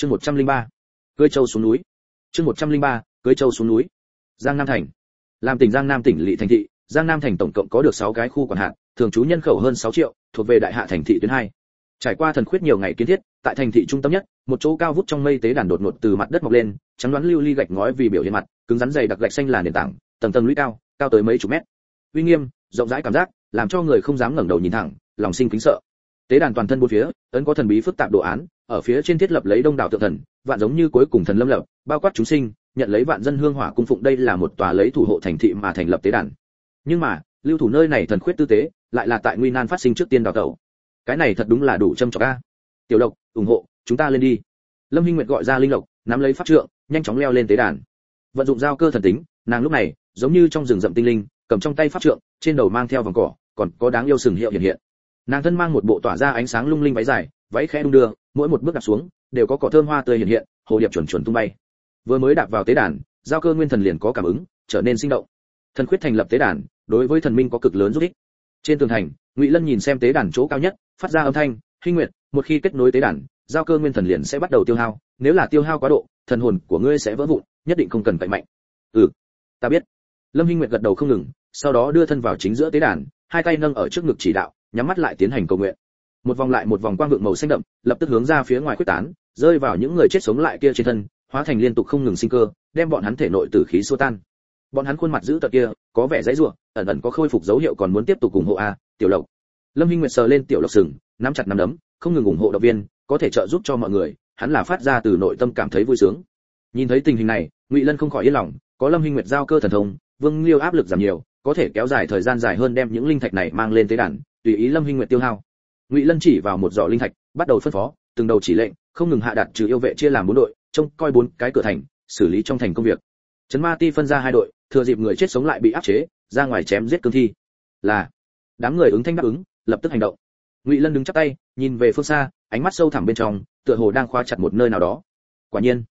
chương 103. cưới châu xuống núi chương 103. cưới châu xuống núi giang nam thành làm tỉnh giang nam tỉnh lỵ thành thị, giang nam thành tổng cộng có được 6 cái khu quản hạt, thường trú nhân khẩu hơn 6 triệu, thuộc về đại hạ thành thị tuyến hai trải qua thần khuyết nhiều ngày kiến thiết, tại thành thị trung tâm nhất, một chỗ cao vút trong mây tế đàn đột ngột từ mặt đất mọc lên, trắng đoán lưu ly gạch ngói vì biểu hiện mặt, cứng rắn dày đặc gạch xanh là nền tảng, tầng tầng lũy cao cao tới mấy chục mét uy nghiêm, rộng rãi cảm giác, làm cho người không dám ngẩng đầu nhìn thẳng, lòng sinh kính sợ tế đàn toàn thân bốn phía, ấn có thần bí phức tạp đồ án, ở phía trên thiết lập lấy đông đảo tượng thần, vạn giống như cuối cùng thần lâm lập, bao quát chúng sinh, nhận lấy vạn dân hương hỏa cung phụng đây là một tòa lấy thủ hộ thành thị mà thành lập tế đàn. Nhưng mà, lưu thủ nơi này thần khuyết tư tế, lại là tại nguy nan phát sinh trước tiên đào tẩu. Cái này thật đúng là đủ châm chọc a. Tiểu lộc, ủng hộ, chúng ta lên đi. Lâm hinh nguyệt gọi ra linh lộc, nắm lấy pháp trượng, nhanh chóng leo lên tế đàn. Vận dụng giao cơ thần tính, nàng lúc này, giống như trong rừng rậm tinh linh, cầm trong tay pháp trượng, trên đầu mang theo vòng cỏ, còn có đáng yêu sừng hiệu hiện hiện nàng thân mang một bộ tỏa ra ánh sáng lung linh váy dài, váy khẽ đung đưa, mỗi một bước đạp xuống, đều có cỏ thơm hoa tươi hiện hiện, hồ điệp chuẩn chuẩn tung bay. Vừa mới đạp vào tế đàn, giao cơ nguyên thần liền có cảm ứng, trở nên sinh động. Thần khuyết thành lập tế đàn, đối với thần minh có cực lớn giúp ích. Trên tường thành, ngụy lân nhìn xem tế đàn chỗ cao nhất, phát ra âm thanh, hinh nguyệt, một khi kết nối tế đàn, giao cơ nguyên thần liền sẽ bắt đầu tiêu hao, nếu là tiêu hao quá độ, thần hồn của ngươi sẽ vỡ vụn, nhất định không cần phải mạnh. Ừ ta biết. Lâm hinh nguyệt gật đầu không ngừng, sau đó đưa thân vào chính giữa tế đàn, hai tay nâng ở trước ngực chỉ đạo nhắm mắt lại tiến hành cầu nguyện. Một vòng lại một vòng quang vượng màu xanh đậm, lập tức hướng ra phía ngoài quyết tán, rơi vào những người chết sống lại kia trên thân, hóa thành liên tục không ngừng sinh cơ, đem bọn hắn thể nội tử khí xua tan. Bọn hắn khuôn mặt giữ tợn kia, có vẻ dãy rủa, ẩn ẩn có khôi phục dấu hiệu còn muốn tiếp tục ủng hộ a, tiểu lộc. Lâm hinh nguyệt sờ lên tiểu lộc sừng, nắm chặt nắm đấm, không ngừng ủng hộ động viên, có thể trợ giúp cho mọi người, hắn là phát ra từ nội tâm cảm thấy vui sướng. Nhìn thấy tình hình này, ngụy lân không khỏi yên lòng, có lâm hinh nguyệt giao cơ thần thông, vương liêu áp lực giảm nhiều, có thể kéo dài thời gian dài hơn đem những linh thạch này mang lên tế đàn tùy ý lâm hinh nguyệt tiêu hao. Ngụy lân chỉ vào một giỏ linh thạch, bắt đầu phân phó, từng đầu chỉ lệnh, không ngừng hạ đặt trừ yêu vệ chia làm bốn đội, trông coi bốn cái cửa thành, xử lý trong thành công việc. Trấn ma ti phân ra hai đội, thừa dịp người chết sống lại bị áp chế, ra ngoài chém giết cương thi. Là, đám người ứng thanh đáp ứng, lập tức hành động. Ngụy lân đứng chắp tay, nhìn về phương xa, ánh mắt sâu thẳm bên trong, tựa hồ đang khóa chặt một nơi nào đó. Quả nhiên,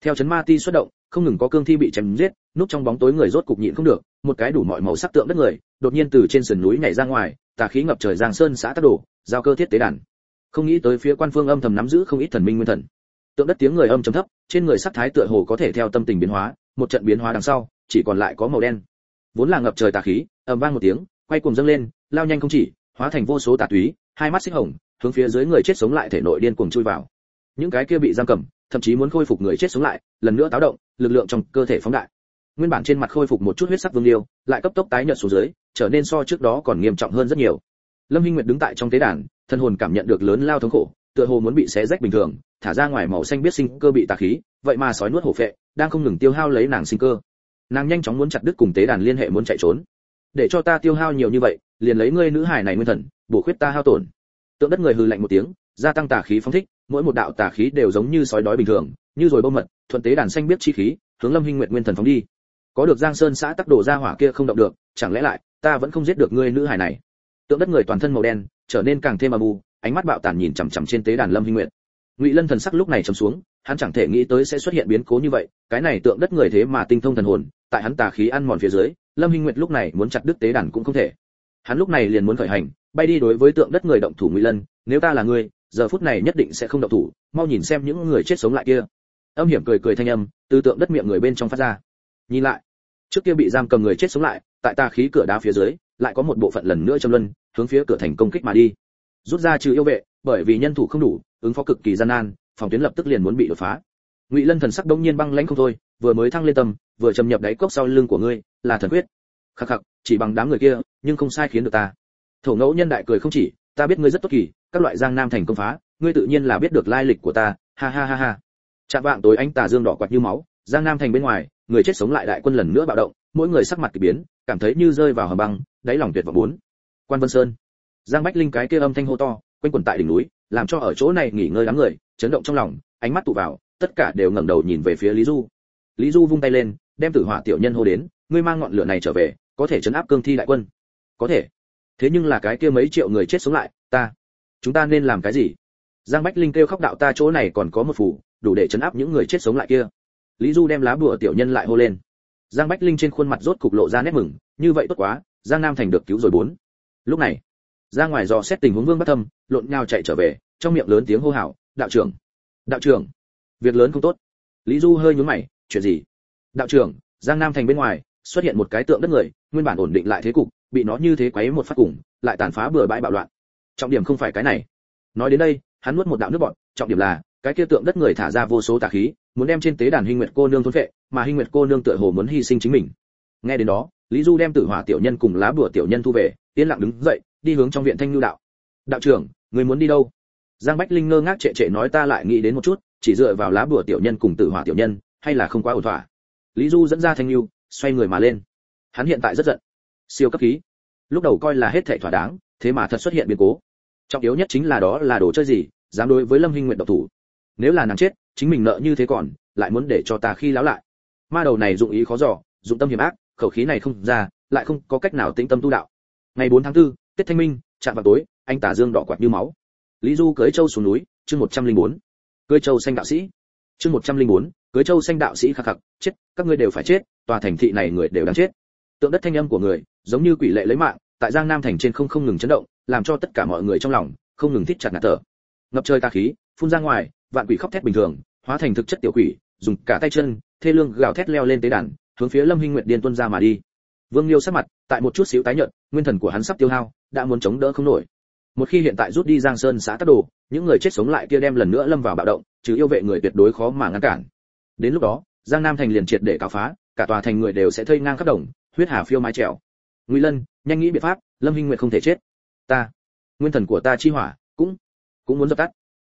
theo chấn ma ti xuất động không ngừng có cương thi bị chém giết, núp trong bóng tối người rốt cục nhịn không được, một cái đủ mọi màu sắc tượng đất người, đột nhiên từ trên sườn núi nhảy ra ngoài, tà khí ngập trời giang sơn xã tác đổ giao cơ thiết tế đàn. Không nghĩ tới phía quan phương âm thầm nắm giữ không ít thần minh nguyên thần. Tượng đất tiếng người âm trầm thấp, trên người sắc thái tựa hồ có thể theo tâm tình biến hóa, một trận biến hóa đằng sau, chỉ còn lại có màu đen. Vốn là ngập trời tà khí, ầm vang một tiếng, quay cuồng dâng lên, lao nhanh không chỉ, hóa thành vô số tà túy, hai mắt xích hồng, hướng phía dưới người chết sống lại thể nội điên cuồng chui vào. Những cái kia bị giam cầm, thậm chí muốn khôi phục người chết sống lại, lần nữa táo động lực lượng trong cơ thể phóng đại. Nguyên bản trên mặt khôi phục một chút huyết sắc vương liêu, lại cấp tốc tái nhợt xuống dưới, trở nên so trước đó còn nghiêm trọng hơn rất nhiều. Lâm hinh nguyệt đứng tại trong tế đàn, thân hồn cảm nhận được lớn lao thống khổ, tựa hồ muốn bị xé rách bình thường, thả ra ngoài màu xanh biết sinh cơ bị tà khí, vậy mà sói nuốt hổ phệ, đang không ngừng tiêu hao lấy nàng sinh cơ. Nàng nhanh chóng muốn chặt đứt cùng tế đàn liên hệ muốn chạy trốn. Để cho ta tiêu hao nhiều như vậy, liền lấy ngươi nữ hải này nguyên thần, bổ khuyết ta hao tổn. Tượng đất người hừ lạnh một tiếng, gia tăng tà khí phóng thích, mỗi một đạo tà khí đều giống như sói đói bình thường như rồi bông mật, thuận tế đàn xanh biết chi khí, hướng lâm hinh nguyệt nguyên thần phóng đi. Có được giang sơn xã tắc đổ ra hỏa kia không động được, chẳng lẽ lại, ta vẫn không giết được ngươi nữ hải này? Tượng đất người toàn thân màu đen, trở nên càng thêm âm u, ánh mắt bạo tàn nhìn chằm chằm trên tế đàn lâm hinh nguyệt. Ngụy lân thần sắc lúc này trầm xuống, hắn chẳng thể nghĩ tới sẽ xuất hiện biến cố như vậy, cái này tượng đất người thế mà tinh thông thần hồn, tại hắn tà khí ăn mòn phía dưới, lâm hinh nguyệt lúc này muốn chặt đứt tế đàn cũng không thể. Hắn lúc này liền muốn khởi hành, bay đi đối với tượng đất người động thủ ngụy lân, nếu ta là ngươi, giờ phút này nhất định sẽ không động thủ, mau nhìn xem những người chết sống lại kia âm hiểm cười cười thanh âm, từ tượng đất miệng người bên trong phát ra. Nhìn lại, trước kia bị giam cầm người chết sống lại, tại ta khí cửa đá phía dưới, lại có một bộ phận lần nữa châm luân, hướng phía cửa thành công kích mà đi. Rút ra trừ yêu vệ, bởi vì nhân thủ không đủ, ứng phó cực kỳ gian nan, phòng tuyến lập tức liền muốn bị đột phá. Ngụy lân thần sắc đông nhiên băng lãnh không thôi, vừa mới thăng lên tâm, vừa châm nhập đáy cốc sau lưng của ngươi, là thần quyết. Khắc khắc, chỉ bằng đám người kia, nhưng không sai khiến được ta. Thổ ngẫu nhân đại cười không chỉ, ta biết ngươi rất tốt kỳ, các loại giang nam thành công phá, ngươi tự nhiên là biết được lai lịch của ta, ha ha ha ha. Trạm vạng tối ánh tà dương đỏ quạt như máu, giang nam thành bên ngoài, người chết sống lại đại quân lần nữa bạo động, mỗi người sắc mặt kỳ biến, cảm thấy như rơi vào hầm băng, đáy lòng tuyệt vọng bốn. Quan vân sơn. Giang bách linh cái kia âm thanh hô to, quanh quẩn tại đỉnh núi, làm cho ở chỗ này nghỉ ngơi đám người, chấn động trong lòng, ánh mắt tụ vào, tất cả đều ngẩng đầu nhìn về phía lý du. Lý du vung tay lên, đem tử hỏa tiểu nhân hô đến, ngươi mang ngọn lửa này trở về, có thể chấn áp cương thi đại quân. Có thể. Thế nhưng là cái kia mấy triệu người chết sống lại, ta, chúng ta nên làm cái gì? Giang bách linh kêu khóc đạo, ta chỗ này còn có một phù đủ để chấn áp những người chết sống lại kia. Lý du đem lá bùa tiểu nhân lại hô lên. Giang bách linh trên khuôn mặt rốt cục lộ ra nét mừng, như vậy tốt quá, giang nam thành được cứu rồi bốn. Lúc này, ra ngoài dò xét tình huống vương bất thâm, lộn nhau chạy trở về, trong miệng lớn tiếng hô hào, đạo trưởng đạo trưởng, việc lớn không tốt. Lý du hơi nhướng mày, chuyện gì? Đạo trưởng, giang nam thành bên ngoài xuất hiện một cái tượng đất người, nguyên bản ổn định lại thế cục, bị nó như thế quấy một phát cùng, lại tàn phá bừa bãi bạo loạn. Trọng điểm không phải cái này. Nói đến đây, hắn nuốt một đạo nước bọt, trọng điểm là cái kia tượng đất người thả ra vô số tà khí, muốn đem trên tế đàn Hinh nguyệt cô nương thôn phệ, mà Hinh nguyệt cô nương tựa hồ muốn hy sinh chính mình. Nghe đến đó, lý du đem tử hỏa tiểu nhân cùng lá bùa tiểu nhân thu về, yên lặng đứng dậy, đi hướng trong viện thanh nhu đạo. Đạo trưởng, người muốn đi đâu? Giang bách linh ngơ ngác trệ trệ nói ta lại nghĩ đến một chút, chỉ dựa vào lá bùa tiểu nhân cùng tử hỏa tiểu nhân, hay là không quá ổn thỏa. Lý du dẫn ra thanh nhu, xoay người mà lên. Hắn hiện tại rất giận. Siêu cấp khí. Lúc đầu coi là hết thảy thỏa đáng, thế mà thật xuất hiện biến cố. Trọng yếu nhất chính là đó là đồ chơi gì, dám đối với lâm hinh nguyện độc thủ nếu là nàng chết chính mình nợ như thế còn lại muốn để cho ta khi láo lại. Ma đầu này dụng ý khó dò dụng tâm hiểm ác khẩu khí này không ra lại không có cách nào tĩnh tâm tu đạo. Ngày 4 tháng 4, tết thanh minh chạm vào tối anh tả dương đỏ quạt như máu. Lý du cưới châu xuống núi chương 104. cưới châu xanh đạo sĩ. Chương 104, cưới châu xanh đạo sĩ khắc khắc chết các ngươi đều phải chết tòa thành thị này người đều đáng chết. Tượng đất thanh âm của người giống như quỷ lệ lấy mạng tại giang nam thành trên không không ngừng chấn động làm cho tất cả mọi người trong lòng không ngừng thích chặt ngạt thở. Ngập trời tà khí phun ra ngoài vạn quỷ khóc thét bình thường, hóa thành thực chất tiểu quỷ, dùng cả tay chân, thê lương gào thét leo lên tế đàn, hướng phía lâm hinh nguyệt điên tuân ra mà đi. Vương liêu sắc mặt, tại một chút xíu tái nhợt, nguyên thần của hắn sắp tiêu hao, đã muốn chống đỡ không nổi. Một khi hiện tại rút đi giang sơn xã tác đồ, những người chết sống lại kia đem lần nữa lâm vào bạo động chứ yêu vệ người tuyệt đối khó mà ngăn cản. Đến lúc đó, giang nam thành liền triệt để cáo phá, cả tòa thành người đều sẽ thây ngang khắp đồng, huyết hà phiêu mái trèo. Ngụy lân, nhanh nghĩ biện pháp, lâm hinh nguyệt không thể chết. Ta, nguyên thần của ta chi hỏa, cũng cũng muốn dập tắt.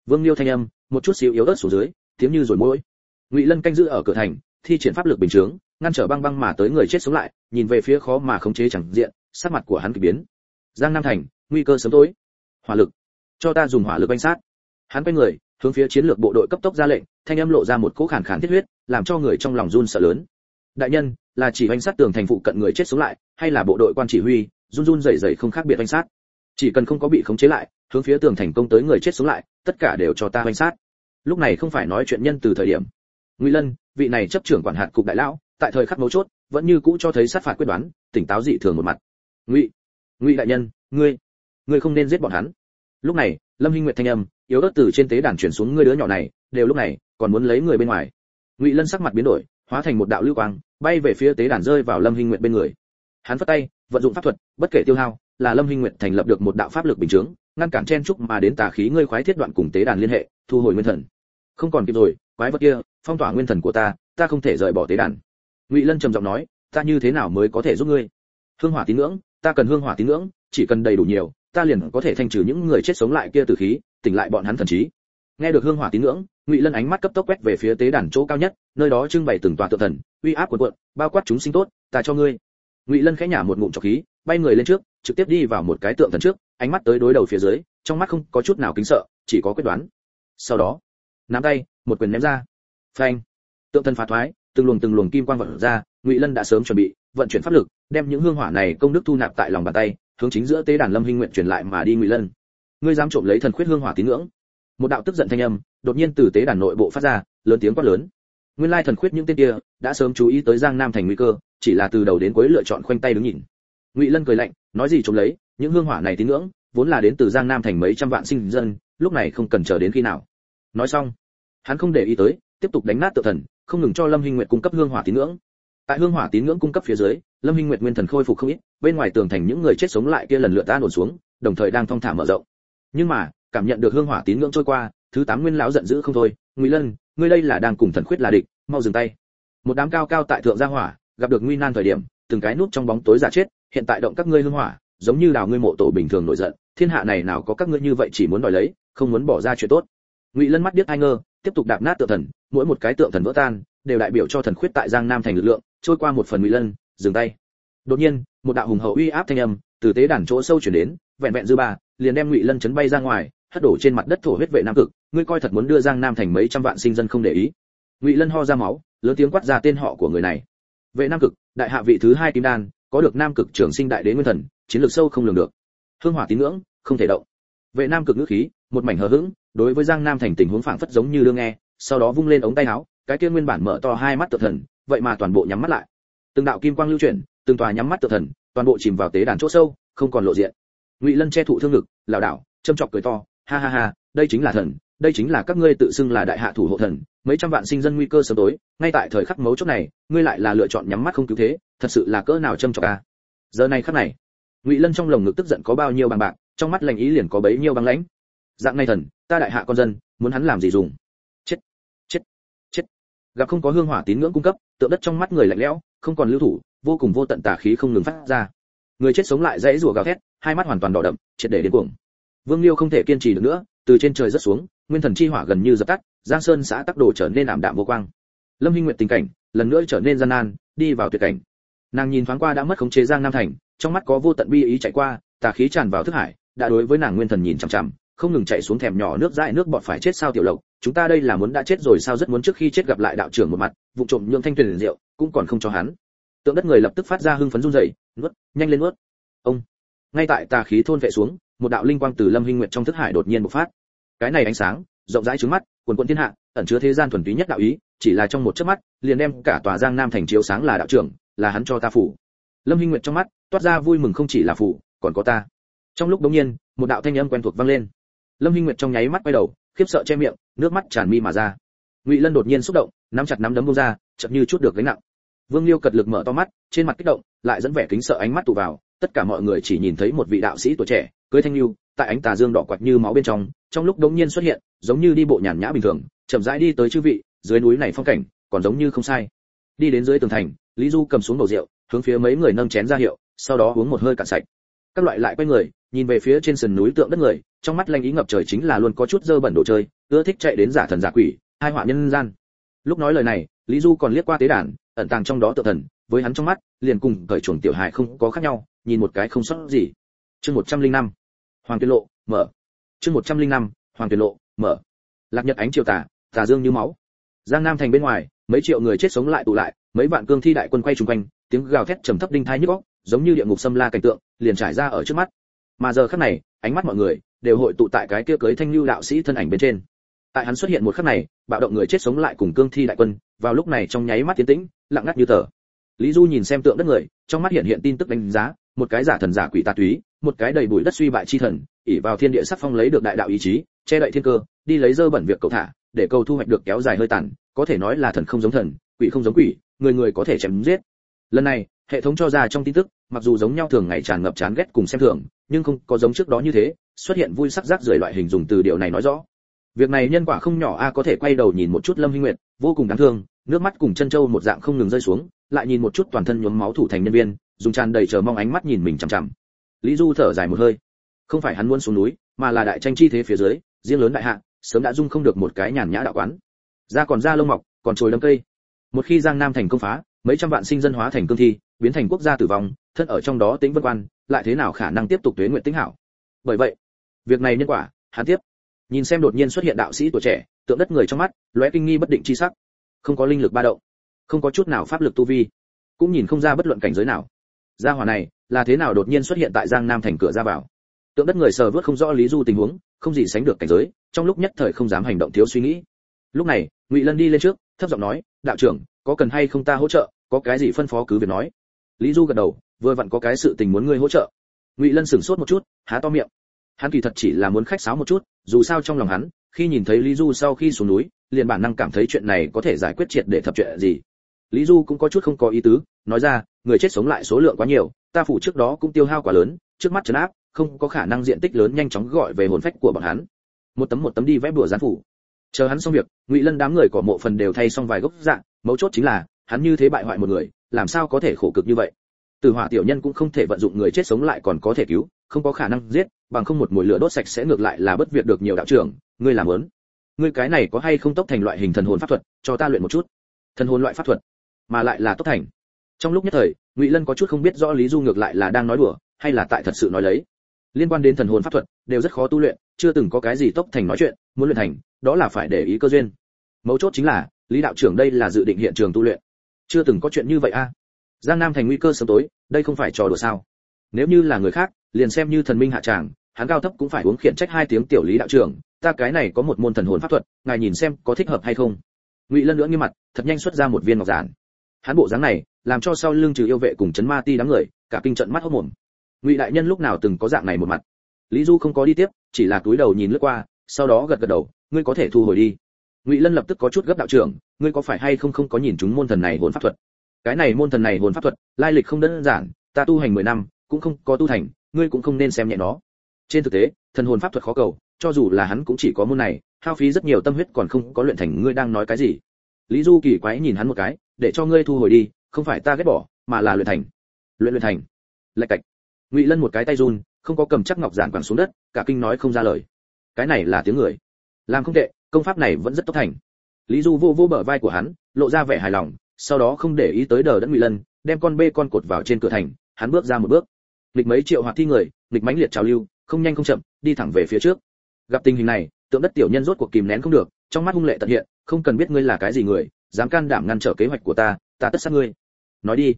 Vương liêu thanh âm một chút xíu yếu ớt xuống dưới, tiếng như rồi mũi ngụy lân canh giữ ở cửa thành, thi triển pháp lực bình chướng, ngăn trở băng băng mà tới người chết sống lại, nhìn về phía khó mà khống chế chẳng diện, sắc mặt của hắn kỳ biến. Giang nam thành, nguy cơ sớm tối. Hỏa lực. Cho ta dùng hỏa lực bánh sát. Hắn quay người, hướng phía chiến lược bộ đội cấp tốc ra lệnh, thanh âm lộ ra một cỗ khàn khàn thiết huyết, làm cho người trong lòng run sợ lớn. Đại nhân, là chỉ bánh sát tường thành phụ cận người chết sống lại, hay là bộ đội quan chỉ huy, run run rẩy rẩy không khác biệt bánh sát? Chỉ cần không có bị khống chế lại, hướng phía tường thành công tới người chết sống lại, tất cả đều cho ta bánh sát. Lúc này không phải nói chuyện nhân từ thời điểm. Ngụy lân, vị này chấp trưởng quản hạt cục đại lão, tại thời khắc mấu chốt, vẫn như cũ cho thấy sát phạt quyết đoán, tỉnh táo dị thường một mặt. Ngụy ngụy đại nhân, ngươi ngươi không nên giết bọn hắn. Lúc này, lâm hinh nguyệt thanh âm, yếu ớt từ trên tế đàn chuyển xuống ngươi đứa nhỏ này, đều lúc này, còn muốn lấy người bên ngoài. Ngụy lân sắc mặt biến đổi, hóa thành một đạo lưu quang, bay về phía tế đàn rơi vào lâm hinh nguyệt bên người. Hắn phất tay, vận dụng pháp thuật, bất kể tiêu hao là lâm hinh nguyệt thành lập được một đạo pháp lực bình chứng ngăn cản chen trúc mà đến tà khí ngươi khoái thiết đoạn cùng tế đàn liên hệ, thu hồi nguyên thần. Không còn kịp rồi, quái vật kia, phong tỏa nguyên thần của ta ta không thể rời bỏ tế đàn. Ngụy lân trầm giọng nói, ta như thế nào mới có thể giúp ngươi? Hương hỏa tín ngưỡng, ta cần hương hỏa tín ngưỡng, chỉ cần đầy đủ nhiều, ta liền có thể thanh trừ những người chết sống lại kia từ khí, tỉnh lại bọn hắn thần trí. Nghe được hương hỏa tín ngưỡng, ngụy lân ánh mắt cấp tốc quét về phía tế đàn chỗ cao nhất, nơi đó trưng bày từng tòa tượng thần, uy áp cuồn cuộn, bao quát chúng sinh tốt, ta cho ngươi. Ngụy lân khẽ nhả một ngụm trọc khí bay người lên trước, trực tiếp đi vào một cái tượng thần trước, ánh mắt tới đối đầu phía dưới, trong mắt không có chút nào kính sợ, chỉ có quyết đoán. Sau đó, nắm tay, một quyền ném ra. Phanh. Tượng thần phá thoái, từng luồng từng luồng kim quang vọt ra, ngụy lân đã sớm chuẩn bị, vận chuyển pháp lực, đem những hương hỏa này công đức thu nạp tại lòng bàn tay, hướng chính giữa tế đàn lâm hinh nguyện truyền lại mà đi ngụy lân. Ngươi dám trộm lấy thần khuyết hương hỏa tín ngưỡng. Một đạo tức giận thanh âm, đột nhiên từ tế đàn nội bộ phát ra, lớn tiếng quát lớn. Nguyên lai thần khuyết những tên kia, đã sớm chú ý tới giang nam thành nguy cơ, chỉ là từ đầu đến cuối lựa chọn khoanh tay đứng nhìn ngụy lân cười lạnh, nói gì chống lấy, những hương hỏa này tín ngưỡng, vốn là đến từ giang nam thành mấy trăm vạn sinh dân, lúc này không cần chờ đến khi nào. Nói xong, hắn không để ý tới, tiếp tục đánh nát tự thần, không ngừng cho lâm hinh nguyệt cung cấp hương hỏa tín ngưỡng. Tại hương hỏa tín ngưỡng cung cấp phía dưới, lâm hinh nguyệt nguyên thần khôi phục không ít, bên ngoài tường thành những người chết sống lại kia lần lượt tan nổ xuống, đồng thời đang thong thả mở rộng. Nhưng mà, cảm nhận được hương hỏa tín ngưỡng trôi qua, thứ tám nguyên lão giận dữ không thôi, ngụy lân, ngươi đây là đang cùng thần khuyết là địch, mau dừng tay. Một đám cao cao tại thượng gia hỏa, gặp được nguy nan thời điểm, từng cái nút trong bóng tối giả chết hiện tại động các ngươi hương hỏa, giống như đào ngươi mộ tổ bình thường nổi giận, thiên hạ này nào có các ngươi như vậy chỉ muốn đòi lấy, không muốn bỏ ra chuyện tốt. Ngụy lân mắt biết ai ngơ, tiếp tục đạp nát tượng thần, mỗi một cái tượng thần vỡ tan, đều đại biểu cho thần khuyết tại giang nam thành lực lượng, trôi qua một phần ngụy lân, dừng tay. Đột nhiên, một đạo hùng hậu uy áp thanh âm từ tế đàn chỗ sâu chuyển đến, vẹn vẹn dư ba, liền đem ngụy lân chấn bay ra ngoài, hất đổ trên mặt đất thổ huyết vệ nam cực, ngươi coi thật muốn đưa giang nam thành mấy trăm vạn sinh dân không để ý. Ngụy lân ho ra máu, lớn tiếng quát ra tên họ của người này. Vệ nam cực, đại hạ vị thứ hai kim đan có được nam cực trưởng sinh đại đế nguyên thần, chiến lược sâu không lường được. Hương hỏa tín ngưỡng, không thể động. Vệ nam cực ngữ khí, một mảnh hờ hững, đối với giang nam thành tình huống phảng phất giống như đương nghe, sau đó vung lên ống tay áo, cái kia nguyên bản mở to hai mắt tự thần, vậy mà toàn bộ nhắm mắt lại. Từng đạo kim quang lưu chuyển, từng tòa nhắm mắt tự thần, toàn bộ chìm vào tế đàn chỗ sâu, không còn lộ diện. Ngụy lân che thụ thương ngực, lảo đảo, châm chọc cười to, ha ha ha, đây chính là thần đây chính là các ngươi tự xưng là đại hạ thủ hộ thần, mấy trăm vạn sinh dân nguy cơ sớm tối, ngay tại thời khắc mấu chốt này, ngươi lại là lựa chọn nhắm mắt không cứu thế, thật sự là cỡ nào châm trọng a. Giờ này khắc này, ngụy lân trong lồng ngực tức giận có bao nhiêu bằng bạc, trong mắt lành ý liền có bấy nhiêu băng lãnh. Dạng này thần, ta đại hạ con dân, muốn hắn làm gì dùng? Chết chết chết. Gặp không có hương hỏa tín ngưỡng cung cấp, tượng đất trong mắt người lạnh lẽo, không còn lưu thủ, vô cùng vô tận tà khí không ngừng phát ra. Người chết sống lại dãy rủa gào thét, hai mắt hoàn toàn đỏ đậm, triệt để đến cuồng. Vương liêu không thể kiên trì được nữa, từ trên trời rất xuống nguyên thần chi hỏa gần như dập tắt, giang sơn xã tắc đồ trở nên ảm đạm vô quang. Lâm hinh nguyệt tình cảnh lần nữa trở nên gian nan, đi vào tuyệt cảnh. Nàng nhìn thoáng qua đã mất khống chế giang nam thành, trong mắt có vô tận bi ý chạy qua, tà khí tràn vào thức hải, đã đối với nàng nguyên thần nhìn chằm chằm, không ngừng chạy xuống thèm nhỏ nước dãi nước bọt phải chết sao tiểu lộc, chúng ta đây là muốn đã chết rồi sao rất muốn trước khi chết gặp lại đạo trưởng một mặt, vụ trộm nhượng thanh tuyền rượu, cũng còn không cho hắn. Tượng đất người lập tức phát ra hưng phấn run rẩy, nuốt, nhanh lên nuốt. Ông, ngay tại tà khí thôn vệ xuống, một đạo linh quang từ lâm hinh nguyệt trong thức hải đột nhiên bộc phát cái này ánh sáng, rộng rãi trước mắt, quần quần thiên hạ, ẩn chứa thế gian thuần túy nhất đạo ý, chỉ là trong một chớp mắt, liền đem cả tòa giang nam thành chiếu sáng là đạo trưởng, là hắn cho ta phủ. Lâm hinh nguyệt trong mắt, toát ra vui mừng không chỉ là phủ, còn có ta. Trong lúc đống nhiên, một đạo thanh âm quen thuộc vang lên. Lâm hinh nguyệt trong nháy mắt quay đầu, khiếp sợ che miệng, nước mắt tràn mi mà ra. Ngụy lân đột nhiên xúc động, nắm chặt nắm đấm bông ra chậm như chút được gánh nặng. Vương liêu cật lực mở to mắt, trên mặt kích động, lại dẫn vẻ kính sợ ánh mắt tụ vào, tất cả mọi người chỉ nhìn thấy một vị đạo sĩ tuổi trẻ cưới thanh lưu, tại ánh tà dương đỏ quạt như máu bên trong trong lúc đống nhiên xuất hiện, giống như đi bộ nhàn nhã bình thường, chậm rãi đi tới chư vị, dưới núi này phong cảnh, còn giống như không sai. Đi đến dưới tường thành, lý du cầm xuống bầu rượu, hướng phía mấy người nâng chén ra hiệu, sau đó uống một hơi cạn sạch. Các loại lại quay người, nhìn về phía trên sườn núi tượng đất người, trong mắt lanh ý ngập trời chính là luôn có chút dơ bẩn đồ chơi, ưa thích chạy đến giả thần giả quỷ, hai họa nhân gian. Lúc nói lời này, lý du còn liếc qua tế đàn, ẩn tàng trong đó tự thần, với hắn trong mắt, liền cùng cởi chuồng tiểu hài không có khác nhau, nhìn một cái không sót gì. Chương một trăm linh năm hoàng tuyệt lộ, mở. Chương một trăm linh năm, hoàng tuyệt lộ, mở. Lạc nhật ánh triều tà tà dương như máu. Giang nam thành bên ngoài, mấy triệu người chết sống lại tụ lại, mấy vạn cương thi đại quân quay chung quanh, tiếng gào thét trầm thấp đinh thai nhức óc, giống như địa ngục xâm la cảnh tượng, liền trải ra ở trước mắt. Mà giờ khắc này, ánh mắt mọi người đều hội tụ tại cái kia cưới thanh lưu đạo sĩ thân ảnh bên trên. Tại hắn xuất hiện một khắc này, bạo động người chết sống lại cùng cương thi đại quân, vào lúc này trong nháy mắt tiến tĩnh, lặng ngắt như tờ. Lý du nhìn xem tượng đất người, trong mắt hiện hiện tin tức đánh giá, một cái giả thần giả quỷ tà túy một cái đầy bụi đất suy bại chi thần, ỷ vào thiên địa sắc phong lấy được đại đạo ý chí, che đậy thiên cơ, đi lấy dơ bẩn việc cầu thả, để cầu thu hoạch được kéo dài hơi tàn, có thể nói là thần không giống thần, quỷ không giống quỷ, người người có thể chém giết. Lần này, hệ thống cho ra trong tin tức, mặc dù giống nhau thường ngày tràn ngập chán ghét cùng xem thường, nhưng không có giống trước đó như thế, xuất hiện vui sắc rác rưởi loại hình dùng từ điều này nói rõ. Việc này nhân quả không nhỏ a, có thể quay đầu nhìn một chút lâm hinh nguyệt, vô cùng đáng thương, nước mắt cùng chân châu một dạng không ngừng rơi xuống, lại nhìn một chút toàn thân nhuốm máu thủ thành nhân viên, dùng tràn đầy chờ mong ánh mắt nhìn mình chằm chằm lý du thở dài một hơi. Không phải hắn muốn xuống núi, mà là đại tranh chi thế phía dưới, riêng lớn đại hạ, sớm đã dung không được một cái nhàn nhã đạo quán. Da còn da lông mọc, còn trồi đâm cây. Một khi giang nam thành công phá, mấy trăm vạn sinh dân hóa thành cương thi, biến thành quốc gia tử vong thân ở trong đó tính vân quan, lại thế nào khả năng tiếp tục tuế nguyện tính hảo? Bởi vậy, việc này nhân quả, hắn tiếp. Nhìn xem đột nhiên xuất hiện đạo sĩ tuổi trẻ, tượng đất người trong mắt, lóe kinh nghi bất định chi sắc. Không có linh lực ba động, không có chút nào pháp lực tu vi, cũng nhìn không ra bất luận cảnh giới nào. Gia hỏa này là thế nào đột nhiên xuất hiện tại giang nam thành cửa ra vào? Tượng đất người sờ vớt không rõ lý du tình huống, không gì sánh được cảnh giới, trong lúc nhất thời không dám hành động thiếu suy nghĩ. Lúc này, ngụy lân đi lên trước, thấp giọng nói, đạo trưởng, có cần hay không ta hỗ trợ? Có cái gì phân phó cứ việc nói. Lý du gật đầu, vừa vặn có cái sự tình muốn ngươi hỗ trợ. Ngụy lân sửng sốt một chút, há to miệng. Hắn kỳ thật chỉ là muốn khách sáo một chút, dù sao trong lòng hắn, khi nhìn thấy lý du sau khi xuống núi, liền bản năng cảm thấy chuyện này có thể giải quyết triệt để thập chuyện gì. Lý du cũng có chút không có ý tứ, nói ra, người chết sống lại số lượng quá nhiều ta phủ trước đó cũng tiêu hao quá lớn, trước mắt chấn áp, không có khả năng diện tích lớn nhanh chóng gọi về hồn phách của bọn hắn. Một tấm một tấm đi vẽ bùa gián phủ. Chờ hắn xong việc, ngụy lân đám người cỏ mộ phần đều thay xong vài gốc dạng, mấu chốt chính là, hắn như thế bại hoại một người, làm sao có thể khổ cực như vậy? Từ hỏa tiểu nhân cũng không thể vận dụng người chết sống lại còn có thể cứu, không có khả năng giết, bằng không một mùi lửa đốt sạch sẽ ngược lại là bất việc được nhiều đạo trưởng, ngươi làm lớn ngươi cái này có hay không tốc thành loại hình thần hồn pháp thuật, cho ta luyện một chút. Thần hồn loại pháp thuật, mà lại là tốc thành. Trong lúc nhất thời ngụy lân có chút không biết rõ lý du ngược lại là đang nói đùa, hay là tại thật sự nói lấy. Liên quan đến thần hồn pháp thuật, đều rất khó tu luyện, chưa từng có cái gì tốc thành nói chuyện, muốn luyện thành, đó là phải để ý cơ duyên. Mấu chốt chính là, lý đạo trưởng đây là dự định hiện trường tu luyện. Chưa từng có chuyện như vậy a. Giang nam thành nguy cơ sớm tối, đây không phải trò đùa sao? Nếu như là người khác, liền xem như thần minh hạ tràng, hắn cao thấp cũng phải uống khiển trách hai tiếng tiểu lý đạo trưởng, ta cái này có một môn thần hồn pháp thuật, ngài nhìn xem có thích hợp hay không. Ngụy lân nữa như mặt, thật nhanh xuất ra một viên ngọc giản hắn bộ dáng này, làm cho sau lưng trừ yêu vệ cùng chấn ma ti đám người, cả kinh trận mắt hốt mồm. Ngụy đại nhân lúc nào từng có dạng này một mặt? Lý du không có đi tiếp, chỉ là cúi đầu nhìn lướt qua, sau đó gật gật đầu, ngươi có thể thu hồi đi. Ngụy lân lập tức có chút gấp đạo trưởng, ngươi có phải hay không không có nhìn chúng môn thần này hồn pháp thuật? Cái này môn thần này hồn pháp thuật, lai lịch không đơn giản, ta tu hành mười năm, cũng không có tu thành, ngươi cũng không nên xem nhẹ nó. Trên thực tế, thần hồn pháp thuật khó cầu, cho dù là hắn cũng chỉ có môn này, hao phí rất nhiều tâm huyết còn không có luyện thành ngươi đang nói cái gì. Lý du kỳ quái nhìn hắn một cái để cho ngươi thu hồi đi, không phải ta ghét bỏ, mà là luyện thành. Luyện luyện thành. Lạch cạch. Ngụy lân một cái tay run, không có cầm chắc ngọc giản quẳng xuống đất, cả kinh nói không ra lời. Cái này là tiếng người. Làm không tệ, công pháp này vẫn rất tốt thành. Lý du vô vô bờ vai của hắn, lộ ra vẻ hài lòng, sau đó không để ý tới đờ đẫn ngụy lân, đem con bê con cột vào trên cửa thành, hắn bước ra một bước. Lịch mấy triệu hoạt thi người lịch mãnh liệt trào lưu, không nhanh không chậm, đi thẳng về phía trước. Gặp tình hình này, tượng đất tiểu nhân rốt cuộc kìm nén không được, trong mắt hung lệ tận hiện, không cần biết ngươi là cái gì người dám can đảm ngăn trở kế hoạch của ta ta tất sát ngươi. Nói đi.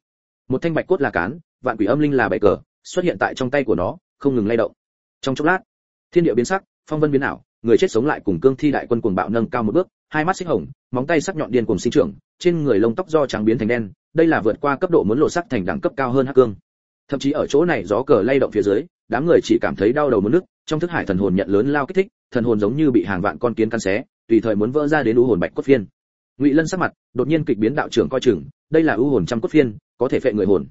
Một thanh bạch cốt là cán, vạn quỷ âm linh là bảy cờ, xuất hiện tại trong tay của nó, không ngừng lay động. Trong chốc lát, thiên địa biến sắc, phong vân biến ảo, người chết sống lại cùng cương thi đại quân cuồng bạo nâng cao một bước, hai mắt xích hồng, móng tay sắc nhọn điên cuồng sinh trưởng, trên người lông tóc do trắng biến thành đen, đây là vượt qua cấp độ muốn lộ sắc thành đẳng cấp cao hơn hắc cương. Thậm chí ở chỗ này gió cờ lay động phía dưới, đám người chỉ cảm thấy đau đầu muốn nước trong thức hải thần hồn nhận lớn lao kích thích, thần hồn giống như bị hàng vạn con kiến cắn xé, tùy thời muốn vỡ ra đến u hồn bạch cốt phiên ngụy lân sắc mặt đột nhiên kịch biến đạo trưởng coi chừng, đây là ưu hồn trăm cốt phiên, có thể phệ người hồn.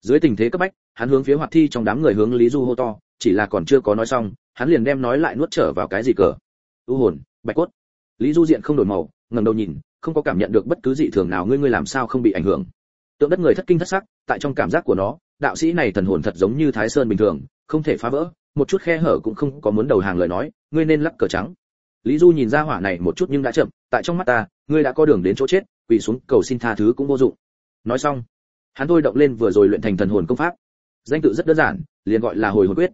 Dưới tình thế cấp bách, hắn hướng phía hoạt thi trong đám người hướng lý du hô to, chỉ là còn chưa có nói xong, hắn liền đem nói lại nuốt trở vào cái gì cờ. U hồn, bạch cốt. Lý du diện không đổi màu, ngẩng đầu nhìn, không có cảm nhận được bất cứ dị thường nào, ngươi ngươi làm sao không bị ảnh hưởng. Tượng đất người thất kinh thất sắc, tại trong cảm giác của nó, đạo sĩ này thần hồn thật giống như thái sơn bình thường, không thể phá vỡ, một chút khe hở cũng không có muốn đầu hàng lời nói, ngươi nên lắc cờ trắng. Lý du nhìn ra hỏa này một chút nhưng đã chậm, tại trong mắt ta ngươi đã có đường đến chỗ chết, quỳ xuống, cầu xin tha thứ cũng vô dụng. Nói xong, hắn thôi động lên vừa rồi luyện thành thần hồn công pháp. Danh tự rất đơn giản, liền gọi là hồi hồn quyết.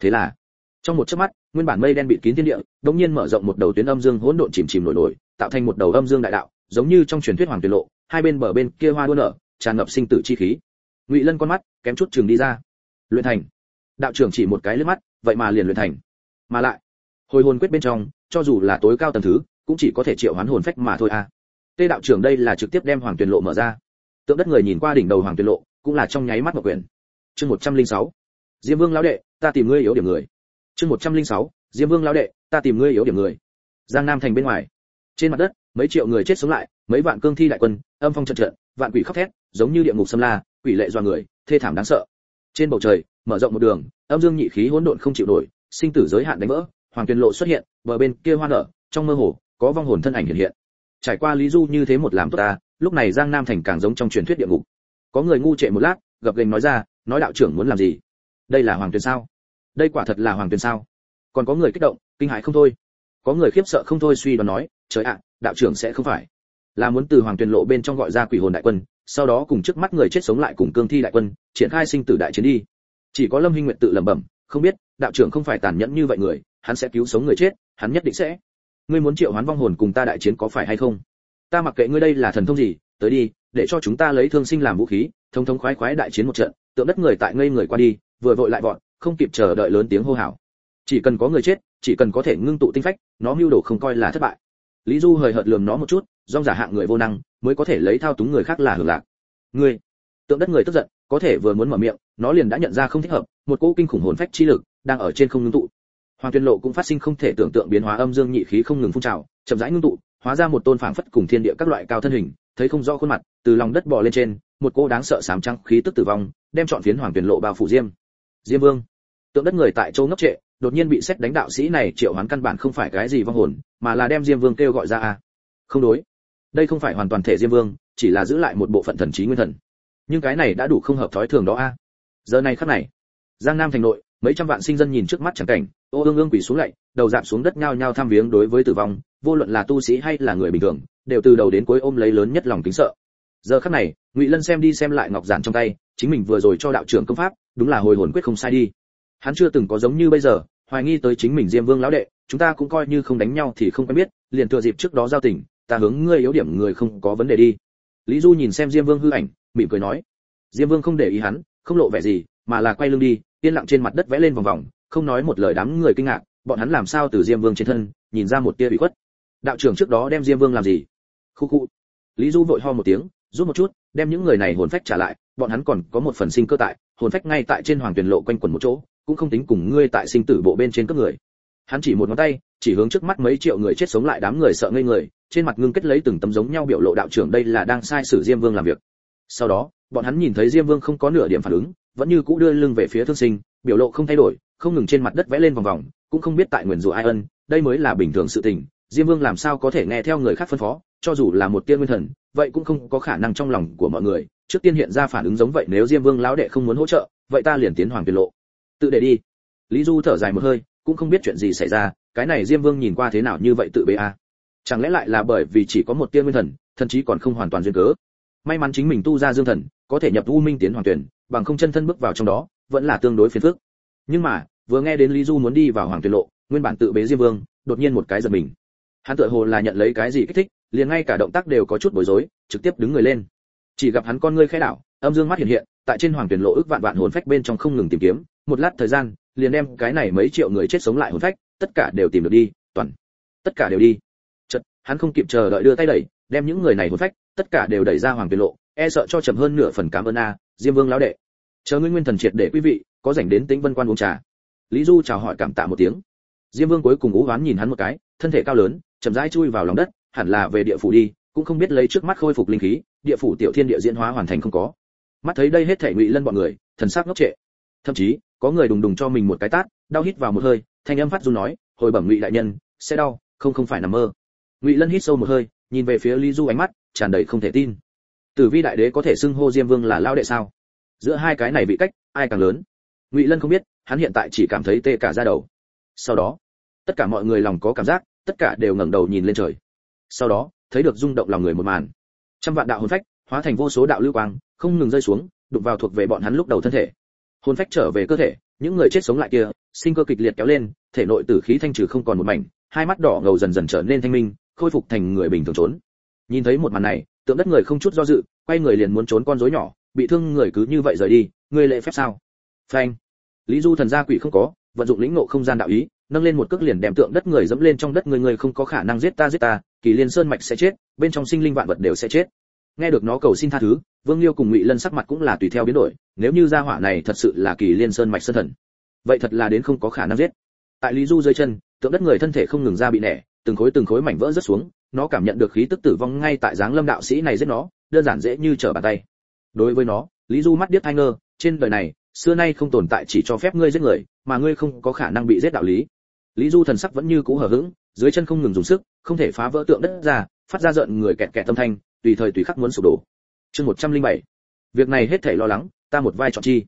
Thế là, trong một chớp mắt, nguyên bản mây đen bịt kín thiên địa, đột nhiên mở rộng một đầu tuyến âm dương hỗn độn chìm chìm nổi nổi, tạo thành một đầu âm dương đại đạo, giống như trong truyền thuyết hoàng tuyệt lộ, hai bên bờ bên kia hoa đua nở, tràn ngập sinh tử chi khí. Ngụy lân con mắt kém chút chừng đi ra. Luyện thành. Đạo trưởng chỉ một cái lướt mắt, vậy mà liền luyện thành. Mà lại, hồi hồn quyết bên trong, cho dù là tối cao tầng thứ cũng chỉ có thể triệu hoán hồn phách mà thôi à. Tê đạo trưởng đây là trực tiếp đem hoàng tuyển lộ mở ra. Tượng đất người nhìn qua đỉnh đầu hoàng tuyển lộ, cũng là trong nháy mắt một quyền chương một trăm linh sáu. Diêm vương lão đệ, ta tìm ngươi yếu điểm người. Chương một trăm linh sáu. Diêm vương lão đệ, ta tìm ngươi yếu điểm người. Giang nam thành bên ngoài. Trên mặt đất, mấy triệu người chết sống lại, mấy vạn cương thi đại quân, âm phong trận trận, vạn quỷ khóc thét, giống như địa ngục xâm la, quỷ lệ doa người, thê thảm đáng sợ. Trên bầu trời, mở rộng một đường, âm dương nhị khí hỗn độn không chịu nổi, sinh tử giới hạn đánh vỡ, hoàng tuyền lộ xuất hiện, bờ bên kia hoa nở, trong mơ hồ có vong hồn thân ảnh hiện hiện. Trải qua lý du như thế một làm tốt ta, lúc này giang nam thành càng giống trong truyền thuyết địa ngục. Có người ngu trệ một lát, gập gành nói ra, nói đạo trưởng muốn làm gì? Đây là hoàng tuyền sao? Đây quả thật là hoàng tuyền sao? Còn có người kích động, kinh hãi không thôi. Có người khiếp sợ không thôi suy đoán nói, trời ạ, đạo trưởng sẽ không phải. Là muốn từ hoàng tuyền lộ bên trong gọi ra quỷ hồn đại quân, sau đó cùng trước mắt người chết sống lại cùng cương thi đại quân, triển khai sinh tử đại chiến đi. Chỉ có lâm hinh nguyện tự lẩm bẩm, không biết, đạo trưởng không phải tàn nhẫn như vậy người, hắn sẽ cứu sống người chết, hắn nhất định sẽ ngươi muốn triệu hoán vong hồn cùng ta đại chiến có phải hay không? Ta mặc kệ ngươi đây là thần thông gì, tới đi, để cho chúng ta lấy thương sinh làm vũ khí, thông thông khoái khoái đại chiến một trận, tượng đất người tại ngây người qua đi, vừa vội lại vọt, không kịp chờ đợi lớn tiếng hô hào. Chỉ cần có người chết, chỉ cần có thể ngưng tụ tinh phách, nó mưu đồ không coi là thất bại. Lý du hời hợt lườm nó một chút dong giả hạng người vô năng, mới có thể lấy thao túng người khác là hưởng lạc. Ngươi, tượng đất người tức giận, có thể vừa muốn mở miệng, nó liền đã nhận ra không thích hợp, một cỗ kinh khủng hồn phách chi lực đang ở trên không ngưng tụ hoàng tuyên lộ cũng phát sinh không thể tưởng tượng biến hóa âm dương nhị khí không ngừng phun trào, chậm rãi ngưng tụ, hóa ra một tôn phảng phất cùng thiên địa các loại cao thân hình, thấy không rõ khuôn mặt, từ lòng đất bò lên trên, một cô đáng sợ sám trăng khí tức tử vong, đem trọn phiến hoàng tuyển lộ bao phủ diêm. Diêm vương. Tượng đất người tại châu ngốc trệ, đột nhiên bị xét đánh đạo sĩ này triệu hoán căn bản không phải cái gì vong hồn, mà là đem diêm vương kêu gọi ra a. Không đối. Đây không phải hoàn toàn thể diêm vương, chỉ là giữ lại một bộ phận thần trí nguyên thần. Nhưng cái này đã đủ không hợp thói thường đó a. Giờ này khắc này, giang nam thành nội mấy trăm vạn sinh dân nhìn trước mắt chẳng cảnh, ô ương ương quỳ xuống lạy đầu dạp xuống đất nhao nhao tham viếng đối với tử vong, vô luận là tu sĩ hay là người bình thường, đều từ đầu đến cuối ôm lấy lớn nhất lòng kính sợ. Giờ khắc này, ngụy lân xem đi xem lại ngọc giản trong tay, chính mình vừa rồi cho đạo trưởng công pháp, đúng là hồi hồn quyết không sai đi. Hắn chưa từng có giống như bây giờ, hoài nghi tới chính mình diêm vương lão đệ, chúng ta cũng coi như không đánh nhau thì không quen biết, liền thừa dịp trước đó giao tình, ta hướng ngươi yếu điểm người không có vấn đề đi. Lý du nhìn xem diêm vương hư ảnh, mỉm cười nói. Diêm vương không để ý hắn, không lộ vẻ gì, mà là quay lưng đi yên lặng trên mặt đất vẽ lên vòng vòng, không nói một lời đám người kinh ngạc, bọn hắn làm sao từ diêm vương trên thân, nhìn ra một tia bị khuất. Đạo trưởng trước đó đem diêm vương làm gì? Khu khu. Lý du vội ho một tiếng, rút một chút, đem những người này hồn phách trả lại, bọn hắn còn có một phần sinh cơ tại, hồn phách ngay tại trên hoàng tuyển lộ quanh quẩn một chỗ, cũng không tính cùng ngươi tại sinh tử bộ bên trên các người. Hắn chỉ một ngón tay, chỉ hướng trước mắt mấy triệu người chết sống lại đám người sợ ngây người, trên mặt ngưng kết lấy từng tấm giống nhau biểu lộ đạo trưởng đây là đang sai sử diêm vương làm việc. Sau đó, bọn hắn nhìn thấy diêm vương không có nửa điểm phản ứng vẫn như cũ đưa lưng về phía thương sinh, biểu lộ không thay đổi, không ngừng trên mặt đất vẽ lên vòng vòng, cũng không biết tại nguyền rủa ai ân, đây mới là bình thường sự tình, diêm vương làm sao có thể nghe theo người khác phân phó, cho dù là một tiên nguyên thần, vậy cũng không có khả năng trong lòng của mọi người, trước tiên hiện ra phản ứng giống vậy nếu diêm vương lão đệ không muốn hỗ trợ, vậy ta liền tiến hoàng tiền lộ. Tự để đi. Lý du thở dài một hơi, cũng không biết chuyện gì xảy ra, cái này diêm vương nhìn qua thế nào như vậy tự bế a. À? chẳng lẽ lại là bởi vì chỉ có một tiên nguyên thần thậm chí còn không hoàn toàn duyên cớ? May mắn chính mình tu ra dương thần có thể nhập u minh tiến hoàng tuyển, bằng không chân thân bước vào trong đó, vẫn là tương đối phiền phức. Nhưng mà, vừa nghe đến lý du muốn đi vào hoàng tuyển lộ, nguyên bản tự bế diêm vương, đột nhiên một cái giật mình. Hắn tựa hồ là nhận lấy cái gì kích thích, liền ngay cả động tác đều có chút bối rối, trực tiếp đứng người lên. Chỉ gặp hắn con ngươi khẽ đảo, âm dương mắt hiện hiện, tại trên hoàng tuyển lộ ức vạn vạn hồn phách bên trong không ngừng tìm kiếm, một lát thời gian, liền đem cái này mấy triệu người chết sống lại hồn phách, tất cả đều tìm được đi, toàn, tất cả đều đi. Chật hắn không kịp chờ đợi đưa tay đẩy, đem những người này hồn phách, tất cả đều đẩy ra hoàng tuyển lộ e sợ cho chậm hơn nửa phần cảm ơn a, diêm vương lão đệ. Chờ ngươi nguyên thần triệt để quý vị, có rảnh đến tĩnh vân quan uống trà. Lý du chào hỏi cảm tạ một tiếng. Diêm vương cuối cùng ú hoán nhìn hắn một cái, thân thể cao lớn, chậm rãi chui vào lòng đất, hẳn là về địa phủ đi, cũng không biết lấy trước mắt khôi phục linh khí, địa phủ tiểu thiên địa diễn hóa hoàn thành không có. Mắt thấy đây hết thể ngụy lân bọn người, thần sắc ngốc trệ. Thậm chí, có người đùng đùng cho mình một cái tát, đau hít vào một hơi, thanh âm phát run nói, hồi bẩm ngụy đại nhân, sẽ đau, không không phải nằm mơ. Ngụy lân hít sâu một hơi, nhìn về phía lý du ánh mắt, tràn đầy không thể tin tử vi đại đế có thể xưng hô diêm vương là lao đệ sao? Giữa hai cái này bị cách, ai càng lớn? Ngụy lân không biết, hắn hiện tại chỉ cảm thấy tê cả da đầu. Sau đó, tất cả mọi người lòng có cảm giác, tất cả đều ngẩng đầu nhìn lên trời. Sau đó, thấy được rung động lòng người một màn. Trăm vạn đạo hồn phách, hóa thành vô số đạo lưu quang, không ngừng rơi xuống, đụng vào thuộc về bọn hắn lúc đầu thân thể. Hồn phách trở về cơ thể, những người chết sống lại kia, sinh cơ kịch liệt kéo lên, thể nội tử khí thanh trừ không còn một mảnh, hai mắt đỏ ngầu dần dần trở nên thanh minh, khôi phục thành người bình thường trốn. Nhìn thấy một màn này tượng đất người không chút do dự, quay người liền muốn trốn con rối nhỏ, bị thương người cứ như vậy rời đi người lệ phép sao? Phanh. Lý du thần gia quỷ không có, vận dụng lĩnh ngộ không gian đạo ý, nâng lên một cước liền đem tượng đất người dẫm lên trong đất người người không có khả năng giết ta giết ta, kỳ liên sơn mạch sẽ chết, bên trong sinh linh vạn vật đều sẽ chết. Nghe được nó cầu xin tha thứ, vương liêu cùng ngụy lân sắc mặt cũng là tùy theo biến đổi, nếu như gia hỏa này thật sự là kỳ liên sơn mạch sơn thần, vậy thật là đến không có khả năng giết. Tại lý du dưới chân, tượng đất người thân thể không ngừng ra bị nẻ, từng khối từng khối mảnh vỡ rất xuống nó cảm nhận được khí tức tử vong ngay tại dáng lâm đạo sĩ này giết nó, đơn giản dễ như trở bàn tay. Đối với nó, lý du mắt điếc thay ngơ, trên đời này, xưa nay không tồn tại chỉ cho phép ngươi giết người, mà ngươi không có khả năng bị giết đạo lý. Lý du thần sắc vẫn như cũ hờ hững, dưới chân không ngừng dùng sức, không thể phá vỡ tượng đất ra, phát ra giận người kẹt kẹt tâm thanh, tùy thời tùy khắc muốn sụp đổ. Chương 107. việc này hết thảy lo lắng, ta một vai chọn chi.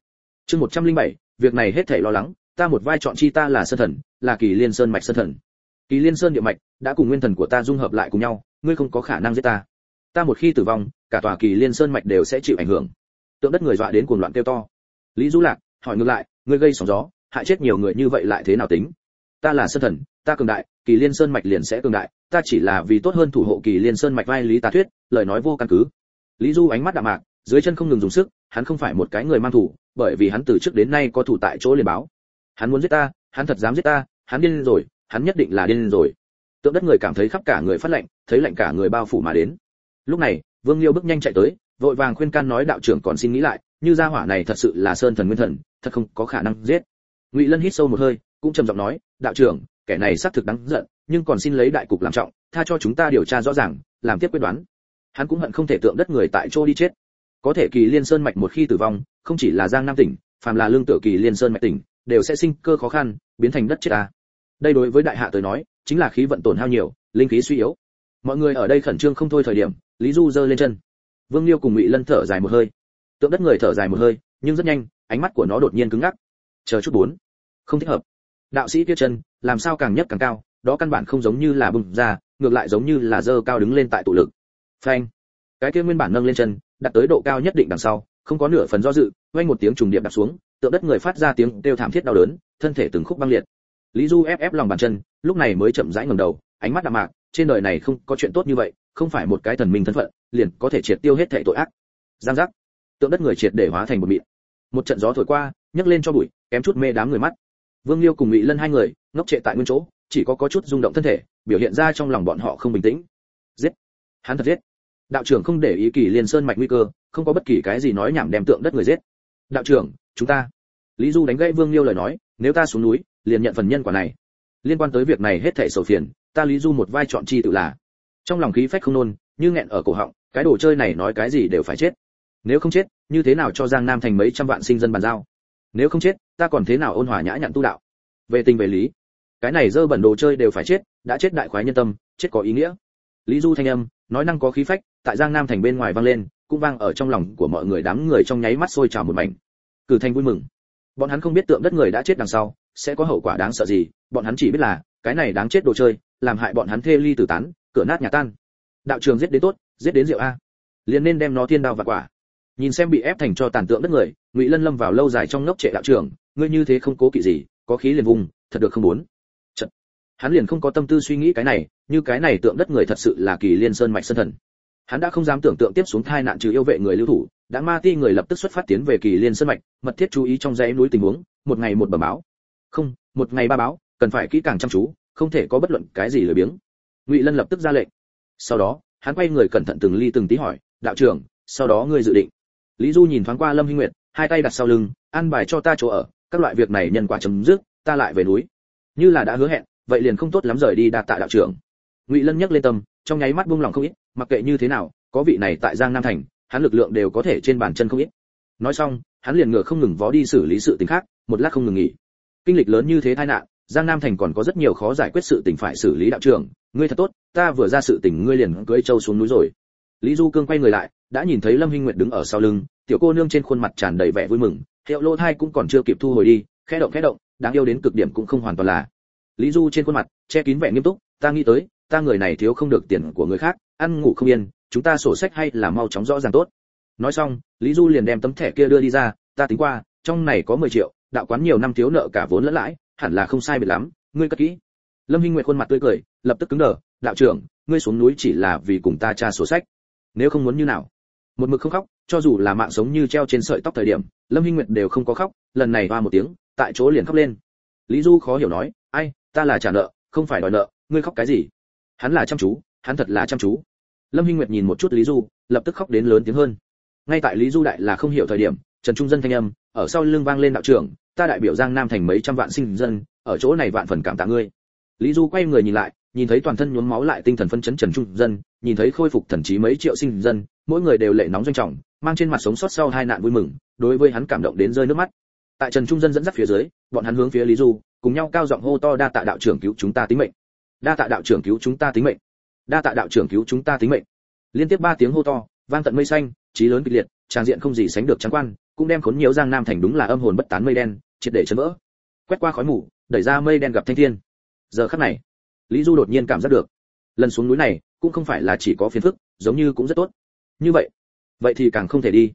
Chương 107. việc này hết thảy lo lắng, ta một vai chọn chi ta là sơn thần, là kỳ liên sơn mạch sơn thần. Kỳ liên sơn địa mạch đã cùng nguyên thần của ta dung hợp lại cùng nhau, ngươi không có khả năng giết ta. Ta một khi tử vong, cả tòa kỳ liên sơn mạch đều sẽ chịu ảnh hưởng. Tượng đất người dọa đến cuồng loạn kêu to. Lý du lạc, hỏi ngược lại, ngươi gây sóng gió, hại chết nhiều người như vậy lại thế nào tính? Ta là sơn thần, ta cường đại, kỳ liên sơn mạch liền sẽ cường đại, ta chỉ là vì tốt hơn thủ hộ kỳ liên sơn mạch vai lý tà thuyết, lời nói vô căn cứ. Lý du ánh mắt đạm mạc, dưới chân không ngừng dùng sức, hắn không phải một cái người mang thủ, bởi vì hắn từ trước đến nay có thủ tại chỗ liền báo. Hắn muốn giết ta, hắn thật dám giết ta, hắn điên rồi, hắn nhất định là điên rồi tượng đất người cảm thấy khắp cả người phát lạnh, thấy lạnh cả người bao phủ mà đến. Lúc này, vương liêu bước nhanh chạy tới, vội vàng khuyên can nói đạo trưởng còn xin nghĩ lại, như gia hỏa này thật sự là sơn thần nguyên thần, thật không có khả năng giết. Ngụy lân hít sâu một hơi, cũng trầm giọng nói, đạo trưởng, kẻ này xác thực đáng giận, nhưng còn xin lấy đại cục làm trọng, tha cho chúng ta điều tra rõ ràng, làm tiếp quyết đoán. Hắn cũng hận không thể tượng đất người tại chỗ đi chết. Có thể kỳ liên sơn mạch một khi tử vong, không chỉ là giang nam tỉnh, phàm là lương tựa kỳ liên sơn mạch tỉnh, đều sẽ sinh cơ khó khăn, biến thành đất chết ta đây đối với đại hạ tới nói chính là khí vận tổn hao nhiều, linh khí suy yếu. Mọi người ở đây khẩn trương không thôi thời điểm, lý du giơ lên chân. Vương liêu cùng ngụy lân thở dài một hơi. Tượng đất người thở dài một hơi, nhưng rất nhanh, ánh mắt của nó đột nhiên cứng ngắc. Chờ chút bốn. Không thích hợp. Đạo sĩ kia chân, làm sao càng nhấc càng cao, đó căn bản không giống như là bùng ra, ngược lại giống như là dơ cao đứng lên tại tụ lực. Phanh. Cái kia nguyên bản nâng lên chân đặt tới độ cao nhất định đằng sau, không có nửa phần do dự, vang một tiếng trùng điệp đạp xuống, tượng đất người phát ra tiếng kêu thảm thiết đau đớn, thân thể từng khúc băng liệt lý du ép ép lòng bàn chân, lúc này mới chậm rãi ngẩng đầu, ánh mắt đạm mạc, trên đời này không có chuyện tốt như vậy, không phải một cái thần minh thân phận, liền có thể triệt tiêu hết thệ tội ác. Giang giác. Tượng đất người triệt để hóa thành một mịn. Một trận gió thổi qua, nhấc lên cho bụi, kém chút mê đám người mắt. Vương liêu cùng ngụy lân hai người, ngốc trệ tại nguyên chỗ, chỉ có có chút rung động thân thể, biểu hiện ra trong lòng bọn họ không bình tĩnh. Giết. Hắn thật giết. Đạo trưởng không để ý kỳ liên sơn mạch nguy cơ, không có bất kỳ cái gì nói nhảm đem tượng đất người giết. Đạo trưởng, chúng ta. Lý du đánh gãy vương liêu lời nói, nếu ta xuống núi liền nhận phần nhân quả này. Liên quan tới việc này hết thảy sầu phiền, ta lý du một vai chọn chi tự là. Trong lòng khí phách không nôn, như nghẹn ở cổ họng, cái đồ chơi này nói cái gì đều phải chết. Nếu không chết, như thế nào cho giang nam thành mấy trăm vạn sinh dân bàn giao? Nếu không chết, ta còn thế nào ôn hòa nhã nhặn tu đạo? Về tình về lý, cái này dơ bẩn đồ chơi đều phải chết, đã chết đại khoái nhân tâm, chết có ý nghĩa. Lý du thanh âm, nói năng có khí phách, tại giang nam thành bên ngoài vang lên, cũng vang ở trong lòng của mọi người đám người trong nháy mắt sôi trào một mảnh. Cử thành vui mừng. Bọn hắn không biết tượng đất người đã chết đằng sau sẽ có hậu quả đáng sợ gì, bọn hắn chỉ biết là, cái này đáng chết đồ chơi, làm hại bọn hắn thê ly tử tán, cửa nát nhà tan. Đạo trường giết đến tốt, giết đến rượu a. Liền nên đem nó thiên đao và quả. Nhìn xem bị ép thành cho tàn tượng đất người, ngụy lân lâm vào lâu dài trong ngốc trệ đạo trường, ngươi như thế không cố kỵ gì, có khí liền vùng, thật được không muốn? Chật. hắn liền không có tâm tư suy nghĩ cái này, như cái này tượng đất người thật sự là kỳ liên sơn mạch sơn thần. Hắn đã không dám tưởng tượng tiếp xuống thai nạn trừ yêu vệ người lưu thủ, đã ma ti người lập tức xuất phát tiến về kỳ liên sơn mạch, mật thiết chú ý trong dãy núi tình huống, một ngày một bẩm báo không, một ngày ba báo, cần phải kỹ càng chăm chú, không thể có bất luận cái gì lười biếng. Ngụy lân lập tức ra lệnh. Sau đó, hắn quay người cẩn thận từng ly từng tí hỏi, đạo trưởng, sau đó ngươi dự định? Lý du nhìn thoáng qua lâm hinh nguyệt, hai tay đặt sau lưng, an bài cho ta chỗ ở, các loại việc này nhân quả chấm dứt, ta lại về núi. Như là đã hứa hẹn, vậy liền không tốt lắm rời đi đạt tạ đạo trưởng. Ngụy lân nhấc lên tâm, trong nháy mắt buông lòng không ít, mặc kệ như thế nào, có vị này tại giang nam thành, hắn lực lượng đều có thể trên bàn chân không ít. Nói xong, hắn liền ngựa không ngừng vó đi xử lý sự tình khác, một lát không ngừng nghỉ kinh lịch lớn như thế tai nạn, giang nam thành còn có rất nhiều khó giải quyết sự tình phải xử lý đạo trưởng. Ngươi thật tốt, ta vừa ra sự tình ngươi liền cưỡi châu xuống núi rồi. Lý du cương quay người lại, đã nhìn thấy lâm hinh nguyệt đứng ở sau lưng, tiểu cô nương trên khuôn mặt tràn đầy vẻ vui mừng, hiệu lô thai cũng còn chưa kịp thu hồi đi, khẽ động khẽ động, đáng yêu đến cực điểm cũng không hoàn toàn là. Lý du trên khuôn mặt che kín vẻ nghiêm túc, ta nghĩ tới, ta người này thiếu không được tiền của người khác, ăn ngủ không yên, chúng ta sổ sách hay là mau chóng rõ ràng tốt. Nói xong, lý du liền đem tấm thẻ kia đưa đi ra, ta tính qua, trong này có 10 triệu đạo quán nhiều năm thiếu nợ cả vốn lẫn lãi, hẳn là không sai biệt lắm, ngươi cất kỹ. Lâm hinh nguyệt khuôn mặt tươi cười, lập tức cứng đờ, đạo trưởng, ngươi xuống núi chỉ là vì cùng ta tra sổ sách. Nếu không muốn như nào? Một mực không khóc, cho dù là mạng sống như treo trên sợi tóc thời điểm, lâm hinh nguyệt đều không có khóc, lần này hoa một tiếng, tại chỗ liền khóc lên. Lý du khó hiểu nói, ai, ta là trả nợ, không phải đòi nợ, ngươi khóc cái gì? Hắn là chăm chú, hắn thật là chăm chú. Lâm hinh nguyệt nhìn một chút lý du, lập tức khóc đến lớn tiếng hơn. Ngay tại lý du đại là không hiểu thời điểm, trần trung dân thanh âm, ở sau lưng vang lên đạo trưởng ta đại biểu giang nam thành mấy trăm vạn sinh dân, ở chỗ này vạn phần cảm tạ ngươi. Lý du quay người nhìn lại, nhìn thấy toàn thân nhuốm máu lại tinh thần phân chấn trần trung dân, nhìn thấy khôi phục thần trí mấy triệu sinh dân, mỗi người đều lệ nóng doanh trọng, mang trên mặt sống sót sau hai nạn vui mừng, đối với hắn cảm động đến rơi nước mắt. Tại trần trung dân dẫn dắt phía dưới, bọn hắn hướng phía lý du, cùng nhau cao giọng hô to, đa tạ đạo trưởng cứu chúng ta tính mệnh! Đa tạ đạo trưởng cứu chúng ta tính mệnh! Đa tạ đạo trưởng cứu chúng ta tính mệnh! Liên tiếp ba tiếng hô to, vang tận mây xanh, trí lớn kịch liệt trang diện không gì sánh được trắng quan cũng đem khốn nhiều giang nam thành đúng là âm hồn bất tán mây đen, triệt để chấn vỡ. Quét qua khói mù, đẩy ra mây đen gặp thanh thiên. Giờ khắc này, lý du đột nhiên cảm giác được, lần xuống núi này cũng không phải là chỉ có phiền phức, giống như cũng rất tốt. Như vậy vậy thì càng không thể đi.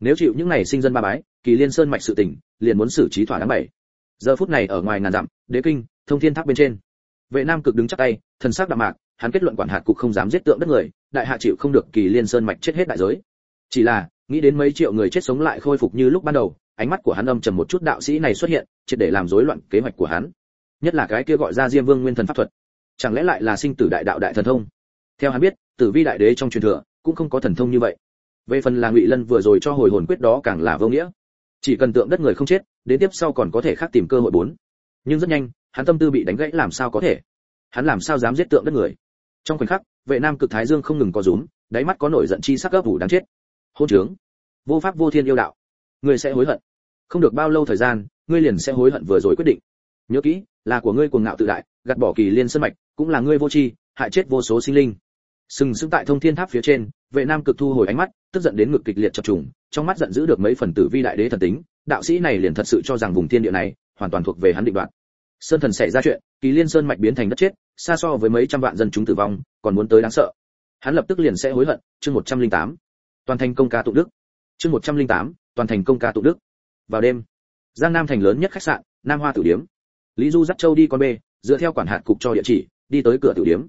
Nếu chịu những này sinh dân ba bái, kỳ liên sơn mạch sự tỉnh, liền muốn xử trí thỏa đáng bảy. Giờ phút này ở ngoài ngàn dặm, đế kinh, thông thiên tháp bên trên. Vệ nam cực đứng chắc tay, thần sắc đạm mạc, hắn kết luận quản hạt cục không dám giết tượng đất người, đại hạ chịu không được kỳ liên sơn mạch chết hết đại giới. Chỉ là nghĩ đến mấy triệu người chết sống lại khôi phục như lúc ban đầu, ánh mắt của hắn âm trầm một chút đạo sĩ này xuất hiện, triệt để làm rối loạn kế hoạch của hắn. Nhất là cái kia gọi ra diêm vương nguyên thần pháp thuật. Chẳng lẽ lại là sinh tử đại đạo đại thần thông? Theo hắn biết, tử vi đại đế trong truyền thừa cũng không có thần thông như vậy. Về phần là ngụy lân vừa rồi cho hồi hồn quyết đó càng là vô nghĩa. Chỉ cần tượng đất người không chết, đến tiếp sau còn có thể khác tìm cơ hội bốn. Nhưng rất nhanh, hắn tâm tư bị đánh gãy làm sao có thể? Hắn làm sao dám giết tượng đất người? Trong khoảnh khắc, vệ nam cực thái dương không ngừng có rúm, đáy mắt có nổi giận chi sắc gấp ủ đáng chết hôn trướng. Vô pháp vô thiên yêu đạo. Ngươi sẽ hối hận. Không được bao lâu thời gian, ngươi liền sẽ hối hận vừa rồi quyết định. Nhớ kỹ, là của ngươi cuồng ngạo tự đại, gạt bỏ kỳ liên sân mạch, cũng là ngươi vô tri, hại chết vô số sinh linh. Sừng sững tại thông thiên tháp phía trên, vệ nam cực thu hồi ánh mắt, tức giận đến ngực kịch liệt chập trùng, trong mắt giận giữ được mấy phần tử vi đại đế thần tính, đạo sĩ này liền thật sự cho rằng vùng thiên địa này, hoàn toàn thuộc về hắn định đoạt. Sơn thần xảy ra chuyện, kỳ liên sơn mạch biến thành đất chết, xa so với mấy trăm vạn dân chúng tử vong, còn muốn tới đáng sợ. Hắn lập tức liền sẽ hối hận, chương 108 toàn thành công ca tụng đức. Chương 108, toàn thành công ca tụng đức. Vào đêm giang nam thành lớn nhất khách sạn nam hoa tử điếm. Lý du dắt châu đi con bê dựa theo quản hạt cục cho địa chỉ đi tới cửa tử điếm.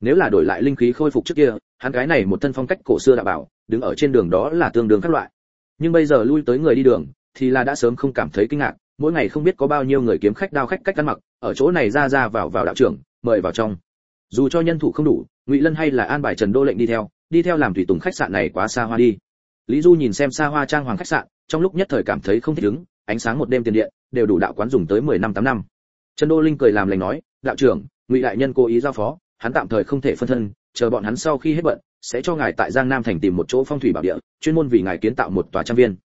Nếu là đổi lại linh khí khôi phục trước kia hắn cái này một thân phong cách cổ xưa đã bảo đứng ở trên đường đó là tương đương các loại. Nhưng bây giờ lui tới người đi đường thì là đã sớm không cảm thấy kinh ngạc mỗi ngày không biết có bao nhiêu người kiếm khách đao khách cách ăn mặc ở chỗ này ra ra vào vào đạo trưởng mời vào trong. Dù cho nhân thủ không đủ ngụy lân hay là an bài trần đô lệnh đi theo đi theo làm tùy tùng khách sạn này quá xa hoa đi. Lý du nhìn xem xa hoa trang hoàng khách sạn, trong lúc nhất thời cảm thấy không thích ứng, ánh sáng một đêm tiền điện, đều đủ đạo quán dùng tới 10 năm tám năm. Trần đô linh cười làm lành nói, đạo trưởng, ngụy đại nhân cố ý giao phó, hắn tạm thời không thể phân thân, chờ bọn hắn sau khi hết bận, sẽ cho ngài tại giang nam thành tìm một chỗ phong thủy bảo địa, chuyên môn vì ngài kiến tạo một tòa trang viên.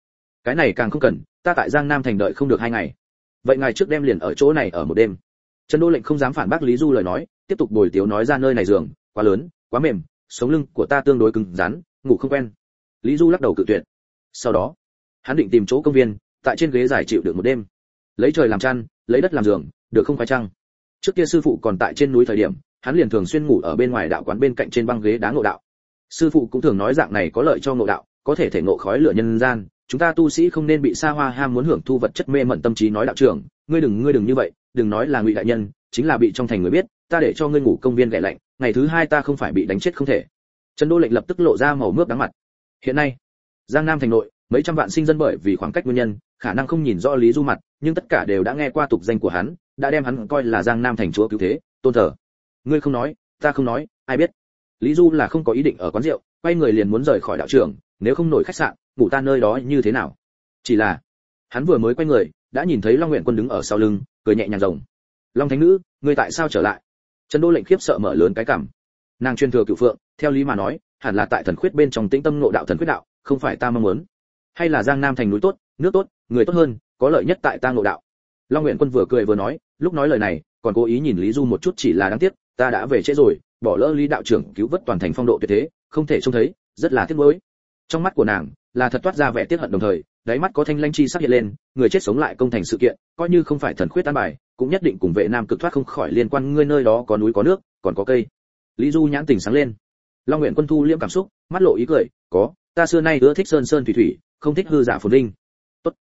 Cái này càng không cần, ta tại giang nam thành đợi không được hai ngày. Vậy ngài trước đem liền ở chỗ này ở một đêm. Trần đô lệnh không dám phản bác lý du lời nói, tiếp tục bồi tiếu nói ra nơi này giường, quá lớn, quá mềm sống lưng của ta tương đối cứng rắn, ngủ không quen. Lý du lắc đầu cự tuyệt. Sau đó, hắn định tìm chỗ công viên, tại trên ghế giải chịu được một đêm. Lấy trời làm chăn, lấy đất làm giường, được không phải chăng trước kia sư phụ còn tại trên núi thời điểm, hắn liền thường xuyên ngủ ở bên ngoài đạo quán bên cạnh trên băng ghế đá ngộ đạo. Sư phụ cũng thường nói dạng này có lợi cho ngộ đạo, có thể thể ngộ khói lửa nhân gian. Chúng ta tu sĩ không nên bị xa hoa ham muốn hưởng thu vật chất mê mẩn tâm trí nói đạo trưởng. Ngươi đừng ngươi đừng như vậy, đừng nói là ngụy đại nhân, chính là bị trong thành người biết, ta để cho ngươi ngủ công viên ghẻ lạnh ngày thứ hai ta không phải bị đánh chết không thể. Trần đô lệnh lập tức lộ ra màu mướp đắng mặt. Hiện nay, giang nam thành nội, mấy trăm vạn sinh dân bởi vì khoảng cách nguyên nhân, khả năng không nhìn rõ lý du mặt, nhưng tất cả đều đã nghe qua tục danh của hắn, đã đem hắn coi là giang nam thành chúa cứu thế. Tôn thờ, ngươi không nói, ta không nói, ai biết? Lý du là không có ý định ở quán rượu, quay người liền muốn rời khỏi đạo trường, nếu không nổi khách sạn, ngủ ta nơi đó như thế nào? Chỉ là, hắn vừa mới quay người, đã nhìn thấy long nguyện quân đứng ở sau lưng, cười nhẹ nhàng rồng. Long thánh nữ, ngươi tại sao trở lại? Trần đô lệnh khiếp sợ mở lớn cái cảm. Nàng truyền thừa cửu phượng, theo lý mà nói, hẳn là tại thần khuyết bên trong tĩnh tâm ngộ đạo thần khuyết đạo, không phải ta mong muốn. Hay là giang nam thành núi tốt, nước tốt, người tốt hơn, có lợi nhất tại ta ngộ đạo. Long nguyện quân vừa cười vừa nói, lúc nói lời này, còn cố ý nhìn lý du một chút chỉ là đáng tiếc, ta đã về trễ rồi, bỏ lỡ lý đạo trưởng cứu vớt toàn thành phong độ tuyệt thế, không thể trông thấy, rất là tiếc nuối. Trong mắt của nàng, là thật toát ra vẻ tiếc hận đồng thời, đáy mắt có thanh lanh chi sắc hiện lên, người chết sống lại công thành sự kiện, coi như không phải thần khuyết tan bài cũng nhất định cùng vệ nam cực thoát không khỏi liên quan ngươi nơi đó có núi có nước, còn có cây. Lý du nhãn tình sáng lên. Long nguyện quân thu liễm cảm xúc, mắt lộ ý cười, có, ta xưa nay ưa thích sơn sơn thủy thủy, không thích hư giả phồn linh tốt.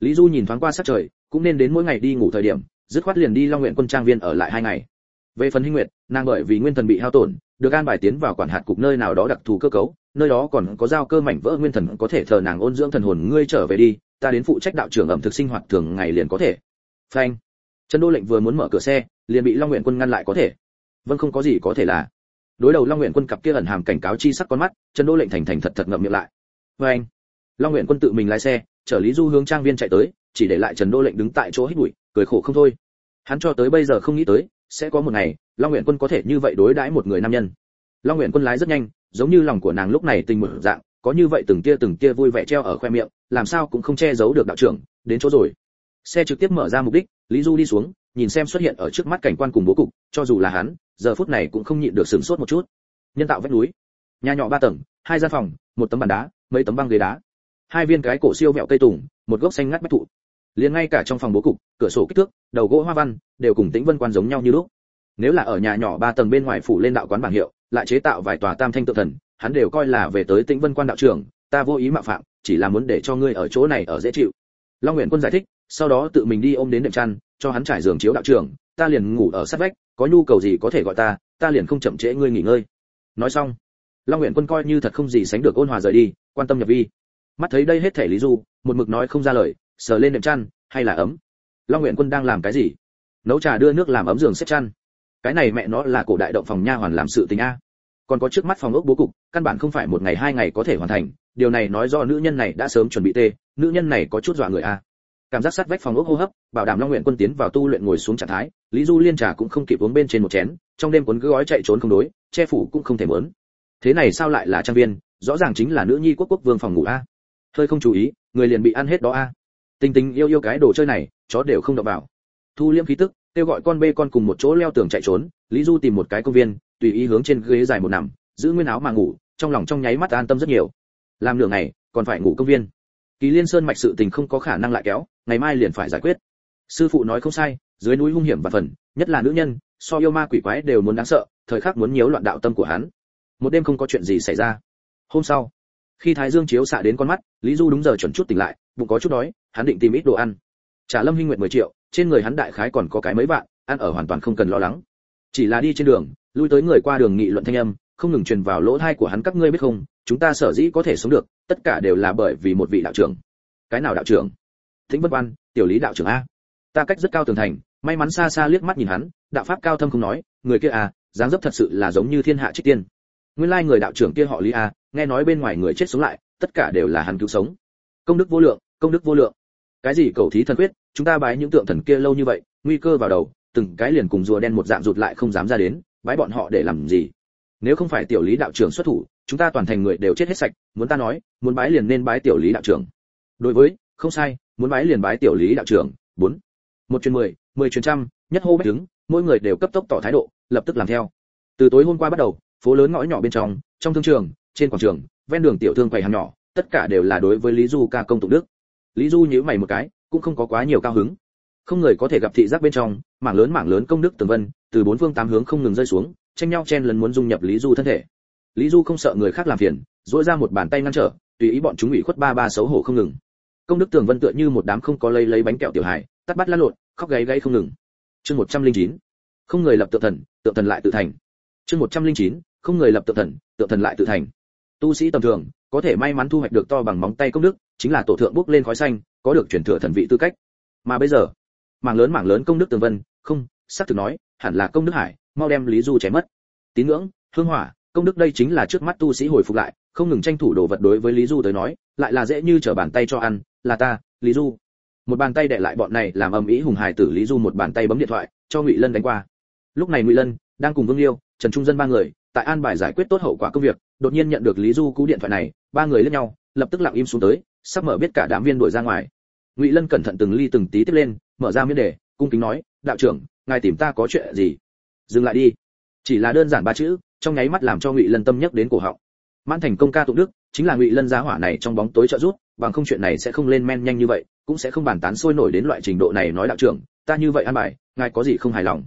Lý du nhìn thoáng qua sát trời, cũng nên đến mỗi ngày đi ngủ thời điểm, dứt khoát liền đi long nguyện quân trang viên ở lại hai ngày. Về phần hinh nguyệt, nàng bởi vì nguyên thần bị hao tổn, được an bài tiến vào quản hạt cục nơi nào đó đặc thù cơ cấu, nơi đó còn có giao cơ mảnh vỡ nguyên thần có thể thờ nàng ôn dưỡng thần hồn ngươi trở về đi, ta đến phụ trách đạo trưởng ẩm thực sinh hoạt thường ngày liền có thể. Phanh trần đô lệnh vừa muốn mở cửa xe, liền bị long nguyện quân ngăn lại có thể. Vâng không có gì có thể là. Đối đầu long nguyện quân cặp kia ẩn hàm cảnh cáo chi sắc con mắt, trần đô lệnh thành thành thật thật ngậm miệng lại. Phanh long nguyện quân tự mình lái xe, chở lý du hướng trang viên chạy tới, chỉ để lại trần đô lệnh đứng tại chỗ hít bụi, cười khổ không thôi. Hắn cho tới bây giờ không nghĩ tới, sẽ có một ngày, long nguyện quân có thể như vậy đối đãi một người nam nhân. Long nguyện quân lái rất nhanh, giống như lòng của nàng lúc này tình mở dạng, có như vậy từng tia từng tia vui vẻ treo ở khoe miệng, làm sao cũng không che giấu được đạo trưởng, đến chỗ rồi. Xe trực tiếp mở ra mục đích lý du đi xuống, nhìn xem xuất hiện ở trước mắt cảnh quan cùng bố cục, cho dù là hắn, giờ phút này cũng không nhịn được sửng sốt một chút. Nhân tạo vách núi, nhà nhỏ ba tầng, hai gian phòng, một tấm bàn đá, mấy tấm băng ghế đá. Hai viên cái cổ siêu vẹo cây tùng, một gốc xanh ngắt bách thụ. Liền ngay cả trong phòng bố cục, cửa sổ kích thước, đầu gỗ hoa văn, đều cùng tĩnh vân quan giống nhau như lúc. Nếu là ở nhà nhỏ ba tầng bên ngoài phủ lên đạo quán bảng hiệu, lại chế tạo vài tòa tam thanh tự thần, hắn đều coi là về tới tĩnh vân quan đạo trưởng, ta vô ý mạo phạm, chỉ là muốn để cho ngươi ở chỗ này ở dễ chịu long nguyện quân giải thích, sau đó tự mình đi ôm đến đệm chăn, cho hắn trải giường chiếu đạo trưởng ta liền ngủ ở sát vách, có nhu cầu gì có thể gọi ta ta liền không chậm trễ ngươi nghỉ ngơi. Nói xong, long nguyện quân coi như thật không gì sánh được ôn hòa rời đi, quan tâm nhập vi. Mắt thấy đây hết thể lý du, một mực nói không ra lời, sờ lên đệm chăn, hay là ấm. Long nguyện quân đang làm cái gì? Nấu trà đưa nước làm ấm giường xếp chăn. Cái này mẹ nó là cổ đại động phòng nha hoàn làm sự tình a. Còn có trước mắt phòng ốc bố cục, căn bản không phải một ngày hai ngày có thể hoàn thành điều này nói do nữ nhân này đã sớm chuẩn bị tê, nữ nhân này có chút dọa người a. Cảm giác sát vách phòng ốc hô hấp, bảo đảm long nguyện quân tiến vào tu luyện ngồi xuống trạng thái, lý du liên trà cũng không kịp uống bên trên một chén, trong đêm cuốn cứ gói chạy trốn không đối, che phủ cũng không thể muốn thế này sao lại là trang viên, rõ ràng chính là nữ nhi quốc quốc vương phòng ngủ a. Hơi không chú ý, người liền bị ăn hết đó a. Tình tình yêu yêu cái đồ chơi này, chó đều không đụng vào. Thu liêm khí tức, kêu gọi con bê con cùng một chỗ leo tường chạy trốn, lý du tìm một cái công viên, tùy ý hướng trên ghế dài một nằm, giữ nguyên áo mà ngủ, trong lòng trong nháy mắt an tâm rất nhiều làm nửa ngày, còn phải ngủ công viên. Kỳ liên sơn mạch sự tình không có khả năng lại kéo, ngày mai liền phải giải quyết. Sư phụ nói không sai, dưới núi hung hiểm và phần, nhất là nữ nhân, so yêu ma quỷ quái đều muốn đáng sợ, thời khắc muốn nhiễu loạn đạo tâm của hắn. Một đêm không có chuyện gì xảy ra. Hôm sau, khi thái dương chiếu xạ đến con mắt, lý du đúng giờ chuẩn chút tỉnh lại, bụng có chút đói, hắn định tìm ít đồ ăn. Trả lâm hinh nguyện 10 triệu, trên người hắn đại khái còn có cái mấy vạn, ăn ở hoàn toàn không cần lo lắng. Chỉ là đi trên đường, lui tới người qua đường nghị luận thanh âm, không ngừng truyền vào lỗ tai của hắn các ngươi biết không chúng ta sở dĩ có thể sống được, tất cả đều là bởi vì một vị đạo trưởng. Cái nào đạo trưởng? Thính vân văn tiểu lý đạo trưởng a. Ta cách rất cao tường thành, may mắn xa xa liếc mắt nhìn hắn, đạo pháp cao thâm không nói, người kia a, dáng dấp thật sự là giống như thiên hạ trích tiên. Nguyên lai người đạo trưởng kia họ lý a, nghe nói bên ngoài người chết sống lại, tất cả đều là hắn cứu sống. Công đức vô lượng, công đức vô lượng. Cái gì cầu thí thần quyết, chúng ta bái những tượng thần kia lâu như vậy, nguy cơ vào đầu, từng cái liền cùng rùa đen một dạng rụt lại không dám ra đến, bái bọn họ để làm gì? Nếu không phải tiểu lý đạo trưởng xuất thủ chúng ta toàn thành người đều chết hết sạch, muốn ta nói, muốn bái liền nên bái tiểu lý đạo trưởng. Đối với, không sai, muốn bái liền bái tiểu lý đạo trưởng. Bốn. Một chuyến mười mười chuyến trăm, nhất hô bách đứng, mỗi người đều cấp tốc tỏ thái độ, lập tức làm theo. Từ tối hôm qua bắt đầu, phố lớn ngõ nhỏ bên trong trong thương trường, trên quảng trường, ven đường tiểu thương quầy hàng nhỏ, tất cả đều là đối với lý du ca công tụng đức. Lý du nhíu mày một cái, cũng không có quá nhiều cao hứng. Không người có thể gặp thị giác bên trong, mảng lớn mảng lớn công đức tường vân, từ bốn phương tám hướng không ngừng rơi xuống, tranh nhau chen lấn muốn dung nhập lý du thân thể lý du không sợ người khác làm phiền dỗi ra một bàn tay ngăn trở, tùy ý bọn chúng ủy khuất ba ba xấu hổ không ngừng. Công đức tường vân tựa như một đám không có lấy lấy bánh kẹo tiểu hài, tắt bắt lăn lộn, khóc gáy gáy không ngừng. Chương một trăm linh chín, không người lập tượng thần tượng thần lại tự thành. Chương một trăm linh chín, không người lập tượng thần tượng thần lại tự thành. Tu sĩ tầm thường, có thể may mắn thu hoạch được to bằng móng tay công đức, chính là tổ thượng bước lên khói xanh, có được chuyển thừa thần vị tư cách. Mà bây giờ, mảng lớn mảng lớn công đức tường vân, không, xác thực nói, hẳn là công đức hải, mau đem lý du chém mất. Tín ngưỡng, hương hỏa công đức đây chính là trước mắt tu sĩ hồi phục lại, không ngừng tranh thủ đồ vật đối với lý du tới nói, lại là dễ như trở bàn tay cho ăn, là ta, lý du. Một bàn tay đệ lại bọn này làm ầm ý hùng hài tử lý du một bàn tay bấm điện thoại, cho ngụy lân đánh qua. Lúc này ngụy lân đang cùng vương liêu, trần trung dân ba người, tại an bài giải quyết tốt hậu quả công việc, đột nhiên nhận được lý du cú điện thoại này, ba người lẫn nhau, lập tức lặng im xuống tới, sắp mở biết cả đám viên đuổi ra ngoài. Ngụy lân cẩn thận từng ly từng tí tiếp lên, mở ra miễn đề, cung kính nói, đạo trưởng, ngài tìm ta có chuyện gì? Dừng lại đi. Chỉ là đơn giản ba chữ trong nháy mắt làm cho ngụy lân tâm nhắc đến cổ họng mãn thành công ca tụng đức chính là ngụy lân giá hỏa này trong bóng tối trợ giúp bằng không chuyện này sẽ không lên men nhanh như vậy cũng sẽ không bàn tán sôi nổi đến loại trình độ này nói đạo trưởng ta như vậy an bài ngài có gì không hài lòng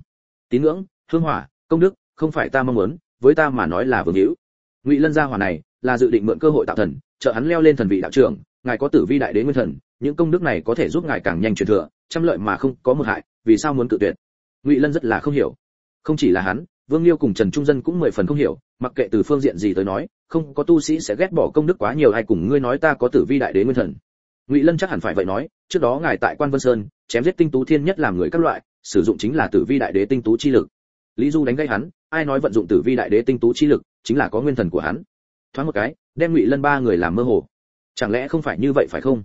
tín ngưỡng hương hỏa công đức không phải ta mong muốn với ta mà nói là vương hữu ngụy lân gia hỏa này là dự định mượn cơ hội tạo thần trợ hắn leo lên thần vị đạo trưởng ngài có tử vi đại đế nguyên thần những công đức này có thể giúp ngài càng nhanh truyền thừa trăm lợi mà không có một hại vì sao muốn cự tuyệt ngụy lân rất là không hiểu không chỉ là hắn vương liêu cùng trần trung dân cũng mười phần không hiểu, mặc kệ từ phương diện gì tới nói, không có tu sĩ sẽ ghét bỏ công đức quá nhiều hay cùng ngươi nói ta có tử vi đại đế nguyên thần. Ngụy lân chắc hẳn phải vậy nói, trước đó ngài tại quan vân sơn, chém giết tinh tú thiên nhất làm người các loại, sử dụng chính là tử vi đại đế tinh tú chi lực. Lý du đánh gây hắn, ai nói vận dụng tử vi đại đế tinh tú chi lực, chính là có nguyên thần của hắn. Thoáng một cái, đem ngụy lân ba người làm mơ hồ. Chẳng lẽ không phải như vậy phải không?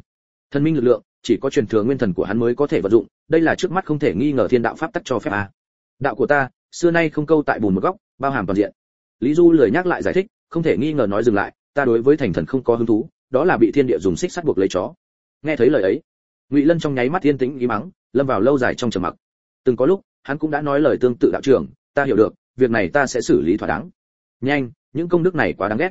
Thần minh lực lượng, chỉ có truyền thừa nguyên thần của hắn mới có thể vận dụng, đây là trước mắt không thể nghi ngờ thiên đạo pháp tắc cho phép à. đạo của ta xưa nay không câu tại bùn một góc, bao hàm toàn diện. Lý du lười nhắc lại giải thích, không thể nghi ngờ nói dừng lại, ta đối với thành thần không có hứng thú, đó là bị thiên địa dùng xích sắt buộc lấy chó. Nghe thấy lời ấy, ngụy lân trong nháy mắt yên tĩnh ý mắng lâm vào lâu dài trong trầm mặc. Từng có lúc, hắn cũng đã nói lời tương tự đạo trưởng, ta hiểu được, việc này ta sẽ xử lý thỏa đáng. Nhanh, những công đức này quá đáng ghét.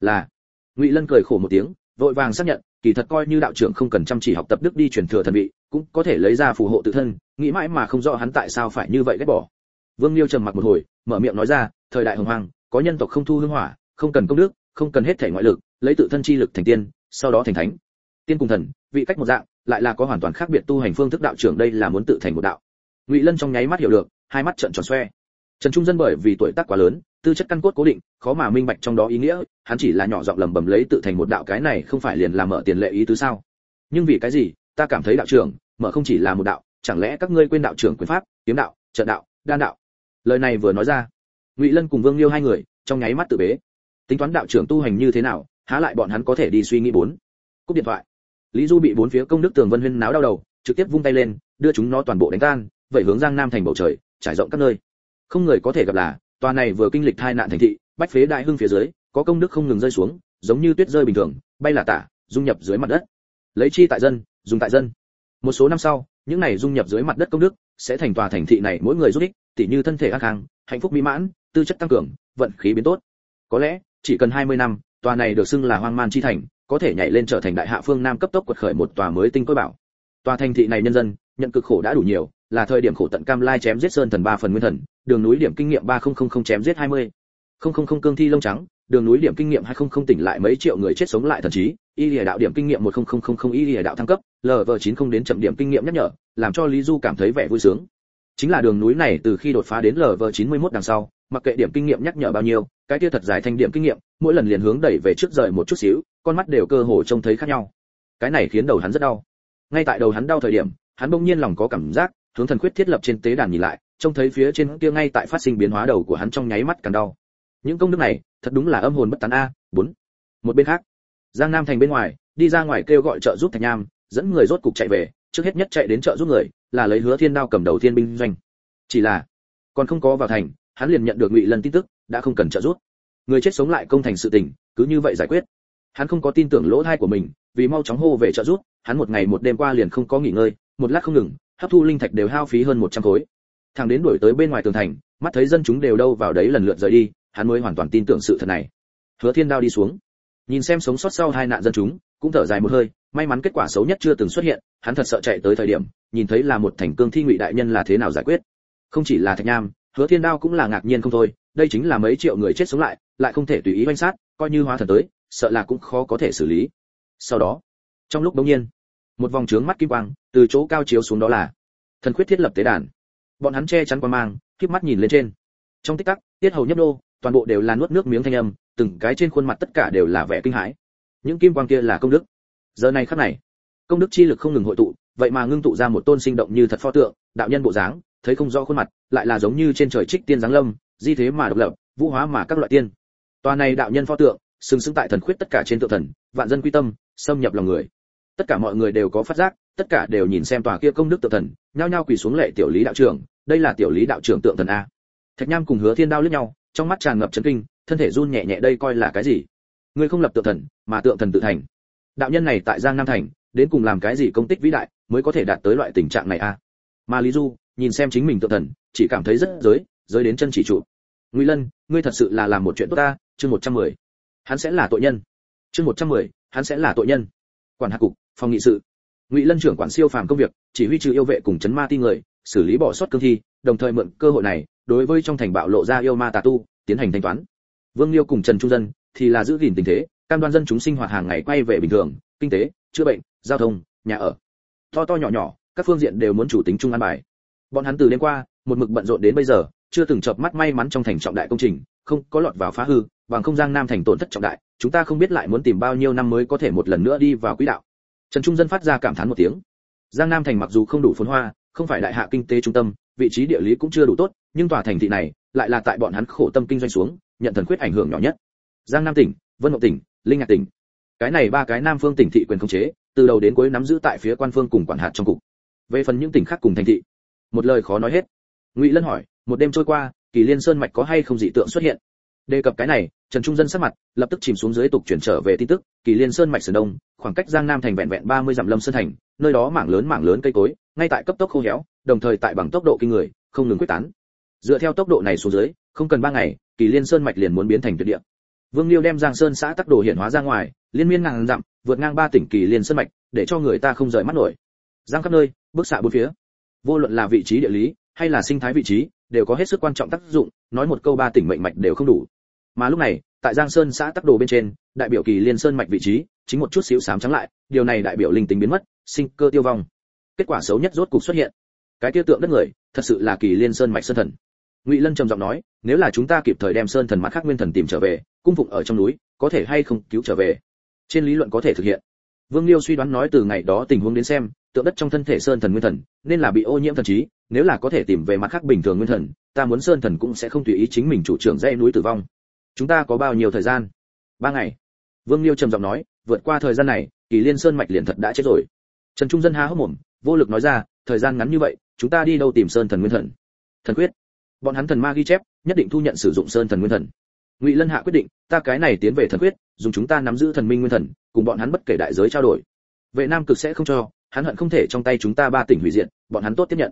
Là, ngụy lân cười khổ một tiếng, vội vàng xác nhận, kỳ thật coi như đạo trưởng không cần chăm chỉ học tập đức đi truyền thừa thần vị, cũng có thể lấy ra phù hộ tự thân, nghĩ mãi mà không rõ hắn tại sao phải như vậy ghét bỏ vương liêu trầm mặc một hồi, mở miệng nói ra, thời đại hồng hoàng có nhân tộc không thu hương hỏa, không cần công đức, không cần hết thể ngoại lực, lấy tự thân chi lực thành tiên, sau đó thành thánh. Tiên cùng thần, vị cách một dạng, lại là có hoàn toàn khác biệt tu hành phương thức đạo trưởng đây là muốn tự thành một đạo. Ngụy lân trong nháy mắt hiểu được, hai mắt trợn tròn xoe. Trần trung dân bởi vì tuổi tác quá lớn, tư chất căn cốt cố định, khó mà minh bạch trong đó ý nghĩa, hắn chỉ là nhỏ giọng lầm bầm lấy tự thành một đạo cái này không phải liền là mở tiền lệ ý tứ sao? Nhưng vì cái gì, ta cảm thấy đạo trưởng, mở không chỉ là một đạo, chẳng lẽ các ngươi quên đạo trưởng quyền pháp, kiếm đạo, trận đạo, đan đạo? Lời này vừa nói ra, ngụy lân cùng vương liêu hai người, trong nháy mắt tự bế. Tính toán đạo trưởng tu hành như thế nào, há lại bọn hắn có thể đi suy nghĩ bốn. Cúp điện thoại. Lý du bị bốn phía công đức tường vân huyên náo đau đầu, trực tiếp vung tay lên, đưa chúng nó toàn bộ đánh tan vậy hướng giang nam thành bầu trời, trải rộng các nơi. Không người có thể gặp là, tòa này vừa kinh lịch tai nạn thành thị, bách phế đại hưng phía dưới, có công đức không ngừng rơi xuống, giống như tuyết rơi bình thường, bay là tả, dung nhập dưới mặt đất. Lấy chi tại dân, dùng tại dân. Một số năm sau những này dung nhập dưới mặt đất công đức, sẽ thành tòa thành thị này mỗi người giúp ích, tỉ như thân thể an khang, hạnh phúc mỹ mãn, tư chất tăng cường, vận khí biến tốt có lẽ, chỉ cần 20 năm, tòa này được xưng là hoang man chi thành, có thể nhảy lên trở thành đại hạ phương nam cấp tốc quật khởi một tòa mới tinh cối bảo tòa thành thị này nhân dân, nhận cực khổ đã đủ nhiều, là thời điểm khổ tận cam lai chém giết sơn thần ba phần nguyên thần, đường núi điểm kinh nghiệm ba không không không chém giết 20. không không không cương thi lông trắng đường núi điểm kinh nghiệm hai không không tỉnh lại mấy triệu người chết sống lại thần trí, y lìa đạo điểm kinh nghiệm một không không không không, y lìa đạo thăng cấp lv chín không đến chậm điểm kinh nghiệm nhắc nhở, làm cho lý du cảm thấy vẻ vui sướng. Chính là đường núi này từ khi đột phá đến lv 91 đằng sau, mặc kệ điểm kinh nghiệm nhắc nhở bao nhiêu, cái kia thật dài thành điểm kinh nghiệm, mỗi lần liền hướng đẩy về trước rời một chút xíu, con mắt đều cơ hồ trông thấy khác nhau. Cái này khiến đầu hắn rất đau. Ngay tại đầu hắn đau thời điểm, hắn bỗng nhiên lòng có cảm giác, hướng thần quyết thiết lập trên tế đàn nhìn lại, trông thấy phía trên kia ngay tại phát sinh biến hóa đầu của hắn trong nháy mắt càng đau những công đức này, thật đúng là âm hồn bất tán a, bốn. Một bên khác, giang nam thành bên ngoài, đi ra ngoài kêu gọi trợ giúp thạch nham, dẫn người rốt cục chạy về, trước hết nhất chạy đến trợ giúp người, là lấy hứa thiên đao cầm đầu thiên binh doanh. Chỉ là, còn không có vào thành, hắn liền nhận được ngụy lân tin tức, đã không cần trợ giúp. Người chết sống lại công thành sự tình, cứ như vậy giải quyết. Hắn không có tin tưởng lỗ thai của mình, vì mau chóng hô về trợ giúp, hắn một ngày một đêm qua liền không có nghỉ ngơi, một lát không ngừng, hấp thu linh thạch đều hao phí hơn 100 khối. Thằng đến đuổi tới bên ngoài tường thành, mắt thấy dân chúng đều đâu vào đấy lần lượt rời đi hắn mới hoàn toàn tin tưởng sự thật này. Hứa thiên đao đi xuống. Nhìn xem sống sót sau hai nạn dân chúng, cũng thở dài một hơi, may mắn kết quả xấu nhất chưa từng xuất hiện, hắn thật sợ chạy tới thời điểm, nhìn thấy là một thành cương thi ngụy đại nhân là thế nào giải quyết. Không chỉ là thạch nham, hứa thiên đao cũng là ngạc nhiên không thôi, đây chính là mấy triệu người chết sống lại lại không thể tùy ý oanh sát, coi như hóa thần tới, sợ là cũng khó có thể xử lý. Sau đó, trong lúc đống nhiên, một vòng trướng mắt kim quang, từ chỗ cao chiếu xuống đó là thần khuyết thiết lập tế đàn. Bọn hắn che chắn quan mang kiếp mắt nhìn lên trên. Trong tích tắc, tiết hầu nhấp đô toàn bộ đều là nuốt nước miếng thanh âm, từng cái trên khuôn mặt tất cả đều là vẻ kinh hãi. Những kim quang kia là công đức. Giờ này khắc này, công đức chi lực không ngừng hội tụ, vậy mà ngưng tụ ra một tôn sinh động như thật pho tượng, đạo nhân bộ dáng, thấy không rõ khuôn mặt, lại là giống như trên trời trích tiên giáng lâm, di thế mà độc lập, vũ hóa mà các loại tiên. Tòa này đạo nhân pho tượng, sừng sững tại thần khuyết tất cả trên tượng thần, vạn dân quy tâm, xâm nhập lòng người. Tất cả mọi người đều có phát giác, tất cả đều nhìn xem tòa kia công đức tượng thần, nhao nhao quỳ xuống lệ tiểu lý đạo trưởng, đây là tiểu lý đạo trưởng tượng thần a. Thạch nham cùng hứa thiên đao lướt nhau trong mắt tràn ngập chấn kinh, thân thể run nhẹ nhẹ đây coi là cái gì? Ngươi không lập tượng thần, mà tượng thần tự thành. Đạo nhân này tại giang nam thành, đến cùng làm cái gì công tích vĩ đại mới có thể đạt tới loại tình trạng này a mà lý du, nhìn xem chính mình tượng thần, chỉ cảm thấy rất giới giới đến chân chỉ trụ. Ngụy lân, ngươi thật sự là làm một chuyện tốt ta, chương một trăm mười. Hắn sẽ là tội nhân. Chương một trăm mười, hắn sẽ là tội nhân. Quản hạt cục, phòng nghị sự. Ngụy lân trưởng quản siêu phàm công việc, chỉ huy trừ yêu vệ cùng chấn ma ti người, xử lý bỏ sót cương thi, đồng thời mượn cơ hội này đối với trong thành bạo lộ ra yêu ma tà tu, tiến hành thanh toán. Vương liêu cùng trần trung dân thì là giữ gìn tình thế, cam đoan dân chúng sinh hoạt hàng ngày quay về bình thường, kinh tế, chữa bệnh, giao thông, nhà ở. To to nhỏ nhỏ, các phương diện đều muốn chủ tính chung an bài. Bọn hắn từ đêm qua, một mực bận rộn đến bây giờ, chưa từng chợp mắt may mắn trong thành trọng đại công trình, không có lọt vào phá hư, bằng không giang nam thành tổn thất trọng đại, chúng ta không biết lại muốn tìm bao nhiêu năm mới có thể một lần nữa đi vào quỹ đạo. Trần trung dân phát ra cảm thán một tiếng. Giang nam thành mặc dù không đủ phồn hoa không phải đại hạ kinh tế trung tâm, vị trí địa lý cũng chưa đủ tốt, nhưng tòa thành thị này lại là tại bọn hắn khổ tâm kinh doanh xuống, nhận thần khuyết ảnh hưởng nhỏ nhất. Giang nam tỉnh, vân mộng tỉnh, linh ngạc tỉnh. Cái này ba cái nam phương tỉnh thị quyền khống chế, từ đầu đến cuối nắm giữ tại phía quan phương cùng quản hạt trong cục. Về phần những tỉnh khác cùng thành thị, một lời khó nói hết. Ngụy lân hỏi, một đêm trôi qua, kỳ liên sơn mạch có hay không dị tượng xuất hiện? Đề cập cái này, trần trung dân sắc mặt lập tức chìm xuống dưới tục chuyển trở về tin tức, kỳ liên sơn mạch sơn đông, khoảng cách giang nam thành vẹn vẹn 30 dặm lâm sơn thành, nơi đó mảng lớn mảng lớn cây cối ngay tại cấp tốc khô héo, đồng thời tại bằng tốc độ kinh người, không ngừng quyết tán. Dựa theo tốc độ này xuống dưới, không cần ba ngày, kỳ liên sơn mạch liền muốn biến thành tuyệt địa. Vương liêu đem giang sơn xã tắc đồ hiện hóa ra ngoài, liên miên ngàn dặm, vượt ngang ba tỉnh kỳ liên sơn mạch, để cho người ta không rời mắt nổi. Giang khắp nơi bức xạ bốn phía. Vô luận là vị trí địa lý, hay là sinh thái vị trí, đều có hết sức quan trọng tác dụng, nói một câu ba tỉnh mệnh mạch đều không đủ. Mà lúc này, tại giang sơn xã tắc đồ bên trên, đại biểu kỳ liên sơn mạch vị trí, chính một chút xíu sám trắng lại, điều này đại biểu linh tính biến mất, sinh cơ tiêu vong kết quả xấu nhất rốt cục xuất hiện. Cái tiêu tượng đất người, thật sự là kỳ liên sơn mạch sơn thần. Ngụy lân trầm giọng nói, nếu là chúng ta kịp thời đem sơn thần mặt khác nguyên thần tìm trở về, cung phụng ở trong núi, có thể hay không cứu trở về? Trên lý luận có thể thực hiện. Vương liêu suy đoán nói từ ngày đó tình huống đến xem, tượng đất trong thân thể sơn thần nguyên thần, nên là bị ô nhiễm thần trí, nếu là có thể tìm về mặt khác bình thường nguyên thần, ta muốn sơn thần cũng sẽ không tùy ý chính mình chủ trưởng dây núi tử vong. Chúng ta có bao nhiêu thời gian? Ba ngày. Vương liêu trầm giọng nói, vượt qua thời gian này, kỳ liên sơn mạch liền thật đã chết rồi. Trần trung dân há hốc mồm vô lực nói ra, thời gian ngắn như vậy, chúng ta đi đâu tìm sơn thần nguyên thần? Thần quyết. Bọn hắn thần ma ghi chép, nhất định thu nhận sử dụng sơn thần nguyên thần. Ngụy lân hạ quyết định, ta cái này tiến về thần quyết, dùng chúng ta nắm giữ thần minh nguyên thần, cùng bọn hắn bất kể đại giới trao đổi. Vệ nam cực sẽ không cho, hắn hận không thể trong tay chúng ta ba tỉnh hủy diệt, bọn hắn tốt tiếp nhận.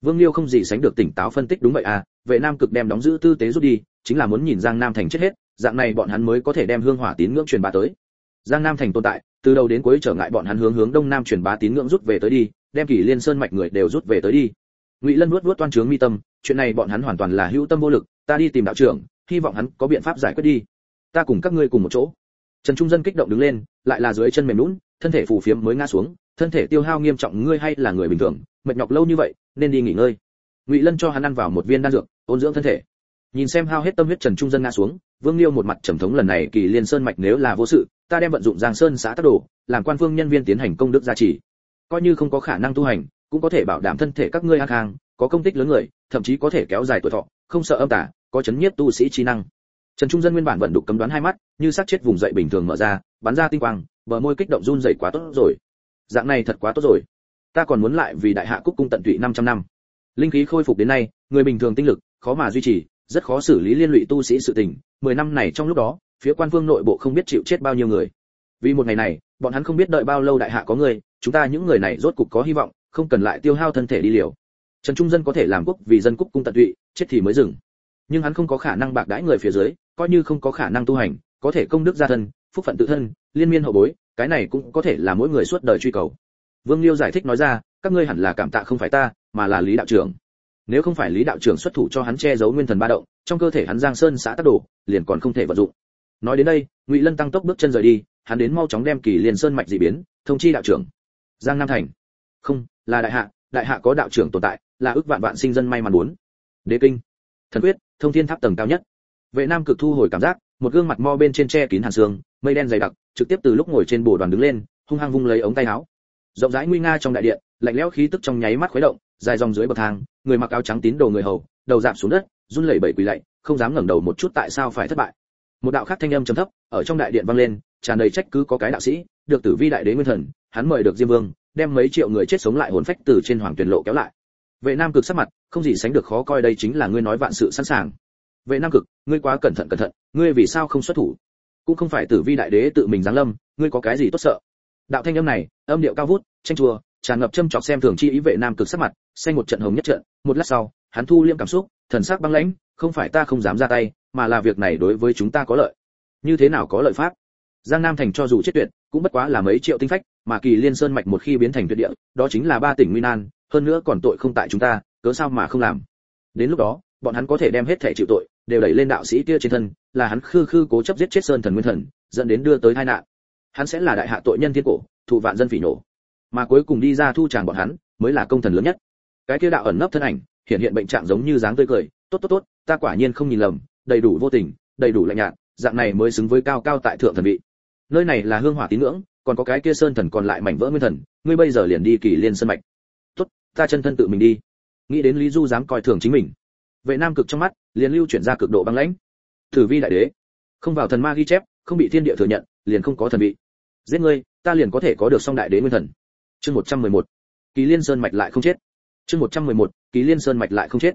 Vương liêu không gì sánh được tỉnh táo phân tích đúng vậy à vệ nam cực đem đóng giữ tư tế rút đi, chính là muốn nhìn giang nam thành chết hết, dạng này bọn hắn mới có thể đem hương hỏa tín ngưỡng truyền bá tới. Giang nam thành tồn tại, từ đầu đến cuối trở ngại bọn hắn hướng hướng đông nam truyền bá tín ngưỡng rút về tới đi đem kỳ liên sơn mạch người đều rút về tới đi. Ngụy lân nuốt nuốt toan trướng mi tâm, chuyện này bọn hắn hoàn toàn là hữu tâm vô lực, ta đi tìm đạo trưởng, hy vọng hắn có biện pháp giải quyết đi. Ta cùng các ngươi cùng một chỗ. Trần trung dân kích động đứng lên, lại là dưới chân mềm lún thân thể phù phiếm mới ngã xuống, thân thể tiêu hao nghiêm trọng, ngươi hay là người bình thường, mệt nhọc lâu như vậy, nên đi nghỉ ngơi. Ngụy lân cho hắn ăn vào một viên đan dược, ôn dưỡng thân thể. Nhìn xem hao hết tâm huyết trần trung dân ngã xuống, vương liêu một mặt trầm thống lần này kỳ liên sơn mạch nếu là vô sự, ta đem vận dụng giang sơn xã tác đồ, làm quan phương nhân viên tiến hành công đức gia trì coi như không có khả năng tu hành, cũng có thể bảo đảm thân thể các ngươi an khang, có công tích lớn người, thậm chí có thể kéo dài tuổi thọ, không sợ âm tả có chấn nhiếp tu sĩ trí năng. Trần trung dân nguyên bản vận đục cấm đoán hai mắt, như xác chết vùng dậy bình thường mở ra, bắn ra tinh quang, bờ môi kích động run rẩy quá tốt rồi. Dạng này thật quá tốt rồi. Ta còn muốn lại vì đại hạ cúc cung tận tụy 500 năm. Linh khí khôi phục đến nay, người bình thường tinh lực, khó mà duy trì, rất khó xử lý liên lụy tu sĩ sự tình. Mười năm này trong lúc đó, phía quan vương nội bộ không biết chịu chết bao nhiêu người. Vì một ngày này, bọn hắn không biết đợi bao lâu đại hạ có người chúng ta những người này rốt cục có hy vọng, không cần lại tiêu hao thân thể đi liều. Trần trung dân có thể làm quốc vì dân quốc cung tận tụy, chết thì mới dừng. Nhưng hắn không có khả năng bạc đãi người phía dưới, coi như không có khả năng tu hành, có thể công đức gia thân, phúc phận tự thân, liên miên hậu bối, cái này cũng có thể là mỗi người suốt đời truy cầu. Vương liêu giải thích nói ra, các ngươi hẳn là cảm tạ không phải ta, mà là lý đạo trưởng. Nếu không phải lý đạo trưởng xuất thủ cho hắn che giấu nguyên thần ba động, trong cơ thể hắn giang sơn xã tác đổ liền còn không thể vận dụng. Nói đến đây, ngụy lân tăng tốc bước chân rời đi, hắn đến mau chóng đem kỳ liền sơn mạch dị biến, thông chi đạo trưởng giang nam thành. Không, là đại hạ đại hạ có đạo trưởng tồn tại, là ước vạn vạn sinh dân may mắn muốn. Đế kinh. Thần quyết, thông thiên tháp tầng cao nhất. Vệ nam cực thu hồi cảm giác, một gương mặt mo bên trên che kín hàn xương, mây đen dày đặc, trực tiếp từ lúc ngồi trên bồ đoàn đứng lên, hung hăng vung lấy ống tay áo. Rộng rãi nguy nga trong đại điện, lạnh lẽo khí tức trong nháy mắt khuấy động, dài dòng dưới bậc thang, người mặc áo trắng tín đồ người hầu, đầu giảm xuống đất, run lẩy bẩy quỳ lạy, không dám ngẩng đầu một chút tại sao phải thất bại. Một đạo khác thanh âm trầm thấp, ở trong đại điện vang lên, tràn đầy trách cứ có cái đạo sĩ, được tử vi đại đế nguyên thần hắn mời được diêm vương, đem mấy triệu người chết sống lại hồn phách từ trên hoàng tuyển lộ kéo lại. Vệ nam cực sắc mặt, không gì sánh được khó coi đây chính là ngươi nói vạn sự sẵn sàng. Vệ nam cực, ngươi quá cẩn thận cẩn thận, ngươi vì sao không xuất thủ? Cũng không phải tử vi đại đế tự mình giáng lâm, ngươi có cái gì tốt sợ? Đạo thanh âm này, âm điệu cao vút, tranh chùa tràn ngập châm chọc xem thường chi ý vệ nam cực sắc mặt, xanh một trận hồng nhất trận, một lát sau, hắn thu liêm cảm xúc, thần sắc băng lãnh, không phải ta không dám ra tay, mà là việc này đối với chúng ta có lợi. Như thế nào có lợi pháp? Giang nam thành cho dù chết tuyệt cũng bất quá là mấy triệu tinh phách, mà kỳ liên sơn mạch một khi biến thành tuyệt địa, đó chính là ba tỉnh nguy nan, hơn nữa còn tội không tại chúng ta, cớ sao mà không làm? Đến lúc đó, bọn hắn có thể đem hết thể chịu tội, đều đẩy lên đạo sĩ kia trên thân, là hắn khư khư cố chấp giết chết sơn thần nguyên thần, dẫn đến đưa tới tai nạn. Hắn sẽ là đại hạ tội nhân thiên cổ, thụ vạn dân phỉ nổ. Mà cuối cùng đi ra thu tràng bọn hắn, mới là công thần lớn nhất. Cái kia đạo ẩn nấp thân ảnh, hiện hiện bệnh trạng giống như dáng tươi cười, tốt tốt tốt, ta quả nhiên không nhìn lầm, đầy đủ vô tình, đầy đủ lạnh nhạt, dạng này mới xứng với cao cao tại thượng thần vị nơi này là hương hỏa tín ngưỡng, còn có cái kia sơn thần còn lại mảnh vỡ nguyên thần, ngươi bây giờ liền đi kỳ liên sơn mạch tốt, ta chân thân tự mình đi nghĩ đến lý du dám coi thường chính mình vệ nam cực trong mắt, liền lưu chuyển ra cực độ băng lãnh thử vi đại đế, không vào thần ma ghi chép, không bị thiên địa thừa nhận, liền không có thần vị giết ngươi, ta liền có thể có được song đại đế nguyên thần chương 111. kỳ liên sơn mạch lại không chết chương 111. kỳ liên sơn mạch lại không chết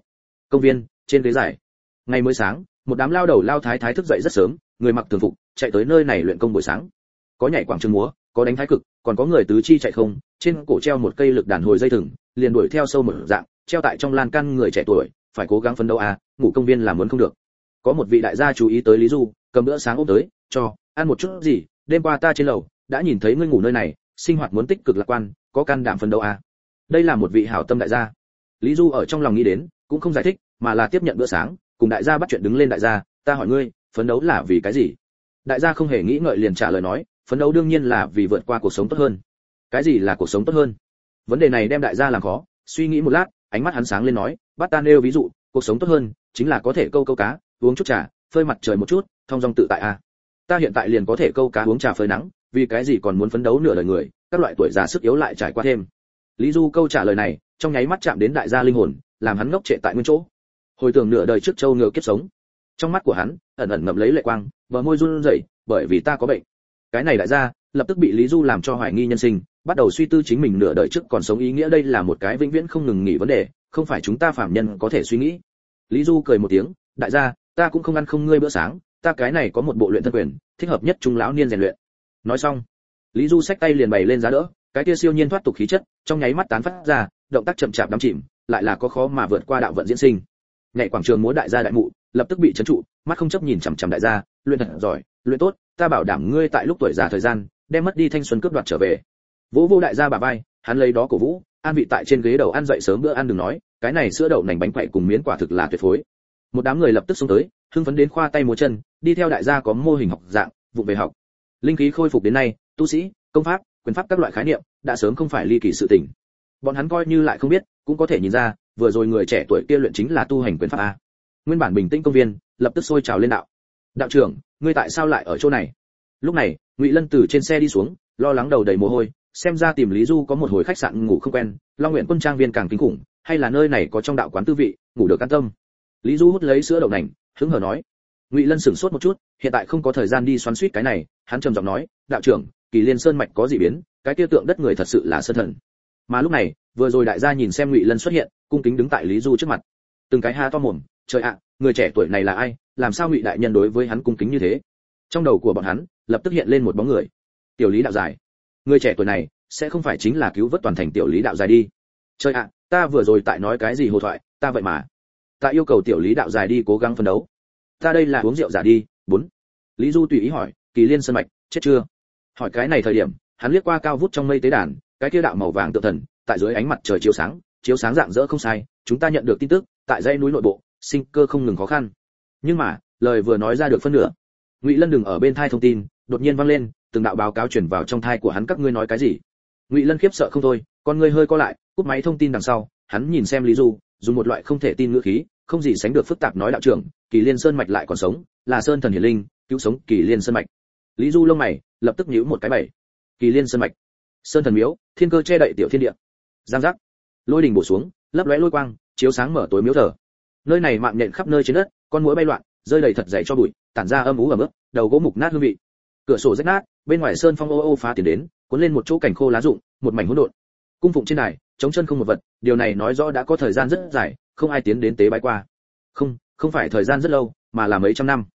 công viên, trên ghế giải. ngày mới sáng một đám lao đầu lao thái thái thức dậy rất sớm, người mặc thường phục, chạy tới nơi này luyện công buổi sáng. Có nhảy quảng trường múa, có đánh thái cực, còn có người tứ chi chạy không, trên cổ treo một cây lực đàn hồi dây thừng, liền đuổi theo sâu một dạng, treo tại trong lan can người trẻ tuổi, phải cố gắng phấn đấu à ngủ công viên là muốn không được. Có một vị đại gia chú ý tới lý du, cầm bữa sáng ôm tới, cho, ăn một chút gì, đêm qua ta trên lầu, đã nhìn thấy ngươi ngủ nơi này, sinh hoạt muốn tích cực lạc quan, có can đảm phấn đấu à. Đây là một vị hảo tâm đại gia. Lý du ở trong lòng nghĩ đến, cũng không giải thích, mà là tiếp nhận bữa sáng cùng đại gia bắt chuyện đứng lên đại gia, ta hỏi ngươi, phấn đấu là vì cái gì? Đại gia không hề nghĩ ngợi liền trả lời nói, phấn đấu đương nhiên là vì vượt qua cuộc sống tốt hơn. Cái gì là cuộc sống tốt hơn? Vấn đề này đem đại gia làm khó, suy nghĩ một lát, ánh mắt hắn sáng lên nói, bắt ta nêu ví dụ, cuộc sống tốt hơn, chính là có thể câu câu cá, uống chút trà, phơi mặt trời một chút thông dong tự tại a à. ta hiện tại liền có thể câu cá uống trà phơi nắng, vì cái gì còn muốn phấn đấu nửa đời người, các loại tuổi già sức yếu lại trải qua thêm. Lý du câu trả lời này, trong nháy mắt chạm đến đại gia linh hồn, làm hắn ngốc trệ tại nguyên chỗ hồi tưởng nửa đời trước châu ngựa kiếp sống. Trong mắt của hắn, ẩn ẩn ngậm lấy lệ quang và môi run rẩy, bởi vì ta có bệnh. Cái này đại gia, lập tức bị lý du làm cho hoài nghi nhân sinh, bắt đầu suy tư chính mình nửa đời trước còn sống ý nghĩa đây là một cái vĩnh viễn không ngừng nghỉ vấn đề, không phải chúng ta phạm nhân có thể suy nghĩ. Lý du cười một tiếng, đại gia, ta cũng không ăn không ngươi bữa sáng, ta cái này có một bộ luyện thân quyền, thích hợp nhất trung lão niên rèn luyện. Nói xong, lý du xách tay liền bày lên giá đỡ, cái tia siêu nhiên thoát tục khí chất, trong nháy mắt tán phát ra, động tác chậm chạp đắm chìm, lại là có khó mà vượt qua đạo vận diễn sinh nhảy quảng trường múa đại gia đại mụ, lập tức bị trấn trụ, mắt không chấp nhìn chằm chằm đại gia, luyện thật giỏi, luyện tốt, ta bảo đảm ngươi tại lúc tuổi già thời gian, đem mất đi thanh xuân cướp đoạt trở về. Vũ vô đại gia bà vai, hắn lấy đó cổ vũ, an vị tại trên ghế đầu ăn dậy sớm bữa ăn đừng nói, cái này sữa đậu nành bánh quậy cùng miến quả thực là tuyệt phối. Một đám người lập tức xuống tới, hưng phấn đến khoa tay múa chân, đi theo đại gia có mô hình học dạng, vụ về học. Linh khí khôi phục đến nay, tu sĩ, công pháp, quyền pháp các loại khái niệm, đã sớm không phải ly kỳ sự tình. Bọn hắn coi như lại không biết, cũng có thể nhìn ra vừa rồi người trẻ tuổi kia luyện chính là tu hành quyền pháp a. Nguyên bản bình tĩnh công viên, lập tức sôi trào lên đạo. Đạo trưởng, ngươi tại sao lại ở chỗ này? Lúc này, ngụy lân từ trên xe đi xuống, lo lắng đầu đầy mồ hôi, xem ra tìm lý du có một hồi khách sạn ngủ không quen, long nguyện quân trang viên càng kinh khủng, hay là nơi này có trong đạo quán tư vị, ngủ được an tâm. Lý du hút lấy sữa đậu nành, hứng hờ nói. Ngụy lân sửng sốt một chút, hiện tại không có thời gian đi xoắn suýt cái này, hắn trầm giọng nói, đạo trưởng, kỳ liên sơn mạch có gì biến, cái tiêu tượng đất người thật sự là sơn thần. Mà lúc này vừa rồi đại gia nhìn xem ngụy lân xuất hiện, cung kính đứng tại lý du trước mặt. Từng cái ha to mồm, trời ạ, người trẻ tuổi này là ai? Làm sao ngụy đại nhân đối với hắn cung kính như thế? Trong đầu của bọn hắn, lập tức hiện lên một bóng người. Tiểu lý đạo dài người trẻ tuổi này sẽ không phải chính là cứu vớt toàn thành tiểu lý đạo dài đi. Trời ạ, ta vừa rồi tại nói cái gì hồ thoại, ta vậy mà, ta yêu cầu tiểu lý đạo dài đi cố gắng phấn đấu. Ta đây là uống rượu giả đi, bốn. Lý du tùy ý hỏi, kỳ liên sơn mạch, chết chưa? Hỏi cái này thời điểm, hắn liếc qua cao vút trong mây tế đàn, cái kia đạo màu vàng tự thần tại dưới ánh mặt trời chiếu sáng chiếu sáng dạng dỡ không sai, chúng ta nhận được tin tức, tại dãy núi nội bộ, sinh cơ không ngừng khó khăn. Nhưng mà, lời vừa nói ra được phân nửa. Ngụy lân đừng ở bên thai thông tin, đột nhiên vang lên, từng đạo báo cáo truyền vào trong thai của hắn các ngươi nói cái gì. Ngụy lân khiếp sợ không thôi, con ngươi hơi co lại, cúp máy thông tin đằng sau, hắn nhìn xem lý du, dùng một loại không thể tin ngữ khí, không gì sánh được phức tạp nói đạo trưởng, kỳ liên sơn mạch lại còn sống, là sơn thần hiển linh, cứu sống kỳ liên sơn mạch. Lý du lông mày, lập tức nhíu một cái bảy kỳ liên sơn mạch. Sơn thần miếu, thiên cơ che đậy tiểu thiên địa giang giác. Lôi đình bổ xuống, lấp lóe lôi quang, chiếu sáng mở tối miếu thờ. Nơi này mạng nhện khắp nơi trên đất, con muỗi bay loạn, rơi đầy thật dày cho bụi, tản ra âm ú ẩm ướt, đầu gỗ mục nát hương vị. Cửa sổ rách nát, bên ngoài sơn phong ô ô phá tiền đến, cuốn lên một chỗ cảnh khô lá rụng, một mảnh hỗn độn. Cung phụng trên này chống chân không một vật, điều này nói rõ đã có thời gian rất dài, không ai tiến đến tế bái qua. Không không phải thời gian rất lâu, mà là mấy trăm năm.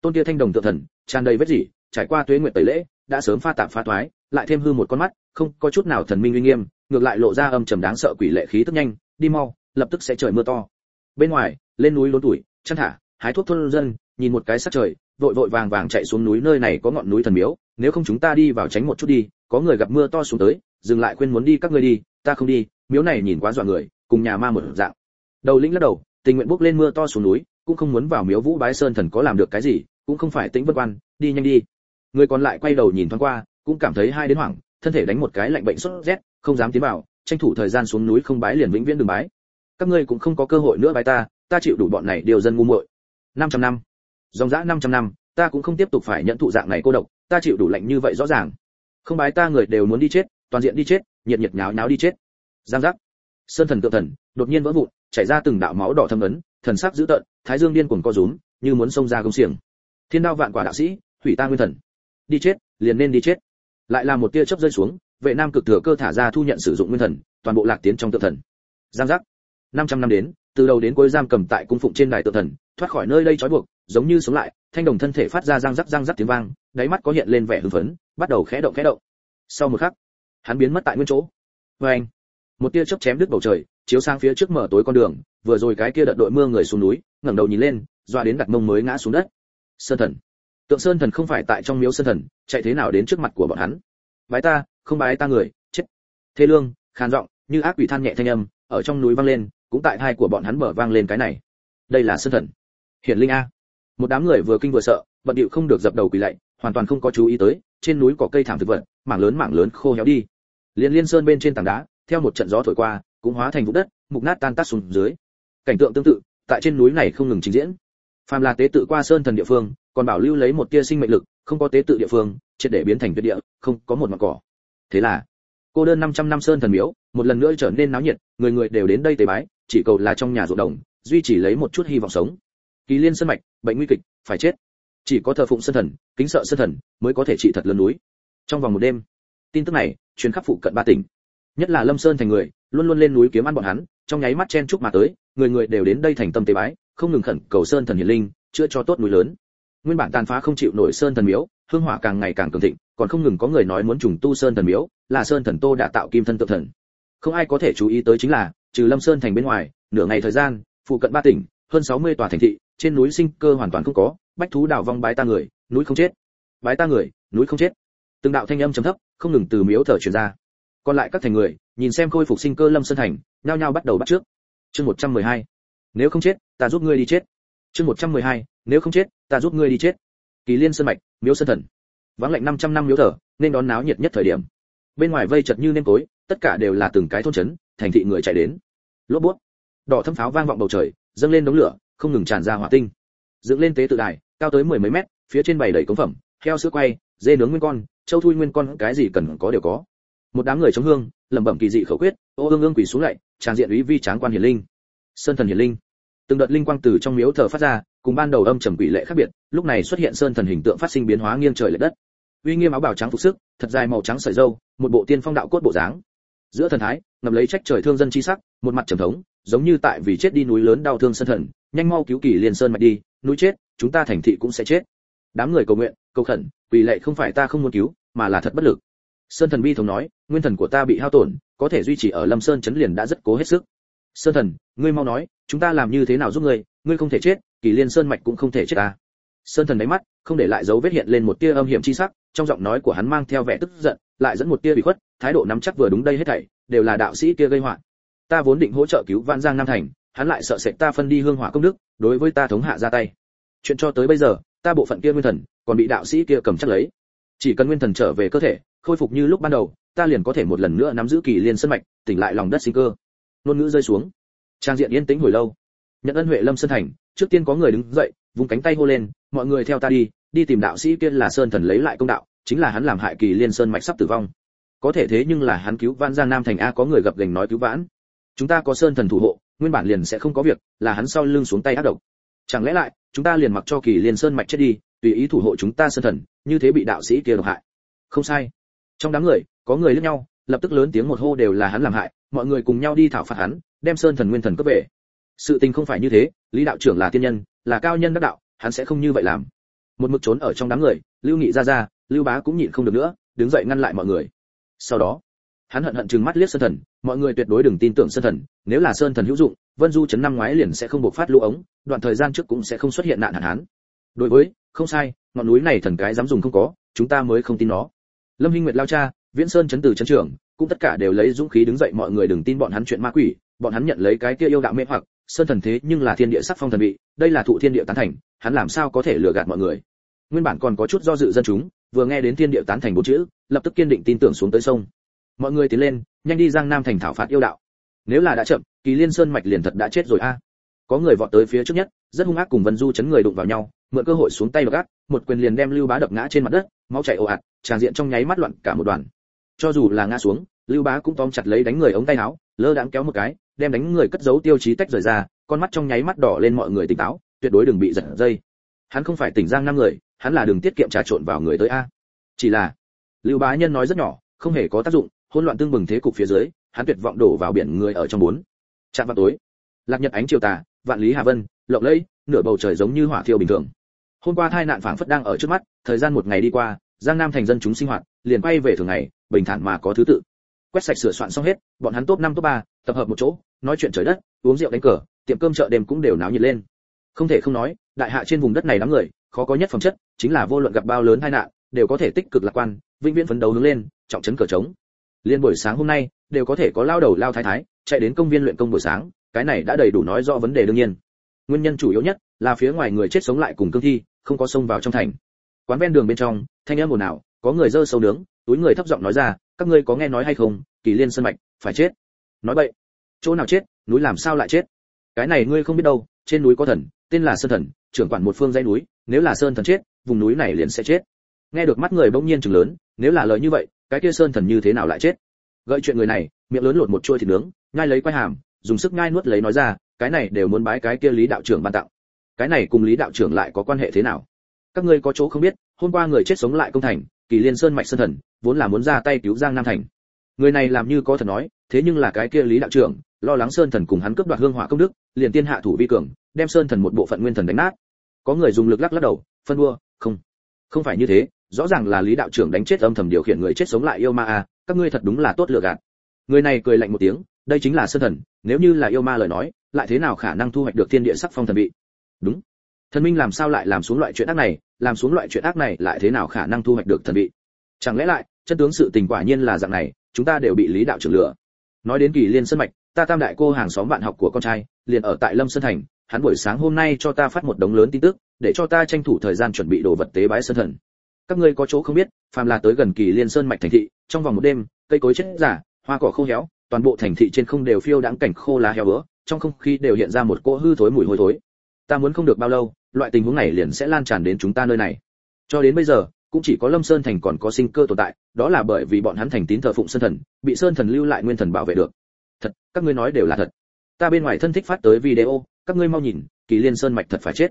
Tôn kia thanh đồng tự thần, tràn đầy vết dỉ, trải qua tuế nguyện tẩy lễ, đã sớm pha tạp phá toái, lại thêm hư một con mắt, không có chút nào thần minh uy nghiêm ngược lại lộ ra âm trầm đáng sợ quỷ lệ khí tức nhanh, đi mau, lập tức sẽ trời mưa to. Bên ngoài, lên núi lốn tuổi, chăn thả, hái thuốc thôn dân, nhìn một cái sắc trời, vội vội vàng vàng chạy xuống núi nơi này có ngọn núi thần miếu, nếu không chúng ta đi vào tránh một chút đi, có người gặp mưa to xuống tới, dừng lại khuyên muốn đi các ngươi đi, ta không đi, miếu này nhìn quá dọa người, cùng nhà ma một dạng. Đầu lĩnh lắc đầu, tình nguyện bước lên mưa to xuống núi, cũng không muốn vào miếu vũ bái sơn thần có làm được cái gì, cũng không phải tính vân quan, đi nhanh đi. Người còn lại quay đầu nhìn thoáng qua, cũng cảm thấy hai đến hoảng, thân thể đánh một cái lạnh bệnh sốt rét không dám tiến vào, tranh thủ thời gian xuống núi không bái liền vĩnh viễn đừng bái. Các ngươi cũng không có cơ hội nữa bái ta ta chịu đủ bọn này điều dân ngu muội. 500 năm. Dòng dã 500 năm, ta cũng không tiếp tục phải nhận thụ dạng này cô độc, ta chịu đủ lạnh như vậy rõ ràng. Không bái ta người đều muốn đi chết, toàn diện đi chết, nhiệt nhiệt nháo nháo đi chết. Giang giác. Sơn thần tượng thần, đột nhiên vỡ vụn, chảy ra từng đạo máu đỏ thâm ấn, thần sắc dữ tợn, thái dương điên cuồng co rúm, như muốn xông ra công xiềng. Thiên đao vạn quả đạo sĩ, hủy ta nguyên thần. Đi chết, liền nên đi chết. Lại là một tia chớp rơi xuống vệ nam cực thừa cơ thả ra thu nhận sử dụng nguyên thần, toàn bộ lạc tiến trong tự thần. Giang giác. 500 năm đến, từ đầu đến cuối giam cầm tại cung phụng trên đài tự thần, thoát khỏi nơi đây trói buộc, giống như sống lại, thanh đồng thân thể phát ra răng rắc răng rắc tiếng vang, đáy mắt có hiện lên vẻ hưng phấn, bắt đầu khẽ động khẽ động. Sau một khắc, hắn biến mất tại nguyên chỗ. Vê anh, một tia chớp chém đứt bầu trời, chiếu sang phía trước mở tối con đường, vừa rồi cái kia đợt đội mưa người xuống núi, ngẩng đầu nhìn lên, doa đến đặt mông mới ngã xuống đất. Sơn thần. Tượng sơn thần không phải tại trong miếu sơn thần, chạy thế nào đến trước mặt của bọn hắn? Bái ta, không bái ta người, chết. Thế lương, khàn giọng, như ác quỷ than nhẹ thanh âm, ở trong núi vang lên, cũng tại hai của bọn hắn mở vang lên cái này. Đây là sơn thần. Hiển linh a. Một đám người vừa kinh vừa sợ, bận điệu không được dập đầu quỳ lạy, hoàn toàn không có chú ý tới, trên núi có cây thảm thực vật, mảng lớn mảng lớn khô héo đi. Liên liên sơn bên trên tảng đá, theo một trận gió thổi qua, cũng hóa thành vụ đất, mục nát tan tác xuống dưới. Cảnh tượng tương tự, tại trên núi này không ngừng trình diễn. Phàm là tế tự qua sơn thần địa phương, còn bảo lưu lấy một tia sinh mệnh lực, không có tế tự địa phương triệt để biến thành tuyệt địa, không có một mảng cỏ. Thế là, cô đơn 500 năm sơn thần miếu, một lần nữa trở nên náo nhiệt, người người đều đến đây tế bái, chỉ cầu là trong nhà ruộng đồng, duy trì lấy một chút hy vọng sống. Kỳ liên sơn mạch, bệnh nguy kịch, phải chết. Chỉ có thờ phụng sơn thần, kính sợ sơn thần, mới có thể trị thật lớn núi. Trong vòng một đêm, tin tức này truyền khắp phụ cận ba tỉnh. Nhất là lâm sơn thành người, luôn luôn lên núi kiếm ăn bọn hắn, trong nháy mắt chen chúc mà tới, người người đều đến đây thành tâm tế bái, không ngừng khẩn cầu sơn thần hiển linh, chữa cho tốt núi lớn nguyên bản tàn phá không chịu nổi sơn thần miếu, hương hỏa càng ngày càng cường thịnh, còn không ngừng có người nói muốn trùng tu sơn thần miếu, là sơn thần tô đã tạo kim thân tự thần. Không ai có thể chú ý tới chính là, trừ lâm sơn thành bên ngoài, nửa ngày thời gian, phụ cận ba tỉnh, hơn 60 tòa thành thị, trên núi sinh cơ hoàn toàn không có, bách thú đào vong bái ta người, núi không chết. Bái ta người, núi không chết. Từng đạo thanh âm trầm thấp, không ngừng từ miếu thờ truyền ra. Còn lại các thành người, nhìn xem khôi phục sinh cơ lâm sơn thành, nhao nhao bắt đầu bắt trước. Chương 112. nếu không chết, ta giúp ngươi đi chết chương 112. nếu không chết, ta giúp ngươi đi chết. Kỳ liên sơn mạch, miếu sơn thần. Vắng lạnh 500 năm miếu thờ, nên đón náo nhiệt nhất thời điểm. Bên ngoài vây chật như nêm tối, tất cả đều là từng cái thôn trấn, thành thị người chạy đến. Lốp bút. Đỏ thâm pháo vang vọng bầu trời, dâng lên đống lửa, không ngừng tràn ra hỏa tinh. Dựng lên tế tự đài, cao tới mười mấy mét, phía trên bày đầy cống phẩm, heo sữa quay, dê nướng nguyên con châu thui nguyên con, cái gì cần có đều có. Một đám người chống hương, lẩm bẩm kỳ dị khẩu quyết, ô ương ương quỳ xuống lại, tràn diện úy vi tráng quan hiển linh. Sơn thần hiển linh từng đợt linh quang từ trong miếu thờ phát ra, cùng ban đầu âm trầm quỷ lệ khác biệt, lúc này xuất hiện sơn thần hình tượng phát sinh biến hóa nghiêng trời lệch đất. Uy nghiêm áo bào trắng phục sức, thật dài màu trắng sợi râu, một bộ tiên phong đạo cốt bộ dáng. Giữa thần thái ngầm lấy trách trời thương dân chi sắc, một mặt trầm thống, giống như tại vì chết đi núi lớn đau thương sơn thần, nhanh mau cứu kỳ liên sơn mạch đi, núi chết, chúng ta thành thị cũng sẽ chết. Đám người cầu nguyện, cầu khẩn, quỷ lệ không phải ta không muốn cứu, mà là thật bất lực. Sơn thần bi thống nói, nguyên thần của ta bị hao tổn, có thể duy trì ở lâm sơn chấn liền đã rất cố hết sức. Sơn thần, ngươi mau nói chúng ta làm như thế nào giúp ngươi ngươi không thể chết kỳ liên sơn mạch cũng không thể chết ta sơn thần đáy mắt không để lại dấu vết hiện lên một tia âm hiểm chi sắc trong giọng nói của hắn mang theo vẻ tức giận lại dẫn một tia bị khuất thái độ nắm chắc vừa đúng đây hết thảy đều là đạo sĩ kia gây họa ta vốn định hỗ trợ cứu Vạn Giang Nam thành, hắn lại sợ sệt ta phân đi hương hỏa công đức, đối với ta thống hạ ra tay. Chuyện cho tới bây giờ, ta bộ phận kia nguyên thần, còn bị đạo sĩ kia cầm chắc lấy. Chỉ cần nguyên thần trở về cơ thể, khôi phục như lúc ban đầu, ta liền có thể một lần nữa nắm giữ kỳ liên sơn mạch, tỉnh lại lòng đất sinh cơ. ngôn ngữ rơi xuống. Trang diện yên tĩnh hồi lâu. Nhận ân huệ Lâm Sơn thành, trước tiên có người đứng dậy, vung cánh tay hô lên, mọi người theo ta đi, đi tìm đạo sĩ kia là Sơn thần lấy lại công đạo, chính là hắn làm hại kỳ liên sơn mạch sắp tử vong. Có thể thế nhưng là hắn cứu Vãn Giang Nam thành a có người gặp gành nói cứu vãn, chúng ta có sơn thần thủ hộ nguyên bản liền sẽ không có việc là hắn sau lưng xuống tay ác độc chẳng lẽ lại chúng ta liền mặc cho kỳ liên sơn mạch chết đi tùy ý thủ hộ chúng ta sơn thần như thế bị đạo sĩ kia độc hại không sai trong đám người có người lẫn nhau lập tức lớn tiếng một hô đều là hắn làm hại mọi người cùng nhau đi thảo phạt hắn đem sơn thần nguyên thần cấp về. Sự tình không phải như thế, lý đạo trưởng là tiên nhân, là cao nhân đắc đạo, hắn sẽ không như vậy làm. Một mực trốn ở trong đám người, lưu nghị ra ra, lưu bá cũng nhịn không được nữa, đứng dậy ngăn lại mọi người. Sau đó, hắn hận hận trừng mắt liếc sơn thần, mọi người tuyệt đối đừng tin tưởng sơn thần, nếu là sơn thần hữu dụng, vân du chấn năm ngoái liền sẽ không bộc phát lũ ống, đoạn thời gian trước cũng sẽ không xuất hiện nạn hạn hán. Đối với, không sai, ngọn núi này thần cái dám dùng không có, chúng ta mới không tin nó. Lâm hinh nguyệt lao cha, viễn sơn chấn từ chấn trưởng cũng tất cả đều lấy dũng khí đứng dậy, mọi người đừng tin bọn hắn chuyện ma quỷ, bọn hắn nhận lấy cái kia yêu đạo mê hoặc, sơn thần thế nhưng là thiên địa sắc phong thần bị đây là thụ thiên địa tán thành, hắn làm sao có thể lừa gạt mọi người? Nguyên bản còn có chút do dự dân chúng, vừa nghe đến thiên địa tán thành bốn chữ, lập tức kiên định tin tưởng xuống tới sông. Mọi người tiến lên, nhanh đi giang nam thành thảo phạt yêu đạo. Nếu là đã chậm, kỳ liên sơn mạch liền thật đã chết rồi a. Có người vọt tới phía trước nhất, rất hung ác cùng vân du chấn người đụng vào nhau, mượn cơ hội xuống tay gác, một quyền liền đem lưu bá đập ngã trên mặt đất, máu chảy ồ ạt, tràn diện trong nháy mắt loạn cả một đoàn cho dù là ngã xuống, lưu bá cũng tóm chặt lấy đánh người ống tay áo, lơ đãng kéo một cái, đem đánh người cất giấu tiêu chí tách rời ra, con mắt trong nháy mắt đỏ lên mọi người tỉnh táo, tuyệt đối đừng bị giật dây. Hắn không phải tỉnh giang năm người, hắn là đường tiết kiệm trà trộn vào người tới a. Chỉ là, lưu bá nhân nói rất nhỏ, không hề có tác dụng, hỗn loạn tương bừng thế cục phía dưới, hắn tuyệt vọng đổ vào biển người ở trong bốn. Chạm vào tối, lạc nhật ánh chiều tà, vạn lý hà vân, lộng lẫy, nửa bầu trời giống như hỏa thiêu bình thường. Hôm qua tai nạn phảng phất đang ở trước mắt, thời gian một ngày đi qua giang nam thành dân chúng sinh hoạt, liền quay về thường ngày, bình thản mà có thứ tự. Quét sạch sửa soạn xong hết, bọn hắn top năm, top ba, tập hợp một chỗ, nói chuyện trời đất, uống rượu đánh cờ, tiệm cơm chợ đêm cũng đều náo nhiệt lên. Không thể không nói, đại hạ trên vùng đất này đám người, khó có nhất phẩm chất, chính là vô luận gặp bao lớn tai nạn, đều có thể tích cực lạc quan, vĩnh viễn phấn đấu hướng lên, trọng trấn cờ trống. Liên buổi sáng hôm nay, đều có thể có lao đầu lao thái thái, chạy đến công viên luyện công buổi sáng, cái này đã đầy đủ nói rõ vấn đề đương nhiên. Nguyên nhân chủ yếu nhất là phía ngoài người chết sống lại cùng cương thi, không có xông vào trong thành quán ven đường bên trong, thanh âm ồn ào, có người dơ sâu nướng, túi người thấp giọng nói ra, các ngươi có nghe nói hay không, kỳ liên sân mạch, phải chết. Nói vậy chỗ nào chết, núi làm sao lại chết? Cái này ngươi không biết đâu, trên núi có thần, tên là sơn thần, trưởng quản một phương dãy núi, nếu là sơn thần chết, vùng núi này liền sẽ chết. Nghe được mắt người bỗng nhiên chừng lớn, nếu là lời như vậy, cái kia sơn thần như thế nào lại chết? Gợi chuyện người này, miệng lớn lột một chuôi thịt nướng, nhai lấy quay hàm, dùng sức nhai nuốt lấy nói ra, cái này đều muốn bái cái kia lý đạo trưởng ban tặng. Cái này cùng lý đạo trưởng lại có quan hệ thế nào? Các ngươi có chỗ không biết, hôm qua người chết sống lại công thành, kỳ liên sơn mạch sơn thần, vốn là muốn ra tay cứu giang nam thành. Người này làm như có thật nói, thế nhưng là cái kia lý đạo trưởng, lo lắng sơn thần cùng hắn cướp đoạt hương hỏa công đức, liền tiên hạ thủ vi cường, đem sơn thần một bộ phận nguyên thần đánh nát. Có người dùng lực lắc lắc đầu, phân đua, không. Không phải như thế, rõ ràng là lý đạo trưởng đánh chết âm thầm điều khiển người chết sống lại yêu ma à các ngươi thật đúng là tốt lựa gạt. Người này cười lạnh một tiếng, đây chính là sơn thần, nếu như là yêu ma lời nói, lại thế nào khả năng thu hoạch được thiên địa sắc phong thần bị. đúng thần minh làm sao lại làm xuống loại chuyện ác này, làm xuống loại chuyện ác này lại thế nào khả năng thu hoạch được thần vị? Chẳng lẽ lại, chân tướng sự tình quả nhiên là dạng này, chúng ta đều bị lý đạo trưởng lừa. Nói đến kỳ liên sơn mạch, ta tam đại cô hàng xóm bạn học của con trai, liền ở tại lâm sơn thành, hắn buổi sáng hôm nay cho ta phát một đống lớn tin tức, để cho ta tranh thủ thời gian chuẩn bị đồ vật tế bái sơn thần. Các ngươi có chỗ không biết, phàm là tới gần kỳ liên sơn mạch thành thị, trong vòng một đêm, cây cối chết giả, hoa cỏ khô héo, toàn bộ thành thị trên không đều phiêu đãng cảnh khô lá heo bữa trong không khí đều hiện ra một cỗ hư thối mùi hôi thối. Ta muốn không được bao lâu loại tình huống này liền sẽ lan tràn đến chúng ta nơi này. Cho đến bây giờ, cũng chỉ có lâm sơn thành còn có sinh cơ tồn tại, đó là bởi vì bọn hắn thành tín thờ phụng sơn thần, bị sơn thần lưu lại nguyên thần bảo vệ được. Thật, các ngươi nói đều là thật. Ta bên ngoài thân thích phát tới video, các ngươi mau nhìn, kỳ liên sơn mạch thật phải chết.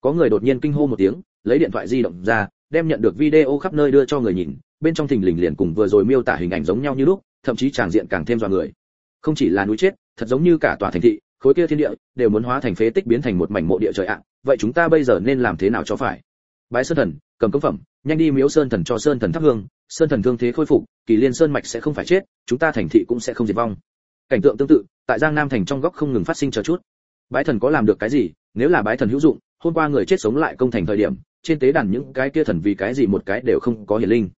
Có người đột nhiên kinh hô một tiếng, lấy điện thoại di động ra, đem nhận được video khắp nơi đưa cho người nhìn, bên trong thình lình liền cùng vừa rồi miêu tả hình ảnh giống nhau như lúc, thậm chí tràng diện càng thêm dọa người. Không chỉ là núi chết, thật giống như cả tòa thành thị khối kia thiên địa đều muốn hóa thành phế tích biến thành một mảnh mộ địa trời ạ. Vậy chúng ta bây giờ nên làm thế nào cho phải? Bái sơn thần, cầm công phẩm, nhanh đi miếu sơn thần cho sơn thần thắp hương. Sơn thần thương thế khôi phục, kỳ liên sơn mạch sẽ không phải chết, chúng ta thành thị cũng sẽ không diệt vong. Cảnh tượng tương tự, tại giang nam thành trong góc không ngừng phát sinh chờ chút. Bái thần có làm được cái gì? Nếu là bái thần hữu dụng, hôm qua người chết sống lại công thành thời điểm, trên tế đàn những cái kia thần vì cái gì một cái đều không có hiển linh.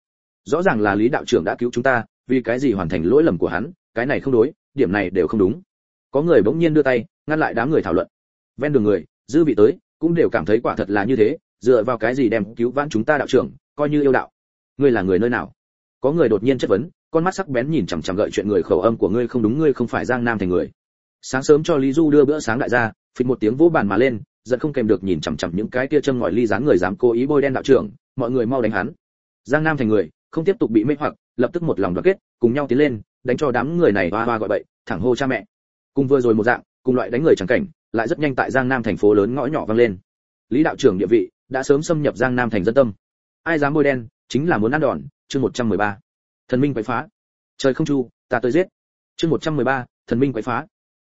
Rõ ràng là lý đạo trưởng đã cứu chúng ta, vì cái gì hoàn thành lỗi lầm của hắn, cái này không đối, điểm này đều không đúng có người bỗng nhiên đưa tay, ngăn lại đám người thảo luận. Ven đường người, dư vị tới, cũng đều cảm thấy quả thật là như thế, dựa vào cái gì đem cứu vãn chúng ta đạo trưởng, coi như yêu đạo. Ngươi là người nơi nào? Có người đột nhiên chất vấn, con mắt sắc bén nhìn chằm chằm gợi chuyện người khẩu âm của ngươi không đúng, ngươi không phải giang nam thành người. Sáng sớm cho lý du đưa bữa sáng đại gia, phịch một tiếng vỗ bàn mà lên, giận không kèm được nhìn chằm chằm những cái kia châm ngòi ly dán người dám cố ý bôi đen đạo trưởng, mọi người mau đánh hắn. Giang nam thành người, không tiếp tục bị mê hoặc, lập tức một lòng đoàn kết, cùng nhau tiến lên, đánh cho đám người này hoa hoa gọi bậy, thẳng hô cha mẹ cùng vừa rồi một dạng cùng loại đánh người chẳng cảnh lại rất nhanh tại giang nam thành phố lớn ngõ nhỏ vang lên. Lý đạo trưởng địa vị đã sớm xâm nhập giang nam thành dân tâm. Ai dám bôi đen chính là muốn ăn đòn. Chương 113. thần minh quấy phá. Trời không chu ta tới giết. Chương 113, thần minh quấy phá.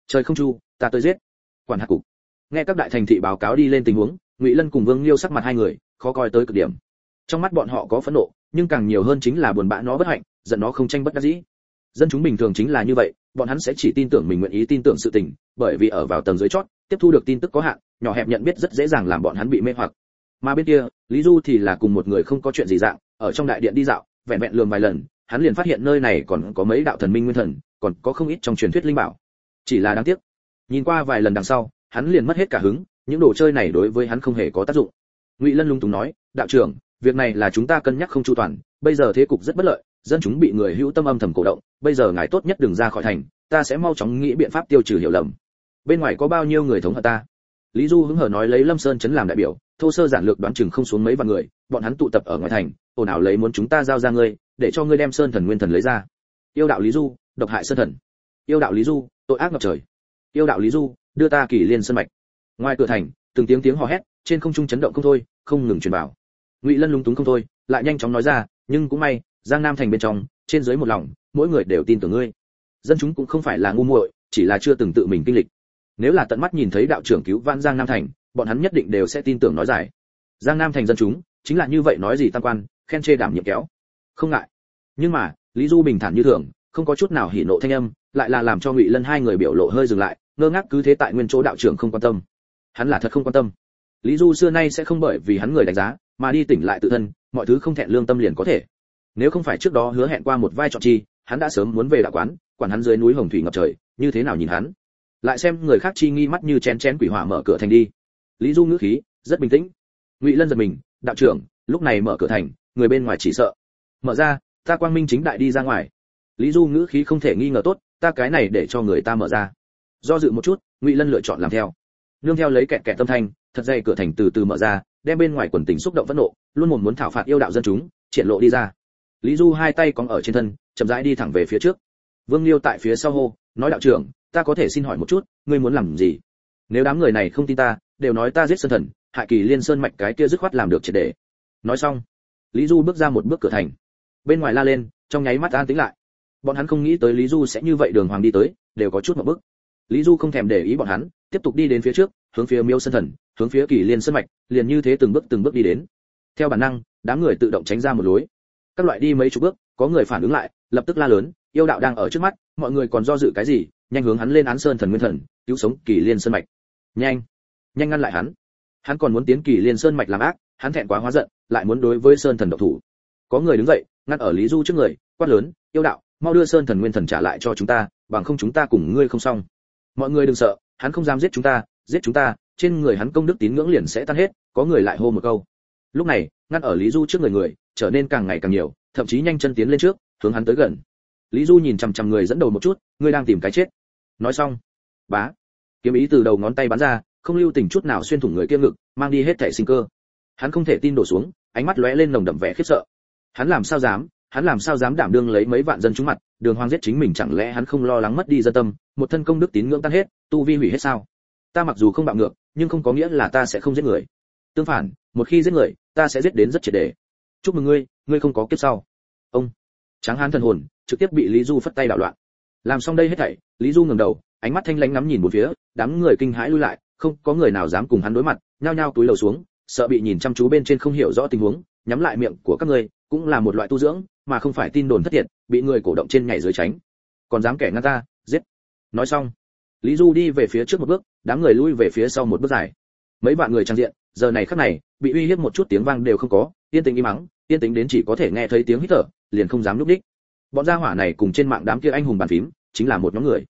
Trời không chu ta tới giết. Quản hạt cục. Nghe các đại thành thị báo cáo đi lên tình huống ngụy lân cùng vương liêu sắc mặt hai người khó coi tới cực điểm. Trong mắt bọn họ có phẫn nộ nhưng càng nhiều hơn chính là buồn bã nó bất hạnh giận nó không tranh bất đắc dĩ. Dân chúng bình thường chính là như vậy bọn hắn sẽ chỉ tin tưởng mình nguyện ý tin tưởng sự tình, bởi vì ở vào tầng dưới chót, tiếp thu được tin tức có hạn, nhỏ hẹp nhận biết rất dễ dàng làm bọn hắn bị mê hoặc. Mà bên kia, lý du thì là cùng một người không có chuyện gì dạng, ở trong đại điện đi dạo, vẹn vẹn lườm vài lần, hắn liền phát hiện nơi này còn có mấy đạo thần minh nguyên thần, còn có không ít trong truyền thuyết linh bảo. Chỉ là đáng tiếc, nhìn qua vài lần đằng sau, hắn liền mất hết cả hứng, những đồ chơi này đối với hắn không hề có tác dụng. Ngụy lân lung túng nói, đạo trưởng, việc này là chúng ta cân nhắc không chu toàn, bây giờ thế cục rất bất lợi dân chúng bị người hữu tâm âm thầm cổ động, bây giờ ngài tốt nhất đừng ra khỏi thành, ta sẽ mau chóng nghĩ biện pháp tiêu trừ hiểu lầm. Bên ngoài có bao nhiêu người thống hận ta? Lý du hứng hở nói lấy lâm sơn chấn làm đại biểu, thô sơ giản lược đoán chừng không xuống mấy vạn người, bọn hắn tụ tập ở ngoài thành, ồn ào lấy muốn chúng ta giao ra ngươi, để cho ngươi đem sơn thần nguyên thần lấy ra. Yêu đạo lý du, độc hại sơn thần. Yêu đạo lý du, tội ác ngập trời. Yêu đạo lý du, đưa ta kỳ liên sơn mạch. Ngoài cửa thành, từng tiếng tiếng hò hét, trên không trung chấn động không thôi, không ngừng truyền vào. Ngụy lân lúng túng không thôi, lại nhanh chóng nói ra, nhưng cũng may giang nam thành bên trong, trên dưới một lòng, mỗi người đều tin tưởng ngươi. Dân chúng cũng không phải là ngu muội, chỉ là chưa từng tự mình kinh lịch. Nếu là tận mắt nhìn thấy đạo trưởng cứu vãn giang nam thành, bọn hắn nhất định đều sẽ tin tưởng nói giải giang nam thành dân chúng, chính là như vậy nói gì tam quan, khen chê đảm nhiệm kéo. Không ngại. Nhưng mà, lý du bình thản như thường, không có chút nào hỉ nộ thanh âm, lại là làm cho ngụy lân hai người biểu lộ hơi dừng lại, ngơ ngác cứ thế tại nguyên chỗ đạo trưởng không quan tâm. Hắn là thật không quan tâm. Lý du xưa nay sẽ không bởi vì hắn người đánh giá, mà đi tỉnh lại tự thân, mọi thứ không thẹn lương tâm liền có thể nếu không phải trước đó hứa hẹn qua một vai trò chi, hắn đã sớm muốn về đạo quán, quản hắn dưới núi hồng thủy ngập trời, như thế nào nhìn hắn? Lại xem người khác chi nghi mắt như chén chén quỷ hỏa mở cửa thành đi. Lý du ngữ khí, rất bình tĩnh. Ngụy lân giật mình, đạo trưởng, lúc này mở cửa thành, người bên ngoài chỉ sợ. Mở ra, ta quang minh chính đại đi ra ngoài. Lý du ngữ khí không thể nghi ngờ tốt, ta cái này để cho người ta mở ra. Do dự một chút, ngụy lân lựa chọn làm theo. Nương theo lấy kẹt kẹt tâm thanh, thật dây cửa thành từ từ mở ra, đem bên ngoài quần tình xúc động phẫn nộ, luôn một muốn thảo phạt yêu đạo dân chúng, triển lộ đi ra lý du hai tay cong ở trên thân, chậm rãi đi thẳng về phía trước. Vương liêu tại phía sau hô, nói đạo trưởng, ta có thể xin hỏi một chút, ngươi muốn làm gì? Nếu đám người này không tin ta, đều nói ta giết sơn thần hạ kỳ liên sơn mạch cái kia dứt khoát làm được triệt để. Nói xong, lý du bước ra một bước cửa thành. Bên ngoài la lên, trong nháy mắt an tĩnh lại. Bọn hắn không nghĩ tới lý du sẽ như vậy đường hoàng đi tới, đều có chút một bước. Lý du không thèm để ý bọn hắn, tiếp tục đi đến phía trước, hướng phía miêu sơn thần, hướng phía kỳ liên sơn mạch, liền như thế từng bước từng bước đi đến. Theo bản năng, đám người tự động tránh ra một lối các loại đi mấy chục bước, có người phản ứng lại, lập tức la lớn, yêu đạo đang ở trước mắt, mọi người còn do dự cái gì? Nhanh hướng hắn lên án sơn thần nguyên thần, cứu sống kỳ liên sơn mạch. Nhanh nhanh ngăn lại hắn. Hắn còn muốn tiến kỳ liên sơn mạch làm ác, hắn thẹn quá hóa giận, lại muốn đối với sơn thần độc thủ. Có người đứng dậy, ngăn ở lý du trước người, quát lớn, yêu đạo, mau đưa sơn thần nguyên thần trả lại cho chúng ta, bằng không chúng ta cùng ngươi không xong. Mọi người đừng sợ, hắn không dám giết chúng ta, giết chúng ta, trên người hắn công đức tín ngưỡng liền sẽ tan hết, có người lại hô một câu. Lúc này, ngăn ở lý du trước người người trở nên càng ngày càng nhiều, thậm chí nhanh chân tiến lên trước, hướng hắn tới gần. Lý du nhìn chằm chằm người dẫn đầu một chút, ngươi đang tìm cái chết. Nói xong, bá, kiếm ý từ đầu ngón tay bắn ra, không lưu tình chút nào xuyên thủng người kia ngực, mang đi hết thể sinh cơ. Hắn không thể tin đổ xuống, ánh mắt lóe lên nồng đậm vẻ khiếp sợ. Hắn làm sao dám, hắn làm sao dám đảm đương lấy mấy vạn dân chúng mặt, đường hoang giết chính mình chẳng lẽ hắn không lo lắng mất đi dân tâm, một thân công đức tín ngưỡng tan hết, tu vi hủy hết sao? Ta mặc dù không bạo ngược, nhưng không có nghĩa là ta sẽ không giết người. Tương phản, một khi giết người, ta sẽ giết đến rất triệt để chúc mừng ngươi ngươi không có kiếp sau. Ông, tráng hán thần hồn, trực tiếp bị lý du phất tay đảo loạn. Làm xong đây hết thảy, lý du ngẩng đầu, ánh mắt thanh lãnh ngắm nhìn một phía, đám người kinh hãi lui lại, không có người nào dám cùng hắn đối mặt, nhao nhao túi lầu xuống, sợ bị nhìn chăm chú bên trên không hiểu rõ tình huống, nhắm lại miệng của các ngươi, cũng là một loại tu dưỡng, mà không phải tin đồn thất thiệt, bị người cổ động trên nhảy dưới tránh. Còn dám kẻ ngăn ta, giết. Nói xong, lý du đi về phía trước một bước, đám người lui về phía sau một bước dài. Mấy vạn người trang diện, giờ này khắc này, bị uy hiếp một chút tiếng vang đều không có, yên tĩnh im mắng yên tĩnh đến chỉ có thể nghe thấy tiếng hít thở, liền không dám núp đích. Bọn gia hỏa này cùng trên mạng đám kia anh hùng bàn phím, chính là một nhóm người.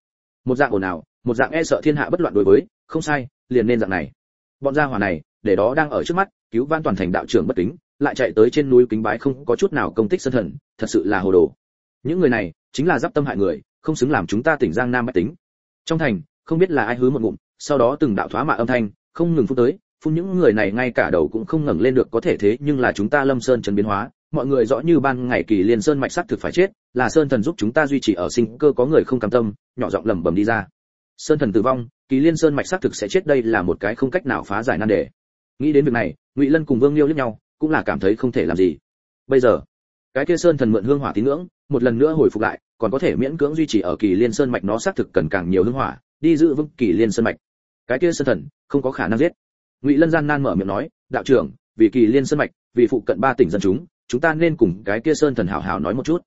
Một dạng ồn ào, một dạng e sợ thiên hạ bất loạn đối với, không sai, liền nên dạng này. Bọn gia hỏa này, để đó đang ở trước mắt, cứu van toàn thành đạo trưởng bất kính, lại chạy tới trên núi kính bái không có chút nào công tích sân thần, thật sự là hồ đồ. Những người này, chính là giáp tâm hại người, không xứng làm chúng ta tỉnh giang nam bách tính. Trong thành, không biết là ai hứa một ngụm, sau đó từng đạo thoá mạ âm thanh, không ngừng phun tới phun những người này ngay cả đầu cũng không ngẩng lên được, có thể thế nhưng là chúng ta lâm sơn trần biến hóa. Mọi người rõ như ban ngày kỳ liên sơn mạch sắc thực phải chết, là sơn thần giúp chúng ta duy trì ở sinh cơ có người không cam tâm, nhỏ giọng lẩm bẩm đi ra. Sơn thần tử vong, kỳ liên sơn mạch sắc thực sẽ chết đây là một cái không cách nào phá giải nan đề. Nghĩ đến việc này, ngụy lân cùng vương liêu liếc nhau, cũng là cảm thấy không thể làm gì. Bây giờ, cái kia sơn thần mượn hương hỏa tín ngưỡng, một lần nữa hồi phục lại, còn có thể miễn cưỡng duy trì ở kỳ liên sơn mạch nó xác thực cần càng nhiều hương hỏa, đi giữ vững kỳ liên sơn mạch. Cái kia sơn thần, không có khả năng giết ngụy lân gian nan mở miệng nói, đạo trưởng, vì kỳ liên sơn mạch, vì phụ cận ba tỉnh dân chúng chúng ta nên cùng cái kia sơn thần hảo hảo nói một chút.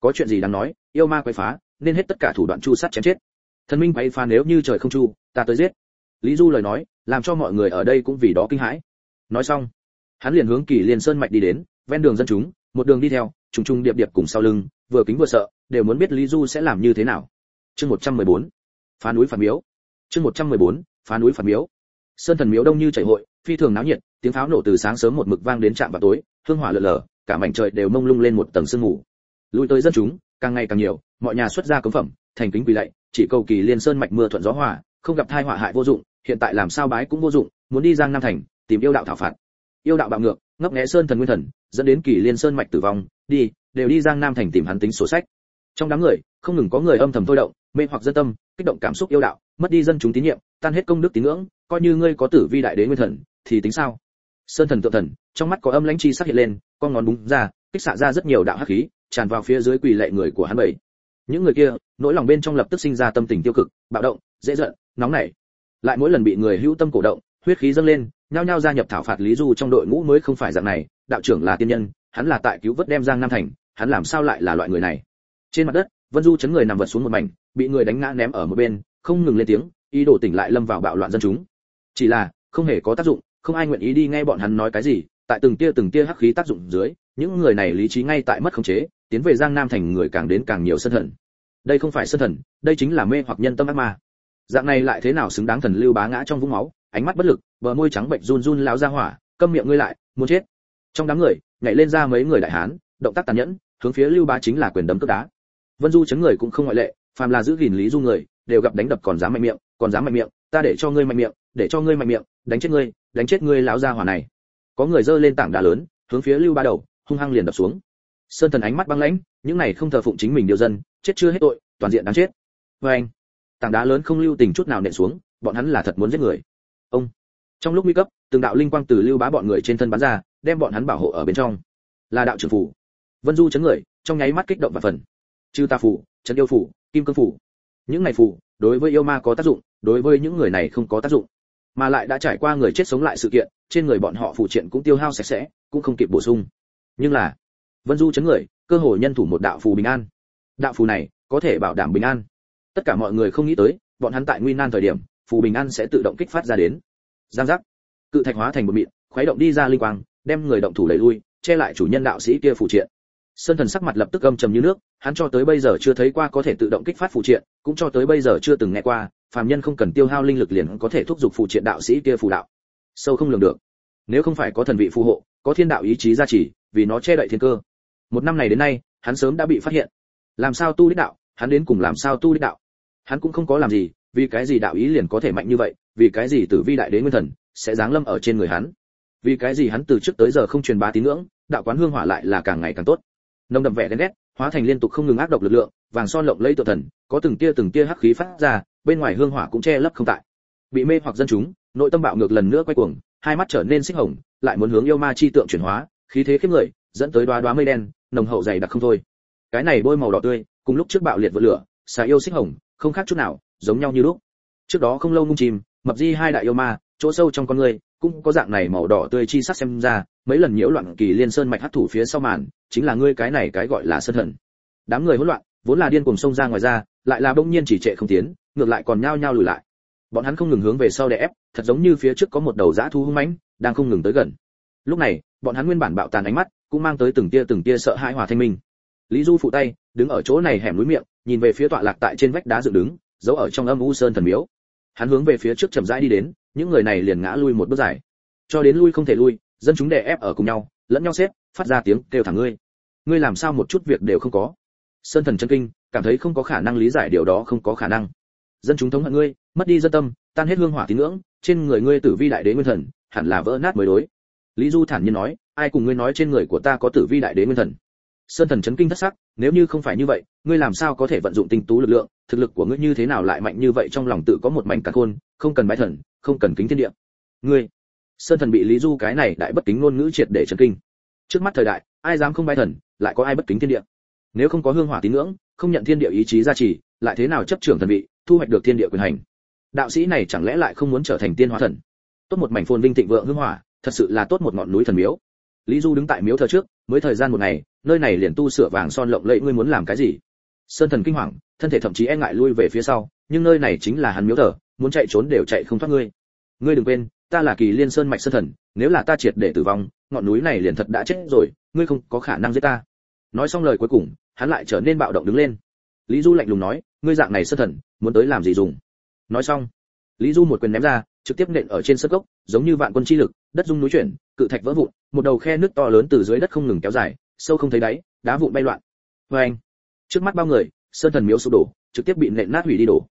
Có chuyện gì đáng nói, yêu ma quấy phá, nên hết tất cả thủ đoạn chu sát chém chết. Thần minh quấy phá nếu như trời không chu, ta tới giết. Lý du lời nói, làm cho mọi người ở đây cũng vì đó kinh hãi. Nói xong, hắn liền hướng kỳ liên sơn mạch đi đến, ven đường dân chúng, một đường đi theo, trùng trùng điệp điệp cùng sau lưng, vừa kính vừa sợ, đều muốn biết lý du sẽ làm như thế nào. Chương 114. phá núi phản miếu. Chương 114. phá núi phản miếu sơn thần miếu đông như chảy hội, phi thường náo nhiệt, tiếng pháo nổ từ sáng sớm một mực vang đến trạm vào tối, hương hỏa lờ lờ, cả mảnh trời đều mông lung lên một tầng sương mù. Lui tới dân chúng, càng ngày càng nhiều, mọi nhà xuất ra cống phẩm, thành kính quỳ lạy, chỉ cầu kỳ liên sơn mạch mưa thuận gió hòa, không gặp thai họa hại vô dụng, hiện tại làm sao bái cũng vô dụng, muốn đi giang nam thành, tìm yêu đạo thảo phạt. Yêu đạo bạo ngược, ngấp nghé sơn thần nguyên thần, dẫn đến kỳ liên sơn mạch tử vong, đi, đều đi giang nam thành tìm hắn tính sổ sách. Trong đám người, không ngừng có người âm thầm thôi động, mê hoặc dân tâm, kích động cảm xúc yêu đạo, mất đi dân chúng tín nhiệm, tan hết công đức tín ngưỡng coi như ngươi có tử vi đại đế nguyên thần, thì tính sao? Sơn thần tượng thần, trong mắt có âm lãnh chi sắc hiện lên, con ngón búng ra, kích xạ ra rất nhiều đạo hắc khí, tràn vào phía dưới quỳ lệ người của hắn bảy. Những người kia, nỗi lòng bên trong lập tức sinh ra tâm tình tiêu cực, bạo động, dễ giận, nóng nảy. Lại mỗi lần bị người hữu tâm cổ động, huyết khí dâng lên, nhao nhao gia nhập thảo phạt lý du trong đội ngũ mới không phải dạng này, đạo trưởng là tiên nhân, hắn là tại cứu vớt đem giang nam thành, hắn làm sao lại là loại người này? Trên mặt đất, vân du chấn người nằm vật xuống một mảnh, bị người đánh ngã ném ở một bên, không ngừng lên tiếng, ý đồ tỉnh lại lâm vào bạo loạn dân chúng chỉ là, không hề có tác dụng, không ai nguyện ý đi nghe bọn hắn nói cái gì, tại từng tia từng tia hắc khí tác dụng dưới, những người này lý trí ngay tại mất khống chế, tiến về giang nam thành người càng đến càng nhiều sân hận. đây không phải sân thần, đây chính là mê hoặc nhân tâm ác ma. Dạng này lại thế nào xứng đáng thần lưu bá ngã trong vũng máu, ánh mắt bất lực, bờ môi trắng bệnh run run lão ra hỏa, câm miệng ngươi lại, muốn chết. Trong đám người, nhảy lên ra mấy người đại hán, động tác tàn nhẫn, hướng phía lưu bá chính là quyền đấm cướp đá. Vân du chấn người cũng không ngoại lệ, phàm là giữ gìn lý du người, đều gặp đánh đập còn dám mạnh miệng, còn dám mạnh miệng, ta để cho ngươi mạnh miệng để cho ngươi mạnh miệng, đánh chết ngươi, đánh chết ngươi lão gia hỏa này. Có người giơ lên tảng đá lớn, hướng phía lưu ba đầu, hung hăng liền đập xuống. Sơn thần ánh mắt băng lãnh, những này không thờ phụng chính mình điều dân, chết chưa hết tội, toàn diện đáng chết. Với anh, tảng đá lớn không lưu tình chút nào nện xuống, bọn hắn là thật muốn giết người. Ông, trong lúc nguy cấp, từng đạo linh quang từ lưu bá bọn người trên thân bắn ra, đem bọn hắn bảo hộ ở bên trong. Là đạo trưởng phủ. Vân du chấn người, trong nháy mắt kích động và phần. Chư ta phủ trấn yêu phủ, kim cương phủ. Những này phủ, đối với yêu ma có tác dụng, đối với những người này không có tác dụng mà lại đã trải qua người chết sống lại sự kiện, trên người bọn họ phụ triện cũng tiêu hao sạch sẽ, cũng không kịp bổ sung. Nhưng là, vân du chấn người, cơ hội nhân thủ một đạo phù bình an. Đạo phù này, có thể bảo đảm bình an. Tất cả mọi người không nghĩ tới, bọn hắn tại nguy nan thời điểm, phù bình an sẽ tự động kích phát ra đến. Giang giác. Cự thạch hóa thành một mịn, khuấy động đi ra linh quang, đem người động thủ đẩy lui, che lại chủ nhân đạo sĩ kia phụ triện. Sơn thần sắc mặt lập tức âm trầm như nước, hắn cho tới bây giờ chưa thấy qua có thể tự động kích phát phụ triện, cũng cho tới bây giờ chưa từng nghe qua phàm nhân không cần tiêu hao linh lực liền có thể thúc giục phụ triện đạo sĩ kia phù đạo. Sâu không lường được. Nếu không phải có thần vị phù hộ, có thiên đạo ý chí gia trì, vì nó che đậy thiên cơ. Một năm này đến nay, hắn sớm đã bị phát hiện. Làm sao tu đích đạo, hắn đến cùng làm sao tu đích đạo? Hắn cũng không có làm gì, vì cái gì đạo ý liền có thể mạnh như vậy, vì cái gì tử vi đại đế nguyên thần sẽ giáng lâm ở trên người hắn? Vì cái gì hắn từ trước tới giờ không truyền bá tín ngưỡng, đạo quán hương hỏa lại là càng ngày càng tốt? Nồng đậm vẻ đen ghét, hóa thành liên tục không ngừng ác độc lực lượng, vàng son lộng lẫy tự thần, có từng tia từng tia hắc khí phát ra bên ngoài hương hỏa cũng che lấp không tại. Bị mê hoặc dân chúng, nội tâm bạo ngược lần nữa quay cuồng, hai mắt trở nên xích hồng, lại muốn hướng yêu ma chi tượng chuyển hóa, khí thế khiếp người, dẫn tới đoá đoá mây đen, nồng hậu dày đặc không thôi. Cái này bôi màu đỏ tươi, cùng lúc trước bạo liệt vượt lửa, xà yêu xích hồng, không khác chút nào, giống nhau như lúc. Trước đó không lâu ngung chìm mập di hai đại yêu ma, chỗ sâu trong con người, cũng có dạng này màu đỏ tươi chi sắc xem ra, mấy lần nhiễu loạn kỳ liên sơn mạch hấp thủ phía sau màn, chính là ngươi cái này cái gọi là sơn thần. Đám người hỗn loạn vốn là điên cuồng xông ra ngoài ra, lại là bỗng nhiên chỉ trệ không tiến, ngược lại còn nhao nhao lùi lại. Bọn hắn không ngừng hướng về sau để ép, thật giống như phía trước có một đầu dã thu hung mãnh, đang không ngừng tới gần. Lúc này, bọn hắn nguyên bản bạo tàn ánh mắt, cũng mang tới từng tia từng tia sợ hãi hòa thanh minh. Lý du phụ tay, đứng ở chỗ này hẻm núi miệng, nhìn về phía tọa lạc tại trên vách đá dựng đứng, giấu ở trong âm u sơn thần miếu. Hắn hướng về phía trước chậm rãi đi đến, những người này liền ngã lui một bước dài. Cho đến lui không thể lui, dân chúng đè ép ở cùng nhau, lẫn nhau xếp, phát ra tiếng kêu thẳng ngươi. Ngươi làm sao một chút việc đều không có? Sơn thần chân kinh, cảm thấy không có khả năng lý giải điều đó không có khả năng. Dân chúng thống hận ngươi, mất đi dân tâm, tan hết hương hỏa tín ngưỡng, trên người ngươi tử vi đại đế nguyên thần, hẳn là vỡ nát mới đối. Lý du thản nhiên nói, ai cùng ngươi nói trên người của ta có tử vi đại đế nguyên thần? Sơn thần chấn kinh thất sắc, nếu như không phải như vậy, ngươi làm sao có thể vận dụng tinh tú lực lượng, thực lực của ngươi như thế nào lại mạnh như vậy trong lòng tự có một mảnh cả khôn, không cần bái thần, không cần kính thiên địa. Ngươi, sơn thần bị lý du cái này đại bất kính ngôn ngữ triệt để chấn kinh. Trước mắt thời đại, ai dám không bái thần, lại có ai bất kính thiên địa? Nếu không có hương hỏa tín ngưỡng, không nhận thiên địa ý chí gia trì, lại thế nào chấp trưởng thần vị, thu hoạch được thiên địa quyền hành? Đạo sĩ này chẳng lẽ lại không muốn trở thành tiên hóa thần? Tốt một mảnh phồn vinh thịnh vượng hương hỏa, thật sự là tốt một ngọn núi thần miếu. Lý du đứng tại miếu thờ trước, mới thời gian một ngày, nơi này liền tu sửa vàng son lộng lẫy, ngươi muốn làm cái gì? Sơn thần kinh hoàng, thân thể thậm chí e ngại lui về phía sau, nhưng nơi này chính là hắn miếu thờ, muốn chạy trốn đều chạy không thoát ngươi. Ngươi đừng quên, ta là kỳ liên sơn mạch sơn thần, nếu là ta triệt để tử vong, ngọn núi này liền thật đã chết rồi, ngươi không có khả năng giết ta nói xong lời cuối cùng, hắn lại trở nên bạo động đứng lên. Lý du lạnh lùng nói, ngươi dạng này sơ thần, muốn tới làm gì dùng? Nói xong, lý du một quyền ném ra, trực tiếp nện ở trên sân gốc giống như vạn quân chi lực, đất rung núi chuyển, cự thạch vỡ vụn, một đầu khe nước to lớn từ dưới đất không ngừng kéo dài, sâu không thấy đáy, đá vụn bay loạn. Vê anh, trước mắt bao người sơn thần miếu sụp đổ, trực tiếp bị nện nát hủy đi đổ.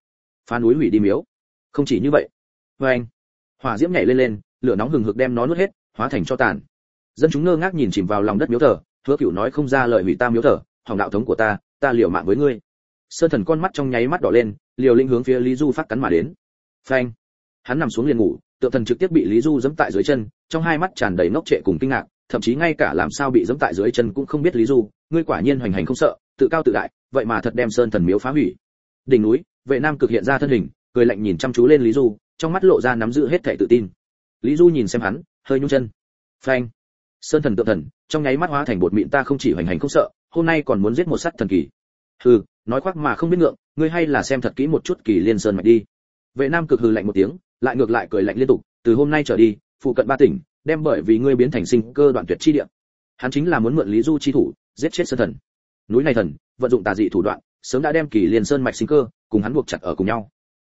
Phá núi hủy đi miếu. Không chỉ như vậy vê anh, hỏa diễm nhảy lên lên, lửa nóng hừng hực đem nó nuốt hết, hóa thành cho tàn. Dân chúng ngơ ngác nhìn chìm vào lòng đất miếu thờ hứa cửu nói không ra lời hủy ta miếu thờ, hỏng đạo thống của ta ta liều mạng với ngươi. Sơn thần con mắt trong nháy mắt đỏ lên, liều linh hướng phía lý du phát cắn mà đến. Phanh. Hắn nằm xuống liền ngủ, tượng thần trực tiếp bị lý du giẫm tại dưới chân, trong hai mắt tràn đầy ngốc trệ cùng kinh ngạc, thậm chí ngay cả làm sao bị giẫm tại dưới chân cũng không biết lý du, ngươi quả nhiên hoành hành không sợ, tự cao tự đại, vậy mà thật đem sơn thần miếu phá hủy. Đỉnh núi, vệ nam cực hiện ra thân hình, cười lạnh nhìn chăm chú lên lý du, trong mắt lộ ra nắm giữ hết thể tự tin. Lý du nhìn xem hắn, hơi nhung chân. Phanh sơn thần tượng thần, trong nháy mắt hóa thành bột mịn ta không chỉ hoành hành không sợ, hôm nay còn muốn giết một sắt thần kỳ. Hừ, nói khoác mà không biết ngượng, ngươi hay là xem thật kỹ một chút kỳ liên sơn mạch đi. Vệ nam cực hừ lạnh một tiếng, lại ngược lại cười lạnh liên tục, từ hôm nay trở đi, phụ cận ba tỉnh, đem bởi vì ngươi biến thành sinh cơ đoạn tuyệt chi địa. Hắn chính là muốn mượn lý du chi thủ, giết chết sơn thần. Núi này thần, vận dụng tà dị thủ đoạn, sớm đã đem kỳ liên sơn mạch sinh cơ, cùng hắn buộc chặt ở cùng nhau.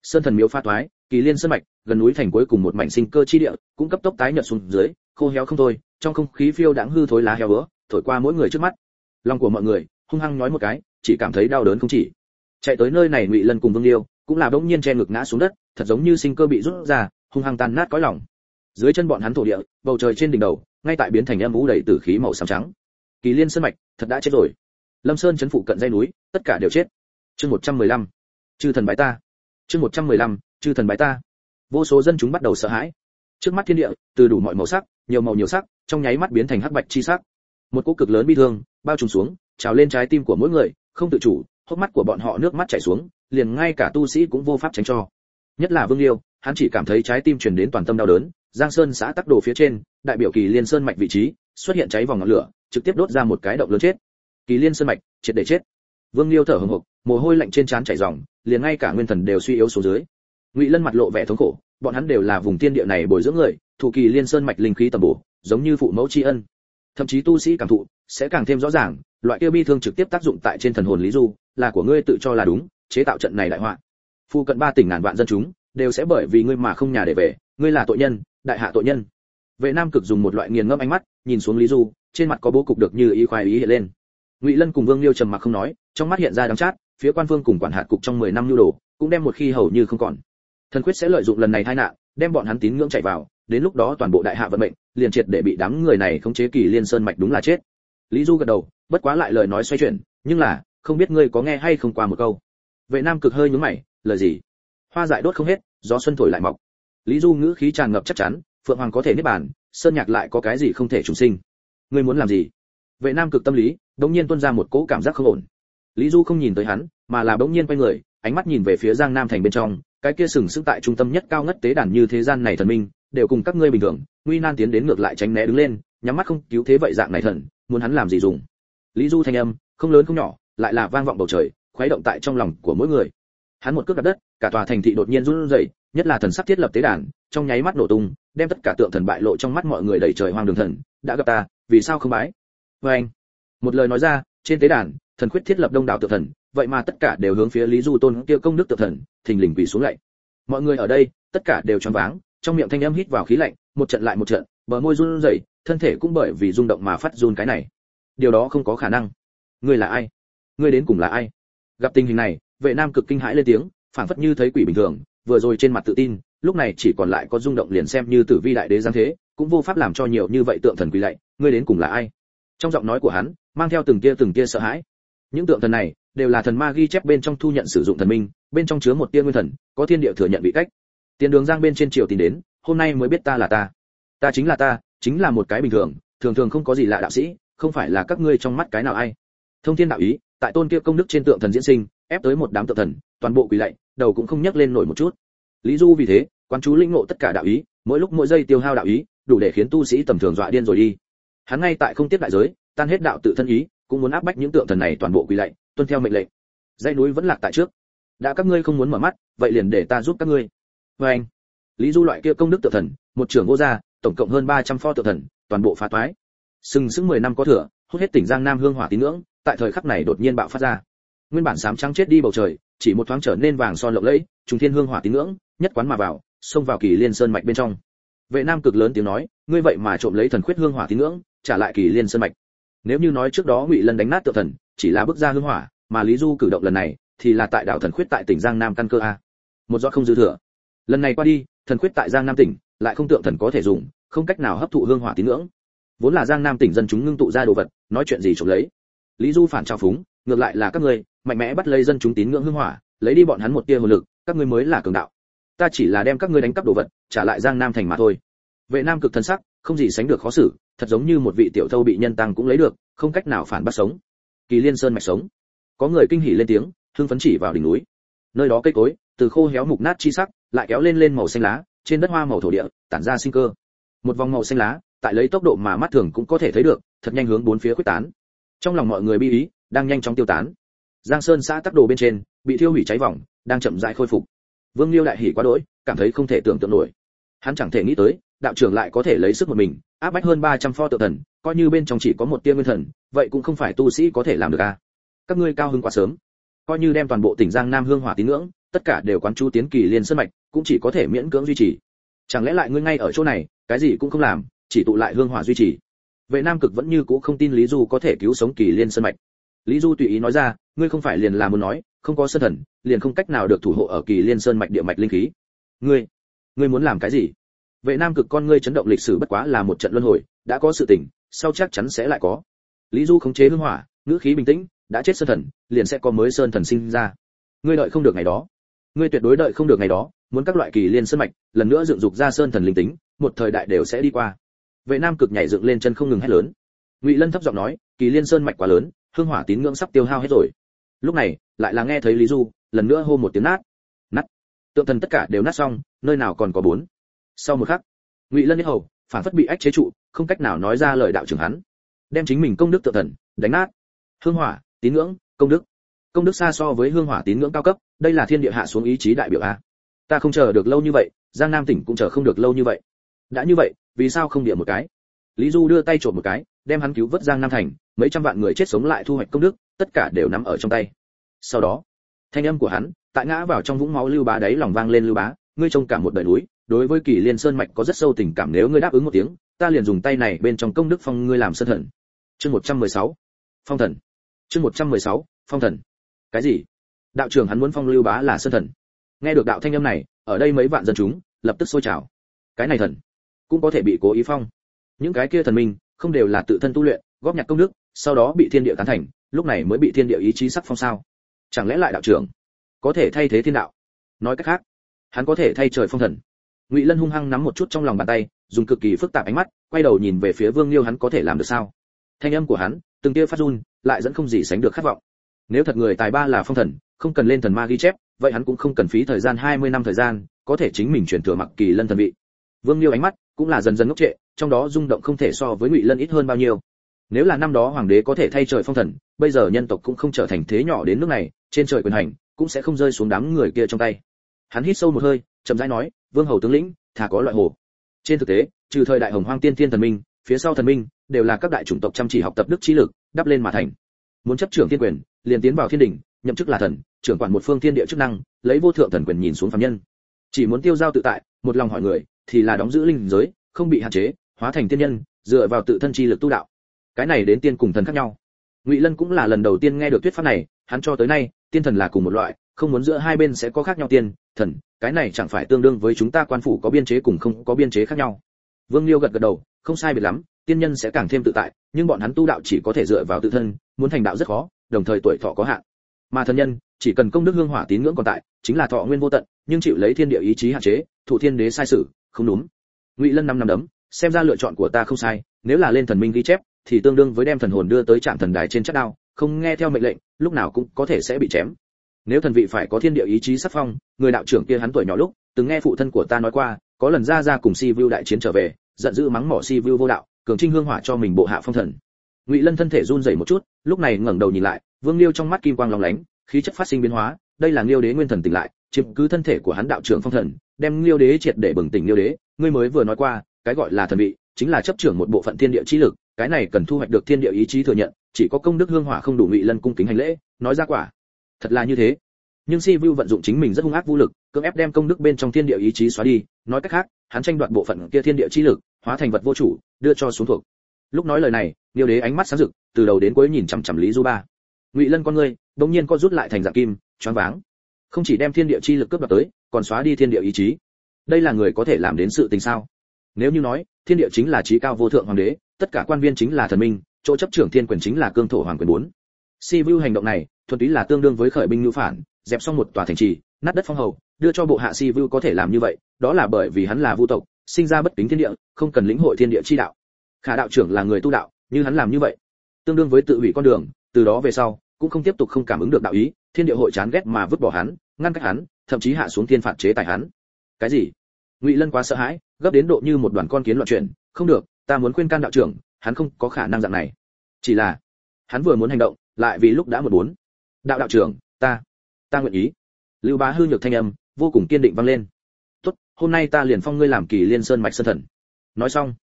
Sơn thần miếu pha toái, kỳ liên sơn mạch, gần núi thành cuối cùng một mảnh sinh cơ chi địa, cũng cấp tốc tái nhợt xuống dưới khô héo không thôi, trong không khí phiêu đãng hư thối lá heo bữa thổi qua mỗi người trước mắt. Lòng của mọi người, hung hăng nói một cái, chỉ cảm thấy đau đớn không chỉ. Chạy tới nơi này ngụy lân cùng vương liêu, cũng là bỗng nhiên che ngực ngã xuống đất, thật giống như sinh cơ bị rút ra, hung hăng tan nát cõi lòng. Dưới chân bọn hắn thổ địa, bầu trời trên đỉnh đầu, ngay tại biến thành âm u đầy tử khí màu xám trắng. Kỳ liên sơn mạch, thật đã chết rồi. Lâm sơn chấn phụ cận dây núi, tất cả đều chết. Chương 115. chư thần bái ta. Chương 115. chư thần bái ta. Vô số dân chúng bắt đầu sợ hãi. Trước mắt thiên địa, từ đủ mọi màu sắc nhiều màu nhiều sắc, trong nháy mắt biến thành hắc bạch chi sắc. Một cú cực lớn bi thương bao trùm xuống, trào lên trái tim của mỗi người, không tự chủ, hốc mắt của bọn họ nước mắt chảy xuống, liền ngay cả tu sĩ cũng vô pháp tránh cho. Nhất là vương liêu, hắn chỉ cảm thấy trái tim truyền đến toàn tâm đau đớn, giang sơn xã tắc đồ phía trên, đại biểu kỳ liên sơn mạch vị trí, xuất hiện cháy vòng ngọn lửa, trực tiếp đốt ra một cái động lớn chết. Kỳ liên sơn mạch, triệt để chết. Vương liêu thở hổn hộc, mồ hôi lạnh trên trán chảy ròng, liền ngay cả nguyên thần đều suy yếu xuống dưới. Ngụy lân mặt lộ vẻ thống khổ, bọn hắn đều là vùng tiên địa này bồi dưỡng người thủ kỳ liên sơn mạch linh khí tầm bổ, giống như phụ mẫu tri ân. Thậm chí tu sĩ cảm thụ, sẽ càng thêm rõ ràng, loại kia bi thương trực tiếp tác dụng tại trên thần hồn lý du, là của ngươi tự cho là đúng, chế tạo trận này đại họa. Phu cận ba tỉnh ngàn vạn dân chúng, đều sẽ bởi vì ngươi mà không nhà để về, ngươi là tội nhân, đại hạ tội nhân. Vệ nam cực dùng một loại nghiền ngẫm ánh mắt, nhìn xuống lý du, trên mặt có bố cục được như ý khoái ý hiện lên. Ngụy lân cùng vương liêu trầm mặc không nói, trong mắt hiện ra đắng chát, phía quan phương cùng quản hạt cục trong 10 năm nhu đồ, cũng đem một khi hầu như không còn. Thần quyết sẽ lợi dụng lần này tai nạn, đem bọn hắn tín ngưỡng chạy vào đến lúc đó toàn bộ đại hạ vận mệnh, liền triệt để bị đám người này khống chế kỳ liên sơn mạch đúng là chết. Lý du gật đầu, bất quá lại lời nói xoay chuyển, nhưng là, không biết ngươi có nghe hay không qua một câu. Vệ nam cực hơi nhướng mày, lời gì? Hoa dại đốt không hết, gió xuân thổi lại mọc. Lý du ngữ khí tràn ngập chắc chắn, phượng hoàng có thể niết bàn, sơn nhạc lại có cái gì không thể trùng sinh. Ngươi muốn làm gì? Vệ nam cực tâm lý, đống nhiên tuôn ra một cỗ cảm giác không ổn. Lý du không nhìn tới hắn, mà là bỗng nhiên quay người, ánh mắt nhìn về phía giang nam thành bên trong, cái kia sừng sững tại trung tâm nhất cao ngất tế đàn như thế gian này thần minh đều cùng các ngươi bình thường, nguy nan tiến đến ngược lại tránh né đứng lên, nhắm mắt không cứu thế vậy dạng này thần, muốn hắn làm gì dùng? Lý du thanh âm, không lớn không nhỏ, lại là vang vọng bầu trời, khuấy động tại trong lòng của mỗi người. Hắn một cước đặt đất, cả tòa thành thị đột nhiên run rẩy, nhất là thần sắc thiết lập tế đàn, trong nháy mắt nổ tung, đem tất cả tượng thần bại lộ trong mắt mọi người đầy trời hoang đường thần, đã gặp ta, vì sao không bái? Với anh, một lời nói ra, trên tế đàn, thần quyết thiết lập đông đảo tượng thần, vậy mà tất cả đều hướng phía lý du tôn kia công đức tượng thần, thình lình quỳ xuống lạy mọi người ở đây, tất cả đều choáng váng trong miệng thanh âm hít vào khí lạnh, một trận lại một trận, bờ môi run rẩy, thân thể cũng bởi vì rung động mà phát run cái này. Điều đó không có khả năng. Ngươi là ai? Ngươi đến cùng là ai? Gặp tình hình này, vệ nam cực kinh hãi lên tiếng, phảng phất như thấy quỷ bình thường, vừa rồi trên mặt tự tin, lúc này chỉ còn lại có rung động liền xem như tử vi đại đế giáng thế, cũng vô pháp làm cho nhiều như vậy tượng thần quỳ lạy, ngươi đến cùng là ai? Trong giọng nói của hắn, mang theo từng kia từng kia sợ hãi. Những tượng thần này, đều là thần ma ghi chép bên trong thu nhận sử dụng thần minh, bên trong chứa một tia nguyên thần, có thiên địa thừa nhận vị cách tiền đường giang bên trên triều tìm đến, hôm nay mới biết ta là ta. Ta chính là ta, chính là một cái bình thường thường thường không có gì lạ đạo sĩ, không phải là các ngươi trong mắt cái nào ai. Thông thiên đạo ý, tại tôn kia công đức trên tượng thần diễn sinh, ép tới một đám tượng thần, toàn bộ quỳ lạy, đầu cũng không nhấc lên nổi một chút. Lý du vì thế quan chú linh ngộ tất cả đạo ý, mỗi lúc mỗi giây tiêu hao đạo ý, đủ để khiến tu sĩ tầm thường dọa điên rồi đi. Hắn ngay tại không tiếp đại giới, tan hết đạo tự thân ý, cũng muốn áp bách những tượng thần này toàn bộ quỳ lạy, tuân theo mệnh lệnh. Dãy núi vẫn lạc tại trước. Đã các ngươi không muốn mở mắt, vậy liền để ta giúp các ngươi với anh, lý du loại kia công đức tự thần, một trưởng vô gia, tổng cộng hơn 300 pho tự thần, toàn bộ phá toái. Sừng sững 10 năm có thừa, hút hết tỉnh giang nam hương hỏa tín ngưỡng, tại thời khắc này đột nhiên bạo phát ra. Nguyên bản sám trắng chết đi bầu trời, chỉ một thoáng trở nên vàng son lộng lẫy, trùng thiên hương hỏa tín ngưỡng, nhất quán mà vào, xông vào kỳ liên sơn mạch bên trong. Vệ nam cực lớn tiếng nói, ngươi vậy mà trộm lấy thần khuyết hương hỏa tín ngưỡng, trả lại kỳ liên sơn mạch. Nếu như nói trước đó ngụy lân đánh nát tự thần, chỉ là bước ra hương hỏa, mà lý du cử động lần này, thì là tại đảo thần khuyết tại tỉnh giang nam căn cơ a. Một do không dư thừa lần này qua đi, thần khuyết tại giang nam tỉnh, lại không tượng thần có thể dùng, không cách nào hấp thụ hương hỏa tín ngưỡng. Vốn là giang nam tỉnh dân chúng ngưng tụ ra đồ vật, nói chuyện gì trộm lấy. Lý du phản trào phúng, ngược lại là các ngươi, mạnh mẽ bắt lấy dân chúng tín ngưỡng hương hỏa, lấy đi bọn hắn một tia hồn lực, các ngươi mới là cường đạo. Ta chỉ là đem các ngươi đánh cắp đồ vật, trả lại giang nam thành mà thôi. Vệ nam cực thân sắc, không gì sánh được khó xử, thật giống như một vị tiểu thâu bị nhân tăng cũng lấy được, không cách nào phản bắt sống. Kỳ liên sơn mạch sống. Có người kinh hỉ lên tiếng, hưng phấn chỉ vào đỉnh núi. Nơi đó cây cối, từ khô héo mục nát chi sắc lại kéo lên lên màu xanh lá, trên đất hoa màu thổ địa, tản ra sinh cơ. Một vòng màu xanh lá, tại lấy tốc độ mà mắt thường cũng có thể thấy được, thật nhanh hướng bốn phía quyết tán. Trong lòng mọi người bi ý, đang nhanh chóng tiêu tán. Giang sơn xã tắc đồ bên trên, bị thiêu hủy cháy vòng, đang chậm rãi khôi phục. Vương liêu đại hỉ quá đỗi, cảm thấy không thể tưởng tượng nổi. Hắn chẳng thể nghĩ tới, đạo trưởng lại có thể lấy sức một mình, áp bách hơn 300 pho tự thần, coi như bên trong chỉ có một tia nguyên thần, vậy cũng không phải tu sĩ có thể làm được à. Các ngươi cao hứng quá sớm. Coi như đem toàn bộ tỉnh giang nam hương hỏa tín ngưỡng tất cả đều quán chú tiến kỳ liên sơn mạch, cũng chỉ có thể miễn cưỡng duy trì. Chẳng lẽ lại ngươi ngay ở chỗ này, cái gì cũng không làm, chỉ tụ lại hương hỏa duy trì? Vệ nam cực vẫn như cũ không tin lý du có thể cứu sống kỳ liên sơn mạch. Lý du tùy ý nói ra, ngươi không phải liền là muốn nói, không có sơn thần, liền không cách nào được thủ hộ ở kỳ liên sơn mạch địa mạch linh khí. Ngươi ngươi muốn làm cái gì? Vệ nam cực con ngươi chấn động lịch sử bất quá là một trận luân hồi, đã có sự tỉnh sau chắc chắn sẽ lại có. Lý du khống chế hương hỏa, ngữ khí bình tĩnh, đã chết sơn thần, liền sẽ có mới sơn thần sinh ra. Ngươi đợi không được ngày đó ngươi tuyệt đối đợi không được ngày đó, muốn các loại kỳ liên sơn mạch, lần nữa dựng dục ra sơn thần linh tính, một thời đại đều sẽ đi qua. Vệ nam cực nhảy dựng lên chân không ngừng hét lớn. Ngụy lân thấp giọng nói, kỳ liên sơn mạch quá lớn, hương hỏa tín ngưỡng sắp tiêu hao hết rồi. Lúc này, lại là nghe thấy lý du, lần nữa hô một tiếng nát. Nát. Tượng thần tất cả đều nát xong, nơi nào còn có bốn. Sau một khắc, ngụy lân nhất hầu, phản phất bị ách chế trụ, không cách nào nói ra lời đạo trưởng hắn. Đem chính mình công đức tượng thần đánh nát. Hương hỏa, tín ngưỡng, công đức. Công đức xa so với hương hỏa tín ngưỡng cao cấp đây là thiên địa hạ xuống ý chí đại biểu a. Ta không chờ được lâu như vậy, giang nam tỉnh cũng chờ không được lâu như vậy. Đã như vậy, vì sao không địa một cái? Lý du đưa tay trộm một cái, đem hắn cứu vớt giang nam thành, mấy trăm vạn người chết sống lại thu hoạch công đức, tất cả đều nắm ở trong tay. Sau đó, thanh âm của hắn, tại ngã vào trong vũng máu lưu bá đấy lòng vang lên lưu bá, ngươi trông cả một đời núi, đối với kỳ liên sơn mạch có rất sâu tình cảm, nếu ngươi đáp ứng một tiếng, ta liền dùng tay này bên trong công đức phong ngươi làm sơn thần. Chương 116. phong thần. Chương 116. phong thần. Cái gì? Đạo trưởng hắn muốn phong lưu bá là sơn thần. Nghe được đạo thanh âm này, ở đây mấy vạn dân chúng lập tức sôi trào. Cái này thần cũng có thể bị cố ý phong. Những cái kia thần minh không đều là tự thân tu luyện, góp nhặt công đức, sau đó bị thiên địa tán thành, lúc này mới bị thiên địa ý chí sắc phong sao? Chẳng lẽ lại đạo trưởng có thể thay thế thiên đạo? Nói cách khác, hắn có thể thay trời phong thần. Ngụy lân hung hăng nắm một chút trong lòng bàn tay, dùng cực kỳ phức tạp ánh mắt, quay đầu nhìn về phía vương liêu hắn có thể làm được sao? Thanh âm của hắn, từng tia phát run, lại dẫn không gì sánh được khát vọng. Nếu thật người tài ba là phong thần không cần lên thần ma ghi chép, vậy hắn cũng không cần phí thời gian 20 năm thời gian, có thể chính mình chuyển thừa mặc kỳ lân thần vị. Vương liêu ánh mắt cũng là dần dần ngốc trệ, trong đó rung động không thể so với ngụy lân ít hơn bao nhiêu. Nếu là năm đó hoàng đế có thể thay trời phong thần, bây giờ nhân tộc cũng không trở thành thế nhỏ đến nước này, trên trời quyền hành cũng sẽ không rơi xuống đám người kia trong tay. Hắn hít sâu một hơi, chậm rãi nói, vương hầu tướng lĩnh, thà có loại hồ. Trên thực tế, trừ thời đại hồng hoang tiên thiên thần minh, phía sau thần minh đều là các đại chủng tộc chăm chỉ học tập đức trí lực, đắp lên mà thành. Muốn chấp trưởng thiên quyền, liền tiến vào thiên đỉnh nhậm chức là thần, trưởng quản một phương thiên địa chức năng, lấy vô thượng thần quyền nhìn xuống phàm nhân. Chỉ muốn tiêu giao tự tại, một lòng hỏi người, thì là đóng giữ linh giới, không bị hạn chế, hóa thành tiên nhân, dựa vào tự thân chi lực tu đạo. Cái này đến tiên cùng thần khác nhau. Ngụy lân cũng là lần đầu tiên nghe được thuyết pháp này, hắn cho tới nay, tiên thần là cùng một loại, không muốn giữa hai bên sẽ có khác nhau tiên, thần, cái này chẳng phải tương đương với chúng ta quan phủ có biên chế cùng không có biên chế khác nhau. Vương liêu gật gật đầu, không sai biệt lắm, tiên nhân sẽ càng thêm tự tại, nhưng bọn hắn tu đạo chỉ có thể dựa vào tự thân, muốn thành đạo rất khó, đồng thời tuổi thọ có hạn mà thần nhân, chỉ cần công đức hương hỏa tín ngưỡng còn tại, chính là thọ nguyên vô tận, nhưng chịu lấy thiên địa ý chí hạn chế thủ thiên đế sai sử không đúng. Ngụy lân năm năm đấm, xem ra lựa chọn của ta không sai, nếu là lên thần minh ghi chép, thì tương đương với đem thần hồn đưa tới trạm thần đài trên chất đao, không nghe theo mệnh lệnh, lúc nào cũng có thể sẽ bị chém. Nếu thần vị phải có thiên địa ý chí sắc phong, người đạo trưởng kia hắn tuổi nhỏ lúc, từng nghe phụ thân của ta nói qua, có lần ra ra cùng si vu đại chiến trở về, giận dữ mắng mỏ si vu vô đạo, cường trinh hương hỏa cho mình bộ hạ phong thần ngụy lân thân thể run rẩy một chút, lúc này ngẩng đầu nhìn lại, vương liêu trong mắt kim quang lóng lánh, khí chất phát sinh biến hóa, đây là liêu đế nguyên thần tỉnh lại, chiếm cứ thân thể của hắn đạo trưởng phong thần, đem liêu đế triệt để bừng tỉnh liêu đế. Ngươi mới vừa nói qua, cái gọi là thần vị, chính là chấp trưởng một bộ phận thiên địa chi lực, cái này cần thu hoạch được thiên địa ý chí thừa nhận, chỉ có công đức hương hỏa không đủ ngụy lân cung kính hành lễ, nói ra quả. Thật là như thế. Nhưng si vu vận dụng chính mình rất hung ác vũ lực, cưỡng ép đem công đức bên trong thiên địa ý chí xóa đi, nói cách khác, hắn tranh đoạt bộ phận kia thiên địa chi lực, hóa thành vật vô chủ, đưa cho xuống thuộc lúc nói lời này liêu đế ánh mắt sáng rực, từ đầu đến cuối nhìn chằm chằm lý du ba. Ngụy lân con ngươi bỗng nhiên co rút lại thành dạng kim, choáng váng. Không chỉ đem thiên địa chi lực cướp đoạt tới, còn xóa đi thiên địa ý chí. Đây là người có thể làm đến sự tình sao? Nếu như nói, thiên địa chính là trí cao vô thượng hoàng đế, tất cả quan viên chính là thần minh, chỗ chấp trưởng thiên quyền chính là cương thổ hoàng quyền bốn. Si vu hành động này, thuần túy là tương đương với khởi binh ngữ phản, dẹp xong một tòa thành trì, nát đất phong hầu, đưa cho bộ hạ si vu có thể làm như vậy, đó là bởi vì hắn là vu tộc, sinh ra bất kính thiên địa, không cần lĩnh hội thiên địa chi đạo khả đạo trưởng là người tu đạo, như hắn làm như vậy, tương đương với tự hủy con đường, từ đó về sau, cũng không tiếp tục không cảm ứng được đạo ý, thiên địa hội chán ghét mà vứt bỏ hắn, ngăn cách hắn, thậm chí hạ xuống thiên phạt chế tài hắn. Cái gì? Ngụy lân quá sợ hãi, gấp đến độ như một đoàn con kiến loạn chuyển, không được, ta muốn khuyên can đạo trưởng, hắn không có khả năng dạng này. Chỉ là, hắn vừa muốn hành động, lại vì lúc đã một bốn. Đạo đạo trưởng, ta ta nguyện ý. Lưu bá hư nhược thanh âm, vô cùng kiên định vang lên. Tốt, hôm nay ta liền phong ngươi làm kỳ liên sơn mạch sơn thần. Nói xong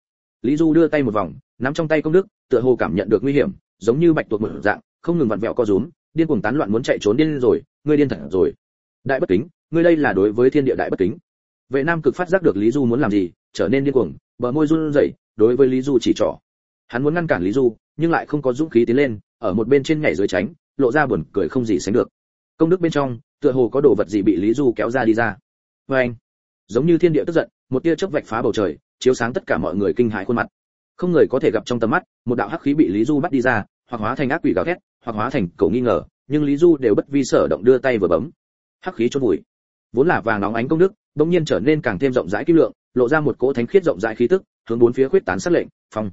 lý du đưa tay một vòng, nắm trong tay công đức, tựa hồ cảm nhận được nguy hiểm, giống như bạch tuộc một dạng, không ngừng vặn vẹo co rúm, điên cuồng tán loạn muốn chạy trốn điên rồi, ngươi điên thật rồi. Đại bất kính, ngươi đây là đối với thiên địa đại bất kính. Vệ nam cực phát giác được lý du muốn làm gì, trở nên điên cuồng, bờ môi run rẩy, đối với lý du chỉ trỏ. Hắn muốn ngăn cản lý du, nhưng lại không có dũng khí tiến lên, ở một bên trên nhảy dưới tránh, lộ ra buồn cười không gì sánh được. Công đức bên trong, tựa hồ có đồ vật gì bị lý du kéo ra đi ra. Vê anh giống như thiên địa tức giận, một tia chớp vạch phá bầu trời chiếu sáng tất cả mọi người kinh hãi khuôn mặt. Không người có thể gặp trong tầm mắt, một đạo hắc khí bị lý du bắt đi ra, hoặc hóa thành ác quỷ gào thét, hoặc hóa thành cầu nghi ngờ, nhưng lý du đều bất vi sở động đưa tay vừa bấm. Hắc khí chôn vùi. Vốn là vàng nóng ánh công đức bỗng nhiên trở nên càng thêm rộng rãi kim lượng, lộ ra một cỗ thánh khiết rộng rãi khí tức, hướng bốn phía khuyết tán sát lệnh, phong.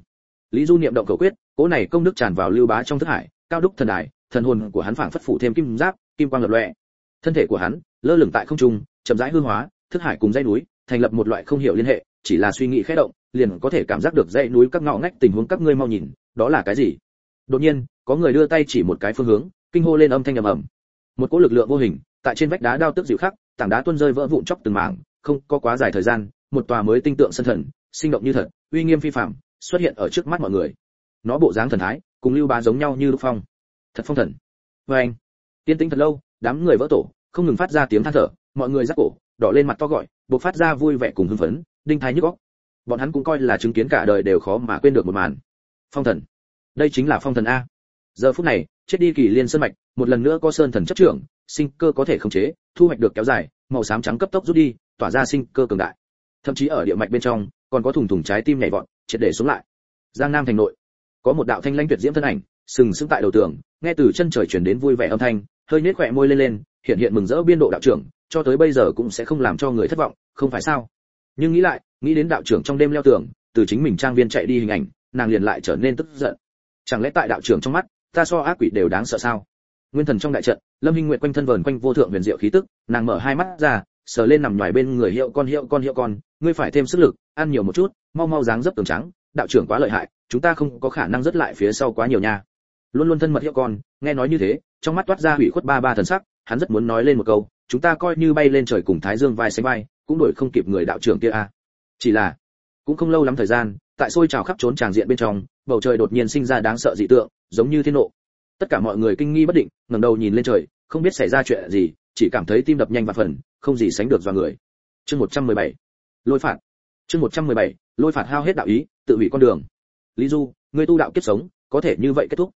Lý du niệm động cầu quyết, cỗ này công đức tràn vào lưu bá trong thức hải, cao đúc thần đài, thần hồn của hắn phảng phất phủ thêm kim giáp, kim quang lập lòe. Thân thể của hắn, lơ lửng tại không trung, chậm rãi hư hóa, thức hải cùng dãy núi thành lập một loại không hiểu liên hệ, chỉ là suy nghĩ khẽ động, liền có thể cảm giác được dãy núi các ngõ ngách tình huống các ngươi mau nhìn, đó là cái gì? Đột nhiên, có người đưa tay chỉ một cái phương hướng, kinh hô lên âm thanh ầm ầm. Một cỗ lực lượng vô hình, tại trên vách đá đao tức dịu khắc, tảng đá tuôn rơi vỡ vụn chóc từng mảng, không có quá dài thời gian, một tòa mới tinh tượng sân thần, sinh động như thật, uy nghiêm phi phạm xuất hiện ở trước mắt mọi người. Nó bộ dáng thần thái, cùng lưu bá giống nhau như lúc phong. Thật phong thần. Vê anh, tiên tĩnh thật lâu, đám người vỡ tổ, không ngừng phát ra tiếng than thở, mọi người rắc cổ, đỏ lên mặt to gọi bộc phát ra vui vẻ cùng hưng phấn, đinh thái nhức óc. Bọn hắn cũng coi là chứng kiến cả đời đều khó mà quên được một màn. Phong thần. Đây chính là phong thần a. Giờ phút này, chết đi kỳ liên sơn mạch, một lần nữa có sơn thần chấp trưởng, sinh cơ có thể khống chế, thu hoạch được kéo dài, màu xám trắng cấp tốc rút đi, tỏa ra sinh cơ cường đại. Thậm chí ở địa mạch bên trong, còn có thùng thùng trái tim nhảy vọt, triệt để xuống lại. Giang nam thành nội. Có một đạo thanh lãnh tuyệt diễm thân ảnh, sừng sững tại đầu tường, nghe từ chân trời truyền đến vui vẻ âm thanh, hơi nhếch khỏe môi lên lên hiện hiện mừng rỡ biên độ đạo trưởng, cho tới bây giờ cũng sẽ không làm cho người thất vọng, không phải sao? Nhưng nghĩ lại, nghĩ đến đạo trưởng trong đêm leo tường, từ chính mình trang viên chạy đi hình ảnh, nàng liền lại trở nên tức giận. Chẳng lẽ tại đạo trưởng trong mắt, ta so ác quỷ đều đáng sợ sao? Nguyên thần trong đại trận, lâm hinh nguyệt quanh thân vờn quanh vô thượng huyền diệu khí tức, nàng mở hai mắt ra, sờ lên nằm nhòi bên người hiệu con hiệu con hiệu con, ngươi phải thêm sức lực, ăn nhiều một chút, mau mau dáng dấp tường trắng, đạo trưởng quá lợi hại, chúng ta không có khả năng rất lại phía sau quá nhiều nha luôn luôn thân mật hiệu con, nghe nói như thế, trong mắt toát ra hủy khuất ba ba thần sắc, hắn rất muốn nói lên một câu, chúng ta coi như bay lên trời cùng thái dương vai sánh vai, cũng đuổi không kịp người đạo trưởng kia a. À. Chỉ là, cũng không lâu lắm thời gian, tại xôi trào khắp trốn tràng diện bên trong, bầu trời đột nhiên sinh ra đáng sợ dị tượng, giống như thiên nộ. Tất cả mọi người kinh nghi bất định, ngẩng đầu nhìn lên trời, không biết xảy ra chuyện gì, chỉ cảm thấy tim đập nhanh và phần, không gì sánh được do người. Chương 117. lôi phạt. Chương 117. lôi phạt hao hết đạo ý, tự hủy con đường. Lý du, ngươi tu đạo kiếp sống, có thể như vậy kết thúc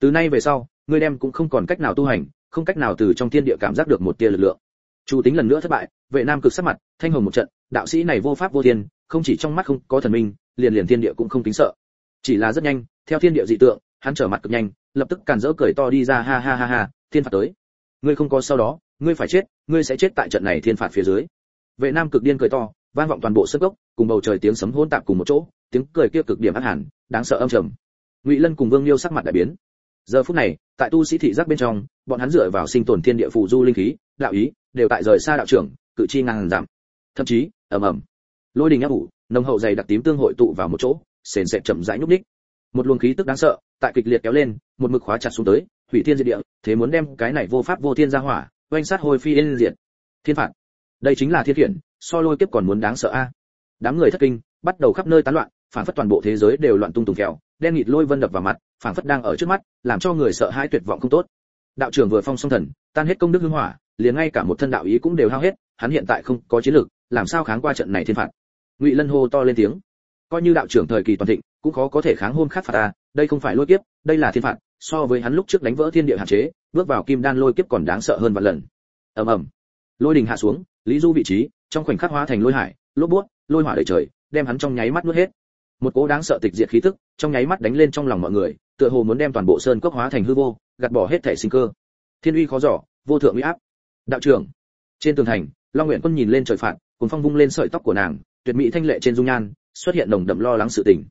từ nay về sau, ngươi đem cũng không còn cách nào tu hành, không cách nào từ trong thiên địa cảm giác được một tia lực lượng. Chu tính lần nữa thất bại, vệ nam cực sắc mặt, thanh hồng một trận, đạo sĩ này vô pháp vô thiên, không chỉ trong mắt không có thần minh, liền liền thiên địa cũng không tính sợ. Chỉ là rất nhanh, theo thiên địa dị tượng, hắn trở mặt cực nhanh, lập tức càn rỡ cười to đi ra, ha ha ha ha, thiên phạt tới. Ngươi không có sau đó, ngươi phải chết, ngươi sẽ chết tại trận này thiên phạt phía dưới. Vệ nam cực điên cười to, vang vọng toàn bộ sân gốc cùng bầu trời tiếng sấm hỗn tạp cùng một chỗ, tiếng cười kia cực điểm ác hẳn, đáng sợ âm trầm. Ngụy lân cùng vương liêu sắc mặt đại biến giờ phút này, tại tu sĩ thị giác bên trong, bọn hắn dựa vào sinh tồn thiên địa phù du linh khí, đạo ý, đều tại rời xa đạo trưởng cự chi ngàn giảm. Thậm chí, ầm ầm. Lôi đình áp ủ, nồng hậu dày đặc tím tương hội tụ vào một chỗ, sền sệt chậm rãi nhúc ních một luồng khí tức đáng sợ, tại kịch liệt kéo lên, một mực khóa chặt xuống tới, hủy thiên diệt địa, thế muốn đem cái này vô pháp vô thiên ra hỏa, oanh sát hồi phi yên diệt. Thiên phạt. Đây chính là thiên khiển, so lôi kiếp còn muốn đáng sợ a. Đám người thất kinh, bắt đầu khắp nơi tán loạn, phản phất toàn bộ thế giới đều loạn tung tùng kẹo đen nghịt lôi vân đập vào mặt phản phất đang ở trước mắt làm cho người sợ hãi tuyệt vọng không tốt. Đạo trưởng vừa phong song thần tan hết công đức hương hỏa liền ngay cả một thân đạo ý cũng đều hao hết hắn hiện tại không có chiến lực, làm sao kháng qua trận này thiên phạt? Ngụy lân hô to lên tiếng. Coi như đạo trưởng thời kỳ toàn thịnh cũng khó có thể kháng hôn khát phạt ta đây không phải lôi kiếp đây là thiên phạt so với hắn lúc trước đánh vỡ thiên địa hạn chế bước vào kim đan lôi kiếp còn đáng sợ hơn vạn lần. Ầm ầm. Lôi đình hạ xuống lý du vị trí trong khoảnh khắc hóa thành lôi hải lốp bút lôi hỏa đầy trời đem hắn trong nháy mắt nuốt hết một cỗ đáng sợ tịch diệt khí tức, trong nháy mắt đánh lên trong lòng mọi người, tựa hồ muốn đem toàn bộ sơn cốc hóa thành hư vô, gạt bỏ hết thể sinh cơ. Thiên uy khó giỏ vô thượng uy áp. Đạo trưởng, trên tường thành, long nguyện quân nhìn lên trời phạt cuốn phong vung lên sợi tóc của nàng, tuyệt mỹ thanh lệ trên dung nhan, xuất hiện nồng đậm lo lắng sự tình.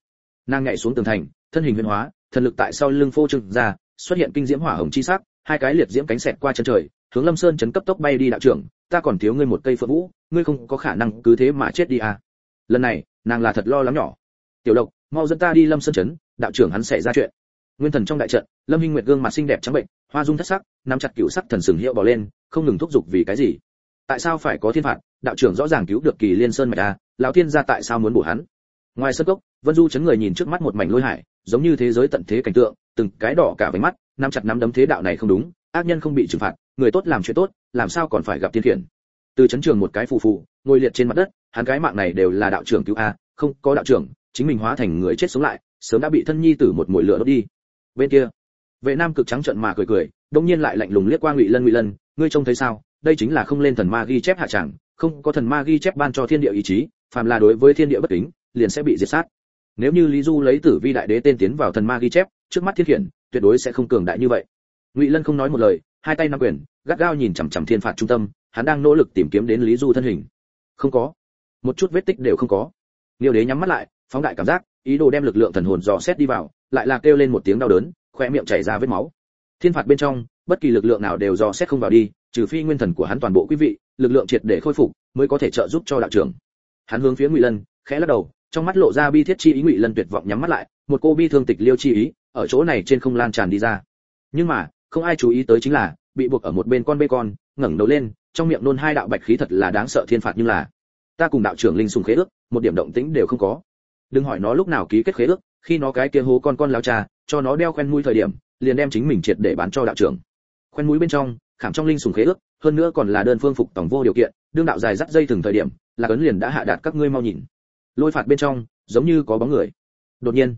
Nàng nhảy xuống tường thành, thân hình huyền hóa, thần lực tại sau lưng phô trừng ra, xuất hiện kinh diễm hỏa hồng chi sắc, hai cái liệt diễm cánh xẹt qua chân trời, hướng lâm sơn chấn cấp tốc bay đi đạo trưởng, ta còn thiếu ngươi một cây phượng vũ, ngươi không có khả năng cứ thế mà chết đi à. Lần này, nàng là thật lo lắng nhỏ tiểu lộc, mau dẫn ta đi lâm sơn chấn đạo trưởng hắn sẽ ra chuyện. Nguyên thần trong đại trận, lâm hinh nguyệt gương mặt xinh đẹp trắng bệnh, hoa dung thất sắc, nắm chặt cựu sắc thần sừng hiệu bỏ lên, không ngừng thúc giục vì cái gì? Tại sao phải có thiên phạt? Đạo trưởng rõ ràng cứu được kỳ liên sơn mạch a, lão thiên gia tại sao muốn bổ hắn? Ngoài sân cốc, vân du chấn người nhìn trước mắt một mảnh lôi hải, giống như thế giới tận thế cảnh tượng, từng cái đỏ cả váy mắt, nắm chặt nắm đấm thế đạo này không đúng, ác nhân không bị trừng phạt, người tốt làm chuyện tốt, làm sao còn phải gặp thiên khiển từ chấn trường một cái phù phù, ngồi liệt trên mặt đất, hắn cái mạng này đều là đạo trưởng cứu a, không có đạo trưởng chính mình hóa thành người chết sống lại sớm đã bị thân nhi tử một mùi lửa đốt đi. Bên kia vệ nam cực trắng trợn mà cười cười đông nhiên lại lạnh lùng liếc qua ngụy lân ngụy lân ngươi trông thấy sao? Đây chính là không lên thần ma ghi chép hạ chẳng không có thần ma ghi chép ban cho thiên địa ý chí phàm là đối với thiên địa bất kính liền sẽ bị diệt sát. Nếu như lý du lấy tử vi đại đế tên tiến vào thần ma ghi chép trước mắt thiên hiển, tuyệt đối sẽ không cường đại như vậy. Ngụy lân không nói một lời hai tay nắm quyền gắt gao nhìn chằm chằm thiên phạt trung tâm hắn đang nỗ lực tìm kiếm đến lý du thân hình. Không có. Một chút vết tích đều không có. Niêu đế nhắm mắt lại phóng đại cảm giác, ý đồ đem lực lượng thần hồn dò xét đi vào, lại là kêu lên một tiếng đau đớn khoe miệng chảy ra vết máu. Thiên phạt bên trong, bất kỳ lực lượng nào đều dò xét không vào đi, trừ phi nguyên thần của hắn toàn bộ quý vị, lực lượng triệt để khôi phục, mới có thể trợ giúp cho đạo trưởng. Hắn hướng phía ngụy lân, khẽ lắc đầu, trong mắt lộ ra bi thiết chi ý ngụy lân tuyệt vọng nhắm mắt lại, một cô bi thương tịch liêu chi ý, ở chỗ này trên không lan tràn đi ra. Nhưng mà, không ai chú ý tới chính là, bị buộc ở một bên con bê con, ngẩng đầu lên, trong miệng nôn hai đạo bạch khí thật là đáng sợ thiên phạt như là, ta cùng đạo trưởng linh sùng khế ước, một điểm động tĩnh đều không có đừng hỏi nó lúc nào ký kết khế ước, khi nó cái kia hố con con lao cha, cho nó đeo khoen mũi thời điểm, liền đem chính mình triệt để bán cho đạo trưởng. Khoen mũi bên trong, khảm trong linh sùng khế ước, hơn nữa còn là đơn phương phục tổng vô điều kiện, đương đạo dài dắt dây từng thời điểm, là cấn liền đã hạ đạt các ngươi mau nhìn. Lôi phạt bên trong, giống như có bóng người. Đột nhiên,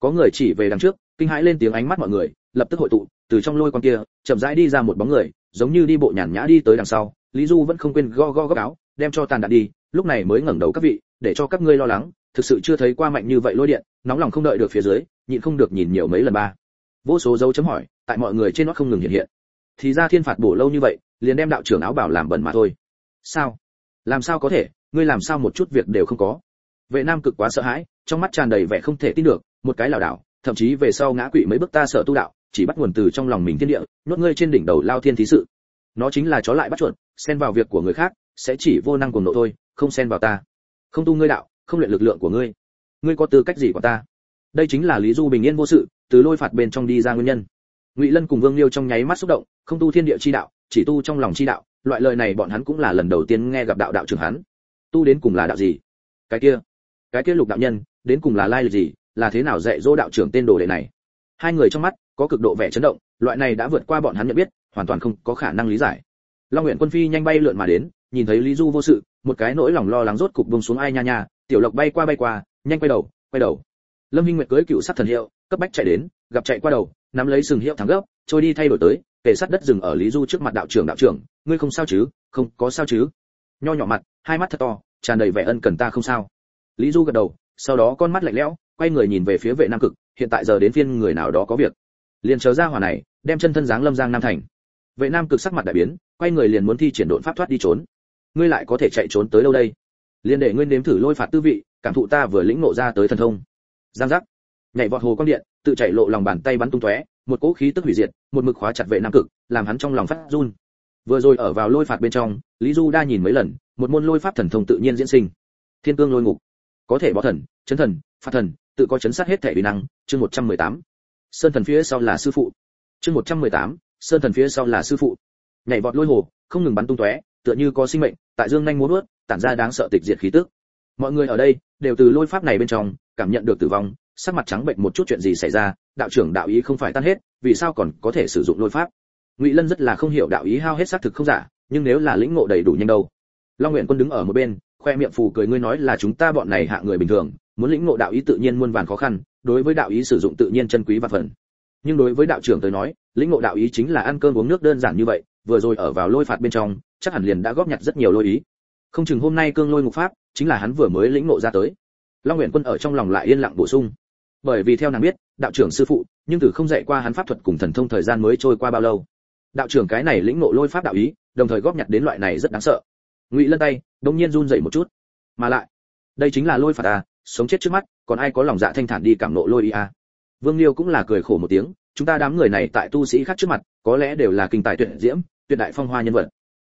có người chỉ về đằng trước, kinh hãi lên tiếng ánh mắt mọi người, lập tức hội tụ, từ trong lôi con kia, chậm rãi đi ra một bóng người, giống như đi bộ nhàn nhã đi tới đằng sau, lý du vẫn không quên go go góc áo, đem cho tàn đạn đi, lúc này mới ngẩng đầu các vị để cho các ngươi lo lắng, thực sự chưa thấy qua mạnh như vậy lôi điện, nóng lòng không đợi được phía dưới, nhịn không được nhìn nhiều mấy lần ba. Vô số dấu chấm hỏi, tại mọi người trên nó không ngừng hiện hiện. Thì ra thiên phạt bổ lâu như vậy, liền đem đạo trưởng áo bảo làm bẩn mà thôi. Sao? Làm sao có thể? Ngươi làm sao một chút việc đều không có? Vệ nam cực quá sợ hãi, trong mắt tràn đầy vẻ không thể tin được, một cái lảo đảo, thậm chí về sau ngã quỵ mấy bước ta sợ tu đạo, chỉ bắt nguồn từ trong lòng mình thiên địa, nhốt ngươi trên đỉnh đầu lao thiên thí sự. Nó chính là chó lại bắt chuột, xen vào việc của người khác, sẽ chỉ vô năng cùng nộ thôi, không xen vào ta không tu ngươi đạo, không luyện lực lượng của ngươi. Ngươi có tư cách gì của ta? Đây chính là lý du bình yên vô sự, từ lôi phạt bên trong đi ra nguyên nhân. Ngụy lân cùng vương liêu trong nháy mắt xúc động, không tu thiên địa chi đạo, chỉ tu trong lòng chi đạo, loại lời này bọn hắn cũng là lần đầu tiên nghe gặp đạo đạo trưởng hắn. Tu đến cùng là đạo gì? Cái kia cái kia lục đạo nhân, đến cùng là lai lịch gì, là thế nào dạy dỗ đạo trưởng tên đồ đệ này? Hai người trong mắt có cực độ vẻ chấn động, loại này đã vượt qua bọn hắn nhận biết, hoàn toàn không có khả năng lý giải. Long nguyện quân phi nhanh bay lượn mà đến, nhìn thấy lý du vô sự một cái nỗi lòng lo lắng rốt cục buông xuống ai nha nha, tiểu lộc bay qua bay qua, nhanh quay đầu quay đầu. Lâm hinh nguyệt cưới cựu sát thần hiệu, cấp bách chạy đến, gặp chạy qua đầu, nắm lấy sừng hiệu thắng gấp, trôi đi thay đổi tới, kề sát đất dừng ở lý du trước mặt đạo trưởng đạo trưởng, ngươi không sao chứ, không có sao chứ. Nho nhỏ mặt, hai mắt thật to, tràn đầy vẻ ân cần ta không sao. Lý du gật đầu, sau đó con mắt lạnh lẽo, quay người nhìn về phía vệ nam cực, hiện tại giờ đến phiên người nào đó có việc. Liền chờ ra hỏa này, đem chân thân dáng lâm giang nam thành. Vệ nam cực sắc mặt đại biến, quay người liền muốn thi triển độn pháp thoát đi trốn ngươi lại có thể chạy trốn tới đâu đây? Liên để ngươi nếm thử lôi phạt tư vị cảm thụ ta vừa lĩnh ngộ ra tới thần thông. Giang giác. Nhảy vọt hồ quang điện tự chạy lộ lòng bàn tay bắn tung tóe một cỗ khí tức hủy diệt một mực khóa chặt vệ nam cực làm hắn trong lòng phát run. Vừa rồi ở vào lôi phạt bên trong lý du đa nhìn mấy lần một môn lôi pháp thần thông tự nhiên diễn sinh. Thiên cương lôi ngục. Có thể bỏ thần chấn thần phạt thần tự có chấn sát hết thể uy năng chương 118. sơn thần phía sau là sư phụ. Chương 118, sơn thần phía sau là sư phụ. Nhảy vọt lôi hồ không ngừng bắn tung tóe tựa như có sinh mệnh tại dương nhanh múa đuốt, tản ra đáng sợ tịch diệt khí tức. Mọi người ở đây đều từ lôi pháp này bên trong cảm nhận được tử vong sắc mặt trắng bệnh một chút chuyện gì xảy ra đạo trưởng đạo ý không phải tan hết vì sao còn có thể sử dụng lôi pháp? Ngụy lân rất là không hiểu đạo ý hao hết xác thực không giả nhưng nếu là lĩnh ngộ đầy đủ nhanh đâu. Long nguyện quân đứng ở một bên khoe miệng phù cười ngươi nói là chúng ta bọn này hạ người bình thường muốn lĩnh ngộ đạo ý tự nhiên muôn vàn khó khăn đối với đạo ý sử dụng tự nhiên chân quý và phần. Nhưng đối với đạo trưởng tới nói lĩnh ngộ đạo ý chính là ăn cơm uống nước đơn giản như vậy vừa rồi ở vào lôi phạt bên trong, chắc hẳn liền đã góp nhặt rất nhiều lôi ý. Không chừng hôm nay cương lôi ngục pháp, chính là hắn vừa mới lĩnh ngộ ra tới. Long nguyện quân ở trong lòng lại yên lặng bổ sung. Bởi vì theo nàng biết, đạo trưởng sư phụ, nhưng từ không dạy qua hắn pháp thuật cùng thần thông thời gian mới trôi qua bao lâu. Đạo trưởng cái này lĩnh ngộ lôi pháp đạo ý, đồng thời góp nhặt đến loại này rất đáng sợ. Ngụy lân tay, đông nhiên run dậy một chút. Mà lại, đây chính là lôi phạt à sống chết trước mắt, còn ai có lòng dạ thanh thản đi cảm nộ lôi ý à? Vương liêu cũng là cười khổ một tiếng, chúng ta đám người này tại tu sĩ khác trước mặt, có lẽ đều là kinh tài tuyệt diễm tuyệt đại phong hoa nhân vật.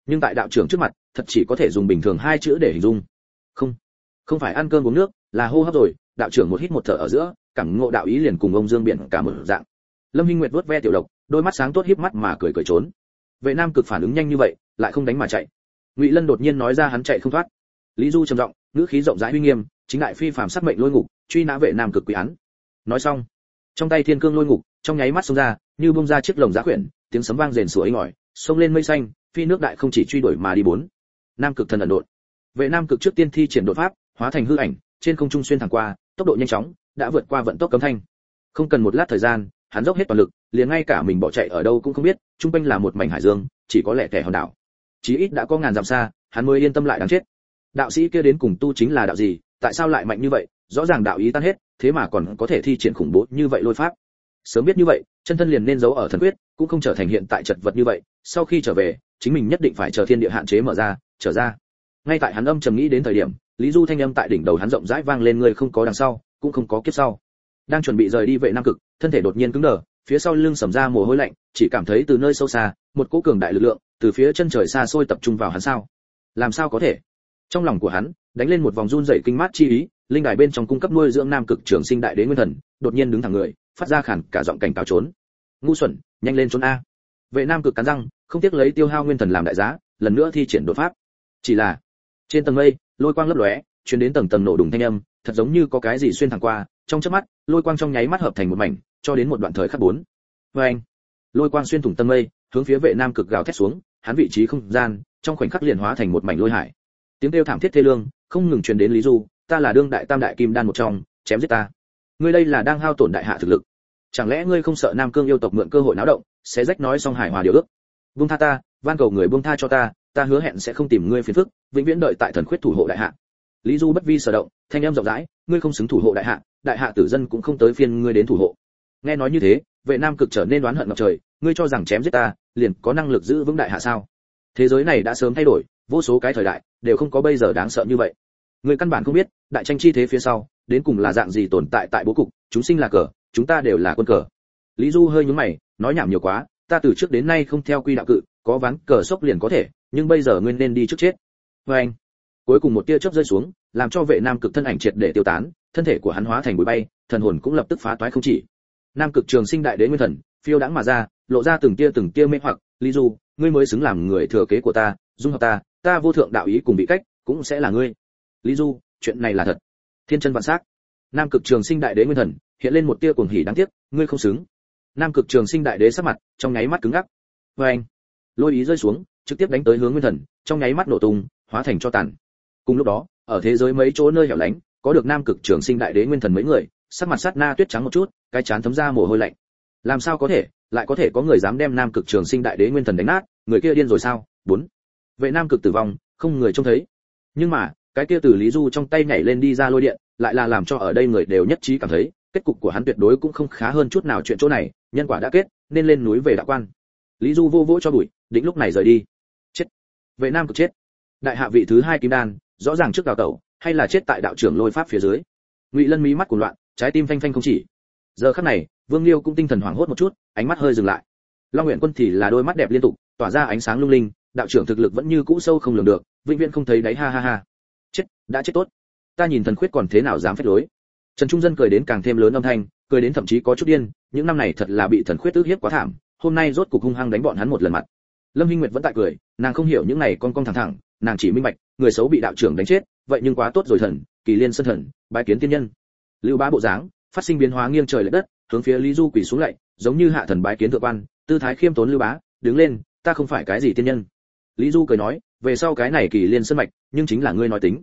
Nhưng tại đạo trưởng trước mặt, thật chỉ có thể dùng bình thường hai chữ để hình dung. Không không phải ăn cơm uống nước, là hô hấp rồi, đạo trưởng một hít một thở ở giữa, cảm ngộ đạo ý liền cùng ông dương biển cả một dạng. Lâm hinh nguyệt vuốt ve tiểu độc, đôi mắt sáng tốt híp mắt mà cười cười trốn. Vệ nam cực phản ứng nhanh như vậy, lại không đánh mà chạy. Ngụy lân đột nhiên nói ra hắn chạy không thoát. Lý du trầm giọng, ngữ khí rộng rãi uy nghiêm, chính đại phi phàm sát mệnh lôi ngục, truy nã vệ nam cực quý án. Nói xong, trong tay thiên cương lôi ngục, trong nháy mắt xông ra, như bung ra chiếc lồng giá quyển, tiếng sấm vang rền sủa inh ỏi xông lên mây xanh, phi nước đại không chỉ truy đuổi mà đi bốn. Nam cực thần ẩn độn. Vệ nam cực trước tiên thi triển đột pháp, hóa thành hư ảnh, trên không trung xuyên thẳng qua, tốc độ nhanh chóng, đã vượt qua vận tốc cấm thanh. Không cần một lát thời gian, hắn dốc hết toàn lực, liền ngay cả mình bỏ chạy ở đâu cũng không biết trung quanh là một mảnh hải dương, chỉ có lẻ tẻ hòn đảo. Chí ít đã có ngàn dặm xa, hắn mới yên tâm lại đáng chết. Đạo sĩ kia đến cùng tu chính là đạo gì, tại sao lại mạnh như vậy? Rõ ràng đạo ý tan hết, thế mà còn có thể thi triển khủng bố như vậy lôi pháp. Sớm biết như vậy chân thân liền nên giấu ở thần quyết, cũng không trở thành hiện tại chật vật như vậy, sau khi trở về, chính mình nhất định phải chờ thiên địa hạn chế mở ra, trở ra. Ngay tại hắn âm trầm nghĩ đến thời điểm, lý du thanh âm tại đỉnh đầu hắn rộng rãi vang lên người không có đằng sau, cũng không có kiếp sau. Đang chuẩn bị rời đi vệ nam cực, thân thể đột nhiên cứng đờ, phía sau lưng sầm ra mồ hôi lạnh, chỉ cảm thấy từ nơi sâu xa, một cỗ cường đại lực lượng từ phía chân trời xa xôi tập trung vào hắn sao? Làm sao có thể? Trong lòng của hắn, đánh lên một vòng run rẩy kinh mát chi ý, linh đài bên trong cung cấp nuôi dưỡng nam cực trường sinh đại đế nguyên thần, đột nhiên đứng thẳng người, phát ra khản cả giọng cảnh cáo trốn ngu xuẩn, nhanh lên trốn a. Vệ nam cực cắn răng, không tiếc lấy tiêu hao nguyên thần làm đại giá, lần nữa thi triển đột pháp. Chỉ là, trên tầng mây, lôi quang lấp lóe, truyền đến tầng tầng nổ đùng thanh âm, thật giống như có cái gì xuyên thẳng qua, trong chớp mắt, lôi quang trong nháy mắt hợp thành một mảnh, cho đến một đoạn thời khắc bốn. Vê anh, lôi quang xuyên thủng tầng mây, hướng phía vệ nam cực gào thét xuống, hắn vị trí không gian, trong khoảnh khắc liền hóa thành một mảnh lôi hải. Tiếng kêu thảm thiết thê lương, không ngừng truyền đến lý du, ta là đương đại tam đại kim đan một trong, chém giết ta. Ngươi đây là đang hao tổn đại hạ thực lực chẳng lẽ ngươi không sợ nam cương yêu tộc mượn cơ hội náo động, sẽ rách nói xong hải hòa điều ước? Buông tha ta, van cầu người buông tha cho ta ta hứa hẹn sẽ không tìm ngươi phiền phức, vĩnh viễn đợi tại thần khuyết thủ hộ đại hạ. Lý du bất vi sở động, thanh em rộng rãi, ngươi không xứng thủ hộ đại hạ đại hạ tử dân cũng không tới phiên ngươi đến thủ hộ. Nghe nói như thế, vệ nam cực trở nên đoán hận ngập trời, ngươi cho rằng chém giết ta, liền có năng lực giữ vững đại hạ sao? Thế giới này đã sớm thay đổi, vô số cái thời đại đều không có bây giờ đáng sợ như vậy. Người căn bản không biết, đại tranh chi thế phía sau, đến cùng là dạng gì tồn tại tại bố cục, chúng sinh là cờ chúng ta đều là quân cờ. Lý du hơi nhúng mày, nói nhảm nhiều quá, ta từ trước đến nay không theo quy đạo cự, có ván cờ sốc liền có thể, nhưng bây giờ nguyên nên đi trước chết. Vê anh, cuối cùng một tia chớp rơi xuống, làm cho vệ nam cực thân ảnh triệt để tiêu tán, thân thể của hắn hóa thành bụi bay, thần hồn cũng lập tức phá toái không chỉ. Nam cực trường sinh đại đế nguyên thần, phiêu đãng mà ra, lộ ra từng tia từng tia mê hoặc, lý du, ngươi mới xứng làm người thừa kế của ta, dung hợp ta ta vô thượng đạo ý cùng bị cách, cũng sẽ là ngươi. Lý du, chuyện này là thật. Thiên chân vạn sắc. Nam cực trường sinh đại đế nguyên thần hiện lên một tia cuồng hỉ đáng tiếc, ngươi không xứng. Nam cực trường sinh đại đế sắc mặt, trong nháy mắt cứng ngắc. Vê anh, lôi ý rơi xuống, trực tiếp đánh tới hướng nguyên thần, trong nháy mắt nổ tung, hóa thành cho tàn. Cùng lúc đó, ở thế giới mấy chỗ nơi hẻo lánh, có được nam cực trường sinh đại đế nguyên thần mấy người, sắc mặt sát na tuyết trắng một chút, cái chán thấm ra mồ hôi lạnh. Làm sao có thể, lại có thể có người dám đem nam cực trường sinh đại đế nguyên thần đánh nát, người kia điên rồi sao? Bốn. Vệ nam cực tử vong, không người trông thấy. Nhưng mà, cái kia từ lý du trong tay nhảy lên đi ra lôi điện, lại là làm cho ở đây người đều nhất trí cảm thấy kết cục của hắn tuyệt đối cũng không khá hơn chút nào chuyện chỗ này, nhân quả đã kết, nên lên núi về đạo quan. Lý du vô vỗ cho bụi, định lúc này rời đi. Chết. Vệ nam cực chết. Đại hạ vị thứ hai kim đan, rõ ràng trước đào tẩu, hay là chết tại đạo trưởng lôi pháp phía dưới. Ngụy lân mí mắt của loạn, trái tim phanh phanh không chỉ. Giờ khắc này, vương liêu cũng tinh thần hoảng hốt một chút, ánh mắt hơi dừng lại. Long nguyện quân thì là đôi mắt đẹp liên tục, tỏa ra ánh sáng lung linh, đạo trưởng thực lực vẫn như cũ sâu không lường được, vĩnh viễn không thấy đáy ha ha ha. Chết, đã chết tốt. Ta nhìn thần khuyết còn thế nào dám phép lối? Trần trung dân cười đến càng thêm lớn âm thanh cười đến thậm chí có chút điên những năm này thật là bị thần khuyết ức hiếp quá thảm hôm nay rốt cục hung hăng đánh bọn hắn một lần mặt. Lâm hinh nguyệt vẫn tại cười nàng không hiểu những này con con thẳng thẳng nàng chỉ minh bạch người xấu bị đạo trưởng đánh chết vậy nhưng quá tốt rồi thần kỳ liên sân thần bái kiến tiên nhân. Lưu bá bộ dáng phát sinh biến hóa nghiêng trời lệch đất hướng phía lý du quỳ xuống lại, giống như hạ thần bái kiến thượng quan tư thái khiêm tốn lưu bá đứng lên ta không phải cái gì tiên nhân. Lý du cười nói về sau cái này kỳ liên sân mạch nhưng chính là ngươi nói tính.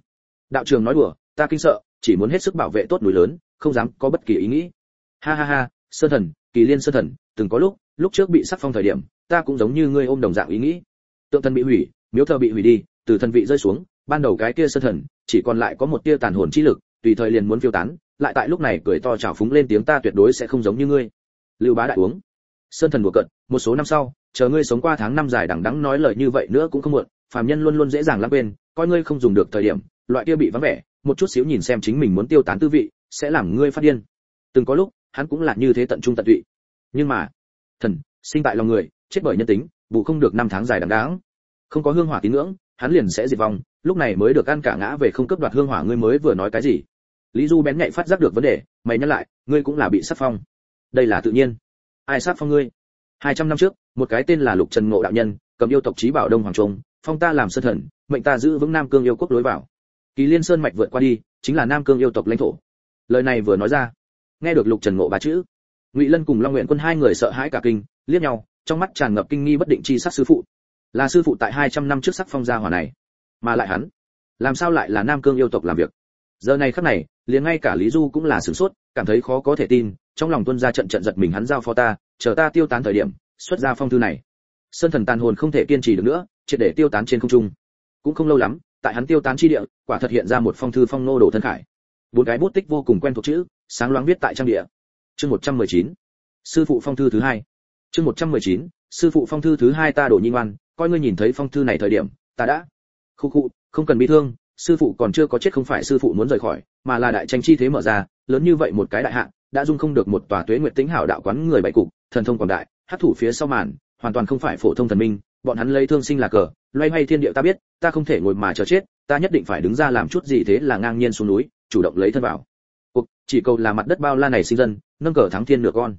Đạo trưởng nói đùa ta kinh sợ chỉ muốn hết sức bảo vệ tốt núi lớn, không dám có bất kỳ ý nghĩ. Ha ha ha, sơn thần, kỳ liên sơn thần, từng có lúc lúc trước bị sắc phong thời điểm, ta cũng giống như ngươi ôm đồng dạng ý nghĩ. Tượng thần bị hủy, miếu thờ bị hủy đi, từ thần vị rơi xuống, ban đầu cái kia sơn thần, chỉ còn lại có một tia tàn hồn chi lực, tùy thời liền muốn phiêu tán, lại tại lúc này cười to chào phúng lên tiếng ta tuyệt đối sẽ không giống như ngươi. Lưu bá đại uống. Sơn thần đùa cận một số năm sau, chờ ngươi sống qua tháng năm dài đằng đẵng nói lời như vậy nữa cũng không muộn, phàm nhân luôn luôn dễ dàng lãng quên, coi ngươi không dùng được thời điểm, loại kia bị vắng vẻ một chút xíu nhìn xem chính mình muốn tiêu tán tư vị, sẽ làm ngươi phát điên. Từng có lúc, hắn cũng là như thế tận trung tận tụy. Nhưng mà, thần, sinh tại lòng người, chết bởi nhân tính, bù không được năm tháng dài đằng đáng không có hương hỏa tín ngưỡng, hắn liền sẽ diệt vong, lúc này mới được ăn cả ngã về không cấp đoạt hương hỏa ngươi mới vừa nói cái gì. Lý du bén nhạy phát giác được vấn đề, mày nhắc lại, ngươi cũng là bị sát phong. Đây là tự nhiên. Ai sát phong ngươi? Hai trăm năm trước, một cái tên là lục trần ngộ đạo nhân, cầm yêu tộc trí bảo đông hoàng trung, phong ta làm sơn thần, mệnh ta giữ vững nam cương yêu quốc lối vào kỳ liên sơn mạch vượt qua đi, chính là nam cương yêu tộc lãnh thổ. Lời này vừa nói ra, nghe được lục trần ngộ ba chữ, ngụy lân cùng long nguyện quân hai người sợ hãi cả kinh, liếc nhau, trong mắt tràn ngập kinh nghi bất định chi sắc sư phụ. Là sư phụ tại hai trăm năm trước sắc phong gia hỏa này, mà lại hắn, làm sao lại là nam cương yêu tộc làm việc? Giờ này khắc này, liền ngay cả lý du cũng là sửng sốt, cảm thấy khó có thể tin, trong lòng tuân ra trận trận giật mình hắn giao phó ta, chờ ta tiêu tán thời điểm, xuất ra phong thư này. Sơn thần tàn hồn không thể kiên trì được nữa, triệt để tiêu tán trên không trung. Cũng không lâu lắm tại hắn tiêu tán chi địa, quả thật hiện ra một phong thư phong nô đồ thân khải bốn cái bút tích vô cùng quen thuộc chữ, sáng loáng viết tại trang địa chương 119. sư phụ phong thư thứ hai chương 119. sư phụ phong thư thứ hai ta đổ nhi ngoan, coi ngươi nhìn thấy phong thư này thời điểm, ta đã khu khu, không cần bị thương, sư phụ còn chưa có chết không phải sư phụ muốn rời khỏi, mà là đại tranh chi thế mở ra, lớn như vậy một cái đại hạ, đã dung không được một tòa tuế nguyệt tính hảo đạo quán người bảy cục, thần thông quảng đại hấp thủ phía sau màn, hoàn toàn không phải phổ thông thần minh bọn hắn lấy thương sinh là cờ, loay hoay thiên địa ta biết, ta không thể ngồi mà chờ chết, ta nhất định phải đứng ra làm chút gì thế là ngang nhiên xuống núi, chủ động lấy thân vào. Cuộc, chỉ cầu là mặt đất bao la này sinh dân, nâng cờ thắng thiên nửa con.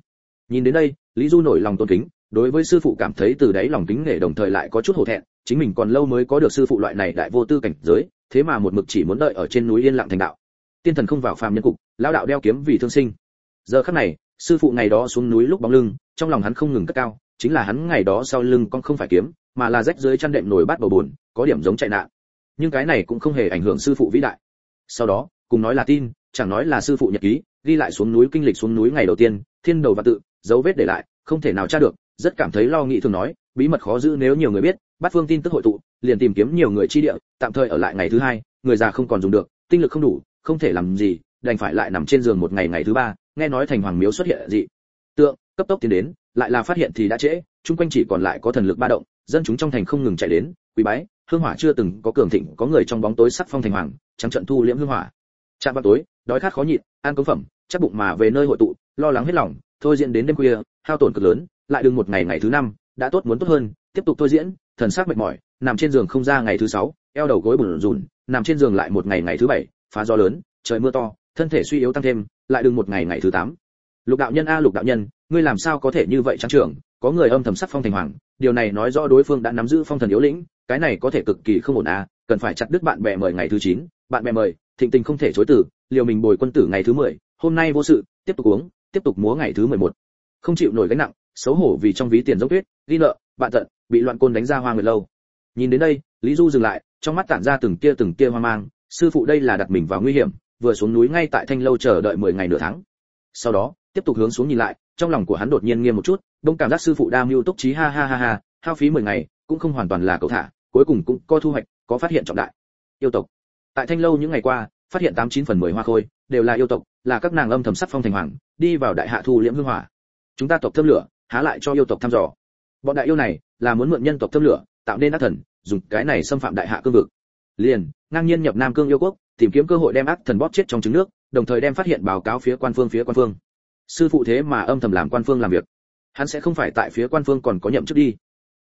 Nhìn đến đây, lý du nổi lòng tôn kính, đối với sư phụ cảm thấy từ đấy lòng kính nể đồng thời lại có chút hổ thẹn, chính mình còn lâu mới có được sư phụ loại này đại vô tư cảnh giới, thế mà một mực chỉ muốn đợi ở trên núi yên lặng thành đạo. Tiên thần không vào phàm nhân cục, lão đạo đeo kiếm vì thương sinh. Giờ khắc này, sư phụ ngày đó xuống núi lúc bóng lưng, trong lòng hắn không ngừng cất cao, chính là hắn ngày đó sau lưng con không phải kiếm mà là rách dưới chăn đệm nổi bát bầu buồn có điểm giống chạy nạn. Nhưng cái này cũng không hề ảnh hưởng sư phụ vĩ đại. Sau đó, cùng nói là tin, chẳng nói là sư phụ nhật ký, ghi lại xuống núi kinh lịch xuống núi ngày đầu tiên, thiên đầu và tự, dấu vết để lại, không thể nào tra được, rất cảm thấy lo nghĩ thường nói, bí mật khó giữ nếu nhiều người biết bắt phương tin tức hội tụ, liền tìm kiếm nhiều người chi địa, tạm thời ở lại ngày thứ hai, người già không còn dùng được, tinh lực không đủ, không thể làm gì, đành phải lại nằm trên giường một ngày ngày thứ ba, nghe nói thành hoàng miếu xuất hiện dị tượng, cấp tốc tiến đến, lại là phát hiện thì đã trễ, chung quanh chỉ còn lại có thần lực ba động dân chúng trong thành không ngừng chạy đến quý bái, hương hỏa chưa từng có cường thịnh, có người trong bóng tối sắc phong thành hoàng, trắng trận thu liễm hương hỏa. Chạm vào tối, đói khát khó nhịn, ăn cống phẩm, chắc bụng mà về nơi hội tụ, lo lắng hết lòng, thôi diễn đến đêm khuya, hao tổn cực lớn, lại đừng một ngày ngày thứ năm, đã tốt muốn tốt hơn, tiếp tục thôi diễn, thần sắc mệt mỏi, nằm trên giường không ra ngày thứ sáu, eo đầu gối bùn rùn, nằm trên giường lại một ngày ngày thứ bảy, phá gió lớn, trời mưa to, thân thể suy yếu tăng thêm, lại đừng một ngày ngày thứ tám. Lục đạo nhân a, lục đạo nhân, ngươi làm sao có thể như vậy trắng trưởng? Có người âm thầm sắc phong thành hoàng, điều này nói rõ đối phương đã nắm giữ phong thần yếu lĩnh, cái này có thể cực kỳ không ổn à? cần phải chặt đứt bạn bè mời ngày thứ chín, bạn bè mời, thịnh tình không thể chối từ, liều mình bồi quân tử ngày thứ mười, hôm nay vô sự, tiếp tục uống, tiếp tục múa ngày thứ mười một không chịu nổi gánh nặng, xấu hổ vì trong ví tiền dốc tuyết, ghi nợ, bạn tận, bị loạn côn đánh ra hoa người lâu nhìn đến đây, lý du dừng lại, trong mắt tản ra từng kia từng kia hoang mang, sư phụ đây là đặt mình vào nguy hiểm, vừa xuống núi ngay tại thanh lâu chờ đợi 10 ngày nửa tháng sau đó, tiếp tục hướng xuống nhìn lại trong lòng của hắn đột nhiên nghiêm một chút, đông cảm giác sư phụ đa mưu túc trí ha ha ha ha, hao phí 10 ngày, cũng không hoàn toàn là cậu thả, cuối cùng cũng có thu hoạch, có phát hiện trọng đại. Yêu tộc. Tại thanh lâu những ngày qua, phát hiện tám chín phần mười hoa khôi, đều là yêu tộc, là các nàng âm thầm sắc phong thành hoàng, đi vào đại hạ thu liễm hương hỏa. Chúng ta tộc thâm lửa, há lại cho yêu tộc thăm dò. Bọn đại yêu này, là muốn mượn nhân tộc thâm lửa, tạo nên ác thần, dùng cái này xâm phạm đại hạ cương vực. Liền, ngang nhiên nhập nam cương yêu quốc, tìm kiếm cơ hội đem ác thần bóp chết trong trứng nước, đồng thời đem phát hiện báo cáo phía quan phương phía quan phương sư phụ thế mà âm thầm làm quan phương làm việc. Hắn sẽ không phải tại phía quan phương còn có nhậm chức đi.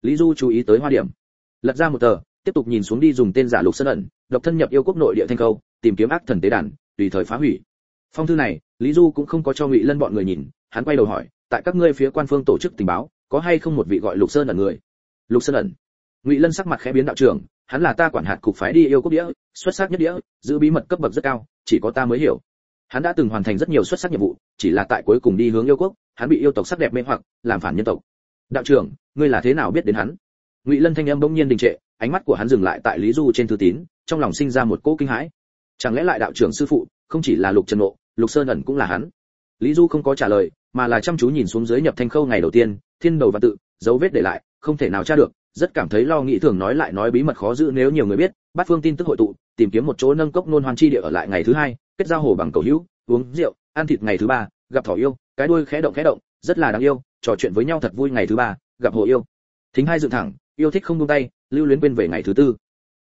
Lý du chú ý tới hoa điểm. Lật ra một tờ, tiếp tục nhìn xuống đi dùng tên giả lục sơn ẩn, độc thân nhập yêu quốc nội địa thanh câu, tìm kiếm ác thần tế đàn, tùy thời phá hủy. Phong thư này, lý du cũng không có cho ngụy lân bọn người nhìn, hắn quay đầu hỏi, tại các ngươi phía quan phương tổ chức tình báo, có hay không một vị gọi lục sơn ẩn người? Lục sơn ẩn. Ngụy lân sắc mặt khẽ biến đạo trưởng, hắn là ta quản hạt cục phái đi yêu quốc đĩa, xuất sắc nhất đĩa, giữ bí mật cấp bậc rất cao, chỉ có ta mới hiểu hắn đã từng hoàn thành rất nhiều xuất sắc nhiệm vụ, chỉ là tại cuối cùng đi hướng yêu quốc, hắn bị yêu tộc sắc đẹp mê hoặc, làm phản nhân tộc. Đạo trưởng, ngươi là thế nào biết đến hắn? Ngụy lân thanh âm bỗng nhiên đình trệ, ánh mắt của hắn dừng lại tại lý du trên thư tín, trong lòng sinh ra một cỗ kinh hãi. Chẳng lẽ lại đạo trưởng sư phụ, không chỉ là lục trần nộ lục sơn ẩn cũng là hắn? Lý du không có trả lời, mà là chăm chú nhìn xuống dưới nhập thanh khâu ngày đầu tiên, thiên đầu và tự, dấu vết để lại, không thể nào tra được, rất cảm thấy lo nghĩ thường nói lại nói bí mật khó giữ nếu nhiều người biết bắt phương tin tức hội tụ, tìm kiếm một chỗ nâng cốc nôn hoan chi địa ở lại ngày thứ hai kết giao hồ bằng cầu hữu, uống rượu, ăn thịt ngày thứ ba, gặp thỏ yêu, cái đuôi khẽ động khẽ động, rất là đáng yêu, trò chuyện với nhau thật vui ngày thứ ba, gặp hồ yêu. Thính hai dựng thẳng, yêu thích không buông tay, lưu luyến quên về ngày thứ tư.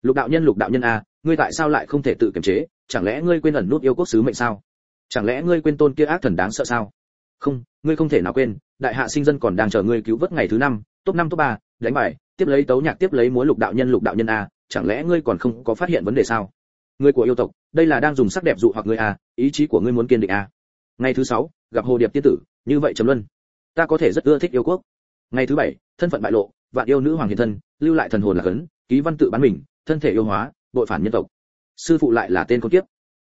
Lục đạo nhân, lục đạo nhân a, ngươi tại sao lại không thể tự kiềm chế? Chẳng lẽ ngươi quên ẩn nút yêu quốc sứ mệnh sao? Chẳng lẽ ngươi quên tôn kia ác thần đáng sợ sao? Không, ngươi không thể nào quên, đại hạ sinh dân còn đang chờ ngươi cứu vớt ngày thứ năm, top năm, top ba, đánh bài, tiếp lấy tấu nhạc, tiếp lấy múa lục đạo nhân, lục đạo nhân a, chẳng lẽ ngươi còn không có phát hiện vấn đề sao? Ngươi của yêu tộc đây là đang dùng sắc đẹp dụ hoặc ngươi à? ý chí của ngươi muốn kiên định à? ngày thứ sáu, gặp hồ điệp tiên tử, như vậy trầm luân, ta có thể rất ưa thích yêu quốc ngày thứ bảy, thân phận bại lộ, vạn yêu nữ hoàng hiện thân, lưu lại thần hồn là cấn ký văn tự bán mình, thân thể yêu hóa, bội phản nhân tộc sư phụ lại là tên con kiếp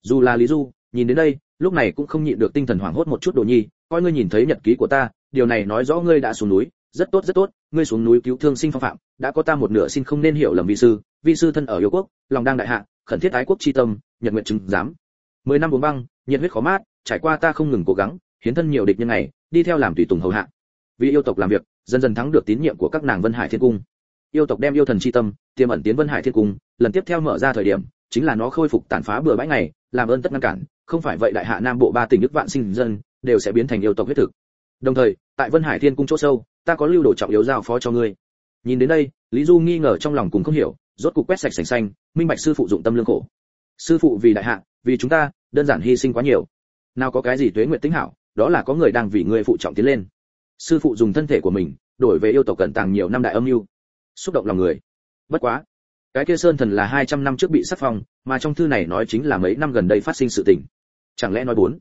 dù là lý du, nhìn đến đây, lúc này cũng không nhịn được tinh thần hoảng hốt một chút đồ nhi, coi ngươi nhìn thấy nhật ký của ta, điều này nói rõ ngươi đã xuống núi, rất tốt rất tốt, ngươi xuống núi cứu thương sinh phong phạm, đã có ta một nửa xin không nên hiểu lầm vi sư vi sư thân ở yêu quốc, lòng đang đại hạ, khẩn thiết ái quốc chi tâm nhật nguyện chứng giám. Mười năm uống băng, nhiệt huyết khó mát, trải qua ta không ngừng cố gắng, hiến thân nhiều địch nhân này, đi theo làm tùy tùng hầu hạ. Vì yêu tộc làm việc, dần dần thắng được tín nhiệm của các nàng vân hải thiên cung. Yêu tộc đem yêu thần chi tâm, tiềm ẩn tiến vân hải thiên cung, lần tiếp theo mở ra thời điểm, chính là nó khôi phục tàn phá bừa bãi ngày làm ơn tất ngăn cản, không phải vậy đại hạ nam bộ ba tỉnh nước vạn sinh dân, đều sẽ biến thành yêu tộc huyết thực. Đồng thời, tại vân hải thiên cung chỗ sâu, ta có lưu đồ trọng yếu giao phó cho ngươi. Nhìn đến đây, lý du nghi ngờ trong lòng cùng không hiểu, rốt cục quét sạch sành xanh, minh bạch sư phụ dụng tâm lương khổ sư phụ vì đại hạ, vì chúng ta, đơn giản hy sinh quá nhiều. Nào có cái gì tuế nguyện tính hảo, đó là có người đang vì người phụ trọng tiến lên. Sư phụ dùng thân thể của mình, đổi về yêu tộc cẩn tàng nhiều năm đại âm mưu. Xúc động lòng người. Bất quá, cái kia sơn thần là 200 năm trước bị sát phong, mà trong thư này nói chính là mấy năm gần đây phát sinh sự tình. Chẳng lẽ nói bốn?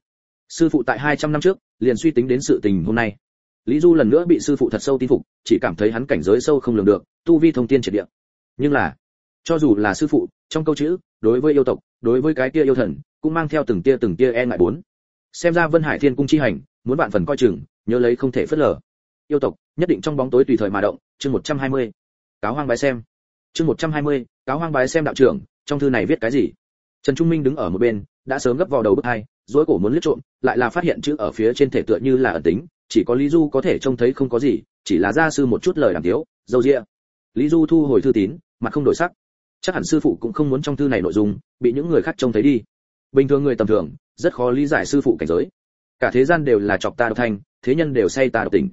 Sư phụ tại 200 năm trước, liền suy tính đến sự tình hôm nay. Lý du lần nữa bị sư phụ thật sâu tin phục, chỉ cảm thấy hắn cảnh giới sâu không lường được, tu vi thông tiên triệt địa. Nhưng là, cho dù là sư phụ, trong câu chữ đối với yêu tộc đối với cái kia yêu thần cũng mang theo từng tia từng tia e ngại bốn. Xem ra vân hải thiên cung chi hành muốn bạn phần coi chừng nhớ lấy không thể phớt lờ. Yêu tộc nhất định trong bóng tối tùy thời mà động chương 120. cáo hoang bái xem. Chương 120, cáo hoang bái xem đạo trưởng trong thư này viết cái gì? Trần trung minh đứng ở một bên đã sớm gấp vào đầu bức hai dối cổ muốn liếc trộm lại là phát hiện chữ ở phía trên thể tựa như là ẩn tính chỉ có lý du có thể trông thấy không có gì chỉ là gia sư một chút lời đàm tiếu dâu dịa. Lý du thu hồi thư tín mặt không đổi sắc chắc hẳn sư phụ cũng không muốn trong thư này nội dung bị những người khác trông thấy đi. Bình thường người tầm thường, rất khó lý giải sư phụ cảnh giới. Cả thế gian đều là chọc ta độc thanh thế nhân đều say ta độc tình.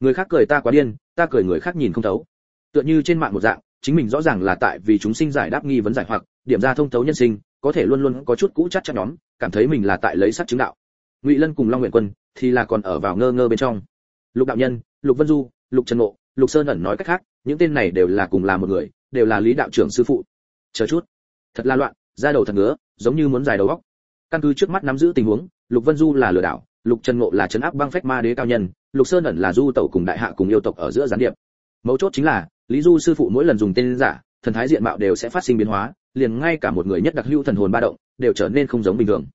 Người khác cười ta quá điên, ta cười người khác nhìn không thấu. Tựa như trên mạng một dạng, chính mình rõ ràng là tại vì chúng sinh giải đáp nghi vấn giải hoặc, điểm ra thông thấu nhân sinh, có thể luôn luôn có chút cũ chắc chắc nhóm, cảm thấy mình là tại lấy sắc chứng đạo. Ngụy lân cùng long nguyện quân thì là còn ở vào ngơ ngơ bên trong. Lục đạo nhân, lục vân du, lục trần ngộ, lục sơn ẩn nói cách khác, những tên này đều là cùng là một người đều là lý đạo trưởng sư phụ. Chờ chút. Thật là loạn ra đầu thật ngứa, giống như muốn dài đầu góc căn cứ trước mắt nắm giữ tình huống, lục vân du là lừa đảo, lục trần ngộ là trấn áp băng phách ma đế cao nhân, lục sơn ẩn là du tẩu cùng đại hạ cùng yêu tộc ở giữa gián điệp. Mấu chốt chính là, lý du sư phụ mỗi lần dùng tên giả, thần thái diện mạo đều sẽ phát sinh biến hóa, liền ngay cả một người nhất đặc hữu thần hồn ba động, đều trở nên không giống bình thường.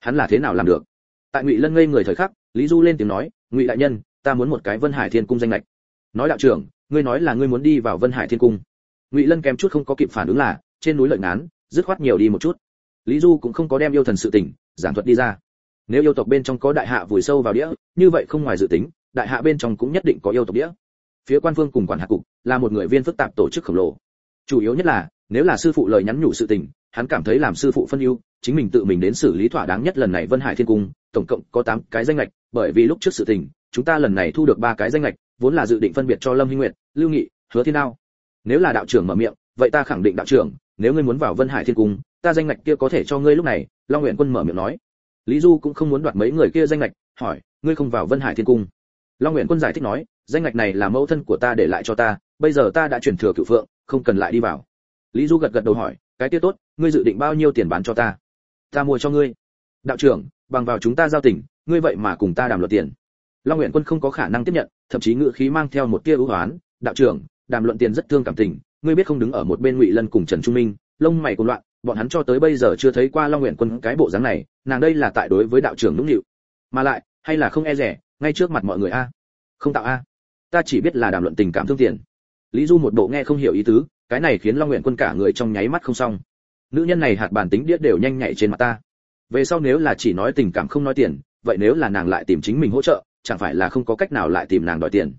Hắn là thế nào làm được? Tại ngụy lân ngây người thời khắc, lý du lên tiếng nói, ngụy đại nhân, ta muốn một cái vân hải thiên cung danh lệch nói đạo trưởng, ngươi nói là ngươi muốn đi vào vân hải thiên cung ngụy lân kém chút không có kịp phản ứng là, trên núi lợi ngán, dứt khoát nhiều đi một chút. Lý du cũng không có đem yêu thần sự tình, giảng thuật đi ra. Nếu yêu tộc bên trong có đại hạ vùi sâu vào đĩa, như vậy không ngoài dự tính, đại hạ bên trong cũng nhất định có yêu tộc đĩa. Phía quan phương cùng quản hạt cục, là một người viên phức tạp tổ chức khổng lồ. Chủ yếu nhất là, nếu là sư phụ lời nhắn nhủ sự tình, hắn cảm thấy làm sư phụ phân ưu, chính mình tự mình đến xử lý thỏa đáng nhất lần này vân hải thiên cung, tổng cộng có 8 cái danh lệch bởi vì lúc trước sự tình, chúng ta lần này thu được ba cái danh lệch vốn là dự định phân biệt cho lâm hinh nguyệt, lưu nghị, hứa thiên đao nếu là đạo trưởng mở miệng, vậy ta khẳng định đạo trưởng, nếu ngươi muốn vào vân hải thiên cung, ta danh ngạch kia có thể cho ngươi lúc này, long nguyện quân mở miệng nói. Lý du cũng không muốn đoạt mấy người kia danh ngạch, hỏi, ngươi không vào vân hải thiên cung? Long nguyện quân giải thích nói, danh ngạch này là mẫu thân của ta để lại cho ta, bây giờ ta đã chuyển thừa cựu phượng, không cần lại đi vào. Lý du gật gật đầu hỏi, cái kia tốt, ngươi dự định bao nhiêu tiền bán cho ta? Ta mua cho ngươi. Đạo trưởng, bằng vào chúng ta giao tình, ngươi vậy mà cùng ta đàm luận tiền. Long nguyện quân không có khả năng tiếp nhận, thậm chí ngự khí mang theo một tia ưu hoán, đạo trưởng đàm luận tiền rất thương cảm tình, ngươi biết không đứng ở một bên ngụy lân cùng trần trung minh, lông mày cuồng loạn, bọn hắn cho tới bây giờ chưa thấy qua long nguyện quân cái bộ dáng này, nàng đây là tại đối với đạo trưởng nũng nịu. Mà lại, hay là không e rẻ, ngay trước mặt mọi người a. Không tạo a. Ta chỉ biết là đàm luận tình cảm thương tiền. Lý du một bộ nghe không hiểu ý tứ, cái này khiến long nguyện quân cả người trong nháy mắt không xong. Nữ nhân này hạt bản tính điếc đều nhanh nhạy trên mặt ta. Về sau nếu là chỉ nói tình cảm không nói tiền, vậy nếu là nàng lại tìm chính mình hỗ trợ, chẳng phải là không có cách nào lại tìm nàng đòi tiền.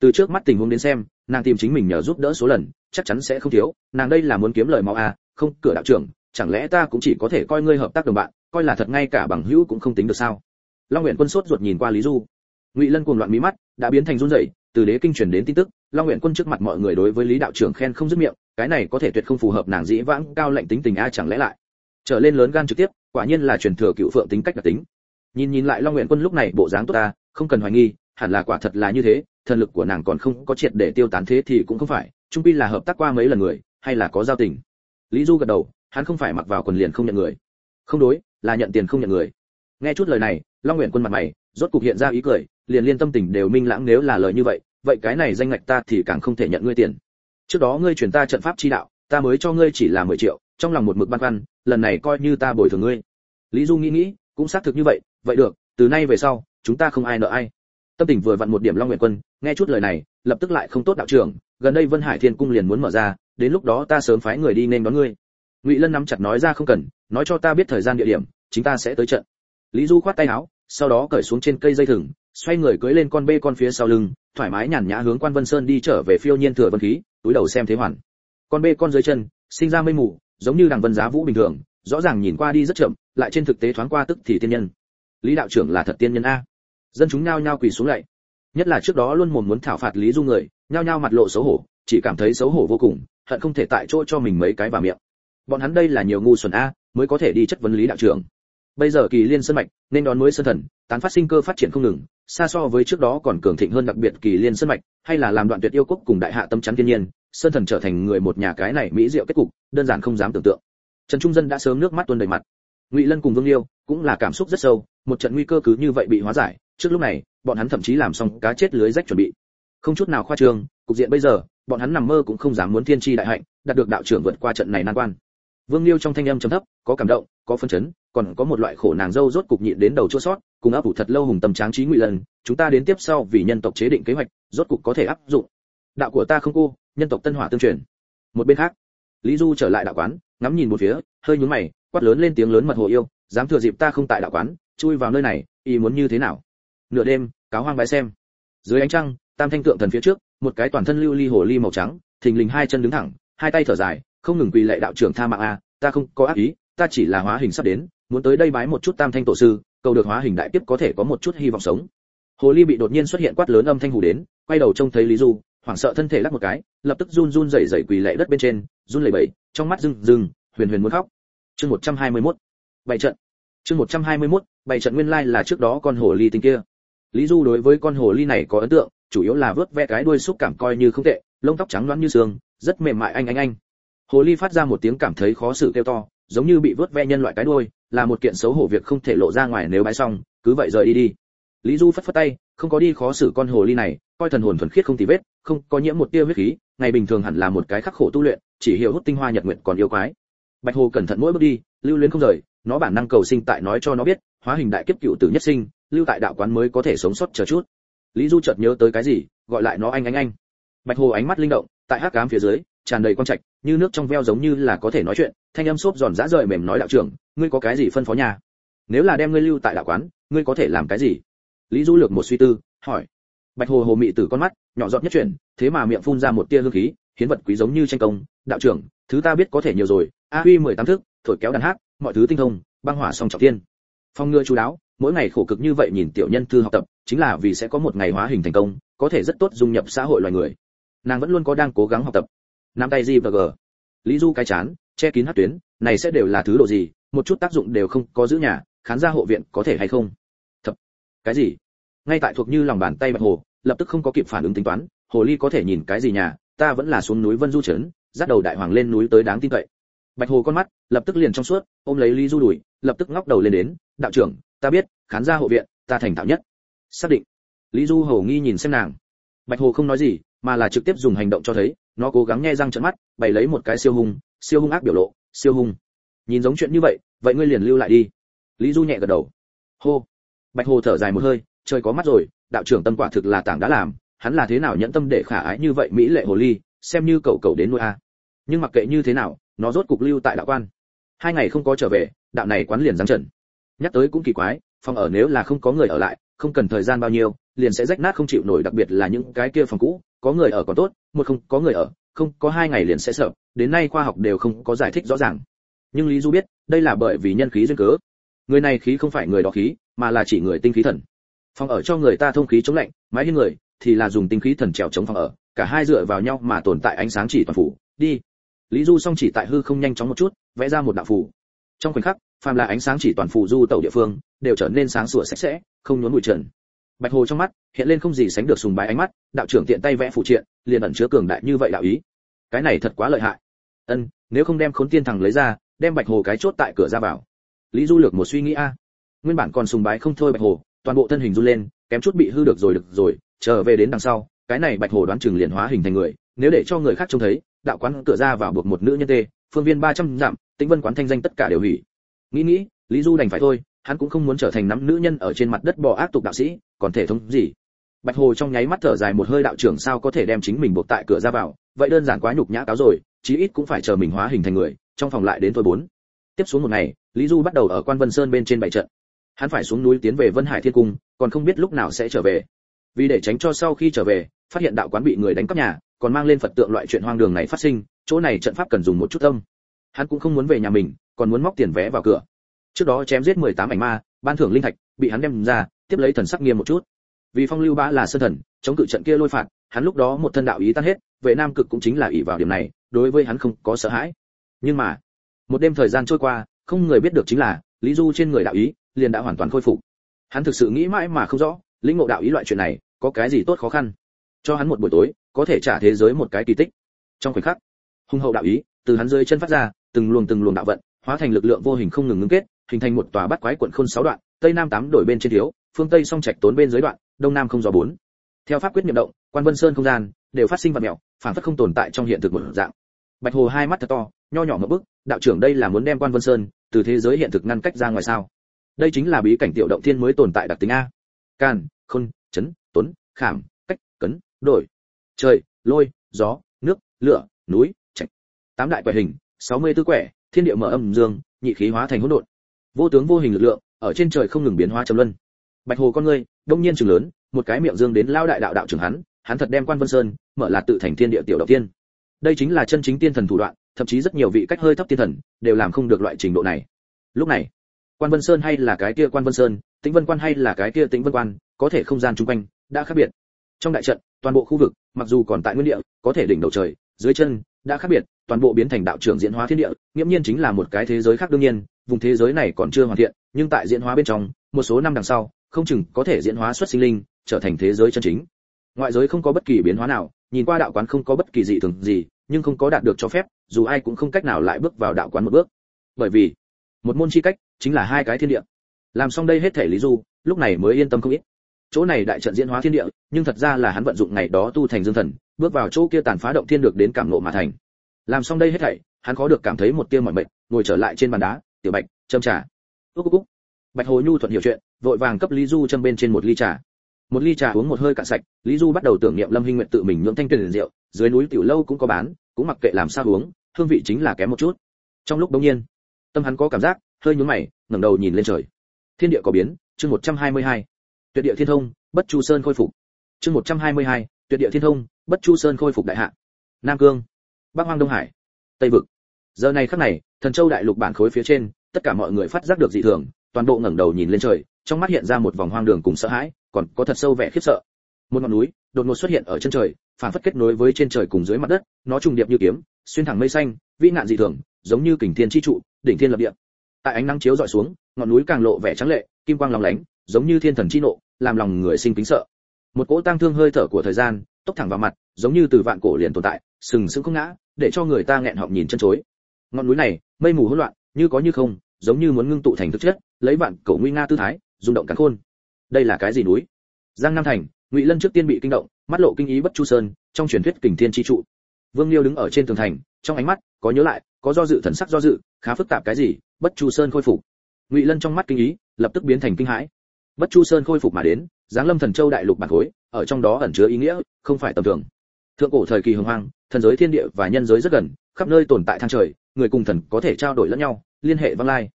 Từ trước mắt tình huống đến xem nàng tìm chính mình nhờ giúp đỡ số lần, chắc chắn sẽ không thiếu. Nàng đây là muốn kiếm lời máu à không, cửa đạo trưởng, chẳng lẽ ta cũng chỉ có thể coi ngươi hợp tác đồng bạn, coi là thật ngay cả bằng hữu cũng không tính được sao? Long nguyện quân sốt ruột nhìn qua lý du. Ngụy lân cuồng loạn mí mắt, đã biến thành run rẩy, từ đế kinh truyền đến tin tức, long nguyện quân trước mặt mọi người đối với lý đạo trưởng khen không dứt miệng, cái này có thể tuyệt không phù hợp nàng dĩ vãng cao lệnh tính tình a, chẳng lẽ lại trở lên lớn gan trực tiếp, quả nhiên là truyền thừa cựu phượng tính cách đặc tính. Nhìn nhìn lại long nguyện quân lúc này bộ dáng tốt ta, không cần hoài nghi hẳn là quả thật là như thế, thần lực của nàng còn không có triệt để tiêu tán thế thì cũng không phải, trung pi là hợp tác qua mấy lần người, hay là có giao tình. Lý du gật đầu, hắn không phải mặc vào quần liền không nhận người. Không đối, là nhận tiền không nhận người. Nghe chút lời này, long nguyện quân mặt mày, rốt cục hiện ra ý cười, liền liên tâm tình đều minh lãng nếu là lời như vậy vậy cái này danh ngạch ta thì càng không thể nhận ngươi tiền. Trước đó ngươi chuyển ta trận pháp chi đạo, ta mới cho ngươi chỉ là mười triệu, trong lòng một mực băn khoăn, lần này coi như ta bồi thường ngươi. Lý du nghĩ nghĩ, cũng xác thực như vậy vậy được, từ nay về sau, chúng ta không ai nợ ai tâm tình vừa vặn một điểm long nguyện quân, nghe chút lời này, lập tức lại không tốt đạo trưởng, gần đây vân hải thiên cung liền muốn mở ra, đến lúc đó ta sớm phái người đi nên đón ngươi. Ngụy lân nắm chặt nói ra không cần, nói cho ta biết thời gian địa điểm chúng ta sẽ tới trận. Lý du khoát tay áo, sau đó cởi xuống trên cây dây thừng, xoay người cưỡi lên con bê con phía sau lưng, thoải mái nhàn nhã hướng quan vân sơn đi trở về phiêu nhiên thừa vân khí, túi đầu xem thế hoàn. Con bê con dưới chân, sinh ra mây mù, giống như đằng vân giá vũ bình thường, rõ ràng nhìn qua đi rất chậm, lại trên thực tế thoáng qua tức thì tiên nhân. Lý đạo trưởng là thật tiên nhân a dân chúng nhao nhao quỳ xuống lạy. Nhất là trước đó luôn mồm muốn thảo phạt lý du người, nhao nhao mặt lộ xấu hổ, chỉ cảm thấy xấu hổ vô cùng, hận không thể tại chỗ cho mình mấy cái vào miệng. Bọn hắn đây là nhiều ngu xuẩn a, mới có thể đi chất vấn lý đạo trưởng. Bây giờ kỳ liên sơn mạch, nên đón mới sơn thần, tán phát sinh cơ phát triển không ngừng, xa so với trước đó còn cường thịnh hơn đặc biệt kỳ liên sơn mạch, hay là làm đoạn tuyệt yêu quốc cùng đại hạ tâm chắn thiên nhiên, sơn thần trở thành người một nhà cái này mỹ diệu kết cục, đơn giản không dám tưởng tượng. Trần trung dân đã sớm nước mắt tuôn đầy mặt. Ngụy lân cùng vương liêu cũng là cảm xúc rất sâu, một trận nguy cơ cứ như vậy bị hóa giải trước lúc này, bọn hắn thậm chí làm xong cá chết lưới rách chuẩn bị. Không chút nào khoa trương, cục diện bây giờ, bọn hắn nằm mơ cũng không dám muốn thiên tri đại hạnh, đạt được đạo trưởng vượt qua trận này nan quan. Vương liêu trong thanh âm trầm thấp, có cảm động, có phân chấn, còn có một loại khổ nàng dâu rốt cục nhịn đến đầu chỗ sót, cùng áp ủ thật lâu hùng tâm tráng trí ngụy lần, chúng ta đến tiếp sau vì nhân tộc chế định kế hoạch, rốt cục có thể áp dụng. Đạo của ta không cô, nhân tộc tân hỏa tương truyền. Một bên khác, lý du trở lại đạo quán, ngắm nhìn một phía, hơi nhún mày, quát lớn lên tiếng lớn mật hồ yêu, dám thừa dịp ta không tại đạo quán, chui vào nơi này y muốn như thế nào? Nửa đêm cáo hoang bái xem. Dưới ánh trăng tam thanh tượng thần phía trước một cái toàn thân lưu ly hồ ly màu trắng thình lình hai chân đứng thẳng hai tay thở dài không ngừng quỳ lạy đạo trưởng tha mạng a ta không có ác ý ta chỉ là hóa hình sắp đến muốn tới đây bái một chút tam thanh tổ sư cầu được hóa hình đại tiếp có thể có một chút hy vọng sống. Hồ ly bị đột nhiên xuất hiện quát lớn âm thanh hù đến quay đầu trông thấy lý du hoảng sợ thân thể lắc một cái lập tức run run rẩy rẩy quỳ lạy đất bên trên run lẩy bẩy trong mắt rưng rưng huyền huyền muốn khóc. Chương 121. bảy trận. Chương 121, bảy trận nguyên lai là trước đó con hồ ly tinh kia lý du đối với con hồ ly này có ấn tượng, chủ yếu là vớt ve cái đuôi xúc cảm coi như không tệ, lông tóc trắng loáng như xương, rất mềm mại anh anh anh. Hồ ly phát ra một tiếng cảm thấy khó xử kêu to, giống như bị vớt ve nhân loại cái đuôi, là một kiện xấu hổ việc không thể lộ ra ngoài nếu bãi xong, cứ vậy rời đi đi. Lý du phất phất tay, không có đi khó xử con hồ ly này, coi thần hồn thuần khiết không tì vết, không có nhiễm một tia huyết khí, ngày bình thường hẳn là một cái khắc khổ tu luyện, chỉ hiểu hút tinh hoa nhật nguyện còn yêu quái. Bạch hồ cẩn thận mỗi bước đi, lưu luyến không rời, nó bản năng cầu sinh tại nói cho nó biết, hóa hình đại kiếp cựu tử nhất sinh lưu tại đạo quán mới có thể sống sót chờ chút. Lý du chợt nhớ tới cái gì, gọi lại nó anh anh anh. Bạch hồ ánh mắt linh động, tại hắc cám phía dưới, tràn đầy quang trạch, như nước trong veo giống như là có thể nói chuyện, thanh âm xốp giòn dã rời mềm nói đạo trưởng, ngươi có cái gì phân phó nhà nếu là đem ngươi lưu tại đạo quán, ngươi có thể làm cái gì? Lý du lược một suy tư, hỏi. Bạch hồ hồ mị tử con mắt, nhỏ giọt nhất chuyển, thế mà miệng phun ra một tia hương khí, hiến vật quý giống như tranh công. Đạo trưởng, thứ ta biết có thể nhiều rồi, a huy mười tám thức, thổi kéo đàn hát, mọi thứ tinh thông, băng hỏa song trọng tiên phong ngựa chú đáo, mỗi ngày khổ cực như vậy nhìn tiểu nhân thư học tập, chính là vì sẽ có một ngày hóa hình thành công, có thể rất tốt dung nhập xã hội loài người. Nàng vẫn luôn có đang cố gắng học tập. Nắm tay gì và g. Lý du cái chán, che kín hát tuyến, này sẽ đều là thứ độ gì, một chút tác dụng đều không có giữ nhà, khán gia hộ viện có thể hay không? Thật. Cái gì? Ngay tại thuộc như lòng bàn tay bạch hồ, lập tức không có kịp phản ứng tính toán, hồ ly có thể nhìn cái gì nhà, ta vẫn là xuống núi vân du trấn, dắt đầu đại hoàng lên núi tới đáng tin cậy. Bạch hồ con mắt lập tức liền trong suốt, ôm lấy lý du đuổi lập tức ngóc đầu lên đến, đạo trưởng, ta biết, khán gia hộ viện, ta thành thạo nhất. Xác định. Lý du hầu nghi nhìn xem nàng. Bạch hồ không nói gì, mà là trực tiếp dùng hành động cho thấy, nó cố gắng nghe răng trợn mắt, bày lấy một cái siêu hung siêu hung ác biểu lộ, siêu hung. Nhìn giống chuyện như vậy vậy ngươi liền lưu lại đi. Lý du nhẹ gật đầu. Hô. Bạch hồ thở dài một hơi, trời có mắt rồi, đạo trưởng tâm quả thực là tảng đã làm, hắn là thế nào nhẫn tâm để khả ái như vậy mỹ lệ hồ ly, xem như cậu cậu đến nuôi a. Nhưng mặc kệ như thế nào, nó rốt cục lưu tại đạo quan hai ngày không có trở về đạo này quán liền giáng trần. Nhắc tới cũng kỳ quái, phòng ở nếu là không có người ở lại, không cần thời gian bao nhiêu, liền sẽ rách nát không chịu nổi, đặc biệt là những cái kia phòng cũ, có người ở còn tốt, một không có người ở, không có hai ngày liền sẽ sợ, đến nay khoa học đều không có giải thích rõ ràng. Nhưng lý du biết, đây là bởi vì nhân khí duyên cớ. Người này khí không phải người đó khí, mà là chỉ người tinh khí thần. Phòng ở cho người ta thông khí chống lạnh mái hiên người, thì là dùng tinh khí thần trèo chống phòng ở, cả hai dựa vào nhau mà tồn tại ánh sáng chỉ toàn phủ. Đi lý du song chỉ tại hư không nhanh chóng một chút, vẽ ra một đạo phù. Trong khoảnh khắc, phàm là ánh sáng chỉ toàn phù du tẩu địa phương, đều trở nên sáng sủa sạch sẽ, không nhốn bụi trần. Bạch hồ trong mắt, hiện lên không gì sánh được sùng bái ánh mắt, đạo trưởng tiện tay vẽ phụ triện, liền ẩn chứa cường đại như vậy đạo ý. Cái này thật quá lợi hại. Ân, nếu không đem khốn tiên thằng lấy ra, đem bạch hồ cái chốt tại cửa ra vào. Lý du lược một suy nghĩ a. Nguyên bản còn sùng bái không thôi bạch hồ, toàn bộ thân hình run lên, kém chút bị hư được rồi được rồi, trở về đến đằng sau, cái này bạch hồ đoán chừng liền hóa hình thành người, nếu để cho người khác trông thấy đạo quán cửa ra vào buộc một nữ nhân tê, phương viên 300 dặm, tĩnh vân quán thanh danh tất cả đều hủy. Nghĩ nghĩ, lý du đành phải thôi, hắn cũng không muốn trở thành nắm nữ nhân ở trên mặt đất bò ác tục đạo sĩ, còn thể thống gì? Bạch hồ trong nháy mắt thở dài một hơi đạo trưởng sao có thể đem chính mình buộc tại cửa ra vào, vậy đơn giản quá nhục nhã cáo rồi, chí ít cũng phải chờ mình hóa hình thành người, trong phòng lại đến thôi bốn. Tiếp xuống một ngày, lý du bắt đầu ở quan vân sơn bên trên bảy trận. Hắn phải xuống núi tiến về vân hải thiên cung, còn không biết lúc nào sẽ trở về. Vì để tránh cho sau khi trở về, phát hiện đạo quán bị người đánh cắp nhà còn mang lên phật tượng loại chuyện hoang đường này phát sinh, chỗ này trận pháp cần dùng một chút tâm hắn cũng không muốn về nhà mình, còn muốn móc tiền vé vào cửa. Trước đó chém giết 18 ảnh ma, ban thưởng linh thạch, bị hắn đem ra, tiếp lấy thần sắc nghiêm một chút. Vì phong lưu bá là sơn thần, chống cự trận kia lôi phạt, hắn lúc đó một thân đạo ý tan hết vệ nam cực cũng chính là ỷ vào điểm này, đối với hắn không có sợ hãi. Nhưng mà, một đêm thời gian trôi qua, không người biết được chính là, lý du trên người đạo ý, liền đã hoàn toàn khôi phục. Hắn thực sự nghĩ mãi mà không rõ, lĩnh ngộ đạo ý loại chuyện này, có cái gì tốt khó khăn cho hắn một buổi tối, có thể trả thế giới một cái kỳ tích. Trong khoảnh khắc hung hậu đạo ý, từ hắn dưới chân phát ra, từng luồng từng luồng đạo vận, hóa thành lực lượng vô hình không ngừng ngưng kết, hình thành một tòa bắt quái quận khôn sáu đoạn, tây nam tám đổi bên trên thiếu, phương tây song trạch tốn bên dưới đoạn, đông nam không gió bốn. Theo pháp quyết niệm động, quan vân sơn không gian, đều phát sinh vật mèo phản phất không tồn tại trong hiện thực một dạng. Bạch hồ hai mắt thật to, nho nhỏ ngập bức đạo trưởng đây là muốn đem quan vân sơn, từ thế giới hiện thực ngăn cách ra ngoài sao? Đây chính là bí cảnh tiểu động thiên mới tồn tại đặc tính a. Can, khôn, chấn, tuấn, khảm đổi. Trời, lôi, gió, nước, lửa, núi, trạch. Tám đại quẻ hình, sáu mươi tư quẻ, thiên địa mở âm dương, nhị khí hóa thành hỗn độn. Vô tướng vô hình lực lượng, ở trên trời không ngừng biến hóa trầm luân. Bạch hồ con ngươi, đông nhiên trường lớn, một cái miệng dương đến lao đại đạo đạo trưởng hắn hắn thật đem quan vân sơn, mở là tự thành thiên địa tiểu động tiên. Đây chính là chân chính tiên thần thủ đoạn, thậm chí rất nhiều vị cách hơi thấp tiên thần, đều làm không được loại trình độ này. Lúc này, quan vân sơn hay là cái kia quan vân sơn, tĩnh vân quan hay là cái kia tĩnh vân quan, có thể không gian chung quanh, đã khác biệt trong đại trận, toàn bộ khu vực, mặc dù còn tại nguyên địa, có thể đỉnh đầu trời, dưới chân, đã khác biệt, toàn bộ biến thành đạo trưởng diễn hóa thiên địa, nghiễm nhiên chính là một cái thế giới khác đương nhiên, vùng thế giới này còn chưa hoàn thiện, nhưng tại diễn hóa bên trong, một số năm đằng sau, không chừng có thể diễn hóa xuất sinh linh, trở thành thế giới chân chính. Ngoại giới không có bất kỳ biến hóa nào, nhìn qua đạo quán không có bất kỳ dị thường gì, nhưng không có đạt được cho phép, dù ai cũng không cách nào lại bước vào đạo quán một bước. Bởi vì, một môn chi cách chính là hai cái thiên địa. Làm xong đây hết thể lý du lúc này mới yên tâm không ít chỗ này đại trận diễn hóa thiên địa, nhưng thật ra là hắn vận dụng ngày đó tu thành dương thần, bước vào chỗ kia tàn phá động thiên được đến cảm ngộ mà thành. Làm xong đây hết thảy, hắn khó được cảm thấy một tia mỏi mệt, ngồi trở lại trên bàn đá, tiểu bạch, châm trà. Úc úc úc. Bạch hồ nhu thuận hiểu chuyện, vội vàng cấp lý du châm bên trên một ly trà. Một ly trà uống một hơi cạn sạch, lý du bắt đầu tưởng niệm lâm hinh nguyện tự mình nhưỡng thanh tiền rượu, dưới núi tiểu lâu cũng có bán, cũng mặc kệ làm sao uống, hương vị chính là kém một chút. Trong lúc đống nhiên, tâm hắn có cảm giác, hơi nhướng mày, ngẩng đầu nhìn lên trời. Thiên địa có biến, chương 122 tuyệt địa thiên thông bất chu sơn khôi phục. Chương 122, tuyệt địa thiên thông bất chu sơn khôi phục đại hạ. Nam cương bắc hoang đông hải tây vực. Giờ này khắc này thần châu đại lục bản khối phía trên tất cả mọi người phát giác được dị thường toàn bộ ngẩng đầu nhìn lên trời trong mắt hiện ra một vòng hoang đường cùng sợ hãi còn có thật sâu vẻ khiếp sợ. Một ngọn núi đột ngột xuất hiện ở chân trời phản phất kết nối với trên trời cùng dưới mặt đất nó trùng điệp như kiếm xuyên thẳng mây xanh vĩ ngạn dị thường giống như kình thiên chi trụ đỉnh thiên lập địa. Tại ánh nắng chiếu dọi xuống ngọn núi càng lộ vẻ trắng lệ kim quang lóng lánh giống như thiên thần chi nộ, làm lòng người sinh kính sợ. Một cỗ tang thương hơi thở của thời gian, tốc thẳng vào mặt, giống như từ vạn cổ liền tồn tại, sừng sững không ngã, để cho người ta nghẹn họng nhìn chân chối. Ngọn núi này, mây mù hỗn loạn, như có như không, giống như muốn ngưng tụ thành thực chất, lấy vạn cổ nguy nga tư thái, rung động cắn khôn. Đây là cái gì núi? Giang nam thành, ngụy lân trước tiên bị kinh động, mắt lộ kinh ý bất chu sơn, trong truyền thuyết kình thiên chi trụ. Vương liêu đứng ở trên tường thành, trong ánh mắt có nhớ lại, có do dự thần sắc do dự, khá phức tạp cái gì, bất chu sơn khôi phục. Ngụy lân trong mắt kinh ý, lập tức biến thành kinh hãi bất chu sơn khôi phục mà đến, giáng lâm thần châu đại lục bản khối, ở trong đó ẩn chứa ý nghĩa, không phải tầm thường. Thượng cổ thời kỳ hồng hoang thần giới thiên địa và nhân giới rất gần, khắp nơi tồn tại thang trời, người cùng thần có thể trao đổi lẫn nhau, liên hệ văng lai.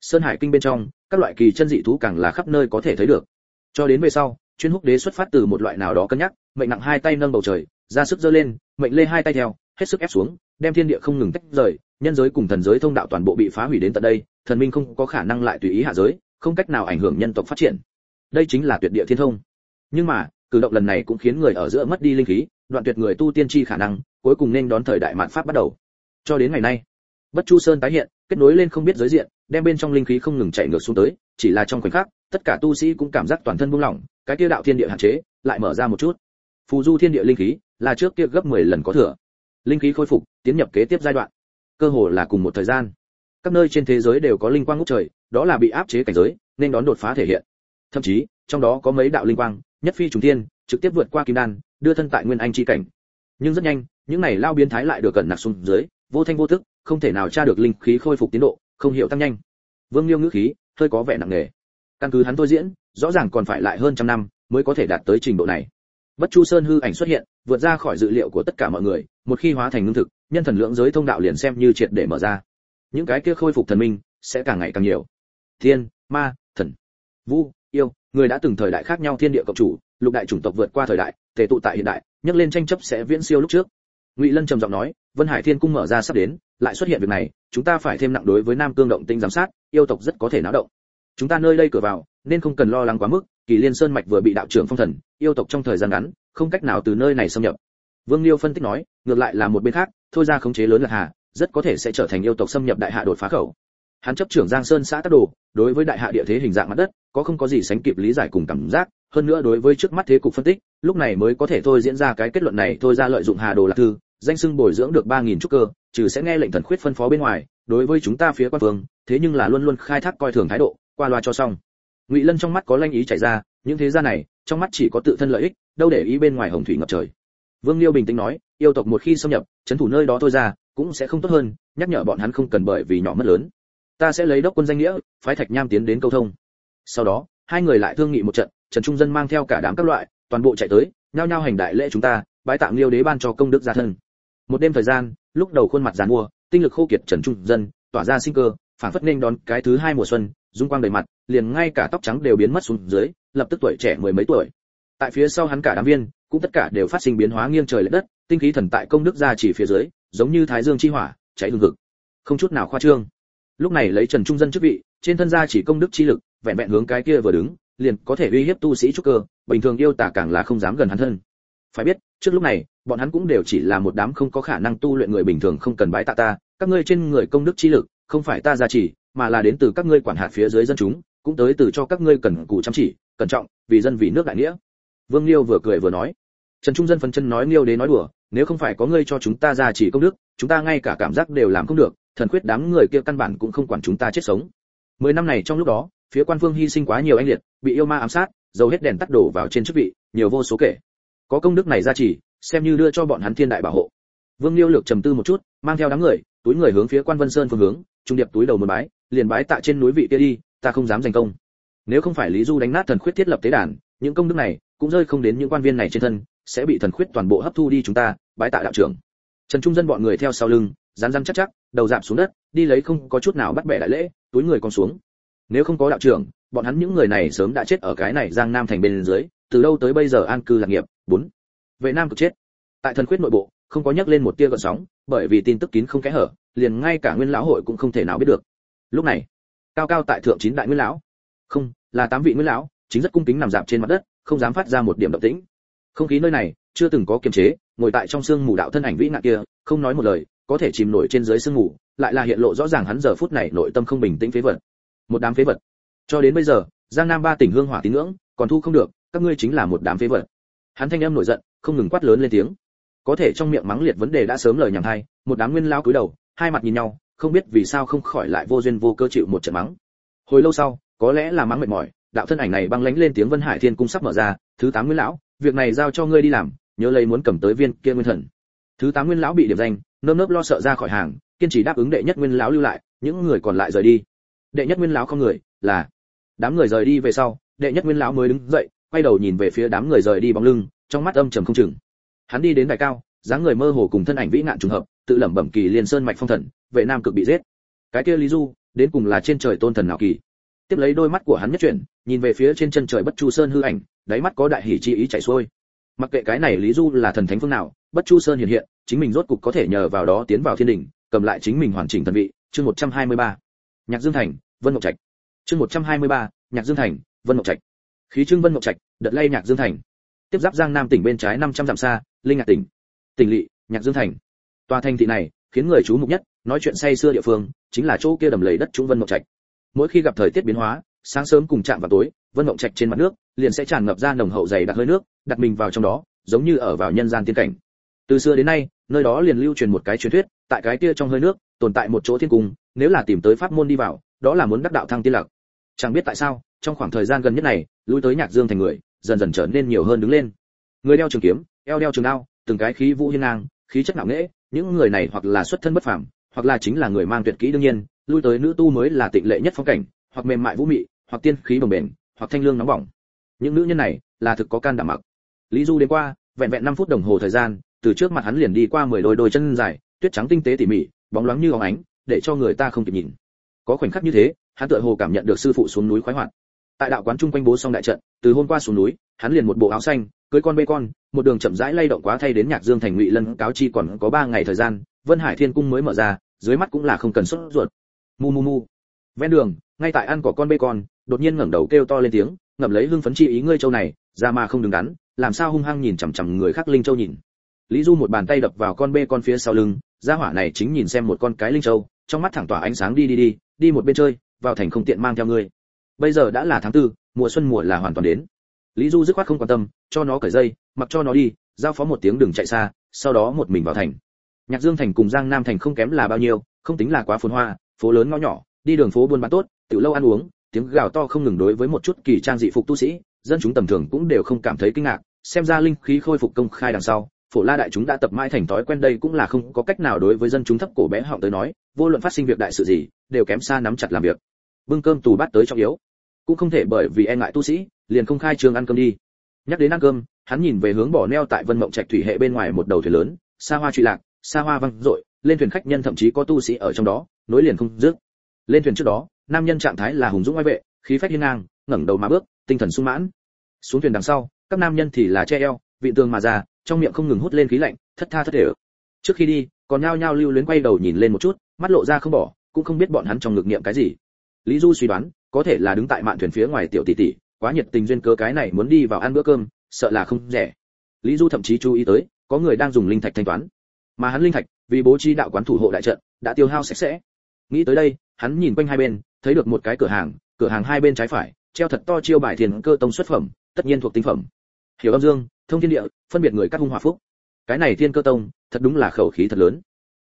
Sơn hải kinh bên trong, các loại kỳ chân dị thú càng là khắp nơi có thể thấy được. Cho đến về sau, chuyên húc đế xuất phát từ một loại nào đó cân nhắc, mệnh nặng hai tay nâng bầu trời, ra sức giơ lên, mệnh lê hai tay theo, hết sức ép xuống, đem thiên địa không ngừng tách rời, nhân giới cùng thần giới thông đạo toàn bộ bị phá hủy đến tận đây, thần minh không có khả năng lại tùy ý hạ giới không cách nào ảnh hưởng nhân tộc phát triển. Đây chính là tuyệt địa thiên thông. Nhưng mà, cử động lần này cũng khiến người ở giữa mất đi linh khí, đoạn tuyệt người tu tiên chi khả năng, cuối cùng nên đón thời đại mạn pháp bắt đầu. Cho đến ngày nay, bất chu sơn tái hiện, kết nối lên không biết giới diện, đem bên trong linh khí không ngừng chạy ngược xuống tới, chỉ là trong khoảnh khắc, tất cả tu sĩ cũng cảm giác toàn thân buông lỏng, cái kia đạo thiên địa hạn chế, lại mở ra một chút. Phù du thiên địa linh khí, là trước kia gấp 10 lần có thừa. Linh khí khôi phục, tiến nhập kế tiếp giai đoạn. Cơ hồ là cùng một thời gian các nơi trên thế giới đều có linh quang ngút trời, đó là bị áp chế cảnh giới, nên đón đột phá thể hiện. Thậm chí, trong đó có mấy đạo linh quang, nhất phi trùng thiên, trực tiếp vượt qua kim đan, đưa thân tại nguyên anh chi cảnh. Nhưng rất nhanh, những này lao biến thái lại được cẩn nặc xuống dưới, vô thanh vô thức không thể nào tra được linh khí khôi phục tiến độ, không hiểu tăng nhanh. Vương liêu ngữ khí, hơi có vẻ nặng nề. Căn cứ hắn tôi diễn, rõ ràng còn phải lại hơn trăm năm mới có thể đạt tới trình độ này. Bất chu sơn hư ảnh xuất hiện, vượt ra khỏi dự liệu của tất cả mọi người, một khi hóa thành ngưng thực, nhân thần lượng giới thông đạo liền xem như triệt để mở ra những cái kia khôi phục thần minh sẽ càng ngày càng nhiều. Thiên, ma, thần, vu, yêu, người đã từng thời đại khác nhau thiên địa cộng chủ, lục đại chủng tộc vượt qua thời đại thể tụ tại hiện đại, nhắc lên tranh chấp sẽ viễn siêu lúc trước. Ngụy lân trầm giọng nói, vân hải thiên cung mở ra sắp đến, lại xuất hiện việc này, chúng ta phải thêm nặng đối với nam cương động tinh giám sát, yêu tộc rất có thể náo động. Chúng ta nơi đây cửa vào, nên không cần lo lắng quá mức, kỳ liên sơn mạch vừa bị đạo trưởng phong thần, yêu tộc trong thời gian ngắn, không cách nào từ nơi này xâm nhập. Vương liêu phân tích nói, ngược lại là một bên khác, thôi ra khống chế lớn là hà rất có thể sẽ trở thành yêu tộc xâm nhập đại hạ đột phá khẩu. Hắn chấp trưởng giang sơn xã tác đồ, đối với đại hạ địa thế hình dạng mặt đất, có không có gì sánh kịp lý giải cùng cảm giác, hơn nữa đối với trước mắt thế cục phân tích, lúc này mới có thể thôi diễn ra cái kết luận này, thôi ra lợi dụng hà đồ lạc thư, danh xưng bồi dưỡng được ba nghìn trúc cơ, trừ sẽ nghe lệnh thần khuyết phân phó bên ngoài, đối với chúng ta phía quan phương, thế nhưng là luôn luôn khai thác coi thường thái độ, qua loa cho xong. Ngụy lân trong mắt có lanh ý chảy ra, những thế gia này, trong mắt chỉ có tự thân lợi ích, đâu để ý bên ngoài hồng thủy ngập trời. Vương liêu bình tĩnh nói, yêu tộc một khi xâm nhập, chấn thủ nơi đó thôi ra cũng sẽ không tốt hơn, nhắc nhở bọn hắn không cần bởi vì nhỏ mất lớn. Ta sẽ lấy đốc quân danh nghĩa, phái thạch nham tiến đến câu thông. Sau đó, hai người lại thương nghị một trận, trần trung dân mang theo cả đám các loại, toàn bộ chạy tới, nhao nhao hành đại lễ chúng ta, bái tạm liêu đế ban cho công đức gia thân. Một đêm thời gian, lúc đầu khuôn mặt giàn mua, tinh lực khô kiệt trần trung dân, tỏa ra sinh cơ phản phất nên đón cái thứ hai mùa xuân, dung quang đầy mặt, liền ngay cả tóc trắng đều biến mất xuống dưới, lập tức tuổi trẻ mười mấy tuổi. Tại phía sau hắn cả đám viên, cũng tất cả đều phát sinh biến hóa nghiêng trời lệch đất, tinh khí thần tại công đức gia chỉ phía dưới giống như thái dương chi hỏa, cháy hừng hực. Không chút nào khoa trương. Lúc này lấy trần trung dân chức vị, trên thân gia chỉ công đức chi lực, vẹn vẹn hướng cái kia vừa đứng, liền có thể uy hiếp tu sĩ trúc cơ, bình thường yêu tả càng là không dám gần hắn thân. Phải biết, trước lúc này, bọn hắn cũng đều chỉ là một đám không có khả năng tu luyện người bình thường không cần bái tạ ta, các ngươi trên người công đức chi lực, không phải ta gia chỉ, mà là đến từ các ngươi quản hạt phía dưới dân chúng, cũng tới từ cho các ngươi cần cù chăm chỉ, cẩn trọng, vì dân vì nước đại nghĩa. Vương liêu vừa cười vừa nói. Trần trung dân phấn chân nói liêu đế nói đùa nếu không phải có ngươi cho chúng ta ra chỉ công đức, chúng ta ngay cả cảm giác đều làm không được, thần khuyết đám người kia căn bản cũng không quản chúng ta chết sống. Mười năm này trong lúc đó, phía quan phương hy sinh quá nhiều anh liệt, bị yêu ma ám sát, dầu hết đèn tắt đổ vào trên chức vị, nhiều vô số kể. Có công đức này ra chỉ, xem như đưa cho bọn hắn thiên đại bảo hộ. Vương liêu lược trầm tư một chút, mang theo đám người, túi người hướng phía quan vân sơn phương hướng, trung điệp túi đầu một bái, liền bái tạ trên núi vị kia đi, ta không dám giành công. Nếu không phải lý du đánh nát thần khuyết thiết lập tế đàn, những công đức này cũng rơi không đến những quan viên này trên thân sẽ bị thần khuyết toàn bộ hấp thu đi chúng ta, bái tạ đạo trưởng. Trần trung dân bọn người theo sau lưng, rán rán chắc chắc, đầu giảm xuống đất, đi lấy không có chút nào bắt bẻ đại lễ, túi người còn xuống. Nếu không có đạo trưởng, bọn hắn những người này sớm đã chết ở cái này giang nam thành bên dưới, từ đâu tới bây giờ an cư lạc nghiệp? Bốn. Vệ nam cực chết. Tại thần khuyết nội bộ, không có nhắc lên một tia gợn sóng, bởi vì tin tức kín không kẽ hở, liền ngay cả nguyên lão hội cũng không thể nào biết được. Lúc này, cao cao tại thượng chín đại nguyên lão. Không, là tám vị nguyên lão, chính rất cung kính nằm dạp trên mặt đất, không dám phát ra một điểm động tĩnh không khí nơi này chưa từng có kiềm chế, ngồi tại trong sương mù đạo thân ảnh vĩ nạn kia, không nói một lời, có thể chìm nổi trên dưới sương mù, lại là hiện lộ rõ ràng hắn giờ phút này nội tâm không bình tĩnh phế vật. Một đám phế vật. Cho đến bây giờ, giang nam ba tỉnh hương hỏa tín ngưỡng, còn thu không được, các ngươi chính là một đám phế vật. Hắn thanh âm nổi giận, không ngừng quát lớn lên tiếng. Có thể trong miệng mắng liệt vấn đề đã sớm lời nhảm hay một đám nguyên lao cúi đầu, hai mặt nhìn nhau, không biết vì sao không khỏi lại vô duyên vô cơ chịu một trận mắng. Hồi lâu sau, có lẽ là mắng mệt mỏi, đạo thân ảnh này băng lánh lên tiếng vân hải thiên cung sắp mở ra, thứ tám nguyên lão việc này giao cho ngươi đi làm, nhớ lấy muốn cầm tới viên kia nguyên thần. Thứ tám nguyên lão bị điểm danh, nơm nớp lo sợ ra khỏi hàng, kiên trì đáp ứng đệ nhất nguyên lão lưu lại, những người còn lại rời đi. Đệ nhất nguyên lão không người, là đám người rời đi về sau, đệ nhất nguyên lão mới đứng dậy, quay đầu nhìn về phía đám người rời đi bóng lưng, trong mắt âm trầm không chừng. Hắn đi đến đài cao, dáng người mơ hồ cùng thân ảnh vĩ ngạn trùng hợp, tự lẩm bẩm kỳ liên sơn mạch phong thần, vệ nam cực bị giết. Cái kia lý du, đến cùng là trên trời tôn thần nào kỳ? Tiếp lấy đôi mắt của hắn nhất chuyển nhìn về phía trên chân trời bất chu sơn hư ảnh đáy mắt có đại hỷ chi ý chảy xuôi. Mặc kệ cái này lý du là thần thánh phương nào bất chu sơn hiện hiện chính mình rốt cục có thể nhờ vào đó tiến vào thiên đỉnh cầm lại chính mình hoàn chỉnh thần vị. Chương 123. nhạc dương thành vân ngọc trạch. Chương 123, nhạc dương thành vân ngọc trạch. Khí trương vân ngọc trạch đợt lay nhạc dương thành. Tiếp giáp giang nam tỉnh bên trái 500 dặm xa linh ngạc tỉnh. Tỉnh lỵ nhạc dương thành. Tòa thành thị này khiến người chú mục nhất nói chuyện say xưa địa phương chính là chỗ kia đầm lầy đất trung vân ngọc trạch. Mỗi khi gặp thời tiết biến hóa sáng sớm cùng chạm vào tối, vân mộng trạch trên mặt nước, liền sẽ tràn ngập ra nồng hậu dày đặc hơi nước, đặt mình vào trong đó, giống như ở vào nhân gian tiên cảnh. Từ xưa đến nay, nơi đó liền lưu truyền một cái truyền thuyết, tại cái kia trong hơi nước, tồn tại một chỗ thiên cung, nếu là tìm tới pháp môn đi vào, đó là muốn đắc đạo thăng tiên lạc. Chẳng biết tại sao, trong khoảng thời gian gần nhất này, lui tới nhạc dương thành người, dần dần trở nên nhiều hơn đứng lên. Người đeo trường kiếm, eo đeo trường đao, từng cái khí vũ hiên ngang, khí chất ngạo nghễ, những người này hoặc là xuất thân bất phàm, hoặc là chính là người mang tuyệt kỹ đương nhiên, lui tới nữ tu mới là tịnh lệ nhất phong cảnh, hoặc mềm mại vũ mị hoặc tiên khí bồng bềnh hoặc thanh lương nóng bỏng. Những nữ nhân này là thực có can đảm mặc. Lý du đến qua, vẹn vẹn 5 phút đồng hồ thời gian, từ trước mặt hắn liền đi qua 10 đôi đôi chân dài, tuyết trắng tinh tế tỉ mỉ, bóng loáng như óng ánh, để cho người ta không kịp nhìn. Có khoảnh khắc như thế, hắn tựa hồ cảm nhận được sư phụ xuống núi khoái hoạt. Tại đạo quán trung quanh bố xong đại trận, từ hôm qua xuống núi, hắn liền một bộ áo xanh, cưới con bê con, một đường chậm rãi lay động quá thay đến nhạc dương thành ngụy lân cáo chi còn có ba ngày thời gian, vân hải thiên cung mới mở ra, dưới mắt cũng là không cần xuất ruột. Mu mu mu ven đường, ngay tại ăn cỏ con bê con, đột nhiên ngẩng đầu kêu to lên tiếng, ngậm lấy hưng phấn chi ý ngươi châu này, ra mà không đứng đắn, làm sao hung hăng nhìn chằm chằm người khác linh châu nhìn. Lý du một bàn tay đập vào con bê con phía sau lưng, gia hỏa này chính nhìn xem một con cái linh châu, trong mắt thẳng tỏa ánh sáng đi đi đi đi một bên chơi, vào thành không tiện mang theo ngươi. Bây giờ đã là tháng tư, mùa xuân mùa là hoàn toàn đến. Lý du dứt khoát không quan tâm, cho nó cởi dây, mặc cho nó đi, giao phó một tiếng đừng chạy xa, sau đó một mình vào thành. Nhạc dương thành cùng giang nam thành không kém là bao nhiêu, không tính là quá phồn hoa, phố lớn ngõ nhỏ đi đường phố buôn bán tốt, tiểu lâu ăn uống, tiếng gào to không ngừng đối với một chút kỳ trang dị phục tu sĩ, dân chúng tầm thường cũng đều không cảm thấy kinh ngạc, xem ra linh khí khôi phục công khai đằng sau, phổ la đại chúng đã tập mãi thành thói quen đây cũng là không có cách nào đối với dân chúng thấp cổ bé họng tới nói, vô luận phát sinh việc đại sự gì, đều kém xa nắm chặt làm việc. Bưng cơm tù bắt tới trọng yếu. Cũng không thể bởi vì e ngại tu sĩ, liền không khai trường ăn cơm đi. Nhắc đến ăn cơm, hắn nhìn về hướng bỏ neo tại vân mộng trạch thủy hệ bên ngoài một đầu thuyền lớn, xa hoa truy lạc, xa hoa văng rội lên thuyền khách nhân thậm chí có tu sĩ ở trong đó, nối liền không dứt lên thuyền trước đó, nam nhân trạng thái là hùng dũng oai vệ, khí phách hiên ngang, ngẩng đầu mà bước, tinh thần sung mãn. Xuống thuyền đằng sau, các nam nhân thì là che eo, vị tường mà ra, trong miệng không ngừng hút lên khí lạnh, thất tha thất để trước khi đi, còn nhao nhao lưu luyến quay đầu nhìn lên một chút, mắt lộ ra không bỏ, cũng không biết bọn hắn trong ngực niệm cái gì. Lý du suy đoán, có thể là đứng tại mạn thuyền phía ngoài tiểu tỷ tỷ, quá nhiệt tình duyên cớ cái này muốn đi vào ăn bữa cơm, sợ là không rẻ. Lý du thậm chí chú ý tới, có người đang dùng linh thạch thanh toán. Mà hắn linh thạch, vì bố trí đạo quán thủ hộ đại trận, đã tiêu hao sạch sẽ. Nghĩ tới đây hắn nhìn quanh hai bên, thấy được một cái cửa hàng cửa hàng hai bên trái phải, treo thật to chiêu bài thiền cơ tông xuất phẩm, tất nhiên thuộc tinh phẩm. Hiểu âm dương, thông thiên địa, phân biệt người các hung hòa phúc. Cái này thiên cơ tông, thật đúng là khẩu khí thật lớn.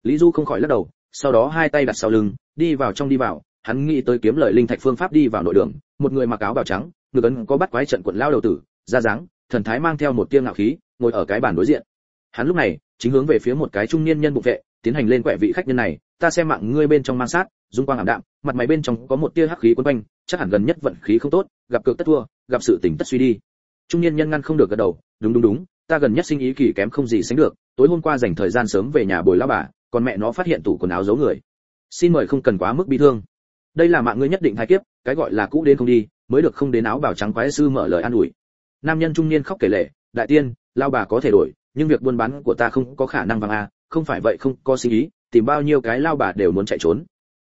Lý du không khỏi lắc đầu, sau đó hai tay đặt sau lưng, đi vào trong đi vào, hắn nghĩ tới kiếm lợi linh thạch phương pháp đi vào nội đường, một người mặc áo bào trắng, ngực ấn có bắt quái trận quận lao đầu tử ra dáng, thần thái mang theo một tiêng ngạo khí, ngồi ở cái bàn đối diện. Hắn lúc này, chính hướng về phía một cái trung niên nhân bụng vệ tiến hành lên quẻ vị khách nhân này, ta xem mạng ngươi bên trong mang sát, dung quang ảm đạm, mặt mày bên trong có một tia hắc khí quấn quanh, chắc hẳn gần nhất vận khí không tốt, gặp cược tất thua, gặp sự tình tất suy đi. Trung niên nhân ngăn không được gật đầu, đúng đúng đúng, ta gần nhất sinh ý kỳ kém không gì sánh được, tối hôm qua dành thời gian sớm về nhà bồi lão bà, còn mẹ nó phát hiện tủ quần áo giấu người. Xin mời không cần quá mức bi thương. Đây là mạng ngươi nhất định hai kiếp, cái gọi là cũ đến không đi, mới được không đến áo bảo trắng quái sư mở lời an ủi. Nam nhân trung niên khóc kể lệ đại tiên lao bà có thể đổi, nhưng việc buôn bán của ta không có khả năng vàng a không phải vậy không có suy nghĩ tìm bao nhiêu cái lao bà đều muốn chạy trốn.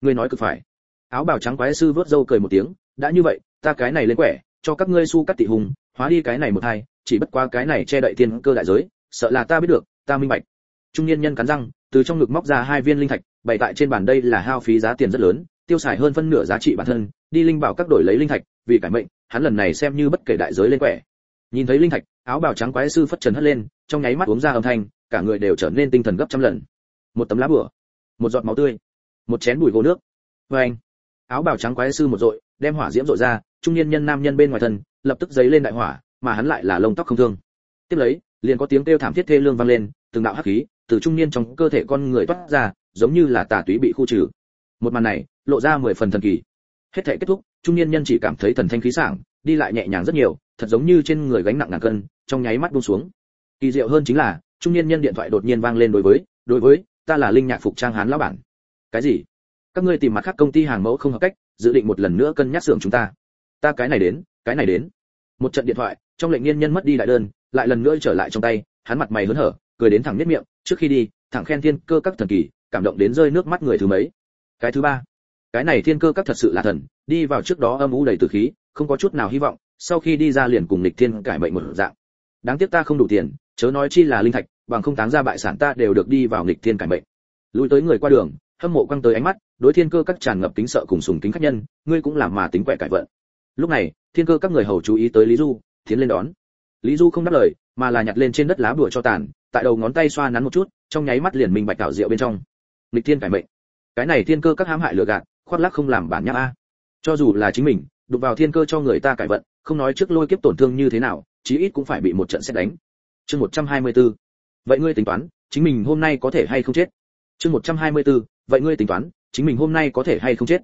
Ngươi nói cực phải. Áo bào trắng quái sư vớt râu cười một tiếng, đã như vậy, ta cái này lên quẻ, cho các ngươi su cắt tị hùng, hóa đi cái này một hai, chỉ bất qua cái này che đậy tiên cơ đại giới, sợ là ta biết được, ta minh bạch. Trung niên nhân cắn răng, từ trong ngực móc ra hai viên linh thạch, bày tại trên bàn đây là hao phí giá tiền rất lớn, tiêu xài hơn phân nửa giá trị bản thân, đi linh bảo các đổi lấy linh thạch, vì cải mệnh, hắn lần này xem như bất kể đại giới lên quẻ. Nhìn thấy linh thạch, áo bào trắng quái sư phất trần hất lên, trong nháy mắt uống ra âm thanh cả người đều trở nên tinh thần gấp trăm lần. Một tấm lá bửa một giọt máu tươi, một chén bùi gỗ nước. Vê anh, áo bào trắng quái sư một dội, đem hỏa diễm dội ra, trung niên nhân nam nhân bên ngoài thân, lập tức giấy lên đại hỏa, mà hắn lại là lông tóc không thương. Tiếp lấy, liền có tiếng kêu thảm thiết thê lương vang lên, từng đạo hắc khí từ trung niên trong cơ thể con người toát ra, giống như là tà túy bị khu trừ. Một màn này, lộ ra mười phần thần kỳ. Hết thể kết thúc, trung niên nhân chỉ cảm thấy thần thanh khí sảng, đi lại nhẹ nhàng rất nhiều, thật giống như trên người gánh nặng ngàn cân, trong nháy mắt buông xuống. Kỳ diệu hơn chính là trung niên nhân điện thoại đột nhiên vang lên đối với đối với, ta là linh nhạc phục trang hán lão bản. Cái gì? Các ngươi tìm mặt khác công ty hàng mẫu không hợp cách, dự định một lần nữa cân nhắc xưởng chúng ta. Ta cái này đến, cái này đến. Một trận điện thoại, trong lệnh niên nhân mất đi đại đơn, lại lần nữa trở lại trong tay, hắn mặt mày hớn hở, cười đến thẳng nếp miệng, trước khi đi, thẳng khen thiên cơ các thần kỳ, cảm động đến rơi nước mắt người thứ mấy? Cái thứ ba. Cái này thiên cơ các thật sự là thần, đi vào trước đó âm u đầy tử khí, không có chút nào hy vọng, sau khi đi ra liền cùng lịch thiên cải mệnh một dạng. Đáng tiếc ta không đủ tiền chớ nói chi là linh thạch, bằng không táng ra bại sản ta đều được đi vào nghịch thiên cải mệnh. Lùi tới người qua đường, hâm mộ quăng tới ánh mắt, đối thiên cơ các tràn ngập tính sợ cùng sùng tính khách nhân, ngươi cũng làm mà tính quẻ cải vận. Lúc này, thiên cơ các người hầu chú ý tới lý du, tiến lên đón. Lý du không đáp lời, mà là nhặt lên trên đất lá bùa cho tàn, tại đầu ngón tay xoa nắn một chút, trong nháy mắt liền minh bạch tạo rượu bên trong. Nghịch thiên cải mệnh. Cái này thiên cơ các hãm hại lừa gạt, khoác lác không làm bản nháp a cho dù là chính mình, đụng vào thiên cơ cho người ta cải vận, không nói trước lôi kiếp tổn thương như thế nào, chí ít cũng phải bị một trận xét đánh chương 124. vậy ngươi tính toán, chính mình hôm nay có thể hay không chết chương 124. vậy ngươi tính toán, chính mình hôm nay có thể hay không chết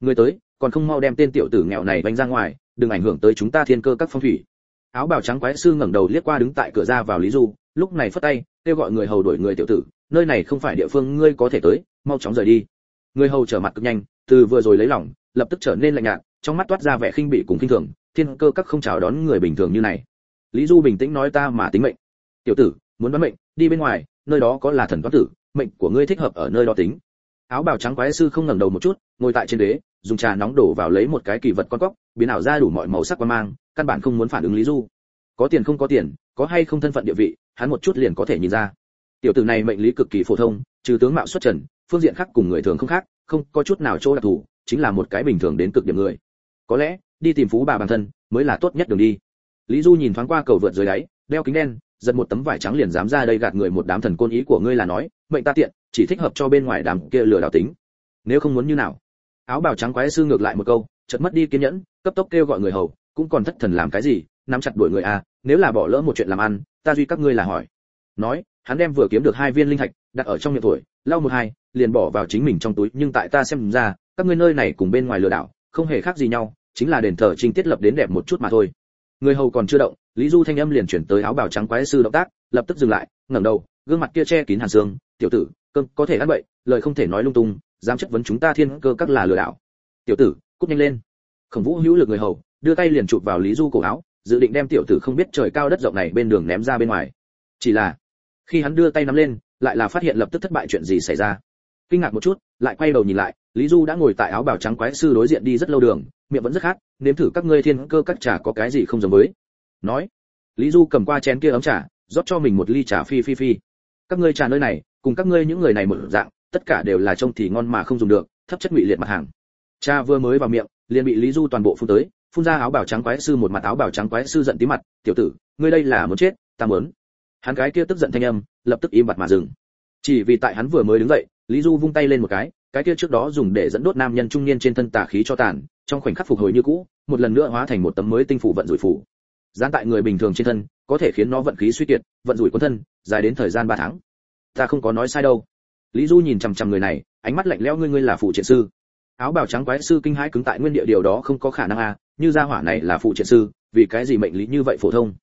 ngươi tới, còn không mau đem tên tiểu tử nghèo này bánh ra ngoài, đừng ảnh hưởng tới chúng ta thiên cơ các phong thủy áo bào trắng quái sư ngẩng đầu liếc qua đứng tại cửa ra vào lý du, lúc này phất tay, kêu gọi người hầu đuổi người tiểu tử, nơi này không phải địa phương ngươi có thể tới, mau chóng rời đi người hầu trở mặt cực nhanh, từ vừa rồi lấy lòng, lập tức trở nên lạnh nhạt, trong mắt toát ra vẻ khinh bỉ cùng khinh thường, thiên cơ các không chào đón người bình thường như này lý du bình tĩnh nói ta mà tính mệnh. Tiểu tử, muốn đoán mệnh, đi bên ngoài, nơi đó có là thần toán tử, mệnh của ngươi thích hợp ở nơi đó tính. Áo bào trắng quái sư không ngẩng đầu một chút, ngồi tại trên đế, dùng trà nóng đổ vào lấy một cái kỳ vật con cóc, biến ảo ra đủ mọi màu sắc quan mang, căn bản không muốn phản ứng lý du. Có tiền không có tiền, có hay không thân phận địa vị, hắn một chút liền có thể nhìn ra. Tiểu tử này mệnh lý cực kỳ phổ thông, trừ tướng mạo xuất trần, phương diện khác cùng người thường không khác, không có chút nào chỗ đặc thù, chính là một cái bình thường đến cực điểm người. Có lẽ, đi tìm phú bà bản thân, mới là tốt nhất đường đi lý du nhìn thoáng qua cầu vượt dưới đáy, đeo kính đen, giật một tấm vải trắng liền dám ra đây gạt người một đám thần côn ý của ngươi là nói, mệnh ta tiện, chỉ thích hợp cho bên ngoài đám kia lừa đảo tính. Nếu không muốn như nào? Áo bào trắng quái sư ngược lại một câu, chợt mất đi kiên nhẫn, cấp tốc kêu gọi người hầu, cũng còn thất thần làm cái gì, nắm chặt đuổi người a nếu là bỏ lỡ một chuyện làm ăn, ta duy các ngươi là hỏi. Nói, hắn đem vừa kiếm được hai viên linh thạch, đặt ở trong miệng tuổi lau một hai, liền bỏ vào chính mình trong túi, nhưng tại ta xem ra, các ngươi nơi này cùng bên ngoài lừa đảo, không hề khác gì nhau, chính là đền thờ trình tiết lập đến đẹp một chút mà thôi người hầu còn chưa động, lý du thanh âm liền chuyển tới áo bào trắng quái sư động tác, lập tức dừng lại, ngẩng đầu, gương mặt kia che kín hàn xương, tiểu tử, cơm có thể ăn bậy, lời không thể nói lung tung, dám chất vấn chúng ta thiên cơ các là lừa đảo. Tiểu tử, cút nhanh lên. Khổng vũ hữu lực người hầu, đưa tay liền chụp vào lý du cổ áo, dự định đem tiểu tử không biết trời cao đất rộng này bên đường ném ra bên ngoài. Chỉ là, khi hắn đưa tay nắm lên, lại là phát hiện lập tức thất bại chuyện gì xảy ra. Kinh ngạc một chút, lại quay đầu nhìn lại lý du đã ngồi tại áo bào trắng quái sư đối diện đi rất lâu đường, miệng vẫn rất khát, nếm thử các ngươi thiên cơ các trà có cái gì không giống với. Nói, lý du cầm qua chén kia ấm trà, rót cho mình một ly trà phi phi phi. Các ngươi trà nơi này, cùng các ngươi những người này một dạng, tất cả đều là trông thì ngon mà không dùng được, thấp chất ngụy liệt mặt hàng. Trà vừa mới vào miệng, liền bị lý du toàn bộ phun tới, phun ra áo bào trắng quái sư một mặt áo bào trắng quái sư giận tí mặt, tiểu tử, ngươi đây là muốn chết, ta muốn. Hắn cái kia tức giận thanh âm, lập tức im bặt mà dừng. Chỉ vì tại hắn vừa mới đứng dậy, lý du vung tay lên một cái cái kia trước đó dùng để dẫn đốt nam nhân trung niên trên thân tà khí cho tàn, trong khoảnh khắc phục hồi như cũ, một lần nữa hóa thành một tấm mới tinh phủ vận rủi phủ. Gián tại người bình thường trên thân, có thể khiến nó vận khí suy kiệt, vận rủi quân thân, dài đến thời gian 3 tháng. Ta không có nói sai đâu. Lý du nhìn chằm chằm người này, ánh mắt lạnh lẽo, ngươi ngươi là phụ triện sư. Áo bào trắng quái sư kinh hãi cứng tại nguyên địa, điều đó không có khả năng a như gia hỏa này là phụ triện sư, vì cái gì mệnh lý như vậy phổ thông?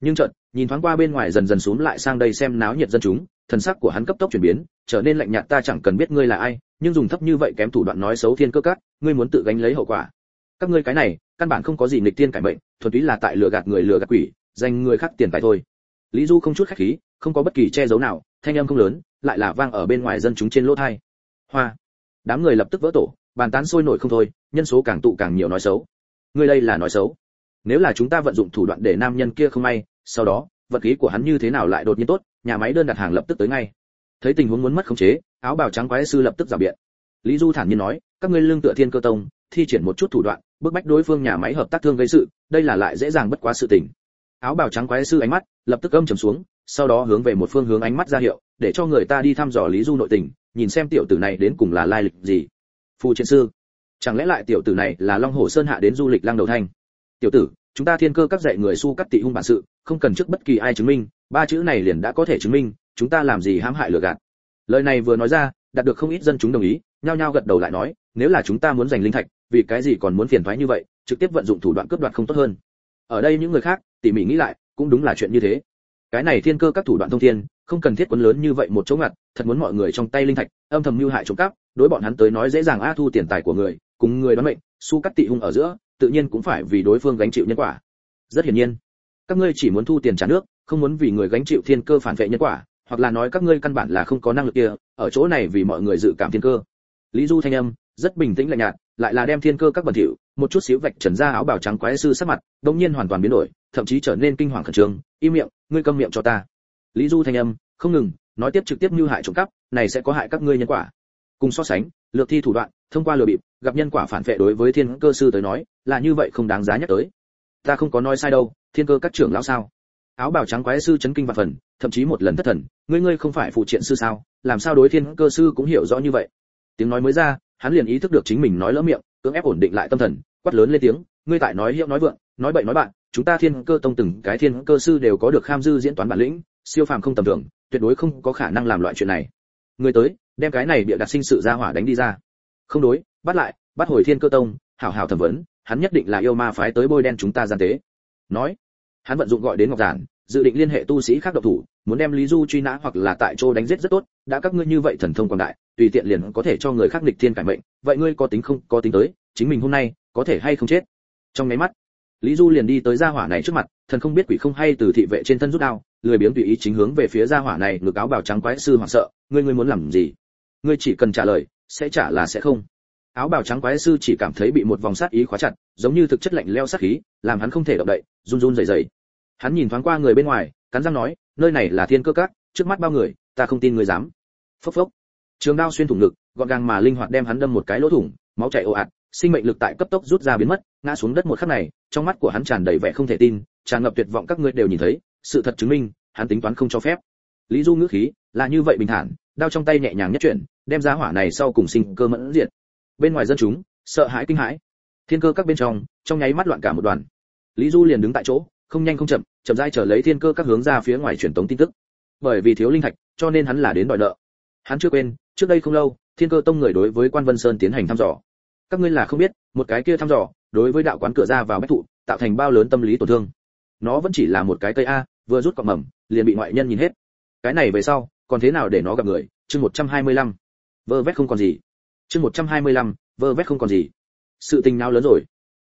Nhưng chợt, nhìn thoáng qua bên ngoài dần dần xuống lại sang đây xem náo nhiệt dân chúng thần sắc của hắn cấp tốc chuyển biến, trở nên lạnh nhạt, ta chẳng cần biết ngươi là ai, nhưng dùng thấp như vậy kém thủ đoạn nói xấu thiên cơ cát ngươi muốn tự gánh lấy hậu quả. Các ngươi cái này, căn bản không có gì nghịch tiên cải mệnh, thuần túy là tại lừa gạt người lừa gạt quỷ dành người khác tiền tài thôi. Lý du không chút khách khí, không có bất kỳ che giấu nào, thanh âm không lớn, lại là vang ở bên ngoài dân chúng trên lỗ thai. Hoa. Đám người lập tức vỡ tổ, bàn tán sôi nổi không thôi, nhân số càng tụ càng nhiều nói xấu. Ngươi đây là nói xấu. Nếu là chúng ta vận dụng thủ đoạn để nam nhân kia không may, sau đó, vật khí của hắn như thế nào lại đột nhiên tốt nhà máy đơn đặt hàng lập tức tới ngay. Thấy tình huống muốn mất khống chế, áo bào trắng quái sư lập tức rào biện. Lý du thản nhiên nói, các ngươi lương tựa thiên cơ tông, thi triển một chút thủ đoạn, bức bách đối phương nhà máy hợp tác thương gây sự, đây là lại dễ dàng bất quá sự tình. Áo bào trắng quái sư ánh mắt lập tức âm trầm xuống, sau đó hướng về một phương hướng ánh mắt ra hiệu, để cho người ta đi thăm dò lý du nội tình, nhìn xem tiểu tử này đến cùng là lai lịch gì. Phù chiến sư, chẳng lẽ lại tiểu tử này là long hồ sơn hạ đến du lịch lang đầu thanh? Tiểu tử chúng ta thiên cơ các dạy người su cắt tị hung bản sự, không cần trước bất kỳ ai chứng minh, ba chữ này liền đã có thể chứng minh, chúng ta làm gì hãm hại lừa gạt. Lời này vừa nói ra, đạt được không ít dân chúng đồng ý, nhao nhao gật đầu lại nói, nếu là chúng ta muốn giành linh thạch, vì cái gì còn muốn phiền thoái như vậy, trực tiếp vận dụng thủ đoạn cướp đoạt không tốt hơn. Ở đây những người khác, tỉ mỉ nghĩ lại, cũng đúng là chuyện như thế. Cái này thiên cơ các thủ đoạn thông thiên, không cần thiết quấn lớn như vậy một chỗ ngặt, thật muốn mọi người trong tay linh thạch, âm thầm mưu hại trộm cắp, đối bọn hắn tới nói dễ dàng a thu tiền tài của người, cùng người đoán mệnh, su cắt tị hung ở giữa tự nhiên cũng phải vì đối phương gánh chịu nhân quả. Rất hiển nhiên, các ngươi chỉ muốn thu tiền trả nước, không muốn vì người gánh chịu thiên cơ phản vệ nhân quả, hoặc là nói các ngươi căn bản là không có năng lực kia, ở chỗ này vì mọi người dự cảm thiên cơ. Lý du thanh âm, rất bình tĩnh lạnh nhạt, lại là đem thiên cơ các bẩn thỉu, một chút xíu vạch trần ra áo bào trắng quái sư sắc mặt đống nhiên hoàn toàn biến đổi, thậm chí trở nên kinh hoàng khẩn trương, im miệng, ngươi câm miệng cho ta. Lý du thanh âm, không ngừng, nói tiếp trực tiếp như hại trộm cắp, này sẽ có hại các ngươi nhân quả cùng so sánh, lược thi thủ đoạn, thông qua lừa bịp, gặp nhân quả phản vệ đối với thiên cơ sư tới nói, là như vậy không đáng giá nhắc tới. Ta không có nói sai đâu, thiên cơ các trưởng lão sao? Áo bào trắng quái sư chấn kinh và phần, thậm chí một lần thất thần, ngươi ngươi không phải phụ triện sư sao? Làm sao đối thiên cơ sư cũng hiểu rõ như vậy? Tiếng nói mới ra, hắn liền ý thức được chính mình nói lỡ miệng, cưỡng ép ổn định lại tâm thần, quát lớn lên tiếng, ngươi tại nói hiệu nói vượng, nói bậy nói bạn, chúng ta thiên cơ tông từng cái thiên cơ sư đều có được kham dư diễn toán bản lĩnh, siêu phàm không tầm thường, tuyệt đối không có khả năng làm loại chuyện này. Người tới đem cái này bịa đặt sinh sự ra hỏa đánh đi ra. Không đối, bắt lại, bắt hồi thiên cơ tông, hảo hảo thẩm vấn, hắn nhất định là yêu ma phái tới bôi đen chúng ta gian tế. Nói, hắn vận dụng gọi đến ngọc giản, dự định liên hệ tu sĩ khác độc thủ, muốn đem lý du truy nã hoặc là tại chỗ đánh giết rất tốt, đã các ngươi như vậy thần thông quảng đại, tùy tiện liền có thể cho người khác nghịch thiên cải mệnh, vậy ngươi có tính không, có tính tới, chính mình hôm nay có thể hay không chết? Trong mấy mắt, lý du liền đi tới gia hỏa này trước mặt, thần không biết quỷ không hay từ thị vệ trên thân rút đao, lười biếng tùy ý chính hướng về phía gia hỏa này ngược áo bào trắng quái sư hoảng sợ, ngươi ngươi muốn làm gì? Ngươi chỉ cần trả lời, sẽ trả là sẽ không. Áo bào trắng quái sư chỉ cảm thấy bị một vòng sát ý khóa chặt, giống như thực chất lạnh leo sát khí, làm hắn không thể động đậy, run run rẩy rẩy. Hắn nhìn thoáng qua người bên ngoài, cắn răng nói, nơi này là thiên cơ các, trước mắt bao người, ta không tin người dám. Phốc phốc. Trường đao xuyên thủng ngực, gọn gàng mà linh hoạt đem hắn đâm một cái lỗ thủng, máu chảy ồ ạt, sinh mệnh lực tại cấp tốc rút ra biến mất, ngã xuống đất một khắc này, trong mắt của hắn tràn đầy vẻ không thể tin, tràn ngập tuyệt vọng các ngươi đều nhìn thấy, sự thật chứng minh, hắn tính toán không cho phép. Lý du ngữ khí, là như vậy bình thản, đao trong tay nhẹ nhàng nhất chuyển đem giá hỏa này sau cùng sinh cơ mẫn diệt. Bên ngoài dân chúng, sợ hãi kinh hãi. Thiên cơ các bên trong trong nháy mắt loạn cả một đoàn. Lý du liền đứng tại chỗ, không nhanh không chậm chậm rãi trở lấy thiên cơ các hướng ra phía ngoài truyền tống tin tức. Bởi vì thiếu linh thạch, cho nên hắn là đến đòi nợ. Hắn chưa quên, trước đây không lâu, thiên cơ tông người đối với quan vân sơn tiến hành thăm dò. Các ngươi là không biết, một cái kia thăm dò, đối với đạo quán cửa ra vào bách thụ, tạo thành bao lớn tâm lý tổn thương. Nó vẫn chỉ là một cái cây a, vừa rút cọng mầm, liền bị ngoại nhân nhìn hết. Cái này về sau, còn thế nào để nó gặp người? Chương 125 vơ vét không còn gì. Chương 125, vơ vét không còn gì. Sự tình nào lớn rồi.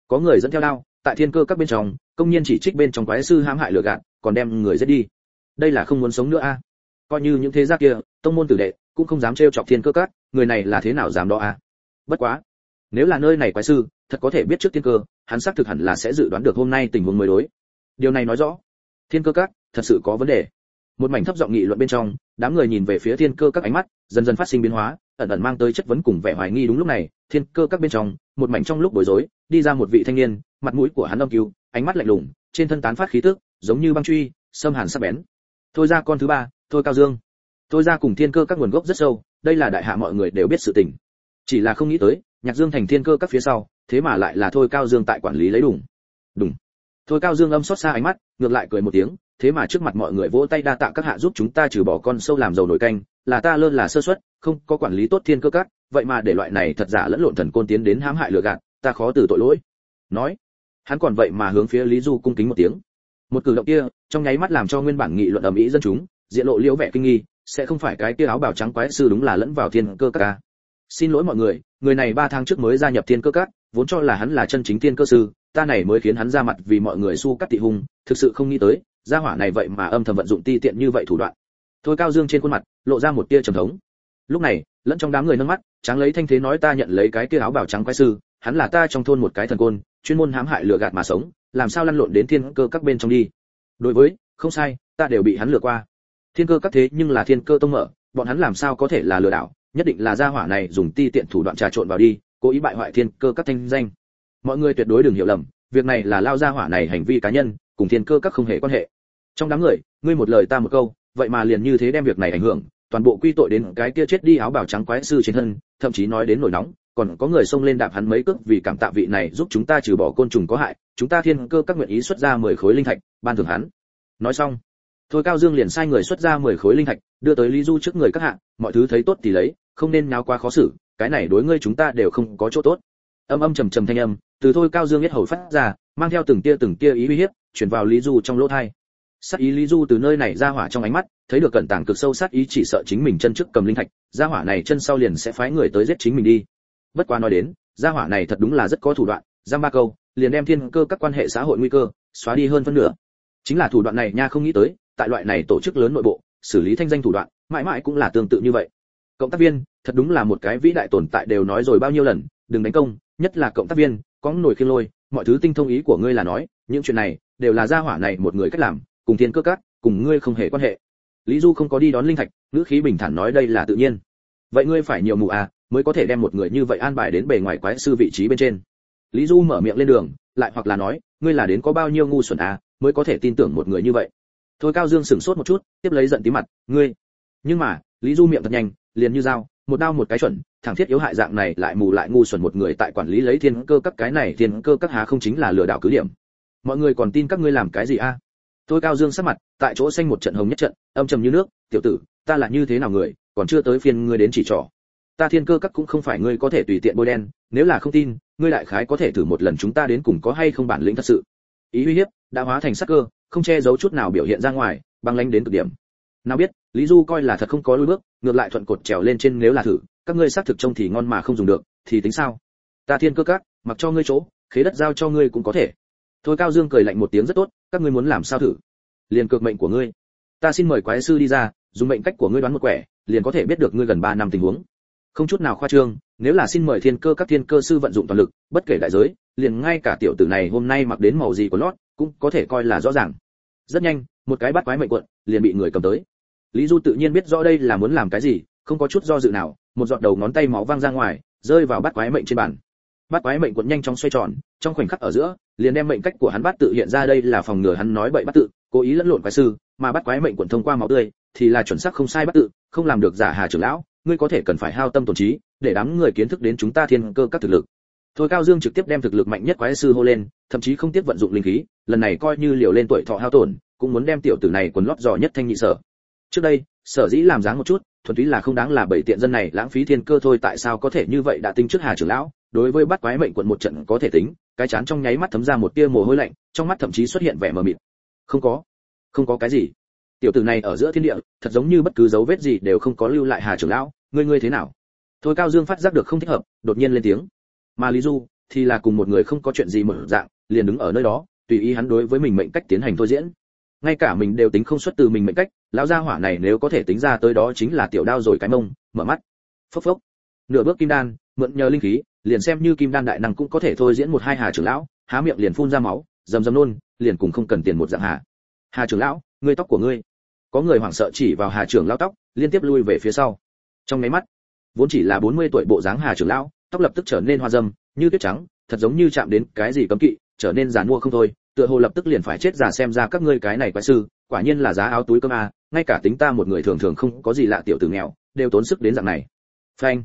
Có người dẫn theo đao tại thiên cơ các bên trong công nhân chỉ trích bên trong quái sư hãm hại lừa gạt còn đem người giết đi. Đây là không muốn sống nữa a. Coi như những thế gia kia tông môn tử đệ cũng không dám trêu chọc thiên cơ các người này là thế nào dám đó a? Bất quá nếu là nơi này quái sư thật có thể biết trước thiên cơ hắn xác thực hẳn là sẽ dự đoán được hôm nay tình huống mới đối. Điều này nói rõ thiên cơ các thật sự có vấn đề một mảnh thấp giọng nghị luận bên trong, đám người nhìn về phía thiên cơ các ánh mắt, dần dần phát sinh biến hóa, ẩn ẩn mang tới chất vấn cùng vẻ hoài nghi đúng lúc này, thiên cơ các bên trong, một mảnh trong lúc bối rối, đi ra một vị thanh niên, mặt mũi của hắn âm cứu ánh mắt lạnh lùng, trên thân tán phát khí tức, giống như băng truy, xâm hàn sắc bén. Thôi ra con thứ ba, thôi cao dương. Thôi ra cùng thiên cơ các nguồn gốc rất sâu, đây là đại hạ mọi người đều biết sự tình. Chỉ là không nghĩ tới, nhạc dương thành thiên cơ các phía sau, thế mà lại là thôi cao dương tại quản lý lấy đủng đủng thôi cao dương âm xót xa ánh mắt, ngược lại cười một tiếng thế mà trước mặt mọi người vỗ tay đa tạ các hạ giúp chúng ta trừ bỏ con sâu làm dầu nổi canh, là ta lơn là sơ suất, không có quản lý tốt thiên cơ các, vậy mà để loại này thật giả lẫn lộn thần côn tiến đến hãm hại lừa gạt, ta khó từ tội lỗi. Nói, hắn còn vậy mà hướng phía lý du cung kính một tiếng. Một cử động kia, trong nháy mắt làm cho nguyên bản nghị luận ầm ĩ dân chúng, diện lộ liễu vẻ kinh nghi, sẽ không phải cái kia áo bào trắng quái sư đúng là lẫn vào thiên cơ các ca xin lỗi mọi người người này ba tháng trước mới gia nhập thiên cơ các, vốn cho là hắn là chân chính thiên cơ sư, ta này mới khiến hắn ra mặt vì mọi người su cắt tị hung, thực sự không nghĩ tới gia hỏa này vậy mà âm thầm vận dụng ti tiện như vậy thủ đoạn. Thôi cao dương trên khuôn mặt lộ ra một tia trầm thống. Lúc này, lẫn trong đám người nâng mắt, tráng lấy thanh thế nói ta nhận lấy cái kia áo bào trắng quái sư, hắn là ta trong thôn một cái thần côn, chuyên môn hãm hại lừa gạt mà sống, làm sao lăn lộn đến thiên cơ các bên trong đi. Đối với, không sai, ta đều bị hắn lừa qua. Thiên cơ các thế nhưng là thiên cơ tông mở, bọn hắn làm sao có thể là lừa đảo, nhất định là gia hỏa này dùng ti tiện thủ đoạn trà trộn vào đi, cố ý bại hoại thiên cơ các thanh danh. Mọi người tuyệt đối đừng hiểu lầm, việc này là lao gia hỏa này hành vi cá nhân cùng thiên cơ các không hề quan hệ. Trong đám người, ngươi một lời ta một câu, vậy mà liền như thế đem việc này ảnh hưởng, toàn bộ quy tội đến cái kia chết đi áo bào trắng quái sư trên thân, thậm chí nói đến nổi nóng, còn có người xông lên đạp hắn mấy cước vì cảm tạ vị này giúp chúng ta trừ bỏ côn trùng có hại, chúng ta thiên cơ các nguyện ý xuất ra 10 khối linh thạch, ban thưởng hắn. Nói xong, thôi cao dương liền sai người xuất ra 10 khối linh thạch, đưa tới lý du trước người các hạ, mọi thứ thấy tốt thì lấy, không nên nháo quá khó xử, cái này đối ngươi chúng ta đều không có chỗ tốt. Âm âm trầm trầm thanh âm, từ thôi cao dương biết hầu phát ra, mang theo từng tia từng tia ý uy hiếp chuyển vào lý du trong lỗ thai. Sát ý lý du từ nơi này ra hỏa trong ánh mắt, thấy được cẩn tàng cực sâu sát ý chỉ sợ chính mình chân trước cầm linh thạch, ra hỏa này chân sau liền sẽ phái người tới giết chính mình đi. Bất quá nói đến, ra hỏa này thật đúng là rất có thủ đoạn, giam ba câu, liền đem thiên cơ các quan hệ xã hội nguy cơ, xóa đi hơn phân nửa. Chính là thủ đoạn này nha không nghĩ tới, tại loại này tổ chức lớn nội bộ, xử lý thanh danh thủ đoạn, mãi mãi cũng là tương tự như vậy. Cộng tác viên, thật đúng là một cái vĩ đại tồn tại đều nói rồi bao nhiêu lần, đừng đánh công, nhất là cộng tác viên, có nổi khiên lôi, mọi thứ tinh thông ý của ngươi là nói, những chuyện này đều là gia hỏa này một người cách làm, cùng thiên cơ cát cùng ngươi không hề quan hệ. Lý du không có đi đón linh thạch, ngữ khí bình thản nói đây là tự nhiên. Vậy ngươi phải nhiều mù à mới có thể đem một người như vậy an bài đến bề ngoài quái sư vị trí bên trên. Lý du mở miệng lên đường, lại hoặc là nói, ngươi là đến có bao nhiêu ngu xuẩn à mới có thể tin tưởng một người như vậy. Thôi cao dương sửng sốt một chút, tiếp lấy giận tí mặt, ngươi. Nhưng mà, lý du miệng thật nhanh, liền như dao, một đao một cái chuẩn, thẳng thiết yếu hại dạng này lại mù lại ngu xuẩn một người tại quản lý lấy thiên cơ các cái này, thiên cơ các há không chính là lừa đảo cứ điểm mọi người còn tin các ngươi làm cái gì a? À? thôi cao dương sắc mặt, tại chỗ xanh một trận hồng nhất trận, âm trầm như nước, tiểu tử, ta là như thế nào người, còn chưa tới phiên ngươi đến chỉ trỏ. Ta thiên cơ các cũng không phải ngươi có thể tùy tiện bôi đen, nếu là không tin, ngươi đại khái có thể thử một lần chúng ta đến cùng có hay không bản lĩnh thật sự. Ý uy hiếp đã hóa thành sắc cơ, không che giấu chút nào biểu hiện ra ngoài, băng lánh đến cực điểm. Nào biết, lý du coi là thật không có lối bước, ngược lại thuận cột trèo lên trên nếu là thử, các ngươi xác thực trông thì ngon mà không dùng được, thì tính sao? Ta thiên cơ các, mặc cho ngươi chỗ, khế đất giao cho ngươi cũng có thể thôi cao dương cười lạnh một tiếng rất tốt, các ngươi muốn làm sao thử? Liền cược mệnh của ngươi. Ta xin mời quái sư đi ra, dùng mệnh cách của ngươi đoán một quẻ, liền có thể biết được ngươi gần ba năm tình huống. Không chút nào khoa trương, nếu là xin mời thiên cơ các thiên cơ sư vận dụng toàn lực, bất kể đại giới, liền ngay cả tiểu tử này hôm nay mặc đến màu gì của lót, cũng có thể coi là rõ ràng. Rất nhanh, một cái bắt quái mệnh quận, liền bị người cầm tới. Lý du tự nhiên biết rõ đây là muốn làm cái gì, không có chút do dự nào, một giọt đầu ngón tay máu văng ra ngoài, rơi vào bắt quái mệnh trên bàn bắt quái mệnh quận nhanh chóng xoay tròn, trong khoảnh khắc ở giữa, liền đem mệnh cách của hắn bắt tự hiện ra đây là phòng ngừa hắn nói bậy bắt tự, cố ý lẫn lộn quái sư, mà bắt quái mệnh quận thông qua máu tươi, thì là chuẩn xác không sai bắt tự, không làm được giả hà trưởng lão, ngươi có thể cần phải hao tâm tổn trí, để đám người kiến thức đến chúng ta thiên cơ các thực lực. Thôi cao dương trực tiếp đem thực lực mạnh nhất quái sư hô lên, thậm chí không tiếp vận dụng linh khí, lần này coi như liều lên tuổi thọ hao tổn, cũng muốn đem tiểu tử này quần lót giò nhất thanh nhị sở trước đây, sở dĩ làm dáng một chút, thuần túy là không đáng là bảy tiện dân này lãng phí thiên cơ thôi tại sao có thể như vậy đã tính trước hà trưởng lão, đối với bắt quái mệnh quận một trận có thể tính, cái chán trong nháy mắt thấm ra một tia mồ hôi lạnh, trong mắt thậm chí xuất hiện vẻ mờ mịt. Không có. Không có cái gì. Tiểu tử này ở giữa thiên địa, thật giống như bất cứ dấu vết gì đều không có lưu lại hà trưởng lão, ngươi ngươi thế nào? Thôi cao dương phát giác được không thích hợp, đột nhiên lên tiếng. Mà lý du thì là cùng một người không có chuyện gì mở dạng, liền đứng ở nơi đó, tùy ý hắn đối với mình mệnh cách tiến hành thôi diễn ngay cả mình đều tính không xuất từ mình mệnh cách, lão gia hỏa này nếu có thể tính ra tới đó chính là tiểu đao rồi cái mông, mở mắt. Phốc phốc. Nửa bước kim đan, mượn nhờ linh khí, liền xem như kim đan đại năng cũng có thể thôi diễn một hai hà trưởng lão, há miệng liền phun ra máu, dầm dầm nôn liền cùng không cần tiền một dạng hà. Hà trưởng lão, ngươi tóc của ngươi. Có người hoảng sợ chỉ vào hà trưởng lão tóc, liên tiếp lui về phía sau. Trong mấy mắt, vốn chỉ là 40 tuổi bộ dáng hà trưởng lão, tóc lập tức trở nên hoa dâm, như tuyết trắng, thật giống như chạm đến cái gì cấm kỵ, trở nên giàn mua không thôi tựa hồ lập tức liền phải chết già xem ra các ngươi cái này quái sư, quả nhiên là giá áo túi cơm a, ngay cả tính ta một người thường thường không có gì lạ tiểu tử nghèo, đều tốn sức đến dạng này. Phanh.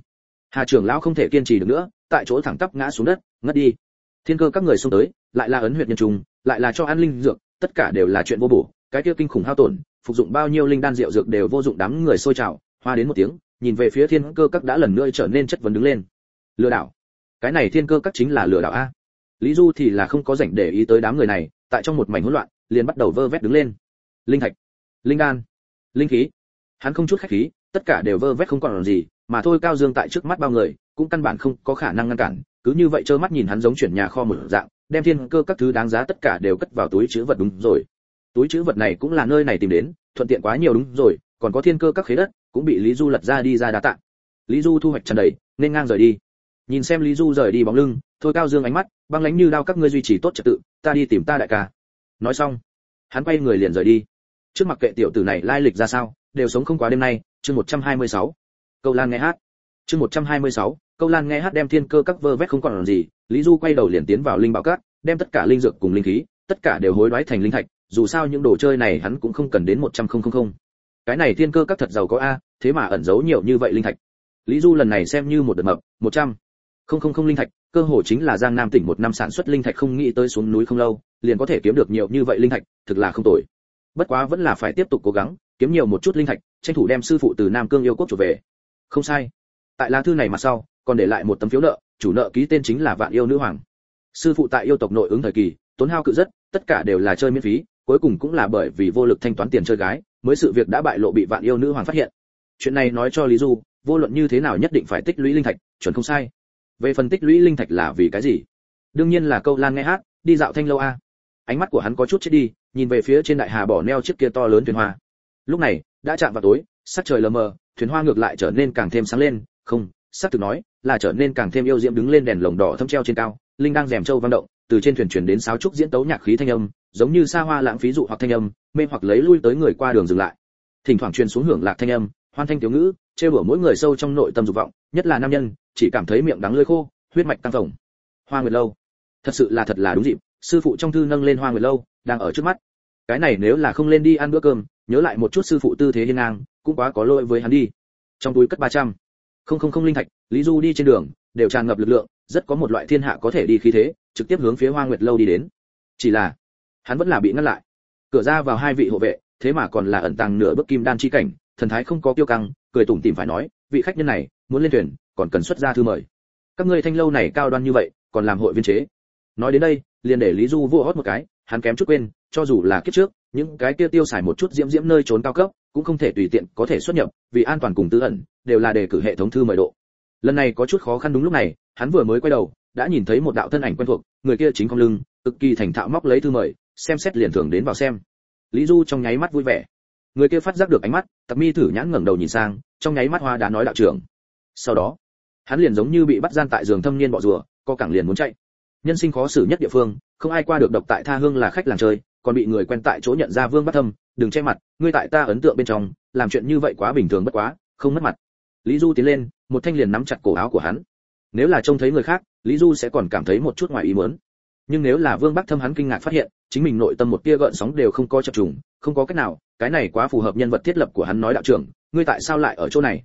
Hà trưởng lão không thể kiên trì được nữa, tại chỗ thẳng tắp ngã xuống đất, ngất đi. Thiên cơ các người xông tới, lại là ấn huyệt nhân trùng, lại là cho ăn linh dược, tất cả đều là chuyện vô bổ, cái kia kinh khủng hao tổn, phục dụng bao nhiêu linh đan rượu dược đều vô dụng đám người sôi trào, hoa đến một tiếng, nhìn về phía thiên cơ các đã lần nữa trở nên chất vấn đứng lên. Lừa đảo. Cái này thiên cơ các chính là lừa đảo a lý du thì là không có rảnh để ý tới đám người này, tại trong một mảnh hỗn loạn, liền bắt đầu vơ vét đứng lên. Linh thạch, linh đan, linh khí. Hắn không chút khách khí, tất cả đều vơ vét không còn làm gì, mà thôi cao dương tại trước mắt bao người, cũng căn bản không có khả năng ngăn cản, cứ như vậy trơ mắt nhìn hắn giống chuyển nhà kho mở dạng, đem thiên cơ các thứ đáng giá tất cả đều cất vào túi chứa vật đúng rồi. Túi chứa vật này cũng là nơi này tìm đến, thuận tiện quá nhiều đúng rồi, còn có thiên cơ các khế đất, cũng bị lý du lật ra đi ra đá tạng lý du thu hoạch tràn đầy, nên ngang rời đi. Nhìn xem lý du rời đi bóng lưng thôi cao dương ánh mắt băng lánh như đao các ngươi duy trì tốt trật tự ta đi tìm ta đại ca. Nói xong hắn quay người liền rời đi. Trước mặt kệ tiểu tử này lai lịch ra sao đều sống không quá đêm nay chương 126. câu lan nghe hát. Chương 126, câu lan nghe hát đem thiên cơ các vơ vét không còn làm gì lý du quay đầu liền tiến vào linh bảo cát đem tất cả linh dược cùng linh khí tất cả đều hối đoái thành linh thạch dù sao những đồ chơi này hắn cũng không cần đến một trăm không không không. Cái này thiên cơ các thật giàu có a thế mà ẩn giấu nhiều như vậy linh thạch. Lý du lần này xem như một đợt mập một trăm không không không linh thạch, cơ hồ chính là giang nam tỉnh một năm sản xuất linh thạch không nghĩ tới xuống núi không lâu, liền có thể kiếm được nhiều như vậy linh thạch, thực là không tồi. Bất quá vẫn là phải tiếp tục cố gắng, kiếm nhiều một chút linh thạch, tranh thủ đem sư phụ từ nam cương yêu quốc trở về. Không sai. Tại lá thư này mà sau, còn để lại một tấm phiếu nợ, chủ nợ ký tên chính là vạn yêu nữ hoàng. Sư phụ tại yêu tộc nội ứng thời kỳ, tốn hao cự rất, tất cả đều là chơi miễn phí, cuối cùng cũng là bởi vì vô lực thanh toán tiền chơi gái, mới sự việc đã bại lộ bị vạn yêu nữ hoàng phát hiện. Chuyện này nói cho lý du, vô luận như thế nào nhất định phải tích lũy linh thạch, chuẩn không sai về phân tích lũy linh thạch là vì cái gì? Đương nhiên là câu lan nghe hát, đi dạo thanh lâu a. Ánh mắt của hắn có chút chết đi, nhìn về phía trên đại hà bỏ neo chiếc kia to lớn thuyền hoa. Lúc này, đã chạm vào tối, sắc trời lờ mờ, thuyền hoa ngược lại trở nên càng thêm sáng lên. Không, sắc thực nói, là trở nên càng thêm yêu diễm đứng lên đèn lồng đỏ thâm treo trên cao, linh đang rèm châu vang động, từ trên thuyền truyền đến sáo trúc diễn tấu nhạc khí thanh âm, giống như xa hoa lãng phí dụ hoặc thanh âm, mê hoặc lấy lui tới người qua đường dừng lại. Thỉnh thoảng truyền xuống hưởng lạc thanh âm, hoan thanh tiểu ngữ trêu đùa mỗi người sâu trong nội tâm dục vọng, nhất là nam nhân, chỉ cảm thấy miệng đắng lưỡi khô, huyết mạch tăng phồng. Hoa nguyệt lâu. Thật sự là thật là đúng dịp, sư phụ trong thư nâng lên hoa nguyệt lâu, đang ở trước mắt. Cái này nếu là không lên đi ăn bữa cơm, nhớ lại một chút sư phụ tư thế hiên ngang, cũng quá có lỗi với hắn đi. Trong túi cất ba trăm. Không không không linh thạch, lý du đi trên đường, đều tràn ngập lực lượng, rất có một loại thiên hạ có thể đi khí thế, trực tiếp hướng phía hoa nguyệt lâu đi đến. Chỉ là, hắn vẫn là bị ngăn lại. Cửa ra vào hai vị hộ vệ, thế mà còn là ẩn tàng nửa bước kim đan chi cảnh, thần thái không có kiêu căng cười tủm tỉm phải nói, vị khách nhân này, muốn lên thuyền, còn cần xuất ra thư mời. Các ngươi thanh lâu này cao đoan như vậy, còn làm hội viên chế. Nói đến đây, liền để lý du vua hót một cái, hắn kém chút quên, cho dù là kiếp trước, những cái kia tiêu xài một chút diễm diễm nơi trốn cao cấp, cũng không thể tùy tiện có thể xuất nhập, vì an toàn cùng tư ẩn, đều là đề cử hệ thống thư mời độ. Lần này có chút khó khăn đúng lúc này, hắn vừa mới quay đầu, đã nhìn thấy một đạo thân ảnh quen thuộc, người kia chính không lưng, cực kỳ thành thạo móc lấy thư mời, xem xét liền thường đến vào xem. Lý du trong nháy mắt vui vẻ người kia phát giác được ánh mắt, tặc mi thử nhãn ngẩng đầu nhìn sang, trong nháy mắt hoa đã nói đạo trưởng. Sau đó, hắn liền giống như bị bắt gian tại giường thâm niên bọ rùa, co cẳng liền muốn chạy. Nhân sinh khó xử nhất địa phương, không ai qua được độc tại tha hương là khách làng chơi, còn bị người quen tại chỗ nhận ra vương bắt thâm, đừng che mặt, ngươi tại ta ấn tượng bên trong, làm chuyện như vậy quá bình thường bất quá, không mất mặt. Lý du tiến lên, một thanh liền nắm chặt cổ áo của hắn. Nếu là trông thấy người khác, lý du sẽ còn cảm thấy một chút ngoài ý muốn nhưng nếu là vương bắc thâm hắn kinh ngạc phát hiện, chính mình nội tâm một tia gợn sóng đều không có chập trùng, không có cách nào, cái này quá phù hợp nhân vật thiết lập của hắn nói đạo trưởng, ngươi tại sao lại ở chỗ này?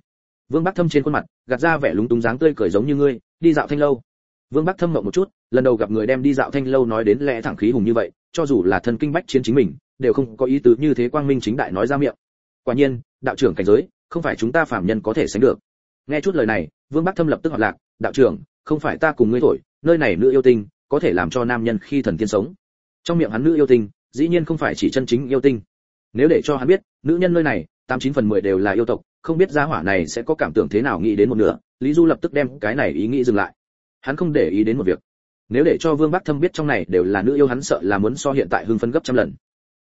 Vương bắc thâm trên khuôn mặt, gạt ra vẻ lúng túng dáng tươi cười giống như ngươi, đi dạo thanh lâu. Vương bắc thâm mộng một chút, lần đầu gặp người đem đi dạo thanh lâu nói đến lẽ thẳng khí hùng như vậy, cho dù là thân kinh bách chiến chính mình, đều không có ý tứ như thế quang minh chính đại nói ra miệng. Quả nhiên, đạo trưởng cảnh giới, không phải chúng ta phàm nhân có thể sánh được. Nghe chút lời này, vương bắc thâm lập tức hỏi lạc, đạo trưởng, không phải ta cùng ngươi thổi, nơi này nữ yêu tinh có thể làm cho nam nhân khi thần tiên sống. Trong miệng hắn nữ yêu tinh, dĩ nhiên không phải chỉ chân chính yêu tinh. Nếu để cho hắn biết, nữ nhân nơi này, tám chín phần mười đều là yêu tộc, không biết gia hỏa này sẽ có cảm tưởng thế nào nghĩ đến một nửa, lý du lập tức đem cái này ý nghĩ dừng lại. Hắn không để ý đến một việc. Nếu để cho vương bắc thâm biết trong này đều là nữ yêu hắn sợ là muốn so hiện tại hưng phấn gấp trăm lần.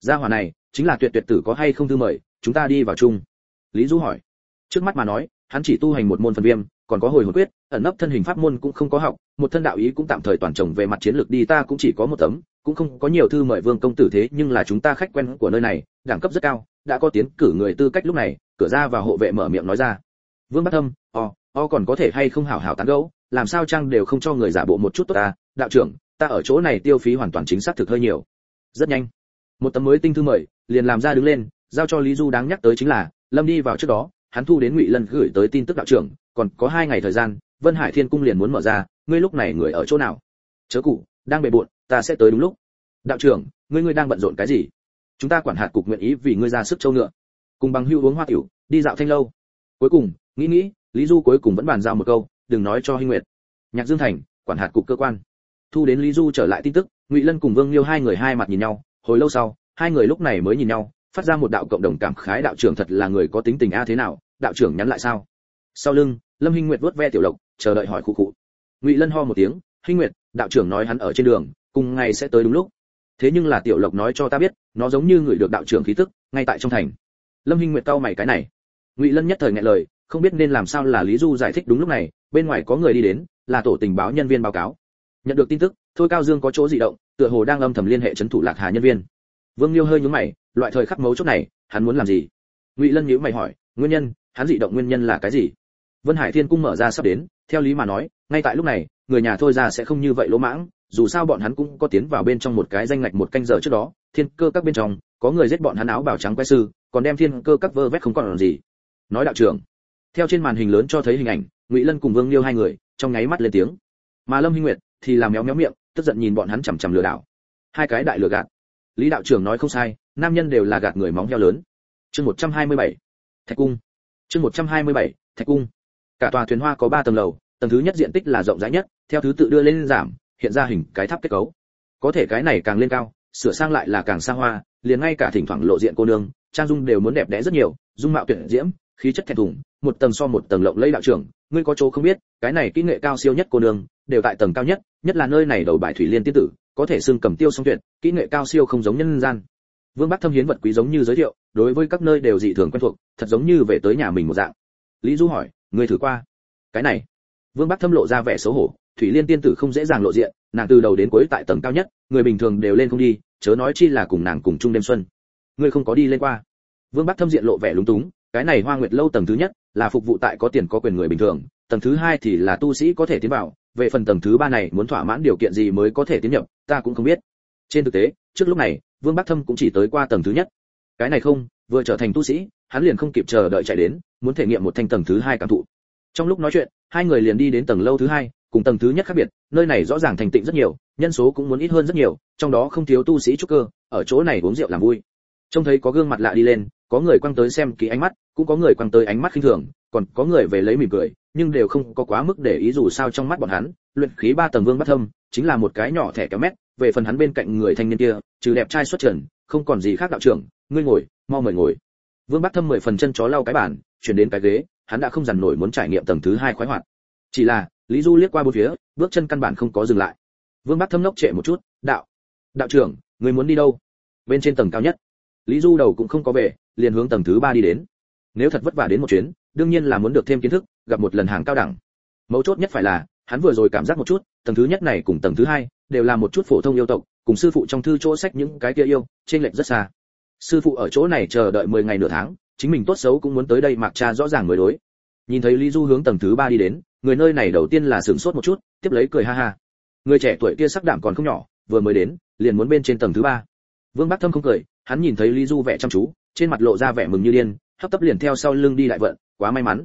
Gia hỏa này, chính là tuyệt tuyệt tử có hay không thư mời, chúng ta đi vào chung. Lý du hỏi. Trước mắt mà nói, hắn chỉ tu hành một môn phần viêm, còn có hồi hồn quyết ẩn nấp thân hình pháp môn cũng không có học, một thân đạo ý cũng tạm thời toàn trồng về mặt chiến lược đi, ta cũng chỉ có một tấm, cũng không có nhiều thư mời vương công tử thế, nhưng là chúng ta khách quen của nơi này, đẳng cấp rất cao, đã có tiến cử người tư cách lúc này, cửa ra và hộ vệ mở miệng nói ra. Vương bắc thâm, o o còn có thể hay không hảo hảo tán gẫu, làm sao chăng đều không cho người giả bộ một chút tốt ta, đạo trưởng, ta ở chỗ này tiêu phí hoàn toàn chính xác thực hơi nhiều. Rất nhanh, một tấm mới tinh thư mời, liền làm ra đứng lên, giao cho lý du đáng nhắc tới chính là, lâm đi vào trước đó, hắn thu đến ngụy lân gửi tới tin tức đạo trưởng, còn có hai ngày thời gian vân hải thiên cung liền muốn mở ra, ngươi lúc này người ở chỗ nào? Chớ cụ đang bề bộn, ta sẽ tới đúng lúc. Đạo trưởng, ngươi ngươi đang bận rộn cái gì? Chúng ta quản hạt cục nguyện ý vì ngươi ra sức châu ngựa. Cùng bằng hưu uống hoa tiểu, đi dạo thanh lâu. Cuối cùng, nghĩ nghĩ, lý du cuối cùng vẫn bàn giao một câu, đừng nói cho hinh nguyệt. Nhạc dương thành, quản hạt cục cơ quan. Thu đến lý du trở lại tin tức, ngụy lân cùng vương liêu hai người hai mặt nhìn nhau, hồi lâu sau, hai người lúc này mới nhìn nhau, phát ra một đạo cộng đồng cảm khái đạo trưởng thật là người có tính tình a thế nào, đạo trưởng nhắn lại sao? Sau lưng, lâm hinh nguyệt vuốt ve tiểu lộc chờ đợi hỏi khu cụ. Ngụy lân ho một tiếng, hinh nguyệt, đạo trưởng nói hắn ở trên đường, cùng ngày sẽ tới đúng lúc. Thế nhưng là tiểu lộc nói cho ta biết, nó giống như người được đạo trưởng khí tức, ngay tại trong thành. Lâm hinh nguyệt cau mày cái này. Ngụy lân nhất thời ngại lời, không biết nên làm sao là lý du giải thích đúng lúc này, bên ngoài có người đi đến, là tổ tình báo nhân viên báo cáo. Nhận được tin tức, thôi cao dương có chỗ dị động, tựa hồ đang âm thầm liên hệ chấn thủ lạc hà nhân viên. Vương liêu hơi nhướng mày, loại thời khắc mấu chốt này, hắn muốn làm gì? Ngụy lân nhíu mày hỏi, nguyên nhân, hắn dị động nguyên nhân là cái gì? Vân hải thiên cung mở ra sắp đến, theo lý mà nói, ngay tại lúc này, người nhà thôi ra sẽ không như vậy lỗ mãng, dù sao bọn hắn cũng có tiến vào bên trong một cái danh ngạch một canh giờ trước đó, thiên cơ các bên trong, có người giết bọn hắn áo bảo trắng quay sư, còn đem thiên cơ các vơ vét không còn làm gì. Nói đạo trưởng, theo trên màn hình lớn cho thấy hình ảnh, ngụy lân cùng vương liêu hai người, trong nháy mắt lên tiếng. Mà lâm hinh nguyệt thì làm méo méo miệng, tức giận nhìn bọn hắn chằm chằm lừa đảo. Hai cái đại lừa gạt. Lý đạo trưởng nói không sai, nam nhân đều là gạt người móng heo lớn. Chương 127. thạch cung. Chương 127. thạch cung cả tòa thuyền hoa có ba tầng lầu, tầng thứ nhất diện tích là rộng rãi nhất, theo thứ tự đưa lên giảm, hiện ra hình cái tháp kết cấu. Có thể cái này càng lên cao, sửa sang lại là càng xa hoa, liền ngay cả thỉnh thoảng lộ diện cô nương, trang dung đều muốn đẹp đẽ rất nhiều, dung mạo tuyệt diễm, khí chất thẹn thùng, một tầng so một tầng lộng lẫy đạo trưởng, ngươi có chỗ không biết, cái này kỹ nghệ cao siêu nhất cô nương, đều tại tầng cao nhất nhất là nơi này đầu bài thủy liên tiên tử, có thể xưng cầm tiêu song tuyệt, kỹ nghệ cao siêu không giống nhân gian. Vương bắc thâm hiến vật quý giống như giới thiệu, đối với các nơi đều dị thường quen thuộc, thật giống như về tới nhà mình một dạng. Lý du hỏi ngươi thử qua. Cái này, vương bắc thâm lộ ra vẻ xấu hổ, thủy liên tiên tử không dễ dàng lộ diện, nàng từ đầu đến cuối tại tầng cao nhất, người bình thường đều lên không đi, chớ nói chi là cùng nàng cùng chung đêm xuân. Ngươi không có đi lên qua. Vương bắc thâm diện lộ vẻ lúng túng, cái này hoa nguyệt lâu tầng thứ nhất là phục vụ tại có tiền có quyền người bình thường, tầng thứ hai thì là tu sĩ có thể tiến vào, về phần tầng thứ ba này muốn thỏa mãn điều kiện gì mới có thể tiến nhập, ta cũng không biết. Trên thực tế, trước lúc này, vương bắc thâm cũng chỉ tới qua tầng thứ nhất cái này không, vừa trở thành tu sĩ, hắn liền không kịp chờ đợi chạy đến, muốn thể nghiệm một thanh tầng thứ hai cảm thụ. Trong lúc nói chuyện, hai người liền đi đến tầng lâu thứ hai, cùng tầng thứ nhất khác biệt, nơi này rõ ràng thành tịnh rất nhiều, nhân số cũng muốn ít hơn rất nhiều, trong đó không thiếu tu sĩ trúc cơ, ở chỗ này uống rượu làm vui. Trông thấy có gương mặt lạ đi lên, có người quăng tới xem kỹ ánh mắt, cũng có người quăng tới ánh mắt khinh thường, còn có người về lấy mỉm cười, nhưng đều không có quá mức để ý dù sao trong mắt bọn hắn, luyện khí ba tầng vương bắt thâm, chính là một cái nhỏ thẻ kéo mét, về phần hắn bên cạnh người thanh niên kia, trừ đẹp trai xuất trần, không còn gì khác đạo trưởng ngươi ngồi, mau mời ngồi. Vương bắc thâm mười phần chân chó lau cái bàn, chuyển đến cái ghế, hắn đã không dằn nổi muốn trải nghiệm tầng thứ hai khoái hoạt. Chỉ là, lý du liếc qua bốn phía, bước chân căn bản không có dừng lại. Vương bắc thâm nốc trệ một chút, đạo đạo trưởng người muốn đi đâu? Bên trên tầng cao nhất. Lý du đầu cũng không có về, liền hướng tầng thứ ba đi đến. Nếu thật vất vả đến một chuyến, đương nhiên là muốn được thêm kiến thức, gặp một lần hàng cao đẳng. Mấu chốt nhất phải là, hắn vừa rồi cảm giác một chút, tầng thứ nhất này cùng tầng thứ hai, đều là một chút phổ thông yêu tộc, cùng sư phụ trong thư chỗ sách những cái kia yêu trên lệch rất xa sư phụ ở chỗ này chờ đợi 10 ngày nửa tháng, chính mình tốt xấu cũng muốn tới đây mạc cha rõ ràng mới đối. Nhìn thấy lý du hướng tầng thứ ba đi đến, người nơi này đầu tiên là sửng sốt một chút, tiếp lấy cười ha ha. Người trẻ tuổi kia sắc đảm còn không nhỏ, vừa mới đến, liền muốn bên trên tầng thứ ba. Vương bắc thâm không cười, hắn nhìn thấy lý du vẻ chăm chú, trên mặt lộ ra vẻ mừng như điên, hấp tấp liền theo sau lưng đi đại vận, quá may mắn.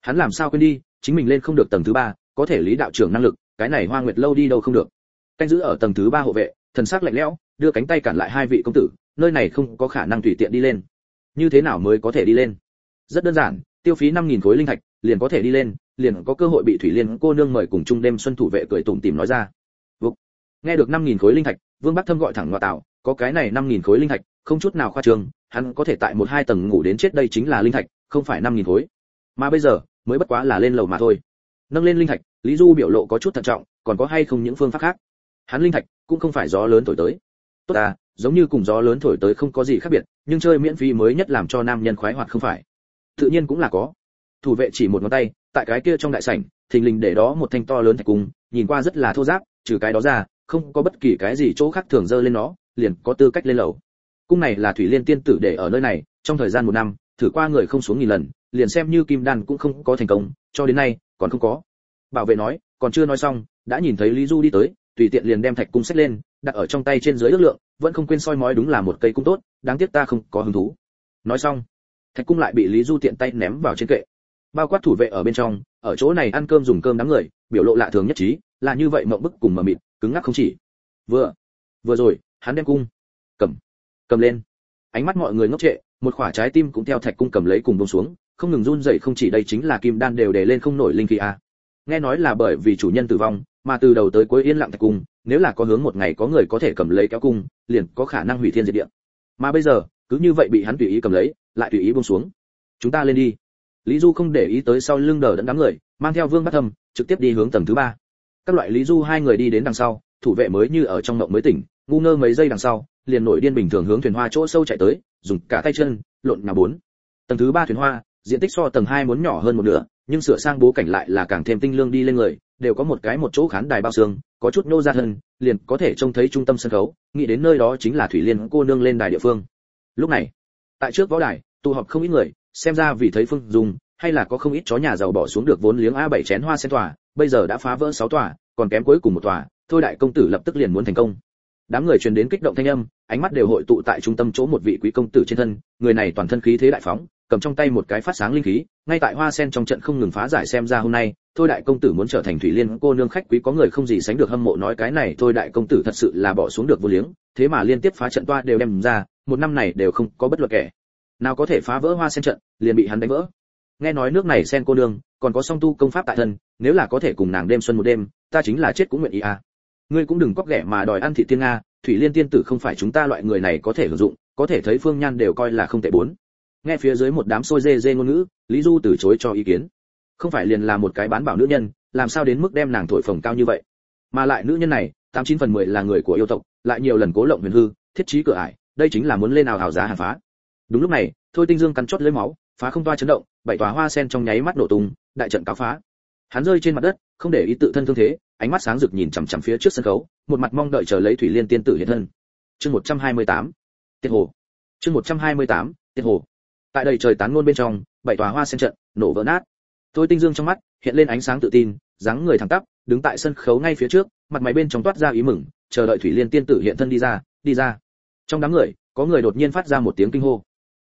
Hắn làm sao quên đi, chính mình lên không được tầng thứ ba, có thể lý đạo trưởng năng lực, cái này hoa nguyệt lâu đi đâu không được. Canh giữ ở tầng thứ ba hộ vệ, thần sắc lạnh lẽo, đưa cánh tay cản lại hai vị công tử nơi này không có khả năng tùy tiện đi lên. Như thế nào mới có thể đi lên? Rất đơn giản, tiêu phí năm nghìn khối linh thạch, liền có thể đi lên, liền có cơ hội bị thủy liên cô nương mời cùng chung đêm xuân thủ vệ cười tủm tìm nói ra. Vục. nghe được năm nghìn khối linh thạch, vương bắc thâm gọi thẳng ngoại tạo, có cái này năm nghìn khối linh thạch, không chút nào khoa trương, hắn có thể tại một hai tầng ngủ đến chết đây chính là linh thạch, không phải năm nghìn khối. Mà bây giờ, mới bất quá là lên lầu mà thôi. Nâng lên linh thạch, lý du biểu lộ có chút thận trọng, còn có hay không những phương pháp khác? Hắn linh thạch cũng không phải gió lớn thổi tới. Tốt à giống như cùng gió lớn thổi tới không có gì khác biệt, nhưng chơi miễn phí mới nhất làm cho nam nhân khoái hoạt không phải. Tự nhiên cũng là có. Thủ vệ chỉ một ngón tay, tại cái kia trong đại sảnh, thình lình để đó một thanh to lớn thạch cung, nhìn qua rất là thô giáp, trừ cái đó ra, không có bất kỳ cái gì chỗ khác thường dơ lên nó, liền có tư cách lên lầu. Cung này là thủy liên tiên tử để ở nơi này, trong thời gian một năm, thử qua người không xuống nghìn lần, liền xem như kim đan cũng không có thành công, cho đến nay, còn không có. Bảo vệ nói, còn chưa nói xong, đã nhìn thấy lý du đi tới, tùy tiện liền đem thạch cung xách lên, đặt ở trong tay trên dưới ước lượng vẫn không quên soi mói đúng là một cây cung tốt, đáng tiếc ta không có hứng thú. Nói xong, thạch cung lại bị lý du tiện tay ném vào trên kệ. Bao quát thủ vệ ở bên trong, ở chỗ này ăn cơm dùng cơm đám người, biểu lộ lạ thường nhất trí, là như vậy mộng bức cùng mờ mịt, cứng ngắc không chỉ. Vừa vừa rồi, hắn đem cung, cầm cầm lên. Ánh mắt mọi người ngốc trệ, một quả trái tim cũng theo thạch cung cầm lấy cùng buông xuống, không ngừng run rẩy không chỉ đây chính là kim đan đều để lên không nổi linh khí a nghe nói là bởi vì chủ nhân tử vong mà từ đầu tới cuối yên lặng thạch cung, nếu là có hướng một ngày có người có thể cầm lấy kéo cung, liền có khả năng hủy thiên diệt địa. Mà bây giờ, cứ như vậy bị hắn tùy ý cầm lấy, lại tùy ý buông xuống. Chúng ta lên đi. Lý du không để ý tới sau lưng đờ đẫn đám người, mang theo vương bắt thâm, trực tiếp đi hướng tầng thứ ba. Các loại lý du hai người đi đến đằng sau, thủ vệ mới như ở trong mộng mới tỉnh, ngu ngơ mấy giây đằng sau, liền nổi điên bình thường hướng thuyền hoa chỗ sâu chạy tới, dùng cả tay chân, lộn nhà bốn. Tầng thứ ba thuyền hoa, diện tích so tầng hai muốn nhỏ hơn một nửa nhưng sửa sang bố cảnh lại là càng thêm tinh lương đi lên người, đều có một cái một chỗ khán đài bao xương, có chút nô ra hơn liền có thể trông thấy trung tâm sân khấu, nghĩ đến nơi đó chính là thủy liên cô nương lên đài địa phương. Lúc này, tại trước võ đài, tụ họp không ít người, xem ra vì thấy phương dùng hay là có không ít chó nhà giàu bỏ xuống được vốn liếng a bảy chén hoa sen tòa, bây giờ đã phá vỡ sáu tòa, còn kém cuối cùng một tòa, thôi đại công tử lập tức liền muốn thành công. Đám người truyền đến kích động thanh âm, ánh mắt đều hội tụ tại trung tâm chỗ một vị quý công tử trên thân, người này toàn thân khí thế đại phóng cầm trong tay một cái phát sáng linh khí, ngay tại hoa sen trong trận không ngừng phá giải xem ra hôm nay, thôi đại công tử muốn trở thành thủy liên cô nương khách quý có người không gì sánh được hâm mộ nói cái này, thôi đại công tử thật sự là bỏ xuống được vô liếng, thế mà liên tiếp phá trận toa đều đem ra, một năm này đều không có bất luận kẻ nào có thể phá vỡ hoa sen trận, liền bị hắn đánh vỡ. Nghe nói nước này sen cô nương, còn có song tu công pháp tại thân, nếu là có thể cùng nàng đêm xuân một đêm, ta chính là chết cũng nguyện ý à. Ngươi cũng đừng cóc ghẻ mà đòi ăn thị tiên nga, thủy liên tiên tử không phải chúng ta loại người này có thể hưởng dụng, có thể thấy phương nhan đều coi là không tệ bốn nghe phía dưới một đám xôi dê dê ngôn ngữ, lý du từ chối cho ý kiến. Không phải liền là một cái bán bảo nữ nhân, làm sao đến mức đem nàng thổi phồng cao như vậy? Mà lại nữ nhân này, tám chín phần mười là người của yêu tộc, lại nhiều lần cố lộng huyền hư, thiết trí cửa ải, đây chính là muốn lên nào hào giá hàng phá. Đúng lúc này, thôi tinh dương cắn chót lưỡi máu, phá không toa chấn động, bảy tòa hoa sen trong nháy mắt nổ tung, đại trận cáo phá. Hắn rơi trên mặt đất, không để ý tự thân thương thế, ánh mắt sáng rực nhìn chằm chằm phía trước sân khấu, một mặt mong đợi chờ lấy thủy liên tiên tử hiện thân. Chương 128. tiết hồ. Chương 128. tiết hồ tại đây trời tán ngôn bên trong, bảy tòa hoa sen trận, nổ vỡ nát. Tôi tinh dương trong mắt hiện lên ánh sáng tự tin, dáng người thẳng tắp, đứng tại sân khấu ngay phía trước, mặt mày bên trong toát ra ý mừng, chờ đợi thủy liên tiên tử hiện thân đi ra đi ra. Trong đám người, có người đột nhiên phát ra một tiếng kinh hô.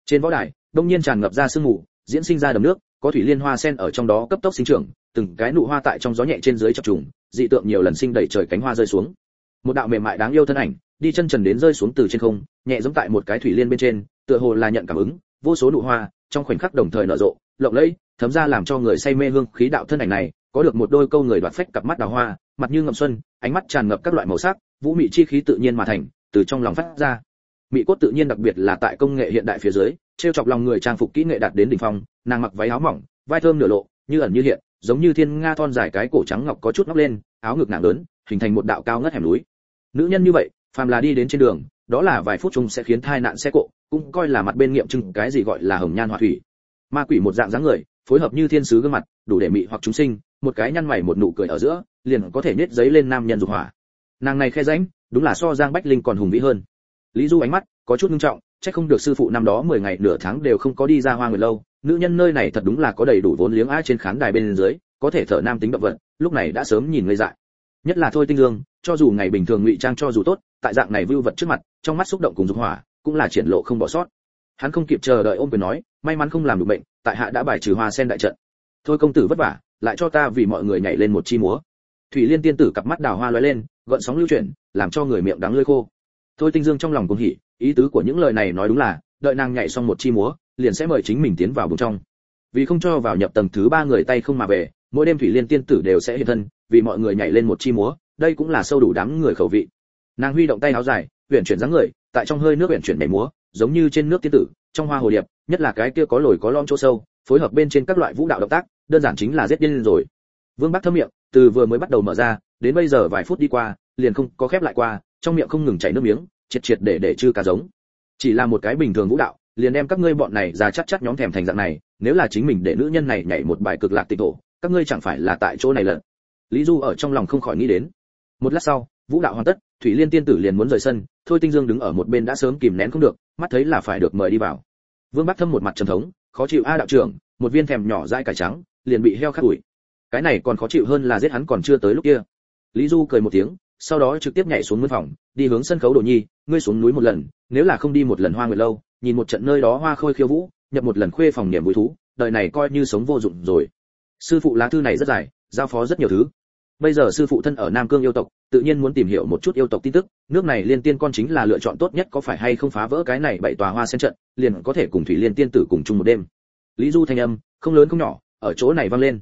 Trên võ đài, đông nhiên tràn ngập ra sương mù, diễn sinh ra đầm nước, có thủy liên hoa sen ở trong đó cấp tốc sinh trưởng, từng cái nụ hoa tại trong gió nhẹ trên dưới chập trùng, dị tượng nhiều lần sinh đẩy trời cánh hoa rơi xuống. Một đạo mềm mại đáng yêu thân ảnh, đi chân trần đến rơi xuống từ trên không, nhẹ giống tại một cái thủy liên bên trên, tựa hồ là nhận cảm ứng vô số nụ hoa, trong khoảnh khắc đồng thời nở rộ, lộng lẫy, thấm ra làm cho người say mê hương khí đạo thân ảnh này, có được một đôi câu người đoạt phách cặp mắt đào hoa, mặt như ngậm xuân, ánh mắt tràn ngập các loại màu sắc, vũ mị chi khí tự nhiên mà thành, từ trong lòng phát ra. Mỹ cốt tự nhiên đặc biệt là tại công nghệ hiện đại phía dưới, trêu chọc lòng người trang phục kỹ nghệ đạt đến đỉnh phong, nàng mặc váy áo mỏng, vai thơm nửa lộ, như ẩn như hiện, giống như thiên nga thon dài cái cổ trắng ngọc có chút ngóc lên, áo ngực nàng lớn, hình thành một đạo cao ngất hẻm núi. Nữ nhân như vậy, phàm là đi đến trên đường đó là vài phút chung sẽ khiến thai nạn xe cộ, cũng coi là mặt bên nghiệm chứng cái gì gọi là hồng nhan họa thủy. Ma quỷ một dạng dáng người, phối hợp như thiên sứ gương mặt, đủ để mị hoặc chúng sinh, một cái nhăn mày một nụ cười ở giữa, liền có thể nết giấy lên nam nhân dục hỏa. Nàng này khe rãnh, đúng là so giang bách linh còn hùng vĩ hơn. Lý du ánh mắt có chút nghiêm trọng, chắc không được sư phụ năm đó 10 ngày nửa tháng đều không có đi ra hoa người lâu, nữ nhân nơi này thật đúng là có đầy đủ vốn liếng ai trên khán đài bên dưới, có thể thở nam tính động vật, lúc này đã sớm nhìn ngây dại nhất là thôi tinh dương, cho dù ngày bình thường ngụy trang cho dù tốt, tại dạng này vưu vật trước mặt, trong mắt xúc động cùng dục hỏa, cũng là triển lộ không bỏ sót. Hắn không kịp chờ đợi ôm quyền nói, may mắn không làm được bệnh, tại hạ đã bài trừ hoa sen đại trận. Thôi công tử vất vả, lại cho ta vì mọi người nhảy lên một chi múa. Thủy liên tiên tử cặp mắt đào hoa lóe lên, gợn sóng lưu chuyển, làm cho người miệng đắng lưỡi khô. Thôi tinh dương trong lòng cũng hỉ, ý tứ của những lời này nói đúng là, đợi nàng nhảy xong một chi múa, liền sẽ mời chính mình tiến vào vùng trong. Vì không cho vào nhập tầng thứ ba người tay không mà về, mỗi đêm thủy liên tiên tử đều sẽ hiện thân vì mọi người nhảy lên một chi múa, đây cũng là sâu đủ đám người khẩu vị. Nàng huy động tay áo dài, uyển chuyển dáng người, tại trong hơi nước uyển chuyển nhảy múa, giống như trên nước tiên tử, trong hoa hồ điệp, nhất là cái kia có lồi có lõm chỗ sâu, phối hợp bên trên các loại vũ đạo động tác, đơn giản chính là giết điên rồi. Vương bắc thâm miệng, từ vừa mới bắt đầu mở ra, đến bây giờ vài phút đi qua, liền không có khép lại qua, trong miệng không ngừng chảy nước miếng, triệt triệt để để chư cá giống. Chỉ là một cái bình thường vũ đạo, liền đem các ngươi bọn này ra chắc chắc nhóm thèm thành dạng này, nếu là chính mình để nữ nhân này nhảy một bài cực lạc tịch thổ, các ngươi chẳng phải là tại chỗ này lận lý du ở trong lòng không khỏi nghĩ đến. Một lát sau, vũ đạo hoàn tất, thủy liên tiên tử liền muốn rời sân, thôi tinh dương đứng ở một bên đã sớm kìm nén không được, mắt thấy là phải được mời đi vào. Vương bắc thâm một mặt trầm thống, khó chịu a đạo trưởng, một viên thèm nhỏ dai cải trắng, liền bị heo khát ủi. Cái này còn khó chịu hơn là giết hắn còn chưa tới lúc kia. Lý du cười một tiếng, sau đó trực tiếp nhảy xuống mân phòng, đi hướng sân khấu đồ nhi, ngươi xuống núi một lần, nếu là không đi một lần hoa nguyệt lâu, nhìn một trận nơi đó hoa khôi khiêu vũ, nhập một lần khuê phòng niềm vui thú, đời này coi như sống vô dụng rồi. Sư phụ lá thư này rất dài, giao phó rất nhiều thứ bây giờ sư phụ thân ở nam cương yêu tộc, tự nhiên muốn tìm hiểu một chút yêu tộc tin tức, nước này liên tiên con chính là lựa chọn tốt nhất có phải hay không phá vỡ cái này bảy tòa hoa sen trận, liền có thể cùng thủy liên tiên tử cùng chung một đêm. Lý du thanh âm, không lớn không nhỏ, ở chỗ này vang lên.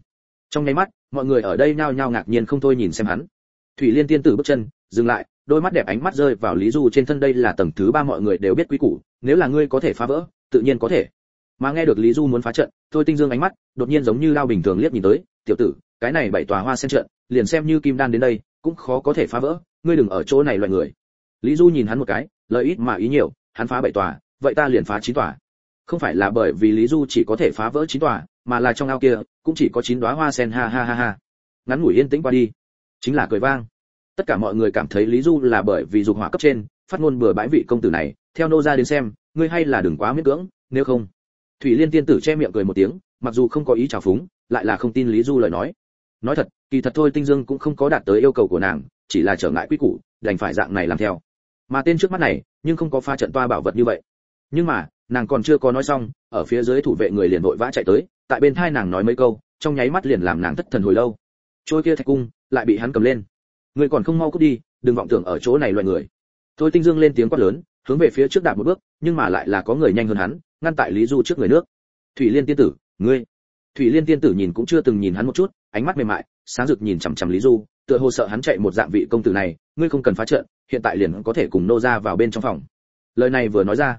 Trong nháy mắt, mọi người ở đây nhao nhao ngạc nhiên không thôi nhìn xem hắn. Thủy liên tiên tử bước chân, dừng lại, đôi mắt đẹp ánh mắt rơi vào lý du trên thân đây là tầng thứ ba mọi người đều biết quý củ, nếu là ngươi có thể phá vỡ, tự nhiên có thể. Mà nghe được lý du muốn phá trận, thôi tinh dương ánh mắt, đột nhiên giống như lao bình thường liếc nhìn tới, tiểu tử, cái này bảy tòa hoa sen trận liền xem như kim đan đến đây, cũng khó có thể phá vỡ, ngươi đừng ở chỗ này loại người. Lý du nhìn hắn một cái lợi ít mà ý nhiều, hắn phá bảy tòa, vậy ta liền phá chín tòa. Không phải là bởi vì lý du chỉ có thể phá vỡ chín tòa, mà là trong ao kia, cũng chỉ có chín đóa hoa sen, ha ha ha ha. Ngắn ngủi yên tĩnh qua đi. Chính là cười vang. Tất cả mọi người cảm thấy lý du là bởi vì dục hỏa cấp trên, phát ngôn bừa bãi vị công tử này, theo nô ra đến xem, ngươi hay là đừng quá miễn cưỡng, nếu không. Thủy liên tiên tử che miệng cười một tiếng, mặc dù không có ý trào phúng, lại là không tin lý du lời nói. Nói thật kỳ thật thôi tinh dương cũng không có đạt tới yêu cầu của nàng, chỉ là trở ngại quy củ, đành phải dạng này làm theo. Mà tên trước mắt này, nhưng không có pha trận toa bảo vật như vậy. Nhưng mà, nàng còn chưa có nói xong, ở phía dưới thủ vệ người liền vội vã chạy tới, tại bên thai nàng nói mấy câu, trong nháy mắt liền làm nàng thất thần hồi lâu. Trôi kia thạch cung, lại bị hắn cầm lên. Người còn không mau cút đi, đừng vọng tưởng ở chỗ này loại người. Thôi tinh dương lên tiếng quát lớn, hướng về phía trước đạp một bước, nhưng mà lại là có người nhanh hơn hắn, ngăn tại lý du trước người nước. Thủy liên tiên tử, ngươi. Thủy liên tiên tử nhìn cũng chưa từng nhìn hắn một chút ánh mắt mềm mại, sáng rực nhìn chằm chằm lý du, tựa hồ sợ hắn chạy một dạng vị công tử này, ngươi không cần phá trận, hiện tại liền có thể cùng nô ra vào bên trong phòng. Lời này vừa nói ra,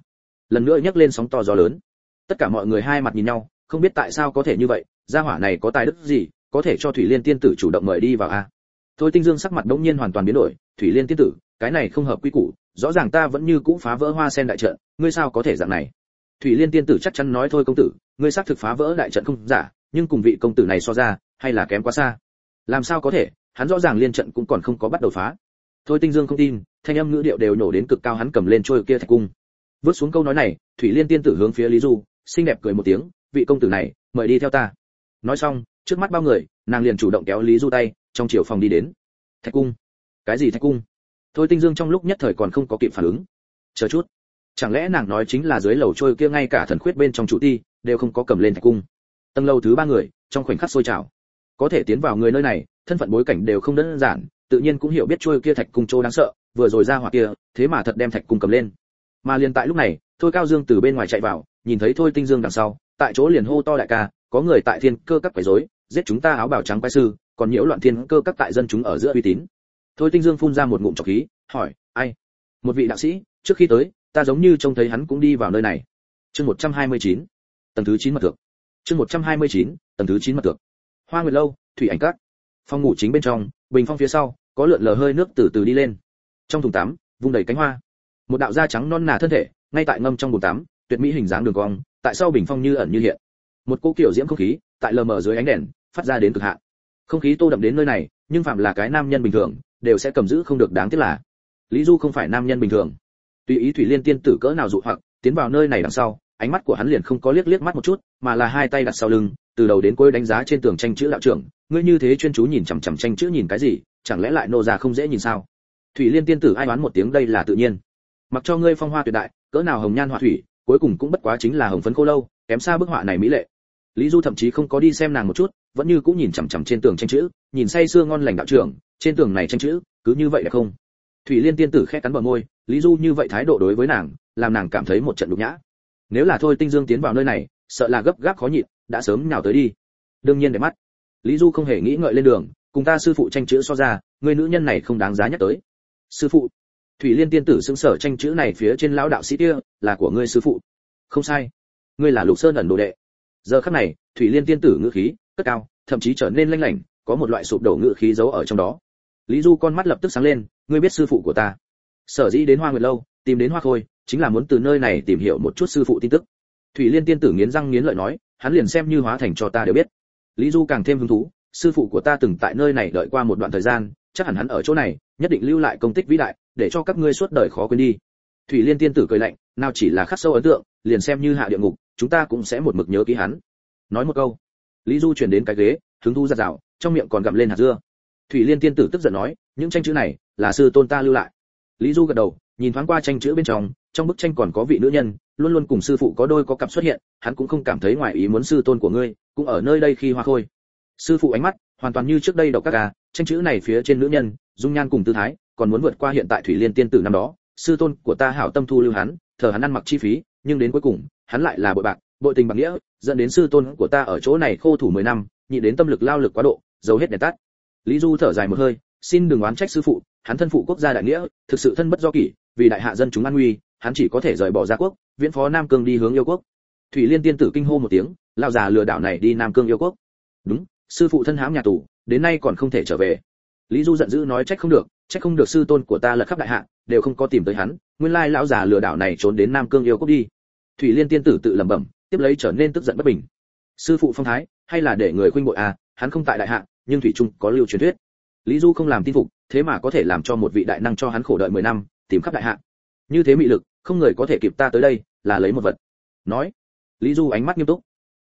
lần nữa nhấc lên sóng to gió lớn. Tất cả mọi người hai mặt nhìn nhau, không biết tại sao có thể như vậy, gia hỏa này có tài đức gì, có thể cho thủy liên tiên tử chủ động mời đi vào a? Thôi tinh dương sắc mặt đống nhiên hoàn toàn biến đổi, thủy liên tiên tử, cái này không hợp quy củ, rõ ràng ta vẫn như cũ phá vỡ hoa sen đại trận, ngươi sao có thể dạng này? Thủy liên tiên tử chắc chắn nói thôi công tử, ngươi xác thực phá vỡ đại trận không giả, nhưng cùng vị công tử này so ra hay là kém quá xa? Làm sao có thể? Hắn rõ ràng liên trận cũng còn không có bắt đầu phá. Thôi tinh dương không tin, thanh âm ngữ điệu đều nổ đến cực cao hắn cầm lên trôi kia thạch cung. Vứt xuống câu nói này, thủy liên tiên tử hướng phía lý du, xinh đẹp cười một tiếng, vị công tử này, mời đi theo ta. Nói xong, trước mắt bao người, nàng liền chủ động kéo lý du tay, trong chiều phòng đi đến. Thạch cung? Cái gì thạch cung? Thôi tinh dương trong lúc nhất thời còn không có kịp phản ứng. Chờ chút. Chẳng lẽ nàng nói chính là dưới lầu trôi kia ngay cả thần khuyết bên trong chủ ti, đều không có cầm lên thạch cung? Tầng lâu thứ ba người, trong khoảnh khắc sôi trào có thể tiến vào người nơi này thân phận bối cảnh đều không đơn giản tự nhiên cũng hiểu biết trôi kia thạch cung trô đáng sợ vừa rồi ra hỏa kia thế mà thật đem thạch cung cầm lên. Mà liền tại lúc này thôi cao dương từ bên ngoài chạy vào nhìn thấy thôi tinh dương đằng sau tại chỗ liền hô to đại ca có người tại thiên cơ các quấy rối giết chúng ta áo bào trắng quái sư còn nhiễu loạn thiên cơ các tại dân chúng ở giữa uy tín. Thôi tinh dương phun ra một ngụm trọc khí hỏi ai? Một vị đạo sĩ trước khi tới ta giống như trông thấy hắn cũng đi vào nơi này. Chương 129, tầng thứ 9 mật thượng. Chương 129, tầng thứ 9 mật thượng hoa nguyệt lâu, thủy ảnh các. Phòng ngủ chính bên trong, bình phong phía sau, có lượn lờ hơi nước từ từ đi lên. Trong thùng tắm, vung đầy cánh hoa. Một đạo da trắng non nà thân thể, ngay tại ngâm trong bồn tắm, tuyệt mỹ hình dáng đường cong, tại sau bình phong như ẩn như hiện. Một cô kiểu diễm không khí, tại lờ mờ dưới ánh đèn, phát ra đến cực hạn. Không khí tô đậm đến nơi này, nhưng phạm là cái nam nhân bình thường, đều sẽ cầm giữ không được đáng tiếc là. Lý du không phải nam nhân bình thường. Tùy ý thủy liên tiên tử cỡ nào dụ hoặc, tiến vào nơi này đằng sau, ánh mắt của hắn liền không có liếc liếc mắt một chút, mà là hai tay đặt sau lưng từ đầu đến cuối đánh giá trên tường tranh chữ đạo trưởng, ngươi như thế chuyên chú nhìn chằm chằm tranh chữ nhìn cái gì, chẳng lẽ lại nô ra không dễ nhìn sao? Thủy liên tiên tử ai đoán một tiếng đây là tự nhiên. Mặc cho ngươi phong hoa tuyệt đại, cỡ nào hồng nhan họa thủy, cuối cùng cũng bất quá chính là hồng phấn cô lâu, kém xa bức họa này mỹ lệ. Lý du thậm chí không có đi xem nàng một chút, vẫn như cũng nhìn chằm chằm trên tường tranh chữ, nhìn say sưa ngon lành đạo trưởng, trên tường này tranh chữ, cứ như vậy là không. Thủy liên tiên tử khẽ cắn bờ môi, lý du như vậy thái độ đối với nàng, làm nàng cảm thấy một trận nhục nhã. Nếu là thôi tinh dương tiến vào nơi này, sợ là gấp gáp khó nhịn đã sớm nào tới đi. Đương nhiên để mắt. Lý du không hề nghĩ ngợi lên đường, cùng ta sư phụ tranh chữ so ra, người nữ nhân này không đáng giá nhắc tới. Sư phụ. Thủy liên tiên tử xứng sở tranh chữ này phía trên lão đạo sĩ kia, là của ngươi sư phụ. Không sai. Ngươi là lục sơn ẩn đồ đệ. Giờ khắc này, thủy liên tiên tử ngữ khí, cất cao, thậm chí trở nên lanh lảnh, có một loại sụp đổ ngữ khí giấu ở trong đó. Lý du con mắt lập tức sáng lên, ngươi biết sư phụ của ta. Sở dĩ đến hoa nguyệt lâu, tìm đến hoa khôi, chính là muốn từ nơi này tìm hiểu một chút sư phụ tin tức. Thủy liên tiên tử nghiến răng nghiến lợi nói hắn liền xem như hóa thành cho ta đều biết. Lý du càng thêm hứng thú, sư phụ của ta từng tại nơi này đợi qua một đoạn thời gian, chắc hẳn hắn ở chỗ này, nhất định lưu lại công tích vĩ đại, để cho các ngươi suốt đời khó quên đi. Thủy liên tiên tử cười lạnh, nào chỉ là khắc sâu ấn tượng, liền xem như hạ địa ngục, chúng ta cũng sẽ một mực nhớ ký hắn. Nói một câu, lý du chuyển đến cái ghế, hứng thú giật rào trong miệng còn gặm lên hạt dưa. Thủy liên tiên tử tức giận nói, những tranh chữ này, là sư tôn ta lưu lại. Lý du gật đầu, nhìn thoáng qua tranh chữ bên trong trong bức tranh còn có vị nữ nhân luôn luôn cùng sư phụ có đôi có cặp xuất hiện hắn cũng không cảm thấy ngoài ý muốn sư tôn của ngươi cũng ở nơi đây khi hoa khôi. Sư phụ ánh mắt hoàn toàn như trước đây đọc các gà, tranh chữ này phía trên nữ nhân dung nhan cùng tư thái còn muốn vượt qua hiện tại thủy liên tiên tử năm đó sư tôn của ta hảo tâm thu lưu hắn thờ hắn ăn mặc chi phí nhưng đến cuối cùng hắn lại là bội bạc bội tình bằng nghĩa dẫn đến sư tôn của ta ở chỗ này khô thủ 10 năm nhị đến tâm lực lao lực quá độ giấu hết đèn tắt. Lý du thở dài một hơi xin đừng oán trách sư phụ hắn thân phụ quốc gia đại nghĩa thực sự thân bất do kỷ vì đại hạ dân chúng an nguy hắn chỉ có thể rời bỏ gia quốc viễn phó nam cương đi hướng yêu quốc. Thủy liên tiên tử kinh hô một tiếng lao già lừa đảo này đi nam cương yêu quốc. Đúng, sư phụ thân hãm nhà tù, đến nay còn không thể trở về. Lý du giận dữ nói trách không được, trách không được sư tôn của ta lật khắp đại hạ, đều không có tìm tới hắn, nguyên lai lão già lừa đảo này trốn đến nam cương yêu quốc đi. Thủy liên tiên tử tự lẩm bẩm, tiếp lấy trở nên tức giận bất bình. Sư phụ phong thái, hay là để người khuynh bội à hắn không tại đại hạ, nhưng thủy trung có lưu truyền thuyết. Lý du không làm tin phục, thế mà có thể làm cho một vị đại năng cho hắn khổ đợi mười năm, tìm khắp đại hạ. Như thế mị lực không người có thể kịp ta tới đây, là lấy một vật. Nói, lý du ánh mắt nghiêm túc.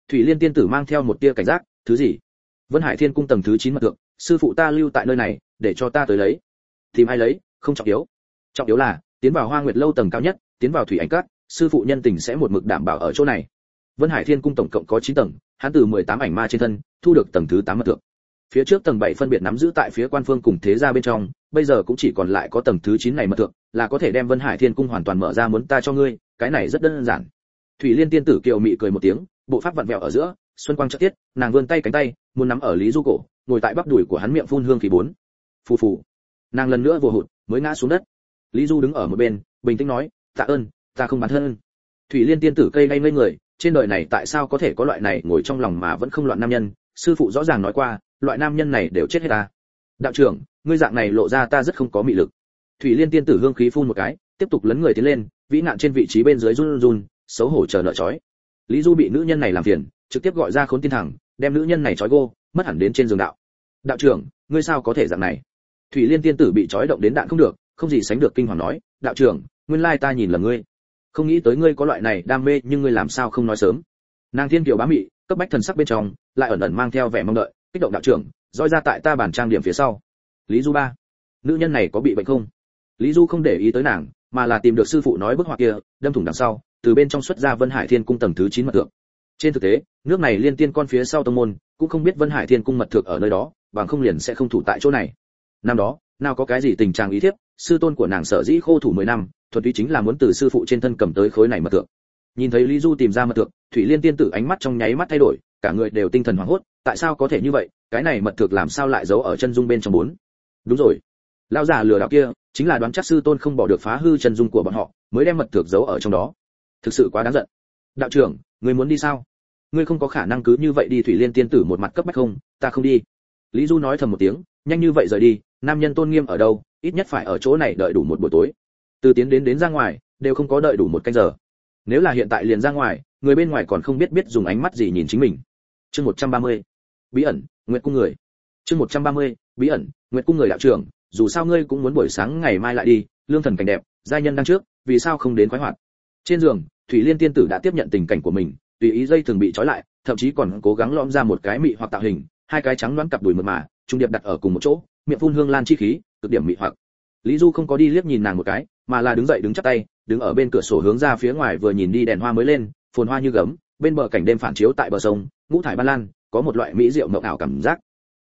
Thủy liên tiên tử mang theo một tia cảnh giác, thứ gì? Vân hải thiên cung tầng thứ chín mật thượng, sư phụ ta lưu tại nơi này, để cho ta tới lấy. Tìm ai lấy? Không trọng yếu. Trọng yếu là, tiến vào hoa nguyệt lâu tầng cao nhất, tiến vào thủy ảnh cát sư phụ nhân tình sẽ một mực đảm bảo ở chỗ này. Vân hải thiên cung tổng cộng có chín tầng, hắn từ mười tám ảnh ma trên thân, thu được tầng thứ tám mật thượng phía trước tầng bảy phân biệt nắm giữ tại phía quan phương cùng thế gia bên trong, bây giờ cũng chỉ còn lại có tầng thứ chín này mà thượng, là có thể đem vân hải thiên cung hoàn toàn mở ra muốn ta cho ngươi, cái này rất đơn giản. Thủy liên tiên tử kiều mị cười một tiếng, bộ pháp vặn vẹo ở giữa, xuân quang chợt tiết, nàng vươn tay cánh tay, muốn nắm ở lý du cổ, ngồi tại bắp đùi của hắn miệng phun hương khí bốn. Phù phù. Nàng lần nữa vừa hụt, mới ngã xuống đất. Lý du đứng ở một bên, bình tĩnh nói, tạ ơn, ta không bán thân. Thủy liên tiên tử cây ngay ngây người, trên đời này tại sao có thể có loại này ngồi trong lòng mà vẫn không loạn nam nhân? Sư phụ rõ ràng nói qua loại nam nhân này đều chết hết ta. Đạo trưởng, ngươi dạng này lộ ra ta rất không có mị lực. Thủy liên tiên tử hương khí phun một cái, tiếp tục lấn người tiến lên, vĩ nạn trên vị trí bên dưới run run, xấu hổ chờ nợ chói lý du bị nữ nhân này làm phiền, trực tiếp gọi ra khốn tiên thẳng, đem nữ nhân này trói gô, mất hẳn đến trên giường đạo. Đạo trưởng, ngươi sao có thể dạng này? Thủy liên tiên tử bị trói động đến đạn không được, không gì sánh được kinh hoàng nói, đạo trưởng, nguyên lai ta nhìn là ngươi. Không nghĩ tới ngươi có loại này đam mê, nhưng ngươi làm sao không nói sớm? Nàng thiên kiều bá mị, cấp bách thần sắc bên trong, lại ẩn ẩn mang theo vẻ mong đợi kích động đạo trưởng, roi ra tại ta bản trang điểm phía sau. Lý du ba, nữ nhân này có bị bệnh không? Lý du không để ý tới nàng, mà là tìm được sư phụ nói bức họa kia, đâm thủng đằng sau, từ bên trong xuất ra vân hải thiên cung tầng thứ chín mật thượng. Trên thực tế, nước này liên tiên con phía sau tông môn, cũng không biết vân hải thiên cung mật thượng ở nơi đó, bằng không liền sẽ không thủ tại chỗ này. Năm đó, nào có cái gì tình trạng ý thiếp, sư tôn của nàng sở dĩ khô thủ mười năm thuật ý chính là muốn từ sư phụ trên thân cầm tới khối này mật thượng nhìn thấy lý du tìm ra mật thượng thủy liên tiên tử ánh mắt trong nháy mắt thay đổi, cả người đều tinh thần hoảng hốt, tại sao có thể như vậy, cái này mật thượng làm sao lại giấu ở chân dung bên trong bốn? Đúng rồi. Lão già lừa đảo kia, chính là đoán chắc sư tôn không bỏ được phá hư chân dung của bọn họ, mới đem mật thượng giấu ở trong đó. Thực sự quá đáng giận. Đạo trưởng, người muốn đi sao? Ngươi không có khả năng cứ như vậy đi, thủy liên tiên tử một mặt cấp bách không, ta không đi. Lý du nói thầm một tiếng, nhanh như vậy rời đi, nam nhân tôn nghiêm ở đâu, ít nhất phải ở chỗ này đợi đủ một buổi tối. Từ tiến đến đến ra ngoài, đều không có đợi đủ một canh giờ nếu là hiện tại liền ra ngoài, người bên ngoài còn không biết biết dùng ánh mắt gì nhìn chính mình chương 130. bí ẩn, nguyệt cung người chương 130. bí ẩn, nguyệt cung người đạo trưởng, dù sao ngươi cũng muốn buổi sáng ngày mai lại đi, lương thần cảnh đẹp giai nhân đang trước, vì sao không đến khoái hoạt trên giường, thủy liên tiên tử đã tiếp nhận tình cảnh của mình, tùy ý dây thường bị trói lại, thậm chí còn cố gắng lõm ra một cái mị hoặc tạo hình, hai cái trắng đoán cặp đùi mượt mà, trung điệp đặt ở cùng một chỗ, miệng phun hương lan chi khí, cực điểm mị hoặc lý du không có đi liếc nhìn nàng một cái, mà là đứng dậy đứng chắp tay đứng ở bên cửa sổ hướng ra phía ngoài vừa nhìn đi đèn hoa mới lên, phồn hoa như gấm, bên bờ cảnh đêm phản chiếu tại bờ sông, ngũ thải ban lan, có một loại mỹ rượu mộng ảo cảm giác.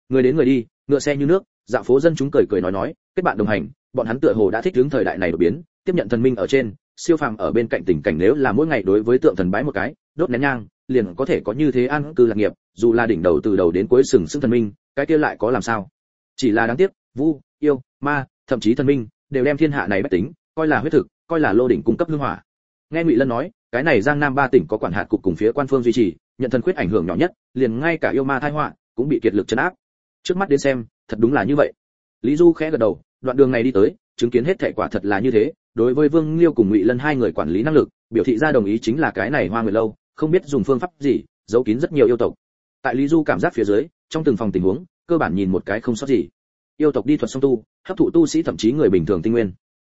Người đến người đi, ngựa xe như nước dạo phố dân chúng cười cười nói nói, kết bạn đồng hành, bọn hắn tựa hồ đã thích ứng thời đại này đột biến, tiếp nhận thần minh ở trên, siêu phàm ở bên cạnh tình cảnh nếu là mỗi ngày đối với tượng thần bái một cái, đốt nén nhang, liền có thể có như thế an cư lạc nghiệp, dù là đỉnh đầu từ đầu đến cuối sừng sững thần minh, cái kia lại có làm sao? Chỉ là đáng tiếc, vu, yêu, ma, thậm chí thần minh, đều đem thiên hạ này bất tính coi là huyết thực, coi là lô đỉnh cung cấp hương hỏa. Nghe ngụy lân nói, cái này giang nam ba tỉnh có quản hạt cục cùng phía quan phương duy trì, nhận thần khuyết ảnh hưởng nhỏ nhất, liền ngay cả yêu ma thai họa cũng bị kiệt lực chấn áp. Trước mắt đến xem, thật đúng là như vậy. Lý du khẽ gật đầu, đoạn đường này đi tới, chứng kiến hết thệ quả thật là như thế, đối với vương liêu cùng ngụy lân hai người quản lý năng lực, biểu thị ra đồng ý chính là cái này hoa người lâu, không biết dùng phương pháp gì, giấu kín rất nhiều yêu tộc. Tại lý du cảm giác phía dưới, trong từng phòng tình huống, cơ bản nhìn một cái không sót gì. Yêu tộc đi thuật song tu, hấp thụ tu sĩ thậm chí người bình thường tinh nguyên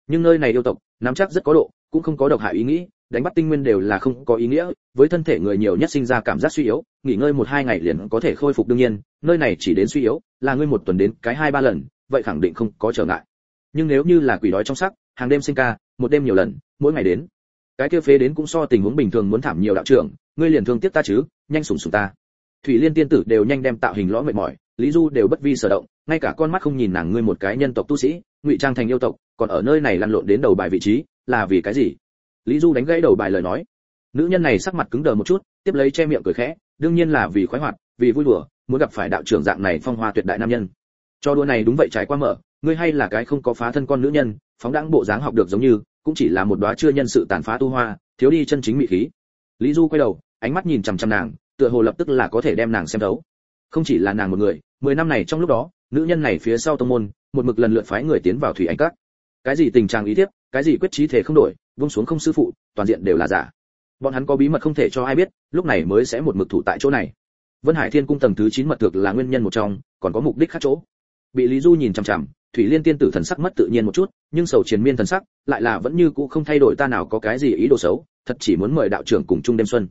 nhưng nơi này yêu tộc, nắm chắc rất có độ, cũng không có độc hại ý nghĩ, đánh bắt tinh nguyên đều là không có ý nghĩa, với thân thể người nhiều nhất sinh ra cảm giác suy yếu, nghỉ ngơi một hai ngày liền có thể khôi phục đương nhiên, nơi này chỉ đến suy yếu, là ngươi một tuần đến cái hai ba lần, vậy khẳng định không có trở ngại. Nhưng nếu như là quỷ đói trong sắc, hàng đêm sinh ca, một đêm nhiều lần, mỗi ngày đến, cái kia phế đến cũng so tình huống bình thường muốn thảm nhiều đạo trưởng, ngươi liền thương tiếc ta chứ, nhanh sủng sủng ta. Thủy liên tiên tử đều nhanh đem tạo hình lõ mệt mỏi, lý du đều bất vi sở động, ngay cả con mắt không nhìn nàng ngươi một cái nhân tộc tu sĩ ngụy trang thành yêu tộc, còn ở nơi này lăn lộn đến đầu bài vị trí, là vì cái gì? Lý du đánh gãy đầu bài lời nói. Nữ nhân này sắc mặt cứng đờ một chút, tiếp lấy che miệng cười khẽ, đương nhiên là vì khoái hoạt, vì vui đùa, muốn gặp phải đạo trưởng dạng này phong hoa tuyệt đại nam nhân. Cho đùa này đúng vậy trải qua mở, ngươi hay là cái không có phá thân con nữ nhân, phóng đãng bộ dáng học được giống như, cũng chỉ là một đóa chưa nhân sự tàn phá tu hoa, thiếu đi chân chính mỹ khí. Lý du quay đầu, ánh mắt nhìn chằm chằm nàng, tựa hồ lập tức là có thể đem nàng xem thấu. Không chỉ là nàng một người, mười năm này trong lúc đó, nữ nhân này phía sau tông môn một mực lần lượt phái người tiến vào thủy ảnh các. Cái gì tình trạng ý thiếp, cái gì quyết trí thể không đổi, vung xuống không sư phụ, toàn diện đều là giả. Bọn hắn có bí mật không thể cho ai biết, lúc này mới sẽ một mực thủ tại chỗ này. Vân hải thiên cung tầng thứ 9 mật thực là nguyên nhân một trong, còn có mục đích khác chỗ. Bị lý du nhìn chằm chằm, thủy liên tiên tử thần sắc mất tự nhiên một chút, nhưng sầu triền miên thần sắc lại là vẫn như cũ không thay đổi ta nào có cái gì ý đồ xấu, thật chỉ muốn mời đạo trưởng cùng chung đêm xuân.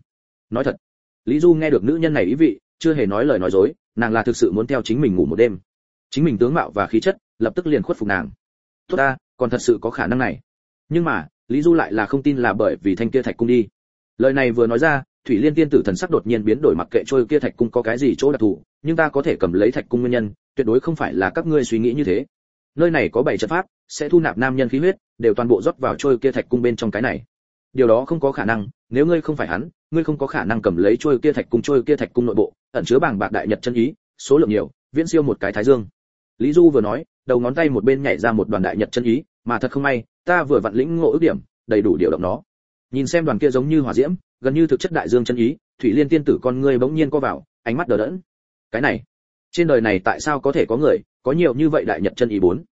Nói thật, lý du nghe được nữ nhân này ý vị, chưa hề nói lời nói dối, nàng là thực sự muốn theo chính mình ngủ một đêm. Chính mình tướng mạo và khí chất lập tức liền khuất phục nàng. Tốt ta, còn thật sự có khả năng này. Nhưng mà, lý du lại là không tin là bởi vì thanh kia thạch cung đi. Lời này vừa nói ra, thủy liên tiên tử thần sắc đột nhiên biến đổi mặc kệ trôi kia thạch cung có cái gì chỗ đặc thù, nhưng ta có thể cầm lấy thạch cung nguyên nhân, tuyệt đối không phải là các ngươi suy nghĩ như thế. Nơi này có bảy trận pháp, sẽ thu nạp nam nhân khí huyết, đều toàn bộ rót vào trôi kia thạch cung bên trong cái này. Điều đó không có khả năng, nếu ngươi không phải hắn, ngươi không có khả năng cầm lấy trôi kia thạch cung, trôi kia thạch cung nội bộ, ẩn chứa bảng bạc đại nhật chân ý, số lượng nhiều, viễn siêu một cái thái dương. Lý du vừa nói đầu ngón tay một bên nhảy ra một đoàn đại nhật chân ý, mà thật không may, ta vừa vặn lĩnh ngộ ước điểm, đầy đủ điều động nó. Nhìn xem đoàn kia giống như hỏa diễm, gần như thực chất đại dương chân ý, thủy liên tiên tử con ngươi bỗng nhiên co vào, ánh mắt đờ đẫn. Cái này, trên đời này tại sao có thể có người, có nhiều như vậy đại nhật chân ý bốn?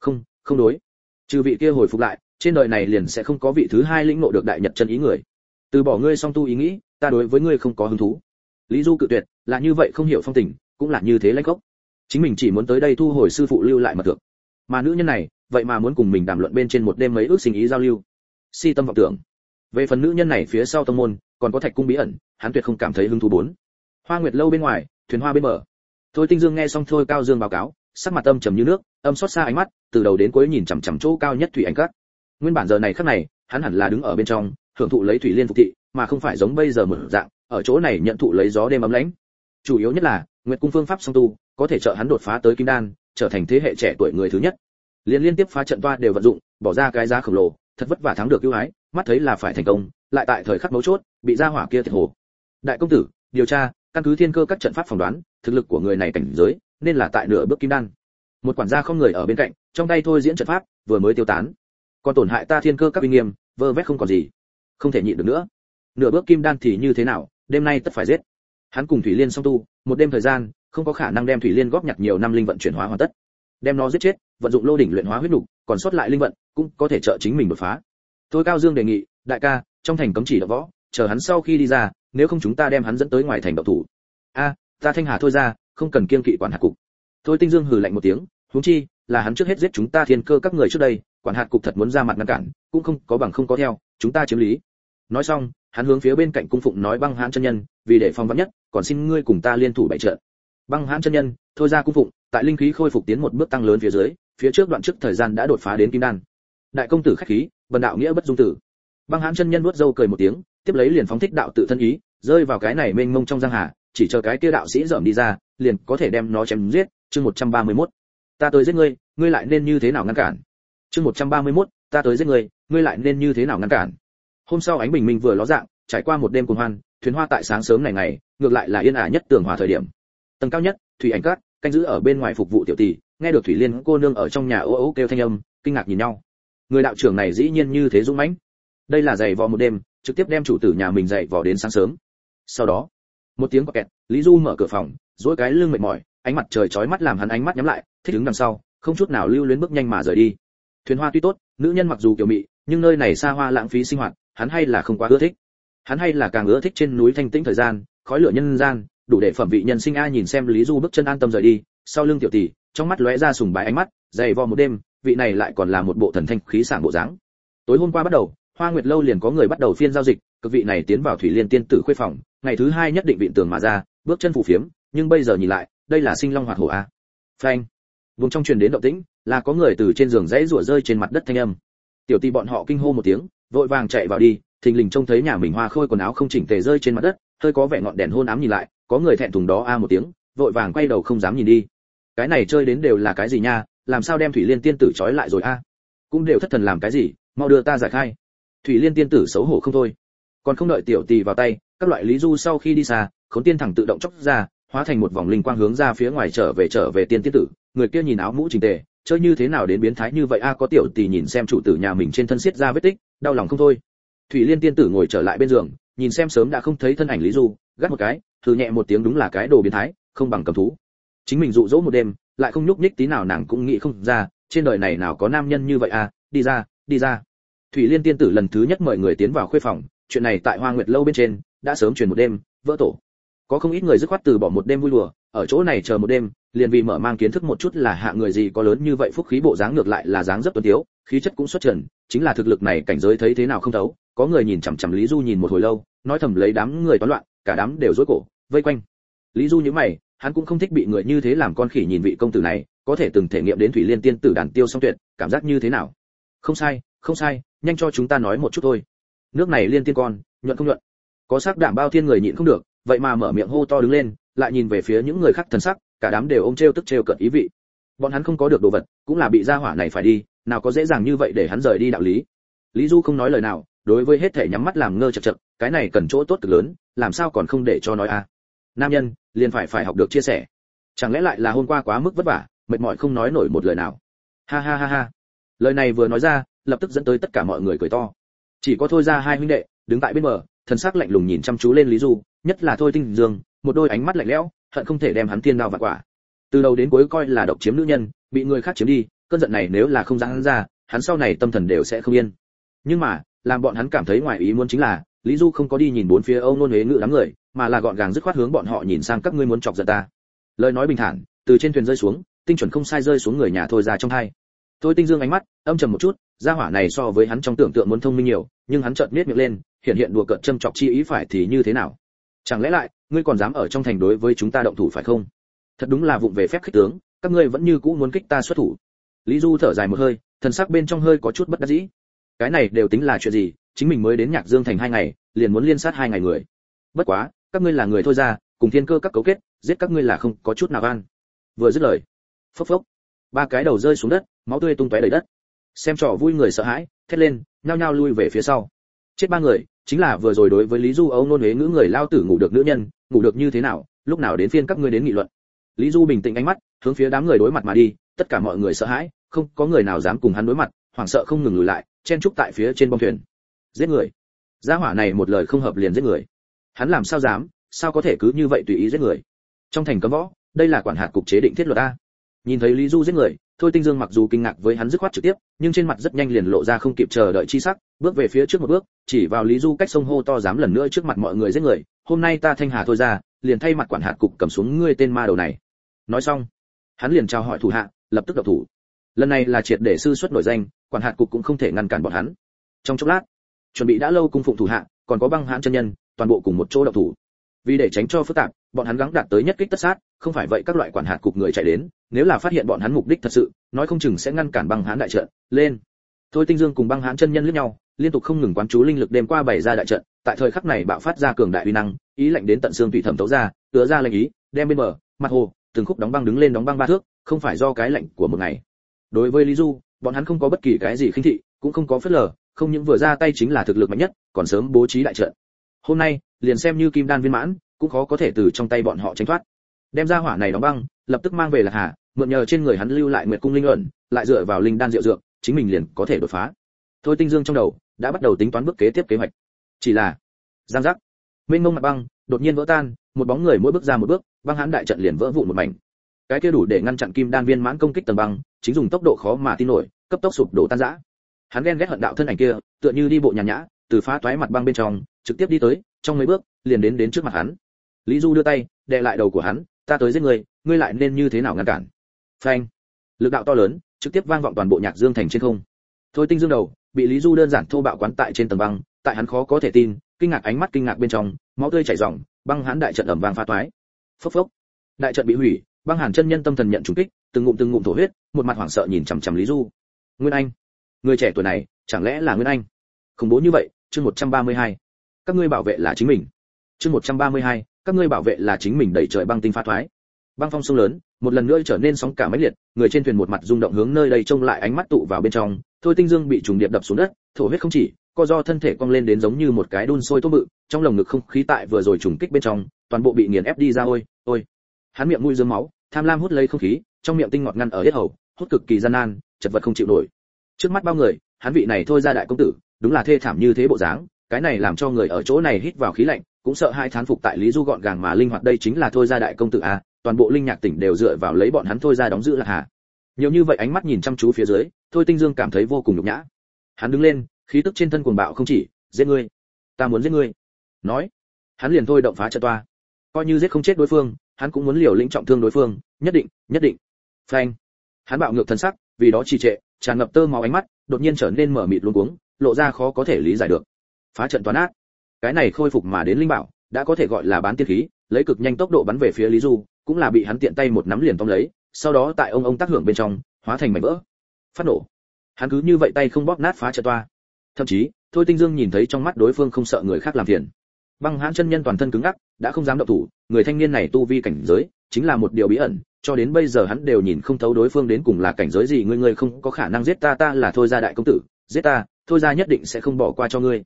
Không không đối. Trừ vị kia hồi phục lại, trên đời này liền sẽ không có vị thứ hai lĩnh ngộ được đại nhật chân ý người. Từ bỏ ngươi song tu ý nghĩ, ta đối với ngươi không có hứng thú. Lý du cự tuyệt, là như vậy không hiểu phong tình, cũng là như thế lãnh gốc chính mình chỉ muốn tới đây thu hồi sư phụ lưu lại mật thượng. Mà nữ nhân này, vậy mà muốn cùng mình đàm luận bên trên một đêm mấy ước sinh ý giao lưu. Si tâm vọng tưởng. Về phần nữ nhân này phía sau tông môn, còn có thạch cung bí ẩn, hắn tuyệt không cảm thấy hứng thú bốn. Hoa nguyệt lâu bên ngoài, thuyền hoa bên bờ. Thôi tinh dương nghe xong thôi cao dương báo cáo, sắc mặt âm trầm như nước, âm xót xa ánh mắt, từ đầu đến cuối nhìn chằm chằm chỗ cao nhất thủy ảnh cát. Nguyên bản giờ này khắc này, hắn hẳn là đứng ở bên trong, hưởng thụ lấy thủy liên phục thị, mà không phải giống bây giờ mở dạng, ở chỗ này nhận thụ lấy gió đêm ấm lãnh. Chủ yếu nhất là, nguyệt cung phương pháp song tu có thể trợ hắn đột phá tới kim đan, trở thành thế hệ trẻ tuổi người thứ nhất. Liên liên tiếp phá trận toa đều vận dụng, bỏ ra cái giá khổng lồ, thật vất vả thắng được ưu ái, mắt thấy là phải thành công, lại tại thời khắc mấu chốt, bị gia hỏa kia thiệt hồ. Đại công tử, điều tra, căn cứ thiên cơ các trận pháp phỏng đoán, thực lực của người này cảnh giới, nên là tại nửa bước kim đan. Một quản gia không người ở bên cạnh, trong tay thôi diễn trận pháp, vừa mới tiêu tán. Còn tổn hại ta thiên cơ các uy nghiêm, vơ vét không còn gì. Không thể nhịn được nữa. Nửa bước kim đan thì như thế nào, đêm nay tất phải giết. Hắn cùng thủy liên song tu, một đêm thời gian không có khả năng đem thủy liên góp nhặt nhiều năm linh vận chuyển hóa hoàn tất. Đem nó giết chết vận dụng lô đỉnh luyện hóa huyết đủ, còn sót lại linh vận cũng có thể trợ chính mình đột phá. Thôi cao dương đề nghị đại ca trong thành cấm chỉ đập võ chờ hắn sau khi đi ra nếu không chúng ta đem hắn dẫn tới ngoài thành độc thủ. A ta thanh hà thôi ra không cần kiên kỵ quản hạt cục. Thôi tinh dương hừ lạnh một tiếng huống chi là hắn trước hết giết chúng ta thiên cơ các người trước đây quản hạt cục thật muốn ra mặt ngăn cản cũng không có bằng không có theo chúng ta chiếm lý. Nói xong hắn hướng phía bên cạnh cung phụng nói băng hãn chân nhân vì để phòng vắn nhất còn xin ngươi cùng ta liên thủ bại trợ băng hãn chân nhân thôi ra cung phụng tại linh khí khôi phục tiến một bước tăng lớn phía dưới phía trước đoạn trước thời gian đã đột phá đến kim đan. Đại công tử khách khí vần đạo nghĩa bất dung tử. Băng hãn chân nhân nuốt dâu cười một tiếng tiếp lấy liền phóng thích đạo tự thân ý rơi vào cái này mênh mông trong giang hà chỉ chờ cái kia đạo sĩ dởm đi ra liền có thể đem nó chém giết. Chương 131. ta tới giết ngươi ngươi lại nên như thế nào ngăn cản? Chương 131, ta tới giết ngươi ngươi lại nên như thế nào ngăn cản? Hôm sau ánh bình minh vừa ló dạng trải qua một đêm cuồng hoan thuyền hoa tại sáng sớm này ngày ngược lại là yên ả nhất tường hòa thời điểm tầng cao nhất, thủy ảnh cát canh giữ ở bên ngoài phục vụ tiểu tỷ, nghe được thủy liên cô nương ở trong nhà ố ố kêu thanh âm, kinh ngạc nhìn nhau. Người đạo trưởng này dĩ nhiên như thế dũng mãnh. Đây là giày vò một đêm, trực tiếp đem chủ tử nhà mình dậy vò đến sáng sớm. Sau đó, một tiếng quạt kẹt, lý du mở cửa phòng dỗi cái lưng mệt mỏi, ánh mặt trời chói mắt làm hắn ánh mắt nhắm lại, thích đứng đằng sau, không chút nào lưu luyến bước nhanh mà rời đi. Thuyền hoa tuy tốt, nữ nhân mặc dù kiểu mị, nhưng nơi này xa hoa lãng phí sinh hoạt, hắn hay là không quá ưa thích. Hắn hay là càng ưa thích trên núi thanh tĩnh thời gian, khói lửa nhân gian đủ để phẩm vị nhân sinh a nhìn xem lý du bước chân an tâm rời đi, sau lưng tiểu tỷ, trong mắt lóe ra sùng bái ánh mắt, dày vò một đêm, vị này lại còn là một bộ thần thanh khí sảng bộ dáng. Tối hôm qua bắt đầu, hoa nguyệt lâu liền có người bắt đầu phiên giao dịch cực vị này tiến vào thủy liên tiên tử khuê phòng, ngày thứ hai nhất định vịn tường mà ra, bước chân phủ phiếm, nhưng bây giờ nhìn lại, đây là sinh long hoạt hổ a. Phanh. Vùng trong truyền đến động tĩnh, là có người từ trên giường dãy rủa rơi trên mặt đất thanh âm. Tiểu tỷ bọn họ kinh hô một tiếng, vội vàng chạy vào đi, thình lình trông thấy nhà mình hoa khôi quần áo không chỉnh tề rơi trên mặt đất hơi có vẻ ngọn đèn hôn ám nhìn lại, có người thẹn thùng đó a một tiếng, vội vàng quay đầu không dám nhìn đi. Cái này chơi đến đều là cái gì nha, làm sao đem thủy liên tiên tử trói lại rồi a? Cũng đều thất thần làm cái gì, mau đưa ta giải khai. Thủy liên tiên tử xấu hổ không thôi. Còn không đợi tiểu tỷ vào tay, các loại lý du sau khi đi xa, khốn tiên thẳng tự động chốc ra, hóa thành một vòng linh quang hướng ra phía ngoài trở về trở về tiên tiên tử. Người kia nhìn áo mũ chỉnh tề, chơi như thế nào đến biến thái như vậy a? Có tiểu tỷ nhìn xem chủ tử nhà mình trên thân xiết ra vết tích, đau lòng không thôi. Thủy liên tiên tử ngồi trở lại bên giường nhìn xem sớm đã không thấy thân ảnh lý du, gắt một cái thử nhẹ một tiếng đúng là cái đồ biến thái, không bằng cầm thú. Chính mình dụ dỗ một đêm, lại không nhúc nhích tí nào nàng cũng nghĩ không ra, trên đời này nào có nam nhân như vậy à đi ra đi ra. Thủy liên tiên tử lần thứ nhất mời người tiến vào khuê phòng, chuyện này tại hoa nguyệt lâu bên trên, đã sớm truyền một đêm, vỡ tổ. Có không ít người dứt khoát từ bỏ một đêm vui lùa ở chỗ này chờ một đêm, liền vì mở mang kiến thức một chút là hạ người gì có lớn như vậy phúc khí bộ dáng ngược lại là dáng rất tuấn tiếu, khí chất cũng xuất trần chính là thực lực này cảnh giới thấy thế nào không thấu, có người nhìn chằm chằm lý du nhìn một hồi lâu, nói thầm lấy đám người toán loạn, cả đám đều rối cổ, vây quanh. Lý du nhíu mày, hắn cũng không thích bị người như thế làm con khỉ nhìn vị công tử này, có thể từng thể nghiệm đến thủy liên tiên tử đàn tiêu song tuyệt, cảm giác như thế nào? Không sai không sai, nhanh cho chúng ta nói một chút thôi. Nước này liên tiên con, nhuận không nhuận? Có sắc đảm bao thiên người nhịn không được, vậy mà mở miệng hô to đứng lên, lại nhìn về phía những người khác thần sắc, cả đám đều ôm trêu tức trêu cợt ý vị. Bọn hắn không có được đồ vật, cũng là bị gia hỏa này phải đi nào có dễ dàng như vậy để hắn rời đi đạo lý. Lý du không nói lời nào, đối với hết thể nhắm mắt làm ngơ chật chật, cái này cần chỗ tốt cực lớn, làm sao còn không để cho nói a. À? Nam nhân, liền phải phải học được chia sẻ. Chẳng lẽ lại là hôm qua quá mức vất vả, mệt mỏi không nói nổi một lời nào? Ha ha ha ha. Lời này vừa nói ra, lập tức dẫn tới tất cả mọi người cười to. Chỉ có thôi ra hai huynh đệ, đứng tại bên bờ, thần sắc lạnh lùng nhìn chăm chú lên lý du, nhất là thôi tinh dương, một đôi ánh mắt lạnh lẽo, hận không thể đem hắn tiên đao vặt quả từ đầu đến cuối coi là độc chiếm nữ nhân, bị người khác chiếm đi, cơn giận này nếu là không giãn ra, hắn sau này tâm thần đều sẽ không yên. Nhưng mà, làm bọn hắn cảm thấy ngoài ý muốn chính là, lý du không có đi nhìn bốn phía âu nôn huế ngự đám người, mà là gọn gàng dứt khoát hướng bọn họ nhìn sang các ngươi muốn chọc giận ta. Lời nói bình thản, từ trên thuyền rơi xuống, tinh chuẩn không sai rơi xuống người nhà thôi ra trong hai thôi tinh dương ánh mắt, âm trầm một chút, gia hỏa này so với hắn trong tưởng tượng muốn thông minh nhiều, nhưng hắn chợt miết miệng lên, hiện hiện đùa cợt châm chọc chi ý phải thì như thế nào? Chẳng lẽ lại, ngươi còn dám ở trong thành đối với chúng ta động thủ phải không? Thật đúng là vụng về phép khích tướng, các ngươi vẫn như cũ muốn kích ta xuất thủ. Lý du thở dài một hơi, thần sắc bên trong hơi có chút bất đắc dĩ. Cái này đều tính là chuyện gì, chính mình mới đến nhạc dương thành hai ngày, liền muốn liên sát hai ngày người. Bất quá, các ngươi là người thôi ra, cùng thiên cơ các cấu kết, giết các ngươi là không có chút nào van. vừa dứt lời, phốc phốc, ba cái đầu rơi xuống đất, máu tươi tung tóe đầy đất. Xem trò vui người sợ hãi, thét lên, nhao nhao lui về phía sau. Chết ba người, chính là vừa rồi đối với lý du âu nôn huế ngữ người lao tử ngủ được nữ nhân, ngủ được như thế nào, lúc nào đến phiên các ngươi đến nghị luận lý du bình tĩnh ánh mắt, hướng phía đám người đối mặt mà đi, tất cả mọi người sợ hãi, không có người nào dám cùng hắn đối mặt, hoảng sợ không ngừng lùi lại, chen trúc tại phía trên bông thuyền. Giết người. Gia hỏa này một lời không hợp liền giết người. Hắn làm sao dám, sao có thể cứ như vậy tùy ý giết người? Trong thành cấm võ, đây là quản hạt cục chế định thiết luật a. Nhìn thấy lý du giết người, thôi tinh dương mặc dù kinh ngạc với hắn dứt khoát trực tiếp, nhưng trên mặt rất nhanh liền lộ ra không kịp chờ đợi chi sắc, bước về phía trước một bước, chỉ vào lý du cách sông hô to dám lần nữa trước mặt mọi người giết người, hôm nay ta thanh hà thôi ra, liền thay mặt quản hạt cục cầm xuống ngươi tên ma đầu này nói xong, hắn liền chào hỏi thủ hạ, lập tức đập thủ. Lần này là triệt để sư xuất nổi danh, quản hạt cục cũng không thể ngăn cản bọn hắn. Trong chốc lát, chuẩn bị đã lâu cung phụng thủ hạ, còn có băng hãn chân nhân, toàn bộ cùng một chỗ độc thủ. Vì để tránh cho phức tạp, bọn hắn gắng đạt tới nhất kích tất sát, không phải vậy các loại quản hạt cục người chạy đến, nếu là phát hiện bọn hắn mục đích thật sự, nói không chừng sẽ ngăn cản băng hãn đại trận, lên. Thôi tinh dương cùng băng hãn chân nhân lướt nhau, liên tục không ngừng quán chú linh lực đêm qua bày ra đại trận, tại thời khắc này bạo phát ra cường đại uy năng, ý lệnh đến tận xương tùy thẩm tấu ra tứa ra lệnh ý, đem bên bờ, mặt hồ từng khúc đóng băng đứng lên đóng băng ba thước, không phải do cái lệnh của một ngày. Đối với lý du, bọn hắn không có bất kỳ cái gì khinh thị, cũng không có phớt lờ, không những vừa ra tay chính là thực lực mạnh nhất, còn sớm bố trí đại trận. Hôm nay, liền xem như kim đan viên mãn, cũng khó có thể từ trong tay bọn họ tránh thoát. Đem ra hỏa này đóng băng, lập tức mang về lạc hà, mượn nhờ trên người hắn lưu lại nguyệt cung linh ẩn, lại dựa vào linh đan diệu dược, chính mình liền có thể đột phá. Thôi tinh dương trong đầu, đã bắt đầu tính toán bước kế tiếp kế hoạch. Chỉ là, giang giác. Mênh mông mặt băng, đột nhiên vỡ tan một bóng người mỗi bước ra một bước băng hãn đại trận liền vỡ vụn một mảnh. Cái kia đủ để ngăn chặn kim đan viên mãn công kích tầng băng chính dùng tốc độ khó mà tin nổi cấp tốc sụp đổ tan rã. Hắn ghen ghét hận đạo thân ảnh kia tựa như đi bộ nhàn nhã từ phá toái mặt băng bên trong trực tiếp đi tới trong mấy bước liền đến đến trước mặt hắn. Lý du đưa tay đè lại đầu của hắn ta tới giết ngươi, ngươi lại nên như thế nào ngăn cản? Phanh. Lực đạo to lớn trực tiếp vang vọng toàn bộ nhạc dương thành trên không. Thôi tinh dương đầu bị lý du đơn giản thô bạo quán tại trên tầng băng tại hắn khó có thể tin kinh ngạc ánh mắt kinh ngạc bên trong máu tươi chảy ròng băng hãn đại trận ẩm vàng pha toái. Phốc phốc. Đại trận bị hủy băng hàn chân nhân tâm thần nhận trùng kích từng ngụm từng ngụm thổ huyết một mặt hoảng sợ nhìn chằm chằm lý du. Nguyên anh. Người trẻ tuổi này chẳng lẽ là nguyên anh? Khủng bố như vậy chương 132. các ngươi bảo vệ là chính mình. Chương 132, các ngươi bảo vệ là chính mình đẩy trời băng tinh phá thoái băng phong sông lớn một lần nữa trở nên sóng cả mấy liệt người trên thuyền một mặt rung động hướng nơi đây trông lại ánh mắt tụ vào bên trong thôi tinh dương bị trùng điệp đập xuống đất thổ huyết không chỉ co do thân thể cong lên đến giống như một cái đun sôi tôm bự, trong lồng ngực không khí tại vừa rồi trùng kích bên trong, toàn bộ bị nghiền ép đi ra, ôi ôi. Hắn miệng mũi dương máu, tham lam hút lấy không khí, trong miệng tinh ngọt ngăn ở hết hầu, hút cực kỳ gian nan, chật vật không chịu nổi. Trước mắt bao người, hắn vị này thôi ra đại công tử, đúng là thê thảm như thế bộ dáng, cái này làm cho người ở chỗ này hít vào khí lạnh, cũng sợ hai thán phục tại lý du gọn gàng mà linh hoạt đây chính là thôi ra đại công tử a toàn bộ linh nhạc tỉnh đều dựa vào lấy bọn hắn thôi ra đóng giữ là hà. Nhiều như vậy ánh mắt nhìn chăm chú phía dưới, thôi tinh dương cảm thấy vô cùng nhục nhã. Hắn đứng lên khí tức trên thân cuồng bạo không chỉ, giết ngươi. Ta muốn giết ngươi. Nói, hắn liền thôi động phá trận toa. Coi như giết không chết đối phương, hắn cũng muốn liều lĩnh trọng thương đối phương. Nhất định nhất định. Phanh. Hắn bạo ngược thân sắc, vì đó trì trệ, tràn ngập tơ máu ánh mắt, đột nhiên trở nên mở mịt luống cuống, lộ ra khó có thể lý giải được. Phá trận toán ác cái này khôi phục mà đến linh bảo, đã có thể gọi là bán tiên khí, lấy cực nhanh tốc độ bắn về phía lý du, cũng là bị hắn tiện tay một nắm liền tóm lấy, sau đó tại ông ông tác hưởng bên trong, hóa thành mảnh vỡ. Phát nổ. Hắn cứ như vậy tay không bóp nát phá trận toa thậm chí, thôi tinh dương nhìn thấy trong mắt đối phương không sợ người khác làm phiền. Băng hãn chân nhân toàn thân cứng ngắc, đã không dám động thủ, người thanh niên này tu vi cảnh giới, chính là một điều bí ẩn, cho đến bây giờ hắn đều nhìn không thấu đối phương đến cùng là cảnh giới gì, ngươi ngươi không có khả năng giết ta ta là thôi gia đại công tử, giết ta, thôi gia nhất định sẽ không bỏ qua cho ngươi.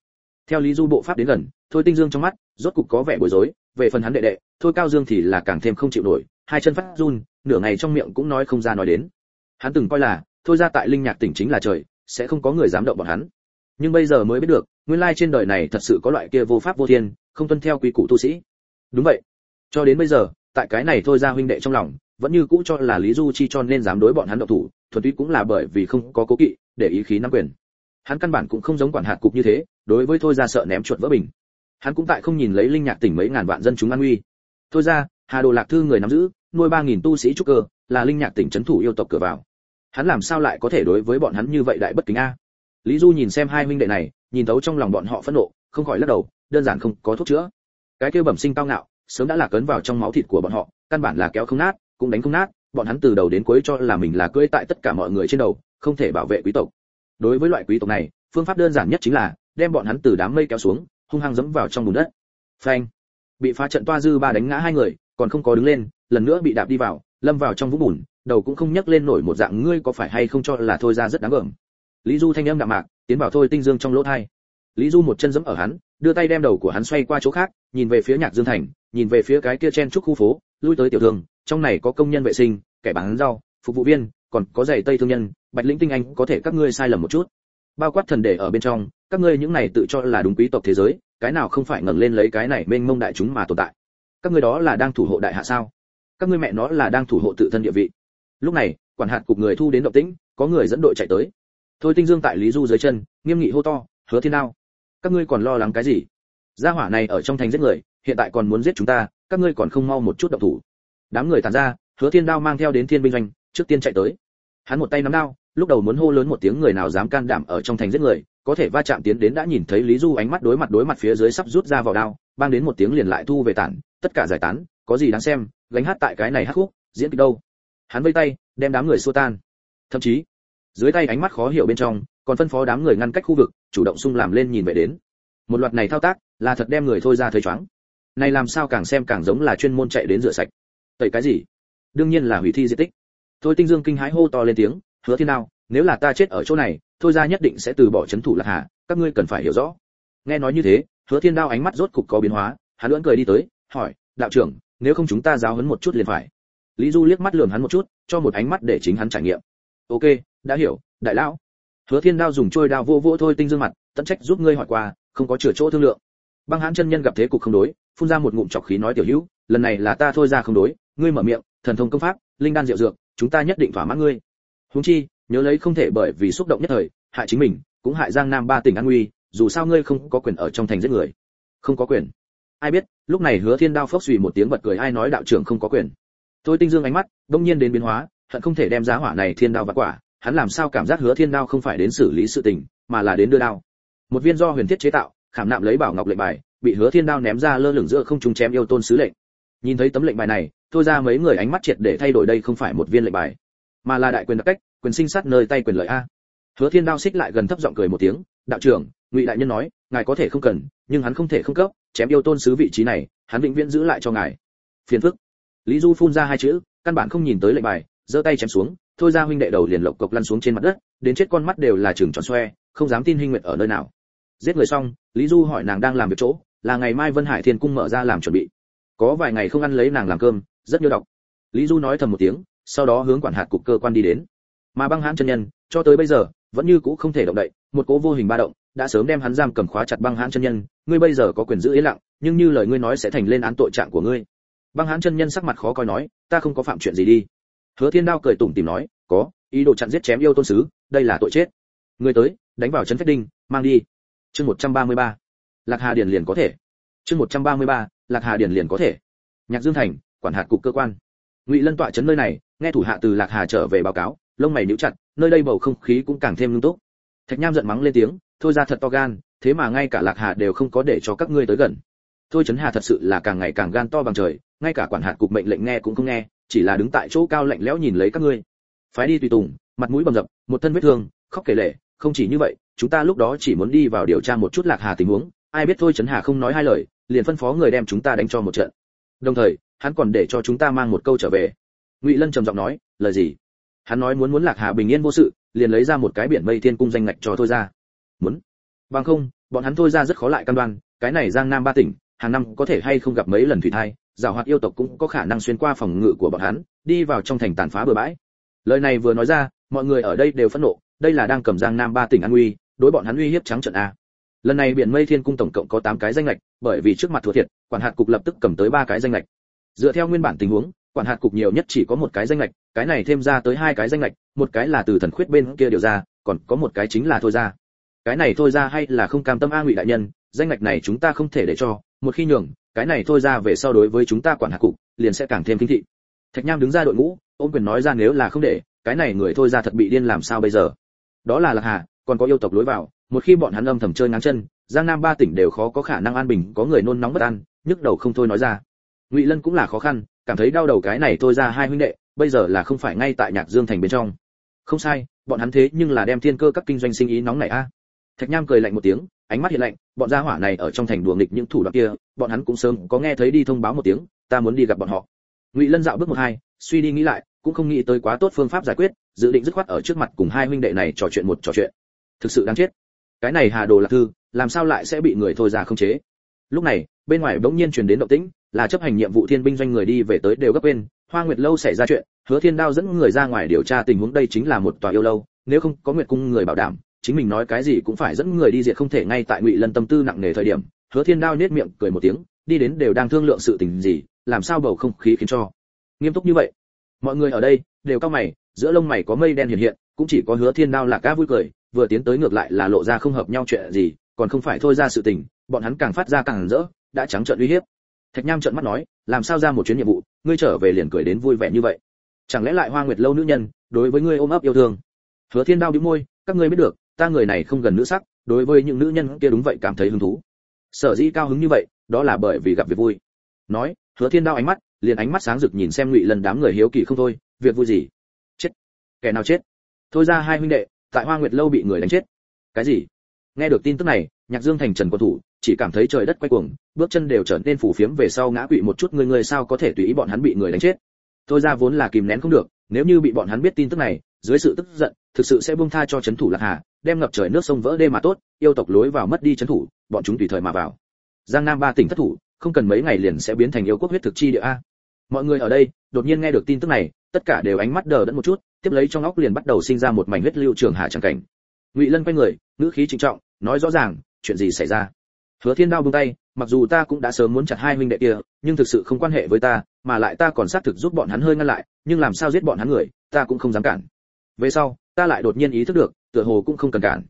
Theo lý du bộ pháp đến gần, thôi tinh dương trong mắt, rốt cục có vẻ bối rối, về phần hắn đệ đệ, thôi cao dương thì là càng thêm không chịu nổi, hai chân phát run, nửa ngày trong miệng cũng nói không ra nói đến. Hắn từng coi là, thôi ra tại linh nhạc tỉnh chính là trời, sẽ không có người dám động bọn hắn nhưng bây giờ mới biết được, nguyên lai trên đời này thật sự có loại kia vô pháp vô thiên, không tuân theo quy củ tu sĩ. Đúng vậy. Cho đến bây giờ, tại cái này thôi ra huynh đệ trong lòng, vẫn như cũ cho là lý du chi cho nên dám đối bọn hắn động thủ, thuần túy cũng là bởi vì không có cố kỵ, để ý khí nắm quyền. Hắn căn bản cũng không giống quản hạt cục như thế, đối với thôi ra sợ ném chuột vỡ bình. Hắn cũng tại không nhìn lấy linh nhạc tỉnh mấy ngàn vạn dân chúng an uy thôi ra, hà đồ lạc thư người nắm giữ, nuôi ba nghìn tu sĩ trúc cơ, là linh nhạc tỉnh trấn thủ yêu tộc cửa vào. Hắn làm sao lại có thể đối với bọn hắn như vậy đại bất kính a? Lý du nhìn xem hai huynh đệ này, nhìn thấu trong lòng bọn họ phẫn nộ, không khỏi lắc đầu, đơn giản không có thuốc chữa. Cái kêu bẩm sinh cao ngạo, sớm đã lạc cấn vào trong máu thịt của bọn họ, căn bản là kéo không nát, cũng đánh không nát, bọn hắn từ đầu đến cuối cho là mình là cưỡi tại tất cả mọi người trên đầu, không thể bảo vệ quý tộc. Đối với loại quý tộc này, phương pháp đơn giản nhất chính là đem bọn hắn từ đám mây kéo xuống, hung hăng dẫm vào trong bùn đất. Phanh! Bị phá trận toa dư ba đánh ngã hai người, còn không có đứng lên, lần nữa bị đạp đi vào, lâm vào trong vũng bùn, đầu cũng không nhấc lên nổi một dạng, ngươi có phải hay không cho là thôi ra rất đáng gờm lý du thanh âm đạm mạc, tiến vào thôi tinh dương trong lỗ thai. Lý du một chân giẫm ở hắn, đưa tay đem đầu của hắn xoay qua chỗ khác, nhìn về phía nhạc dương thành, nhìn về phía cái kia chen trúc khu phố, lui tới tiểu thương, trong này có công nhân vệ sinh, kẻ bán rau, phục vụ viên, còn có giày tây thương nhân, bạch lĩnh tinh anh, có thể các ngươi sai lầm một chút. Bao quát thần để ở bên trong, các ngươi những này tự cho là đúng quý tộc thế giới, cái nào không phải ngẩng lên lấy cái này mênh mông đại chúng mà tồn tại? Các ngươi đó là đang thủ hộ đại hạ sao? Các ngươi mẹ nó là đang thủ hộ tự thân địa vị. Lúc này, quản hạt cục người thu đến động tĩnh, có người dẫn đội chạy tới thôi tinh dương tại lý du dưới chân, nghiêm nghị hô to, hứa thiên đao, các ngươi còn lo lắng cái gì? Gia hỏa này ở trong thành giết người, hiện tại còn muốn giết chúng ta, các ngươi còn không mau một chút động thủ. Đám người tàn ra, hứa thiên đao mang theo đến thiên binh doanh, trước tiên chạy tới. Hắn một tay nắm đao, lúc đầu muốn hô lớn một tiếng người nào dám can đảm ở trong thành giết người, có thể va chạm tiến đến đã nhìn thấy lý du ánh mắt đối mặt đối mặt phía dưới sắp rút ra vào đao, bang đến một tiếng liền lại thu về tản, tất cả giải tán, có gì đáng xem, gánh hát tại cái này hát khúc, diễn kịch đâu. Hắn vây tay, đem đám người xua tan. Thậm chí dưới tay ánh mắt khó hiểu bên trong, còn phân phó đám người ngăn cách khu vực, chủ động xung làm lên nhìn về đến. Một loạt này thao tác, là thật đem người thôi ra thấy chóng này làm sao càng xem càng giống là chuyên môn chạy đến rửa sạch. Tẩy cái gì? Đương nhiên là hủy thi di tích. Thôi tinh dương kinh hãi hô to lên tiếng, hứa thiên nào nếu là ta chết ở chỗ này, thôi ra nhất định sẽ từ bỏ chấn thủ lạc hà, các ngươi cần phải hiểu rõ. Nghe nói như thế, hứa thiên đao ánh mắt rốt cục có biến hóa, hắn lưỡn cười đi tới, hỏi, đạo trưởng, nếu không chúng ta giáo huấn một chút liền phải? Lý du liếc mắt lườm hắn một chút, cho một ánh mắt để chính hắn trải nghiệm. Ok đã hiểu, đại lão. Hứa thiên đao dùng trôi đao vô vô thôi tinh dương mặt, tận trách giúp ngươi hỏi qua, không có chừa chỗ thương lượng. Băng hãn chân nhân gặp thế cục không đối, phun ra một ngụm chọc khí nói tiểu hữu, lần này là ta thôi ra không đối, ngươi mở miệng, thần thông công pháp, linh đan diệu dược, chúng ta nhất định thỏa mãn ngươi. Huống chi, nhớ lấy không thể bởi vì xúc động nhất thời, hại chính mình, cũng hại giang nam ba tỉnh an nguy, dù sao ngươi không có quyền ở trong thành giết người. Không có quyền. Ai biết, lúc này hứa thiên đao phốc suy một tiếng bật cười, ai nói đạo trưởng không có quyền. Tôi tinh dương ánh mắt, đông nhiên đến biến hóa, hận không thể đem giá hỏa này thiên đao vặt quả hắn làm sao cảm giác hứa thiên đao không phải đến xử lý sự tình, mà là đến đưa đao. Một viên do huyền thiết chế tạo, khảm nạm lấy bảo ngọc lệnh bài, bị hứa thiên đao ném ra lơ lửng giữa không trung chém yêu tôn sứ lệnh. Nhìn thấy tấm lệnh bài này, thôi ra mấy người ánh mắt triệt để thay đổi đây không phải một viên lệnh bài, mà là đại quyền đặc cách, quyền sinh sát nơi tay quyền lợi a. Hứa thiên đao xích lại gần thấp giọng cười một tiếng, đạo trưởng, ngụy đại nhân nói, ngài có thể không cần, nhưng hắn không thể không cấp, chém yêu tôn sứ vị trí này, hắn định viễn giữ lại cho ngài. Phiền phức. Lý du phun ra hai chữ, căn bản không nhìn tới lệnh bài, giơ tay chém xuống thôi ra huynh đệ đầu liền lộc cộc lăn xuống trên mặt đất, đến chết con mắt đều là chừng tròn xoe, không dám tin huynh nguyện ở nơi nào. Giết người xong, lý du hỏi nàng đang làm việc chỗ, là ngày mai vân hải thiên cung mở ra làm chuẩn bị. Có vài ngày không ăn lấy nàng làm cơm, rất nhớ đọc. Lý du nói thầm một tiếng, sau đó hướng quản hạt cục cơ quan đi đến. Mà băng hãn chân nhân, cho tới bây giờ, vẫn như cũ không thể động đậy, một cố vô hình ba động, đã sớm đem hắn giam cầm khóa chặt băng hãn chân nhân, ngươi bây giờ có quyền giữ yên lặng, nhưng như lời ngươi nói sẽ thành lên án tội trạng của ngươi. Băng hãn chân nhân sắc mặt khó coi nói, ta không có phạm chuyện gì đi hứa thiên đao cười tủm tìm nói có ý đồ chặn giết chém yêu tôn sứ đây là tội chết. Ngươi tới đánh vào trấn phách đinh mang đi. Chương 133. lạc hà điền liền có thể. Chương 133, lạc hà điền liền có thể. Nhạc dương thành quản hạt cục cơ quan. Ngụy lân tọa chấn nơi này nghe thủ hạ từ lạc hà trở về báo cáo lông mày nhíu chặt nơi đây bầu không khí cũng càng thêm nghiêm túc. Thạch nham giận mắng lên tiếng thôi ra thật to gan thế mà ngay cả lạc hà đều không có để cho các ngươi tới gần. Thôi chấn hà thật sự là càng ngày càng gan to bằng trời ngay cả quản hạt cục mệnh lệnh nghe cũng không nghe chỉ là đứng tại chỗ cao lạnh lẽo nhìn lấy các ngươi. Phái đi tùy tùng, mặt mũi bầm dập, một thân vết thương, khóc kể lệ không chỉ như vậy, chúng ta lúc đó chỉ muốn đi vào điều tra một chút lạc hà tình huống, ai biết thôi Trấn hà không nói hai lời, liền phân phó người đem chúng ta đánh cho một trận. Đồng thời, hắn còn để cho chúng ta mang một câu trở về. Ngụy lân trầm giọng nói, lời gì? Hắn nói muốn muốn lạc hà bình yên vô sự, liền lấy ra một cái biển mây thiên cung danh ngạch cho thôi ra. Muốn. Bằng không, bọn hắn thôi ra rất khó lại cam đoan, cái này giang nam ba tỉnh hàng năm có thể hay không gặp mấy lần thủy thai, giảo hoạt yêu tộc cũng có khả năng xuyên qua phòng ngự của bọn hắn, đi vào trong thành tàn phá bừa bãi. Lời này vừa nói ra, mọi người ở đây đều phẫn nộ, đây là đang cầm giang nam ba tỉnh an uy đối bọn hắn uy hiếp trắng trận a. Lần này biển mây thiên cung tổng cộng có 8 cái danh lệch, bởi vì trước mặt thua thiệt, quản hạt cục lập tức cầm tới ba cái danh lệch. Dựa theo nguyên bản tình huống, quản hạt cục nhiều nhất chỉ có một cái danh lệch, cái này thêm ra tới hai cái danh lệch, một cái là từ thần khuyết bên kia điều ra, còn có một cái chính là thôi ra. Cái này thôi ra hay là không cam tâm a ngụy đại nhân, danh lệch này chúng ta không thể để cho một khi nhường, cái này thôi ra về sau đối với chúng ta quản hạt cục, liền sẽ càng thêm kinh thị. Thạch nham đứng ra đội ngũ, ôm quyền nói ra nếu là không để, cái này người thôi ra thật bị điên làm sao bây giờ? Đó là lạc hà, còn có yêu tộc lối vào, một khi bọn hắn âm thầm chơi ngang chân, giang nam ba tỉnh đều khó có khả năng an bình, có người nôn nóng bất an, nhức đầu không thôi nói ra. Ngụy lân cũng là khó khăn, cảm thấy đau đầu cái này thôi ra hai huynh đệ, bây giờ là không phải ngay tại nhạc dương thành bên trong. Không sai, bọn hắn thế nhưng là đem thiên cơ các kinh doanh sinh ý nóng này a thạch nham cười lạnh một tiếng, ánh mắt hiện lạnh, bọn gia hỏa này ở trong thành đùa nghịch những thủ đoạn kia, bọn hắn cũng sớm có nghe thấy đi thông báo một tiếng, ta muốn đi gặp bọn họ. Ngụy lân dạo bước một hai, suy đi nghĩ lại, cũng không nghĩ tới quá tốt phương pháp giải quyết, dự định dứt khoát ở trước mặt cùng hai huynh đệ này trò chuyện một trò chuyện. Thực sự đáng chết. Cái này hà đồ lạc thư, làm sao lại sẽ bị người thôi ra không chế? Lúc này, bên ngoài bỗng nhiên truyền đến động tĩnh, là chấp hành nhiệm vụ thiên binh doanh người đi về tới đều gấp bên hoa nguyệt lâu xảy ra chuyện, hứa thiên đao dẫn người ra ngoài điều tra tình huống đây chính là một tòa yêu lâu, nếu không có nguyệt cung người bảo đảm chính mình nói cái gì cũng phải dẫn người đi diệt không thể ngay tại ngụy lân tâm tư nặng nề thời điểm, hứa thiên đao nết miệng cười một tiếng, đi đến đều đang thương lượng sự tình gì, làm sao bầu không khí khiến cho. Nghiêm túc như vậy. Mọi người ở đây, đều cao mày, giữa lông mày có mây đen hiện hiện, cũng chỉ có hứa thiên đao là cá vui cười, vừa tiến tới ngược lại là lộ ra không hợp nhau chuyện gì, còn không phải thôi ra sự tình, bọn hắn càng phát ra càng rỡ, đã trắng trợn uy hiếp. Thạch nham trợn mắt nói, làm sao ra một chuyến nhiệm vụ, ngươi trở về liền cười đến vui vẻ như vậy. Chẳng lẽ lại hoa nguyệt lâu nữ nhân, đối với ngươi ôm ấp yêu thương? Hứa thiên đao bĩu môi, các ngươi biết được ta người này không gần nữ sắc, đối với những nữ nhân kia đúng vậy cảm thấy hứng thú. Sở dĩ cao hứng như vậy, đó là bởi vì gặp việc vui. Nói, hứa thiên đao ánh mắt, liền ánh mắt sáng rực nhìn xem ngụy lần đám người hiếu kỳ không thôi, việc vui gì? Chết. Kẻ nào chết? Thôi ra hai huynh đệ, tại hoa nguyệt lâu bị người đánh chết. Cái gì? Nghe được tin tức này, nhạc dương thành trần quân thủ, chỉ cảm thấy trời đất quay cuồng, bước chân đều trở nên phủ phiếm về sau ngã quỵ một chút, người người sao có thể tùy ý bọn hắn bị người đánh chết? Thôi ra vốn là kìm nén không được, nếu như bị bọn hắn biết tin tức này, dưới sự tức giận, thực sự sẽ buông tha cho trấn thủ lạc hà đem ngập trời nước sông vỡ đê mà tốt, yêu tộc lối vào mất đi trấn thủ, bọn chúng tùy thời mà vào. Giang nam ba tỉnh thất thủ, không cần mấy ngày liền sẽ biến thành yêu quốc huyết thực chi địa a. Mọi người ở đây, đột nhiên nghe được tin tức này, tất cả đều ánh mắt đờ đẫn một chút, tiếp lấy trong óc liền bắt đầu sinh ra một mảnh huyết lưu trường hạ chẳng cảnh. Ngụy lân quay người, ngữ khí trịnh trọng, nói rõ ràng, chuyện gì xảy ra? Hứa thiên đao buông tay, mặc dù ta cũng đã sớm muốn chặt hai huynh đệ kia, nhưng thực sự không quan hệ với ta, mà lại ta còn xác thực giúp bọn hắn hơi ngăn lại, nhưng làm sao giết bọn hắn người, ta cũng không dám cản. Về sau ta lại đột nhiên ý thức được, tựa hồ cũng không cần cản.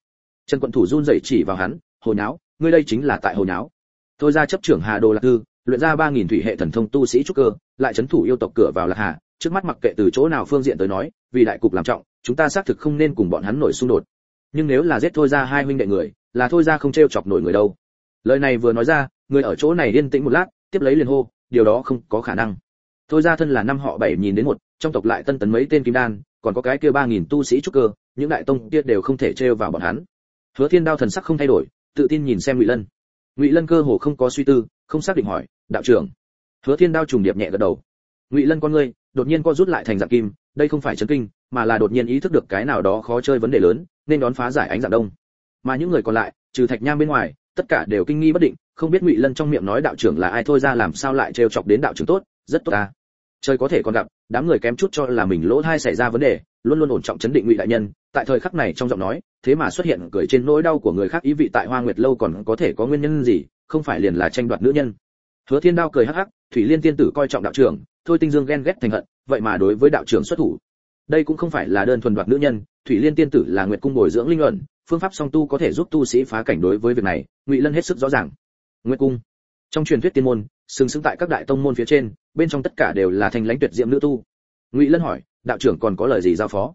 Trần quận thủ run rẩy chỉ vào hắn, hồ nháo, ngươi đây chính là tại hồ nháo. Tôi ra chấp trưởng hà đồ lạc tư luyện ra ba nghìn thủy hệ thần thông tu sĩ trúc cơ, lại chấn thủ yêu tộc cửa vào lạc hà, trước mắt mặc kệ từ chỗ nào phương diện tới nói, vì đại cục làm trọng, chúng ta xác thực không nên cùng bọn hắn nổi xung đột. Nhưng nếu là giết thôi ra hai huynh đệ người, là thôi ra không trêu chọc nổi người đâu. Lời này vừa nói ra, người ở chỗ này yên tĩnh một lát, tiếp lấy liền hô, điều đó không có khả năng. Thôi ra thân là năm họ bảy nhìn đến một, trong tộc lại tân tấn mấy tên kim đan còn có cái kia ba nghìn tu sĩ trúc cơ, những đại tông kia đều không thể trêu vào bọn hắn. Hứa thiên đao thần sắc không thay đổi, tự tin nhìn xem ngụy lân. Ngụy lân cơ hồ không có suy tư, không xác định hỏi, đạo trưởng. Hứa thiên đao trùng điệp nhẹ gật đầu. Ngụy lân con ngươi, đột nhiên co rút lại thành dạng kim, đây không phải chấn kinh, mà là đột nhiên ý thức được cái nào đó khó chơi vấn đề lớn, nên đón phá giải ánh dạng đông. Mà những người còn lại, trừ thạch nham bên ngoài, tất cả đều kinh nghi bất định, không biết ngụy lân trong miệng nói đạo trưởng là ai thôi ra làm sao lại trêu chọc đến đạo trưởng tốt, rất tốt ta trời có thể còn gặp, đám người kém chút cho là mình lỗ thai xảy ra vấn đề, luôn luôn ổn trọng chấn định ngụy đại nhân, tại thời khắc này trong giọng nói, thế mà xuất hiện cười trên nỗi đau của người khác ý vị tại hoa nguyệt lâu còn có thể có nguyên nhân gì, không phải liền là tranh đoạt nữ nhân. Hứa thiên đao cười hắc hắc, thủy liên tiên tử coi trọng đạo trưởng, thôi tinh dương ghen ghét thành hận, vậy mà đối với đạo trưởng xuất thủ. Đây cũng không phải là đơn thuần đoạt nữ nhân, thủy liên tiên tử là nguyệt cung bồi dưỡng linh luận, phương pháp song tu có thể giúp tu sĩ phá cảnh đối với việc này, ngụy lân hết sức rõ ràng. Nguyệt cung. Trong truyền thuyết tiên môn sừng sững tại các đại tông môn phía trên, bên trong tất cả đều là thành lãnh tuyệt diệm nữ tu. Ngụy lân hỏi, đạo trưởng còn có lời gì giao phó?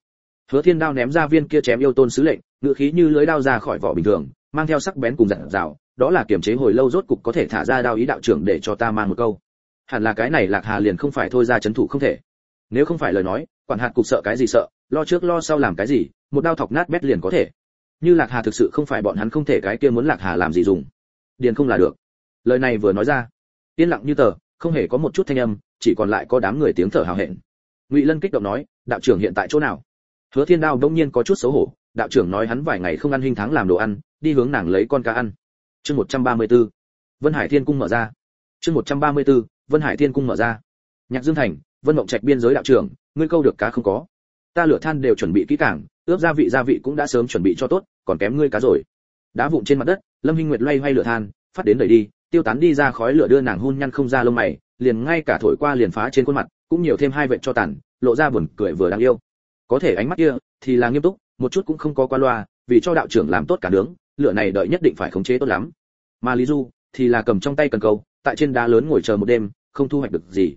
Hứa thiên đao ném ra viên kia chém yêu tôn sứ lệnh, ngựa khí như lưới đao ra khỏi vỏ bình thường, mang theo sắc bén cùng dặn dạo, đó là kiềm chế hồi lâu rốt cục có thể thả ra đao ý đạo trưởng để cho ta mang một câu. Hẳn là cái này lạc hà liền không phải thôi ra chấn thủ không thể. Nếu không phải lời nói, quản hạt cục sợ cái gì sợ, lo trước lo sau làm cái gì, một đao thọc nát bét liền có thể. Như lạc hà thực sự không phải bọn hắn không thể cái kia muốn lạc hà làm gì dùng. Điền không là được. Lời này vừa nói ra yên lặng như tờ, không hề có một chút thanh âm, chỉ còn lại có đám người tiếng thở hào hẹn. Ngụy lân kích động nói, đạo trưởng hiện tại chỗ nào? Hứa thiên đao đông nhiên có chút xấu hổ, đạo trưởng nói hắn vài ngày không ăn hình tháng làm đồ ăn, đi hướng nàng lấy con cá ăn. Chương 134. vân hải thiên cung mở ra. Chương 134. vân hải thiên cung mở ra. Nhạc dương thành, vân mộng trạch biên giới đạo trưởng, ngươi câu được cá không có. Ta lửa than đều chuẩn bị kỹ càng, ướp gia vị gia vị cũng đã sớm chuẩn bị cho tốt, còn kém ngươi cá rồi. Đá vụn trên mặt đất, lâm hinh nguyệt loay hoay lửa than, phát đến đẩy đi tiêu tán đi ra khói lửa đưa nàng hôn nhăn không ra lông mày, liền ngay cả thổi qua liền phá trên khuôn mặt, cũng nhiều thêm hai vệt cho tàn, lộ ra buồn cười vừa đáng yêu. Có thể ánh mắt kia thì là nghiêm túc, một chút cũng không có qua loa, vì cho đạo trưởng làm tốt cả nướng, lửa này đợi nhất định phải khống chế tốt lắm. Mà lý du thì là cầm trong tay cần câu, tại trên đá lớn ngồi chờ một đêm, không thu hoạch được gì.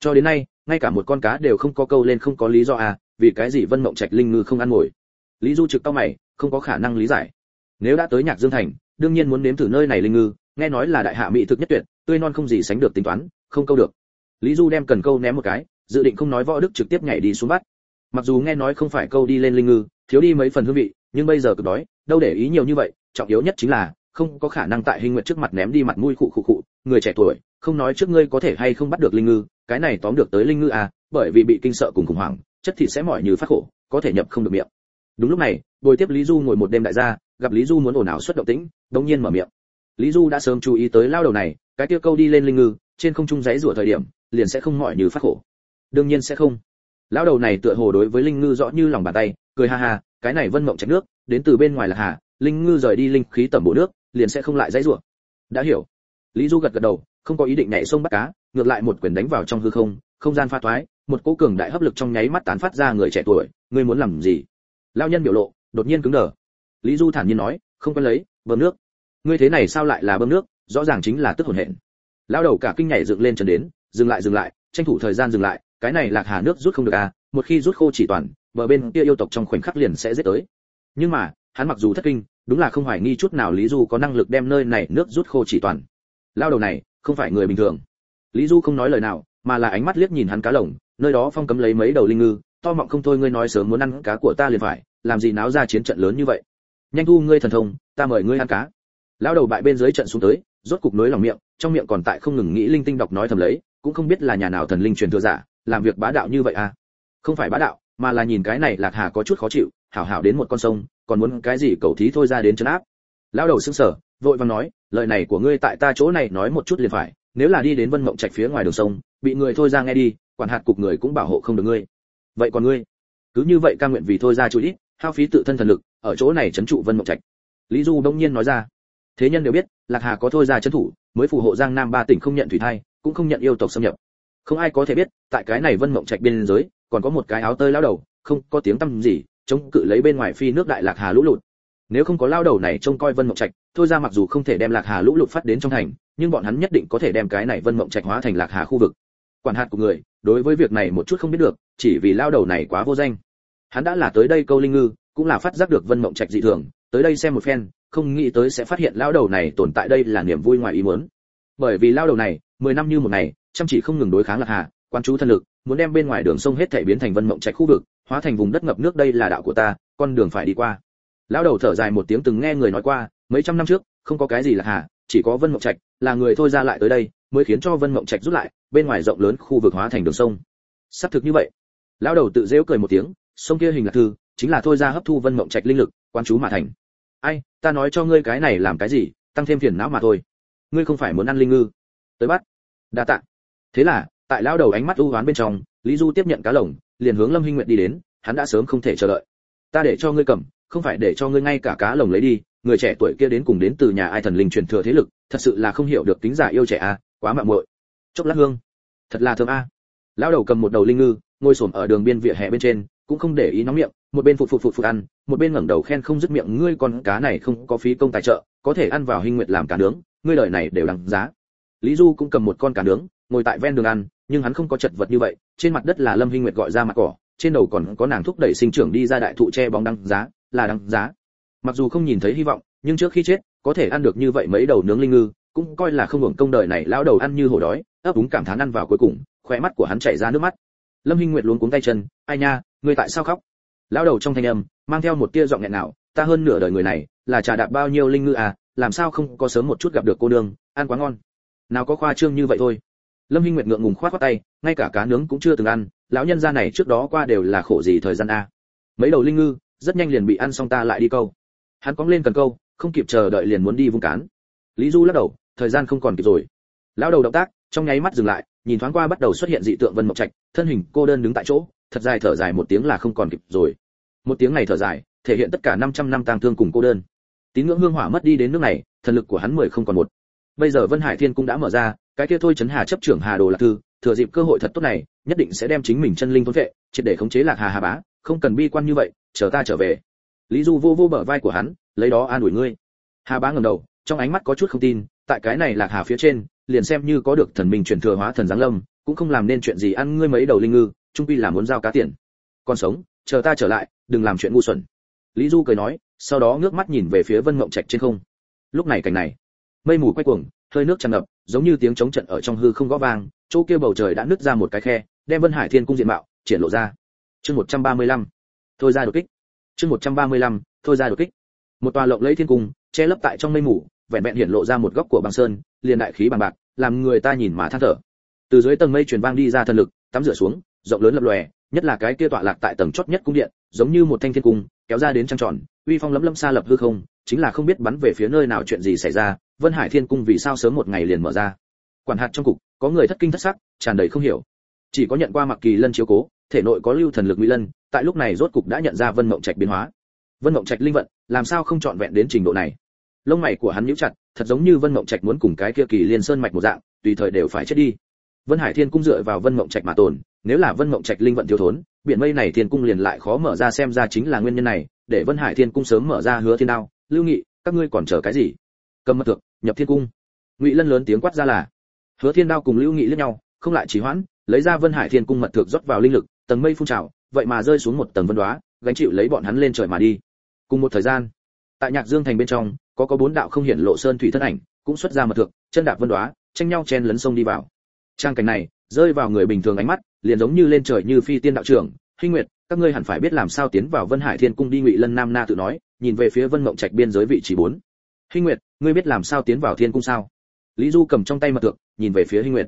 Cho đến nay, ngay cả một con cá đều không có câu lên không có lý do à vì cái gì vân mộng trạch linh ngư không ăn ngồi. Lý du trực tao mày, không có khả năng lý giải. Nếu đã tới nhạc dương thành, đương nhiên muốn nếm thử nơi này linh ngư nghe nói là đại hạ mỹ thực nhất tuyệt, tươi non không gì sánh được tính toán, không câu được. Lý du đem cần câu ném một cái, dự định không nói võ đức trực tiếp nhảy đi xuống bắt. Mặc dù nghe nói không phải câu đi lên linh ngư, thiếu đi mấy phần hương vị, nhưng bây giờ cực đói, đâu để ý nhiều như vậy, trọng yếu nhất chính là, không có khả năng tại hình nguyện trước mặt ném đi mặt mũi khụ khụ khụ, người trẻ tuổi, không nói trước ngươi có thể hay không bắt được linh ngư, cái này tóm được tới linh ngư à bởi vì bị kinh sợ cùng khủng hoảng, chất thịt sẽ mỏi như phát khổ, có thể nhập không được miệng. Đúng lúc này, bồi tiếp lý du ngồi một đêm đại gia, gặp lý du muốn ồn ào xuất động tĩnh, đống nhiên mở miệng lý du đã sớm chú ý tới lao đầu này, cái kia câu đi lên linh ngư, trên không trung giấy rủa thời điểm, liền sẽ không mỏi như phát khổ. Đương nhiên sẽ không. Lão đầu này tựa hồ đối với linh ngư rõ như lòng bàn tay, cười ha ha, cái này vân mộng chảy nước, đến từ bên ngoài là hà, linh ngư rời đi linh khí tẩm bộ nước, liền sẽ không lại dãy rủa. Đã hiểu. Lý du gật gật đầu, không có ý định nhảy sông bắt cá, ngược lại một quyền đánh vào trong hư không không gian pha thoái một cỗ cường đại hấp lực trong nháy mắt tán phát ra người trẻ tuổi, ngươi muốn làm gì? Lao nhân biểu lộ, đột nhiên cứng đờ. Lý du thản nhiên nói, không quen lấy, bơm nước ngươi thế này sao lại là bơm nước, rõ ràng chính là tức hồn hển. Lao đầu cả kinh nhảy dựng lên trần đến, dừng lại dừng lại, tranh thủ thời gian dừng lại, cái này lạc hà nước rút không được à một khi rút khô chỉ toàn, bờ bên kia yêu tộc trong khoảnh khắc liền sẽ giết tới. Nhưng mà, hắn mặc dù thất kinh, đúng là không hoài nghi chút nào lý du có năng lực đem nơi này nước rút khô chỉ toàn. Lao đầu này, không phải người bình thường. Lý du không nói lời nào, mà là ánh mắt liếc nhìn hắn cá lồng, nơi đó phong cấm lấy mấy đầu linh ngư, to mọng không thôi ngươi nói sớm muốn ăn cá của ta liền phải, làm gì náo ra chiến trận lớn như vậy. Nhanh thu ngươi thần thông, ta mời ngươi ăn cá lao đầu bại bên dưới trận xuống tới, rốt cục nối lòng miệng, trong miệng còn tại không ngừng nghĩ linh tinh đọc nói thầm lấy, cũng không biết là nhà nào thần linh truyền thừa giả, làm việc bá đạo như vậy à? Không phải bá đạo, mà là nhìn cái này lạc hà có chút khó chịu, hảo hảo đến một con sông, còn muốn cái gì cầu thí thôi ra đến chân áp. Lão đầu sững sờ, vội vàng nói, lời này của ngươi tại ta chỗ này nói một chút liền phải, nếu là đi đến vân mộng trạch phía ngoài đường sông, bị người thôi ra nghe đi, quản hạt cục người cũng bảo hộ không được ngươi. Vậy còn ngươi? Cứ như vậy ca nguyện vì thôi ra chú ít hao phí tự thân thần lực, ở chỗ này trấn trụ vân mộng trạch. Lý du đông nhiên nói ra thế nhân đều biết, lạc hà có thôi ra trấn thủ, mới phù hộ giang nam ba tỉnh không nhận thủy thai, cũng không nhận yêu tộc xâm nhập. Không ai có thể biết, tại cái này vân mộng trạch biên giới, còn có một cái áo tơi lao đầu, không có tiếng tăm gì, chống cự lấy bên ngoài phi nước đại lạc hà lũ lụt. Nếu không có lao đầu này trông coi vân mộng trạch, thôi ra mặc dù không thể đem lạc hà lũ lụt phát đến trong thành, nhưng bọn hắn nhất định có thể đem cái này vân mộng trạch hóa thành lạc hà khu vực. Quản hạt của người, đối với việc này một chút không biết được, chỉ vì lao đầu này quá vô danh. Hắn đã là tới đây câu linh ngư, cũng là phát giác được vân mộng trạch dị thường, tới đây xem một phen không nghĩ tới sẽ phát hiện lão đầu này tồn tại đây là niềm vui ngoài ý muốn. Bởi vì lão đầu này, mười năm như một ngày, chăm chỉ không ngừng đối kháng lạc hà quan chú thân lực, muốn đem bên ngoài đường sông hết thảy biến thành vân mộng trạch khu vực, hóa thành vùng đất ngập nước đây là đạo của ta, con đường phải đi qua. Lão đầu thở dài một tiếng từng nghe người nói qua, mấy trăm năm trước, không có cái gì là hà, chỉ có vân mộng trạch, là người thôi ra lại tới đây, mới khiến cho vân mộng trạch rút lại, bên ngoài rộng lớn khu vực hóa thành đường sông. Sắp thực như vậy, lão đầu tự rêu cười một tiếng, sông kia hình là thư, chính là thôi ra hấp thu vân mộng trạch linh lực quan chú mà thành ai, ta nói cho ngươi cái này làm cái gì, tăng thêm phiền não mà thôi. Ngươi không phải muốn ăn linh ngư. Tới bắt. Đa tạ. Thế là, tại lão đầu ánh mắt u hoán bên trong, lý du tiếp nhận cá lồng, liền hướng lâm hinh nguyện đi đến, hắn đã sớm không thể chờ đợi. Ta để cho ngươi cầm, không phải để cho ngươi ngay cả cá lồng lấy đi, người trẻ tuổi kia đến cùng đến từ nhà ai thần linh truyền thừa thế lực, thật sự là không hiểu được tính giả yêu trẻ a, quá mạo muội. Chốc lát hương. Thật là thơm a. Lão đầu cầm một đầu linh ngư, ngồi xổm ở đường biên vỉa hè bên trên cũng không để ý nóng miệng, một bên phụ phụ phụ phụ ăn, một bên ngẩng đầu khen không dứt miệng, ngươi con cá này không có phí công tài trợ, có thể ăn vào hình nguyệt làm cá nướng, ngươi đời này đều đáng giá. Lý du cũng cầm một con cá nướng, ngồi tại ven đường ăn, nhưng hắn không có chật vật như vậy, trên mặt đất là lâm hinh nguyệt gọi ra mặt cỏ, trên đầu còn có nàng thúc đẩy sinh trưởng đi ra đại thụ che bóng đăng giá, là đăng giá. Mặc dù không nhìn thấy hy vọng, nhưng trước khi chết, có thể ăn được như vậy mấy đầu nướng linh ngư, cũng coi là không hưởng công đời này lão đầu ăn như hổ đói, ấp úng cảm thán ăn vào cuối cùng, khóe mắt của hắn chảy ra nước mắt. Lâm hinh nguyệt luống cuống tay chân, ai nha ngươi tại sao khóc? Lão đầu trong thanh âm, mang theo một tia giọng nghẹn nào, ta hơn nửa đời người này, là trà đạp bao nhiêu linh ngư à làm sao không có sớm một chút gặp được cô nương, ăn quá ngon. Nào có khoa trương như vậy thôi. Lâm hinh nguyệt ngượng ngùng khoát khoát tay, ngay cả cá nướng cũng chưa từng ăn, lão nhân gia này trước đó qua đều là khổ gì thời gian a mấy đầu linh ngư, rất nhanh liền bị ăn xong ta lại đi câu. Hắn cóng lên cần câu, không kịp chờ đợi liền muốn đi vung cán. Lý du lắc đầu, thời gian không còn kịp rồi. Lão đầu động tác, trong nháy mắt dừng lại, nhìn thoáng qua bắt đầu xuất hiện dị tượng vân mộc trạch, thân hình cô đơn đứng tại chỗ thật dài thở dài một tiếng là không còn kịp rồi. Một tiếng này thở dài, thể hiện tất cả 500 năm tang thương cùng cô đơn. Tín ngưỡng hương hỏa mất đi đến nước này, thần lực của hắn mười không còn một. Bây giờ vân hải thiên cung đã mở ra, cái kia thôi chấn hà chấp trưởng hà đồ lạc thư, thừa dịp cơ hội thật tốt này, nhất định sẽ đem chính mình chân linh thôn vệ, triệt để khống chế lạc hà hà bá, không cần bi quan như vậy, chờ ta trở về. Lý du vô vô bờ vai của hắn, lấy đó an ủi ngươi. Hà bá ngẩng đầu, trong ánh mắt có chút không tin, tại cái này lạc hà phía trên, liền xem như có được thần minh truyền thừa hóa thần giáng lâm, cũng không làm nên chuyện gì ăn ngươi mấy đầu linh ngư trung quy là muốn giao cá tiền. Còn sống, chờ ta trở lại, đừng làm chuyện ngu xuẩn. Lý du cười nói, sau đó ngước mắt nhìn về phía vân mộng trạch trên không. Lúc này cảnh này, mây mù quay cuồng, hơi nước tràn ngập, giống như tiếng chống trận ở trong hư không gõ vang, chỗ kia bầu trời đã nứt ra một cái khe, đem vân hải thiên cung diện mạo triển lộ ra. Chương 135. thôi ra đột kích. Chương 135. thôi ra đột kích. Một tòa lộng lẫy thiên cung, che lấp tại trong mây mù, vẹn vẹn hiện lộ ra một góc của băng sơn, liền đại khí bằng bạc, làm người ta nhìn mà than thở. Từ dưới tầng mây truyền vang đi ra thần lực, tắm rửa xuống rộng lớn lập lòe, nhất là cái kia tọa lạc tại tầng chót nhất cung điện, giống như một thanh thiên cung, kéo ra đến trăng tròn, uy phong lấm lâm xa lập hư không, chính là không biết bắn về phía nơi nào chuyện gì xảy ra, vân hải thiên cung vì sao sớm một ngày liền mở ra. Quản hạt trong cục, có người thất kinh thất sắc, tràn đầy không hiểu. Chỉ có nhận qua mặc kỳ lân chiếu cố, thể nội có lưu thần lực nguy lân, tại lúc này rốt cục đã nhận ra vân mộng trạch biến hóa. Vân mộng trạch linh vận, làm sao không trọn vẹn đến trình độ này? Lông mày của hắn nhíu chặt, thật giống như vân mộng trạch muốn cùng cái kia kỳ liên sơn mạch một dạng, tùy thời đều phải chết đi. Vân hải thiên cung dựa vào vân mộng trạch mà tồn nếu là vân mộng trạch linh vận thiếu thốn, biển mây này thiên cung liền lại khó mở ra xem ra chính là nguyên nhân này, để vân hải thiên cung sớm mở ra hứa thiên đao. Lưu nghị, các ngươi còn chờ cái gì? Cầm mật thượng, nhập thiên cung. Ngụy lân lớn tiếng quát ra là, hứa thiên đao cùng lưu nghị lẫn nhau, không lại trì hoãn, lấy ra vân hải thiên cung mật thượng rót vào linh lực, tầng mây phun trào, vậy mà rơi xuống một tầng vân đoá gánh chịu lấy bọn hắn lên trời mà đi. Cùng một thời gian, tại nhạc dương thành bên trong, có có bốn đạo không hiển lộ sơn thủy thân ảnh, cũng xuất ra mật thượng, chân đạp vân đoá tranh nhau chen lấn sông đi vào. Trang cảnh này rơi vào người bình thường ánh mắt liền giống như lên trời như phi tiên đạo trưởng Hinh Nguyệt, các ngươi hẳn phải biết làm sao tiến vào Vân Hải Thiên Cung đi Ngụy Lân Nam Na tự nói, nhìn về phía Vân Mộng Trạch biên giới vị trí bốn Hinh Nguyệt, ngươi biết làm sao tiến vào Thiên Cung sao? Lý Du cầm trong tay mật tượng, nhìn về phía Hinh Nguyệt.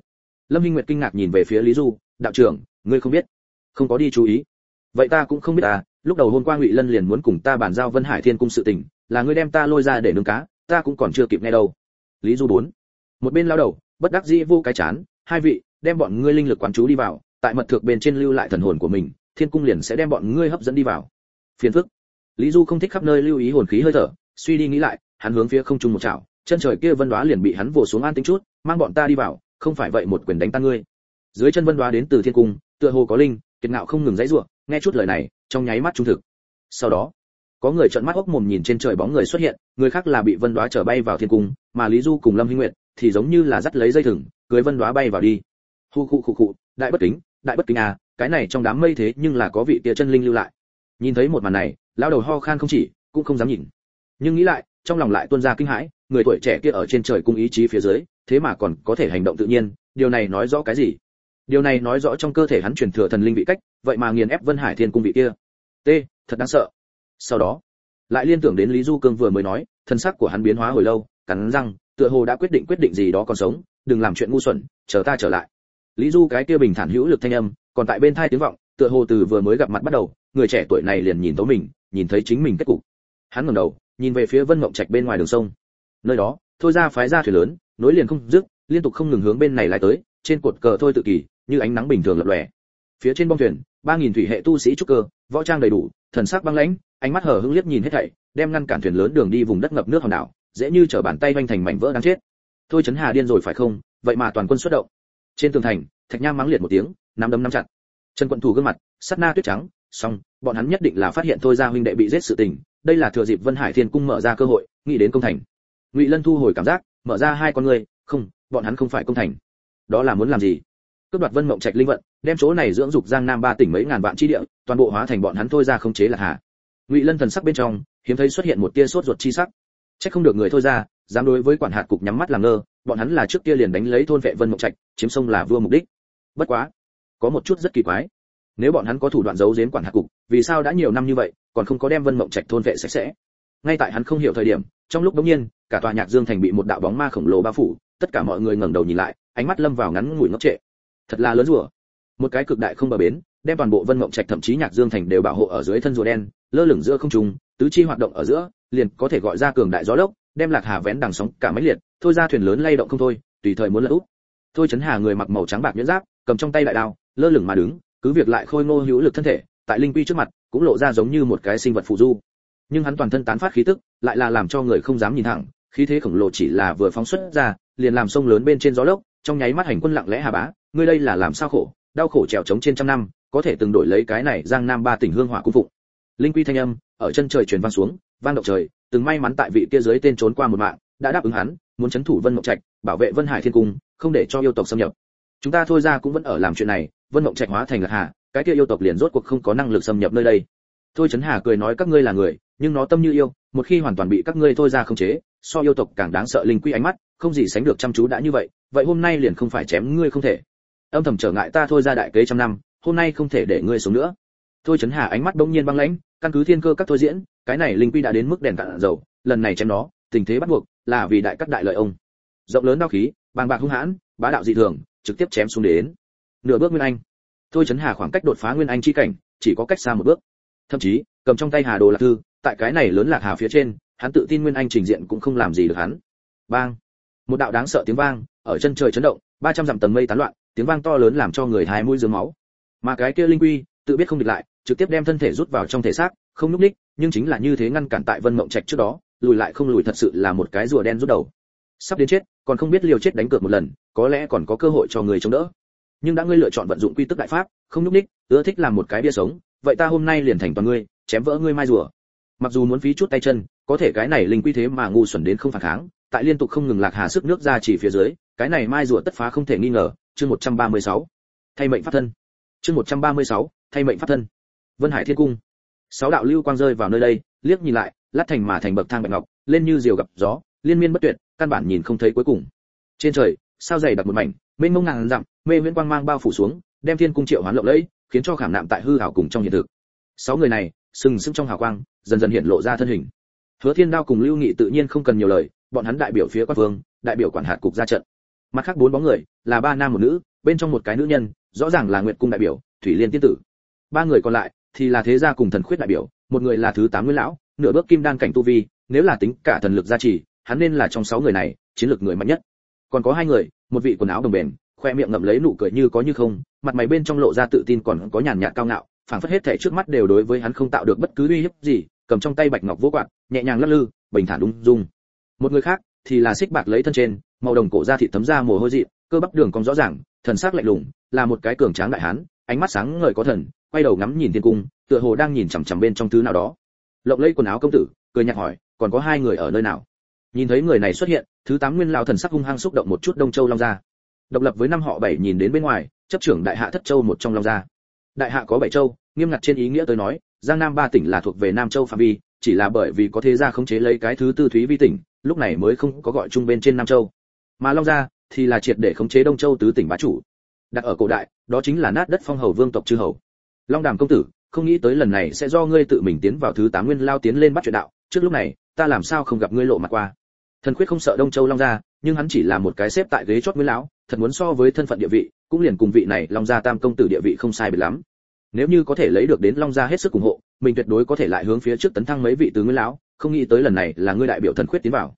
Lâm Hinh Nguyệt kinh ngạc nhìn về phía Lý Du, đạo trưởng, ngươi không biết? Không có đi chú ý. Vậy ta cũng không biết à, lúc đầu hôm qua Ngụy Lân liền muốn cùng ta bàn giao Vân Hải Thiên Cung sự tình, là ngươi đem ta lôi ra để nướng cá, ta cũng còn chưa kịp nghe đâu. Lý Du bốn Một bên lao đầu, bất đắc dĩ vô cái chán, hai vị, đem bọn ngươi linh lực quán chú đi vào, tại mật thượng bên trên lưu lại thần hồn của mình, thiên cung liền sẽ đem bọn ngươi hấp dẫn đi vào. Phiền phức. Lý du không thích khắp nơi lưu ý hồn khí hơi thở suy đi nghĩ lại hắn hướng phía không trung một chảo chân trời kia vân đoá liền bị hắn vồ xuống an tính chút mang bọn ta đi vào không phải vậy một quyền đánh tan ngươi. Dưới chân vân đoá đến từ thiên cung tựa hồ có linh kiệt ngạo không ngừng dãy rủa nghe chút lời này trong nháy mắt trung thực. Sau đó có người trợn mắt ốc mồm nhìn trên trời bóng người xuất hiện người khác là bị vân đoá trở bay vào thiên cung mà lý du cùng lâm hinh nguyệt thì giống như là dắt lấy dây thừng cưới vân đoá bay vào đi hu khu khu khu, đại bất kính, đại bất kính à cái này trong đám mây thế nhưng là có vị tia chân linh lưu lại. Nhìn thấy một màn này, lão đầu ho khan không chỉ, cũng không dám nhìn. Nhưng nghĩ lại, trong lòng lại tuôn ra kinh hãi, người tuổi trẻ kia ở trên trời cung ý chí phía dưới, thế mà còn có thể hành động tự nhiên, điều này nói rõ cái gì? Điều này nói rõ trong cơ thể hắn truyền thừa thần linh vị cách, vậy mà nghiền ép vân hải thiên cung vị kia. T, thật đáng sợ. Sau đó, lại liên tưởng đến lý du cương vừa mới nói, thân sắc của hắn biến hóa hồi lâu, cắn răng, tựa hồ đã quyết định quyết định gì đó còn sống, đừng làm chuyện ngu xuẩn, chờ ta trở lại lý du cái kia bình thản hữu lực thanh âm, còn tại bên thai tiếng vọng, tựa hồ từ vừa mới gặp mặt bắt đầu, người trẻ tuổi này liền nhìn tấu mình, nhìn thấy chính mình kết cục. Hắn ngẩng đầu, nhìn về phía vân mộng trạch bên ngoài đường sông. Nơi đó, thôi ra phái ra thuyền lớn, nối liền không dứt, liên tục không ngừng hướng bên này lại tới, trên cột cờ thôi tự kỳ như ánh nắng bình thường lập lòe. Phía trên bông thuyền, ba nghìn thủy hệ tu sĩ trúc cơ, võ trang đầy đủ, thần sắc băng lãnh, ánh mắt hở hững liếc nhìn hết thảy, đem ngăn cản thuyền lớn đường đi vùng đất ngập nước hòn đảo, dễ như trở bàn tay vanh thành mảnh vỡ đáng chết. Thôi chấn hà điên rồi phải không? Vậy mà toàn quân xuất động trên tường thành, thạch nham mắng liệt một tiếng, nắm đấm nắm chặt. Trần quận thủ gương mặt, sắt na tuyết trắng, xong, bọn hắn nhất định là phát hiện thôi ra huynh đệ bị giết sự tình, đây là thừa dịp vân hải thiên cung mở ra cơ hội, nghĩ đến công thành. Ngụy lân thu hồi cảm giác, mở ra hai con người, không, bọn hắn không phải công thành. Đó là muốn làm gì? Cướp đoạt vân mộng trạch linh vận, đem chỗ này dưỡng dục giang nam ba tỉnh mấy ngàn vạn chi địa, toàn bộ hóa thành bọn hắn thôi ra không chế là hà ngụy lân thần sắc bên trong, hiếm thấy xuất hiện một tia sốt ruột chi sắc. Chắc không được người thôi ra, dám đối với quản hạt cục nhắm mắt làm ngơ bọn hắn là trước kia liền đánh lấy thôn vệ vân mộng trạch, chiếm sông là vua mục đích. Bất quá, có một chút rất kỳ quái. Nếu bọn hắn có thủ đoạn giấu giếm quản hạt cục, vì sao đã nhiều năm như vậy, còn không có đem vân mộng trạch thôn vệ sạch sẽ? Ngay tại hắn không hiểu thời điểm, trong lúc đống nhiên, cả tòa nhạc dương thành bị một đạo bóng ma khổng lồ bao phủ, tất cả mọi người ngẩng đầu nhìn lại, ánh mắt lâm vào ngắn ngủi ngốc trệ. Thật là lớn rùa một cái cực đại không bờ bến, đem toàn bộ vân mộng trạch thậm chí nhạc dương thành đều bảo hộ ở dưới thân rùa đen, lơ lửng giữa không trung, tứ chi hoạt động ở giữa, liền có thể gọi ra cường đại gió lốc đem lạc hà vén đằng sóng cả mấy liệt, thôi ra thuyền lớn lay động không thôi, tùy thời muốn lật úp. Thôi chấn hà người mặc màu trắng bạc nhuyễn giáp, cầm trong tay đại đao, lơ lửng mà đứng, cứ việc lại khôi ngô hữu lực thân thể, tại linh quy trước mặt, cũng lộ ra giống như một cái sinh vật phù du. Nhưng hắn toàn thân tán phát khí tức, lại là làm cho người không dám nhìn thẳng, khí thế khổng lồ chỉ là vừa phóng xuất ra, liền làm sông lớn bên trên gió lốc, trong nháy mắt hành quân lặng lẽ hà bá, ngươi đây là làm sao khổ, đau khổ trèo trống trên trăm năm, có thể từng đổi lấy cái này giang nam ba tỉnh hương hỏa cung phụng. Linh quy thanh âm, ở chân trời truyền vang xuống, vang động trời từng may mắn tại vị kia dưới tên trốn qua một mạng, đã đáp ứng hắn, muốn chấn thủ vân mộng trạch, bảo vệ vân hải thiên cung, không để cho yêu tộc xâm nhập. Chúng ta thôi ra cũng vẫn ở làm chuyện này, vân mộng trạch hóa thành lạc hà, cái kia yêu tộc liền rốt cuộc không có năng lực xâm nhập nơi đây. Thôi chấn hà cười nói các ngươi là người, nhưng nó tâm như yêu, một khi hoàn toàn bị các ngươi thôi ra không chế, so yêu tộc càng đáng sợ linh quy ánh mắt, không gì sánh được chăm chú đã như vậy vậy hôm nay liền không phải chém ngươi không thể. Âm thầm trở ngại ta thôi ra đại kế trăm năm, hôm nay không thể để ngươi sống nữa thôi chấn hà ánh mắt bỗng nhiên băng lãnh, căn cứ thiên cơ các thôi diễn, cái này linh quy đã đến mức đèn cạn dầu, lần này chém nó, tình thế bắt buộc, là vì đại các đại lợi ông. Rộng lớn đao khí, bàng bạc hung hãn, bá đạo dị thường, trực tiếp chém xuống đến. Nửa bước nguyên anh. Thôi chấn hà khoảng cách đột phá nguyên anh chi cảnh, chỉ có cách xa một bước. Thậm chí, cầm trong tay hà đồ lạc thư, tại cái này lớn lạc hà phía trên, hắn tự tin nguyên anh trình diện cũng không làm gì được hắn. Bang. Một đạo đáng sợ tiếng vang, ở chân trời chấn động, ba trăm dặm tầng mây tán loạn, tiếng vang to lớn làm cho người hai mũi dướng máu. Mà cái kia linh quy, tự biết không địch lại trực tiếp đem thân thể rút vào trong thể xác không núp ních nhưng chính là như thế ngăn cản tại vân mộng trạch trước đó lùi lại không lùi thật sự là một cái rùa đen rút đầu. Sắp đến chết còn không biết liều chết đánh cược một lần có lẽ còn có cơ hội cho người chống đỡ. Nhưng đã ngươi lựa chọn vận dụng quy tức đại pháp không núp ních ưa thích làm một cái bia sống vậy ta hôm nay liền thành toàn ngươi chém vỡ ngươi mai rùa. Mặc dù muốn phí chút tay chân có thể cái này linh quy thế mà ngu xuẩn đến không phản kháng tại liên tục không ngừng lạc hà sức nước ra chỉ phía dưới cái này mai rùa tất phá không thể nghi ngờ chương 136. thay mệnh pháp thân. Chương 136, thay mệnh pháp thân vân hải thiên cung. Sáu đạo lưu quang rơi vào nơi đây, liếc nhìn lại, lát thành mà thành bậc thang bạch ngọc, lên như diều gặp gió, liên miên bất tuyệt, căn bản nhìn không thấy cuối cùng. Trên trời, sao dày đặt một mảnh, mênh mông ngàn dặm, mê viễn quang mang bao phủ xuống, đem thiên cung triệu hoán lộng lẫy, khiến cho khảm nạm tại hư hảo cùng trong hiện thực. Sáu người này, sừng sững trong hào quang, dần dần hiện lộ ra thân hình. Hứa thiên đao cùng lưu nghị tự nhiên không cần nhiều lời, bọn hắn đại biểu phía quan vương, đại biểu quản hạt cục ra trận. Mặt khác bốn bóng người, là ba nam một nữ, bên trong một cái nữ nhân, rõ ràng là nguyệt cung đại biểu, thủy liên tiên tử. Ba người còn lại thì là thế gia cùng thần khuyết đại biểu, một người là thứ tám nguyên lão, nửa bước kim đan cảnh tu vi, nếu là tính cả thần lực gia trì, hắn nên là trong sáu người này, chiến lược người mạnh nhất. Còn có hai người, một vị quần áo đồng bền, khoe miệng ngậm lấy nụ cười như có như không, mặt mày bên trong lộ ra tự tin còn có nhàn nhạt cao ngạo, phảng phất hết thể trước mắt đều đối với hắn không tạo được bất cứ uy hiếp gì, cầm trong tay bạch ngọc vô quạt, nhẹ nhàng lắc lư, bình thản đúng dung. Một người khác thì là xích bạc lấy thân trên, màu đồng cổ da thịt thấm ra mồ hôi dị cơ bắp đường cong rõ ràng, thần sắc lạnh lùng, là một cái cường tráng đại hán ánh mắt sáng ngời có thần, quay đầu ngắm nhìn thiên cung, tựa hồ đang nhìn chằm chằm bên trong thứ nào đó. Lộng lấy quần áo công tử, cười nhạt hỏi, còn có hai người ở nơi nào? Nhìn thấy người này xuất hiện, thứ tám nguyên lão thần sắc hung hăng xúc động một chút đông châu long gia. Độc lập với năm họ bảy nhìn đến bên ngoài, chấp trưởng đại hạ thất châu một trong long gia. Đại hạ có bảy châu, nghiêm ngặt trên ý nghĩa tới nói, giang nam ba tỉnh là thuộc về nam châu phạm vi, chỉ là bởi vì có thế gia khống chế lấy cái thứ tư thúy vi tỉnh, lúc này mới không có gọi chung bên trên nam châu. Mà long gia thì là triệt để khống chế đông châu tứ tỉnh bá chủ đặt ở cổ đại, đó chính là nát đất phong hầu vương tộc chư hầu. Long đàm công tử, không nghĩ tới lần này sẽ do ngươi tự mình tiến vào thứ tám nguyên lao tiến lên bắt chuyện đạo, trước lúc này, ta làm sao không gặp ngươi lộ mặt qua. Thần khuyết không sợ đông châu long gia, nhưng hắn chỉ là một cái xếp tại ghế chót nguyên lão, thật muốn so với thân phận địa vị, cũng liền cùng vị này long gia tam công tử địa vị không sai biệt lắm. Nếu như có thể lấy được đến long gia hết sức ủng hộ, mình tuyệt đối có thể lại hướng phía trước tấn thăng mấy vị tứ nguyên lão, không nghĩ tới lần này là ngươi đại biểu thần khuyết tiến vào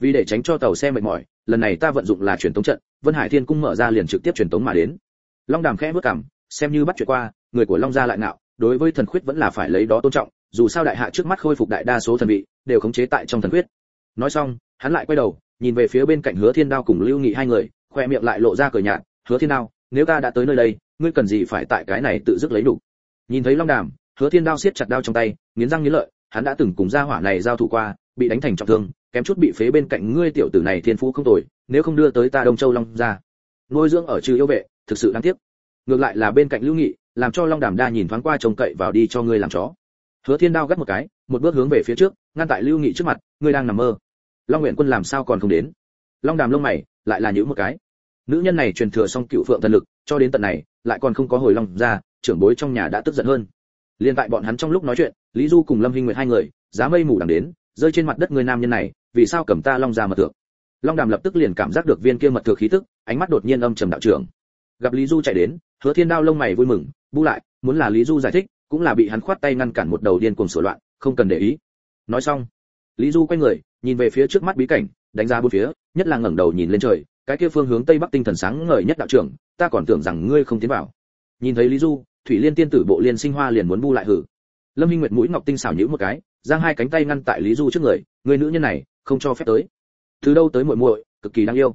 vì để tránh cho tàu xe mệt mỏi, lần này ta vận dụng là truyền tống trận, vân hải thiên cung mở ra liền trực tiếp truyền tống mà đến. Long đàm khẽ bước cằm xem như bắt chuyện qua, người của long gia lại nạo đối với thần khuyết vẫn là phải lấy đó tôn trọng, dù sao đại hạ trước mắt khôi phục đại đa số thần vị, đều khống chế tại trong thần khuyết. Nói xong, hắn lại quay đầu, nhìn về phía bên cạnh hứa thiên đao cùng lưu nghị hai người, khoe miệng lại lộ ra cười nhạt, hứa thiên đao, nếu ta đã tới nơi đây, ngươi cần gì phải tại cái này tự dứt lấy đủ? Nhìn thấy long đàm, hứa thiên đao siết chặt đao trong tay, nghiến răng nghiến lợi, hắn đã từng cùng gia hỏa này giao thủ qua, bị đánh thành trọng thương kém chút bị phế bên cạnh ngươi tiểu tử này thiên phú không tồi, nếu không đưa tới ta đông châu long ra. Nuôi dưỡng ở trừ yêu vệ, thực sự đáng tiếc. Ngược lại là bên cạnh lưu nghị, làm cho long đàm đa nhìn thoáng qua trông cậy vào đi cho ngươi làm chó. Hứa thiên đao gắt một cái, một bước hướng về phía trước, ngăn tại lưu nghị trước mặt, ngươi đang nằm mơ. Long nguyện quân làm sao còn không đến? Long đàm lông mày, lại là những một cái. Nữ nhân này truyền thừa xong cựu phượng thần lực, cho đến tận này, lại còn không có hồi long ra, trưởng bối trong nhà đã tức giận hơn. Liên tại bọn hắn trong lúc nói chuyện, lý du cùng lâm hinh nguyệt hai người, giá mây mù đằng đến, rơi trên mặt đất người nam nhân này vì sao cầm ta long ra mật thượng? Long đàm lập tức liền cảm giác được viên kia mật thượng khí tức, ánh mắt đột nhiên âm trầm đạo trưởng. Gặp lý du chạy đến, hứa thiên đao lông mày vui mừng, bu lại, muốn là lý du giải thích, cũng là bị hắn khoát tay ngăn cản một đầu điên cuồng sửa loạn, không cần để ý. Nói xong, lý du quay người, nhìn về phía trước mắt bí cảnh, đánh ra bốn phía, nhất là ngẩng đầu nhìn lên trời, cái kia phương hướng tây bắc tinh thần sáng ngời nhất đạo trưởng, ta còn tưởng rằng ngươi không tiến vào. Nhìn thấy lý du, thủy liên tiên tử bộ liên sinh hoa liền muốn bu lại hử. Lâm minh nguyệt mũi ngọc tinh xảo nhũ một cái, giang hai cánh tay ngăn tại lý du trước người người nữ nhân này không cho phép tới. Từ đâu tới muội muội, cực kỳ đáng yêu.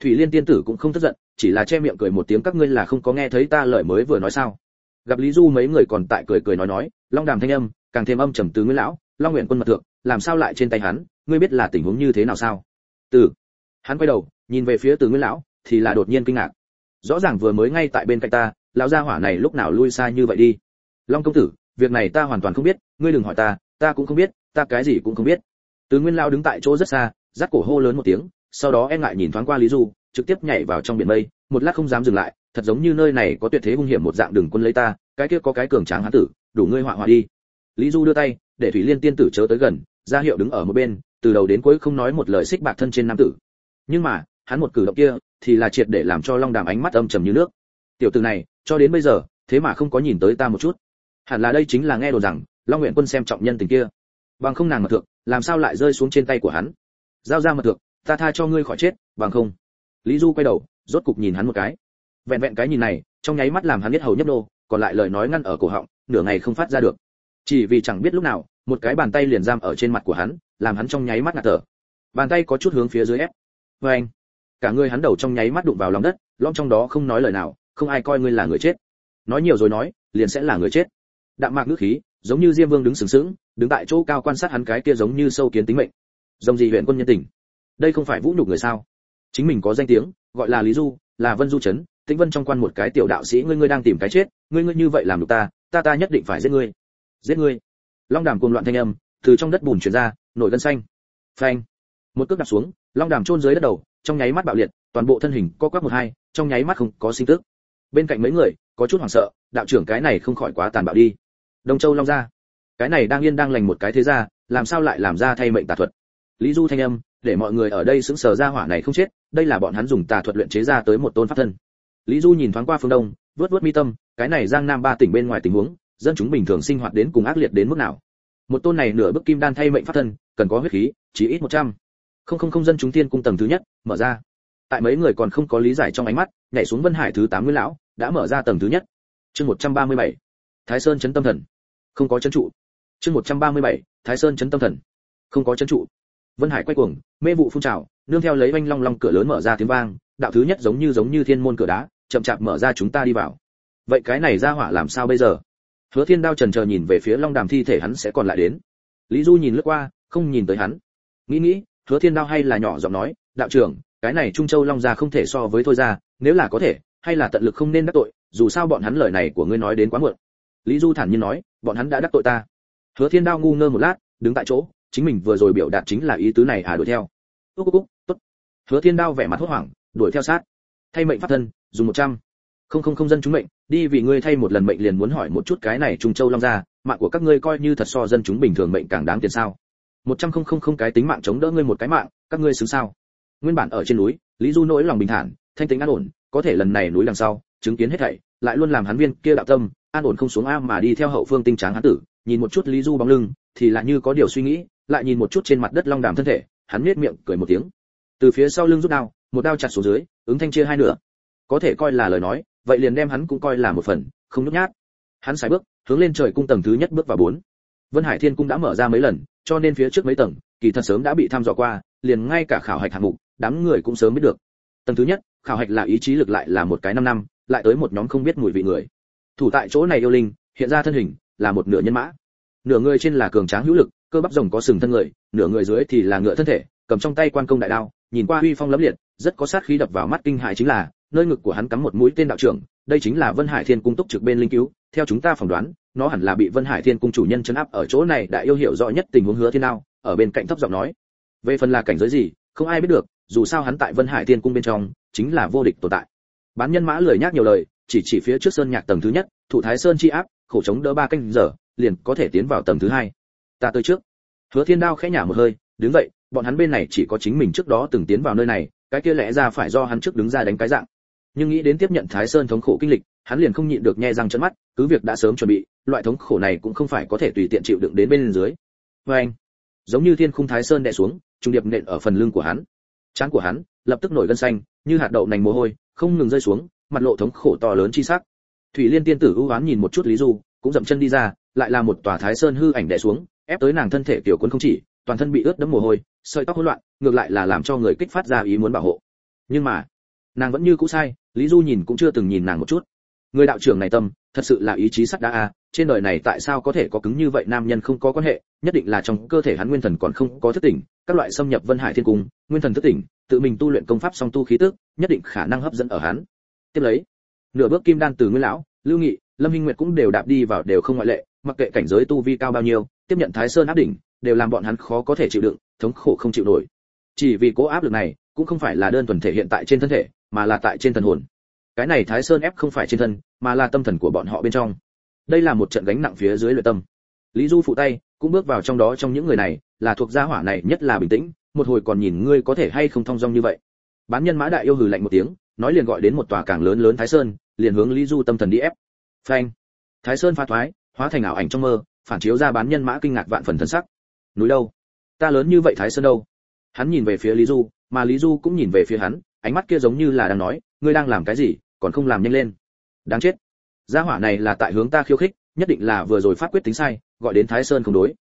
Thủy liên tiên tử cũng không tức giận, chỉ là che miệng cười một tiếng, các ngươi là không có nghe thấy ta lời mới vừa nói sao? Gặp lý du mấy người còn tại cười cười nói nói, long đàm thanh âm, càng thêm âm trầm từ nguyên lão, long nguyện quân mật thượng, làm sao lại trên tay hắn, ngươi biết là tình huống như thế nào sao? Từ, hắn quay đầu, nhìn về phía từ nguyên lão, thì là đột nhiên kinh ngạc. Rõ ràng vừa mới ngay tại bên cạnh ta, lão gia hỏa này lúc nào lui xa như vậy đi? Long công tử, việc này ta hoàn toàn không biết, ngươi đừng hỏi ta ta cũng không biết, ta cái gì cũng không biết từ nguyên lão đứng tại chỗ rất xa, rắc cổ hô lớn một tiếng, sau đó e ngại nhìn thoáng qua lý du, trực tiếp nhảy vào trong biển mây, một lát không dám dừng lại, thật giống như nơi này có tuyệt thế hung hiểm một dạng đường quân lấy ta, cái kia có cái cường tráng hắn tử, đủ ngươi họa họa đi. Lý du đưa tay, để thủy liên tiên tử chớ tới gần, ra hiệu đứng ở một bên, từ đầu đến cuối không nói một lời xích bạc thân trên nam tử. Nhưng mà, hắn một cử động kia, thì là triệt để làm cho long đàm ánh mắt âm trầm như nước. Tiểu tử này, cho đến bây giờ, thế mà không có nhìn tới ta một chút. Hẳn là đây chính là nghe đồn rằng, long nguyện quân xem trọng nhân tình kia. Bằng không nàng mà thượng làm sao lại rơi xuống trên tay của hắn? Giao ra mật thượng, ta tha cho ngươi khỏi chết, bằng không. Lý du quay đầu, rốt cục nhìn hắn một cái. Vẹn vẹn cái nhìn này, trong nháy mắt làm hắn biết hầu nhấp nô, còn lại lời nói ngăn ở cổ họng, nửa ngày không phát ra được. Chỉ vì chẳng biết lúc nào, một cái bàn tay liền giam ở trên mặt của hắn, làm hắn trong nháy mắt ngạt thở. Bàn tay có chút hướng phía dưới ép. Vê anh, cả người hắn đầu trong nháy mắt đụng vào lòng đất, lõm trong đó không nói lời nào, không ai coi ngươi là người chết. Nói nhiều rồi nói, liền sẽ là người chết. Đạm mạc ngữ khí, giống như diêm vương đứng sừng sững đứng tại chỗ cao quan sát hắn cái kia giống như sâu kiến tính mệnh. Dòng gì huyện quân nhân tình. Đây không phải vũ nhục người sao? Chính mình có danh tiếng, gọi là lý du, là vân du chấn tĩnh vân trong quan một cái tiểu đạo sĩ, ngươi ngươi đang tìm cái chết, ngươi ngươi như vậy làm được ta ta ta nhất định phải giết ngươi. Giết ngươi. Long đàm cuồng loạn thanh âm từ trong đất bùn truyền ra, nổi gân xanh. Phanh. Một cước đạp xuống, long đàm chôn dưới đất đầu, trong nháy mắt bạo liệt, toàn bộ thân hình co quắp một hai, trong nháy mắt không có sinh tức. Bên cạnh mấy người, có chút hoảng sợ, đạo trưởng cái này không khỏi quá tàn bạo đi. Đông châu long ra cái này đang yên đang lành một cái thế ra làm sao lại làm ra thay mệnh tà thuật? Lý du thanh âm, để mọi người ở đây sững sờ ra hỏa này không chết, đây là bọn hắn dùng tà thuật luyện chế ra tới một tôn pháp thân. Lý du nhìn thoáng qua phương đông, vớt vớt mi tâm, cái này giang nam ba tỉnh bên ngoài tình huống, dân chúng bình thường sinh hoạt đến cùng ác liệt đến mức nào? Một tôn này nửa bức kim đan thay mệnh pháp thân, cần có huyết khí, chỉ ít 100. không không không dân chúng tiên cung tầng thứ nhất, mở ra. Tại mấy người còn không có lý giải trong ánh mắt, nhảy xuống vân hải thứ tám nguyên lão, đã mở ra tầng thứ nhất. Chương 137. thái sơn chấn tâm thần. Không có chấn trụ chương 137. thái sơn chấn tâm thần. Không có chấn trụ. Vân hải quay cuồng, mê vụ phun trào, nương theo lấy oanh long long cửa lớn mở ra tiếng vang, đạo thứ nhất giống như giống như thiên môn cửa đá, chậm chạp mở ra chúng ta đi vào. Vậy cái này ra hỏa làm sao bây giờ? Hứa thiên đao trần chờ nhìn về phía long đàm thi thể hắn sẽ còn lại đến. Lý du nhìn lướt qua, không nhìn tới hắn. Nghĩ nghĩ, hứa thiên đao hay là nhỏ giọng nói, đạo trưởng, cái này trung châu long gia không thể so với thôi ra, nếu là có thể, hay là tận lực không nên đắc tội, dù sao bọn hắn lời này của ngươi nói đến quá muộn. Lý du thản nhiên nói, bọn hắn đã đắc tội ta hứa thiên đao ngu ngơ một lát, đứng tại chỗ, chính mình vừa rồi biểu đạt chính là ý tứ này à đuổi theo. Úc úc úc, tốt. Hứa thiên đao vẻ mặt hốt hoảng, đuổi theo sát. Thay mệnh pháp thân, dùng một trăm. Không không không dân chúng mệnh, đi vì ngươi thay một lần mệnh liền muốn hỏi một chút cái này trung châu long ra mạng của các ngươi coi như thật so dân chúng bình thường mệnh càng đáng tiền sao? Một trăm không không không cái tính mạng chống đỡ ngươi một cái mạng, các ngươi xứng sao? Nguyên bản ở trên núi, lý du nỗi lòng bình thản, thanh tính an ổn, có thể lần này núi đằng sau, chứng kiến hết thảy, lại luôn làm hắn viên kia đạo tâm, an ổn không xuống a mà đi theo hậu phương tinh tráng hắn tử nhìn một chút lý du bóng lưng, thì lại như có điều suy nghĩ, lại nhìn một chút trên mặt đất long đàm thân thể, hắn nhếch miệng cười một tiếng. Từ phía sau lưng rút đao, một đao chặt xuống dưới, ứng thanh chia hai nửa. Có thể coi là lời nói, vậy liền đem hắn cũng coi là một phần, không nhút nhát. Hắn xài bước, hướng lên trời cung tầng thứ nhất bước vào bốn. Vân hải thiên cung đã mở ra mấy lần, cho nên phía trước mấy tầng, kỳ thật sớm đã bị thăm dò qua, liền ngay cả khảo hạch hạng mục, đám người cũng sớm biết được. Tầng thứ nhất, khảo hạch là ý chí lực lại là một cái năm năm, lại tới một nhóm không biết mùi vị người. Thủ tại chỗ này yêu linh, hiện ra thân hình là một nửa nhân mã. Nửa người trên là cường tráng hữu lực, cơ bắp rồng có sừng thân người, nửa người dưới thì là ngựa thân thể, cầm trong tay quan công đại đao, nhìn qua uy phong lẫm liệt, rất có sát khí đập vào mắt kinh hại chính là, nơi ngực của hắn cắm một mũi tên đạo trưởng, đây chính là vân hải thiên cung túc trực bên linh cứu, theo chúng ta phỏng đoán, nó hẳn là bị vân hải thiên cung chủ nhân chấn áp ở chỗ này đã yêu hiểu rõ nhất tình huống hứa thiên nào ở bên cạnh thấp giọng nói. Về phần là cảnh giới gì, không ai biết được, dù sao hắn tại vân hải thiên cung bên trong, chính là vô địch tồn tại. Bán nhân mã lười nhác nhiều lời, chỉ chỉ phía trước sơn nhạc tầng thứ nhất thủ thái sơn chi áp khổ chống đỡ ba canh giờ, liền có thể tiến vào tầng thứ hai. Ta tới trước. Hứa thiên đao khẽ nhả một hơi, đứng vậy bọn hắn bên này chỉ có chính mình trước đó từng tiến vào nơi này, cái kia lẽ ra phải do hắn trước đứng ra đánh cái dạng. Nhưng nghĩ đến tiếp nhận thái sơn thống khổ kinh lịch, hắn liền không nhịn được nhe răng trợn mắt, cứ việc đã sớm chuẩn bị, loại thống khổ này cũng không phải có thể tùy tiện chịu đựng đến bên dưới. Vê anh, giống như thiên khung thái sơn đè xuống trung điệp nện ở phần lưng của hắn. Trán của hắn lập tức nổi gân xanh, như hạt đậu nành mồ hôi, không ngừng rơi xuống, mặt lộ thống khổ to lớn chi sắc thủy liên tiên tử ưu ám nhìn một chút lý du, cũng dậm chân đi ra, lại là một tòa thái sơn hư ảnh đè xuống, ép tới nàng thân thể tiểu quân không chỉ, toàn thân bị ướt đẫm mồ hôi, sợi tóc hỗn loạn, ngược lại là làm cho người kích phát ra ý muốn bảo hộ. Nhưng mà, nàng vẫn như cũ sai, lý du nhìn cũng chưa từng nhìn nàng một chút. Người đạo trưởng này tâm, thật sự là ý chí sắt đá a, trên đời này tại sao có thể có cứng như vậy nam nhân không có quan hệ, nhất định là trong cơ thể hắn nguyên thần còn không có thức tỉnh, các loại xâm nhập vân hải thiên cung, nguyên thần thức tỉnh, tự mình tu luyện công pháp song tu khí tức, nhất định khả năng hấp dẫn ở hắn. Tiếp lấy nửa bước kim đan từ nguyên lão, lưu nghị, lâm hinh nguyệt cũng đều đạp đi vào đều không ngoại lệ, mặc kệ cảnh giới tu vi cao bao nhiêu, tiếp nhận thái sơn áp đỉnh, đều làm bọn hắn khó có thể chịu đựng, thống khổ không chịu nổi. Chỉ vì cố áp lực này, cũng không phải là đơn thuần thể hiện tại trên thân thể, mà là tại trên thần hồn. Cái này thái sơn ép không phải trên thân, mà là tâm thần của bọn họ bên trong. Đây là một trận gánh nặng phía dưới luyện tâm. Lý du phụ tay, cũng bước vào trong đó trong những người này, là thuộc gia hỏa này nhất là bình tĩnh, một hồi còn nhìn ngươi có thể hay không thong dong như vậy. Bán nhân mã đại yêu hừ lạnh một tiếng nói liền gọi đến một tòa càng lớn lớn thái sơn, liền hướng lý du tâm thần đi ép. Phanh. Thái sơn phá thoái, hóa thành ảo ảnh trong mơ, phản chiếu ra bán nhân mã kinh ngạc vạn phần thần sắc. Núi đâu? Ta lớn như vậy thái sơn đâu? Hắn nhìn về phía lý du, mà lý du cũng nhìn về phía hắn, ánh mắt kia giống như là đang nói, ngươi đang làm cái gì, còn không làm nhanh lên. Đáng chết. Gia hỏa này là tại hướng ta khiêu khích, nhất định là vừa rồi phát quyết tính sai, gọi đến thái sơn không đối.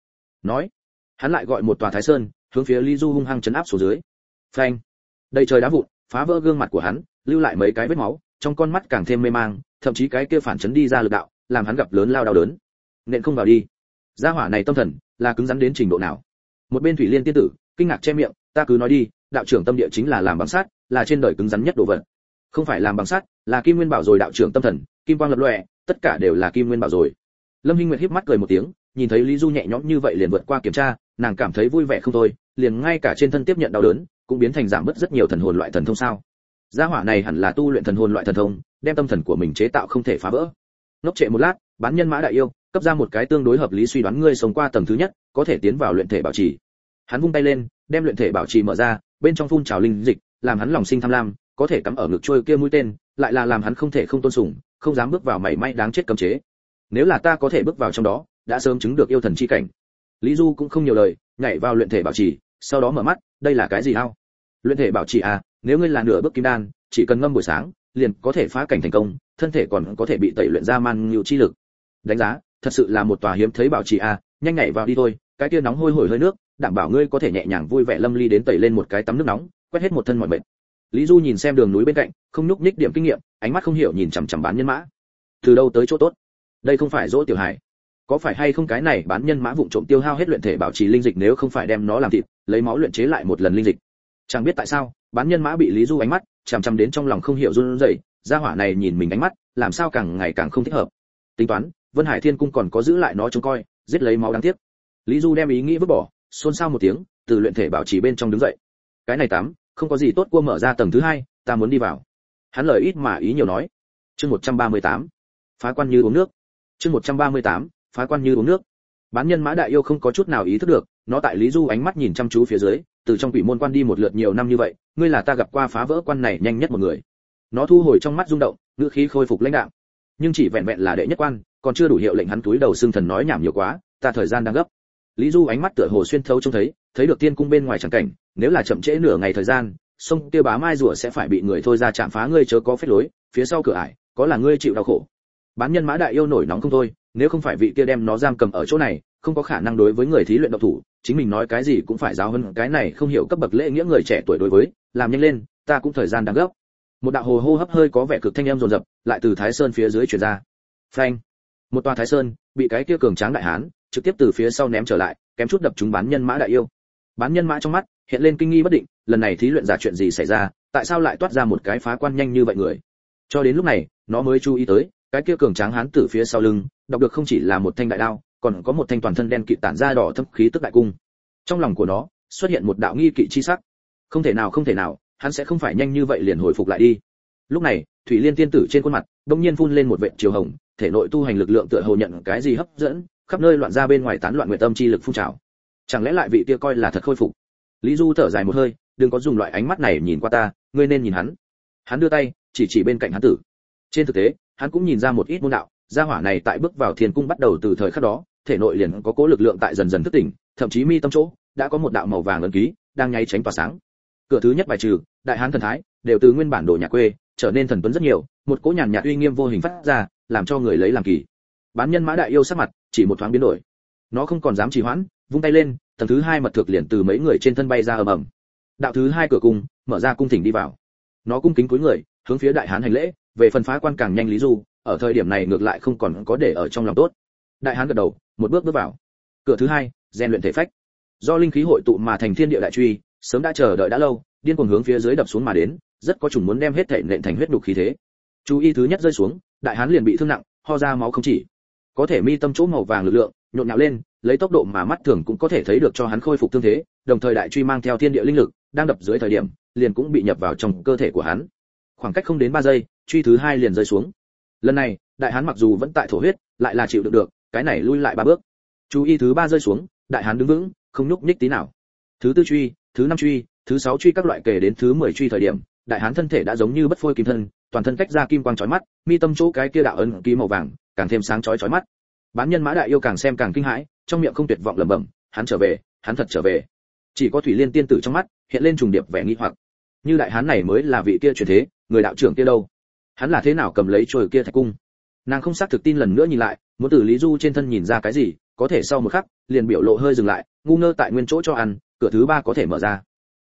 Nói. Hắn lại gọi một tòa thái sơn, hướng phía lý du hung hăng chấn áp xuống dưới. Phanh. Đây trời đá vụn, phá vỡ gương mặt của hắn lưu lại mấy cái vết máu, trong con mắt càng thêm mê mang, thậm chí cái kia phản chấn đi ra lực đạo, làm hắn gặp lớn lao đau đớn. Nện không vào đi. Gia hỏa này tâm thần, là cứng rắn đến trình độ nào? Một bên thủy liên tiên tử, kinh ngạc che miệng, ta cứ nói đi, đạo trưởng tâm địa chính là làm bằng sắt, là trên đời cứng rắn nhất đồ vật. Không phải làm bằng sắt, là kim nguyên bảo rồi, đạo trưởng tâm thần, kim quang lập lòe, tất cả đều là kim nguyên bảo rồi. Lâm hinh nguyệt híp mắt cười một tiếng, nhìn thấy lý du nhẹ nhõm như vậy liền vượt qua kiểm tra, nàng cảm thấy vui vẻ không thôi, liền ngay cả trên thân tiếp nhận đau đớn, cũng biến thành giảm bớt rất nhiều thần hồn loại thần thông sao gia hỏa này hẳn là tu luyện thần hồn loại thần thông, đem tâm thần của mình chế tạo không thể phá vỡ. Ngốc trệ một lát, bán nhân mã đại yêu, cấp ra một cái tương đối hợp lý suy đoán ngươi sống qua tầng thứ nhất, có thể tiến vào luyện thể bảo trì. Hắn vung tay lên, đem luyện thể bảo trì mở ra, bên trong phun trào linh dịch, làm hắn lòng sinh tham lam, có thể cắm ở ngực trôi kia mũi tên, lại là làm hắn không thể không tôn sùng, không dám bước vào mảy may đáng chết cấm chế. Nếu là ta có thể bước vào trong đó, đã sớm chứng được yêu thần chi cảnh. Lý du cũng không nhiều lời, nhảy vào luyện thể bảo trì, sau đó mở mắt, đây là cái gì ao? luyện thể bảo trì à nếu ngươi là nửa bước kim đan, chỉ cần ngâm buổi sáng, liền có thể phá cảnh thành công, thân thể còn có thể bị tẩy luyện ra man nhiều chi lực. Đánh giá, thật sự là một tòa hiếm thấy bảo trì à nhanh nhảy vào đi thôi, cái kia nóng hôi hổi hơi nước, đảm bảo ngươi có thể nhẹ nhàng vui vẻ lâm ly đến tẩy lên một cái tắm nước nóng, quét hết một thân mọi bệnh lý du nhìn xem đường núi bên cạnh, không nhúc nhích điểm kinh nghiệm, ánh mắt không hiểu nhìn chằm chằm bán nhân mã. Từ đâu tới chỗ tốt? Đây không phải dỗ tiểu hải có phải hay không cái này bán nhân mã vụng trộm tiêu hao hết luyện thể bảo trì linh dịch nếu không phải đem nó làm thịt, lấy máu luyện chế lại một lần linh dịch? Chẳng biết tại sao bán nhân mã bị lý du ánh mắt, chằm chằm đến trong lòng không hiểu run rẩy, gia hỏa này nhìn mình ánh mắt, làm sao càng ngày càng không thích hợp. Tính toán, vân hải thiên cung còn có giữ lại nó trông coi, giết lấy máu đáng tiếc. Lý du đem ý nghĩ vứt bỏ, xôn xao một tiếng, từ luyện thể bảo trì bên trong đứng dậy. Cái này tắm, không có gì tốt cua mở ra tầng thứ hai, ta muốn đi vào. Hắn lời ít mà ý nhiều nói. Chương 138. phá quan như uống nước. Chương 138. phá quan như uống nước. Bán nhân mã đại yêu không có chút nào ý thức được, nó tại lý du ánh mắt nhìn chăm chú phía dưới từ trong quỷ môn quan đi một lượt nhiều năm như vậy, ngươi là ta gặp qua phá vỡ quan này nhanh nhất một người. Nó thu hồi trong mắt rung động, ngữ khí khôi phục lãnh đạo nhưng chỉ vẹn vẹn là đệ nhất quan, còn chưa đủ hiệu lệnh hắn túi đầu xương thần nói nhảm nhiều quá, ta thời gian đang gấp. Lý du ánh mắt tựa hồ xuyên thấu trông thấy thấy được tiên cung bên ngoài chẳng cảnh, nếu là chậm trễ nửa ngày thời gian, sông kia bá mai rùa sẽ phải bị người thôi ra chạm phá, ngươi chớ có phép lối, phía sau cửa ải, có là ngươi chịu đau khổ. Bán nhân mã đại yêu nổi nóng không thôi nếu không phải vị kia đem nó giam cầm ở chỗ này, không có khả năng đối với người thí luyện độc thủ, chính mình nói cái gì cũng phải giáo hơn, cái này không hiểu cấp bậc lễ nghĩa người trẻ tuổi đối với, làm nhanh lên, ta cũng thời gian đang gấp. Một đạo hồ hô hấp hơi có vẻ cực thanh em rồn rập lại từ thái sơn phía dưới truyền ra. Phanh. Một tòa thái sơn, bị cái kia cường tráng đại hán, trực tiếp từ phía sau ném trở lại, kém chút đập trúng bán nhân mã đại yêu. Bán nhân mã trong mắt, hiện lên kinh nghi bất định, lần này thí luyện giả chuyện gì xảy ra, tại sao lại toát ra một cái phá quan nhanh như vậy người? Cho đến lúc này, nó mới chú ý tới, cái kia cường tráng hán từ phía sau lưng đọc được không chỉ là một thanh đại đao, còn có một thanh toàn thân đen kịt tản ra đỏ thâm khí tức đại cung. Trong lòng của nó, xuất hiện một đạo nghi kỵ chi sắc. Không thể nào, không thể nào, hắn sẽ không phải nhanh như vậy liền hồi phục lại đi. Lúc này, thủy liên tiên tử trên khuôn mặt đông nhiên phun lên một vệt chiều hồng, thể nội tu hành lực lượng tựa hồ nhận cái gì hấp dẫn, khắp nơi loạn ra bên ngoài tán loạn nguyện tâm chi lực phun trào. Chẳng lẽ lại vị kia coi là thật khôi phục? Lý du thở dài một hơi, đừng có dùng loại ánh mắt này nhìn qua ta, ngươi nên nhìn hắn. Hắn đưa tay, chỉ chỉ bên cạnh hắn tử. Trên thực tế, hắn cũng nhìn ra một ít môn đạo gia hỏa này tại bước vào thiên cung bắt đầu từ thời khắc đó, thể nội liền có cố lực lượng tại dần dần thức tỉnh, thậm chí mi tâm chỗ đã có một đạo màu vàng ấn ký đang nháy tránh tỏa sáng. Cửa thứ nhất bài trừ, đại hán thần thái, đều từ nguyên bản đồ nhà quê, trở nên thần tuấn rất nhiều, một cỗ nhàn nhạt uy nghiêm vô hình phát ra, làm cho người lấy làm kỳ. Bán nhân mã đại yêu sắc mặt chỉ một thoáng biến đổi. Nó không còn dám trì hoãn, vung tay lên, tầng thứ hai mật thực liền từ mấy người trên thân bay ra ầm ầm. Đạo thứ hai cửa cung, mở ra cung thỉnh đi vào. Nó cung kính cúi người, hướng phía đại hán hành lễ, về phần phá quan càng nhanh lý du ở thời điểm này ngược lại không còn có để ở trong lòng tốt. Đại hán gật đầu, một bước bước vào. Cửa thứ hai, rèn luyện thể phách. Do linh khí hội tụ mà thành thiên địa đại truy, sớm đã chờ đợi đã lâu, điên cuồng hướng phía dưới đập xuống mà đến, rất có chủng muốn đem hết thể nện thành huyết đục khí thế. Chú ý thứ nhất rơi xuống, đại hán liền bị thương nặng, ho ra máu không chỉ. Có thể mi tâm chỗ màu vàng lực lượng, nhộn nhạo lên, lấy tốc độ mà mắt thường cũng có thể thấy được cho hắn khôi phục thương thế, đồng thời đại truy mang theo thiên địa linh lực, đang đập dưới thời điểm, liền cũng bị nhập vào trong cơ thể của hắn. Khoảng cách không đến 3 giây, truy thứ hai liền rơi xuống lần này, đại hán mặc dù vẫn tại thổ huyết, lại là chịu được được, cái này lui lại ba bước. Chú y thứ ba rơi xuống, đại hán đứng vững, không nhúc nhích tí nào. Thứ tư truy, thứ năm truy, thứ sáu truy các loại kể đến thứ mười truy thời điểm, đại hán thân thể đã giống như bất phôi kim thân, toàn thân cách ra kim quang chói mắt, mi tâm chỗ cái kia đạo ấn ký màu vàng, càng thêm sáng chói chói mắt. Bán nhân mã đại yêu càng xem càng kinh hãi, trong miệng không tuyệt vọng lẩm bẩm, hắn trở về, hắn thật trở về. Chỉ có thủy liên tiên tử trong mắt, hiện lên trùng điệp vẻ nghi hoặc. Như đại hán này mới là vị kia truyền thế, người đạo trưởng kia đâu? Hắn là thế nào cầm lấy trôi kia thạch cung? Nàng không xác thực tin lần nữa nhìn lại muốn từ lý du trên thân nhìn ra cái gì có thể sau một khắc liền biểu lộ hơi dừng lại ngu ngơ tại nguyên chỗ cho ăn cửa thứ ba có thể mở ra.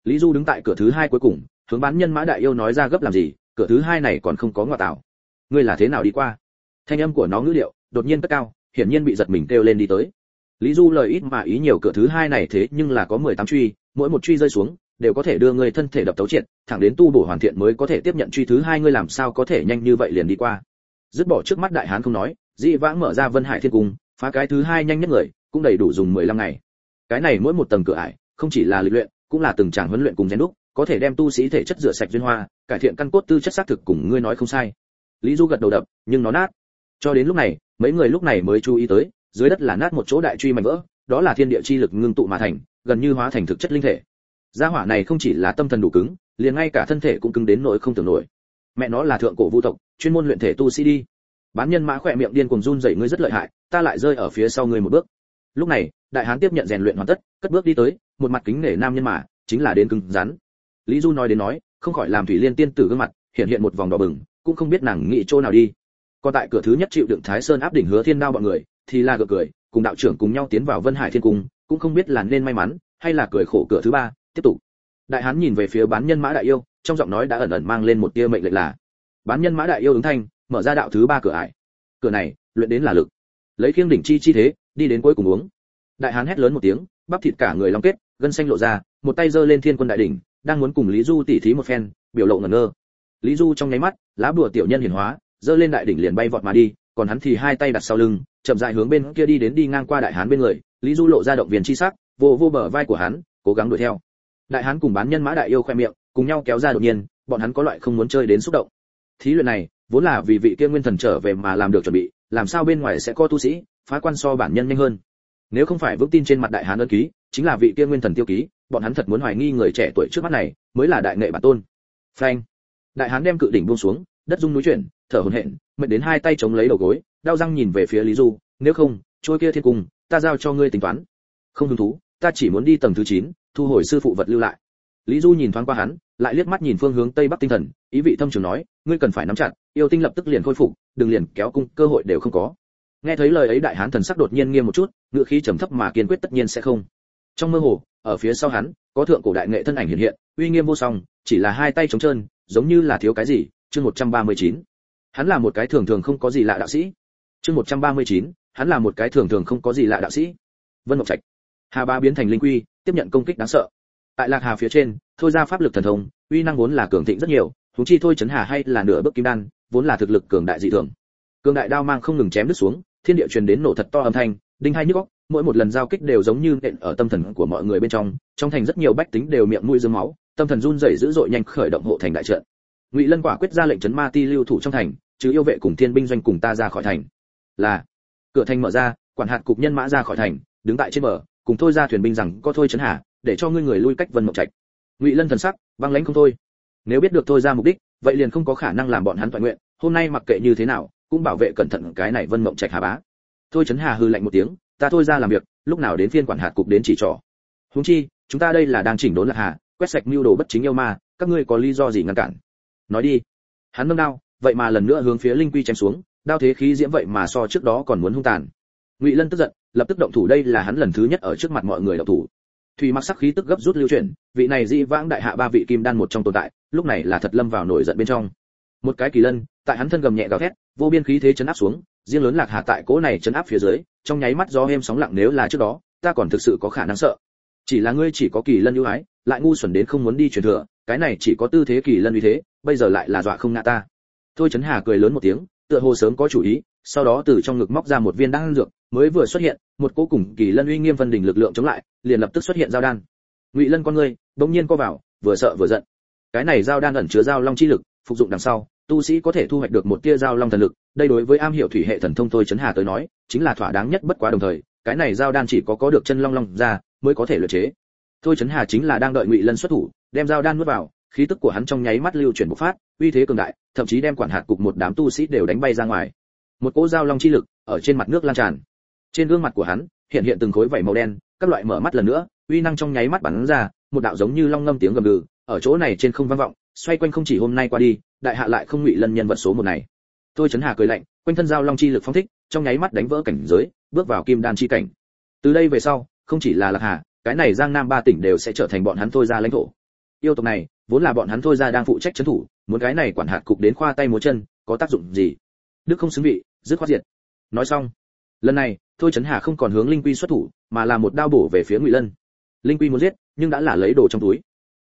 Lý du đứng tại cửa thứ hai cuối cùng hướng bán nhân mã đại yêu nói ra gấp làm gì cửa thứ hai này còn không có ngoại tạo ngươi là thế nào đi qua? Thanh âm của nó ngữ liệu, đột nhiên cất cao hiển nhiên bị giật mình kêu lên đi tới. Lý du lời ít mà ý nhiều cửa thứ hai này thế nhưng là có mười tám truy mỗi một truy rơi xuống đều có thể đưa người thân thể đập tấu triệt, thẳng đến tu bổ hoàn thiện mới có thể tiếp nhận truy thứ hai ngươi làm sao có thể nhanh như vậy liền đi qua. Dứt bỏ trước mắt đại hán không nói dị vãng mở ra vân hải thiên cung, phá cái thứ hai nhanh nhất người, cũng đầy đủ dùng mười lăm ngày. Cái này mỗi một tầng cửa ải, không chỉ là lịch luyện, cũng là từng tràng huấn luyện cùng rèn đúc, có thể đem tu sĩ thể chất rửa sạch duyên hoa, cải thiện căn cốt tư chất xác thực cùng ngươi nói không sai. Lý du gật đầu đập, nhưng nó nát. Cho đến lúc này, mấy người lúc này mới chú ý tới, dưới đất là nát một chỗ đại truy mảnh vỡ, đó là thiên địa chi lực ngưng tụ mà thành, gần như hóa thành thực chất linh thể gia hỏa này không chỉ là tâm thần đủ cứng, liền ngay cả thân thể cũng cứng đến nỗi không tưởng nổi. Mẹ nó là thượng cổ vu tộc, chuyên môn luyện thể tu sĩ đi. Bán nhân mã khỏe miệng điên cuồng run rẩy ngươi rất lợi hại, ta lại rơi ở phía sau ngươi một bước. Lúc này, đại hán tiếp nhận rèn luyện hoàn tất, cất bước đi tới, một mặt kính nể nam nhân mà, chính là đến cứng rắn. Lý du nói đến nói, không khỏi làm thủy liên tiên tử gương mặt, hiện hiện một vòng đỏ bừng, cũng không biết nàng nghĩ chỗ nào đi. Còn tại cửa thứ nhất chịu đựng thái sơn áp đỉnh hứa thiên đao bọn người, thì là gượng cười, cùng đạo trưởng cùng nhau tiến vào vân hải thiên cung, cũng không biết là nên may mắn, hay là cười khổ cửa thứ ba tiếp tục. Đại hán nhìn về phía bán nhân mã đại yêu, trong giọng nói đã ẩn ẩn mang lên một tia mệnh lệnh là, bán nhân mã đại yêu ứng thanh, mở ra đạo thứ ba cửa ải. Cửa này, luyện đến là lực. Lấy khiêng đỉnh chi chi thế, đi đến cuối cùng uống. Đại hán hét lớn một tiếng, bắp thịt cả người long kết, gân xanh lộ ra, một tay giơ lên thiên quân đại đỉnh, đang muốn cùng lý du tỉ thí một phen, biểu lộ ngẩn ngơ. Lý du trong nháy mắt, lá bùa tiểu nhân hiển hóa, giơ lên đại đỉnh liền bay vọt mà đi, còn hắn thì hai tay đặt sau lưng, chậm rãi hướng bên kia đi đến đi ngang qua đại hán bên người. Lý du lộ ra động viên chi sắc, vô vô bờ vai của hắn, cố gắng đuổi theo đại hán cùng bán nhân mã đại yêu khoe miệng cùng nhau kéo ra đột nhiên bọn hắn có loại không muốn chơi đến xúc động. Thí luyện này vốn là vì vị kia nguyên thần trở về mà làm được chuẩn bị làm sao bên ngoài sẽ có tu sĩ phá quan so bản nhân nhanh hơn. Nếu không phải vững tin trên mặt đại hán ân ký chính là vị kia nguyên thần tiêu ký bọn hắn thật muốn hoài nghi người trẻ tuổi trước mắt này mới là đại nghệ bản tôn. Phanh. Đại hán đem cự đỉnh buông xuống đất rung núi chuyển thở hổn hển mệt đến hai tay chống lấy đầu gối đau răng nhìn về phía lý du nếu không trôi kia thiên cung ta giao cho ngươi tính toán. Không hứng thú ta chỉ muốn đi tầng thứ 9, thu hồi sư phụ vật lưu lại. Lý du nhìn thoáng qua hắn lại liếc mắt nhìn phương hướng tây bắc tinh thần ý vị thâm trường nói ngươi cần phải nắm chặt yêu tinh lập tức liền khôi phục đừng liền kéo cung cơ hội đều không có. Nghe thấy lời ấy đại hán thần sắc đột nhiên nghiêm một chút ngựa khí trầm thấp mà kiên quyết tất nhiên sẽ không. Trong mơ hồ ở phía sau hắn có thượng cổ đại nghệ thân ảnh hiện hiện uy nghiêm vô song chỉ là hai tay trống trơn giống như là thiếu cái gì chương 139. hắn là một cái thường thường không có gì lạ đạo sĩ. Chương 139, hắn là một cái thường thường không có gì lạ đạo sĩ. Vân ngọc trạch. Hà ba biến thành linh quy tiếp nhận công kích đáng sợ. Tại lạc hà phía trên, thôi ra pháp lực thần thông, uy năng vốn là cường thịnh rất nhiều chúng chi thôi chấn hà hay là nửa bước kim đan, vốn là thực lực cường đại dị thường. Cường đại đao mang không ngừng chém đứt xuống, thiên địa truyền đến nổ thật to âm thanh, đinh hai nhức óc, mỗi một lần giao kích đều giống như nện ở tâm thần của mọi người bên trong trong thành rất nhiều bách tính đều miệng mũi dương máu, tâm thần run rẩy dữ dội nhanh khởi động hộ thành đại trận. Ngụy lân quả quyết ra lệnh chấn ma ti lưu thủ trong thành chứ yêu vệ cùng thiên binh doanh cùng ta ra khỏi thành. Là, cửa thành mở ra, quản hạt cục nhân mã ra khỏi thành, đứng tại trên bờ cùng thôi ra thuyền binh rằng, có thôi chấn hà, để cho ngươi người lui cách vân mộng trạch. Ngụy lân thần sắc băng lãnh không thôi. Nếu biết được thôi ra mục đích, vậy liền không có khả năng làm bọn hắn toàn nguyện, hôm nay mặc kệ như thế nào, cũng bảo vệ cẩn thận cái này vân mộng trạch hà bá. Thôi chấn hà hư lạnh một tiếng, ta thôi ra làm việc, lúc nào đến phiên quản hạt cục đến chỉ trỏ. Huống chi, chúng ta đây là đang chỉnh đốn lạc hà, quét sạch mưu đồ bất chính yêu ma, các ngươi có lý do gì ngăn cản? Nói đi. Hắn nâng đao, vậy mà lần nữa hướng phía linh quy chém xuống, đao thế khí diễm vậy mà so trước đó còn muốn hung tàn. Ngụy lân tức giận lập tức động thủ đây là hắn lần thứ nhất ở trước mặt mọi người động thủ. Thủy mặc sắc khí tức gấp rút lưu chuyển, vị này di vãng đại hạ ba vị kim đan một trong tồn tại, lúc này là thật lâm vào nổi giận bên trong. Một cái kỳ lân, tại hắn thân gầm nhẹ gào thét, vô biên khí thế chấn áp xuống, riêng lớn lạc hà tại cỗ này chấn áp phía dưới, trong nháy mắt gió êm sóng lặng nếu là trước đó, ta còn thực sự có khả năng sợ. Chỉ là ngươi chỉ có kỳ lân ưu ái, lại ngu xuẩn đến không muốn đi truyền thừa, cái này chỉ có tư thế kỳ lân uy thế, bây giờ lại là dọa không ngã ta. Thôi chấn hà cười lớn một tiếng, tựa hồ sớm có chủ ý, sau đó từ trong ngực móc ra một viên đan dược mới vừa xuất hiện, một cỗ cùng kỳ lân uy nghiêm phân đỉnh lực lượng chống lại, liền lập tức xuất hiện giao đan. Ngụy lân con ngươi bỗng nhiên co vào, vừa sợ vừa giận. Cái này giao đan ẩn chứa giao long chi lực, phục dụng đằng sau, tu sĩ có thể thu hoạch được một tia giao long thần lực, đây đối với am hiểu thủy hệ thần thông tôi chấn hà tới nói, chính là thỏa đáng nhất bất quá đồng thời, cái này giao đan chỉ có có được chân long long ra, mới có thể luyện chế. Thôi chấn hà chính là đang đợi ngụy lân xuất thủ, đem giao đan nuốt vào, khí tức của hắn trong nháy mắt lưu chuyển bộc phát, uy thế cường đại, thậm chí đem quản hạt cục một đám tu sĩ đều đánh bay ra ngoài. Một cỗ giao long chi lực ở trên mặt nước lan tràn trên gương mặt của hắn, hiện hiện từng khối vảy màu đen, các loại mở mắt lần nữa, uy năng trong nháy mắt bắn ra, một đạo giống như long ngâm tiếng gầm gừ, ở chỗ này trên không vang vọng, xoay quanh không chỉ hôm nay qua đi, đại hạ lại không ngụy lân nhân vật số một này. Tôi chấn hà cười lạnh, quanh thân giao long chi lực phong thích, trong nháy mắt đánh vỡ cảnh giới, bước vào kim đan chi cảnh. Từ đây về sau, không chỉ là lạc hà, cái này giang nam ba tỉnh đều sẽ trở thành bọn hắn thôi ra lãnh thổ. Yêu tộc này, vốn là bọn hắn thôi ra đang phụ trách trấn thủ, muốn cái này quản hạt cục đến khoa tay múa chân, có tác dụng gì? Đức không xứng vị, dứt khoát diệt. Nói xong lần này, thôi chấn hà không còn hướng linh quy xuất thủ, mà là một đao bổ về phía ngụy lân. Linh quy muốn giết, nhưng đã là lấy đồ trong túi.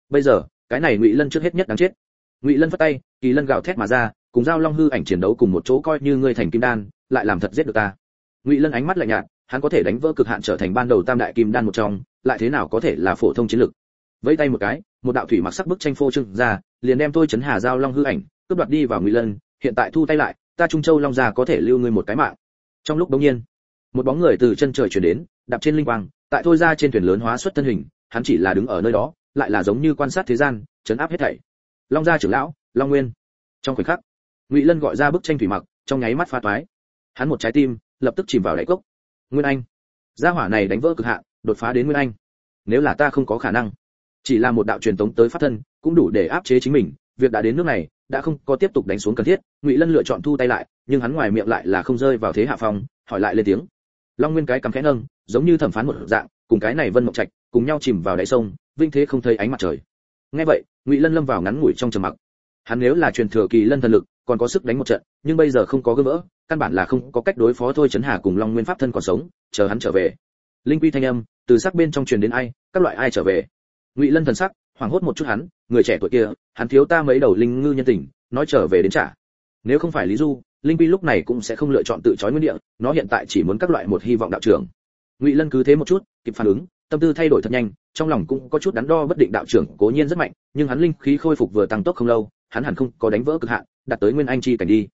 Bây giờ, cái này ngụy lân trước hết nhất đáng chết. Ngụy lân phất tay, kỳ lân gào thét mà ra, cùng giao long hư ảnh chiến đấu cùng một chỗ coi như ngươi thành kim đan, lại làm thật giết được ta. Ngụy lân ánh mắt lạnh nhạt, hắn có thể đánh vỡ cực hạn trở thành ban đầu tam đại kim đan một trong, lại thế nào có thể là phổ thông chiến lực? Vẫy tay một cái, một đạo thủy mặc sắc bức tranh phô trưng ra, liền đem tôi chấn hà giao long hư ảnh, cướp đoạt đi vào ngụy lân, hiện tại thu tay lại, ta trung châu long già có thể lưu ngươi một cái mạng trong lúc đống nhiên, một bóng người từ chân trời chuyển đến, đạp trên linh quang, tại thôi ra trên thuyền lớn hóa xuất thân hình, hắn chỉ là đứng ở nơi đó, lại là giống như quan sát thế gian chấn áp hết thảy. Long gia trưởng lão, long nguyên. Trong khoảnh khắc, ngụy lân gọi ra bức tranh thủy mặc, trong nháy mắt pha toái. Hắn một trái tim, lập tức chìm vào đáy cốc. Nguyên anh. Gia hỏa này đánh vỡ cực hạn, đột phá đến nguyên anh. Nếu là ta không có khả năng, chỉ là một đạo truyền tống tới pháp thân, cũng đủ để áp chế chính mình, việc đã đến nước này đã không có tiếp tục đánh xuống cần thiết, ngụy lân lựa chọn thu tay lại, nhưng hắn ngoài miệng lại là không rơi vào thế hạ phong, hỏi lại lên tiếng. Long nguyên cái cắm khẽ nâng, giống như thẩm phán một dạng, cùng cái này vân mộng trạch, cùng nhau chìm vào đáy sông, vinh thế không thấy ánh mặt trời. Nghe vậy, ngụy lân lâm vào ngắn ngủi trong trầm mặc. Hắn nếu là truyền thừa kỳ lân thần lực, còn có sức đánh một trận, nhưng bây giờ không có gỡ vỡ, căn bản là không có cách đối phó thôi chấn hà cùng long nguyên pháp thân còn sống, chờ hắn trở về. Linh quy thanh âm, từ sắc bên trong truyền đến ai, các loại ai trở về. Ngụy lân thần sắc hoảng hốt một chút hắn, người trẻ tuổi kia, hắn thiếu ta mấy đầu linh ngư nhân tình, nói trở về đến trả. Nếu không phải lý du, linh quy lúc này cũng sẽ không lựa chọn tự chói nguyên địa, nó hiện tại chỉ muốn các loại một hy vọng đạo trưởng. Ngụy lân cứ thế một chút, kịp phản ứng, tâm tư thay đổi thật nhanh, trong lòng cũng có chút đắn đo bất định đạo trưởng cố nhiên rất mạnh, nhưng hắn linh khí khôi phục vừa tăng tốc không lâu, hắn hẳn không có đánh vỡ cực hạn, đạt tới nguyên anh chi cảnh đi.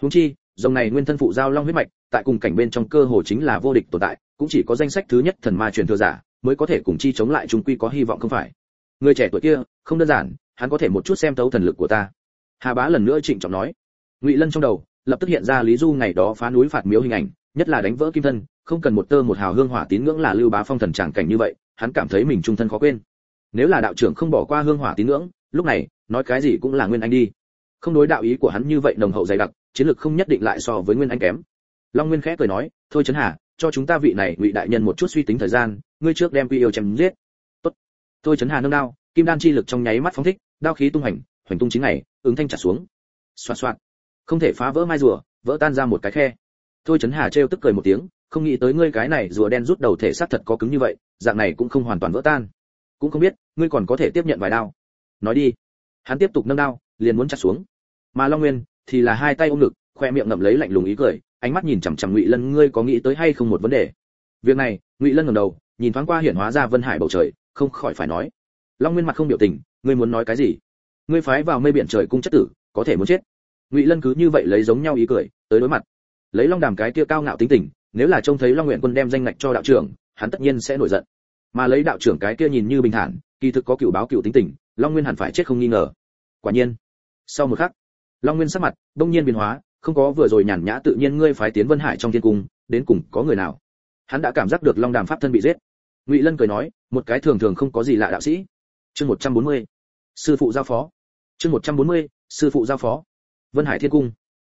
Huống chi, dòng này nguyên thân phụ giao long huyết mạch, tại cùng cảnh bên trong cơ hồ chính là vô địch tồn tại, cũng chỉ có danh sách thứ nhất thần ma truyền thừa giả, mới có thể cùng chi chống lại chúng quy có hy vọng không phải người trẻ tuổi kia, không đơn giản, hắn có thể một chút xem tấu thần lực của ta. Hà bá lần nữa trịnh trọng nói. Ngụy lân trong đầu, lập tức hiện ra lý du ngày đó phá núi phạt miếu hình ảnh, nhất là đánh vỡ kim thân, không cần một tơ một hào hương hỏa tín ngưỡng là lưu bá phong thần tràng cảnh như vậy, hắn cảm thấy mình trung thân khó quên. Nếu là đạo trưởng không bỏ qua hương hỏa tín ngưỡng, lúc này, nói cái gì cũng là nguyên anh đi. Không đối đạo ý của hắn như vậy nồng hậu dày đặc, chiến lược không nhất định lại so với nguyên anh kém. Long nguyên khẽ cười nói, thôi trấn hà, cho chúng ta vị này ngụy đại nhân một chút suy tính thời gian, ngươi trước đem quy yêu chém giết Tôi thôi hà nâng đao, kim đan chi lực trong nháy mắt phóng thích, đao khí tung hành hoành tung chín ngày, ứng thanh trả xuống. Xoạt xoạt. Không thể phá vỡ mai rùa, vỡ tan ra một cái khe. Thôi chấn hà trêu tức cười một tiếng, không nghĩ tới ngươi cái này rùa đen rút đầu thể xác thật có cứng như vậy, dạng này cũng không hoàn toàn vỡ tan. Cũng không biết, ngươi còn có thể tiếp nhận vài đao. Nói đi. Hắn tiếp tục nâng đao, liền muốn chặt xuống. Mà long nguyên thì là hai tay ôm ngực, khoe miệng ngậm lấy lạnh lùng ý cười, ánh mắt nhìn chằm chằm ngụy lân, ngươi có nghĩ tới hay không một vấn đề? Việc này, ngụy lân ngẩng đầu, nhìn thoáng qua hiển hóa ra vân hải bầu trời không khỏi phải nói. Long nguyên mặt không biểu tình, ngươi muốn nói cái gì? Ngươi phái vào mây biển trời cung chất tử, có thể muốn chết. Ngụy lân cứ như vậy lấy giống nhau ý cười, tới đối mặt. Lấy long đàm cái kia cao ngạo tính tình, nếu là trông thấy long nguyện quân đem danh ngạch cho đạo trưởng, hắn tất nhiên sẽ nổi giận. Mà lấy đạo trưởng cái kia nhìn như bình thản, kỳ thực có cựu báo cựu tính tình, long nguyên hẳn phải chết không nghi ngờ. Quả nhiên, sau một khắc, long nguyên sắc mặt đông nhiên biến hóa, không có vừa rồi nhàn nhã tự nhiên ngươi phái tiến vân hải trong thiên cung, đến cùng có người nào? Hắn đã cảm giác được long đàm pháp thân bị giết ngụy lân cười nói, một cái thường thường không có gì lạ đạo sĩ. Chương một trăm bốn mươi, sư phụ giao phó. Chương một trăm bốn mươi, sư phụ giao phó. Vân hải thiên cung.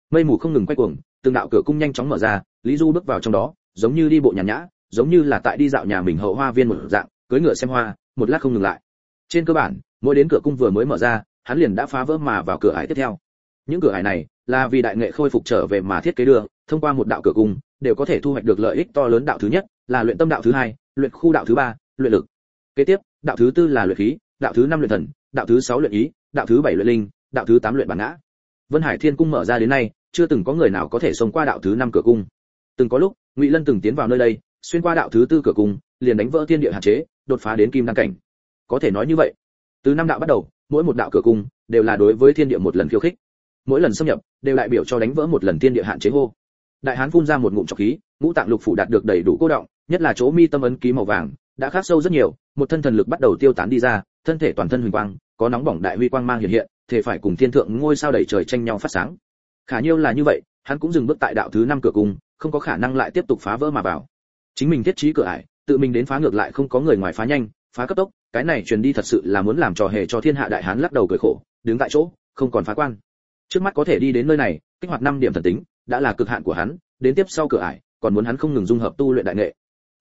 Mây mù không ngừng quay cuồng, từng đạo cửa cung nhanh chóng mở ra, lý du bước vào trong đó, giống như đi bộ nhàn nhã, giống như là tại đi dạo nhà mình hậu hoa viên một dạng, cưỡi ngựa xem hoa, một lát không ngừng lại. Trên cơ bản, mỗi đến cửa cung vừa mới mở ra, hắn liền đã phá vỡ mà vào cửa ải tiếp theo. Những cửa ải này là vì đại nghệ khôi phục trở về mà thiết kế đưa, thông qua một đạo cửa cung, đều có thể thu hoạch được lợi ích to lớn đạo thứ nhất là luyện tâm đạo thứ hai, luyện khu đạo thứ ba, luyện lực. Kế tiếp, đạo thứ tư là luyện khí, đạo thứ năm luyện thần, đạo thứ sáu luyện ý, đạo thứ bảy luyện linh, đạo thứ tám luyện bản ngã. Vân hải thiên cung mở ra đến nay, chưa từng có người nào có thể xông qua đạo thứ năm cửa cung. Từng có lúc, ngụy lân từng tiến vào nơi đây, xuyên qua đạo thứ tư cửa cung, liền đánh vỡ thiên địa hạn chế, đột phá đến kim đăng cảnh. Có thể nói như vậy, từ năm đạo bắt đầu, mỗi một đạo cửa cung đều là đối với thiên địa một lần khiêu khích. Mỗi lần xâm nhập, đều đại biểu cho đánh vỡ một lần thiên địa hạn chế hô. Đại hán phun ra một ngụm trọc khí, ngũ tạng lục phủ đạt được đầy đủ cô động nhất là chỗ mi tâm ấn ký màu vàng, đã khắc sâu rất nhiều, một thân thần lực bắt đầu tiêu tán đi ra, thân thể toàn thân huỳnh quang, có nóng bỏng đại huy quang mang hiện hiện, thể phải cùng thiên thượng ngôi sao đầy trời tranh nhau phát sáng. Khả nhiêu là như vậy, hắn cũng dừng bước tại đạo thứ năm cửa cung, không có khả năng lại tiếp tục phá vỡ mà vào. Chính mình thiết trí cửa ải, tự mình đến phá ngược lại không có người ngoài phá nhanh, phá cấp tốc, cái này truyền đi thật sự là muốn làm trò hề cho thiên hạ đại hán lắc đầu cười khổ, đứng tại chỗ, không còn phá quan. Trước mắt có thể đi đến nơi này, kích hoạt năm điểm thần tính, đã là cực hạn của hắn, đến tiếp sau cửa ải, còn muốn hắn không ngừng dung hợp tu luyện đại nghệ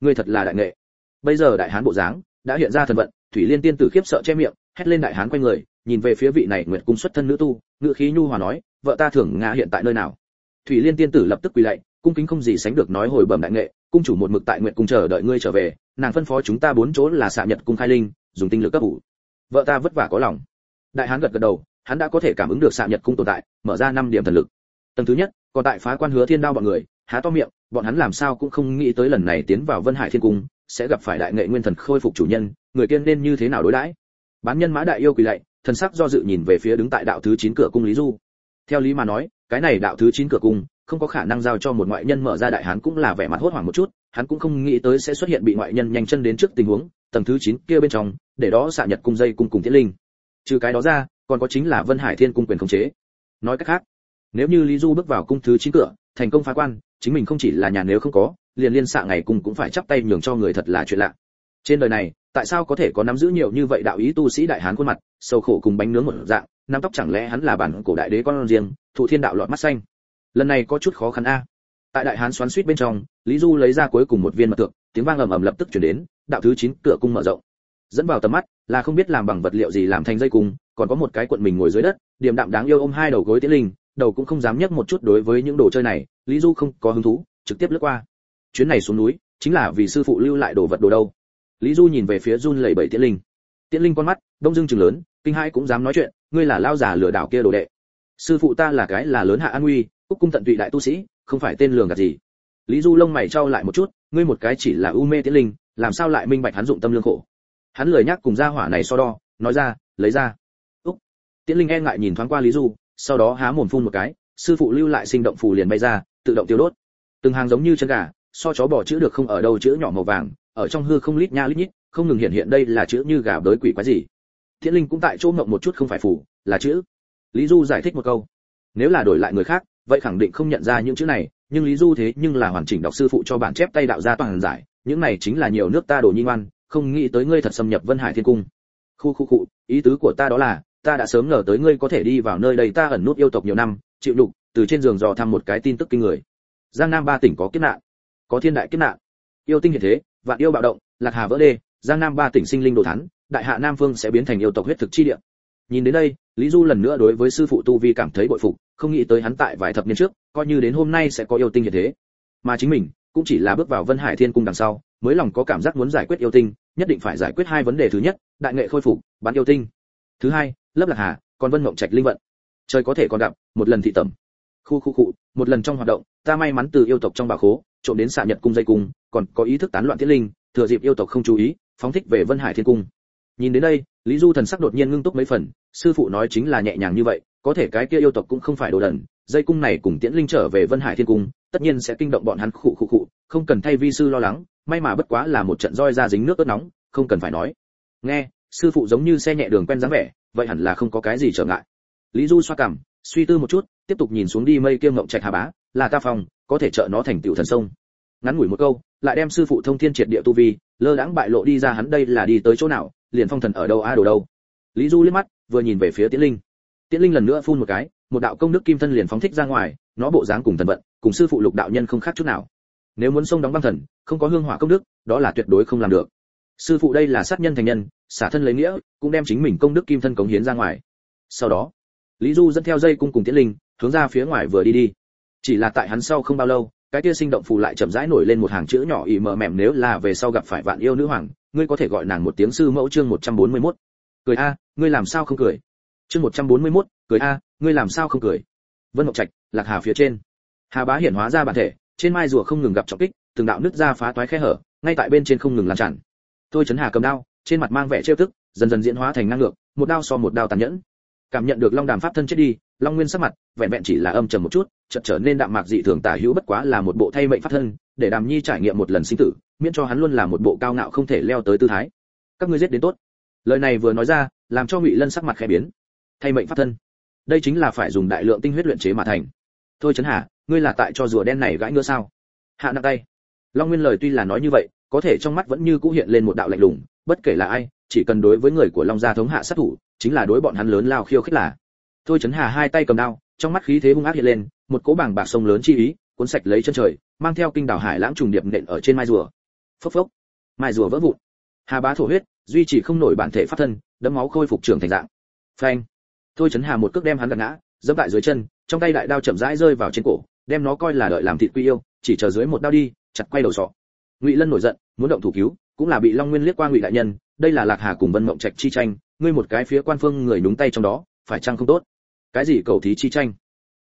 ngươi thật là đại nghệ. Bây giờ đại hán bộ dáng đã hiện ra thần vận, thủy liên tiên tử khiếp sợ che miệng, hét lên đại hán quay người, nhìn về phía vị này nguyệt cung xuất thân nữ tu ngự khí nhu hòa nói, vợ ta thưởng ngã hiện tại nơi nào? Thủy liên tiên tử lập tức quỳ lạy, cung kính không gì sánh được nói hồi bẩm đại nghệ, cung chủ một mực tại nguyệt cung chờ đợi ngươi trở về, nàng phân phó chúng ta bốn chỗ là xạ nhật cung khai linh, dùng tinh lực cấp ủ vợ ta vất vả có lòng. Đại hán gật gật đầu, hắn đã có thể cảm ứng được xạ nhật cung tồn tại, mở ra năm điểm thần lực. Tầng thứ nhất, còn tại phá quan hứa thiên đao bọn người, há to miệng bọn hắn làm sao cũng không nghĩ tới lần này tiến vào vân hải thiên cung, sẽ gặp phải đại nghệ nguyên thần khôi phục chủ nhân, người kiên nên như thế nào đối đãi? Bán nhân mã đại yêu quỳ lạy, thần sắc do dự nhìn về phía đứng tại đạo thứ chín cửa cung lý du. Theo lý mà nói, cái này đạo thứ chín cửa cung, không có khả năng giao cho một ngoại nhân mở ra đại hán cũng là vẻ mặt hốt hoảng một chút, hắn cũng không nghĩ tới sẽ xuất hiện bị ngoại nhân nhanh chân đến trước tình huống, tầng thứ chín kia bên trong, để đó xạ nhật cung dây cung cùng tiễn linh. Trừ cái đó ra, còn có chính là vân hải thiên cung quyền khống chế. Nói cách khác, nếu như lý du bước vào cung thứ chín cửa, thành công phá quan chính mình không chỉ là nhà nếu không có, liền liên xạ ngày cùng cũng phải chắp tay nhường cho người thật là chuyện lạ. Trên đời này, tại sao có thể có nắm giữ nhiều như vậy đạo ý tu sĩ đại hán khuôn mặt sâu khổ cùng bánh nướng một dạng nắm tóc chẳng lẽ hắn là bản cổ đại đế con riêng, thụ thiên đạo lọt mắt xanh? Lần này có chút khó khăn a. Tại đại hán xoắn suýt bên trong, lý du lấy ra cuối cùng một viên mật tượng tiếng vang ầm ầm lập tức chuyển đến, đạo thứ chín cửa cung mở rộng. Dẫn vào tầm mắt là không biết làm bằng vật liệu gì làm thành dây cung, còn có một cái cuộn mình ngồi dưới đất, điềm đạm đáng yêu ôm hai đầu gối tiễn linh đầu cũng không dám nhấc một chút đối với những đồ chơi này, lý du không có hứng thú, trực tiếp lướt qua. Chuyến này xuống núi, chính là vì sư phụ lưu lại đồ vật đồ đâu. Lý du nhìn về phía run lẩy bẩy tiễn linh. Tiễn linh con mắt, đông dưng chừng lớn, kinh hai cũng dám nói chuyện, ngươi là lao già lừa đảo kia đồ đệ. Sư phụ ta là cái là lớn hạ an nguy, cúc cung tận tụy đại tu sĩ, không phải tên lường gạt gì. Lý du lông mày trao lại một chút, ngươi một cái chỉ là u mê tiễn linh, làm sao lại minh bạch hắn dụng tâm lương khổ? Hắn lười nhắc cùng gia hỏa này so đo, nói ra, lấy ra. Úc. Tiễn linh e ngại nhìn thoáng qua lý du sau đó há mồm phun một cái, sư phụ lưu lại sinh động phù liền bay ra, tự động tiêu đốt. Từng hàng giống như chân gà, so chó bò chữ được không ở đâu chữ nhỏ màu vàng, ở trong hư không lít nha lít nhít, không ngừng hiện hiện đây là chữ như gà đới quỷ quái gì. Thiện linh cũng tại chỗ ngậm một chút không phải phù, là chữ. Lý du giải thích một câu. Nếu là đổi lại người khác, vậy khẳng định không nhận ra những chữ này, nhưng lý du thế nhưng là hoàn chỉnh đọc sư phụ cho bản chép tay đạo gia toàn giải, những này chính là nhiều nước ta đồ nhi ngoan, không nghĩ tới ngươi thật xâm nhập vân hải thiên cung. Khu khu cụ ý tứ của ta đó là ta đã sớm ngờ tới ngươi có thể đi vào nơi đây, ta ẩn nút yêu tộc nhiều năm, chịu đục, từ trên giường dò thăm một cái tin tức kinh người. Giang nam ba tỉnh có kiếp nạn. Có thiên đại kiếp nạn. Yêu tinh hiện thế, vạn yêu bạo động, lạc hà vỡ đê, giang nam ba tỉnh sinh linh đồ thắn đại hạ nam phương sẽ biến thành yêu tộc huyết thực chi địa. Nhìn đến đây, lý du lần nữa đối với sư phụ tu vi cảm thấy bội phục, không nghĩ tới hắn tại vài thập niên trước, coi như đến hôm nay sẽ có yêu tinh hiện thế. Mà chính mình, cũng chỉ là bước vào vân hải thiên cung đằng sau, mới lòng có cảm giác muốn giải quyết yêu tinh, nhất định phải giải quyết hai vấn đề. Thứ nhất, đại nghệ khôi phục, bán yêu tinh. Thứ hai lớp lạc hà, còn vân mộng trạch linh vận. Trời có thể còn gặp, một lần thị tẩm. Khu khu cụ một lần trong hoạt động, ta may mắn từ yêu tộc trong bà khố, trộm đến xạ nhật cung dây cung, còn có ý thức tán loạn thiết linh, thừa dịp yêu tộc không chú ý, phóng thích về vân hải thiên cung. Nhìn đến đây, lý du thần sắc đột nhiên ngưng túc mấy phần, sư phụ nói chính là nhẹ nhàng như vậy, có thể cái kia yêu tộc cũng không phải đồ đần, dây cung này cùng tiễn linh trở về vân hải thiên cung, tất nhiên sẽ kinh động bọn hắn khụ khụ khụ, không cần thay vi sư lo lắng, may mà bất quá là một trận roi ra dính nước ớt nóng, không cần phải nói. Nghe, sư phụ giống như xe nhẹ đường quen dáng vẻ vậy hẳn là không có cái gì trở ngại. Lý du xoa cằm suy tư một chút, tiếp tục nhìn xuống đi mây kia ngộng trạch hà bá, là ta phòng, có thể trợ nó thành tiểu thần sông. Ngắn ngủi một câu, lại đem sư phụ thông thiên triệt địa tu vi, lơ đãng bại lộ đi ra hắn đây là đi tới chỗ nào, liền phong thần ở đâu a đồ đâu. Lý du liếc mắt, vừa nhìn về phía tiễn linh. Tiễn linh lần nữa phun một cái, một đạo công đức kim thân liền phóng thích ra ngoài, nó bộ dáng cùng thần vận, cùng sư phụ lục đạo nhân không khác chút nào. Nếu muốn xông đóng băng thần, không có hương hỏa công đức, đó là tuyệt đối không làm được. Sư phụ đây là sát nhân thành nhân xả thân lấy nghĩa cũng đem chính mình công đức kim thân cống hiến ra ngoài. Sau đó lý du dẫn theo dây cung cùng tiến linh hướng ra phía ngoài vừa đi đi. Chỉ là tại hắn sau không bao lâu cái kia sinh động phù lại chậm rãi nổi lên một hàng chữ nhỏ ỉ mờ mèm nếu là về sau gặp phải vạn yêu nữ hoàng ngươi có thể gọi nàng một tiếng sư mẫu chương 141. cười a ngươi làm sao không cười? Chương 141, cười a ngươi làm sao không cười? Vân ngọc trạch lạc hà phía trên. Hà bá hiển hóa ra bản thể trên mai rùa không ngừng gặp trọng kích từng đạo nứt ra phá toái khe hở ngay tại bên trên không ngừng lan tràn. Thôi chấn hà cầm đao trên mặt mang vẻ trêu tức, dần dần diễn hóa thành năng lượng một đao so một đao tàn nhẫn. Cảm nhận được long đàm pháp thân chết đi, long nguyên sắc mặt vẹn vẹn chỉ là âm trầm một chút, chợt trở nên đạm mạc dị thường tả hữu bất quá là một bộ thay mệnh pháp thân, để đàm nhi trải nghiệm một lần sinh tử, miễn cho hắn luôn là một bộ cao ngạo không thể leo tới tư thái. Các ngươi giết đến tốt. Lời này vừa nói ra, làm cho ngụy lân sắc mặt khẽ biến. Thay mệnh pháp thân. Đây chính là phải dùng đại lượng tinh huyết luyện chế mà thành. Thôi chấn hà, ngươi là tại cho rùa đen này gãi ngứa sao? Hạ nặng tay. Long nguyên lời tuy là nói như vậy, có thể trong mắt vẫn như cũ hiện lên một đạo lạnh lùng bất kể là ai, chỉ cần đối với người của long gia thống hạ sát thủ, chính là đối bọn hắn lớn lao khiêu khích là. Thôi chấn hà hai tay cầm đao, trong mắt khí thế hung ác hiện lên, một cỗ bảng bạc sông lớn chi ý, cuốn sạch lấy chân trời, mang theo kinh đảo hải lãng trùng điệp nện ở trên mai rùa. Phốc phốc, mai rùa vỡ vụn. Hà bá thổ huyết, duy trì không nổi bản thể pháp thân đấm máu khôi phục trưởng thành dạng. Phanh. Thôi chấn hà một cước đem hắn gạt ngã, dẫm tại dưới chân, trong tay đại đao chậm rãi rơi vào trên cổ, đem nó coi là đợi làm thịt quy yêu, chỉ chờ dưới một đao đi, chặt quay đầu sọ. Ngụy lân nổi giận, muốn động thủ cứu cũng là bị long nguyên liếc qua ngụy đại nhân, đây là lạc hà cùng vân mộng trạch chi tranh, ngươi một cái phía quan phương người nhúng tay trong đó, phải chăng không tốt? Cái gì cầu thí chi tranh?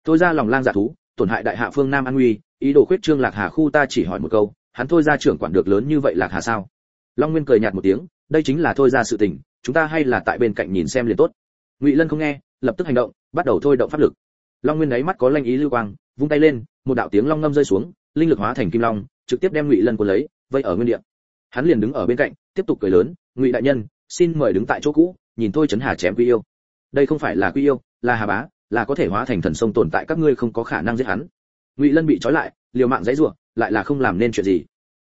Tôi ra lòng lang dạ thú, tổn hại đại hạ phương nam an nguy ý đồ khuyết trương lạc hà khu ta chỉ hỏi một câu, hắn thôi ra trưởng quản được lớn như vậy lạc hà sao? Long nguyên cười nhạt một tiếng, đây chính là thôi ra sự tình, chúng ta hay là tại bên cạnh nhìn xem liền tốt. Ngụy lân không nghe, lập tức hành động, bắt đầu thôi động pháp lực. Long nguyên ấy mắt có lanh ý lưu quang, vung tay lên, một đạo tiếng long ngâm rơi xuống, linh lực hóa thành kim long, trực tiếp đem ngụy lân cuốn lấy, vây ở nguyên địa hắn liền đứng ở bên cạnh, tiếp tục cười lớn, ngụy đại nhân, xin mời đứng tại chỗ cũ, nhìn tôi chấn hà chém quy yêu. Đây không phải là quy yêu, là hà bá, là có thể hóa thành thần sông tồn tại các ngươi không có khả năng giết hắn. Ngụy lân bị trói lại, liều mạng dãy rủa, lại là không làm nên chuyện gì.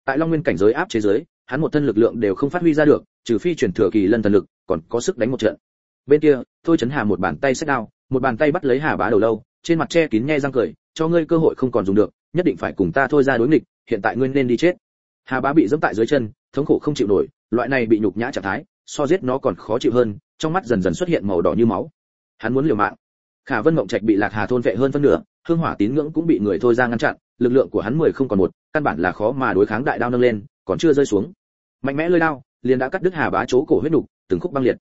Tại long nguyên cảnh giới áp chế giới, hắn một thân lực lượng đều không phát huy ra được, trừ phi chuyển thừa kỳ lân thần lực, còn có sức đánh một trận. Bên kia, thôi chấn hà một bàn tay sách đao, một bàn tay bắt lấy hà bá đầu lâu, trên mặt che kín nghe răng cười, cho ngươi cơ hội không còn dùng được, nhất định phải cùng ta thôi ra đối nghịch, hiện tại ngươi nên đi chết hà bá bị dẫm tại dưới chân, thống khổ không chịu nổi, loại này bị nhục nhã trạng thái, so giết nó còn khó chịu hơn, trong mắt dần dần xuất hiện màu đỏ như máu. Hắn muốn liều mạng. Khả vân mộng trạch bị lạc hà thôn vệ hơn phân nửa, hương hỏa tín ngưỡng cũng bị người thôi ra ngăn chặn, lực lượng của hắn mười không còn một, căn bản là khó mà đối kháng đại đao nâng lên, còn chưa rơi xuống. Mạnh mẽ lơi đao, liền đã cắt đứt hà bá chỗ cổ huyết nục, từng khúc băng liệt.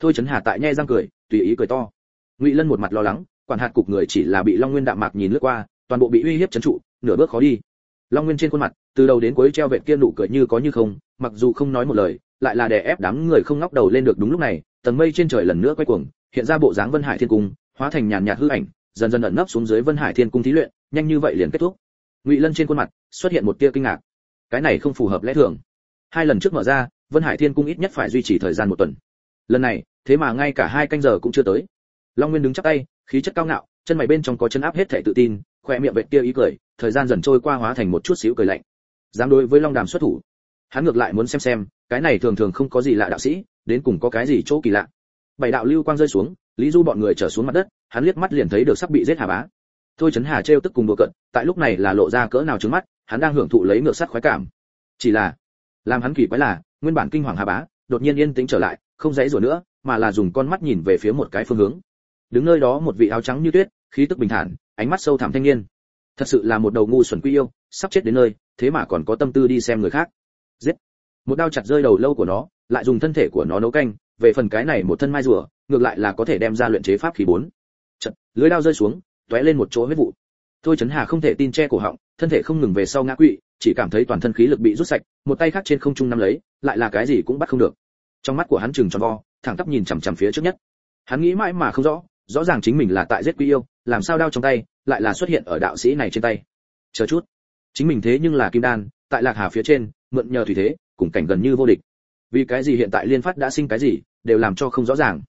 Thôi chấn hà tại nhe răng cười, tùy ý cười to. Ngụy lân một mặt lo lắng, quản hạt cục người chỉ là bị long nguyên đạm mạc nhìn lướt qua, toàn bộ bị uy hiếp chấn trụ, nửa bước khó đi long nguyên trên khuôn mặt, từ đầu đến cuối treo vệt kia nụ cười như có như không, mặc dù không nói một lời, lại là đè ép đám người không ngóc đầu lên được đúng lúc này, tầng mây trên trời lần nữa quay cuồng, hiện ra bộ dáng vân hải thiên cung, hóa thành nhàn nhạt hư ảnh, dần dần ẩn nấp xuống dưới vân hải thiên cung thí luyện, nhanh như vậy liền kết thúc. Ngụy lân trên khuôn mặt, xuất hiện một tia kinh ngạc. Cái này không phù hợp lẽ thường. Hai lần trước mở ra, vân hải thiên cung ít nhất phải duy trì thời gian một tuần. Lần này, thế mà ngay cả hai canh giờ cũng chưa tới. Long nguyên đứng chắp tay, khí chất cao ngạo, chân mày bên trong có chân áp hết thể tự tin khoe miệng vệt kia ý cười, thời gian dần trôi qua hóa thành một chút xíu cười lạnh. Dám đối với long đàm xuất thủ. Hắn ngược lại muốn xem xem, cái này thường thường không có gì lạ đạo sĩ, đến cùng có cái gì chỗ kỳ lạ. Bảy đạo lưu quang rơi xuống, lý du bọn người trở xuống mặt đất, hắn liếc mắt liền thấy được sắp bị giết hà bá. Thôi chấn hà trêu tức cùng đùa cận tại lúc này là lộ ra cỡ nào trứng mắt, hắn đang hưởng thụ lấy ngược sắt khoái cảm. Chỉ là, làm hắn kỳ quái là, nguyên bản kinh hoàng hà bá, đột nhiên yên tĩnh trở lại, không dãy rủa nữa, mà là dùng con mắt nhìn về phía một cái phương hướng. Đứng nơi đó một vị áo trắng như tuyết, khí tức bình thản ánh mắt sâu thẳm thanh niên. Thật sự là một đầu ngu xuẩn quy yêu sắp chết đến nơi thế mà còn có tâm tư đi xem người khác. Giết! Một đao chặt rơi đầu lâu của nó lại dùng thân thể của nó nấu canh về phần cái này một thân mai rùa ngược lại là có thể đem ra luyện chế pháp khí bốn. Chật, lưới đao rơi xuống tóe lên một chỗ huyết vụ. Thôi chấn hà không thể tin che cổ họng thân thể không ngừng về sau ngã quỵ chỉ cảm thấy toàn thân khí lực bị rút sạch một tay khác trên không trung nắm lấy lại là cái gì cũng bắt không được. Trong mắt của hắn chừng tròn vo thẳng tắp nhìn chằm chằm phía trước nhất. Hắn nghĩ mãi mà không rõ rõ ràng chính mình là tại giết quý yêu làm sao đao trong tay, lại là xuất hiện ở đạo sĩ này trên tay. Chờ chút. Chính mình thế nhưng là kim đan, tại lạc hà phía trên, mượn nhờ thủy thế, cùng cảnh gần như vô địch. Vì cái gì hiện tại liên phát đã sinh cái gì, đều làm cho không rõ ràng.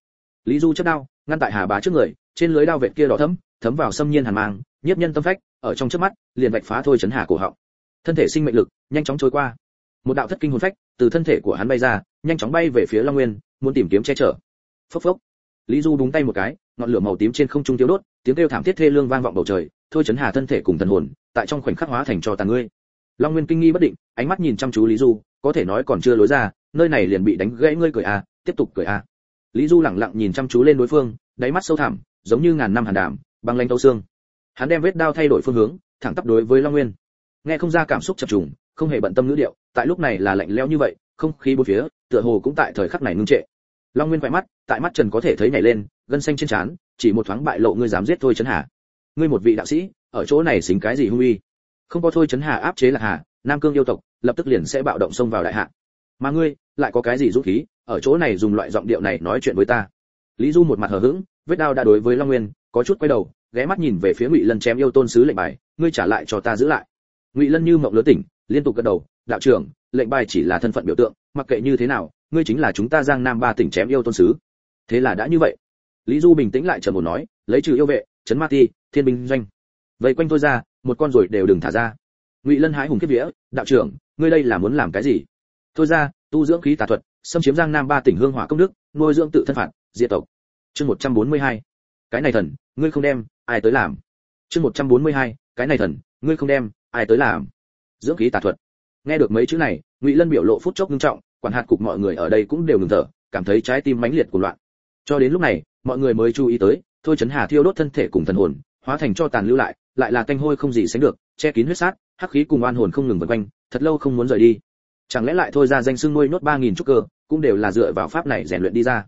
Lý du chấp đao, ngăn tại hà bá trước người, trên lưới đao vệt kia đỏ thấm thấm vào xâm nhiên hàn mang, nhiếp nhân tâm phách, ở trong trước mắt, liền vạch phá thôi chấn hà cổ họng. Thân thể sinh mệnh lực, nhanh chóng trôi qua. Một đạo thất kinh hồn phách, từ thân thể của hắn bay ra, nhanh chóng bay về phía long nguyên, muốn tìm kiếm che chở. Phốc phốc. Lý du đúng tay một cái, ngọn lửa màu tím trên không trung tiêu đốt tiếng kêu thảm thiết thê lương vang vọng bầu trời, thôi chấn hà thân thể cùng thần hồn, tại trong khoảnh khắc hóa thành cho tàn ngươi. Long nguyên kinh nghi bất định, ánh mắt nhìn chăm chú lý du, có thể nói còn chưa lối ra, nơi này liền bị đánh gãy ngươi cười à tiếp tục cười à lý du lẳng lặng nhìn chăm chú lên đối phương, đáy mắt sâu thẳm, giống như ngàn năm hàn đảm băng lanh tấu xương. Hắn đem vết đao thay đổi phương hướng, thẳng tắp đối với long nguyên. Nghe không ra cảm xúc chập trùng, không hề bận tâm ngữ điệu, tại lúc này là lạnh lẽo như vậy, không khí bốn phía, tựa hồ cũng tại thời khắc này ngưng trệ long nguyên quay mắt, tại mắt trần có thể thấy nhảy lên, gân xanh trên trán, chỉ một thoáng bại lộ ngươi dám giết thôi chấn hà. Ngươi một vị đạo sĩ, ở chỗ này xính cái gì hung uy? Không có thôi chấn hà áp chế là hà, nam cương yêu tộc, lập tức liền sẽ bạo động xông vào đại hạ. Mà ngươi, lại có cái gì rút khí, ở chỗ này dùng loại giọng điệu này nói chuyện với ta? Lý du một mặt hờ hững, vết đao đã đối với long nguyên, có chút quay đầu, ghé mắt nhìn về phía ngụy lân chém yêu tôn sứ lệnh bài, ngươi trả lại cho ta giữ lại. Ngụy lân như mộng lứa tỉnh, liên tục gật đầu, đạo trưởng, lệnh bài chỉ là thân phận biểu tượng, mặc kệ như thế nào ngươi chính là chúng ta giang nam ba tỉnh chém yêu tôn sứ. Thế là đã như vậy. Lý du bình tĩnh lại trầm một nói, lấy trừ yêu vệ, Trấn ma ti, thiên binh doanh. Vậy quanh tôi ra, một con rồi đều đừng thả ra. Ngụy lân hái hùng kiếp vía, đạo trưởng, ngươi đây là muốn làm cái gì? Thôi ra, tu dưỡng khí tà thuật, xâm chiếm giang nam ba tỉnh hương hỏa công đức, nuôi dưỡng tự thân phạt, diệt tộc. Chương 142. cái này thần, ngươi không đem, ai tới làm? Chương 142. cái này thần, ngươi không đem, ai tới làm? Dưỡng khí tà thuật. Nghe được mấy chữ này, ngụy lân biểu lộ phút chốc nghiêm trọng quản hạt cục mọi người ở đây cũng đều ngừng thở, cảm thấy trái tim mãnh liệt của loạn. Cho đến lúc này, mọi người mới chú ý tới, thôi chấn hà thiêu đốt thân thể cùng thần hồn, hóa thành cho tàn lưu lại lại là tanh hôi không gì sánh được, che kín huyết sát, hắc khí cùng oan hồn không ngừng vần quanh, thật lâu không muốn rời đi. Chẳng lẽ lại thôi ra danh xưng nuôi nốt ba nghìn trúc cơ, cũng đều là dựa vào pháp này rèn luyện đi ra?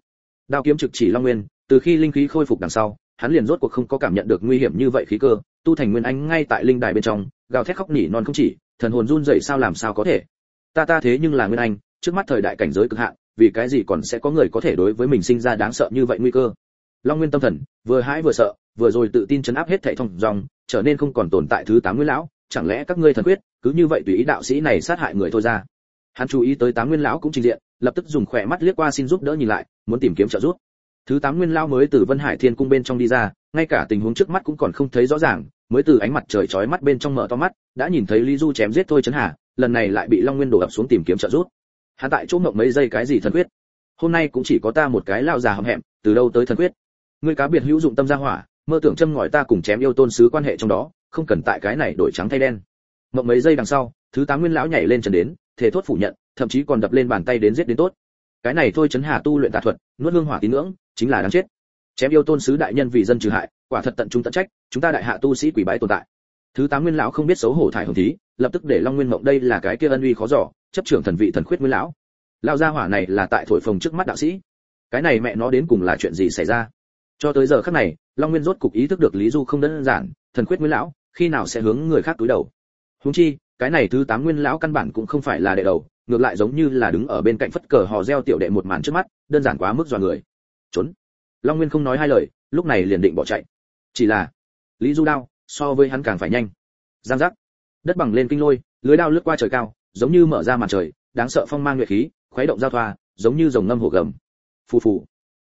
Đao kiếm trực chỉ long nguyên, từ khi linh khí khôi phục đằng sau, hắn liền rốt cuộc không có cảm nhận được nguy hiểm như vậy khí cơ, tu thành nguyên anh ngay tại linh đài bên trong, gào thét khóc nỉ non không chỉ, thần hồn run rẩy sao làm sao có thể? Ta ta thế nhưng là nguyên anh trước mắt thời đại cảnh giới cực hạn, vì cái gì còn sẽ có người có thể đối với mình sinh ra đáng sợ như vậy nguy cơ? Long nguyên tâm thần, vừa hãi vừa sợ, vừa rồi tự tin chấn áp hết thảy thông dòng, trở nên không còn tồn tại thứ tám nguyên lão, chẳng lẽ các ngươi thần quyết, cứ như vậy tùy ý đạo sĩ này sát hại người thôi ra? Hắn chú ý tới tám nguyên lão cũng trình diện, lập tức dùng khỏe mắt liếc qua xin giúp đỡ nhìn lại, muốn tìm kiếm trợ giúp. Thứ tám nguyên lão mới từ vân hải thiên cung bên trong đi ra, ngay cả tình huống trước mắt cũng còn không thấy rõ ràng, mới từ ánh mặt trời chói mắt bên trong mở to mắt, đã nhìn thấy lý du chém giết thôi chấn hà, lần này lại bị long nguyên đổ ập xuống tìm kiếm trợ giúp hắn tại chỗ ngậm mấy giây cái gì thần quyết? Hôm nay cũng chỉ có ta một cái lao già hầm hẹm, từ đâu tới thần quyết? Ngươi cá biệt hữu dụng tâm gia hỏa, mơ tưởng châm ngòi ta cùng chém yêu tôn sứ quan hệ trong đó, không cần tại cái này đổi trắng thay đen. Ngậm mấy giây đằng sau, thứ tám nguyên lão nhảy lên trần đến, thể thốt phủ nhận, thậm chí còn đập lên bàn tay đến giết đến tốt. Cái này thôi chấn hà tu luyện tà thuật, nuốt hương hỏa tín ngưỡng, chính là đáng chết. Chém yêu tôn sứ đại nhân vì dân trừ hại, quả thật tận trung tận trách, chúng ta đại hạ tu sĩ quỷ bái tồn tại thứ tám nguyên lão không biết xấu hổ thải hồng thí, lập tức để long nguyên mộng đây là cái kia ân uy khó giỏ chấp trưởng thần vị thần khuyết nguyên lão. Lão gia hỏa này là tại thổi phồng trước mắt đạo sĩ. Cái này mẹ nó đến cùng là chuyện gì xảy ra? Cho tới giờ khắc này, long nguyên rốt cục ý thức được lý du không đơn giản, thần khuyết nguyên lão, khi nào sẽ hướng người khác túi đầu? Huống chi, cái này thứ tám nguyên lão căn bản cũng không phải là đệ đầu, ngược lại giống như là đứng ở bên cạnh phất cờ hò reo tiểu đệ một màn trước mắt, đơn giản quá mức dọa người. Trốn. Long nguyên không nói hai lời, lúc này liền định bỏ chạy. Chỉ là, lý du đao so với hắn càng phải nhanh. Giang giác. Đất bằng lên kinh lôi, lưới đao lướt qua trời cao, giống như mở ra màn trời, đáng sợ phong mang nguyệt khí, khuấy động giao thoa, giống như rồng ngâm hổ gầm. Phù phù.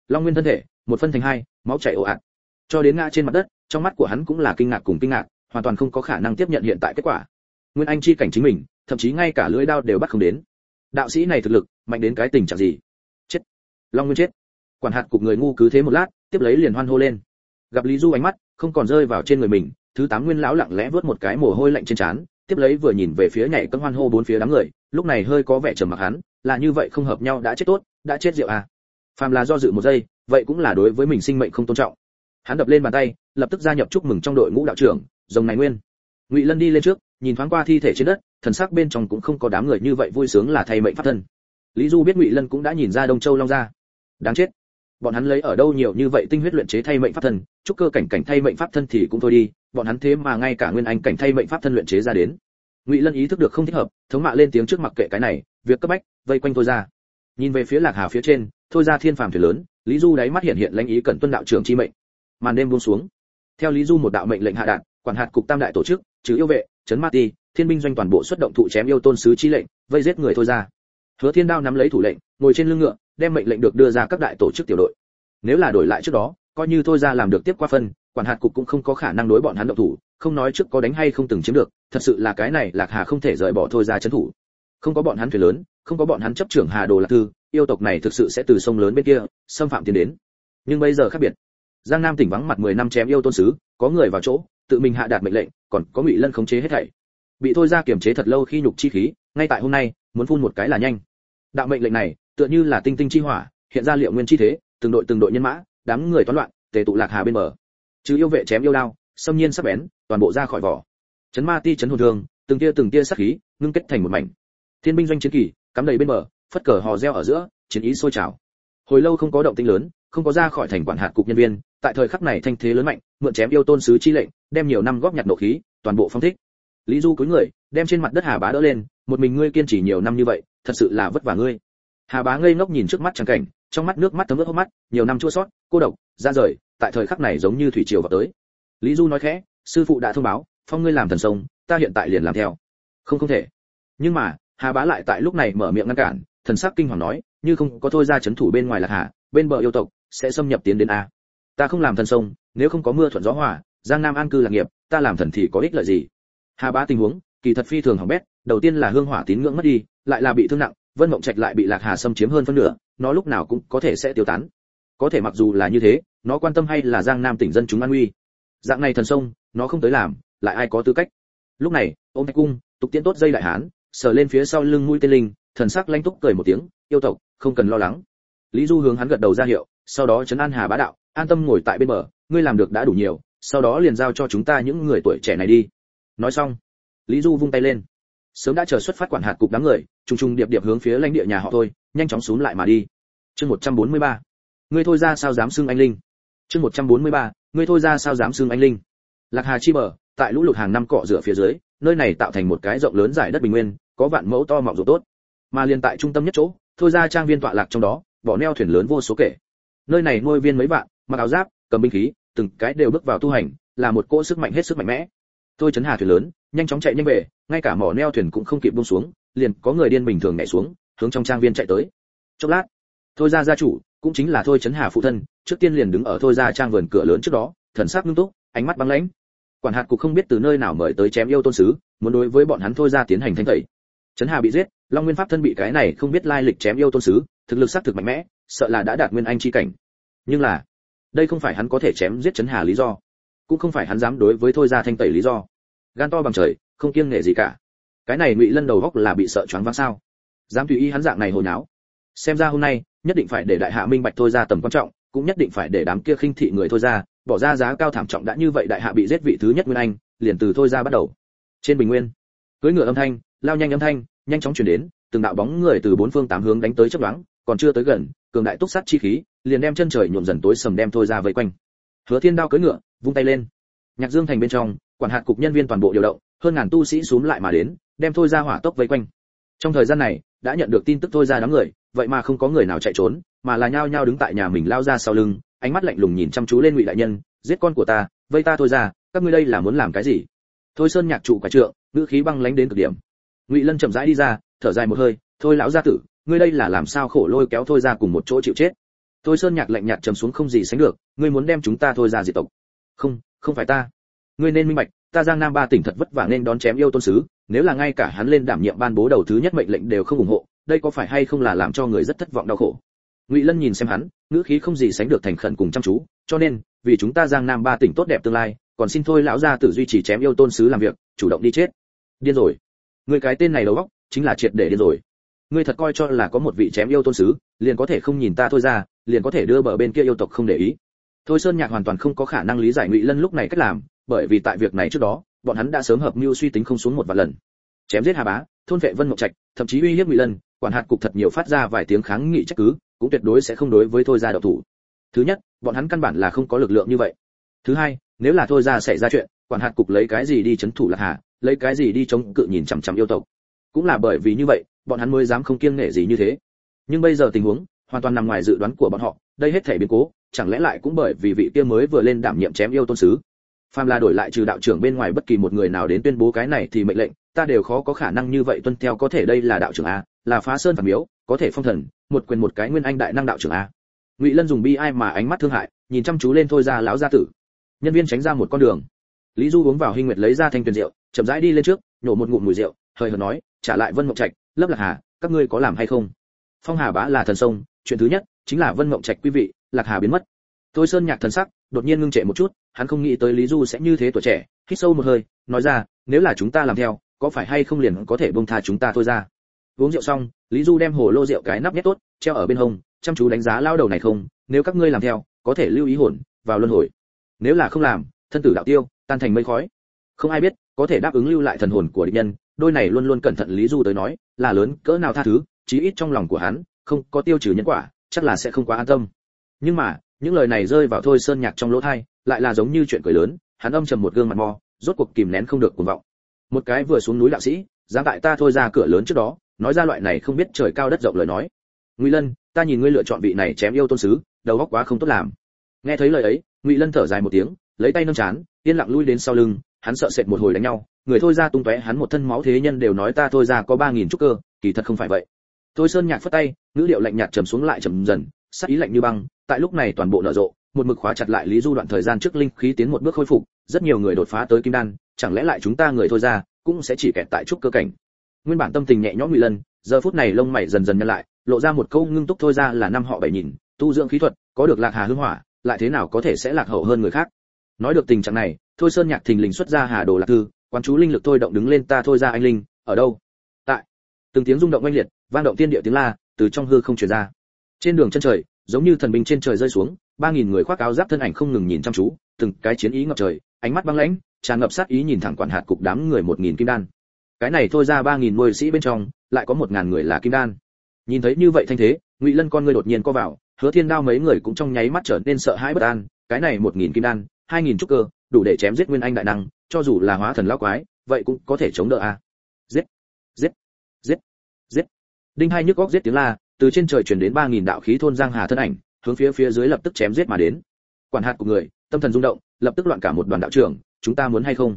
Long nguyên thân thể, một phân thành hai, máu chảy ồ ạt. Cho đến ngã trên mặt đất, trong mắt của hắn cũng là kinh ngạc cùng kinh ngạc, hoàn toàn không có khả năng tiếp nhận hiện tại kết quả. Nguyên anh chi cảnh chính mình, thậm chí ngay cả lưỡi đao đều bắt không đến. Đạo sĩ này thực lực, mạnh đến cái tình trạng gì? Chết. Long nguyên chết. Quản hạt cục người ngu cứ thế một lát, tiếp lấy liền hoan hô lên. Gặp lý du ánh mắt, không còn rơi vào trên người mình thứ tám nguyên lão lặng lẽ vớt một cái mồ hôi lạnh trên trán, tiếp lấy vừa nhìn về phía nhảy cân hoan hô bốn phía đám người, lúc này hơi có vẻ trầm mặc hắn, là như vậy không hợp nhau đã chết tốt, đã chết rượu à. Phàm là do dự một giây, vậy cũng là đối với mình sinh mệnh không tôn trọng. Hắn đập lên bàn tay, lập tức gia nhập chúc mừng trong đội ngũ đạo trưởng, rồng này nguyên. Ngụy lân đi lên trước, nhìn thoáng qua thi thể trên đất, thần sắc bên trong cũng không có đám người như vậy vui sướng là thay mệnh pháp thân. Lý du biết ngụy lân cũng đã nhìn ra đông châu long ra đáng chết bọn hắn lấy ở đâu nhiều như vậy tinh huyết luyện chế thay mệnh pháp thân, chúc cơ cảnh cảnh thay mệnh pháp thân thì cũng thôi đi, bọn hắn thế mà ngay cả nguyên anh cảnh thay mệnh pháp thân luyện chế ra đến. Ngụy lân ý thức được không thích hợp, thống mạ lên tiếng trước mặt kệ cái này, việc cấp bách, vây quanh tôi ra nhìn về phía lạc hà phía trên, thôi ra thiên phàm thuyền lớn, lý du đáy mắt hiện hiện lãnh ý cẩn tuân đạo trưởng chi mệnh. Màn đêm buông xuống. Theo lý du một đạo mệnh lệnh hạ đạn, quản hạt cục tam đại tổ chức, trừ yêu vệ, trấn ma ti, thiên binh doanh toàn bộ xuất động thụ chém yêu tôn sứ chi lệnh, vây giết người thôi ra hứa thiên đao nắm lấy thủ lệnh, ngồi trên lưng ngựa đem mệnh lệnh được đưa ra các đại tổ chức tiểu đội. Nếu là đổi lại trước đó coi như thôi ra làm được tiếp qua phân quản hạt cục cũng không có khả năng đối bọn hắn động thủ không nói trước có đánh hay không từng chiếm được thật sự là cái này lạc hà không thể rời bỏ thôi ra chấn thủ. Không có bọn hắn thuyền lớn không có bọn hắn chấp trưởng hà đồ lạc tư, yêu tộc này thực sự sẽ từ sông lớn bên kia xâm phạm tiến đến. Nhưng bây giờ khác biệt. Giang nam tỉnh vắng mặt 10 năm chém yêu tôn sứ có người vào chỗ tự mình hạ đạt mệnh lệnh còn có ngụy lân khống chế hết thảy. Bị thôi ra kiềm chế thật lâu khi nhục chi khí ngay tại hôm nay muốn phun một cái là nhanh. Đạo mệnh lệnh này tựa như là tinh tinh chi hỏa, hiện ra liệu nguyên chi thế, từng đội từng đội nhân mã, đám người toán loạn, tề tụ lạc hà bên bờ. Chứ yêu vệ chém yêu đao, xâm nhiên sắc bén, toàn bộ ra khỏi vỏ. Chấn ma ti chấn hồn thương, từng tia từng tia sắc khí, ngưng kết thành một mảnh. Thiên binh doanh chiến kỳ, cắm đầy bên bờ, phất cờ hò reo ở giữa, chiến ý sôi trào. Hồi lâu không có động tĩnh lớn, không có ra khỏi thành quản hạt cục nhân viên, tại thời khắc này thanh thế lớn mạnh, mượn chém yêu tôn sứ chi lệnh, đem nhiều năm góp nhặt nộ khí, toàn bộ phong thích. Lý du cúi người, đem trên mặt đất hà bá đỡ lên, một mình ngươi kiên trì nhiều năm như vậy, thật sự là vất vả ngươi hà bá ngây ngốc nhìn trước mắt trắng cảnh, trong mắt nước mắt thấm ướt hốc mắt, nhiều năm chua sót, cô độc, ra rời, tại thời khắc này giống như thủy triều vào tới. Lý du nói khẽ, sư phụ đã thông báo, phong ngươi làm thần sông, ta hiện tại liền làm theo. Không không thể. Nhưng mà, hà bá lại tại lúc này mở miệng ngăn cản, thần sắc kinh hoàng nói, như không có thôi ra chấn thủ bên ngoài là hà, bên bờ yêu tộc, sẽ xâm nhập tiến đến a. Ta không làm thần sông, nếu không có mưa thuận gió hòa, giang nam an cư lạc nghiệp, ta làm thần thì có ích lợi gì? Hà bá tình huống, kỳ thật phi thường hỏng bét, đầu tiên là hương hỏa tín ngưỡng mất đi, lại là bị thương nặng vân mộng trạch lại bị lạc hà xâm chiếm hơn phân nửa, nó lúc nào cũng có thể sẽ tiêu tán. Có thể mặc dù là như thế, nó quan tâm hay là giang nam tỉnh dân chúng an nguy. Dạng này thần sông, nó không tới làm, lại ai có tư cách? Lúc này, ôm thạch cung, tục tiễn tốt dây đại hán, sờ lên phía sau lưng mũi tên linh, thần sắc lanh túc cười một tiếng, yêu tộc, không cần lo lắng. Lý du hướng hắn gật đầu ra hiệu, sau đó chấn an hà bá đạo, an tâm ngồi tại bên bờ, ngươi làm được đã đủ nhiều, sau đó liền giao cho chúng ta những người tuổi trẻ này đi. Nói xong, lý du vung tay lên sớm đã chờ xuất phát quản hạt cục đám người, trùng trùng điệp điệp hướng phía lãnh địa nhà họ thôi, nhanh chóng xuống lại mà đi. Chương 143. ngươi thôi ra sao dám xưng anh linh? Chương 143. ngươi thôi ra sao dám xưng anh linh? Lạc hà chi bờ, tại lũ lụt hàng năm cọ rửa phía dưới, nơi này tạo thành một cái rộng lớn giải đất bình nguyên, có vạn mẫu to mọc rộ tốt. Mà liền tại trung tâm nhất chỗ, thôi ra trang viên tọa lạc trong đó, bỏ neo thuyền lớn vô số kể. Nơi này nuôi viên mấy vạn, mặc áo giáp, cầm binh khí, từng cái đều bước vào tu hành, là một cỗ sức mạnh hết sức mạnh mẽ. Thôi chấn hà thuyền lớn nhanh chóng chạy nhanh về, ngay cả mỏ neo thuyền cũng không kịp buông xuống, liền có người điên bình thường nhảy xuống, hướng trong trang viên chạy tới. Chốc lát, thôi ra gia chủ, cũng chính là thôi chấn hà phụ thân, trước tiên liền đứng ở thôi ra trang vườn cửa lớn trước đó, thần sắc nghiêm túc, ánh mắt băng lãnh. Quản hạt cục không biết từ nơi nào mời tới chém yêu tôn sứ, muốn đối với bọn hắn thôi ra tiến hành thanh tẩy. Chấn hà bị giết, long nguyên pháp thân bị cái này không biết lai lịch chém yêu tôn sứ, thực lực xác thực mạnh mẽ, sợ là đã đạt nguyên anh chi cảnh. Nhưng là, đây không phải hắn có thể chém giết chấn hà lý do, cũng không phải hắn dám đối với thôi ra thanh tẩy lý do gan to bằng trời, không kiêng nể gì cả. Cái này ngụy lân đầu góc là bị sợ choáng váng sao? Dám tùy ý hắn dạng này hồi nháo xem ra hôm nay, nhất định phải để đại hạ minh bạch thôi ra tầm quan trọng, cũng nhất định phải để đám kia khinh thị người thôi ra, bỏ ra giá cao thảm trọng đã như vậy đại hạ bị giết vị thứ nhất nguyên anh, liền từ thôi ra bắt đầu. Trên bình nguyên, cưỡi ngựa âm thanh, lao nhanh âm thanh, nhanh chóng chuyển đến, từng đạo bóng người từ bốn phương tám hướng đánh tới chấp đoán còn chưa tới gần, cường đại túc sát chi khí, liền đem chân trời nhuộm dần tối sầm đem thôi ra vây quanh. Hứa thiên đao cưỡi ngựa, vung tay lên. Nhạc dương thành bên trong quản hạt cục nhân viên toàn bộ điều động, hơn ngàn tu sĩ xuống lại mà đến, đem thôi ra hỏa tốc vây quanh. Trong thời gian này, đã nhận được tin tức thôi ra đám người, vậy mà không có người nào chạy trốn, mà là nhao nhao đứng tại nhà mình lao ra sau lưng, ánh mắt lạnh lùng nhìn chăm chú lên ngụy đại nhân, giết con của ta, vây ta thôi ra, các ngươi đây là muốn làm cái gì? Thôi sơn nhạc trụ quả trượng, ngữ khí băng lánh đến cực điểm. Ngụy lân chậm rãi đi ra, thở dài một hơi, thôi lão gia tử, ngươi đây là làm sao khổ lôi kéo thôi ra cùng một chỗ chịu chết? Thôi sơn nhạc lạnh nhạt trầm xuống không gì sánh được, ngươi muốn đem chúng ta thôi ra diệt tộc? Không không phải ta ngươi nên minh bạch, ta giang nam ba tỉnh thật vất vả nên đón chém yêu tôn sứ, nếu là ngay cả hắn lên đảm nhiệm ban bố đầu thứ nhất mệnh lệnh đều không ủng hộ, đây có phải hay không là làm cho người rất thất vọng đau khổ? Ngụy lân nhìn xem hắn, ngữ khí không gì sánh được thành khẩn cùng chăm chú, cho nên, vì chúng ta giang nam ba tỉnh tốt đẹp tương lai, còn xin thôi lão gia tử duy trì chém yêu tôn sứ làm việc, chủ động đi chết. Điên rồi. Người cái tên này đầu óc, chính là triệt để điên rồi. Ngươi thật coi cho là có một vị chém yêu tôn sứ, liền có thể không nhìn ta thôi ra, liền có thể đưa bờ bên kia yêu tộc không để ý. Thôi sơn nhạc hoàn toàn không có khả năng lý giải ngụy lân lúc này cách làm bởi vì tại việc này trước đó, bọn hắn đã sớm hợp mưu suy tính không xuống một vài lần. Chém giết hà bá, thôn vệ vân mộng trạch, thậm chí uy hiếp ngụy lân, quản hạt cục thật nhiều phát ra vài tiếng kháng nghị trách cứ, cũng tuyệt đối sẽ không đối với thôi ra độc thủ. Thứ nhất, bọn hắn căn bản là không có lực lượng như vậy. Thứ hai, nếu là thôi ra xảy ra chuyện, quản hạt cục lấy cái gì đi chấn thủ lạc hà, lấy cái gì đi chống cự nhìn chằm chằm yêu tộc. Cũng là bởi vì như vậy, bọn hắn mới dám không kiêng nể gì như thế. Nhưng bây giờ tình huống, hoàn toàn nằm ngoài dự đoán của bọn họ, đây hết thể biến cố, chẳng lẽ lại cũng bởi vì vị kia mới vừa lên đảm nhiệm chém yêu tôn sứ? Phàm là đổi lại trừ đạo trưởng bên ngoài bất kỳ một người nào đến tuyên bố cái này thì mệnh lệnh, ta đều khó có khả năng như vậy tuân theo, có thể đây là đạo trưởng a, là phá sơn phản miếu, có thể phong thần, một quyền một cái nguyên anh đại năng đạo trưởng a. Ngụy lân dùng bi ai mà ánh mắt thương hại, nhìn chăm chú lên thôi ra lão gia tử. Nhân viên tránh ra một con đường. Lý du uống vào hinh nguyệt lấy ra thanh tuyền rượu, chậm rãi đi lên trước, nhổ một ngụm mùi rượu hơi hợt nói, trả lại vân mộng trạch, lấp lạc hà, các ngươi có làm hay không? Phong hà bá là thần sông, chuyện thứ nhất chính là vân mộng trạch quý vị, lạc hà biến mất. Tôi sơn nhạc thần sắc đột nhiên ngưng trệ một chút, hắn không nghĩ tới lý du sẽ như thế tuổi trẻ, hít sâu một hơi, nói ra, nếu là chúng ta làm theo, có phải hay không liền có thể bông tha chúng ta thôi ra? Uống rượu xong, lý du đem hồ lô rượu cái nắp nhét tốt, treo ở bên hông, chăm chú đánh giá lao đầu này không, nếu các ngươi làm theo, có thể lưu ý hồn, vào luân hồi. Nếu là không làm, thân tử đạo tiêu, tan thành mây khói. Không ai biết, có thể đáp ứng lưu lại thần hồn của địch nhân, đôi này luôn luôn cẩn thận lý du tới nói, là lớn cỡ nào tha thứ, chí ít trong lòng của hắn, không có tiêu trừ nhân quả, chắc là sẽ không quá an tâm. Nhưng mà những lời này rơi vào thôi sơn nhạc trong lỗ thai lại là giống như chuyện cười lớn, hắn âm trầm một gương mặt mò, rốt cuộc kìm nén không được cuồng vọng. Một cái vừa xuống núi đạo sĩ, dám tại ta thôi ra cửa lớn trước đó, nói ra loại này không biết trời cao đất rộng lời nói. Ngụy lân, ta nhìn ngươi lựa chọn vị này chém yêu tôn sứ, đầu óc quá không tốt làm. Nghe thấy lời ấy, ngụy lân thở dài một tiếng, lấy tay nâng chán, yên lặng lui đến sau lưng, hắn sợ sệt một hồi đánh nhau, người thôi ra tung tóe hắn một thân máu thế nhân đều nói ta thôi ra có ba nghìn trúc cơ, kỳ thật không phải vậy. Thôi sơn nhạc phất tay, ngữ liệu lạnh nhạt trầm xuống lại trầm dần, sắc ý lạnh như băng tại lúc này toàn bộ nở rộ, một mực khóa chặt lại lý du đoạn thời gian trước linh khí tiến một bước khôi phục, rất nhiều người đột phá tới kim đan, chẳng lẽ lại chúng ta người thôi ra, cũng sẽ chỉ kẹt tại chút cơ cảnh. Nguyên bản tâm tình nhẹ nhõm ngụy lân, giờ phút này lông mày dần dần nhăn lại, lộ ra một câu ngưng túc thôi ra là năm họ bảy nhìn tu dưỡng khí thuật, có được lạc hà hương hỏa, lại thế nào có thể sẽ lạc hậu hơn người khác? Nói được tình trạng này, thôi sơn nhạc thình lình xuất ra hà đồ lạc thư, quán chú linh lực thôi động đứng lên ta thôi ra anh linh, ở đâu? Tại. Từng tiếng rung động oanh liệt, vang động tiên địa tiếng la, từ trong hư không truyền ra. Trên đường chân trời giống như thần binh trên trời rơi xuống, ba nghìn người khoác áo giáp thân ảnh không ngừng nhìn chăm chú, từng cái chiến ý ngập trời, ánh mắt băng lãnh, tràn ngập sát ý nhìn thẳng quản hạt cục đám người một nghìn kim đan. Cái này thôi ra ba nghìn nuôi sĩ bên trong, lại có một ngàn người là kim đan. Nhìn thấy như vậy thanh thế, ngụy lân con người đột nhiên co vào, hứa thiên đao mấy người cũng trong nháy mắt trở nên sợ hãi bất an, cái này một nghìn kim đan, hai nghìn trúc cơ, đủ để chém giết nguyên anh đại năng, cho dù là hóa thần lão quái, vậy cũng có thể chống đỡ a. À. giết giết giết giết. Đinh hai nhức góc giết tiếng la từ trên trời truyền đến ba nghìn đạo khí thôn giang hà thân ảnh, hướng phía phía dưới lập tức chém giết mà đến. Quản hạt của người, tâm thần rung động, lập tức loạn cả một đoàn đạo trưởng, chúng ta muốn hay không?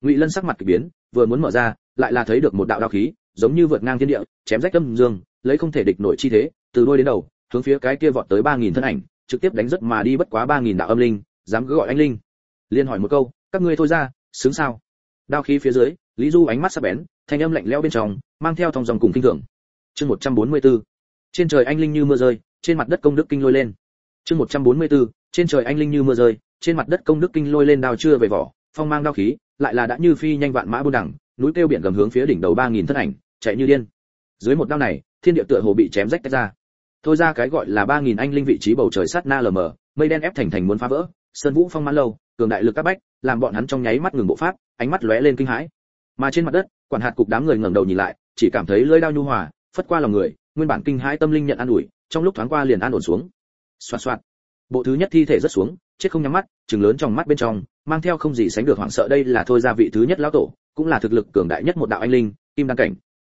Ngụy lân sắc mặt kỳ biến, vừa muốn mở ra, lại là thấy được một đạo đạo khí, giống như vượt ngang thiên địa, chém rách âm dương, lấy không thể địch nổi chi thế, từ đuôi đến đầu, hướng phía cái kia vọt tới ba nghìn thân ảnh, trực tiếp đánh rất mà đi bất quá ba nghìn đạo âm linh, dám cứ gọi anh linh. Liên hỏi một câu, các ngươi thôi ra, sướng sao? Đao khí phía dưới, lý du ánh mắt sắc bén, thanh âm lạnh lẽo bên trong, mang theo thòng dòng cùng kinh thường. Chương 144 trên trời anh linh như mưa rơi, trên mặt đất công đức kinh lôi lên. Chương 144. trên trời anh linh như mưa rơi, trên mặt đất công đức kinh lôi lên đào chưa về vỏ, phong mang đao khí, lại là đã như phi nhanh vạn mã buôn đẳng núi kêu biển gầm hướng phía đỉnh đầu ba nghìn thân ảnh, chạy như điên. Dưới một đao này, thiên địa tựa hồ bị chém rách tách ra. Thôi ra cái gọi là ba nghìn anh linh vị trí bầu trời sát na lờ mờ, mây đen ép thành thành muốn phá vỡ, sơn vũ phong mãn lâu, cường đại lực các bách, làm bọn hắn trong nháy mắt ngừng bộ pháp, ánh mắt lóe lên kinh hãi. Mà trên mặt đất, quản hạt cục đám người ngẩng đầu nhìn lại, chỉ cảm thấy lưỡi đao nhu hòa, phất qua lòng người nguyên bản kinh hãi tâm linh nhận an ủi, trong lúc thoáng qua liền an ổn xuống. Xoạt xoạt. Bộ thứ nhất thi thể rất xuống, chết không nhắm mắt chừng lớn trong mắt bên trong, mang theo không gì sánh được hoảng sợ đây là thôi ra vị thứ nhất lão tổ, cũng là thực lực cường đại nhất một đạo anh linh, kim đăng cảnh.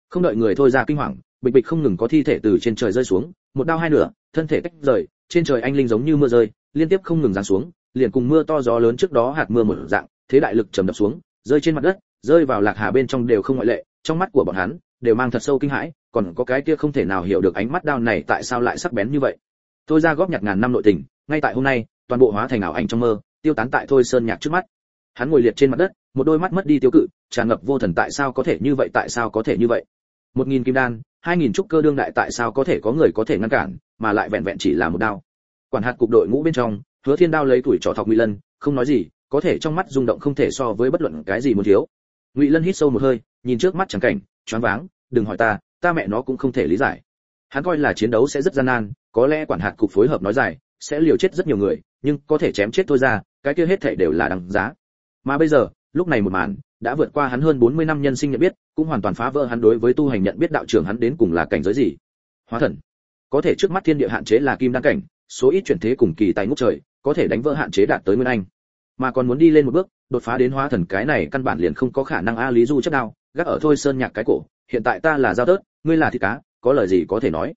Không đợi người thôi ra kinh hoàng, bịch bịch không ngừng có thi thể từ trên trời rơi xuống, một đao hai nửa, thân thể tách rời, trên trời anh linh giống như mưa rơi, liên tiếp không ngừng giáng xuống, liền cùng mưa to gió lớn trước đó hạt mưa một dạng, thế đại lực trầm đập xuống, rơi trên mặt đất, rơi vào lạc hà bên trong đều không ngoại lệ, trong mắt của bọn hắn đều mang thật sâu kinh hãi còn có cái kia không thể nào hiểu được ánh mắt đao này tại sao lại sắc bén như vậy. Tôi ra góp nhặt ngàn năm nội tình, ngay tại hôm nay, toàn bộ hóa thành ảo ảnh trong mơ, tiêu tán tại thôi sơn nhạc trước mắt. Hắn ngồi liệt trên mặt đất, một đôi mắt mất đi tiêu cự, tràn ngập vô thần tại sao có thể như vậy, tại sao có thể như vậy. Một nghìn kim đan, hai nghìn trúc cơ đương đại tại sao có thể có người có thể ngăn cản, mà lại vẹn vẹn chỉ là một đao. Quản hạt cục đội ngũ bên trong, hứa thiên đao lấy tuổi trò thọc ngụy lân, không nói gì, có thể trong mắt rung động không thể so với bất luận cái gì muốn thiếu. Ngụy lân hít sâu một hơi, nhìn trước mắt chẳng cảnh, choáng váng, đừng hỏi ta ta mẹ nó cũng không thể lý giải. Hắn coi là chiến đấu sẽ rất gian nan, có lẽ quản hạt cục phối hợp nói dài, sẽ liều chết rất nhiều người, nhưng có thể chém chết tôi ra, cái kia hết thảy đều là đằng giá. Mà bây giờ, lúc này một màn, đã vượt qua hắn hơn 40 năm nhân sinh nhận biết, cũng hoàn toàn phá vỡ hắn đối với tu hành nhận biết đạo trưởng hắn đến cùng là cảnh giới gì. Hóa thần. Có thể trước mắt thiên địa hạn chế là kim đăng cảnh, số ít chuyển thế cùng kỳ tài ngút trời, có thể đánh vỡ hạn chế đạt tới nguyên anh. Mà còn muốn đi lên một bước, đột phá đến hóa thần, cái này căn bản liền không có khả năng a lý du chất đao, gác ở thôi sơn nhạc cái cổ, hiện tại ta là giao tớt ngươi là thịt cá, có lời gì có thể nói?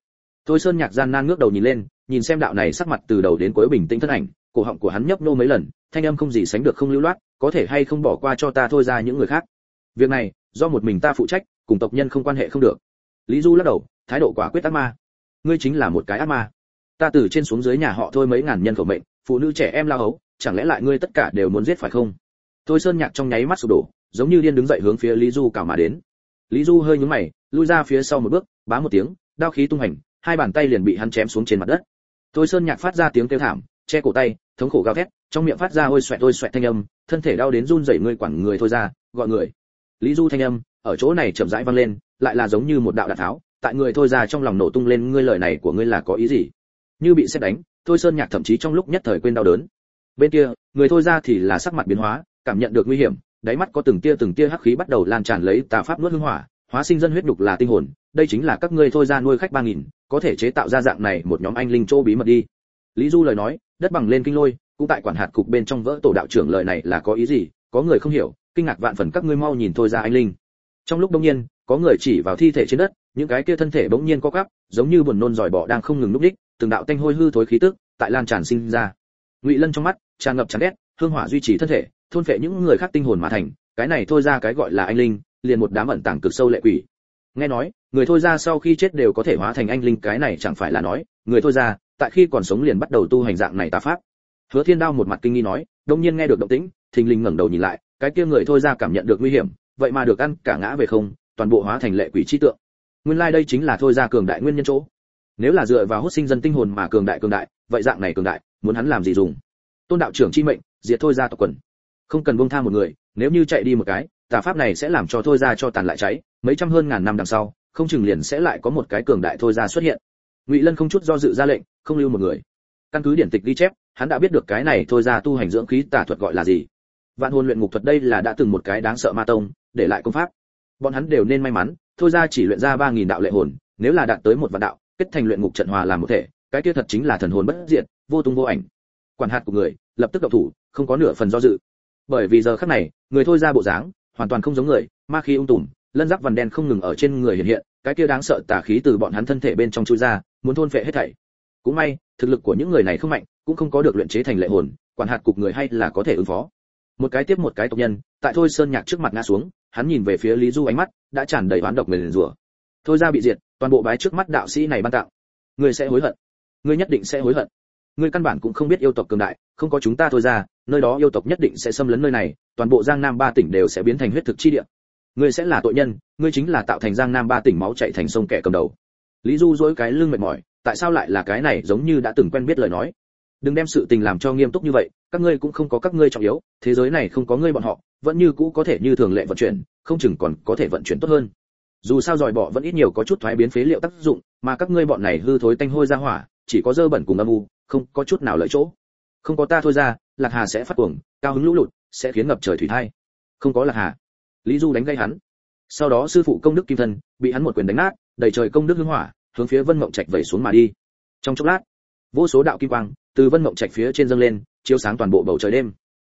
Thôi sơn nhạc gian nan ngước đầu nhìn lên, nhìn xem đạo này sắc mặt từ đầu đến cuối bình tĩnh thân ảnh, cổ họng của hắn nhấp nô mấy lần, thanh âm không gì sánh được không lưu loát, có thể hay không bỏ qua cho ta thôi ra những người khác. Việc này, do một mình ta phụ trách, cùng tộc nhân không quan hệ không được. Lý du lắc đầu, thái độ quả quyết ác ma. Ngươi chính là một cái ác ma. Ta từ trên xuống dưới nhà họ thôi mấy ngàn nhân khẩu mệnh, phụ nữ trẻ em lao hấu, chẳng lẽ lại ngươi tất cả đều muốn giết phải không? Thôi sơn nhạc trong nháy mắt sụp đổ, giống như điên đứng dậy hướng phía lý du cào mà đến. Lý du hơi nhướng mày lui ra phía sau một bước, bá một tiếng, đao khí tung hành, hai bàn tay liền bị hắn chém xuống trên mặt đất. Thôi sơn nhạc phát ra tiếng kêu thảm, che cổ tay, thống khổ gào thét, trong miệng phát ra ôi xoẹt ôi xoẹt thanh âm, thân thể đau đến run rẩy người quản người thôi ra, gọi người. Lý du thanh âm, ở chỗ này chậm rãi vang lên, lại là giống như một đạo đạn tháo, tại người thôi ra trong lòng nổ tung lên, ngươi lời này của ngươi là có ý gì? Như bị xét đánh, thôi sơn nhạc thậm chí trong lúc nhất thời quên đau đớn. Bên kia, người thôi ra thì là sắc mặt biến hóa, cảm nhận được nguy hiểm, đáy mắt có từng tia từng tia hắc khí bắt đầu lan tràn lấy tà pháp nuốt hương hỏa hóa sinh dân huyết đục là tinh hồn, đây chính là các ngươi thôi ra nuôi khách ba nghìn, có thể chế tạo ra dạng này một nhóm anh linh chỗ bí mật đi. Lý du lời nói, đất bằng lên kinh lôi, cũng tại quản hạt cục bên trong vỡ tổ đạo trưởng lời này là có ý gì, có người không hiểu, kinh ngạc vạn phần các ngươi mau nhìn thôi ra anh linh. Trong lúc đông nhiên, có người chỉ vào thi thể trên đất, những cái kia thân thể bỗng nhiên co quắp, giống như buồn nôn giỏi bỏ đang không ngừng núp đích, từng đạo tanh hôi hư thối khí tức, tại lan tràn sinh ra. Ngụy lân trong mắt, tràn ngập chán ghét, hương hỏa duy trì thân thể, thôn phệ những người khác tinh hồn mà thành, cái này thôi ra cái gọi là anh linh liền một đám ẩn tàng cực sâu lệ quỷ. Nghe nói, người thôi ra sau khi chết đều có thể hóa thành anh linh, cái này chẳng phải là nói, người thôi ra, tại khi còn sống liền bắt đầu tu hành dạng này tà pháp. Hứa thiên đao một mặt kinh nghi nói, đông nhiên nghe được động tĩnh, thình lình ngẩng đầu nhìn lại, cái kia người thôi ra cảm nhận được nguy hiểm, vậy mà được ăn cả ngã về không, toàn bộ hóa thành lệ quỷ chi tượng. Nguyên lai like đây chính là thôi ra cường đại nguyên nhân chỗ. Nếu là dựa vào hút sinh dân tinh hồn mà cường đại cường đại, vậy dạng này cường đại, muốn hắn làm gì dùng? Tôn đạo trưởng chi mệnh, diệt thôi ra tộc quần. Không cần buông tha một người, nếu như chạy đi một cái tà pháp này sẽ làm cho thôi ra cho tàn lại cháy, mấy trăm hơn ngàn năm đằng sau, không chừng liền sẽ lại có một cái cường đại thôi ra xuất hiện. Ngụy lân không chút do dự ra lệnh, không lưu một người. Căn cứ điển tịch ghi chép, hắn đã biết được cái này thôi ra tu hành dưỡng khí tà thuật gọi là gì. Vạn hồn luyện ngục thuật đây là đã từng một cái đáng sợ ma tông, để lại công pháp. Bọn hắn đều nên may mắn, thôi ra chỉ luyện ra ba nghìn đạo lệ hồn, nếu là đạt tới một vạn đạo, kết thành luyện ngục trận hòa làm một thể, cái kia thật chính là thần hồn bất diệt, vô tung vô ảnh. Quản hạt của người, lập tức động thủ, không có nửa phần do dự. Bởi vì giờ khắc này, người thôi ra bộ dáng hoàn toàn không giống người, ma khí ung tùm, lân giáp vằn đen không ngừng ở trên người hiện hiện, cái kia đáng sợ tà khí từ bọn hắn thân thể bên trong chui ra, muốn thôn phệ hết thảy. Cũng may, thực lực của những người này không mạnh, cũng không có được luyện chế thành lệ hồn, quản hạt cục người hay là có thể ứng phó. Một cái tiếp một cái tộc nhân, tại thôi sơn nhạc trước mặt ngã xuống, hắn nhìn về phía lý du ánh mắt đã tràn đầy oán độc mềm rủa. Thôi ra bị diệt, toàn bộ bái trước mắt đạo sĩ này ban tạo ngươi sẽ hối hận. Ngươi nhất định sẽ hối hận ngươi căn bản cũng không biết yêu tộc cường đại, không có chúng ta thôi ra, nơi đó yêu tộc nhất định sẽ xâm lấn nơi này, toàn bộ giang nam ba tỉnh đều sẽ biến thành huyết thực chi địa. Ngươi sẽ là tội nhân, ngươi chính là tạo thành giang nam ba tỉnh máu chảy thành sông kẻ cầm đầu. Lý du dỗi cái lưng mệt mỏi, tại sao lại là cái này giống như đã từng quen biết lời nói? Đừng đem sự tình làm cho nghiêm túc như vậy, các ngươi cũng không có các ngươi trọng yếu, thế giới này không có ngươi bọn họ, vẫn như cũ có thể như thường lệ vận chuyển, không chừng còn có thể vận chuyển tốt hơn. Dù sao dòi bỏ vẫn ít nhiều có chút thoái biến phế liệu tác dụng, mà các ngươi bọn này hư thối tanh hôi ra hỏa, chỉ có dơ bẩn cùng âm u không có chút nào lợi chỗ. Không có ta thôi ra, lạc hà sẽ phát cuồng, cao hứng lũ lụt, sẽ khiến ngập trời thủy thai. Không có lạc hà. Lý du đánh gây hắn. Sau đó sư phụ công đức kim thân bị hắn một quyền đánh nát đầy trời công đức hương hỏa, hướng phía vân mộng trạch vẩy xuống mà đi. Trong chốc lát, vô số đạo kim quang từ vân mộng trạch phía trên dâng lên, chiếu sáng toàn bộ bầu trời đêm.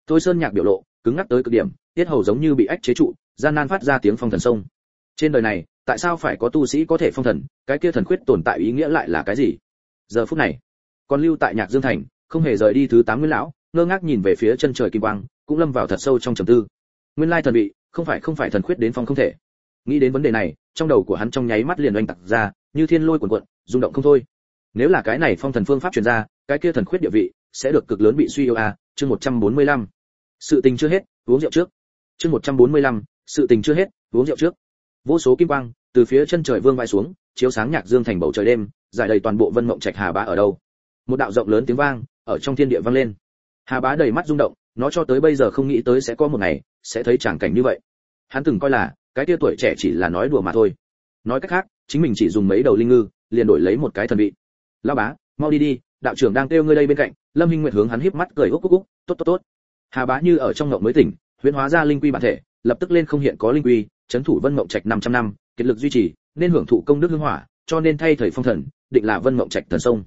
Thôi sơn nhạc biểu lộ, cứng ngắc tới cực điểm, tiết hầu giống như bị ách chế trụ, gian nan phát ra tiếng phong thần sông. Trên đời này, tại sao phải có tu sĩ có thể phong thần? Cái kia thần khuyết tồn tại ý nghĩa lại là cái gì? Giờ phút này còn lưu tại nhạc dương thành không hề rời đi thứ tám nguyên lão ngơ ngác nhìn về phía chân trời kim quang cũng lâm vào thật sâu trong trầm tư. Nguyên lai thần bị không phải không phải thần khuyết đến phong không thể. Nghĩ đến vấn đề này trong đầu của hắn trong nháy mắt liền oanh tặc ra như thiên lôi cuồn cuộn rung động không thôi. Nếu là cái này phong thần phương pháp truyền ra cái kia thần khuyết địa vị sẽ được cực lớn bị suy yếu a chương 145. sự tình chưa hết uống rượu trước. Chương 145, sự tình chưa hết uống rượu trước. Vô số kim quang từ phía chân trời vương vai xuống chiếu sáng nhạc dương thành bầu trời đêm giải đầy toàn bộ vân mộng trạch hà bá ở đâu một đạo rộng lớn tiếng vang ở trong thiên địa vang lên. Hà bá đầy mắt rung động, nó cho tới bây giờ không nghĩ tới sẽ có một ngày, sẽ thấy tràng cảnh như vậy. Hắn từng coi là, cái tia tuổi trẻ chỉ là nói đùa mà thôi. Nói cách khác, chính mình chỉ dùng mấy đầu linh ngư, liền đổi lấy một cái thần vị. Lao bá, mau đi đi, đạo trưởng đang kêu ngươi đây bên cạnh, lâm hinh nguyệt hướng hắn híp mắt cười úc úc úc, tốt tốt tốt. Hà bá như ở trong ngộng mới tỉnh, huyễn hóa ra linh quy bản thể, lập tức lên không hiện có linh quy, chấn thủ vân mộng trạch 500 năm, kiệt lực duy trì, nên hưởng thụ công đức hương hỏa, cho nên thay thời phong thần, định là vân mộng trạch thần sông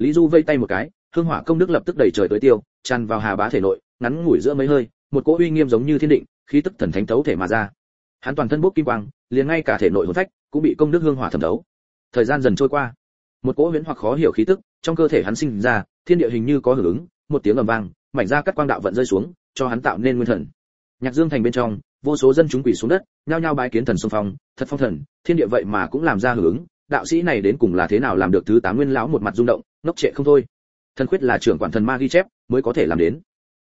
lý du vây tay một cái, hương hỏa công đức lập tức đẩy trời tới tiêu, tràn vào hà bá thể nội, ngắn ngủi giữa mấy hơi, một cỗ uy nghiêm giống như thiên định, khí tức thần thánh tấu thể mà ra. Hắn toàn thân bốc kim quang, liền ngay cả thể nội hồn phách cũng bị công đức hương hỏa thẩm thấu. Thời gian dần trôi qua, một cỗ huyễn hoặc khó hiểu khí tức trong cơ thể hắn sinh ra, thiên địa hình như có hưởng ứng, một tiếng ầm vang, mảnh ra cắt quang đạo vận rơi xuống, cho hắn tạo nên nguyên thần. Nhạc dương thành bên trong, vô số dân chúng quỷ xuống đất, nhao nhao bái kiến thần xung phong, thật phong thần, thiên địa vậy mà cũng làm ra hưởng ứng đạo sĩ này đến cùng là thế nào làm được thứ tám nguyên lão một mặt rung động, ngốc trệ không thôi. Thần khuyết là trưởng quản thần ma ghi chép, mới có thể làm đến.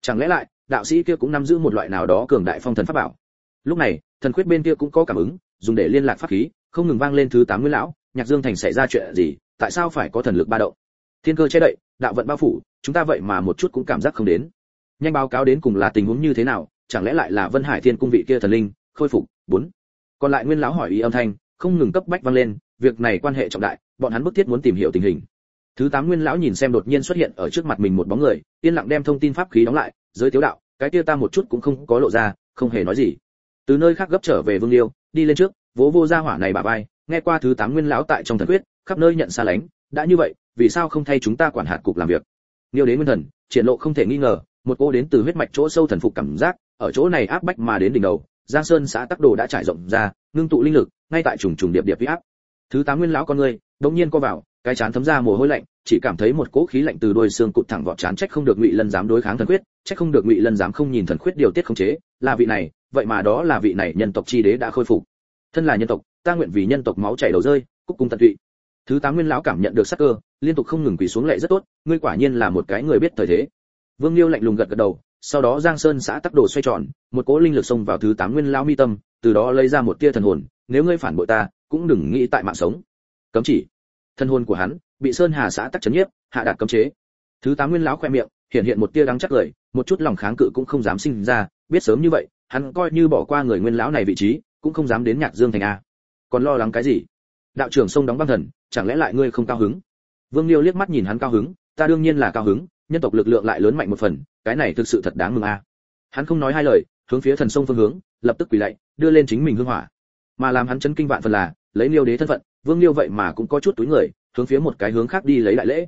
Chẳng lẽ lại, đạo sĩ kia cũng nắm giữ một loại nào đó cường đại phong thần pháp bảo? Lúc này, thần khuyết bên kia cũng có cảm ứng, dùng để liên lạc pháp khí, không ngừng vang lên thứ tám nguyên lão, nhạc dương thành xảy ra chuyện gì, tại sao phải có thần lực ba động? Thiên cơ che đậy, đạo vận bao phủ, chúng ta vậy mà một chút cũng cảm giác không đến. Nhanh báo cáo đến cùng là tình huống như thế nào, chẳng lẽ lại là vân hải thiên cung vị kia thần linh, khôi phục bốn? Còn lại nguyên lão hỏi ý âm thanh, không ngừng cấp bách vang lên việc này quan hệ trọng đại, bọn hắn bức thiết muốn tìm hiểu tình hình. Thứ tám nguyên lão nhìn xem đột nhiên xuất hiện ở trước mặt mình một bóng người, yên lặng đem thông tin pháp khí đóng lại, giới tiếu đạo, cái kia ta một chút cũng không có lộ ra, không hề nói gì. Từ nơi khác gấp trở về vương liêu, đi lên trước, vỗ vô gia hỏa này bà vai, nghe qua thứ tám nguyên lão tại trong thần quyết, khắp nơi nhận xa lánh, đã như vậy, vì sao không thay chúng ta quản hạt cục làm việc? Nghiêu đến nguyên thần, triển lộ không thể nghi ngờ, một cô đến từ huyết mạch chỗ sâu thần phục cảm giác, ở chỗ này áp bách mà đến đỉnh đầu, giang sơn xã tắc đồ đã trải rộng ra, ngưng tụ linh lực, ngay tại trùng trùng điệp điệp áp thứ tám nguyên lão con ngươi đột nhiên co vào, cái chán thấm ra mồ hôi lạnh, chỉ cảm thấy một cỗ khí lạnh từ đôi xương cụt thẳng vọt chán, trách không được ngụy lân dám đối kháng thần quyết, trách không được ngụy lân dám không nhìn thần quyết điều tiết không chế, là vị này, vậy mà đó là vị này nhân tộc chi đế đã khôi phục. Thân là nhân tộc, ta nguyện vì nhân tộc máu chảy đầu rơi, cúc cung tận tụy. Thứ tám nguyên lão cảm nhận được sắc cơ, liên tục không ngừng quỳ xuống lệ rất tốt, ngươi quả nhiên là một cái người biết thời thế. Vương liêu lạnh lùng gật gật đầu, sau đó giang sơn xã tắc đồ xoay tròn, một cỗ linh lực xông vào thứ tám nguyên lão mi tâm, từ đó lấy ra một tia thần hồn, nếu ngươi phản bội ta cũng đừng nghĩ tại mạng sống. Cấm chỉ. Thân hồn của hắn, bị sơn hà xã tắc chấn nhiếp, hạ đạt cấm chế. Thứ tám nguyên lão khoe miệng, hiện hiện một tia đắng chắc lời, một chút lòng kháng cự cũng không dám sinh ra, biết sớm như vậy, hắn coi như bỏ qua người nguyên lão này vị trí, cũng không dám đến nhạc dương thành a. Còn lo lắng cái gì? Đạo trưởng sông đóng băng thần, chẳng lẽ lại ngươi không cao hứng? Vương liêu liếc mắt nhìn hắn cao hứng, ta đương nhiên là cao hứng, nhân tộc lực lượng lại lớn mạnh một phần, cái này thực sự thật đáng mừng a. Hắn không nói hai lời, hướng phía thần sông phương hướng, lập tức quỳ lạy, đưa lên chính mình hương hỏa. Mà làm hắn chấn kinh vạn phần là lấy liêu đế thân phận, vương liêu vậy mà cũng có chút túi người, hướng phía một cái hướng khác đi lấy đại lễ.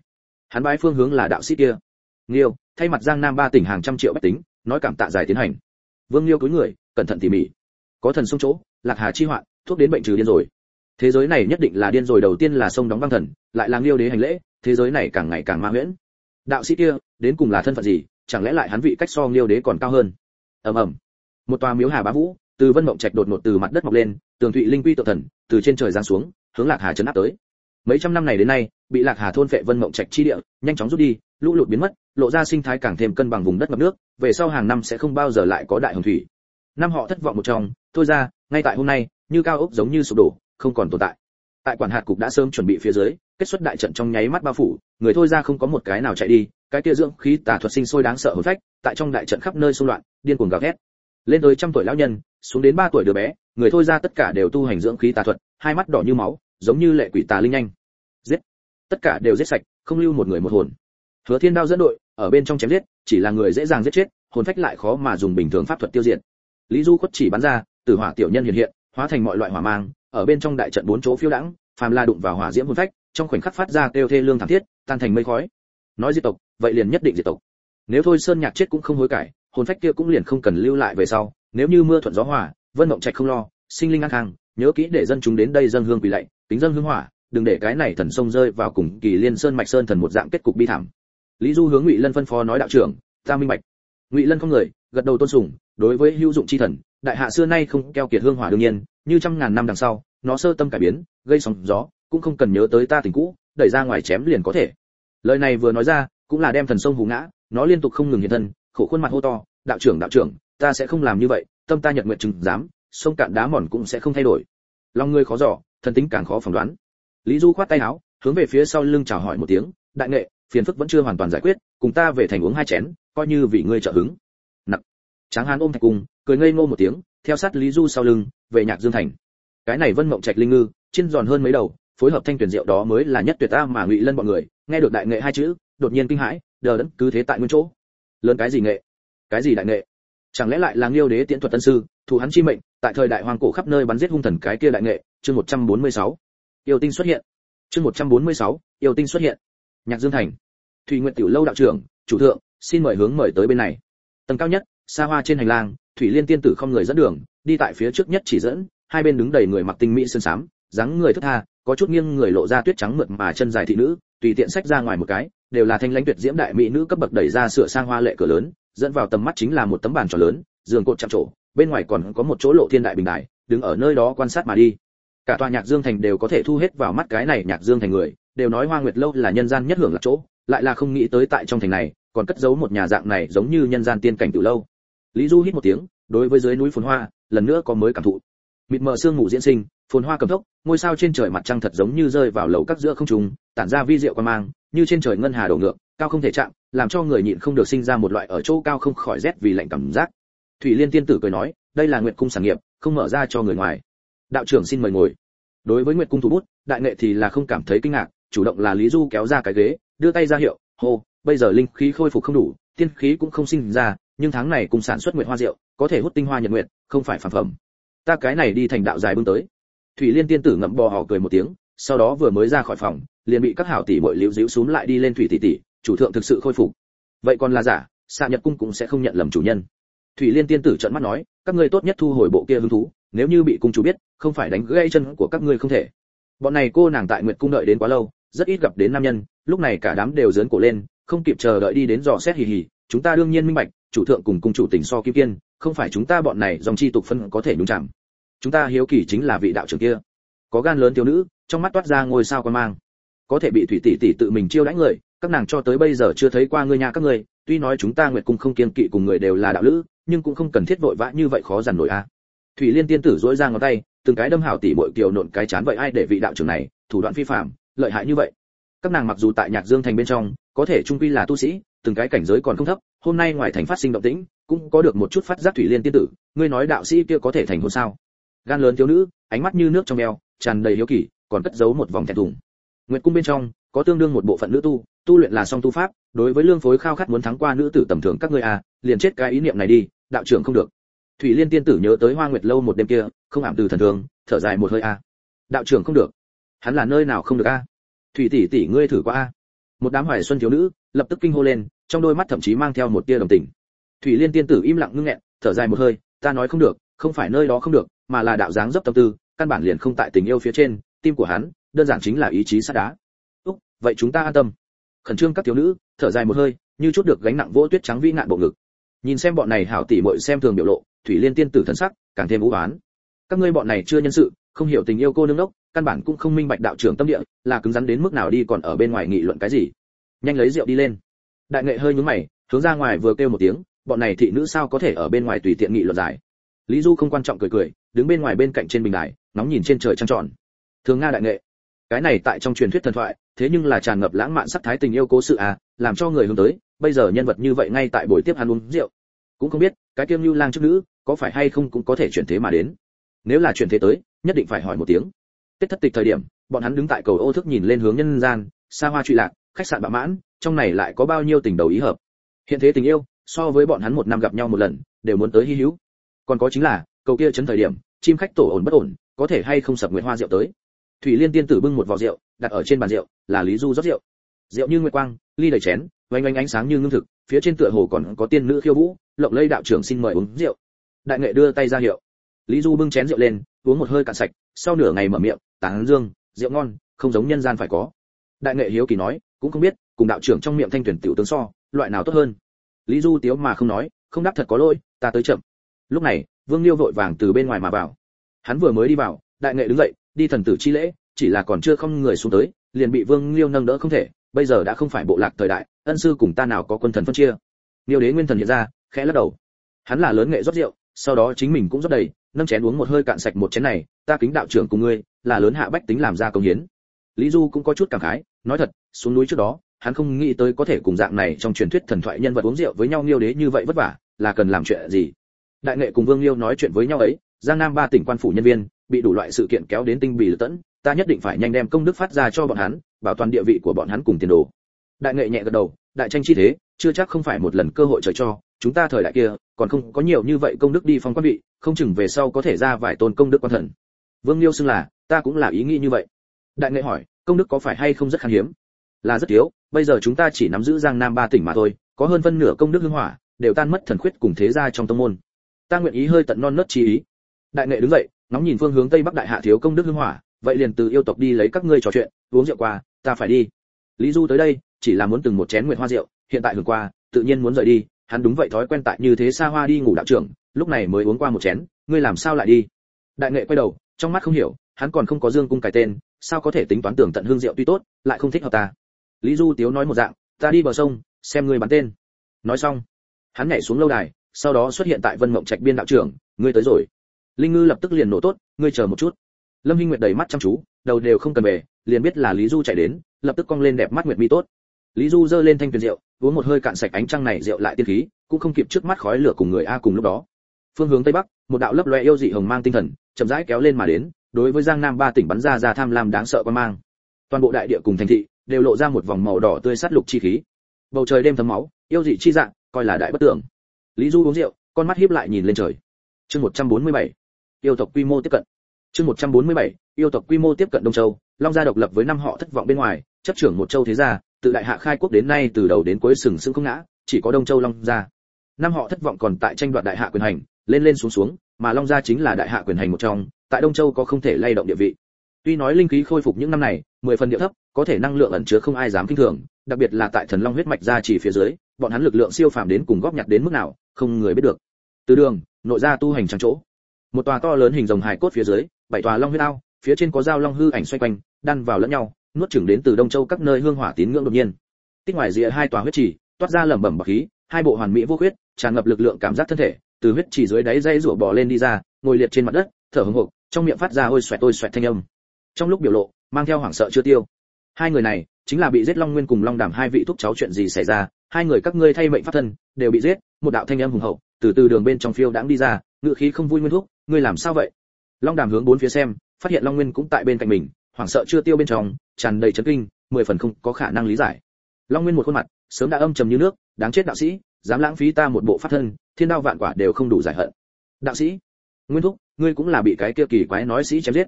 Hắn bái phương hướng là đạo sĩ kia. Liêu, thay mặt giang nam ba tỉnh hàng trăm triệu bách tính, nói cảm tạ dài tiến hành. Vương liêu túi người, cẩn thận tỉ mỉ. Có thần sông chỗ, lạc hà chi hoạn, thuốc đến bệnh trừ điên rồi. Thế giới này nhất định là điên rồi, đầu tiên là sông đóng băng thần, lại là liêu đế hành lễ, thế giới này càng ngày càng ma huyễn. Đạo sĩ kia, đến cùng là thân phận gì, chẳng lẽ lại hắn vị cách so liêu đế còn cao hơn? Ầm ầm. Một tòa miếu hà bá vũ từ vân mộng trạch đột ngột từ mặt đất mọc lên, tường thụy linh quy tự thần, từ trên trời giáng xuống, hướng lạc hà chấn áp tới. Mấy trăm năm này đến nay, bị lạc hà thôn phệ vân mộng trạch chi địa, nhanh chóng rút đi, lũ lụt biến mất, lộ ra sinh thái càng thêm cân bằng vùng đất ngập nước, về sau hàng năm sẽ không bao giờ lại có đại hồng thủy. Năm họ thất vọng một trong, thôi ra, ngay tại hôm nay, như cao ốc giống như sụp đổ, không còn tồn tại. Tại quản hạt cục đã sớm chuẩn bị phía dưới, kết xuất đại trận trong nháy mắt bao phủ, người thôi ra không có một cái nào chạy đi, cái kia dưỡng khí tà thuật sinh sôi đáng sợ hồn phách, tại trong đại trận khắp nơi xung loạn, điên cuồng gào thét lên tới trăm tuổi lão nhân, xuống đến ba tuổi đứa bé, người thôi ra tất cả đều tu hành dưỡng khí tà thuật, hai mắt đỏ như máu, giống như lệ quỷ tà linh nhanh. Giết! Tất cả đều giết sạch, không lưu một người một hồn. Hứa thiên đao dẫn đội, ở bên trong chém giết, chỉ là người dễ dàng giết chết, hồn phách lại khó mà dùng bình thường pháp thuật tiêu diệt. Lý du khuất chỉ bắn ra, tử hỏa tiểu nhân hiện hiện, hóa thành mọi loại hỏa mang, ở bên trong đại trận bốn chỗ phiêu đãng, phàm la đụng vào hỏa diễm hồn phách, trong khoảnh khắc phát ra kêu thê lương thảm thiết, tan thành mây khói. Nói diệt tộc, vậy liền nhất định diệt tộc. Nếu thôi sơn nhạc chết cũng không hối cải hồn phách kia cũng liền không cần lưu lại về sau, nếu như mưa thuận gió hòa, vân mộng trạch không lo, sinh linh an khang, nhớ kỹ để dân chúng đến đây dân hương quỳ lạy tính dân hương hỏa, đừng để cái này thần sông rơi vào cùng kỳ liên sơn mạch sơn thần một dạng kết cục bi thảm. Lý du hướng ngụy lân phân phó nói đạo trưởng, ta minh bạch. Ngụy lân không người, gật đầu tôn sùng, đối với hữu dụng chi thần, đại hạ xưa nay không keo kiệt hương hỏa đương nhiên, như trăm ngàn năm đằng sau, nó sơ tâm cải biến, gây sóng gió, cũng không cần nhớ tới ta tình cũ, đẩy ra ngoài chém liền có thể. Lời này vừa nói ra, cũng là đem thần sông hù ngã, nó liên tục không ngừng hiện thân khổ khuôn mặt hô to, đạo trưởng đạo trưởng, ta sẽ không làm như vậy, tâm ta nhật nguyện chừng dám, sông cạn đá mòn cũng sẽ không thay đổi. Lòng ngươi khó dò, thần tính càng khó phỏng đoán. Lý du khoát tay áo, hướng về phía sau lưng chào hỏi một tiếng, đại nghệ, phiền phức vẫn chưa hoàn toàn giải quyết, cùng ta về thành uống hai chén, coi như vị ngươi trợ hứng. Nặng. Tráng hán ôm thạch cung cười ngây ngô một tiếng, theo sát lý du sau lưng, về nhạc dương thành. Cái này vân mộng trạch linh ngư trên giòn hơn mấy đầu, phối hợp thanh tuyển rượu đó mới là nhất tuyệt ta mà ngụy lân bọn người, nghe được đại nghệ hai chữ, đột nhiên kinh hãi, đờ đẫn cứ thế tại nguyên chỗ lớn cái gì nghệ? Cái gì đại nghệ? Chẳng lẽ lại là nghiêu đế tiễn thuật tân sư thủ hắn chi mệnh tại thời đại hoàng cổ khắp nơi bắn giết hung thần cái kia đại nghệ? Chương 146. yêu tinh xuất hiện. Chương 146, yêu tinh xuất hiện. Nhạc dương thành. Thủy nguyện tiểu lâu đạo trưởng chủ thượng xin mời hướng mời tới bên này. Tầng cao nhất xa hoa trên hành lang thủy liên tiên tử không người dẫn đường đi tại phía trước nhất chỉ dẫn hai bên đứng đầy người mặc tinh mỹ sơn sám dáng người thất tha có chút nghiêng người lộ ra tuyết trắng mượt mà chân dài thị nữ tùy tiện sách ra ngoài một cái, đều là thanh lãnh tuyệt diễm đại mỹ nữ cấp bậc đẩy ra sửa sang hoa lệ cửa lớn, dẫn vào tầm mắt chính là một tấm bàn tròn lớn, giường cột chạm trổ, bên ngoài còn có một chỗ lộ thiên đại bình đài, đứng ở nơi đó quan sát mà đi. Cả tòa nhạc dương thành đều có thể thu hết vào mắt cái này nhạc dương thành người, đều nói hoa nguyệt lâu là nhân gian nhất hưởng là chỗ, lại là không nghĩ tới tại trong thành này, còn cất giấu một nhà dạng này giống như nhân gian tiên cảnh từ lâu. Lý du hít một tiếng, đối với dưới núi phồn hoa, lần nữa có mới cảm thụ. Mịt mờ sương mù diễn sinh, phồn hoa cầm tốc ngôi sao trên trời mặt trăng thật giống như rơi vào lầu các giữa không trung, tản ra vi diệu quan mang, như trên trời ngân hà đổ ngược, cao không thể chạm, làm cho người nhịn không được sinh ra một loại ở chỗ cao không khỏi rét vì lạnh cảm giác. Thủy liên tiên tử cười nói, đây là nguyệt cung sản nghiệp, không mở ra cho người ngoài. Đạo trưởng xin mời ngồi. Đối với nguyệt cung thủ bút, đại nghệ thì là không cảm thấy kinh ngạc, chủ động là lý du kéo ra cái ghế, đưa tay ra hiệu, hô, bây giờ linh khí khôi phục không đủ, tiên khí cũng không sinh ra, nhưng tháng này cùng sản xuất nguyệt hoa rượu có thể hút tinh hoa nhật nguyệt, không phải phản phẩm. Ta cái này đi thành đạo dài bưng tới thủy liên tiên tử ngậm bò hò cười một tiếng, sau đó vừa mới ra khỏi phòng, liền bị các hảo tỷ muội liễu díu xuống lại đi lên thủy tỷ tỷ, chủ thượng thực sự khôi phục. Vậy còn là giả, xạ nhật cung cũng sẽ không nhận lầm chủ nhân. Thủy liên tiên tử trợn mắt nói, các ngươi tốt nhất thu hồi bộ kia hứng thú, nếu như bị cung chủ biết, không phải đánh gãy chân của các ngươi không thể. Bọn này cô nàng tại nguyệt cung đợi đến quá lâu, rất ít gặp đến nam nhân, lúc này cả đám đều dớn cổ lên, không kịp chờ đợi đi đến dò xét hì hì, chúng ta đương nhiên minh bạch, chủ thượng cùng cung chủ tỉnh so kim kiên, không phải chúng ta bọn này dòng chi tục phân có thể nhúng chạm chúng ta hiếu kỳ chính là vị đạo trưởng kia. Có gan lớn thiếu nữ, trong mắt toát ra ngôi sao quan mang. Có thể bị thủy tỷ tỷ tự mình chiêu đãi người, các nàng cho tới bây giờ chưa thấy qua ngươi nhà các người. tuy nói chúng ta nguyệt cung không kiên kỵ cùng người đều là đạo lữ, nhưng cũng không cần thiết vội vã như vậy khó dằn nổi a. Thủy liên tiên tử dỗi ra ngón tay, từng cái đâm hảo tỷ bội kiều nộn cái chán vậy ai để vị đạo trưởng này, thủ đoạn phi phạm lợi hại như vậy. Các nàng mặc dù tại nhạc dương thành bên trong, có thể trung quy là tu sĩ, từng cái cảnh giới còn không thấp, hôm nay ngoài thành phát sinh động tĩnh, cũng có được một chút phát giác thủy liên tiên tử, ngươi nói đạo sĩ kia có thể thành hôn sao? Gan lớn thiếu nữ, ánh mắt như nước trong eo tràn đầy hiếu kỳ, còn cất giấu một vòng thẹn thùng. Nguyệt cung bên trong, có tương đương một bộ phận nữ tu tu luyện là song tu pháp, đối với lương phối khao khát muốn thắng qua nữ tử tầm thường các ngươi à liền chết cái ý niệm này đi, đạo trưởng không được. Thủy liên tiên tử nhớ tới hoa nguyệt lâu một đêm kia, không ảm từ thần thường, thở dài một hơi a đạo trưởng không được. Hắn là nơi nào không được a thủy tỷ tỷ ngươi thử qua a một đám hoài xuân thiếu nữ, lập tức kinh hô lên, trong đôi mắt thậm chí mang theo một tia đồng tình. Thủy liên tiên tử im lặng ngưng nghẹn, thở dài một hơi, ta nói không được, không phải nơi đó không được mà là đạo dáng dấp tâm tư, căn bản liền không tại tình yêu phía trên, tim của hắn đơn giản chính là ý chí sắt đá. Úc, vậy chúng ta an tâm. Khẩn trương các thiếu nữ, thở dài một hơi, như chút được gánh nặng vỗ tuyết trắng vĩ ngạn bộ ngực. Nhìn xem bọn này hảo tỷ muội xem thường biểu lộ, thủy liên tiên tử thần sắc càng thêm u ám các ngươi bọn này chưa nhân sự, không hiểu tình yêu cô nương đốc, căn bản cũng không minh bạch đạo trưởng tâm địa, là cứng rắn đến mức nào đi còn ở bên ngoài nghị luận cái gì. Nhanh lấy rượu đi lên. Đại nghệ hơi nhướng mày, hướng ra ngoài vừa kêu một tiếng, bọn này thị nữ sao có thể ở bên ngoài tùy tiện nghị luận giải. Lý du không quan trọng cười cười đứng bên ngoài bên cạnh trên bình đài nóng nhìn trên trời trăng tròn. Thường nga đại nghệ. Cái này tại trong truyền thuyết thần thoại, thế nhưng là tràn ngập lãng mạn sắc thái tình yêu cố sự à làm cho người hướng tới, bây giờ nhân vật như vậy ngay tại buổi tiếp hắn uống rượu. Cũng không biết, cái kiêm như lang trước nữ, có phải hay không cũng có thể chuyển thế mà đến. Nếu là chuyển thế tới, nhất định phải hỏi một tiếng. Tết thất tịch thời điểm, bọn hắn đứng tại cầu ô thức nhìn lên hướng nhân gian, xa hoa trụy lạc, khách sạn bạ mãn, trong này lại có bao nhiêu tình đầu ý hợp. Hiện thế tình yêu, so với bọn hắn một năm gặp nhau một lần, đều muốn tới hy hữu. Còn có chính là cầu kia chấn thời điểm, chim khách tổ ổn bất ổn, có thể hay không sập nguyệt hoa rượu tới. Thủy liên tiên tử bưng một vò rượu, đặt ở trên bàn rượu, là lý du rót rượu. Rượu như nguyệt quang, ly đầy chén, oanh oanh ánh sáng như ngưng thực, phía trên tựa hồ còn có tiên nữ khiêu vũ, lộng lây đạo trưởng xin mời uống rượu. Đại nghệ đưa tay ra hiệu. Lý du bưng chén rượu lên, uống một hơi cạn sạch, sau nửa ngày mở miệng, tán dương, rượu ngon, không giống nhân gian phải có. Đại nghệ hiếu kỳ nói, cũng không biết, cùng đạo trưởng trong miệng thanh tuyển tiểu tướng so, loại nào tốt hơn? Lý du tiếu mà không nói, không đáp thật có lỗi, ta tới chậm. Lúc này vương liêu vội vàng từ bên ngoài mà vào. Hắn vừa mới đi vào, đại nghệ đứng dậy, đi thần tử chi lễ, chỉ là còn chưa không người xuống tới, liền bị vương liêu nâng đỡ không thể, bây giờ đã không phải bộ lạc thời đại, ân sư cùng ta nào có quân thần phân chia. Liêu đế nguyên thần hiện ra, khẽ lắc đầu. Hắn là lớn nghệ rót rượu, sau đó chính mình cũng rót đầy, nâng chén uống một hơi cạn sạch một chén này, ta kính đạo trưởng cùng ngươi, là lớn hạ bách tính làm ra công hiến. Lý du cũng có chút cảm khái, nói thật, xuống núi trước đó, hắn không nghĩ tới có thể cùng dạng này trong truyền thuyết thần thoại nhân vật uống rượu với nhau liêu đế như vậy vất vả, là cần làm chuyện gì? Đại nghệ cùng vương liêu nói chuyện với nhau ấy, giang nam ba tỉnh quan phủ nhân viên, bị đủ loại sự kiện kéo đến tinh bì lật tẫn, ta nhất định phải nhanh đem công đức phát ra cho bọn hắn, bảo toàn địa vị của bọn hắn cùng tiền đồ. đại nghệ nhẹ gật đầu, đại tranh chi thế, chưa chắc không phải một lần cơ hội trời cho, chúng ta thời đại kia, còn không có nhiều như vậy công đức đi phong quan vị, không chừng về sau có thể ra vài tôn công đức quan thần. vương liêu xưng là, ta cũng là ý nghĩ như vậy. đại nghệ hỏi, công đức có phải hay không rất khan hiếm? là rất thiếu, bây giờ chúng ta chỉ nắm giữ giang nam ba tỉnh mà thôi, có hơn phân nửa công đức hương hỏa, đều tan mất thần khuyết cùng thế gia trong tông môn ta nguyện ý hơi tận non nớt chi ý. Đại nghệ đứng dậy, ngóng nhìn phương hướng tây bắc đại hạ thiếu công đức hương hỏa, vậy liền từ yêu tộc đi lấy các ngươi trò chuyện, uống rượu qua, ta phải đi. Lý du tới đây, chỉ là muốn từng một chén nguyệt hoa rượu, hiện tại hưởng qua, tự nhiên muốn rời đi, hắn đúng vậy thói quen tại như thế xa hoa đi ngủ đạo trưởng, lúc này mới uống qua một chén, ngươi làm sao lại đi? Đại nghệ quay đầu, trong mắt không hiểu, hắn còn không có dương cung cái tên, sao có thể tính toán tưởng tận hương rượu tuy tốt, lại không thích hợp ta? Lý du tiếu nói một dạng, ta đi bờ sông, xem ngươi bắn tên. Nói xong, hắn nhảy xuống lâu đài sau đó xuất hiện tại vân mộng trạch biên đạo trưởng, ngươi tới rồi. Linh ngư lập tức liền nổ tốt, ngươi chờ một chút. Lâm hinh nguyệt đầy mắt chăm chú, đầu đều không cần về, liền biết là lý du chạy đến, lập tức cong lên đẹp mắt nguyệt mi tốt. Lý du giơ lên thanh tuyền rượu, uống một hơi cạn sạch ánh trăng này rượu lại tiên khí, cũng không kịp trước mắt khói lửa cùng người a cùng lúc đó. Phương hướng tây bắc, một đạo lấp loe yêu dị hồng mang tinh thần, chậm rãi kéo lên mà đến, đối với giang nam ba tỉnh bắn ra ra tham lam đáng sợ quan mang. Toàn bộ đại địa cùng thành thị đều lộ ra một vòng màu đỏ tươi sát lục chi khí. Bầu trời đêm thấm máu, yêu dị chi dạng, coi là đại bất tưởng lý du uống rượu, con mắt híp lại nhìn lên trời chương 147. yêu tộc quy mô tiếp cận chương 147. yêu tộc quy mô tiếp cận đông châu, long gia độc lập với năm họ thất vọng bên ngoài, chấp trưởng một châu thế gia từ đại hạ khai quốc đến nay từ đầu đến cuối sừng sững không ngã, chỉ có đông châu long gia năm họ thất vọng còn tại tranh đoạt đại hạ quyền hành, lên lên xuống xuống, mà long gia chính là đại hạ quyền hành một trong, tại đông châu có không thể lay động địa vị tuy nói linh khí khôi phục những năm này, mười phần địa thấp, có thể năng lượng ẩn chứa không ai dám kinh thường, đặc biệt là tại thần long huyết mạch gia chỉ phía dưới, bọn hắn lực lượng siêu phàm đến cùng góp nhặt đến mức nào không người biết được. Từ đường nội ra tu hành trắng chỗ. Một tòa to lớn hình rồng hài cốt phía dưới bảy tòa long huyết ao phía trên có dao long hư ảnh xoay quanh đan vào lẫn nhau nuốt chửng đến từ đông châu các nơi hương hỏa tín ngưỡng đột nhiên. Tích ngoài rìa hai tòa huyết trì toát ra lẩm bẩm bạc khí hai bộ hoàn mỹ vô khuyết, tràn ngập lực lượng cảm giác thân thể từ huyết trì dưới đáy dây rủa bò lên đi ra ngồi liệt trên mặt đất thở hổn hộc trong miệng phát ra ôi xoẹt ôi xoẹt thanh âm. Trong lúc biểu lộ mang theo hoảng sợ chưa tiêu. Hai người này chính là bị giết long nguyên cùng long đàm hai vị thúc cháu chuyện gì xảy ra hai người các ngươi thay mệnh pháp thân, đều bị giết, một đạo thanh âm hùng hậu, từ từ đường bên trong phiêu đãng đi ra, ngự khí không vui nguyên thúc, ngươi làm sao vậy? Long đàm hướng bốn phía xem, phát hiện long nguyên cũng tại bên cạnh mình, hoảng sợ chưa tiêu bên trong, tràn đầy chấn kinh, mười phần không có khả năng lý giải. Long nguyên một khuôn mặt, sớm đã âm trầm như nước, đáng chết đạo sĩ, dám lãng phí ta một bộ pháp thân, thiên đao vạn quả đều không đủ giải hận. Đạo sĩ, nguyên thúc, ngươi cũng là bị cái kia kỳ quái nói sĩ chém giết.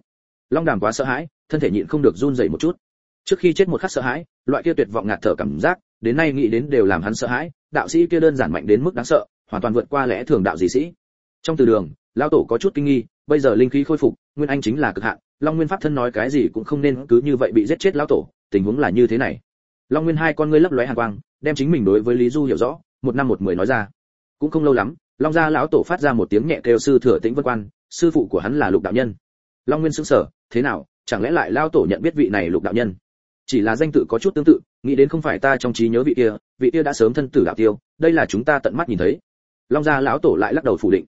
Long đàm quá sợ hãi, thân thể nhịn không được run rẩy một chút. Trước khi chết một khắc sợ hãi, loại kia tuyệt vọng ngạt thở cảm giác đến nay nghĩ đến đều làm hắn sợ hãi, đạo sĩ kia đơn giản mạnh đến mức đáng sợ, hoàn toàn vượt qua lẽ thường đạo dị sĩ. Trong từ đường, lão tổ có chút kinh nghi, bây giờ linh khí khôi phục, nguyên anh chính là cực hạn, long nguyên pháp thân nói cái gì cũng không nên cứ như vậy bị giết chết lão tổ, tình huống là như thế này. Long nguyên hai con ngươi lấp lóe hàn quang, đem chính mình đối với lý du hiểu rõ, một năm một mười nói ra. Cũng không lâu lắm, long gia lão tổ phát ra một tiếng nhẹ kêu sư thừa tĩnh vân quan, sư phụ của hắn là lục đạo nhân. Long nguyên sững sờ, thế nào, chẳng lẽ lại lão tổ nhận biết vị này lục đạo nhân? Chỉ là danh tự có chút tương tự, nghĩ đến không phải ta trong trí nhớ vị kia vị kia đã sớm thân tử đạo tiêu, đây là chúng ta tận mắt nhìn thấy. Long gia lão tổ lại lắc đầu phủ định.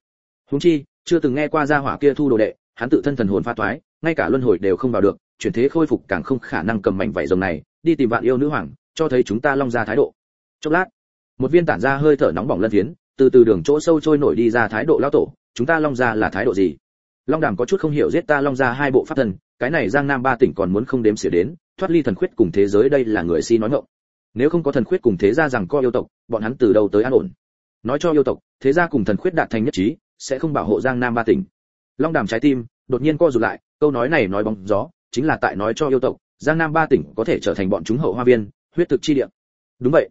Huống chi, chưa từng nghe qua gia hỏa kia thu đồ đệ, hắn tự thân thần hồn pha toái, ngay cả luân hồi đều không vào được, chuyển thế khôi phục càng không khả năng cầm mảnh vảy rồng này, đi tìm vạn yêu nữ hoàng, cho thấy chúng ta long gia thái độ. Chốc lát, một viên tản ra hơi thở nóng bỏng lân phiến, từ từ đường chỗ sâu trôi nổi đi ra thái độ lão tổ, chúng ta long gia là thái độ gì? Long đàm có chút không hiểu giết ta long gia hai bộ pháp thần, cái này giang nam ba tỉnh còn muốn không đếm xỉa đến thoát ly thần khuyết cùng thế giới đây là người si nói ngọng. Nếu không có thần khuyết cùng thế gia rằng co yêu tộc, bọn hắn từ đầu tới an ổn? Nói cho yêu tộc, thế gia cùng thần khuyết đạt thành nhất trí, sẽ không bảo hộ giang nam ba tỉnh. Long đàm trái tim, đột nhiên co rụt lại, câu nói này nói bóng gió, chính là tại nói cho yêu tộc, giang nam ba tỉnh có thể trở thành bọn chúng hậu hoa viên, huyết thực chi địa. Đúng vậy.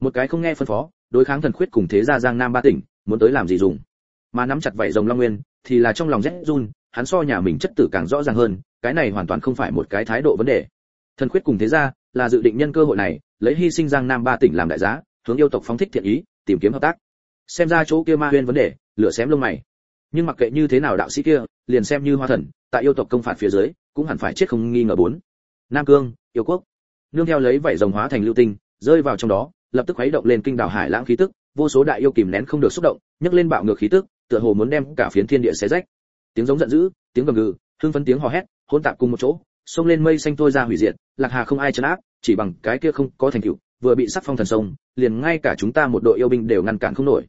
Một cái không nghe phân phó, đối kháng thần khuyết cùng thế gia giang nam ba tỉnh, muốn tới làm gì dùng? Mà nắm chặt vảy rồng long nguyên, thì là trong lòng rét run, hắn so nhà mình chất tử càng rõ ràng hơn, cái này hoàn toàn không phải một cái thái độ vấn đề thần khuyết cùng thế gia là dự định nhân cơ hội này, lấy hy sinh giang nam ba tỉnh làm đại giá, hướng yêu tộc phóng thích thiện ý, tìm kiếm hợp tác. Xem ra chỗ kia ma huyên vấn đề, lửa xém lông mày. Nhưng mặc kệ như thế nào đạo sĩ kia, liền xem như hoa thần, tại yêu tộc công phạt phía dưới, cũng hẳn phải chết không nghi ngờ bốn. Nam cương, yêu quốc. Nương theo lấy vảy rồng hóa thành lưu tinh, rơi vào trong đó, lập tức khuấy động lên kinh đảo hải lãng khí tức, vô số đại yêu kìm nén không được xúc động, nhấc lên bạo ngược khí tức, tựa hồ muốn đem cả phiến thiên địa xé rách. Tiếng giống giận dữ, tiếng gầm gừ, hưng phấn tiếng hò hét, hỗn tạp cùng một chỗ xông lên mây xanh tôi ra hủy diệt, lạc hà không ai chấn áp, chỉ bằng cái kia không có thành tựu, vừa bị sắc phong thần sông, liền ngay cả chúng ta một đội yêu binh đều ngăn cản không nổi.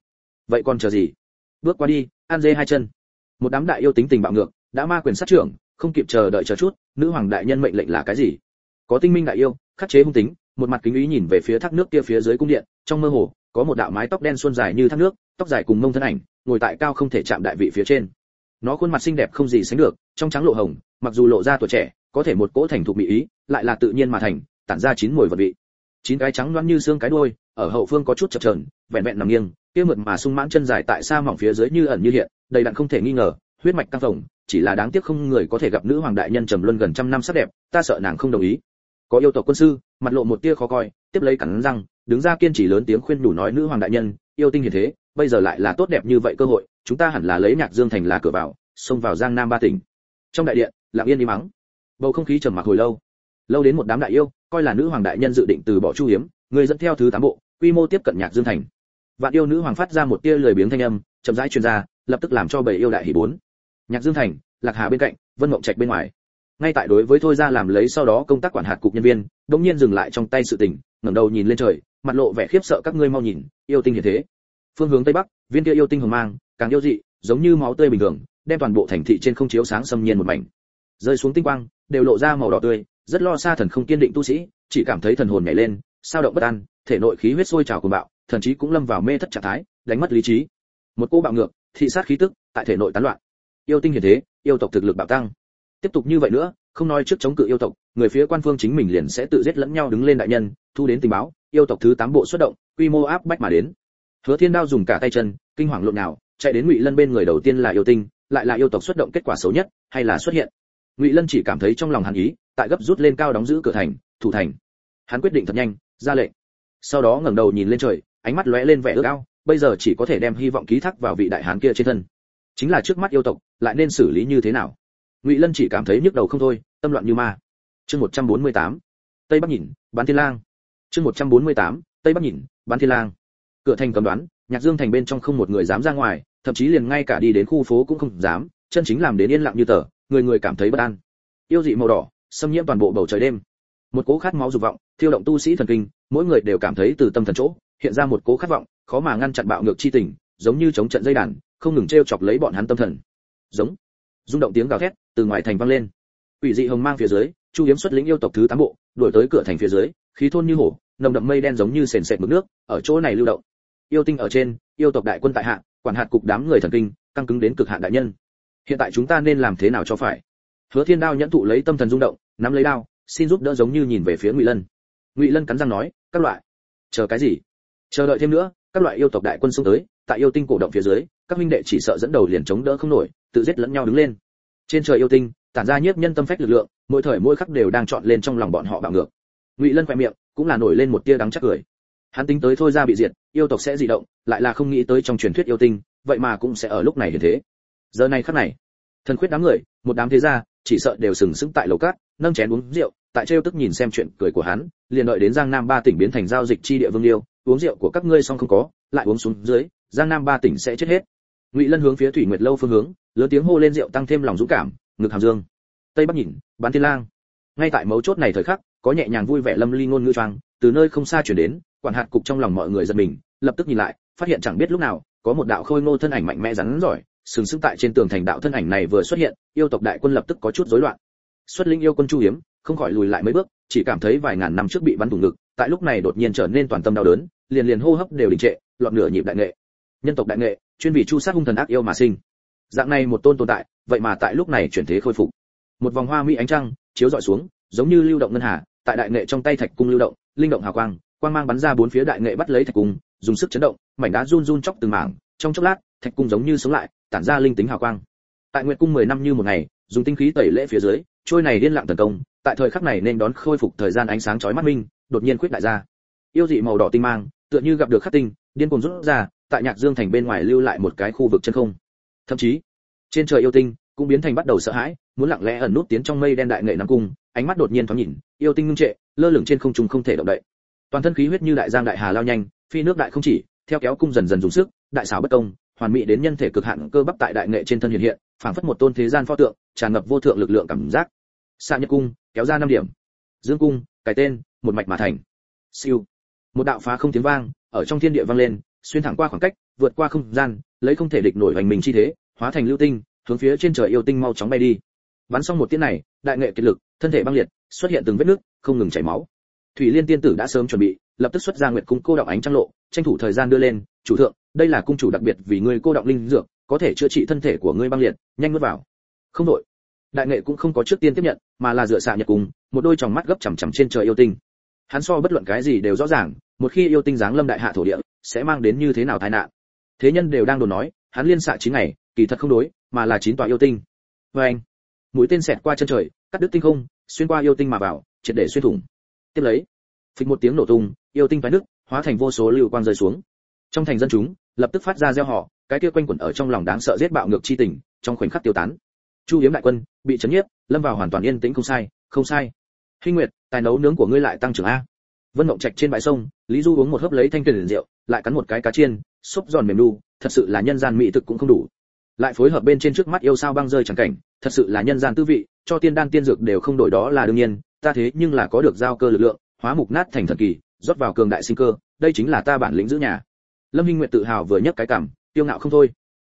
Vậy còn chờ gì? Bước qua đi, an dê hai chân. Một đám đại yêu tính tình bạo ngược, đã ma quyền sát trưởng, không kịp chờ đợi chờ chút, nữ hoàng đại nhân mệnh lệnh là cái gì? Có tinh minh đại yêu, khắc chế hung tính, một mặt kính ý nhìn về phía thác nước kia phía dưới cung điện, trong mơ hồ, có một đạo mái tóc đen suôn dài như thác nước, tóc dài cùng mông thân ảnh, ngồi tại cao không thể chạm đại vị phía trên. Nó khuôn mặt xinh đẹp không gì sánh được, trong trắng lộ hồng, mặc dù lộ ra tuổi trẻ có thể một cỗ thành thục mỹ ý, lại là tự nhiên mà thành, tản ra chín mùi vật vị. Chín cái trắng loáng như xương cái đuôi, ở hậu phương có chút chập chờn, vẹn vẹn nằm nghiêng, kia mượt mà sung mãn chân dài tại xa mỏng phía dưới như ẩn như hiện, đầy đặn không thể nghi ngờ, huyết mạch căng phồng, chỉ là đáng tiếc không người có thể gặp nữ hoàng đại nhân trầm luân gần trăm năm sắc đẹp, ta sợ nàng không đồng ý. Có yêu tộc quân sư, mặt lộ một tia khó coi, tiếp lấy cắn răng, đứng ra kiên trì lớn tiếng khuyên đủ nói nữ hoàng đại nhân, yêu tinh hiện thế, bây giờ lại là tốt đẹp như vậy cơ hội, chúng ta hẳn là lấy nhạc dương thành là cửa vào, xông vào giang nam ba tỉnh. Trong đại điện, lặng yên đi mắng bầu không khí trầm mặc hồi lâu. Lâu đến một đám đại yêu, coi là nữ hoàng đại nhân dự định từ bỏ chu hiếm, người dẫn theo thứ tám bộ, quy mô tiếp cận nhạc dương thành. Vạn yêu nữ hoàng phát ra một tia lời biếng thanh âm, chậm rãi truyền ra, lập tức làm cho bầy yêu đại hỉ bốn. Nhạc dương thành, lạc hà bên cạnh, vân mộng trạch bên ngoài. Ngay tại đối với thôi ra làm lấy sau đó công tác quản hạt cục nhân viên, đống nhiên dừng lại trong tay sự tình, ngẩng đầu nhìn lên trời, mặt lộ vẻ khiếp sợ các ngươi mau nhìn, yêu tinh hiện thế. Phương hướng tây bắc, viên kia yêu tinh hồng mang, càng yêu dị, giống như máu tươi bình thường, đem toàn bộ thành thị trên không chiếu sáng xâm nhiên một mảnh rơi xuống tinh quang, đều lộ ra màu đỏ tươi, rất lo xa thần không kiên định tu sĩ, chỉ cảm thấy thần hồn nhảy lên, sao động bất an, thể nội khí huyết sôi trào cuồng bạo, thần trí cũng lâm vào mê thất trạng thái, đánh mất lý trí. Một cô bạo ngược, thị sát khí tức, tại thể nội tán loạn. Yêu tinh hiển thế, yêu tộc thực lực bạo tăng. Tiếp tục như vậy nữa, không nói trước chống cự yêu tộc, người phía quan phương chính mình liền sẽ tự giết lẫn nhau đứng lên đại nhân, thu đến tình báo, yêu tộc thứ tám bộ xuất động, quy mô áp bách mà đến. Hứa thiên đao dùng cả tay chân, kinh hoàng lộn nào chạy đến ngụy lân bên người đầu tiên là yêu tinh, lại là yêu tộc xuất động kết quả xấu nhất, hay là xuất hiện? Ngụy lân chỉ cảm thấy trong lòng hắn ý, tại gấp rút lên cao đóng giữ cửa thành, thủ thành. Hắn quyết định thật nhanh, ra lệnh. Sau đó ngẩng đầu nhìn lên trời, ánh mắt lóe lên vẻ ước ao, bây giờ chỉ có thể đem hy vọng ký thác vào vị đại hán kia trên thân. Chính là trước mắt yêu tộc, lại nên xử lý như thế nào? Ngụy lân chỉ cảm thấy nhức đầu không thôi, tâm loạn như ma. Chương 148. tây bắc nhìn, bán thiên lang. Chương 148. tây bắc nhìn, bán thiên lang. Cửa thành cầm đoán, nhạc dương thành bên trong không một người dám ra ngoài, thậm chí liền ngay cả đi đến khu phố cũng không dám, chân chính làm đến yên lặng như tờ người người cảm thấy bất an. Yêu dị màu đỏ, xâm nhiễm toàn bộ bầu trời đêm. Một cố khát máu dục vọng, thiêu động tu sĩ thần kinh, mỗi người đều cảm thấy từ tâm thần chỗ, hiện ra một cố khát vọng, khó mà ngăn chặn bạo ngược chi tình, giống như chống trận dây đàn, không ngừng treo chọc lấy bọn hắn tâm thần. Giống. Rung động tiếng gào thét từ ngoài thành vang lên. Quỷ dị hồng mang phía dưới, chu hiếm xuất lĩnh yêu tộc thứ tám bộ, đuổi tới cửa thành phía dưới, khí thôn như hổ, nồng đậm mây đen giống như sền sệt mực nước, ở chỗ này lưu động. Yêu tinh ở trên, yêu tộc đại quân tại hạ, quản hạt cục đám người thần kinh, căng cứng đến cực hạn đại nhân hiện tại chúng ta nên làm thế nào cho phải? Hứa thiên đao nhẫn thụ lấy tâm thần rung động, nắm lấy đao, xin giúp đỡ giống như nhìn về phía ngụy lân. Ngụy lân cắn răng nói, các loại. Chờ cái gì? Chờ đợi thêm nữa, các loại yêu tộc đại quân xung tới, tại yêu tinh cổ động phía dưới, các huynh đệ chỉ sợ dẫn đầu liền chống đỡ không nổi, tự giết lẫn nhau đứng lên. Trên trời yêu tinh, tản ra nhiếp nhân tâm phách lực lượng, mỗi thời mỗi khắc đều đang chọn lên trong lòng bọn họ bạo ngược. Ngụy lân khoe miệng, cũng là nổi lên một tia đắng chắc cười. Hắn tính tới thôi ra bị diệt, yêu tộc sẽ dị động, lại là không nghĩ tới trong truyền thuyết yêu tinh, vậy mà cũng sẽ ở lúc này như thế giờ này khắc này, thần khuyết đám người, một đám thế gia, chỉ sợ đều sừng sững tại lầu cát, nâng chén uống rượu, tại trêu tức nhìn xem chuyện cười của hắn, liền đợi đến giang nam ba tỉnh biến thành giao dịch chi địa vương liêu, uống rượu của các ngươi xong không có, lại uống xuống dưới, giang nam ba tỉnh sẽ chết hết. Ngụy lân hướng phía thủy nguyệt lâu phương hướng, lớn tiếng hô lên rượu tăng thêm lòng dũng cảm, ngực hàm dương. Tây bắc nhìn, bán thiên lang. Ngay tại mấu chốt này thời khắc, có nhẹ nhàng vui vẻ lâm ly ngôn ngữ choang từ nơi không xa chuyển đến, quản hạt cục trong lòng mọi người giật mình, lập tức nhìn lại, phát hiện chẳng biết lúc nào, có một đạo khôi ngô thân ảnh mạnh mẽ rắn giỏi sừng sững tại trên tường thành đạo thân ảnh này vừa xuất hiện, yêu tộc đại quân lập tức có chút rối loạn. Xuất linh yêu quân chu hiếm, không khỏi lùi lại mấy bước, chỉ cảm thấy vài ngàn năm trước bị bắn thủng ngực, tại lúc này đột nhiên trở nên toàn tâm đau đớn, liền liền hô hấp đều đình trệ loạn nửa nhịp đại nghệ. Nhân tộc đại nghệ, chuyên vì chu sát hung thần ác yêu mà sinh. Dạng này một tôn tồn tại, vậy mà tại lúc này chuyển thế khôi phục. Một vòng hoa mỹ ánh trăng, chiếu dọi xuống, giống như lưu động ngân hà, tại đại nghệ trong tay thạch cung lưu động, linh động hào quang quang mang bắn ra bốn phía đại nghệ bắt lấy thạch cung, dùng sức chấn động, mảnh đá run run chóc từng mảng, trong chốc lát thạch cung giống như sống lại, tản ra linh tính hào quang. Tại nguyệt cung 10 năm như một ngày, dùng tinh khí tẩy lễ phía dưới, trôi này điên lặng tấn công, tại thời khắc này nên đón khôi phục thời gian ánh sáng chói mắt minh, đột nhiên khuyết đại ra. Yêu dị màu đỏ tinh mang, tựa như gặp được khắc tinh, điên cuồng rút ra, tại nhạc dương thành bên ngoài lưu lại một cái khu vực chân không. Thậm chí, trên trời yêu tinh cũng biến thành bắt đầu sợ hãi, muốn lặng lẽ ẩn nút tiến trong mây đen đại nghệ nam cung, ánh mắt đột nhiên thoáng nhìn, yêu tinh ngưng trệ, lơ lửng trên không trung không thể động đậy. Toàn thân khí huyết như đại giang đại hà lao nhanh, phi nước đại không chỉ, theo kéo cung dần dần dùng sức, đại xảo bất công hoàn mỹ đến nhân thể cực hạn cơ bắp tại đại nghệ trên thân hiện hiện, phảng phất một tôn thế gian pho tượng, tràn ngập vô thượng lực lượng cảm giác. Xạ nhật cung, kéo ra năm điểm. Dương cung, cái tên, một mạch mà thành. Siêu. Một đạo phá không tiếng vang, ở trong thiên địa vang lên, xuyên thẳng qua khoảng cách, vượt qua không gian, lấy không thể địch nổi hoành mình chi thế, hóa thành lưu tinh, hướng phía trên trời yêu tinh mau chóng bay đi. Bắn xong một tiếng này, đại nghệ kiệt lực, thân thể băng liệt, xuất hiện từng vết nước, không ngừng chảy máu. Thủy liên tiên tử đã sớm chuẩn bị, lập tức xuất ra nguyệt cung cô động ánh trăng lộ, tranh thủ thời gian đưa lên, chủ thượng đây là cung chủ đặc biệt vì ngươi cô động linh dược, có thể chữa trị thân thể của ngươi băng liệt, nhanh nuốt vào. Không đổi. Đại nghệ cũng không có trước tiên tiếp nhận, mà là dựa xạ nhật cùng, một đôi tròng mắt gấp chằm chằm trên trời yêu tinh. Hắn so bất luận cái gì đều rõ ràng, một khi yêu tinh giáng lâm đại hạ thổ địa, sẽ mang đến như thế nào tai nạn. Thế nhân đều đang đồn nói, hắn liên xạ chín ngày, kỳ thật không đối, mà là chín tòa yêu tinh. Vê anh, mũi tên xẹt qua chân trời, cắt đứt tinh không, xuyên qua yêu tinh mà vào, triệt để xuyên thủng. Tiếp lấy, phịch một tiếng nổ tung, yêu tinh vái nước hóa thành vô số lưu quang rơi xuống trong thành dân chúng, lập tức phát ra gieo họ, cái kia quanh quẩn ở trong lòng đáng sợ giết bạo ngược chi tình, trong khoảnh khắc tiêu tán. Chu hiếm đại quân, bị chấn nhiếp, lâm vào hoàn toàn yên tĩnh không sai không sai. Hinh nguyệt, tài nấu nướng của ngươi lại tăng trưởng a. Vân mộng trạch trên bãi sông, lý du uống một hớp lấy thanh tiền rượu, lại cắn một cái cá chiên xúc giòn mềm đu thật sự là nhân gian mỹ thực cũng không đủ. Lại phối hợp bên trên trước mắt yêu sao băng rơi chẳng cảnh, thật sự là nhân gian tư vị, cho tiên đan tiên dược đều không đổi đó là đương nhiên, ta thế nhưng là có được giao cơ lực lượng, hóa mục nát thành thần kỳ, rót vào cường đại sinh cơ, đây chính là ta bản lĩnh giữ nhà lâm hinh nguyệt tự hào vừa nhấc cái cảm tiêu ngạo không thôi.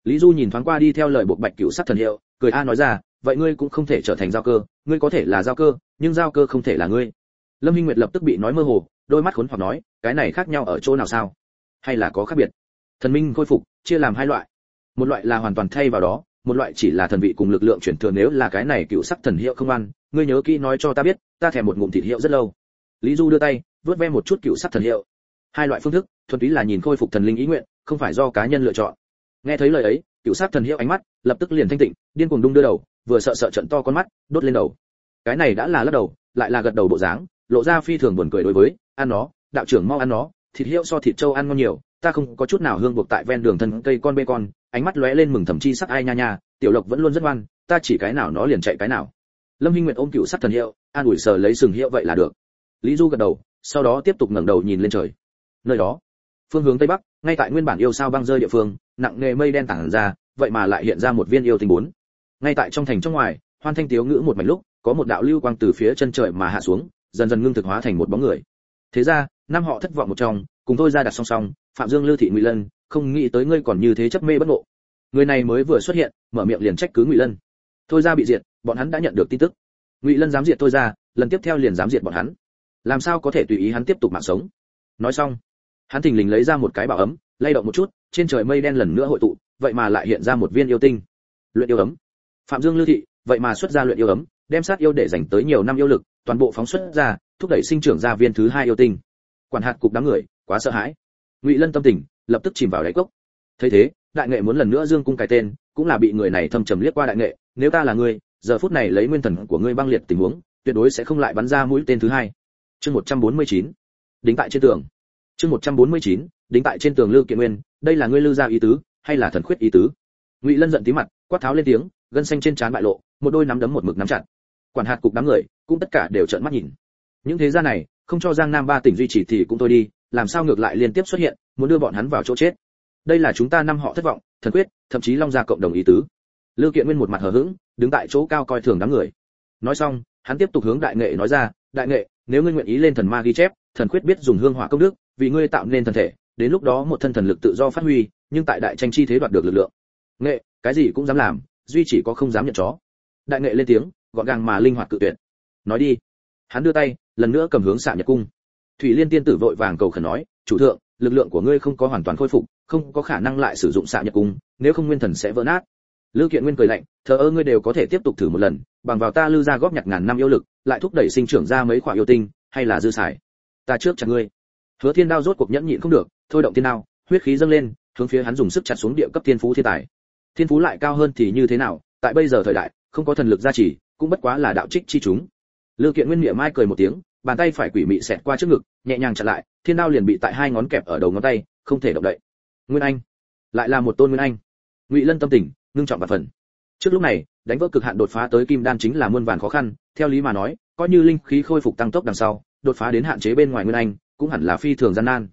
Lý du nhìn thoáng qua đi theo lời buộc bạch cửu sắc thần hiệu, cười a nói ra, vậy ngươi cũng không thể trở thành giao cơ, ngươi có thể là giao cơ, nhưng giao cơ không thể là ngươi. Lâm hinh nguyệt lập tức bị nói mơ hồ, đôi mắt khốn hoặc nói, cái này khác nhau ở chỗ nào sao? Hay là có khác biệt? Thần minh khôi phục, chia làm hai loại. Một loại là hoàn toàn thay vào đó, một loại chỉ là thần vị cùng lực lượng chuyển thừa nếu là cái này cựu sắc thần hiệu không ăn, ngươi nhớ kỹ nói cho ta biết, ta thèm một ngụm thịt hiệu rất lâu. Lý du đưa tay vớt ve một chút cựu sắc thần hiệu. Hai loại phương thức thuần túy là nhìn khôi phục thần linh ý nguyện, không phải do cá nhân lựa chọn. Nghe thấy lời ấy, cựu sát thần hiệu ánh mắt lập tức liền thanh tịnh, điên cuồng đung đưa đầu, vừa sợ sợ trận to con mắt, đốt lên đầu. Cái này đã là lắc đầu, lại là gật đầu bộ dáng, lộ ra phi thường buồn cười đối với, ăn nó, đạo trưởng mau ăn nó, thịt hiệu so thịt trâu ăn ngon nhiều, ta không có chút nào hương buộc tại ven đường thân cây con bê con. Ánh mắt lóe lên mừng thầm chi sắc, ai nha nha, tiểu lộc vẫn luôn rất ngoan, ta chỉ cái nào nó liền chạy cái nào. Lâm hinh nguyệt ôm cựu sát thần hiệu, an ủi sờ lấy sừng hiệu vậy là được. Lý du gật đầu, sau đó tiếp tục ngẩng đầu nhìn lên trời. Nơi đó phương hướng tây bắc, ngay tại nguyên bản yêu sao băng rơi địa phương, nặng nề mây đen tản ra, vậy mà lại hiện ra một viên yêu tinh bốn. Ngay tại trong thành trong ngoài, hoan thanh tiếu ngữ một mảnh lúc, có một đạo lưu quang từ phía chân trời mà hạ xuống, dần dần ngưng thực hóa thành một bóng người. Thế ra, năm họ thất vọng một trong, cùng tôi ra đặt song song, phạm dương, lưu thị, ngụy lân, không nghĩ tới ngươi còn như thế chấp mê bất ngộ. Người này mới vừa xuất hiện, mở miệng liền trách cứ ngụy lân. Thôi ra bị diệt, bọn hắn đã nhận được tin tức. Ngụy lân dám diệt thôi ra, lần tiếp theo liền dám diệt bọn hắn. Làm sao có thể tùy ý hắn tiếp tục mạng sống? Nói xong hắn thình lình lấy ra một cái bảo ấm, lay động một chút, trên trời mây đen lần nữa hội tụ, vậy mà lại hiện ra một viên yêu tinh. Luyện yêu ấm. Phạm dương lưu thị, vậy mà xuất ra luyện yêu ấm, đem sát yêu để dành tới nhiều năm yêu lực, toàn bộ phóng xuất ra, thúc đẩy sinh trưởng ra viên thứ hai yêu tinh. Quản hạt cục đám người, quá sợ hãi. Ngụy lân tâm tình, lập tức chìm vào đáy cốc. Thấy thế, đại nghệ muốn lần nữa dương cung cái tên, cũng là bị người này thâm trầm liếc qua đại nghệ, nếu ta là ngươi, giờ phút này lấy nguyên thần của ngươi băng liệt tình huống, tuyệt đối sẽ không lại bắn ra mũi tên thứ hai. Chương 149. đính tại trên tường chương 149, đính tại trên tường lưu kiện nguyên đây là ngươi lưu ra ý tứ hay là thần khuyết ý tứ? Ngụy lân giận tí mặt quát tháo lên tiếng gân xanh trên trán bại lộ một đôi nắm đấm một mực nắm chặt. Quản hạt cục đám người cũng tất cả đều trợn mắt nhìn. Những thế gia này không cho giang nam ba tỉnh duy trì thì cũng thôi đi làm sao ngược lại liên tiếp xuất hiện muốn đưa bọn hắn vào chỗ chết. Đây là chúng ta năm họ thất vọng thần quyết thậm chí long gia cộng đồng ý tứ. Lưu kiện nguyên một mặt hờ hững đứng tại chỗ cao coi thường đám người. Nói xong hắn tiếp tục hướng đại nghệ nói ra đại nghệ nếu ngươi nguyện ý lên thần ma ghi chép thần quyết biết dùng hương hỏa công đức, vì ngươi tạo nên thần thể, đến lúc đó một thân thần lực tự do phát huy, nhưng tại đại tranh chi thế đoạt được lực lượng. Nghệ, cái gì cũng dám làm, duy chỉ có không dám nhận chó. Đại nghệ lên tiếng, gọn gàng mà linh hoạt cự tuyệt. Nói đi. Hắn đưa tay, lần nữa cầm hướng xạ nhật cung. Thủy liên tiên tử vội vàng cầu khẩn nói, chủ thượng, lực lượng của ngươi không có hoàn toàn khôi phục, không có khả năng lại sử dụng xạ nhật cung, nếu không nguyên thần sẽ vỡ nát. Lưu kiện nguyên cười lạnh, thờ ơ ngươi đều có thể tiếp tục thử một lần, bằng vào ta lưu ra góp nhặt ngàn năm yêu lực, lại thúc đẩy sinh trưởng ra mấy quả yêu tinh, hay là dư xài? Ta trước chặt ngươi. Hứa thiên đao rốt cuộc nhẫn nhịn không được, thôi động thiên đao, huyết khí dâng lên, hướng phía hắn dùng sức chặt xuống địa cấp thiên phú thiên tài. Thiên phú lại cao hơn thì như thế nào, tại bây giờ thời đại, không có thần lực gia trì, cũng bất quá là đạo trích chi chúng. Lư kiện nguyên miệng mai cười một tiếng, bàn tay phải quỷ mị xẹt qua trước ngực, nhẹ nhàng chặn lại, thiên đao liền bị tại hai ngón kẹp ở đầu ngón tay, không thể động đậy. Nguyên anh, lại là một tôn nguyên anh. Ngụy lân tâm tình, ngưng trọng và phần. Trước lúc này, đánh vỡ cực hạn đột phá tới kim đan chính là muôn vàn khó khăn, theo lý mà nói, coi như linh khí khôi phục tăng tốc đằng sau đột phá đến hạn chế bên ngoài nguyên anh, cũng hẳn là phi thường gian nan.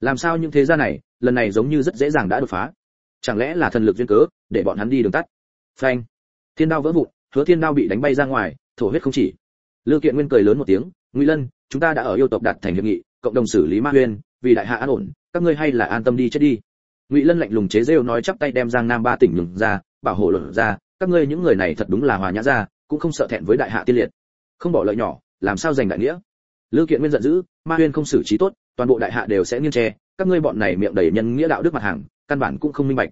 Làm sao những thế gia này, lần này giống như rất dễ dàng đã đột phá? Chẳng lẽ là thần lực duyên cớ, để bọn hắn đi đường tắt? Phanh. Thiên đao vỡ vụn, hứa thiên đao bị đánh bay ra ngoài, thổ huyết không chỉ. Lư kiện nguyên cười lớn một tiếng, ngụy lân, chúng ta đã ở yêu tộc đạt thành hiệp nghị, cộng đồng xử lý ma huyên, vì đại hạ an ổn, các ngươi hay là an tâm đi chết đi. Ngụy lân lạnh lùng chế rêu nói chắp tay đem giang nam ba tỉnh nhường ra, bảo hộ luận ra, các ngươi những người này thật đúng là hòa nhã ra, cũng không sợ thẹn với đại hạ tiên liệt. Không bỏ lợi nhỏ, làm sao giành đại nghĩa? Lưu kiện nguyên giận dữ, ma huyên không xử trí tốt, toàn bộ đại hạ đều sẽ nghiêng tre các ngươi bọn này miệng đầy nhân nghĩa đạo đức mặt hàng, căn bản cũng không minh bạch.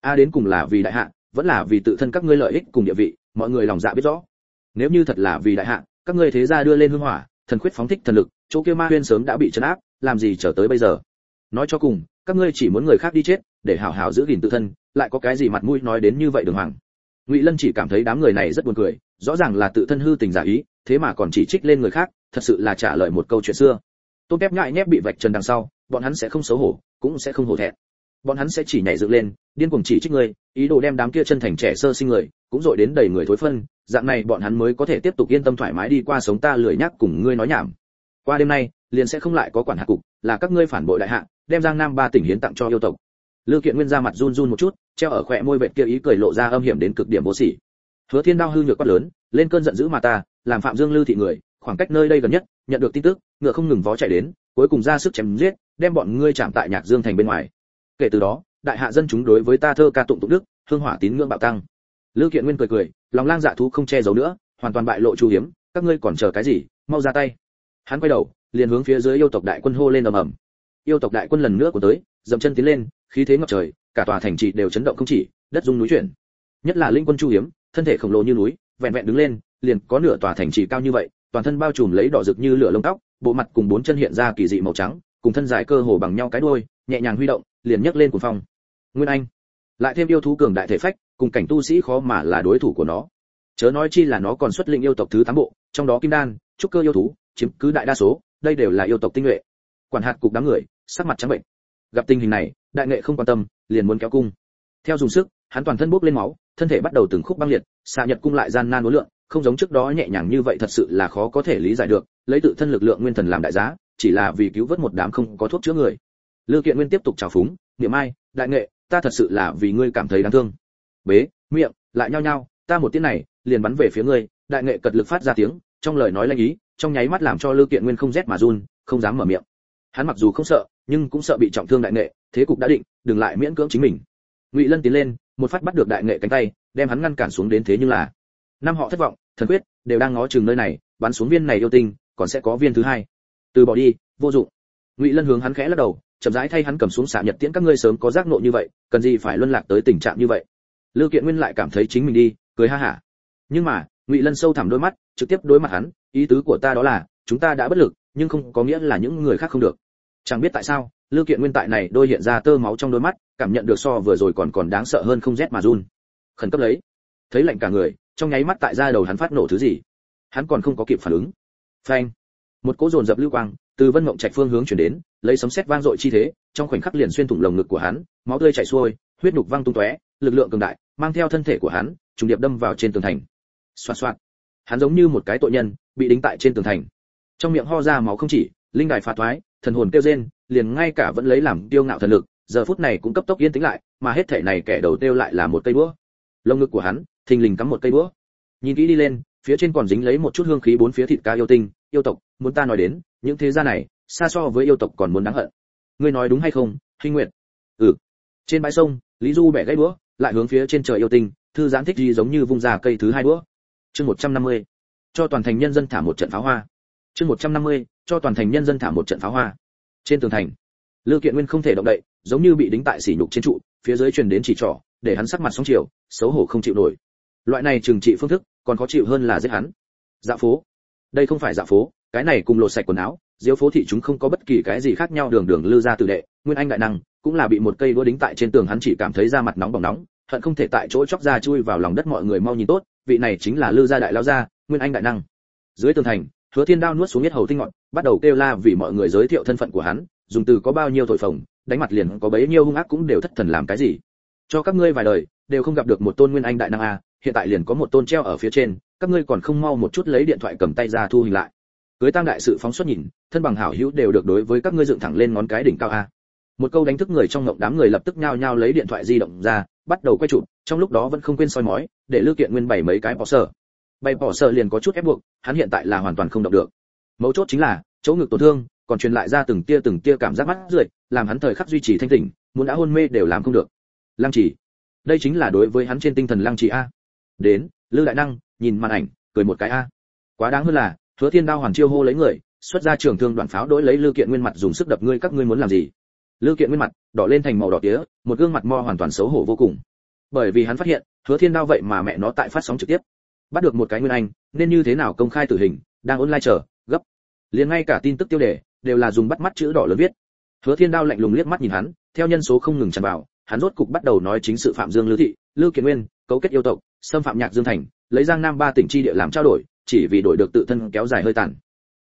A đến cùng là vì đại hạ, vẫn là vì tự thân các ngươi lợi ích cùng địa vị, mọi người lòng dạ biết rõ. Nếu như thật là vì đại hạ, các ngươi thế gia đưa lên hương hỏa, thần khuyết phóng thích thần lực, chỗ kia ma huyên sớm đã bị chấn áp, làm gì trở tới bây giờ? Nói cho cùng, các ngươi chỉ muốn người khác đi chết, để hảo hảo giữ gìn tự thân, lại có cái gì mặt mũi nói đến như vậy đường hoàng? Ngụy lân chỉ cảm thấy đám người này rất buồn cười, rõ ràng là tự thân hư tình giả ý, thế mà còn chỉ trích lên người khác thật sự là trả lời một câu chuyện xưa. Tôm kép ngại nhép bị vạch trần đằng sau bọn hắn sẽ không xấu hổ cũng sẽ không hổ thẹn. Bọn hắn sẽ chỉ nhảy dựng lên điên cuồng chỉ trích ngươi, ý đồ đem đám kia chân thành trẻ sơ sinh người cũng dội đến đầy người thối phân dạng này bọn hắn mới có thể tiếp tục yên tâm thoải mái đi qua sống ta lười nhắc cùng ngươi nói nhảm. Qua đêm nay liền sẽ không lại có quản hạt cục là các ngươi phản bội đại hạ đem giang nam ba tỉnh hiến tặng cho yêu tộc. Lưu Kiện Nguyên ra mặt run run một chút, treo ở khóe môi vệt kia ý cười lộ ra âm hiểm đến cực điểm vô sỉ. Hứa Thiên đao hư nhược quát lớn, lên cơn giận dữ mà ta, làm Phạm Dương Lư thị người, khoảng cách nơi đây gần nhất, nhận được tin tức, ngựa không ngừng vó chạy đến, cuối cùng ra sức chém giết, đem bọn ngươi chạm tại Nhạc Dương thành bên ngoài. Kể từ đó, đại hạ dân chúng đối với ta thơ ca tụng tụng đức, hương hỏa tín ngưỡng bạo tăng. Lưu Kiện Nguyên cười cười, lòng lang dạ thú không che giấu nữa, hoàn toàn bại lộ chu hiếm, các ngươi còn chờ cái gì, mau ra tay. Hắn quay đầu, liền hướng phía dưới yêu tộc đại quân hô lên ầm ầm. Yêu tộc đại quân lần nữa của tới, dậm chân tiến lên, khí thế ngập trời, cả tòa thành trì đều chấn động không chỉ, đất rung núi chuyển. Nhất là linh quân Chu Hiếm, thân thể khổng lồ như núi, vẹn vẹn đứng lên, liền có nửa tòa thành trì cao như vậy, toàn thân bao trùm lấy đỏ rực như lửa lông tóc, bộ mặt cùng bốn chân hiện ra kỳ dị màu trắng, cùng thân dài cơ hồ bằng nhau cái đuôi, nhẹ nhàng huy động, liền nhấc lên cuồng phong. Nguyên Anh, lại thêm yêu thú cường đại thể phách, cùng cảnh tu sĩ khó mà là đối thủ của nó. Chớ nói chi là nó còn xuất lĩnh yêu tộc thứ tám bộ, trong đó kim đan, trúc cơ yêu thú, chiếm cứ đại đa số, đây đều là yêu tộc tinh nhuệ. Quản hạt cục đám người, sắc mặt trắng bệnh. Gặp tình hình này, đại nghệ không quan tâm, liền muốn kéo cung. Theo dùng sức, hắn toàn thân bốc lên máu, thân thể bắt đầu từng khúc băng liệt, xạ nhật cung lại gian nan uốn lượn, không giống trước đó nhẹ nhàng như vậy thật sự là khó có thể lý giải được, lấy tự thân lực lượng nguyên thần làm đại giá, chỉ là vì cứu vớt một đám không có thuốc chữa người. Lư Kiện Nguyên tiếp tục chào phúng, "Niệm Ai, đại nghệ, ta thật sự là vì ngươi cảm thấy đáng thương." Bế, miệng, lại nhao nhao, ta một tiếng này, liền bắn về phía ngươi, đại nghệ cật lực phát ra tiếng, trong lời nói lanh ý, trong nháy mắt làm cho Lư Kiện Nguyên không rét mà run, không dám mở miệng. Hắn mặc dù không sợ, nhưng cũng sợ bị trọng thương đại nghệ, thế cục đã định, đừng lại miễn cưỡng chính mình. Ngụy Lân tiến lên, một phát bắt được đại nghệ cánh tay, đem hắn ngăn cản xuống đến thế nhưng là năm họ thất vọng, thần quyết đều đang ngó chừng nơi này, bắn xuống viên này yêu tinh, còn sẽ có viên thứ hai. Từ bỏ đi, vô dụng. Ngụy Lân hướng hắn khẽ lắc đầu, chậm rãi thay hắn cầm xuống xạ nhật tiễn các ngươi sớm có giác ngộ như vậy, cần gì phải luân lạc tới tình trạng như vậy. Lưu Kiện Nguyên lại cảm thấy chính mình đi, cười ha hả. Nhưng mà, Ngụy Lân sâu thẳm đôi mắt, trực tiếp đối mặt hắn, ý tứ của ta đó là, chúng ta đã bất lực, nhưng không có nghĩa là những người khác không được. Chẳng biết tại sao, Lưu Kiện Nguyên tại này đôi hiện ra tơ máu trong đôi mắt, cảm nhận được so vừa rồi còn còn đáng sợ hơn không rét mà run. Khẩn cấp lấy. Thấy lạnh cả người, trong nháy mắt tại ra đầu hắn phát nổ thứ gì. Hắn còn không có kịp phản ứng. Phanh. Một cỗ dồn dập lưu quang, từ Vân Mộng Trạch phương hướng chuyển đến, lấy sấm sét vang dội chi thế, trong khoảnh khắc liền xuyên thủng lồng ngực của hắn, máu tươi chảy xuôi, huyết nhục văng tung tóe, lực lượng cường đại, mang theo thân thể của hắn, trùng điệp đâm vào trên tường thành. Xoạt xoạt. Hắn giống như một cái tội nhân, bị đính tại trên tường thành. Trong miệng ho ra máu không chỉ, linh đài phá thoái, thần hồn kêu rên, liền ngay cả vẫn lấy làm tiêu ngạo thần lực, giờ phút này cũng cấp tốc yên tĩnh lại, mà hết thể này kẻ đầu tiêu lại là một cây búa. lồng ngực của hắn, thình lình cắm một cây búa. Nhìn kỹ đi lên, phía trên còn dính lấy một chút hương khí bốn phía thịt cá yêu tinh, yêu tộc, muốn ta nói đến, những thế gia này, xa so với yêu tộc còn muốn đáng hận. Ngươi nói đúng hay không, Hinh Nguyệt? Ừ. Trên bãi sông, Lý Du bẻ gãy búa, lại hướng phía trên trời yêu tinh, thư giãn thích gì giống như vung ra cây thứ hai búa. Chương 150. Cho toàn thành nhân dân thả một trận pháo hoa. Chương 150. Cho toàn thành nhân dân thả một trận pháo hoa. Trên tường thành, Lưu Kiện Nguyên không thể động đậy, giống như bị đính tại sỉ nhục trên trụ, phía dưới truyền đến chỉ trỏ, để hắn sắc mặt sóng chiều, xấu hổ không chịu nổi. Loại này trừng trị phương thức, còn khó chịu hơn là giết hắn. Dạ phố. Đây không phải dạ phố, cái này cùng lột sạch quần áo, diếu phố thị chúng không có bất kỳ cái gì khác nhau đường đường lư ra tử đệ nguyên anh đại năng cũng là bị một cây đũa đính tại trên tường hắn chỉ cảm thấy da mặt nóng bỏng nóng hận không thể tại chỗ chóc ra chui vào lòng đất mọi người mau nhìn tốt vị này chính là lư gia đại lão gia nguyên anh đại năng dưới tường thành hứa thiên đao nuốt xuống nhất hầu tinh ngọn bắt đầu kêu la vì mọi người giới thiệu thân phận của hắn dùng từ có bao nhiêu thổi phồng đánh mặt liền có bấy nhiêu hung ác cũng đều thất thần làm cái gì cho các ngươi vài đời đều không gặp được một tôn nguyên anh đại năng a hiện tại liền có một tôn treo ở phía trên, các ngươi còn không mau một chút lấy điện thoại cầm tay ra thu hình lại. Cưới tăng đại sự phóng xuất nhìn, thân bằng hảo hữu đều được đối với các ngươi dựng thẳng lên ngón cái đỉnh cao a. Một câu đánh thức người trong ngộng đám người lập tức nhao nhao lấy điện thoại di động ra, bắt đầu quay chụp, trong lúc đó vẫn không quên soi mói, để lưu kiện nguyên bày mấy cái bỏ sở bày bỏ sở liền có chút ép buộc, hắn hiện tại là hoàn toàn không động được. Mấu chốt chính là, chỗ ngực tổn thương, còn truyền lại ra từng tia từng tia cảm giác mắt rượi, làm hắn thời khắc duy trì thanh tỉnh, muốn đã hôn mê đều làm không được. Lăng chỉ đây chính là đối với hắn trên tinh thần lăng chỉ a đến, lư đại năng, nhìn màn ảnh, cười một cái a. Quá đáng hơn là, hứa thiên đao hoàn chiêu hô lấy người, xuất ra trường thương đoạn pháo đối lấy lư kiện nguyên mặt dùng sức đập ngươi, các ngươi muốn làm gì? Lư kiện nguyên mặt, đỏ lên thành màu đỏ tía, một gương mặt mo hoàn toàn xấu hổ vô cùng. Bởi vì hắn phát hiện, hứa thiên đao vậy mà mẹ nó tại phát sóng trực tiếp. Bắt được một cái nguyên anh, nên như thế nào công khai tử hình, đang online chờ, gấp. Liền ngay cả tin tức tiêu đề, đều là dùng bắt mắt chữ đỏ lớn viết. Hứa thiên đao lạnh lùng liếc mắt nhìn hắn, theo nhân số không ngừng tràn vào, hắn rốt cục bắt đầu nói chính sự phạm dương Lư thị lưu Kiện nguyên, cấu kết yêu tộc xâm phạm nhạc dương thành, lấy giang nam ba tỉnh chi địa làm trao đổi, chỉ vì đổi được tự thân kéo dài hơi tàn.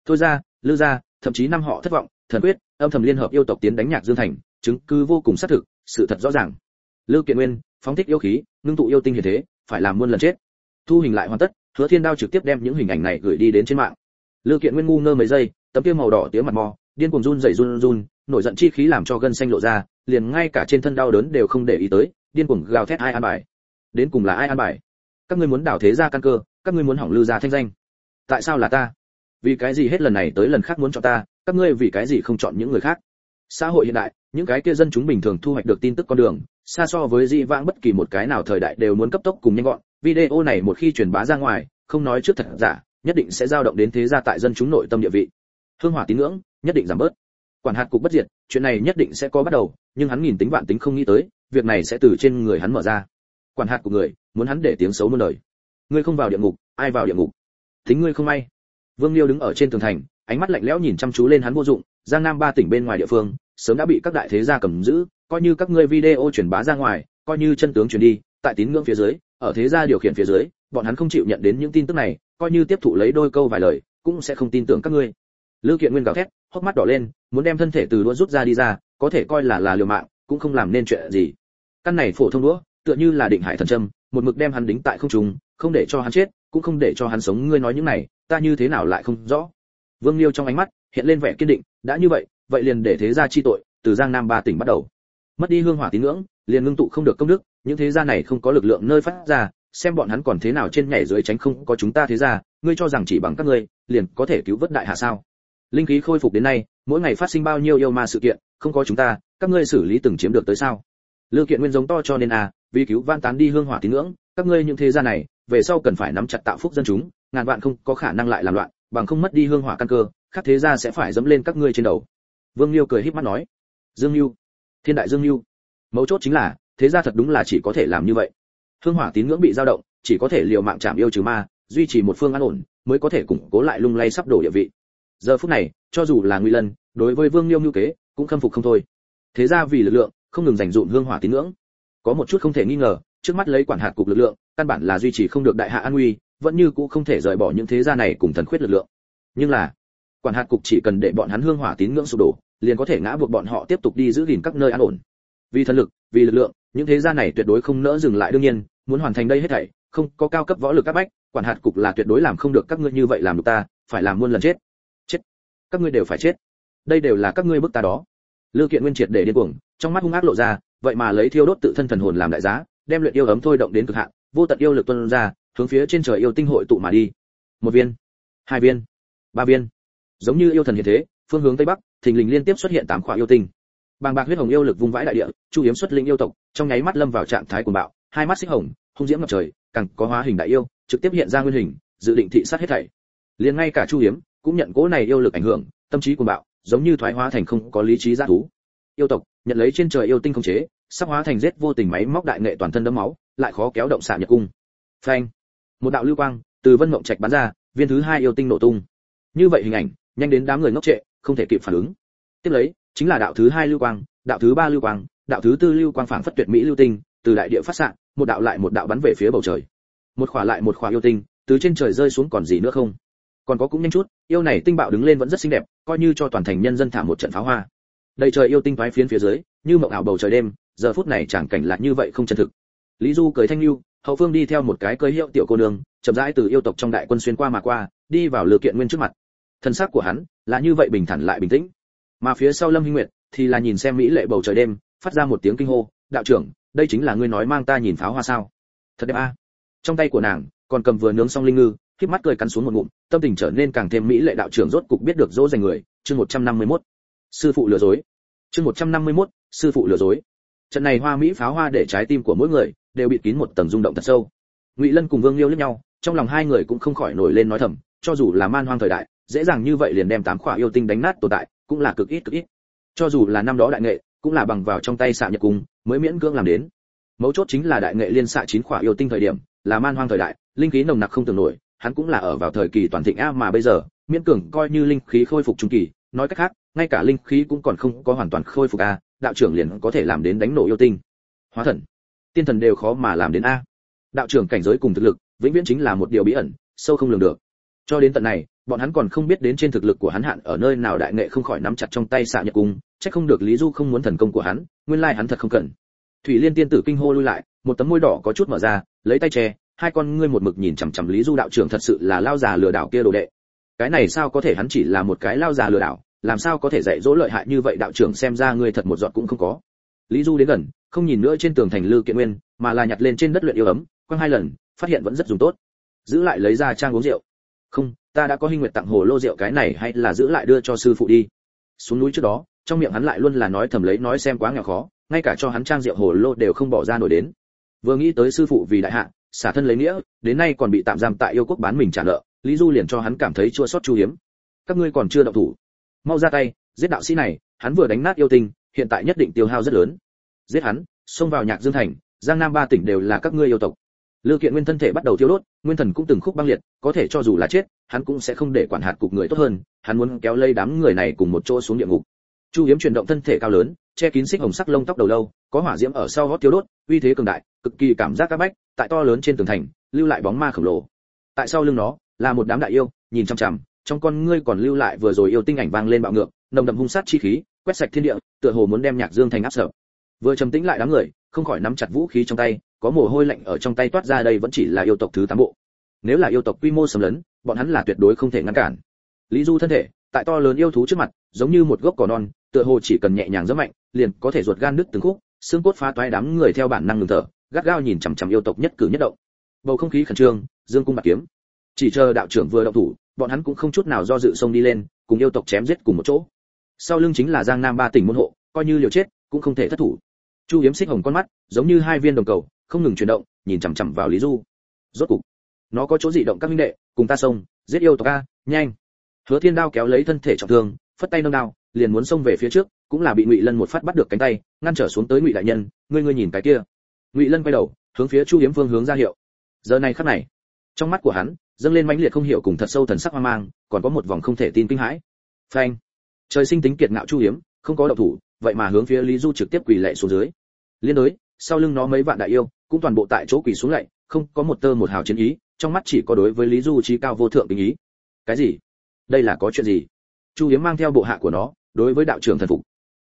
Thôi ra, lư gia, thậm chí năm họ thất vọng, thần quyết, âm thầm liên hợp yêu tộc tiến đánh nhạc dương thành, chứng cứ vô cùng xác thực, sự thật rõ ràng. Lưu kiện nguyên, phóng thích yêu khí, ngưng tụ yêu tinh hiện thế, phải làm muôn lần chết. Thu hình lại hoàn tất, hứa thiên đao trực tiếp đem những hình ảnh này gửi đi đến trên mạng. Lưu kiện nguyên ngu ngơ mấy giây, tấm kia màu đỏ tía mặt mò, điên cuồng run rẩy run run, nổi giận chi khí làm cho gân xanh lộ ra, liền ngay cả trên thân đau đớn đều không để ý tới, điên cuồng gào thét ai an bài. Đến cùng là ai an bài? Các ngươi muốn đảo thế ra căn cơ, các ngươi muốn hỏng lư ra thanh danh. Tại sao là ta? Vì cái gì hết lần này tới lần khác muốn chọn ta, các ngươi vì cái gì không chọn những người khác? Xã hội hiện đại, những cái kia dân chúng bình thường thu hoạch được tin tức con đường, xa so với di vãng bất kỳ một cái nào thời đại đều muốn cấp tốc cùng nhanh gọn. Video này một khi truyền bá ra ngoài, không nói trước thật giả, nhất định sẽ dao động đến thế gia tại dân chúng nội tâm địa vị. Hương hỏa tín ngưỡng, nhất định giảm bớt. Quản hạt cục bất diệt, chuyện này nhất định sẽ có bắt đầu, nhưng hắn nghìn tính vạn tính không nghĩ tới, việc này sẽ từ trên người hắn mở ra quản hạt của người, muốn hắn để tiếng xấu muôn đời. Ngươi không vào địa ngục, ai vào địa ngục? Thính ngươi không may. Vương liêu đứng ở trên tường thành, ánh mắt lạnh lẽo nhìn chăm chú lên hắn vô dụng, giang nam ba tỉnh bên ngoài địa phương, sớm đã bị các đại thế gia cầm giữ, coi như các ngươi video truyền bá ra ngoài, coi như chân tướng truyền đi, tại tín ngưỡng phía dưới, ở thế gia điều khiển phía dưới, bọn hắn không chịu nhận đến những tin tức này, coi như tiếp thụ lấy đôi câu vài lời, cũng sẽ không tin tưởng các ngươi. Lưu kiện nguyên gào thét, hốc mắt đỏ lên, muốn đem thân thể từ đũa rút ra đi ra, có thể coi là là liều mạng, cũng không làm nên chuyện gì. Căn này phổ thông đũa tựa như là định hải thần châm, một mực đem hắn đính tại không trung, không để cho hắn chết, cũng không để cho hắn sống. Ngươi nói những này, ta như thế nào lại không rõ? Vương liêu trong ánh mắt hiện lên vẻ kiên định, đã như vậy vậy liền để thế gia chi tội, từ giang nam ba tỉnh bắt đầu. Mất đi hương hỏa tín ngưỡng, liền ngưng tụ không được công đức, những thế gia này không có lực lượng nơi phát ra, xem bọn hắn còn thế nào trên nhảy dưới tránh không có chúng ta thế gia, ngươi cho rằng chỉ bằng các ngươi, liền có thể cứu vớt đại hạ sao? Linh khí khôi phục đến nay, mỗi ngày phát sinh bao nhiêu yêu ma sự kiện, không có chúng ta, các ngươi xử lý từng chiếm được tới sao? Lưu kiện nguyên giống to cho nên à vì cứu van tán đi hương hỏa tín ngưỡng, các ngươi những thế gia này, về sau cần phải nắm chặt tạo phúc dân chúng, ngàn vạn không có khả năng lại làm loạn, bằng không mất đi hương hỏa căn cơ khác thế gia sẽ phải dẫm lên các ngươi trên đầu. Vương liêu cười híp mắt nói. Dương liêu thiên đại dương liêu mấu chốt chính là, thế gia thật đúng là chỉ có thể làm như vậy. Hương hỏa tín ngưỡng bị dao động, chỉ có thể liều mạng chạm yêu trừ ma, duy trì một phương an ổn, mới có thể củng cố lại lung lay sắp đổ địa vị. Giờ phút này, cho dù là nguy lân, đối với vương liêu như kế, cũng khâm phục không thôi. Thế ra vì lực lượng không ngừng dành dụm hương hỏa tín ngưỡng. Có một chút không thể nghi ngờ, trước mắt lấy quản hạt cục lực lượng, căn bản là duy trì không được đại hạ an nguy, vẫn như cũ không thể rời bỏ những thế gia này cùng thần khuyết lực lượng. Nhưng là, quản hạt cục chỉ cần để bọn hắn hương hỏa tín ngưỡng sụp đổ, liền có thể ngã buộc bọn họ tiếp tục đi giữ gìn các nơi an ổn. Vì thần lực, vì lực lượng, những thế gia này tuyệt đối không nỡ dừng lại đương nhiên, muốn hoàn thành đây hết thảy, không, có cao cấp võ lực các bách, quản hạt cục là tuyệt đối làm không được các ngươi như vậy làm được ta, phải làm muôn lần chết. Chết. Các ngươi đều phải chết. Đây đều là các ngươi bức ta đó. Lưu kiện nguyên triệt để điên cuồng trong mắt hung ác lộ ra, vậy mà lấy thiêu đốt tự thân thần hồn làm đại giá, đem luyện yêu ấm thôi động đến cực hạn, vô tận yêu lực tuôn ra, hướng phía trên trời yêu tinh hội tụ mà đi. Một viên, hai viên, ba viên. Giống như yêu thần hiện thế, phương hướng tây bắc, thình lình liên tiếp xuất hiện tám khỏa yêu tinh. Bàng bạc huyết hồng yêu lực vung vãi đại địa, chu yếm xuất linh yêu tộc, trong nháy mắt lâm vào trạng thái cuồng bạo, hai mắt xích hồng, hung diễm ngập trời, càng có hóa hình đại yêu, trực tiếp hiện ra nguyên hình, dự định thị sát hết thảy. Liền ngay cả chu hiếm, cũng nhận cố này yêu lực ảnh hưởng, tâm trí cuồng bạo, giống như thoái hóa thành không có lý trí giác thú. Yêu tộc nhận lấy trên trời yêu tinh không chế sắp hóa thành giết vô tình máy móc đại nghệ toàn thân đấm máu, lại khó kéo động xạ nhật cung. Phanh. Một đạo lưu quang từ vân mộng trạch bắn ra, viên thứ hai yêu tinh nổ tung. Như vậy hình ảnh, nhanh đến đám người ngốc trệ, không thể kịp phản ứng. Tiếp lấy, chính là đạo thứ hai lưu quang, đạo thứ ba lưu quang, đạo thứ tư lưu quang phảng phất tuyệt mỹ lưu tinh, từ đại địa phát sạng một đạo lại một đạo bắn về phía bầu trời. Một khỏa lại một khỏa yêu tinh, từ trên trời rơi xuống còn gì nữa không? Còn có cũng nhanh chút, yêu này tinh bạo đứng lên vẫn rất xinh đẹp, coi như cho toàn thành nhân dân thả một trận pháo hoa đầy trời yêu tinh thoái phiến phía dưới, như mộng ảo bầu trời đêm, giờ phút này chẳng cảnh là như vậy không chân thực. Lý du cười thanh lưu, hậu phương đi theo một cái cơi hiệu tiểu cô nương, chậm rãi từ yêu tộc trong đại quân xuyên qua mà qua, đi vào lựa kiện nguyên trước mặt. Thân xác của hắn là như vậy bình thản lại bình tĩnh. Mà phía sau lâm hinh nguyệt thì là nhìn xem mỹ lệ bầu trời đêm, phát ra một tiếng kinh hô, đạo trưởng, đây chính là ngươi nói mang ta nhìn pháo hoa sao? Thật đẹp a. Trong tay của nàng còn cầm vừa nướng xong linh ngư khiếp mắt cười cắn xuống một ngụm, tâm tình trở nên càng thêm mỹ lệ, đạo trưởng rốt cục biết được dỗ dành người, chương 151 sư phụ lừa dối. Chương 151, sư phụ lừa dối. Trận này hoa mỹ pháo hoa để trái tim của mỗi người đều bị kín một tầng rung động thật sâu. Ngụy lân cùng vương liêu liếc nhau trong lòng hai người cũng không khỏi nổi lên nói thầm cho dù là man hoang thời đại dễ dàng như vậy liền đem tám khỏa yêu tinh đánh nát tồn tại cũng là cực ít cực ít. Cho dù là năm đó đại nghệ cũng là bằng vào trong tay xạ nhật cung mới miễn cưỡng làm đến. Mấu chốt chính là đại nghệ liên xạ chín khỏa yêu tinh thời điểm là man hoang thời đại linh khí nồng nặc không tưởng nổi hắn cũng là ở vào thời kỳ toàn thịnh a mà bây giờ miễn cường coi như linh khí khôi phục trung kỳ nói cách khác ngay cả linh khí cũng còn không có hoàn toàn khôi phục a, đạo trưởng liền có thể làm đến đánh nổ yêu tinh. Hóa thần. Tiên thần đều khó mà làm đến a. Đạo trưởng cảnh giới cùng thực lực, vĩnh viễn chính là một điều bí ẩn, sâu không lường được. Cho đến tận này, bọn hắn còn không biết đến trên thực lực của hắn hạn ở nơi nào đại nghệ không khỏi nắm chặt trong tay xạ nhật cung, chắc không được lý du không muốn thần công của hắn, nguyên lai hắn thật không cần. Thủy liên tiên tử kinh hô lui lại, một tấm môi đỏ có chút mở ra, lấy tay che, hai con ngươi một mực nhìn chằm chằm lý du đạo trưởng thật sự là lao già lừa đảo kia đồ đệ. Cái này sao có thể hắn chỉ là một cái lao già lừa đảo? Làm sao có thể dạy dỗ lợi hại như vậy đạo trưởng xem ra ngươi thật một giọt cũng không có. Lý du đến gần, không nhìn nữa trên tường thành lư kiện nguyên, mà là nhặt lên trên đất luyện yêu ấm, quăng hai lần, phát hiện vẫn rất dùng tốt. Giữ lại lấy ra trang uống rượu. Không, ta đã có hinh nguyệt tặng hồ lô rượu cái này hay là giữ lại đưa cho sư phụ đi. Xuống núi trước đó, trong miệng hắn lại luôn là nói thầm lấy nói xem quá nghèo khó, ngay cả cho hắn trang rượu hồ lô đều không bỏ ra nổi đến. Vừa nghĩ tới sư phụ vì đại hạ, xả thân lấy nghĩa, đến nay còn bị tạm giam tại yêu quốc bán mình trả nợ, lý du liền cho hắn cảm thấy chua xót chu hiếm. Các ngươi còn chưa động thủ mau ra tay giết đạo sĩ này hắn vừa đánh nát yêu tinh hiện tại nhất định tiêu hao rất lớn giết hắn xông vào nhạc dương thành giang nam ba tỉnh đều là các ngươi yêu tộc Lưu Kiện Nguyên thân thể bắt đầu thiêu đốt, nguyên thần cũng từng khúc băng liệt, có thể cho dù là chết, hắn cũng sẽ không để quản hạt cục người tốt hơn, hắn muốn kéo lây đám người này cùng một chỗ xuống địa ngục. Chu Hiếm chuyển động thân thể cao lớn, che kín xích hồng sắc lông tóc đầu lâu, có hỏa diễm ở sau gót tiêu đốt, uy thế cường đại, cực kỳ cảm giác các bách, tại to lớn trên tường thành, lưu lại bóng ma khổng lồ. Tại sau lưng nó, là một đám đại yêu, nhìn chằm chằm, trong con ngươi còn lưu lại vừa rồi yêu tinh ảnh vang lên bạo ngược, nồng đậm hung sát chi khí, quét sạch thiên địa, tựa hồ muốn đem Nhạc Dương thành áp sợ. Vừa trầm tĩnh lại đám người, không khỏi nắm chặt vũ khí trong tay, có mồ hôi lạnh ở trong tay toát ra đây vẫn chỉ là yêu tộc thứ tám bộ. Nếu là yêu tộc quy mô sầm lớn bọn hắn là tuyệt đối không thể ngăn cản. Lý du thân thể tại to lớn yêu thú trước mặt giống như một gốc cỏ non tựa hồ chỉ cần nhẹ nhàng rất mạnh liền có thể ruột gan nứt từng khúc xương cốt phá toái đám người theo bản năng ngừng thở gắt gao nhìn chằm chằm yêu tộc nhất cử nhất động. Bầu không khí khẩn trương dương cung bạc kiếm. Chỉ chờ đạo trưởng vừa động thủ bọn hắn cũng không chút nào do dự xông đi lên cùng yêu tộc chém giết cùng một chỗ. Sau lưng chính là giang nam ba tỉnh môn hộ coi như liều chết cũng không thể thất thủ. Chu hiếm xích hồng con mắt giống như hai viên đồng cầu không ngừng chuyển động nhìn chằm chằm vào lý du. Rốt cục nó có chỗ dị động các minh đệ cùng ta xông giết yêu tộc a, nhanh. Hứa thiên đao kéo lấy thân thể trọng thương phất tay nâng đao liền muốn xông về phía trước cũng là bị ngụy lân một phát bắt được cánh tay ngăn trở xuống tới ngụy đại nhân ngươi ngươi nhìn cái kia. Ngụy lân quay đầu hướng phía chu hiếm phương hướng ra hiệu. Giờ này khắc này trong mắt của hắn dâng lên mãnh liệt không hiểu cùng thật sâu thần sắc hoang mang, còn có một vòng không thể tin kinh hãi. Phanh. Trời sinh tính kiệt ngạo chu hiếm, không có động thủ, vậy mà hướng phía lý du trực tiếp quỳ lạy xuống dưới. Liên đối, sau lưng nó mấy vạn đại yêu, cũng toàn bộ tại chỗ quỳ xuống lạy, không có một tơ một hào chiến ý, trong mắt chỉ có đối với lý du trí cao vô thượng tình ý. Cái gì? Đây là có chuyện gì? Chu hiếm mang theo bộ hạ của nó, đối với đạo trưởng thần phục.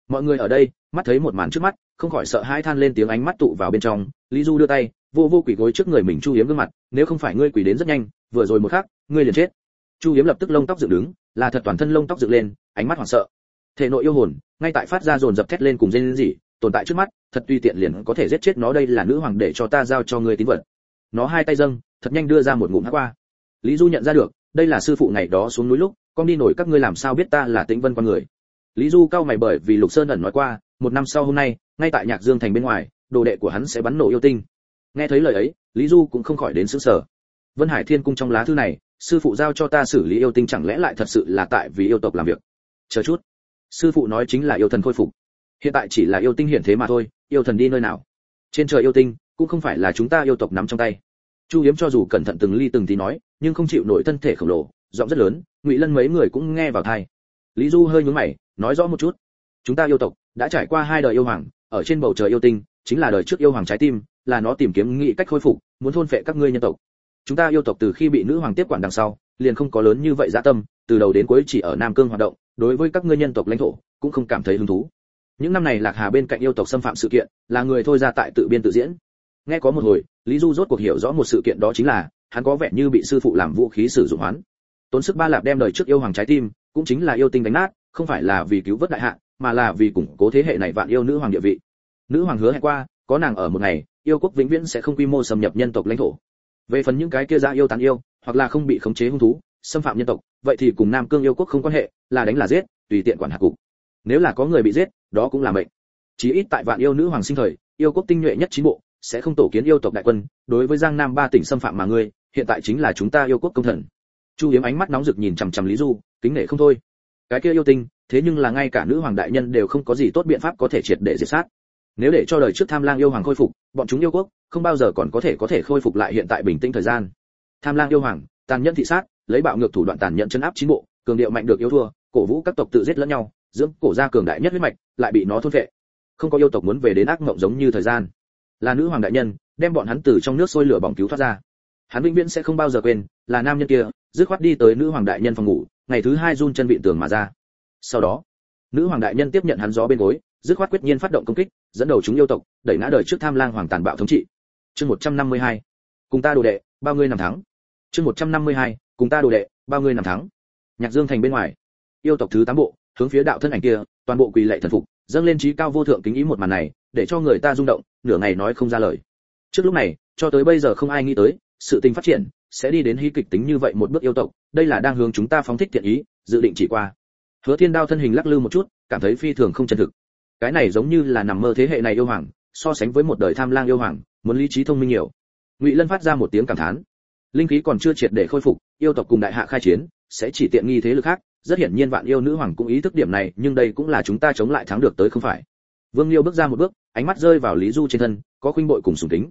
Mọi người ở đây, mắt thấy một màn trước mắt, không khỏi sợ hãi than lên tiếng ánh mắt tụ vào bên trong. Lý du đưa tay, vô vô quỷ gối trước người mình chu hiếm gương mặt, nếu không phải ngươi quỷ đến rất nhanh vừa rồi một khắc, ngươi liền chết. Chu hiếm lập tức lông tóc dựng đứng, là thật toàn thân lông tóc dựng lên, ánh mắt hoảng sợ. Thể nội yêu hồn, ngay tại phát ra dồn dập thét lên cùng dên gì tồn tại trước mắt, thật tuy tiện liền có thể giết chết nó đây là nữ hoàng để cho ta giao cho ngươi tín vật. Nó hai tay dâng, thật nhanh đưa ra một ngụm hắc qua lý du nhận ra được, đây là sư phụ ngày đó xuống núi lúc, con đi nổi các ngươi làm sao biết ta là tĩnh vân con người. Lý du cao mày bởi vì lục sơn ẩn nói qua, một năm sau hôm nay, ngay tại nhạc dương thành bên ngoài, đồ đệ của hắn sẽ bắn nổ yêu tinh. Nghe thấy lời ấy, lý du cũng không khỏi đến sững sờ vân hải thiên cung trong lá thư này, sư phụ giao cho ta xử lý yêu tinh chẳng lẽ lại thật sự là tại vì yêu tộc làm việc? Chờ chút. Sư phụ nói chính là yêu thần khôi phục. Hiện tại chỉ là yêu tinh hiện thế mà thôi, yêu thần đi nơi nào? Trên trời yêu tinh, cũng không phải là chúng ta yêu tộc nắm trong tay. Chu hiếm cho dù cẩn thận từng ly từng tí nói, nhưng không chịu nổi thân thể khổng lồ, giọng rất lớn, ngụy lân mấy người cũng nghe vào thai lý du hơi nhướng mày, nói rõ một chút. Chúng ta yêu tộc đã trải qua hai đời yêu hoàng, ở trên bầu trời yêu tinh, chính là đời trước yêu hoàng trái tim, là nó tìm kiếm nghị cách khôi phục, muốn thôn phệ các ngươi nhân tộc chúng ta yêu tộc từ khi bị nữ hoàng tiếp quản đằng sau, liền không có lớn như vậy dạ tâm, từ đầu đến cuối chỉ ở nam cương hoạt động, đối với các ngươi nhân tộc lãnh thổ cũng không cảm thấy hứng thú. Những năm này lạc hà bên cạnh yêu tộc xâm phạm sự kiện, là người thôi ra tại tự biên tự diễn. Nghe có một hồi, lý du rốt cuộc hiểu rõ một sự kiện đó chính là, hắn có vẻ như bị sư phụ làm vũ khí sử dụng hoán. Tốn sức ba lạp đem đời trước yêu hoàng trái tim, cũng chính là yêu tinh đánh nát, không phải là vì cứu vớt đại hạ, mà là vì củng cố thế hệ này vạn yêu nữ hoàng địa vị. Nữ hoàng hứa hẹn qua, có nàng ở một ngày, yêu quốc vĩnh viễn sẽ không quy mô xâm nhập nhân tộc lãnh thổ về phần những cái kia ra yêu tán yêu, hoặc là không bị khống chế hung thú, xâm phạm nhân tộc, vậy thì cùng nam cương yêu quốc không quan hệ, là đánh là giết, tùy tiện quản hạt cục. Nếu là có người bị giết, đó cũng là mệnh. Chí ít tại vạn yêu nữ hoàng sinh thời, yêu quốc tinh nhuệ nhất chính bộ, sẽ không tổ kiến yêu tộc đại quân, đối với giang nam ba tỉnh xâm phạm mà ngươi, hiện tại chính là chúng ta yêu quốc công thần. Chu hiếm ánh mắt nóng rực nhìn chằm chằm lý du, kính nể không thôi. Cái kia yêu tinh, thế nhưng là ngay cả nữ hoàng đại nhân đều không có gì tốt biện pháp có thể triệt để diệt sát nếu để cho đời trước tham lang yêu hoàng khôi phục, bọn chúng yêu quốc không bao giờ còn có thể có thể khôi phục lại hiện tại bình tĩnh thời gian. Tham lang yêu hoàng, tàn nhẫn thị sát, lấy bạo ngược thủ đoạn tàn nhẫn chấn áp chín bộ, cường điệu mạnh được yêu thua, cổ vũ các tộc tự giết lẫn nhau, dưỡng cổ gia cường đại nhất huyết mạch, lại bị nó thôn vệ không có yêu tộc muốn về đến ác mộng giống như thời gian. Là nữ hoàng đại nhân, đem bọn hắn từ trong nước sôi lửa bỏng cứu thoát ra. Hắn vĩnh viễn sẽ không bao giờ quên, là nam nhân kia, dứt khoát đi tới nữ hoàng đại nhân phòng ngủ, ngày thứ hai run chân vịn tường mà ra. Sau đó, nữ hoàng đại nhân tiếp nhận hắn gió bên gối dứt khoát quyết nhiên phát động công kích, dẫn đầu chúng yêu tộc, đẩy ngã đời trước tham lang hoàng tàn bạo thống trị chương 152. cùng ta đồ đệ, bao ngươi nằm thắng chương 152. cùng ta đồ đệ, bao ngươi nằm thắng nhạc dương thành bên ngoài, yêu tộc thứ tám bộ, hướng phía đạo thân ảnh kia, toàn bộ quỳ lệ thần phục, dâng lên trí cao vô thượng kính ý một màn này, để cho người ta rung động, nửa ngày nói không ra lời trước lúc này, cho tới bây giờ không ai nghĩ tới, sự tình phát triển sẽ đi đến hy kịch tính như vậy một bước yêu tộc, đây là đang hướng chúng ta phóng thích thiện ý, dự định chỉ qua hứa thiên đao thân hình lắc lư một chút, cảm thấy phi thường không chân thực cái này giống như là nằm mơ thế hệ này yêu hoàng, so sánh với một đời tham lang yêu hoàng, muốn lý trí thông minh nhiều. Ngụy lân phát ra một tiếng cảm thán. Linh khí còn chưa triệt để khôi phục, yêu tộc cùng đại hạ khai chiến, sẽ chỉ tiện nghi thế lực khác, rất hiển nhiên vạn yêu nữ hoàng cũng ý thức điểm này, nhưng đây cũng là chúng ta chống lại thắng được tới không phải. Vương liêu bước ra một bước, ánh mắt rơi vào lý du trên thân, có khuynh bội cùng sùng kính.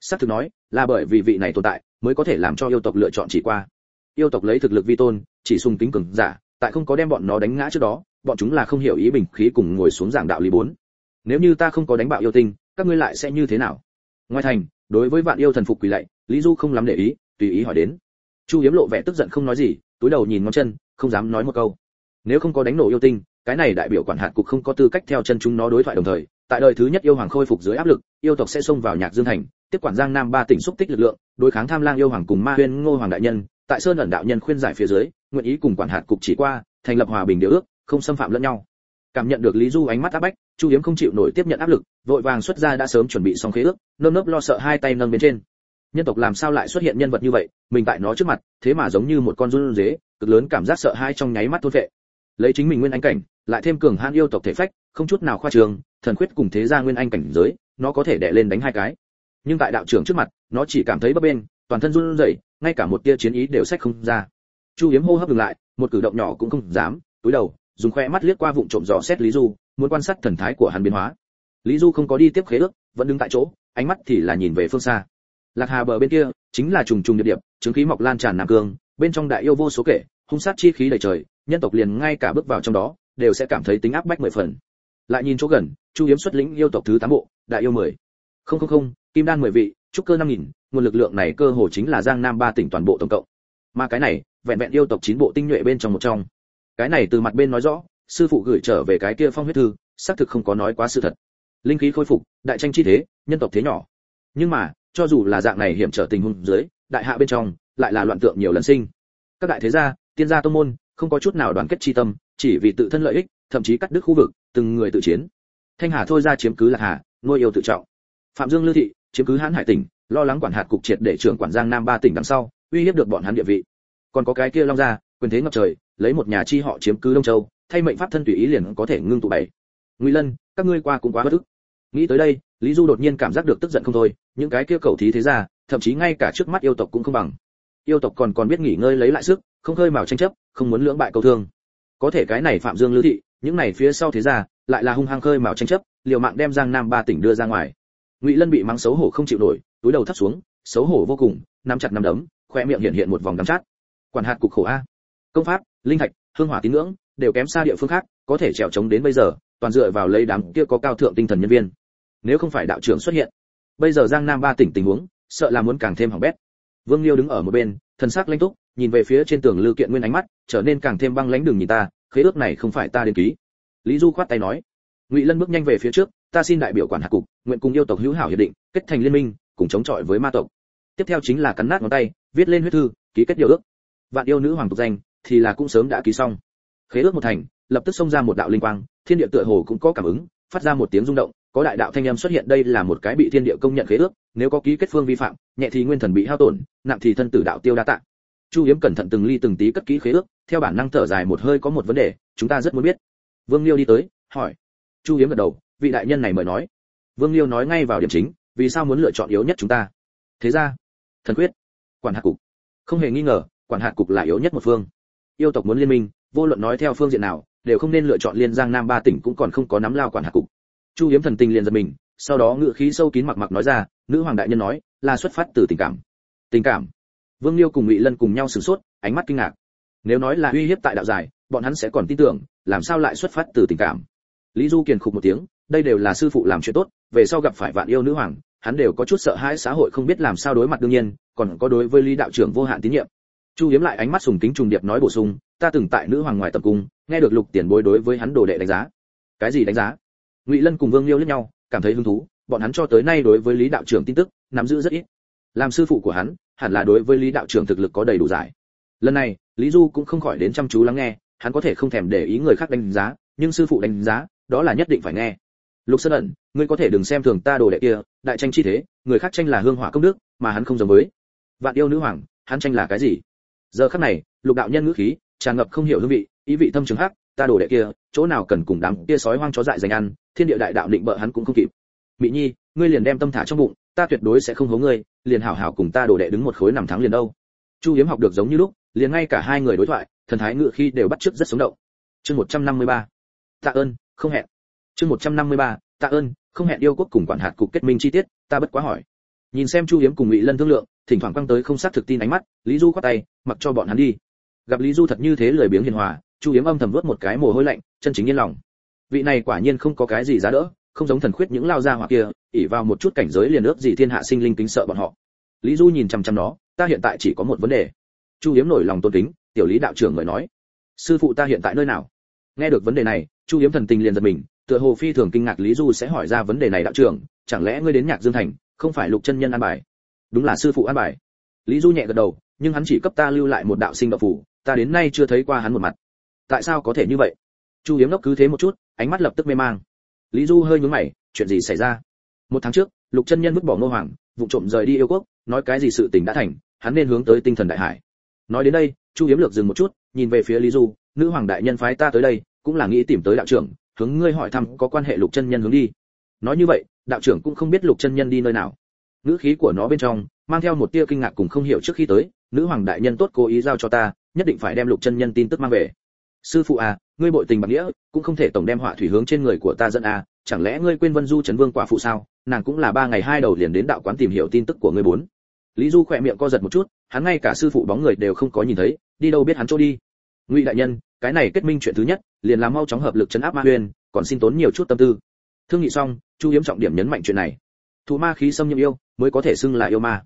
Xác thực nói, là bởi vì vị này tồn tại, mới có thể làm cho yêu tộc lựa chọn chỉ qua. Yêu tộc lấy thực lực vi tôn, chỉ sùng kính cường giả, tại không có đem bọn nó đánh ngã trước đó bọn chúng là không hiểu ý bình khí cùng ngồi xuống giảng đạo lý bốn. Nếu như ta không có đánh bạo yêu tinh, các ngươi lại sẽ như thế nào? Ngoài thành, đối với vạn yêu thần phục quỳ lạy, lý du không lắm để ý, tùy ý hỏi đến. Chu hiếm lộ vẻ tức giận không nói gì, túi đầu nhìn ngón chân, không dám nói một câu. Nếu không có đánh nổ yêu tinh, cái này đại biểu quản hạt cục không có tư cách theo chân chúng nó đối thoại đồng thời, tại đời thứ nhất yêu hoàng khôi phục dưới áp lực, yêu tộc sẽ xông vào nhạc dương thành, tiếp quản giang nam ba tỉnh xúc tích lực lượng, đối kháng tham lang yêu hoàng cùng ma huyên ngô hoàng đại nhân. Tại sơn ẩn đạo nhân khuyên giải phía dưới, nguyện ý cùng quản hạt cục chỉ qua, thành lập hòa bình điều ước không xâm phạm lẫn nhau. Cảm nhận được lý du ánh mắt áp bách, chu hiếm không chịu nổi tiếp nhận áp lực, vội vàng xuất ra đã sớm chuẩn bị xong khế ước, nơm nớp lo sợ hai tay nâng bên trên. Nhân tộc làm sao lại xuất hiện nhân vật như vậy, mình tại nó trước mặt, thế mà giống như một con run dế cực lớn cảm giác sợ hãi trong nháy mắt thôn vệ lấy chính mình nguyên anh cảnh, lại thêm cường hãn yêu tộc thể phách, không chút nào khoa trường, thần khuyết cùng thế gia nguyên anh cảnh giới, nó có thể đè lên đánh hai cái. Nhưng tại đạo trưởng trước mặt, nó chỉ cảm thấy bấp bên toàn thân run rẩy, ngay cả một tia chiến ý đều sách không ra. Chu hiếm hô hấp dừng lại, một cử động nhỏ cũng không dám, túi đầu dùng khoe mắt liếc qua vụng trộm dò xét lý du muốn quan sát thần thái của hắn biến hóa. Lý du không có đi tiếp khế ước vẫn đứng tại chỗ ánh mắt thì là nhìn về phương xa. Lạc hà bờ bên kia chính là trùng trùng địa điểm, chứng khí mọc lan tràn nam cương bên trong đại yêu vô số kể hung sát chi khí đầy trời nhân tộc liền ngay cả bước vào trong đó đều sẽ cảm thấy tính áp bách mười phần. Lại nhìn chỗ gần chu hiếm xuất lĩnh yêu tộc thứ tám bộ đại yêu mười. Không không không kim đan mười vị trúc cơ năm nghìn nguồn lực lượng này cơ hồ chính là giang nam ba tỉnh toàn bộ tổng cộng. Mà cái này vẹn vẹn yêu tộc chín bộ tinh nhuệ bên trong một trong cái này từ mặt bên nói rõ, sư phụ gửi trở về cái kia phong huyết thư, xác thực không có nói quá sự thật. Linh khí khôi phục, đại tranh chi thế, nhân tộc thế nhỏ. Nhưng mà, cho dù là dạng này hiểm trở tình huống dưới, đại hạ bên trong, lại là loạn tượng nhiều lần sinh. Các đại thế gia, tiên gia tông môn, không có chút nào đoàn kết chi tâm, chỉ vì tự thân lợi ích, thậm chí cắt đứt khu vực, từng người tự chiến. Thanh hà thôi ra chiếm cứ lạc hà, nuôi yêu tự trọng. Phạm dương lưu thị, chiếm cứ hãn hải tỉnh, lo lắng quản hạt cục triệt để trưởng quản giang nam ba tỉnh đằng sau, uy hiếp được bọn hắn địa vị. Còn có cái kia long gia quyền thế ngập trời, lấy một nhà chi họ chiếm cứ đông châu, thay mệnh pháp thân tùy ý liền có thể ngưng tụ bảy. Ngụy lân, các ngươi qua cũng quá bất ức. Nghĩ tới đây, lý du đột nhiên cảm giác được tức giận không thôi, những cái kia cầu thí thế ra thậm chí ngay cả trước mắt yêu tộc cũng không bằng. Yêu tộc còn còn biết nghỉ ngơi lấy lại sức, không khơi mào tranh chấp, không muốn lưỡng bại câu thương. Có thể cái này phạm dương Lữ thị, những này phía sau thế ra lại là hung hăng khơi mào tranh chấp, liều mạng đem giang nam ba tỉnh đưa ra ngoài. Ngụy lân bị mắng xấu hổ không chịu nổi, túi đầu thấp xuống, xấu hổ vô cùng, nắm chặt nắm đấm, khoe miệng hiện hiện một vòng đắm chát. Quản hạt cục khổ a công pháp, linh thạch, hương hỏa tín ngưỡng, đều kém xa địa phương khác, có thể trèo chống đến bây giờ, toàn dựa vào lấy đám kia có cao thượng tinh thần nhân viên. Nếu không phải đạo trưởng xuất hiện, bây giờ giang nam ba tỉnh tình huống, sợ là muốn càng thêm hỏng bét. Vương liêu đứng ở một bên, thần sắc lãnh túc, nhìn về phía trên tường lưu kiện nguyên ánh mắt, trở nên càng thêm băng lãnh đường nhìn ta, khế ước này không phải ta đến ký. Lý du khoát tay nói, ngụy lân bước nhanh về phía trước, ta xin đại biểu quản hạt cục, nguyện cùng yêu tộc hữu hảo hiệp định, kết thành liên minh, cùng chống chọi với ma tộc. Tiếp theo chính là cắn nát ngón tay, viết lên huyết thư, ký kết điều ước. Vạn yêu nữ hoàng tục danh thì là cũng sớm đã ký xong. Khế ước một thành, lập tức xông ra một đạo linh quang, thiên địa tựa hồ cũng có cảm ứng, phát ra một tiếng rung động, có đại đạo thanh âm xuất hiện đây là một cái bị thiên địa công nhận khế ước, nếu có ký kết phương vi phạm, nhẹ thì nguyên thần bị hao tổn, nặng thì thân tử đạo tiêu đa tạ. Chu hiếm cẩn thận từng ly từng tí cất kỹ khế ước, theo bản năng thở dài một hơi có một vấn đề, chúng ta rất muốn biết. Vương liêu đi tới, hỏi. Chu hiếm gật đầu, vị đại nhân này mời nói. Vương liêu nói ngay vào điểm chính, vì sao muốn lựa chọn yếu nhất chúng ta? Thế ra, thần quyết, quản hạt cục. Không hề nghi ngờ, quản hạt cục là yếu nhất một phương yêu tộc muốn liên minh, vô luận nói theo phương diện nào, đều không nên lựa chọn liên giang nam ba tỉnh cũng còn không có nắm lao quản hạt cục. Chu hiếm thần tình liền giật mình, sau đó ngựa khí sâu kín mặc mặc nói ra, nữ hoàng đại nhân nói, là xuất phát từ tình cảm. Tình cảm? Vương liêu cùng ngụy lân cùng nhau sửng sốt, ánh mắt kinh ngạc. Nếu nói là uy hiếp tại đạo giải, bọn hắn sẽ còn tin tưởng, làm sao lại xuất phát từ tình cảm? Lý du kiền khục một tiếng, đây đều là sư phụ làm chuyện tốt, về sau gặp phải vạn yêu nữ hoàng, hắn đều có chút sợ hãi xã hội không biết làm sao đối mặt đương nhiên, còn có đối với lý đạo trưởng vô hạn tín nhiệm chu hiếm lại ánh mắt sùng kính trùng điệp nói bổ sung, ta từng tại nữ hoàng ngoài tập cung, nghe được lục tiền bối đối với hắn đồ đệ đánh giá. Cái gì đánh giá? Ngụy lân cùng vương liêu lẫn nhau, cảm thấy hứng thú, bọn hắn cho tới nay đối với lý đạo trưởng tin tức, nắm giữ rất ít. Làm sư phụ của hắn, hẳn là đối với lý đạo trưởng thực lực có đầy đủ giải. Lần này, lý du cũng không khỏi đến chăm chú lắng nghe, hắn có thể không thèm để ý người khác đánh giá, nhưng sư phụ đánh giá, đó là nhất định phải nghe. Lục sơn ẩn, ngươi có thể đừng xem thường ta đồ đệ kia, đại tranh chi thế, người khác tranh là hương hỏa công đức, mà hắn không giống với. Vạn yêu nữ hoàng, hắn tranh là cái gì? Giờ khắc này lục đạo nhân ngữ khí tràn ngập không hiểu hương vị ý vị thâm trường hắc ta đổ đệ kia chỗ nào cần cùng đám kia sói hoang chó dại dành ăn thiên địa đại đạo định bợ hắn cũng không kịp. Mỹ nhi ngươi liền đem tâm thả trong bụng ta tuyệt đối sẽ không hố ngươi liền hảo hảo cùng ta đổ đệ đứng một khối nằm thắng liền đâu. Chu hiếm học được giống như lúc liền ngay cả hai người đối thoại thần thái ngựa khi đều bắt chước rất sống động. Chương 153. tạ ơn không hẹn. Chương 153, tạ ơn không hẹn yêu quốc cùng quản hạt cục kết minh chi tiết ta bất quá hỏi. Nhìn xem chu hiếm cùng ngụy lân thương lượng thỉnh thoảng quăng tới không xác thực tin ánh mắt, lý du khoát tay, mặc cho bọn hắn đi. Gặp lý du thật như thế lười biếng hiền hòa, chu Yếm âm thầm vớt một cái mồ hôi lạnh, chân chính yên lòng. Vị này quả nhiên không có cái gì giá đỡ, không giống thần khuyết những lao ra hoặc kia ỉ vào một chút cảnh giới liền ước gì thiên hạ sinh linh kính sợ bọn họ. Lý du nhìn chăm chăm nó, ta hiện tại chỉ có một vấn đề. Chu Yếm nổi lòng tôn kính, tiểu lý đạo trưởng người nói, sư phụ ta hiện tại nơi nào? Nghe được vấn đề này, chu Yếm thần tình liền giật mình, tựa hồ phi thường kinh ngạc lý du sẽ hỏi ra vấn đề này đạo trưởng, chẳng lẽ ngươi đến nhạc dương thành, không phải lục chân nhân an bài? Đúng là sư phụ an bài. Lý du nhẹ gật đầu, nhưng hắn chỉ cấp ta lưu lại một đạo sinh đạo phủ, ta đến nay chưa thấy qua hắn một mặt. Tại sao có thể như vậy? Chu hiếm ngốc cứ thế một chút, ánh mắt lập tức mê mang. Lý du hơi nhướng mày, chuyện gì xảy ra? Một tháng trước, lục chân nhân vứt bỏ ngô hoàng, vụ trộm rời đi yêu quốc, nói cái gì sự tình đã thành, hắn nên hướng tới tinh thần đại hải. Nói đến đây, chu hiếm lược dừng một chút, nhìn về phía lý du, nữ hoàng đại nhân phái ta tới đây, cũng là nghĩ tìm tới đạo trưởng, hướng ngươi hỏi thăm có quan hệ lục chân nhân hướng đi. Nói như vậy, đạo trưởng cũng không biết lục chân nhân đi nơi nào ngữ khí của nó bên trong, mang theo một tia kinh ngạc cùng không hiểu trước khi tới, nữ hoàng đại nhân tốt cố ý giao cho ta, nhất định phải đem lục chân nhân tin tức mang về. Sư phụ à ngươi bội tình bạc nghĩa, cũng không thể tổng đem họa thủy hướng trên người của ta dẫn à chẳng lẽ ngươi quên vân du trấn vương quả phụ sao? Nàng cũng là ba ngày hai đầu liền đến đạo quán tìm hiểu tin tức của ngươi bốn. Lý du khỏe miệng co giật một chút, hắn ngay cả sư phụ bóng người đều không có nhìn thấy, đi đâu biết hắn chỗ đi. Ngụy đại nhân, cái này kết minh chuyện thứ nhất, liền làm mau chóng hợp lực chấn áp ma huyền, còn xin tốn nhiều chút tâm tư. Thương nghị xong, chu hiếm trọng điểm nhấn mạnh chuyện này thụ ma khí xâm nhiễm yêu, mới có thể xưng là yêu ma.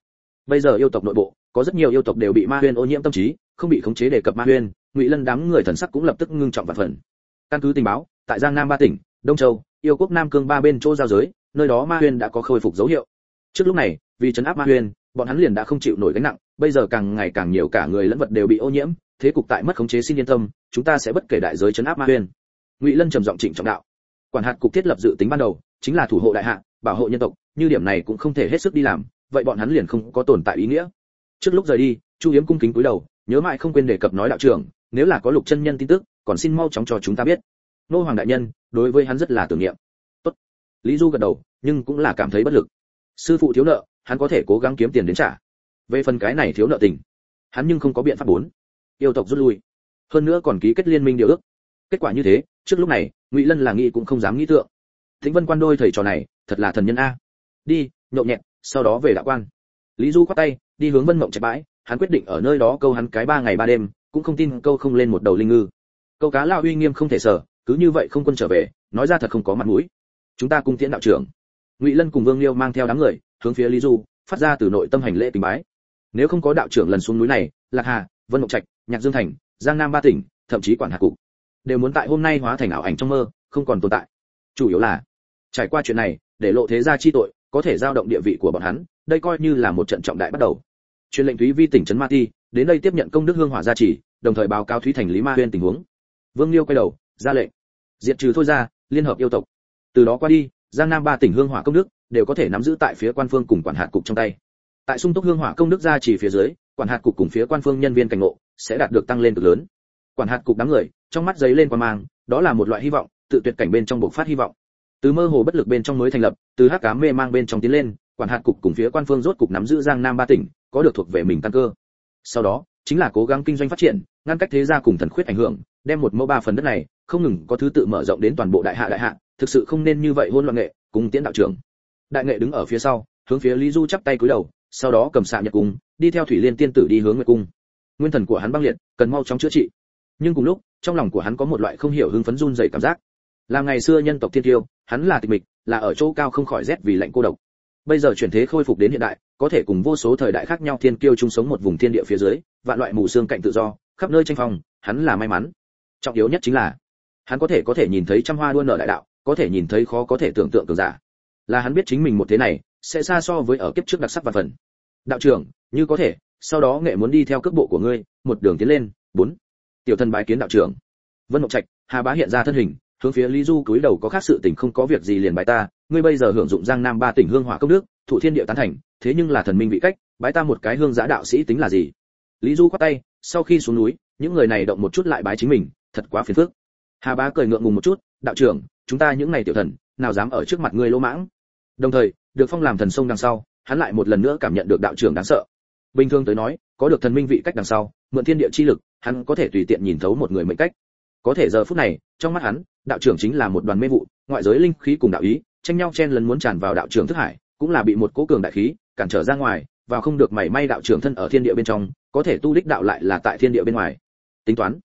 Bây giờ yêu tộc nội bộ, có rất nhiều yêu tộc đều bị ma huyền ô nhiễm tâm trí, không bị khống chế đề cập ma huyền ngụy lân đám người thần sắc cũng lập tức ngưng trọng và phần. Căn cứ tình báo, tại giang nam ba tỉnh, đông châu, yêu quốc nam cương ba bên chỗ giao giới, nơi đó ma huyền đã có khôi phục dấu hiệu. Trước lúc này, vì chấn áp ma huyền bọn hắn liền đã không chịu nổi gánh nặng, bây giờ càng ngày càng nhiều cả người lẫn vật đều bị ô nhiễm, thế cục tại mất khống chế xin yên tâm, chúng ta sẽ bất kể đại giới chấn áp ma huyền ngụy lân trầm giọng trịnh trọng đạo. Quản hạt cục thiết lập dự tính ban đầu chính là thủ hộ đại hạ, bảo hộ nhân tộc, như điểm này cũng không thể hết sức đi làm, vậy bọn hắn liền không có tồn tại ý nghĩa. Trước lúc rời đi, chu hiếm cung kính cúi đầu, nhớ mãi không quên đề cập nói đạo trưởng, nếu là có lục chân nhân tin tức, còn xin mau chóng cho chúng ta biết. Nô hoàng đại nhân, đối với hắn rất là tưởng niệm. Tốt. Lý du gật đầu, nhưng cũng là cảm thấy bất lực. Sư phụ thiếu nợ, hắn có thể cố gắng kiếm tiền đến trả. Về phần cái này thiếu nợ tình, hắn nhưng không có biện pháp bốn. Yêu tộc rút lui. Hơn nữa còn ký kết liên minh điều ước. Kết quả như thế, trước lúc này, ngụy lân là nghĩ cũng không dám nghĩ tượng thính vân quan đôi thầy trò này, thật là thần nhân a. Đi nhộn nhẹt, sau đó về đạo quan. Lý du khoát tay, đi hướng vân mộng trạch bãi, hắn quyết định ở nơi đó câu hắn cái ba ngày ba đêm, cũng không tin câu không lên một đầu linh ngư. Câu cá lao uy nghiêm không thể sở, cứ như vậy không quân trở về, nói ra thật không có mặt mũi. Chúng ta cung tiễn đạo trưởng. Ngụy lân cùng vương liêu mang theo đám người, hướng phía lý du, phát ra từ nội tâm hành lễ kính bái. Nếu không có đạo trưởng lần xuống núi này, lạc hà, vân mộng trạch, nhạc dương thành, giang nam ba tỉnh, thậm chí quản hạt cục, đều muốn tại hôm nay hóa thành ảo ảnh trong mơ, không còn tồn tại. Chủ yếu là trải qua chuyện này, để lộ thế gia chi tội, có thể giao động địa vị của bọn hắn, đây coi như là một trận trọng đại bắt đầu. Truyền lệnh thúy vi tỉnh trấn ma ti, đến đây tiếp nhận công đức hương hỏa gia trì, đồng thời báo cáo thúy thành lý ma huyên tình huống. Vương liêu quay đầu, ra lệnh. Diệt trừ thôi ra liên hợp yêu tộc. Từ đó qua đi, giang nam ba tỉnh hương hỏa công đức đều có thể nắm giữ tại phía quan phương cùng quản hạt cục trong tay. Tại sung túc hương hỏa công đức gia trì phía dưới, quản hạt cục cùng phía quan phương nhân viên cảnh ngộ sẽ đạt được tăng lên cực lớn. Quản hạt cục đám người, trong mắt giấy lên quan mang, đó là một loại hy vọng, tự tuyệt cảnh bên trong bộc phát hy vọng từ mơ hồ bất lực bên trong mới thành lập, từ hắc cá mê mang bên trong tiến lên, quản hạt cục cùng phía quan phương rốt cục nắm giữ giang nam ba tỉnh, có được thuộc về mình căn cơ. Sau đó, chính là cố gắng kinh doanh phát triển, ngăn cách thế gia cùng thần khuyết ảnh hưởng, đem một mẫu ba phần đất này, không ngừng có thứ tự mở rộng đến toàn bộ đại hạ đại hạ, thực sự không nên như vậy hôn loạn nghệ, cùng tiễn đạo trưởng. Đại nghệ đứng ở phía sau, hướng phía lý du chắp tay cúi đầu, sau đó cầm xạ nhật cung, đi theo thủy liên tiên tử đi hướng nguyệt cung. Nguyên thần của hắn băng liệt, cần mau chóng chữa trị. Nhưng cùng lúc, trong lòng của hắn có một loại không hiểu hưng phấn run rẩy cảm giác là ngày xưa nhân tộc thiên tiêu hắn là tịch mịch, là ở chỗ cao không khỏi rét vì lạnh cô độc. Bây giờ chuyển thế khôi phục đến hiện đại, có thể cùng vô số thời đại khác nhau thiên kiêu chung sống một vùng thiên địa phía dưới, vạn loại mù xương cạnh tự do, khắp nơi tranh phong, hắn là may mắn. Trọng yếu nhất chính là, hắn có thể có thể nhìn thấy trăm hoa đua nở đại đạo, có thể nhìn thấy khó có thể tưởng tượng cường giả. Là hắn biết chính mình một thế này, sẽ xa so với ở kiếp trước đặc sắc và phần. Đạo trưởng, như có thể, sau đó nghệ muốn đi theo cước bộ của ngươi, một đường tiến lên. Bốn. Tiểu thân bái kiến đạo trưởng. Vân mộng trạch, hà bá hiện ra thân hình hướng phía lý du cúi đầu có khác sự tình không có việc gì liền bái ta, ngươi bây giờ hưởng dụng giang nam ba tỉnh hương hỏa công đức thụ thiên địa tán thành, thế nhưng là thần minh vị cách, bái ta một cái hương giã đạo sĩ tính là gì? Lý du khoát tay, sau khi xuống núi, những người này động một chút lại bái chính mình, thật quá phiền phức. Hà bá cười ngượng ngùng một chút, đạo trưởng, chúng ta những ngày tiểu thần, nào dám ở trước mặt ngươi lỗ mãng. Đồng thời, được phong làm thần sông đằng sau, hắn lại một lần nữa cảm nhận được đạo trưởng đáng sợ. Bình thường tới nói, có được thần minh vị cách đằng sau, mượn thiên địa chi lực, hắn có thể tùy tiện nhìn thấu một người mệnh cách có thể giờ phút này, trong mắt hắn, đạo trưởng chính là một đoàn mê vụ, ngoại giới linh khí cùng đạo ý, tranh nhau chen lấn muốn tràn vào đạo trưởng thức hải, cũng là bị một cố cường đại khí cản trở ra ngoài, và không được mảy may đạo trưởng thân ở thiên địa bên trong, có thể tu đích đạo lại là tại thiên địa bên ngoài. Tính toán,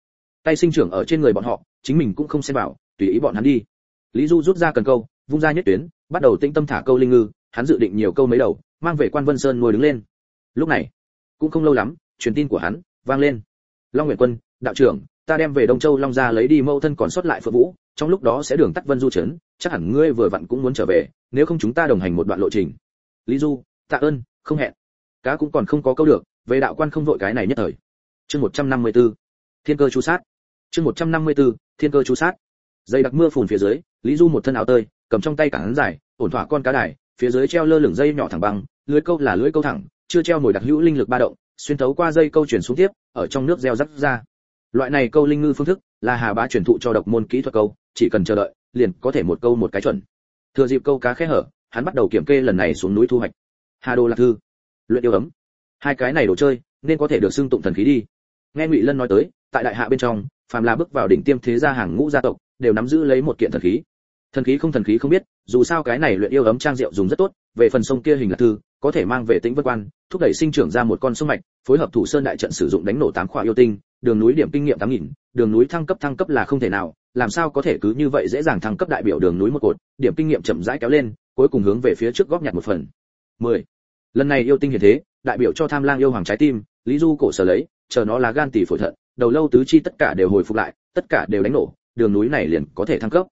tay sinh trưởng ở trên người bọn họ, chính mình cũng không xem vào, tùy ý bọn hắn đi. Lý du rút ra cần câu, vung ra nhất tuyến, bắt đầu tĩnh tâm thả câu linh ngư, hắn dự định nhiều câu mấy đầu, mang về quan vân sơn nuôi đứng lên. Lúc này, cũng không lâu lắm, truyền tin của hắn vang lên. Long nguyện quân, đạo trưởng ta đem về đông châu long gia lấy đi mâu thân còn sót lại phượng vũ, trong lúc đó sẽ đường tắt vân du trấn, chắc hẳn ngươi vừa vặn cũng muốn trở về, nếu không chúng ta đồng hành một đoạn lộ trình. Lý du, tạ ơn, không hẹn. Cá cũng còn không có câu được, về đạo quan không vội cái này nhất thời. Chương 154 thiên cơ chú sát. Chương 154 thiên cơ chú sát. Dây đặc mưa phùn phía dưới, lý du một thân áo tơi, cầm trong tay cả hắn dài, ổn thỏa con cá đài, phía dưới treo lơ lửng dây nhỏ thẳng băng, lưới câu là lưới câu thẳng, chưa treo mồi đặc hữu linh lực ba động, xuyên thấu qua dây câu chuyển xuống tiếp, ở trong nước gieo rắc ra loại này câu linh ngư phương thức là hà bá truyền thụ cho độc môn kỹ thuật câu, chỉ cần chờ đợi, liền có thể một câu một cái chuẩn. Thừa dịp câu cá khẽ hở, hắn bắt đầu kiểm kê lần này xuống núi thu hoạch. Hà đồ lạc thư. Luyện yêu ấm. Hai cái này đồ chơi, nên có thể được xưng tụng thần khí đi. Nghe ngụy lân nói tới, tại đại hạ bên trong, phàm là bước vào đỉnh tiêm thế gia hàng ngũ gia tộc, đều nắm giữ lấy một kiện thần khí. Thần khí không thần khí không biết, dù sao cái này luyện yêu ấm trang rượu dùng rất tốt, về phần sông kia hình là thư, có thể mang về tĩnh vân quan, thúc đẩy sinh trưởng ra một con sông mạch, phối hợp thủ sơn đại trận sử dụng đánh nổ tám khỏa yêu tinh đường núi điểm kinh nghiệm tám nghìn, đường núi thăng cấp thăng cấp là không thể nào, làm sao có thể cứ như vậy dễ dàng thăng cấp đại biểu đường núi một cột, điểm kinh nghiệm chậm rãi kéo lên, cuối cùng hướng về phía trước góp nhặt một phần. 10. lần này yêu tinh hiện thế, đại biểu cho tham lang yêu hoàng trái tim, lý du cổ sở lấy, chờ nó là gan tỷ phổi thận, đầu lâu tứ chi tất cả đều hồi phục lại, tất cả đều đánh nổ, đường núi này liền có thể thăng cấp.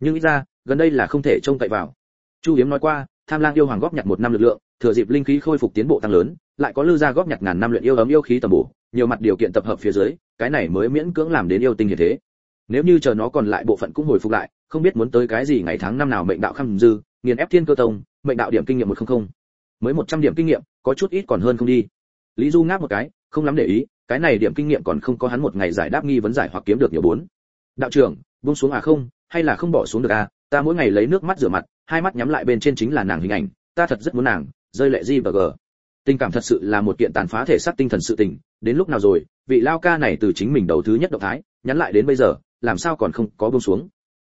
Nhưng ít ra, gần đây là không thể trông cậy vào. Chu hiếm nói qua, tham lang yêu hoàng góp nhặt một năm lực lượng, thừa dịp linh khí khôi phục tiến bộ tăng lớn, lại có lư gia góp nhặt ngàn năm luyện yêu ấm yêu khí tầm bổ nhiều mặt điều kiện tập hợp phía dưới, cái này mới miễn cưỡng làm đến yêu tinh như thế. Nếu như chờ nó còn lại bộ phận cũng hồi phục lại, không biết muốn tới cái gì ngày tháng năm nào mệnh đạo khăm dư, nghiền ép thiên cơ tông, mệnh đạo điểm kinh nghiệm một không không. Mới một trăm điểm kinh nghiệm, có chút ít còn hơn không đi. Lý du ngáp một cái, không lắm để ý, cái này điểm kinh nghiệm còn không có hắn một ngày giải đáp nghi vấn giải hoặc kiếm được nhiều bốn. Đạo trưởng, buông xuống à không, hay là không bỏ xuống được à ta mỗi ngày lấy nước mắt rửa mặt, hai mắt nhắm lại bên trên chính là nàng hình ảnh, ta thật rất muốn nàng, rơi lệ gì và gờ tình cảm thật sự là một kiện tàn phá thể xác tinh thần sự tình, đến lúc nào rồi, vị lao ca này từ chính mình đầu thứ nhất động thái, nhắn lại đến bây giờ, làm sao còn không có buông xuống?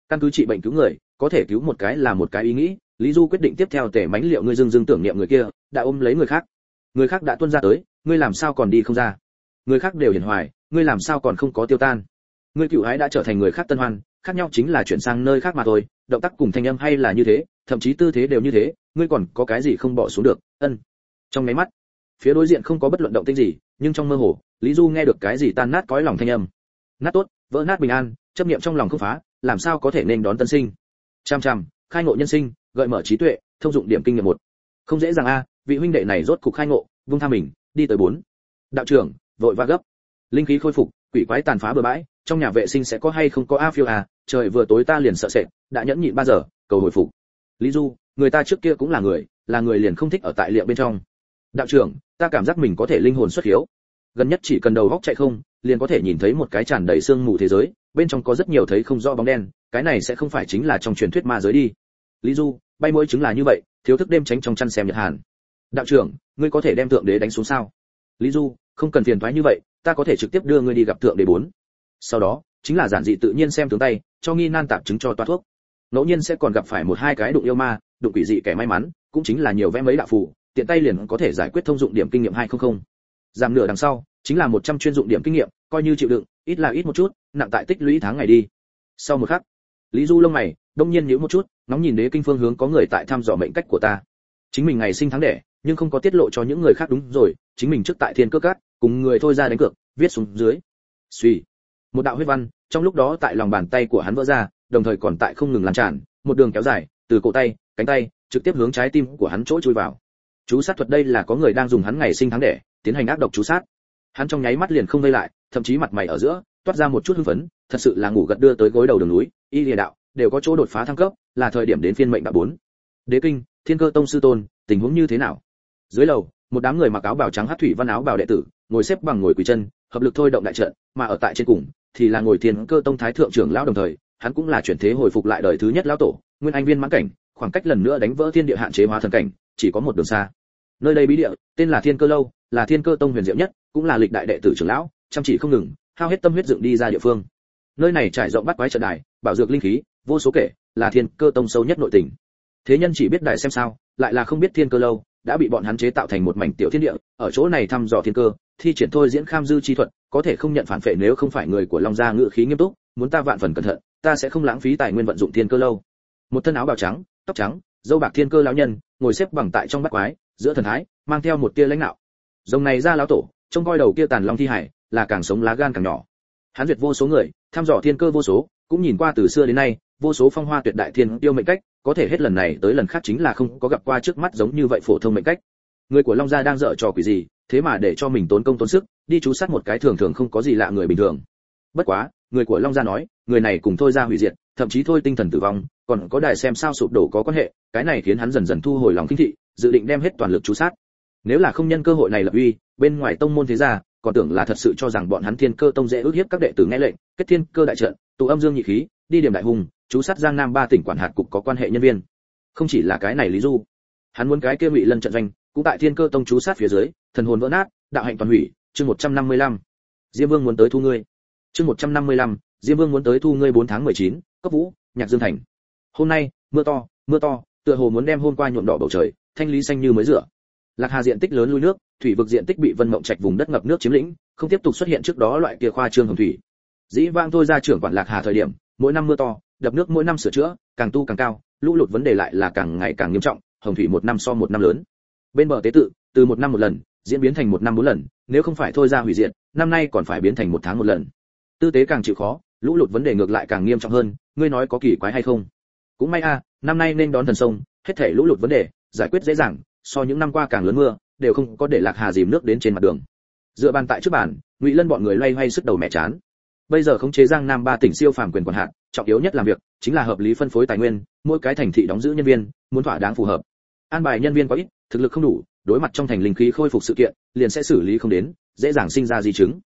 Căn cứ trị bệnh cứu người, có thể cứu một cái là một cái ý nghĩ, lý du quyết định tiếp theo tể mánh liệu ngươi dưng dưng tưởng niệm người kia, đã ôm lấy người khác. Người khác đã tuân ra tới, ngươi làm sao còn đi không ra? Người khác đều hiển hoài, ngươi làm sao còn không có tiêu tan? Ngươi cựu ái đã trở thành người khác tân hoan, khác nhau chính là chuyển sang nơi khác mà thôi, động tác cùng thanh âm hay là như thế, thậm chí tư thế đều như thế, ngươi còn có cái gì không bỏ xuống được? Ân trong máy mắt, phía đối diện không có bất luận động tĩnh gì, nhưng trong mơ hồ, lý du nghe được cái gì tan nát cõi lòng thanh âm. Nát tốt, vỡ nát bình an, chấp niệm trong lòng không phá, làm sao có thể nên đón tân sinh? Chăm chăm, khai ngộ nhân sinh, gợi mở trí tuệ, thông dụng điểm kinh nghiệm một. Không dễ dàng a, vị huynh đệ này rốt cục khai ngộ, vung tha mình, đi tới bốn. Đạo trưởng, vội va gấp. Linh khí khôi phục, quỷ quái tàn phá bừa bãi, trong nhà vệ sinh sẽ có hay không có a phiêu à trời vừa tối ta liền sợ sệt, đã nhẫn nhịn ba giờ, cầu hồi phục. Lý du, người ta trước kia cũng là người là người liền không thích ở tại liệu bên trong đạo trưởng, ta cảm giác mình có thể linh hồn xuất hiếu. Gần nhất chỉ cần đầu góc chạy không, liền có thể nhìn thấy một cái tràn đầy sương mù thế giới, bên trong có rất nhiều thấy không rõ bóng đen, cái này sẽ không phải chính là trong truyền thuyết ma giới đi. Lý du, bay mỗi chứng là như vậy, thiếu thức đêm tránh trong chăn xem nhật hàn. Đạo trưởng, ngươi có thể đem thượng đế đánh xuống sao? Lý du, không cần phiền thoái như vậy, ta có thể trực tiếp đưa ngươi đi gặp thượng đế bốn. Sau đó, chính là giản dị tự nhiên xem tướng tay, cho nghi nan tạp chứng cho toa thuốc. Ngẫu nhiên sẽ còn gặp phải một hai cái đụng yêu ma, đụng quỷ dị kẻ may mắn, cũng chính là nhiều vẽ mấy đạo phù tiện tay liền có thể giải quyết thông dụng điểm kinh nghiệm 200. Giảm nửa đằng sau, chính là 100 chuyên dụng điểm kinh nghiệm, coi như chịu đựng, ít là ít một chút, nặng tại tích lũy tháng ngày đi. Sau một khắc, Lý Du lông mày, đông nhiên nhíu một chút, nóng nhìn đế kinh phương hướng có người tại thăm dò mệnh cách của ta. Chính mình ngày sinh tháng đẻ, nhưng không có tiết lộ cho những người khác đúng rồi, chính mình trước tại thiên cơ cát, cùng người thôi ra đánh cược, viết xuống dưới. Suy, một đạo huyết văn, trong lúc đó tại lòng bàn tay của hắn vỡ ra, đồng thời còn tại không ngừng lan tràn, một đường kéo dài, từ cổ tay, cánh tay, trực tiếp hướng trái tim của hắn chỗ chui vào chú sát thuật đây là có người đang dùng hắn ngày sinh tháng đẻ, tiến hành ác độc chú sát. Hắn trong nháy mắt liền không vây lại, thậm chí mặt mày ở giữa, toát ra một chút hưng phấn, thật sự là ngủ gật đưa tới gối đầu đường núi, y lìa đạo, đều có chỗ đột phá thăng cấp, là thời điểm đến phiên mệnh đạo bốn. Đế kinh, thiên cơ tông sư tôn, tình huống như thế nào? Dưới lầu, một đám người mặc áo bào trắng hát thủy văn áo bào đệ tử, ngồi xếp bằng ngồi quỳ chân, hợp lực thôi động đại trận, mà ở tại trên cùng, thì là ngồi thiên cơ tông thái thượng trưởng lão đồng thời, hắn cũng là chuyển thế hồi phục lại đời thứ nhất lão tổ, nguyên anh viên mãn cảnh, khoảng cách lần nữa đánh vỡ thiên địa hạn chế hóa thần cảnh, chỉ có một đường xa nơi đây bí địa, tên là thiên cơ lâu, là thiên cơ tông huyền diệu nhất, cũng là lịch đại đệ tử trưởng lão, chăm chỉ không ngừng, hao hết tâm huyết dựng đi ra địa phương. Nơi này trải rộng bắt quái trận đài, bảo dược linh khí, vô số kể, là thiên cơ tông sâu nhất nội tình. Thế nhân chỉ biết đài xem sao, lại là không biết thiên cơ lâu đã bị bọn hắn chế tạo thành một mảnh tiểu thiên địa, ở chỗ này thăm dò thiên cơ, thi triển thôi diễn kham dư chi thuật, có thể không nhận phản phệ nếu không phải người của long gia ngự khí nghiêm túc, muốn ta vạn phần cẩn thận, ta sẽ không lãng phí tài nguyên vận dụng thiên cơ lâu. Một thân áo bào trắng, tóc trắng, dâu bạc thiên cơ lão nhân, ngồi xếp bằng tại trong bát quái giữa thần thái, mang theo một tia lãnh đạo. Rồng này ra lão tổ, trông coi đầu kia tàn long thi hải, là càng sống lá gan càng nhỏ. Hắn duyệt vô số người, thăm dò thiên cơ vô số, cũng nhìn qua từ xưa đến nay, vô số phong hoa tuyệt đại thiên tiêu mệnh cách, có thể hết lần này tới lần khác chính là không có gặp qua trước mắt giống như vậy phổ thông mệnh cách. Người của long gia đang dở trò quỷ gì, thế mà để cho mình tốn công tốn sức, đi chú sát một cái thường thường không có gì lạ người bình thường. Bất quá, người của long gia nói, người này cùng thôi ra hủy diệt, thậm chí thôi tinh thần tử vong, còn có đài xem sao sụp đổ có quan hệ, cái này khiến hắn dần dần thu hồi lòng kinh thị dự định đem hết toàn lực chú sát. Nếu là không nhân cơ hội này lập uy bên ngoài tông môn thế gia còn tưởng là thật sự cho rằng bọn hắn thiên cơ tông dễ ước hiếp các đệ tử nghe lệnh kết thiên cơ đại trận tụ âm dương nhị khí đi điểm đại hùng chú sát giang nam ba tỉnh quản hạt cục có quan hệ nhân viên. Không chỉ là cái này lý du hắn muốn cái kia ngụy lân trận doanh cũng tại thiên cơ tông chú sát phía dưới thần hồn vỡ nát đạo hạnh toàn hủy chương 155. diêm vương muốn tới thu ngươi. Chương 155, diêm vương muốn tới thu ngươi 4 tháng 19, cấp vũ nhạc dương thành. Hôm nay mưa to mưa to tựa hồ muốn đem hôm qua nhuộm đỏ bầu trời thanh lý xanh như mới rửa. Lạc hà diện tích lớn lui nước, thủy vực diện tích bị vân mộng trạch vùng đất ngập nước chiếm lĩnh, không tiếp tục xuất hiện trước đó loại kia khoa trương hồng thủy. Dĩ vang thôi ra trưởng quản lạc hà thời điểm, mỗi năm mưa to, đập nước mỗi năm sửa chữa, càng tu càng cao, lũ lụt vấn đề lại là càng ngày càng nghiêm trọng, hồng thủy một năm so một năm lớn. Bên bờ tế tự, từ một năm một lần, diễn biến thành một năm bốn lần, nếu không phải thôi ra hủy diệt, năm nay còn phải biến thành một tháng một lần. Tư tế càng chịu khó, lũ lụt vấn đề ngược lại càng nghiêm trọng hơn, ngươi nói có kỳ quái hay không? Cũng may a, năm nay nên đón thần sông, hết thể lũ lụt vấn đề giải quyết dễ dàng, so những năm qua càng lớn mưa, đều không có để lạc hà dìm nước đến trên mặt đường. Dựa bàn tại trước bàn, ngụy lân bọn người loay hoay sức đầu mẹ chán. Bây giờ khống chế giang nam ba tỉnh siêu phàm quyền quản hạt, trọng yếu nhất làm việc, chính là hợp lý phân phối tài nguyên, mỗi cái thành thị đóng giữ nhân viên, muốn thỏa đáng phù hợp. An bài nhân viên quá ít, thực lực không đủ, đối mặt trong thành linh khí khôi phục sự kiện, liền sẽ xử lý không đến, dễ dàng sinh ra di chứng.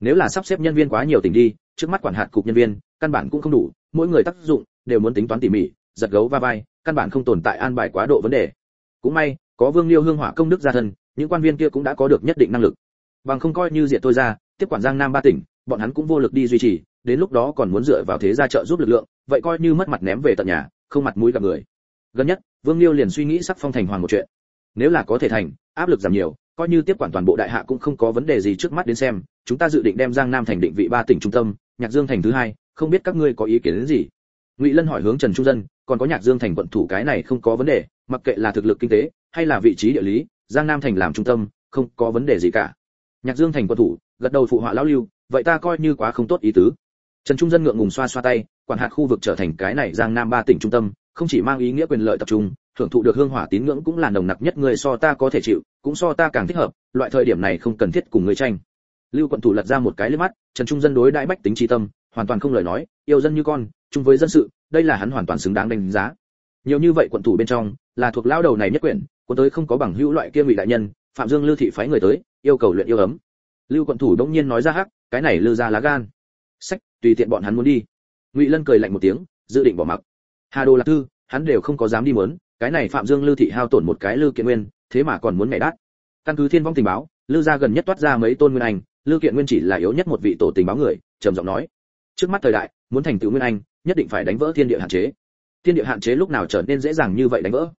Nếu là sắp xếp nhân viên quá nhiều tỉnh đi, trước mắt quản hạt cục nhân viên, căn bản cũng không đủ, mỗi người tác dụng đều muốn tính toán tỉ mỉ, giật gấu va vai, căn bản không tồn tại an bài quá độ vấn đề cũng may, có vương liêu hương hỏa công đức gia thân, những quan viên kia cũng đã có được nhất định năng lực. Bằng không coi như diện tôi ra, tiếp quản giang nam ba tỉnh, bọn hắn cũng vô lực đi duy trì, đến lúc đó còn muốn dựa vào thế gia trợ giúp lực lượng, vậy coi như mất mặt ném về tận nhà, không mặt mũi gặp người. Gần nhất, vương liêu liền suy nghĩ sắc phong thành hoàng một chuyện. Nếu là có thể thành, áp lực giảm nhiều, coi như tiếp quản toàn bộ đại hạ cũng không có vấn đề gì trước mắt đến xem, chúng ta dự định đem giang nam thành định vị ba tỉnh trung tâm, nhạc dương thành thứ hai, không biết các ngươi có ý kiến đến gì? Ngụy lân hỏi hướng trần trung dân, còn có nhạc dương thành quận thủ cái này không có vấn đề mặc kệ là thực lực kinh tế, hay là vị trí địa lý, giang nam thành làm trung tâm, không có vấn đề gì cả. Nhạc dương thành quân thủ, gật đầu phụ họa lão lưu, vậy ta coi như quá không tốt ý tứ. Trần trung dân ngượng ngùng xoa xoa tay, quản hạt khu vực trở thành cái này giang nam ba tỉnh trung tâm, không chỉ mang ý nghĩa quyền lợi tập trung, thưởng thụ được hương hỏa tín ngưỡng cũng là nồng nặc nhất người so ta có thể chịu, cũng so ta càng thích hợp, loại thời điểm này không cần thiết cùng người tranh. Lưu quận thủ lật ra một cái lên mắt, trần trung dân đối đãi bách tính tri tâm, hoàn toàn không lời nói, yêu dân như con, chung với dân sự, đây là hắn hoàn toàn xứng đáng đánh giá. Nhiều như vậy quận thủ bên trong là thuộc lão đầu này nhất quyển, cuốn tới không có bằng hữu loại kia ngụy đại nhân, phạm dương lưu thị phái người tới, yêu cầu luyện yêu ấm. Lưu quận thủ đông nhiên nói ra hắc, cái này lư ra lá gan. Sách, tùy tiện bọn hắn muốn đi. Ngụy lân cười lạnh một tiếng, dự định bỏ mặc. Hà đồ lạc thư, hắn đều không có dám đi muốn, cái này phạm dương lưu thị hao tổn một cái lưu kiện nguyên, thế mà còn muốn mẹ đát. căn cứ thiên vong tình báo lưu gia gần nhất toát ra mấy tôn nguyên anh lưu kiện nguyên chỉ là yếu nhất một vị tổ tình báo người, trầm giọng nói. Trước mắt thời đại, muốn thành tựu nguyên anh, nhất định phải đánh vỡ thiên địa hạn chế. Thiên địa hạn chế lúc nào trở nên dễ dàng như vậy đánh vỡ?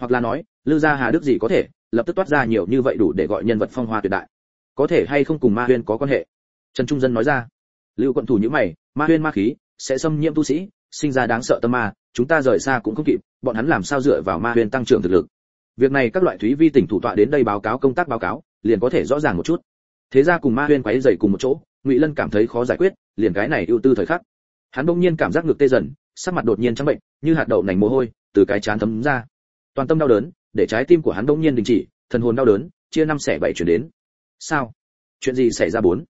Hoặc là nói lưu gia hà đức gì có thể, lập tức toát ra nhiều như vậy đủ để gọi nhân vật phong hoa tuyệt đại. Có thể hay không cùng ma huyên có quan hệ? Trần trung dân nói ra. Lưu quận thủ như mày, ma huyên ma khí, sẽ xâm nhiễm tu sĩ, sinh ra đáng sợ tâm ma, chúng ta rời xa cũng không kịp, bọn hắn làm sao dựa vào ma huyên tăng trưởng thực lực? Việc này các loại thúy vi tỉnh thủ tọa đến đây báo cáo công tác báo cáo, liền có thể rõ ràng một chút. Thế ra cùng ma huyên quấy dày cùng một chỗ, ngụy lân cảm thấy khó giải quyết, liền cái này ưu tư thời khắc. Hắn bỗng nhiên cảm giác ngược tê dần, sắc mặt đột nhiên trắng bệnh, như hạt đậu nành mồ hôi, từ cái chán thấm ra toàn tâm đau đớn, để trái tim của hắn bỗng nhiên đình chỉ, thần hồn đau đớn, chia năm xẻ bảy chuyển đến. Sao? Chuyện gì xảy ra bốn?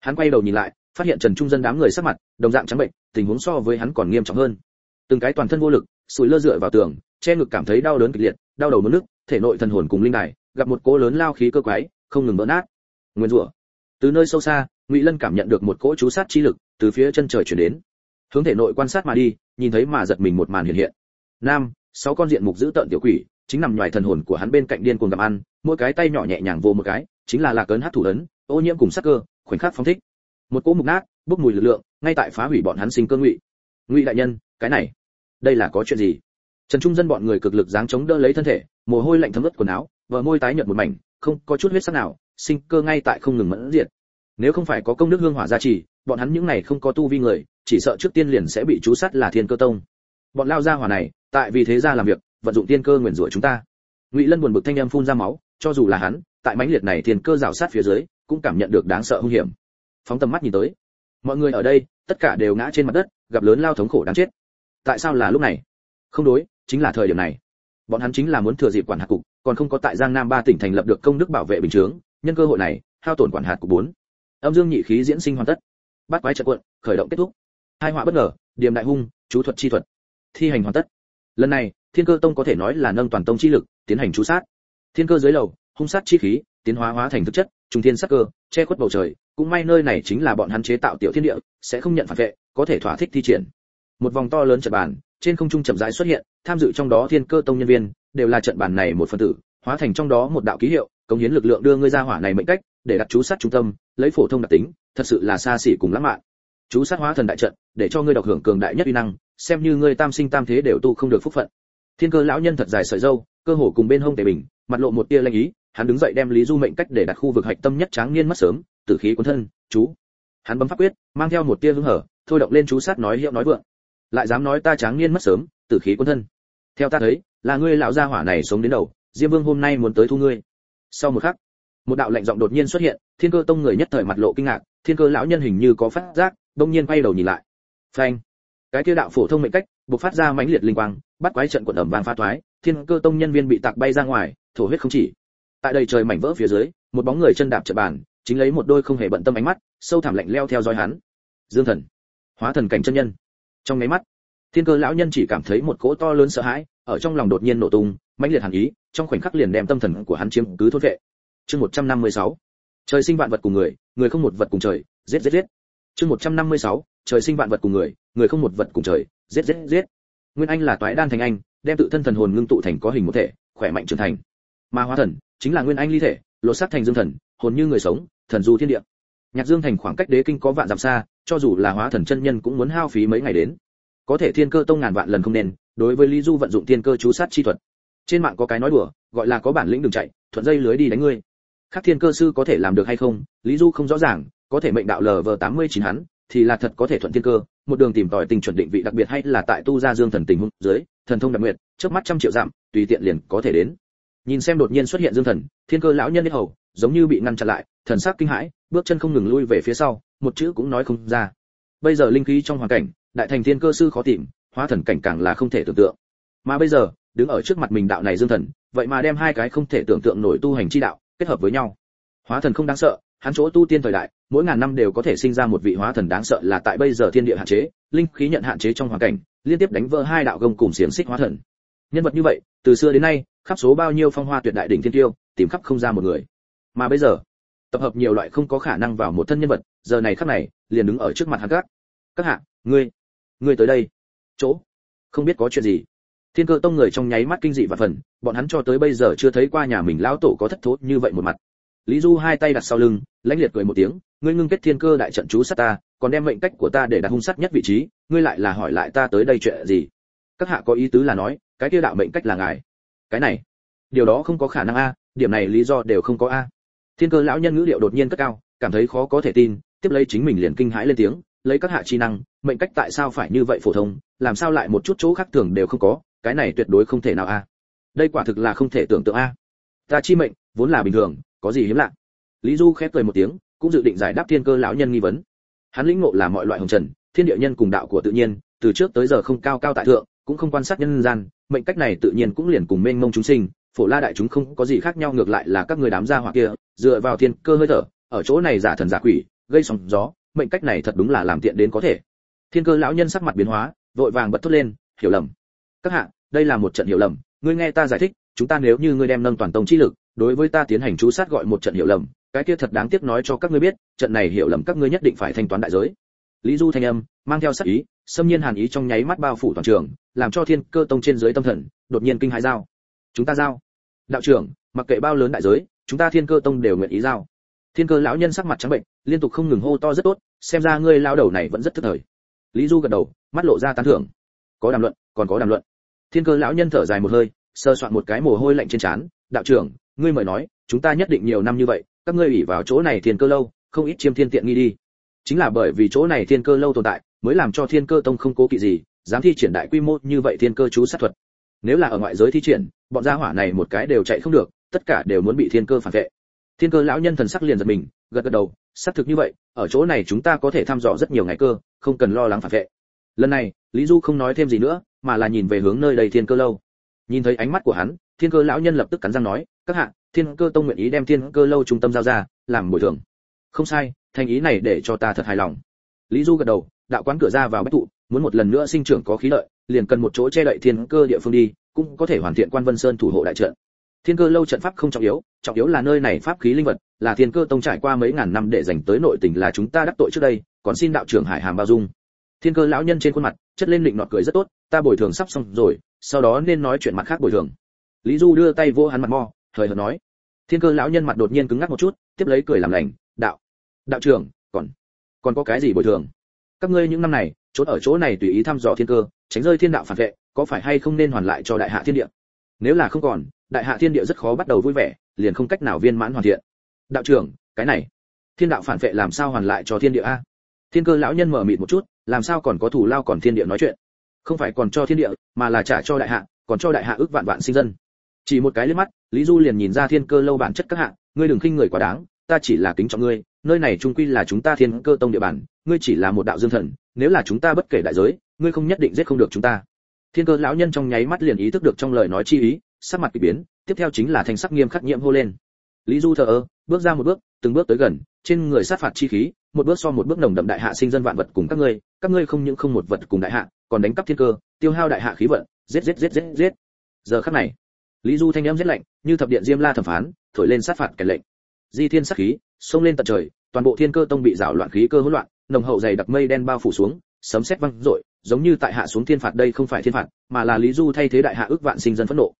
Hắn quay đầu nhìn lại, phát hiện trần trung dân đám người sắc mặt, đồng dạng trắng bệnh, tình huống so với hắn còn nghiêm trọng hơn. Từng cái toàn thân vô lực sùi lơ dựa vào tường, che ngực cảm thấy đau đớn kịch liệt, đau đầu mất nước, thể nội thần hồn cùng linh đài, gặp một cỗ lớn lao khí cơ quái, không ngừng vỡ nát. Nguyên rủa. Từ nơi sâu xa, ngụy lân cảm nhận được một cỗ chú sát chi lực từ phía chân trời chuyển đến. Hướng thể nội quan sát mà đi, nhìn thấy mà giật mình một màn hiện hiện. Nam sáu con diện mục giữ tợn tiểu quỷ, chính nằm ngoài thần hồn của hắn bên cạnh điên cuồng gặm ăn, mỗi cái tay nhỏ nhẹ nhàng vô một cái, chính là lạc cấn hát thủ lớn ô nhiễm cùng sắc cơ, khoảnh khắc phóng thích. Một cỗ mục nát, bốc mùi lực lượng, ngay tại phá hủy bọn hắn sinh cơ ngụy. Ngụy đại nhân, cái này, đây là có chuyện gì? Trần trung dân bọn người cực lực dáng chống đỡ lấy thân thể, mồ hôi lạnh thấm ướt quần áo, vợ môi tái nhợt một mảnh, không có chút huyết sắc nào, sinh cơ ngay tại không ngừng mẫn diệt. Nếu không phải có công đức hương hỏa gia trì, bọn hắn những này không có tu vi người, chỉ sợ trước tiên liền sẽ bị chú sát là thiên cơ tông. Bọn lao gia hỏa này tại vì thế ra làm việc, vận dụng tiên cơ nguyền rủa chúng ta. Ngụy lân buồn bực thanh em phun ra máu, cho dù là hắn, tại mãnh liệt này thiên cơ rào sát phía dưới, cũng cảm nhận được đáng sợ hung hiểm. Phóng tầm mắt nhìn tới, mọi người ở đây, tất cả đều ngã trên mặt đất, gặp lớn lao thống khổ đáng chết. Tại sao là lúc này? Không đối, chính là thời điểm này. Bọn hắn chính là muốn thừa dịp quản hạt cục, còn không có tại giang nam ba tỉnh thành lập được công đức bảo vệ bình chướng, nhân cơ hội này, hao tổn quản hạt cục bốn. Âm dương nhị khí diễn sinh hoàn tất. Bắt quái trận quận, khởi động kết thúc. Hai họa bất ngờ điểm đại hung, chú thuật chi thuật. Thi hành hoàn tất lần này, thiên cơ tông có thể nói là nâng toàn tông chi lực, tiến hành chú sát. Thiên cơ dưới lầu, hung sát chi khí, tiến hóa hóa thành thực chất, trùng thiên sắc cơ, che khuất bầu trời. Cũng may nơi này chính là bọn hắn chế tạo tiểu thiên địa, sẽ không nhận phản vệ, có thể thỏa thích thi triển. Một vòng to lớn trận bàn, trên không trung chậm rãi xuất hiện, tham dự trong đó thiên cơ tông nhân viên, đều là trận bàn này một phần tử, hóa thành trong đó một đạo ký hiệu công hiến lực lượng đưa ngươi ra hỏa này mệnh cách, để đặt chú sát trung tâm, lấy phổ thông đặc tính, thật sự là xa xỉ cùng lãng mạn chú sát hóa thần đại trận, để cho ngươi độc hưởng cường đại nhất uy năng, xem như ngươi tam sinh tam thế đều tu không được phúc phận. Thiên cơ lão nhân thật dài sợi dâu, cơ hồ cùng bên hông tề bình, mặt lộ một tia lanh ý, hắn đứng dậy đem lý du mệnh cách để đặt khu vực hạch tâm nhất tráng niên mất sớm, tử khí cuốn thân, chú. Hắn bấm pháp quyết, mang theo một tia hứng hở, thôi động lên chú sát nói hiệu nói vượng. Lại dám nói ta tráng niên mất sớm, tử khí cuốn thân. Theo ta thấy, là ngươi lão gia hỏa này sống đến đầu, diêm vương hôm nay muốn tới thu ngươi. Sau một khắc, một đạo lệnh giọng đột nhiên xuất hiện, thiên cơ tông người nhất thời mặt lộ kinh ngạc, thiên cơ lão nhân hình như có phát giác đông nhiên quay đầu nhìn lại. Phanh. Cái kia đạo phổ thông mệnh cách, bộc phát ra mãnh liệt linh quang, bắt quái trận quận ẩm vàng pha thoái, thiên cơ tông nhân viên bị tạc bay ra ngoài, thổ huyết không chỉ. Tại đây trời mảnh vỡ phía dưới, một bóng người chân đạp trận bàn, chính lấy một đôi không hề bận tâm ánh mắt, sâu thẳm lạnh leo theo dõi hắn. Dương thần. Hóa thần cảnh chân nhân. Trong mấy mắt, thiên cơ lão nhân chỉ cảm thấy một cỗ to lớn sợ hãi, ở trong lòng đột nhiên nổ tung, mãnh liệt hàn ý, trong khoảnh khắc liền đem tâm thần của hắn chiếm cứ thôn vệ. Chương 156. trời sinh vạn vật cùng người người không một vật cùng trời, giết giết giết chương 156. trời sinh vạn vật cùng người người không một vật cùng trời, giết giết giết. Nguyên anh là toái đan thành anh, đem tự thân thần hồn ngưng tụ thành có hình một thể, khỏe mạnh trưởng thành. Ma hóa thần, chính là nguyên anh ly thể, lột xác thành dương thần, hồn như người sống, thần du thiên địa. Nhạc dương thành khoảng cách đế kinh có vạn dặm xa, cho dù là hóa thần chân nhân cũng muốn hao phí mấy ngày đến. Có thể thiên cơ tông ngàn vạn lần không nên, đối với lý du vận dụng thiên cơ chú sát chi thuật. Trên mạng có cái nói đùa, gọi là có bản lĩnh đừng chạy, thuận dây lưới đi đánh ngươi. Khác thiên cơ sư có thể làm được hay không, lý du không rõ ràng có thể mệnh đạo lờ vờ tám mươi chín hắn, thì là thật có thể thuận thiên cơ, một đường tìm tòi tình chuẩn định vị đặc biệt hay là tại tu gia dương thần tình huống dưới, thần thông đặc nguyện trước mắt trăm triệu giảm, tùy tiện liền có thể đến. Nhìn xem đột nhiên xuất hiện dương thần, thiên cơ lão nhân hết hầu, giống như bị ngăn chặn lại, thần sắc kinh hãi, bước chân không ngừng lui về phía sau, một chữ cũng nói không ra. Bây giờ linh khí trong hoàn cảnh, đại thành thiên cơ sư khó tìm, hóa thần cảnh càng là không thể tưởng tượng. Mà bây giờ, đứng ở trước mặt mình đạo này dương thần, vậy mà đem hai cái không thể tưởng tượng nổi tu hành chi đạo kết hợp với nhau. Hóa thần không đáng sợ, hắn chỗ tu tiên thời đại mỗi ngàn năm đều có thể sinh ra một vị hóa thần đáng sợ là tại bây giờ thiên địa hạn chế, linh khí nhận hạn chế trong hoàn cảnh, liên tiếp đánh vỡ hai đạo gông cùng xiềng xích hóa thần. Nhân vật như vậy, từ xưa đến nay, khắp số bao nhiêu phong hoa tuyệt đại đỉnh thiên tiêu, tìm khắp không ra một người. Mà bây giờ, tập hợp nhiều loại không có khả năng vào một thân nhân vật, giờ này khắc này, liền đứng ở trước mặt hắn các. Các hạ, ngươi ngươi tới đây. Chỗ, không biết có chuyện gì. Thiên cơ tông người trong nháy mắt kinh dị và phần, bọn hắn cho tới bây giờ chưa thấy qua nhà mình lão tổ có thất thố như vậy một mặt lý du hai tay đặt sau lưng, lãnh liệt cười một tiếng, ngươi ngưng kết thiên cơ đại trận chú sát ta, còn đem mệnh cách của ta để đặt hung sát nhất vị trí, ngươi lại là hỏi lại ta tới đây chuyện gì? Các hạ có ý tứ là nói, cái kia đạo mệnh cách là ngài. Cái này, điều đó không có khả năng a, điểm này lý do đều không có a. Thiên cơ lão nhân ngữ điệu đột nhiên cất cao, cảm thấy khó có thể tin, tiếp lấy chính mình liền kinh hãi lên tiếng, lấy các hạ chi năng, mệnh cách tại sao phải như vậy phổ thông, làm sao lại một chút chỗ khác thường đều không có, cái này tuyệt đối không thể nào a. Đây quả thực là không thể tưởng tượng a. Ta chi mệnh, vốn là bình thường có gì hiếm lạ? Lý du khép cười một tiếng, cũng dự định giải đáp thiên cơ lão nhân nghi vấn. Hắn lĩnh ngộ là mọi loại hồng trần, thiên địa nhân cùng đạo của tự nhiên, từ trước tới giờ không cao cao tại thượng, cũng không quan sát nhân gian, mệnh cách này tự nhiên cũng liền cùng mênh mông chúng sinh, phổ la đại chúng không có gì khác nhau ngược lại là các người đám gia hỏa kia, dựa vào thiên cơ hơi thở, ở chỗ này giả thần giả quỷ, gây sóng gió, mệnh cách này thật đúng là làm tiện đến có thể. Thiên cơ lão nhân sắc mặt biến hóa, vội vàng bật thốt lên, hiểu lầm. Các hạ, đây là một trận hiểu lầm, ngươi nghe ta giải thích, chúng ta nếu như ngươi đem nâng toàn tông chi lực đối với ta tiến hành chú sát gọi một trận hiểu lầm, cái kia thật đáng tiếc nói cho các ngươi biết, trận này hiểu lầm các ngươi nhất định phải thanh toán đại giới. Lý du thanh âm, mang theo sắc ý, xâm nhiên hàn ý trong nháy mắt bao phủ toàn trường, làm cho thiên cơ tông trên dưới tâm thần, đột nhiên kinh hãi giao. Chúng ta giao. Đạo trưởng, mặc kệ bao lớn đại giới, chúng ta thiên cơ tông đều nguyện ý giao. Thiên cơ lão nhân sắc mặt trắng bệnh, liên tục không ngừng hô to rất tốt, xem ra ngươi lao đầu này vẫn rất thức thời. Lý du gật đầu, mắt lộ ra tán thưởng. Có đàm luận, còn có đàm luận. Thiên cơ lão nhân thở dài một hơi, sơ soạn một cái mồ hôi lạnh trên trán. Đạo trưởng ngươi mời nói, chúng ta nhất định nhiều năm như vậy, các ngươi ủy vào chỗ này thiên cơ lâu, không ít chiêm thiên tiện nghi đi. Chính là bởi vì chỗ này thiên cơ lâu tồn tại, mới làm cho thiên cơ tông không cố kỵ gì, dám thi triển đại quy mô như vậy thiên cơ chú sát thuật. Nếu là ở ngoại giới thi triển, bọn gia hỏa này một cái đều chạy không được, tất cả đều muốn bị thiên cơ phản vệ. Thiên cơ lão nhân thần sắc liền giật mình, gật gật đầu, xác thực như vậy, ở chỗ này chúng ta có thể thăm dò rất nhiều ngày cơ, không cần lo lắng phản vệ. Lần này, lý du không nói thêm gì nữa, mà là nhìn về hướng nơi đây thiên cơ lâu. Nhìn thấy ánh mắt của hắn, thiên cơ lão nhân lập tức cắn răng nói các hạ thiên cơ tông nguyện ý đem thiên cơ lâu trung tâm giao ra làm bồi thường. Không sai thành ý này để cho ta thật hài lòng. Lý du gật đầu đạo quán cửa ra vào bách tụ, muốn một lần nữa sinh trưởng có khí lợi liền cần một chỗ che đậy thiên cơ địa phương đi cũng có thể hoàn thiện quan vân sơn thủ hộ đại trận. Thiên cơ lâu trận pháp không trọng yếu trọng yếu là nơi này pháp khí linh vật là thiên cơ tông trải qua mấy ngàn năm để dành tới nội tình là chúng ta đắc tội trước đây còn xin đạo trưởng hải hàm bao dung. Thiên cơ lão nhân trên khuôn mặt chất lên định nọt cười rất tốt ta bồi thường sắp xong rồi sau đó nên nói chuyện mặt khác bồi thường. Lý du đưa tay vô hắn mặt mo thời hợt nói. Thiên cơ lão nhân mặt đột nhiên cứng ngắc một chút, tiếp lấy cười làm lành, đạo đạo trưởng, còn còn có cái gì bồi thường? Các ngươi những năm này trốn ở chỗ này tùy ý thăm dò thiên cơ, tránh rơi thiên đạo phản vệ, có phải hay không nên hoàn lại cho đại hạ thiên địa? Nếu là không còn, đại hạ thiên địa rất khó bắt đầu vui vẻ, liền không cách nào viên mãn hoàn thiện. Đạo trưởng, cái này, thiên đạo phản vệ làm sao hoàn lại cho thiên địa a? Thiên cơ lão nhân mở mịt một chút, làm sao còn có thủ lao còn thiên địa nói chuyện? Không phải còn cho thiên địa, mà là trả cho đại hạ, còn cho đại hạ ước vạn vạn sinh dân. Chỉ một cái liếc mắt lý du liền nhìn ra thiên cơ lâu bản chất các hạng, ngươi đừng khinh người quá đáng ta chỉ là kính trọng ngươi nơi này trung quy là chúng ta thiên cơ tông địa bàn ngươi chỉ là một đạo dương thần nếu là chúng ta bất kể đại giới ngươi không nhất định giết không được chúng ta. Thiên cơ lão nhân trong nháy mắt liền ý thức được trong lời nói chi ý sắc mặt kỳ biến tiếp theo chính là thành sắc nghiêm khắc nhiệm hô lên. Lý du thờ ơ bước ra một bước từng bước tới gần trên người sát phạt chi khí một bước so một bước nồng đậm đại hạ sinh dân vạn vật cùng các ngươi các ngươi không những không một vật cùng đại hạ còn đánh cắp thiên cơ tiêu hao đại hạ khí vận giết giết giết giết giết. Giờ khắc này lý du thanh âm rét lạnh, như thập điện diêm la thẩm phán, thổi lên sát phạt kẻ lệnh. Di thiên sát khí, xông lên tận trời, toàn bộ thiên cơ tông bị rào loạn khí cơ hỗn loạn, nồng hậu dày đặc mây đen bao phủ xuống, sấm sét vang rội giống như tại hạ xuống thiên phạt đây không phải thiên phạt, mà là lý du thay thế đại hạ ước vạn sinh dân phẫn nộ.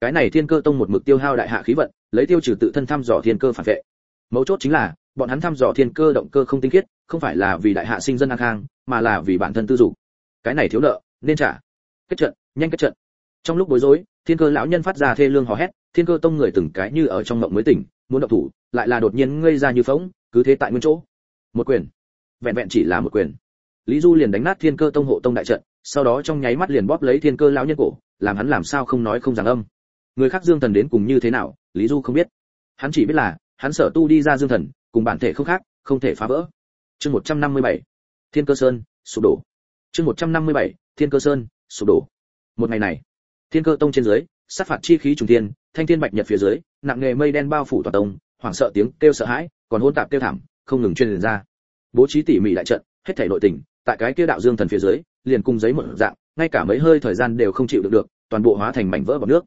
Cái này thiên cơ tông một mực tiêu hao đại hạ khí vận, lấy tiêu trừ tự thân thăm dò thiên cơ phản vệ. Mấu chốt chính là, bọn hắn thăm dò thiên cơ động cơ không tinh khiết, không phải là vì đại hạ sinh dân an khang, mà là vì bản thân tư dục. Cái này thiếu nợ, nên trả. Kết trận, nhanh kết trận. Trong lúc bối rối thiên cơ lão nhân phát ra thê lương hò hét thiên cơ tông người từng cái như ở trong mộng mới tỉnh muốn động thủ lại là đột nhiên ngây ra như phóng cứ thế tại nguyên chỗ. Một quyền. Vẹn vẹn chỉ là một quyền. Lý du liền đánh nát thiên cơ tông hộ tông đại trận sau đó trong nháy mắt liền bóp lấy thiên cơ lão nhân cổ làm hắn làm sao không nói không giảng âm. Người khác dương thần đến cùng như thế nào lý du không biết. Hắn chỉ biết là hắn sở tu đi ra dương thần cùng bản thể không khác không thể phá vỡ. Chương 157, thiên cơ sơn sụp đổ. Chương 157, thiên cơ sơn sụp đổ. Một ngày này thiên cơ tông trên dưới, sát phạt chi khí trùng thiên, thanh thiên bạch nhật phía dưới, nặng nghề mây đen bao phủ toàn tông, hoảng sợ tiếng kêu sợ hãi, còn hỗn tạp kêu thảm, không ngừng truyền ra. Bố trí tỉ mỉ đại trận, hết thảy nội tình, tại cái kia đạo dương thần phía dưới, liền cùng giấy một dạng, ngay cả mấy hơi thời gian đều không chịu được được, toàn bộ hóa thành mảnh vỡ vào nước.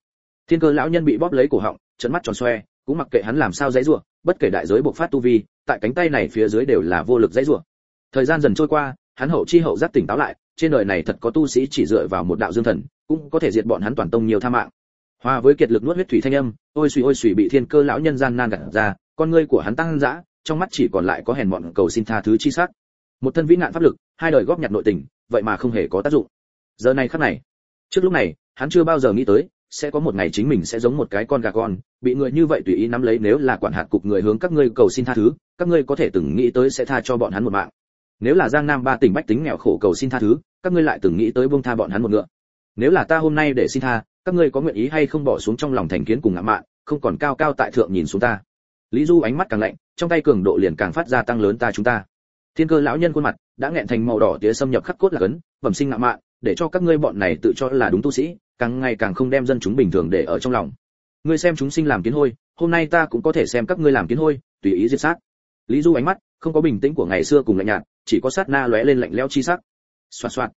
Thiên cơ lão nhân bị bóp lấy cổ họng trận mắt tròn xoe, cũng mặc kệ hắn làm sao dãy rủa, bất kể đại giới bộc phát tu vi, tại cánh tay này phía dưới đều là vô lực dãy rủa. Thời gian dần trôi qua, hắn hậu chi hậu giác tỉnh táo lại trên đời này thật có tu sĩ chỉ dựa vào một đạo dương thần, cũng có thể diệt bọn hắn toàn tông nhiều tha mạng. Hòa với kiệt lực nuốt huyết thủy thanh âm, ôi suy ôi suy bị thiên cơ lão nhân gian nan gặt ra, con ngươi của hắn tăng dã, trong mắt chỉ còn lại có hèn mọn cầu xin tha thứ chi sắc. Một thân vĩ nạn pháp lực, hai đời góp nhặt nội tình, vậy mà không hề có tác dụng. Giờ này khắc này, trước lúc này, hắn chưa bao giờ nghĩ tới, sẽ có một ngày chính mình sẽ giống một cái con gà con, bị người như vậy tùy ý nắm lấy nếu là quản hạt cục người hướng các ngươi cầu xin tha thứ, các ngươi có thể từng nghĩ tới sẽ tha cho bọn hắn một mạng. Nếu là giang nam ba tỉnh bách tính nghèo khổ cầu xin tha thứ các ngươi lại từng nghĩ tới buông tha bọn hắn một ngựa. Nếu là ta hôm nay để xin tha, các ngươi có nguyện ý hay không bỏ xuống trong lòng thành kiến cùng ngạ mạn, không còn cao cao tại thượng nhìn xuống ta? Lý du ánh mắt càng lạnh, trong tay cường độ liền càng phát ra tăng lớn ta chúng ta. Thiên cơ lão nhân khuôn mặt đã nghẹn thành màu đỏ tía xâm nhập khắc cốt là cấn, bẩm sinh ngạ mạn, để cho các ngươi bọn này tự cho là đúng tu sĩ, càng ngày càng không đem dân chúng bình thường để ở trong lòng. Ngươi xem chúng sinh làm kiến hôi, hôm nay ta cũng có thể xem các ngươi làm kiến hôi, tùy ý diệt sát. Lý du ánh mắt không có bình tĩnh của ngày xưa cùng lạnh nhạt, chỉ có sát na lóe lên lạnh lẽo chi sắc xoạt xoạt.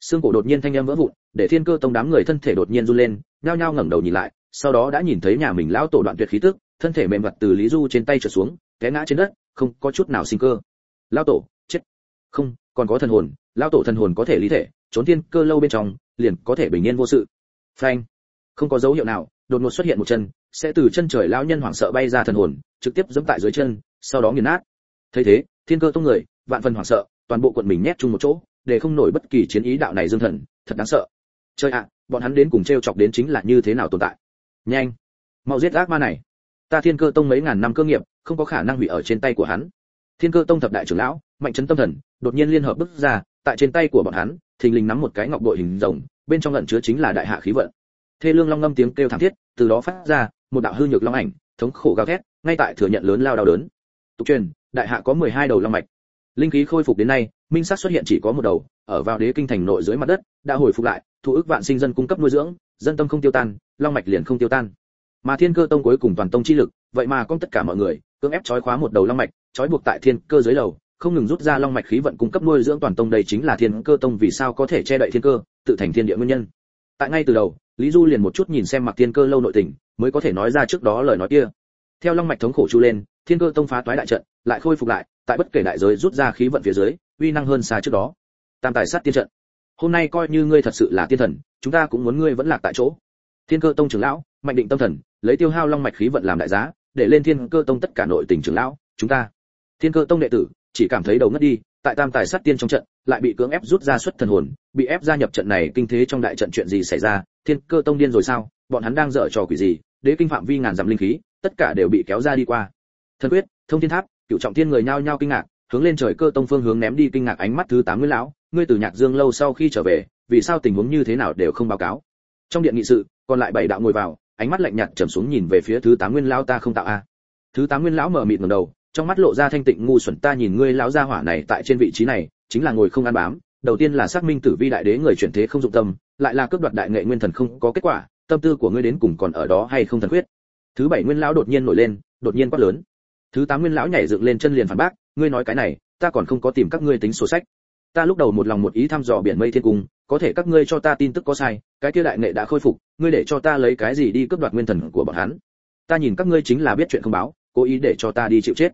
Xương cổ đột nhiên thanh âm vỡ vụn, để thiên cơ tông đám người thân thể đột nhiên run lên, nhao nhao ngẩng đầu nhìn lại, sau đó đã nhìn thấy nhà mình lão tổ đoạn tuyệt khí tức, thân thể mềm vật từ lý du trên tay trở xuống, té ngã trên đất, không có chút nào sinh cơ. Lão tổ, chết. Không, còn có thần hồn, lão tổ thần hồn có thể lý thể, trốn thiên cơ lâu bên trong, liền có thể bình yên vô sự. Phanh. Không có dấu hiệu nào, đột ngột xuất hiện một chân, sẽ từ chân trời lão nhân hoảng sợ bay ra thần hồn, trực tiếp giẫm tại dưới chân, sau đó nghiền nát. Thấy thế, thiên cơ tông người, vạn phần hoảng sợ, toàn bộ quận mình nhét chung một chỗ để không nổi bất kỳ chiến ý đạo này dương thần, thật đáng sợ. Chơi ạ, bọn hắn đến cùng trêu chọc đến chính là như thế nào tồn tại? Nhanh, mau giết ác ma này. Ta thiên cơ tông mấy ngàn năm cơ nghiệp, không có khả năng hủy ở trên tay của hắn. Thiên cơ tông thập đại trưởng lão, mạnh trấn tâm thần, đột nhiên liên hợp bước ra, tại trên tay của bọn hắn, thình lình nắm một cái ngọc bội hình rồng, bên trong lẫn chứa chính là đại hạ khí vận. Thê lương long ngâm tiếng kêu thảm thiết, từ đó phát ra một đạo hư nhược long ảnh, thống khổ gào thét, ngay tại thừa nhận lớn lao đau đớn. Tục truyền, đại hạ có 12 đầu long mạch linh khí khôi phục đến nay, minh sát xuất hiện chỉ có một đầu, ở vào đế kinh thành nội dưới mặt đất, đã hồi phục lại, thu ức vạn sinh dân cung cấp nuôi dưỡng, dân tâm không tiêu tan, long mạch liền không tiêu tan. Mà thiên cơ tông cuối cùng toàn tông chi lực, vậy mà con tất cả mọi người, cưỡng ép trói khóa một đầu long mạch, trói buộc tại thiên cơ dưới lầu, không ngừng rút ra long mạch khí vận cung cấp nuôi dưỡng toàn tông đây chính là thiên cơ tông vì sao có thể che đậy thiên cơ, tự thành thiên địa nguyên nhân. Tại ngay từ đầu, lý du liền một chút nhìn xem mặc thiên cơ lâu nội tình, mới có thể nói ra trước đó lời nói kia. Theo long mạch thống khổ chu lên, thiên cơ tông phá toái đại trận, lại khôi phục lại tại bất kể đại giới rút ra khí vận phía dưới, uy năng hơn xa trước đó. Tam tài sát tiên trận. Hôm nay coi như ngươi thật sự là tiên thần, chúng ta cũng muốn ngươi vẫn lạc tại chỗ. Thiên cơ tông trưởng lão, mạnh định tâm thần, lấy tiêu hao long mạch khí vận làm đại giá, để lên thiên cơ tông tất cả nội tình trưởng lão, chúng ta. Thiên cơ tông đệ tử, chỉ cảm thấy đầu ngất đi, tại tam tài sát tiên trong trận, lại bị cưỡng ép rút ra xuất thần hồn, bị ép gia nhập trận này kinh thế trong đại trận chuyện gì xảy ra, thiên cơ tông điên rồi sao? Bọn hắn đang dở trò quỷ gì? Đế kinh phạm vi ngàn dặm linh khí, tất cả đều bị kéo ra đi qua. Thần quyết, thông thiên tháp cựu trọng thiên người nhao nhao kinh ngạc, hướng lên trời cơ tông phương hướng ném đi kinh ngạc ánh mắt thứ tám mươi lão, ngươi từ nhạc dương lâu sau khi trở về, vì sao tình huống như thế nào đều không báo cáo? Trong điện nghị sự, còn lại bảy đạo ngồi vào, ánh mắt lạnh nhạt trầm xuống nhìn về phía thứ tám nguyên lão ta không tạo a. Thứ tám nguyên lão mở mịt ngẩng đầu, trong mắt lộ ra thanh tịnh ngu xuẩn, ta nhìn ngươi lão gia hỏa này tại trên vị trí này, chính là ngồi không ăn bám, đầu tiên là xác minh tử vi đại đế người chuyển thế không dụng tâm, lại là cướp đoạt đại nghệ nguyên thần không có kết quả, tâm tư của ngươi đến cùng còn ở đó hay không thần quyết thứ bảy nguyên lão đột nhiên nổi lên, đột nhiên quát lớn thứ tám nguyên lão nhảy dựng lên chân liền phản bác, ngươi nói cái này, ta còn không có tìm các ngươi tính sổ sách. Ta lúc đầu một lòng một ý thăm dò biển mây thiên cung, có thể các ngươi cho ta tin tức có sai, cái kia đại nghệ đã khôi phục, ngươi để cho ta lấy cái gì đi cướp đoạt nguyên thần của bọn hắn? Ta nhìn các ngươi chính là biết chuyện không báo, cố ý để cho ta đi chịu chết.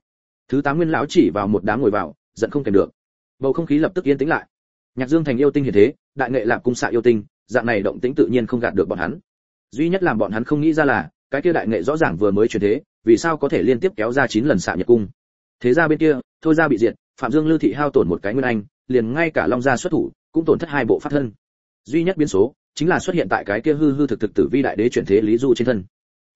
Thứ tám nguyên lão chỉ vào một đám ngồi vào, giận không kèm được. Bầu không khí lập tức yên tĩnh lại. Nhạc dương thành yêu tinh hiện thế, đại nghệ lạp cung xạ yêu tinh, dạng này động tĩnh tự nhiên không gạt được bọn hắn. Duy nhất làm bọn hắn không nghĩ ra là cái kia đại nghệ rõ ràng vừa mới chuyển thế, vì sao có thể liên tiếp kéo ra chín lần xạ nhật cung? Thế ra bên kia, thôi ra bị diệt, phạm dương lưu thị hao tổn một cái nguyên anh, liền ngay cả long gia xuất thủ, cũng tổn thất hai bộ phát thân. Duy nhất biến số, chính là xuất hiện tại cái kia hư hư thực thực tử vi đại đế chuyển thế lý du trên thân.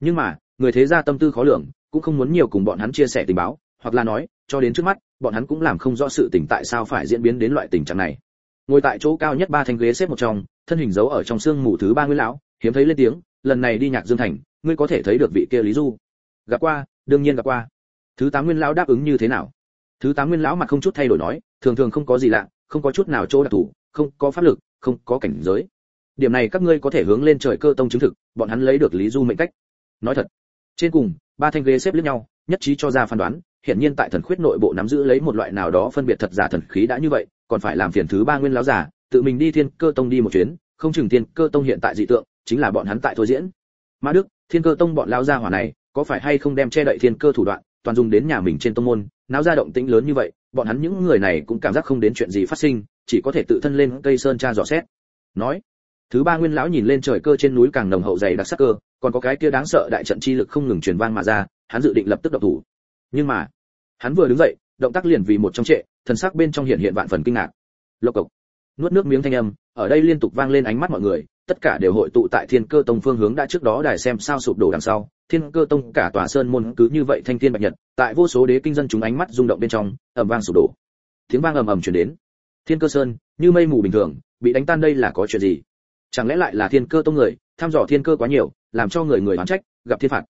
Nhưng mà, người thế gia tâm tư khó lường, cũng không muốn nhiều cùng bọn hắn chia sẻ tình báo, hoặc là nói, cho đến trước mắt, bọn hắn cũng làm không rõ sự tình tại sao phải diễn biến đến loại tình trạng này. Ngồi tại chỗ cao nhất ba thanh ghế xếp một trong, thân hình giấu ở trong xương mù thứ ba nguyên lão, hiếm thấy lên tiếng, lần này đi nhạc dương thành ngươi có thể thấy được vị kia lý du. Gặp qua, đương nhiên gặp qua. Thứ tám nguyên lão đáp ứng như thế nào? Thứ tám nguyên lão mặt không chút thay đổi nói, thường thường không có gì lạ, không có chút nào chỗ đặc thù, không có pháp lực, không có cảnh giới. Điểm này các ngươi có thể hướng lên trời cơ tông chứng thực, bọn hắn lấy được lý du mệnh cách. Nói thật, trên cùng, ba thanh ghế xếp lướt nhau, nhất trí cho ra phán đoán hiện nhiên tại thần khuyết nội bộ nắm giữ lấy một loại nào đó phân biệt thật giả thần khí đã như vậy, còn phải làm phiền thứ ba nguyên lão giả tự mình đi thiên cơ tông đi một chuyến, không chừng thiên cơ tông hiện tại dị tượng, chính là bọn hắn tại thôi diễn. Mã đức thiên cơ tông bọn lao gia hỏa này, có phải hay không đem che đậy thiên cơ thủ đoạn, toàn dùng đến nhà mình trên tông môn, náo ra động tĩnh lớn như vậy, bọn hắn những người này cũng cảm giác không đến chuyện gì phát sinh, chỉ có thể tự thân lên cây sơn tra dò xét. Nói, thứ ba nguyên lão nhìn lên trời cơ trên núi càng nồng hậu dày đặc sắc cơ, còn có cái kia đáng sợ đại trận chi lực không ngừng truyền vang mà ra, hắn dự định lập tức động thủ. Nhưng mà, hắn vừa đứng dậy, động tác liền vì một trong trệ, thần sắc bên trong hiện hiện vạn phần kinh ngạc. Lộc cộc, nuốt nước miếng thanh âm, ở đây liên tục vang lên ánh mắt mọi người tất cả đều hội tụ tại thiên cơ tông phương hướng đã trước đó đài xem sao sụp đổ đằng sau. Thiên cơ tông cả tòa sơn môn cứ như vậy thanh thiên bạch nhật, tại vô số đế kinh dân chúng ánh mắt rung động bên trong, ầm vang sụp đổ. Tiếng vang ầm ầm truyền đến. Thiên cơ sơn, như mây mù bình thường, bị đánh tan đây là có chuyện gì? Chẳng lẽ lại là thiên cơ tông người tham dò thiên cơ quá nhiều, làm cho người người oán trách, gặp thiên phạt?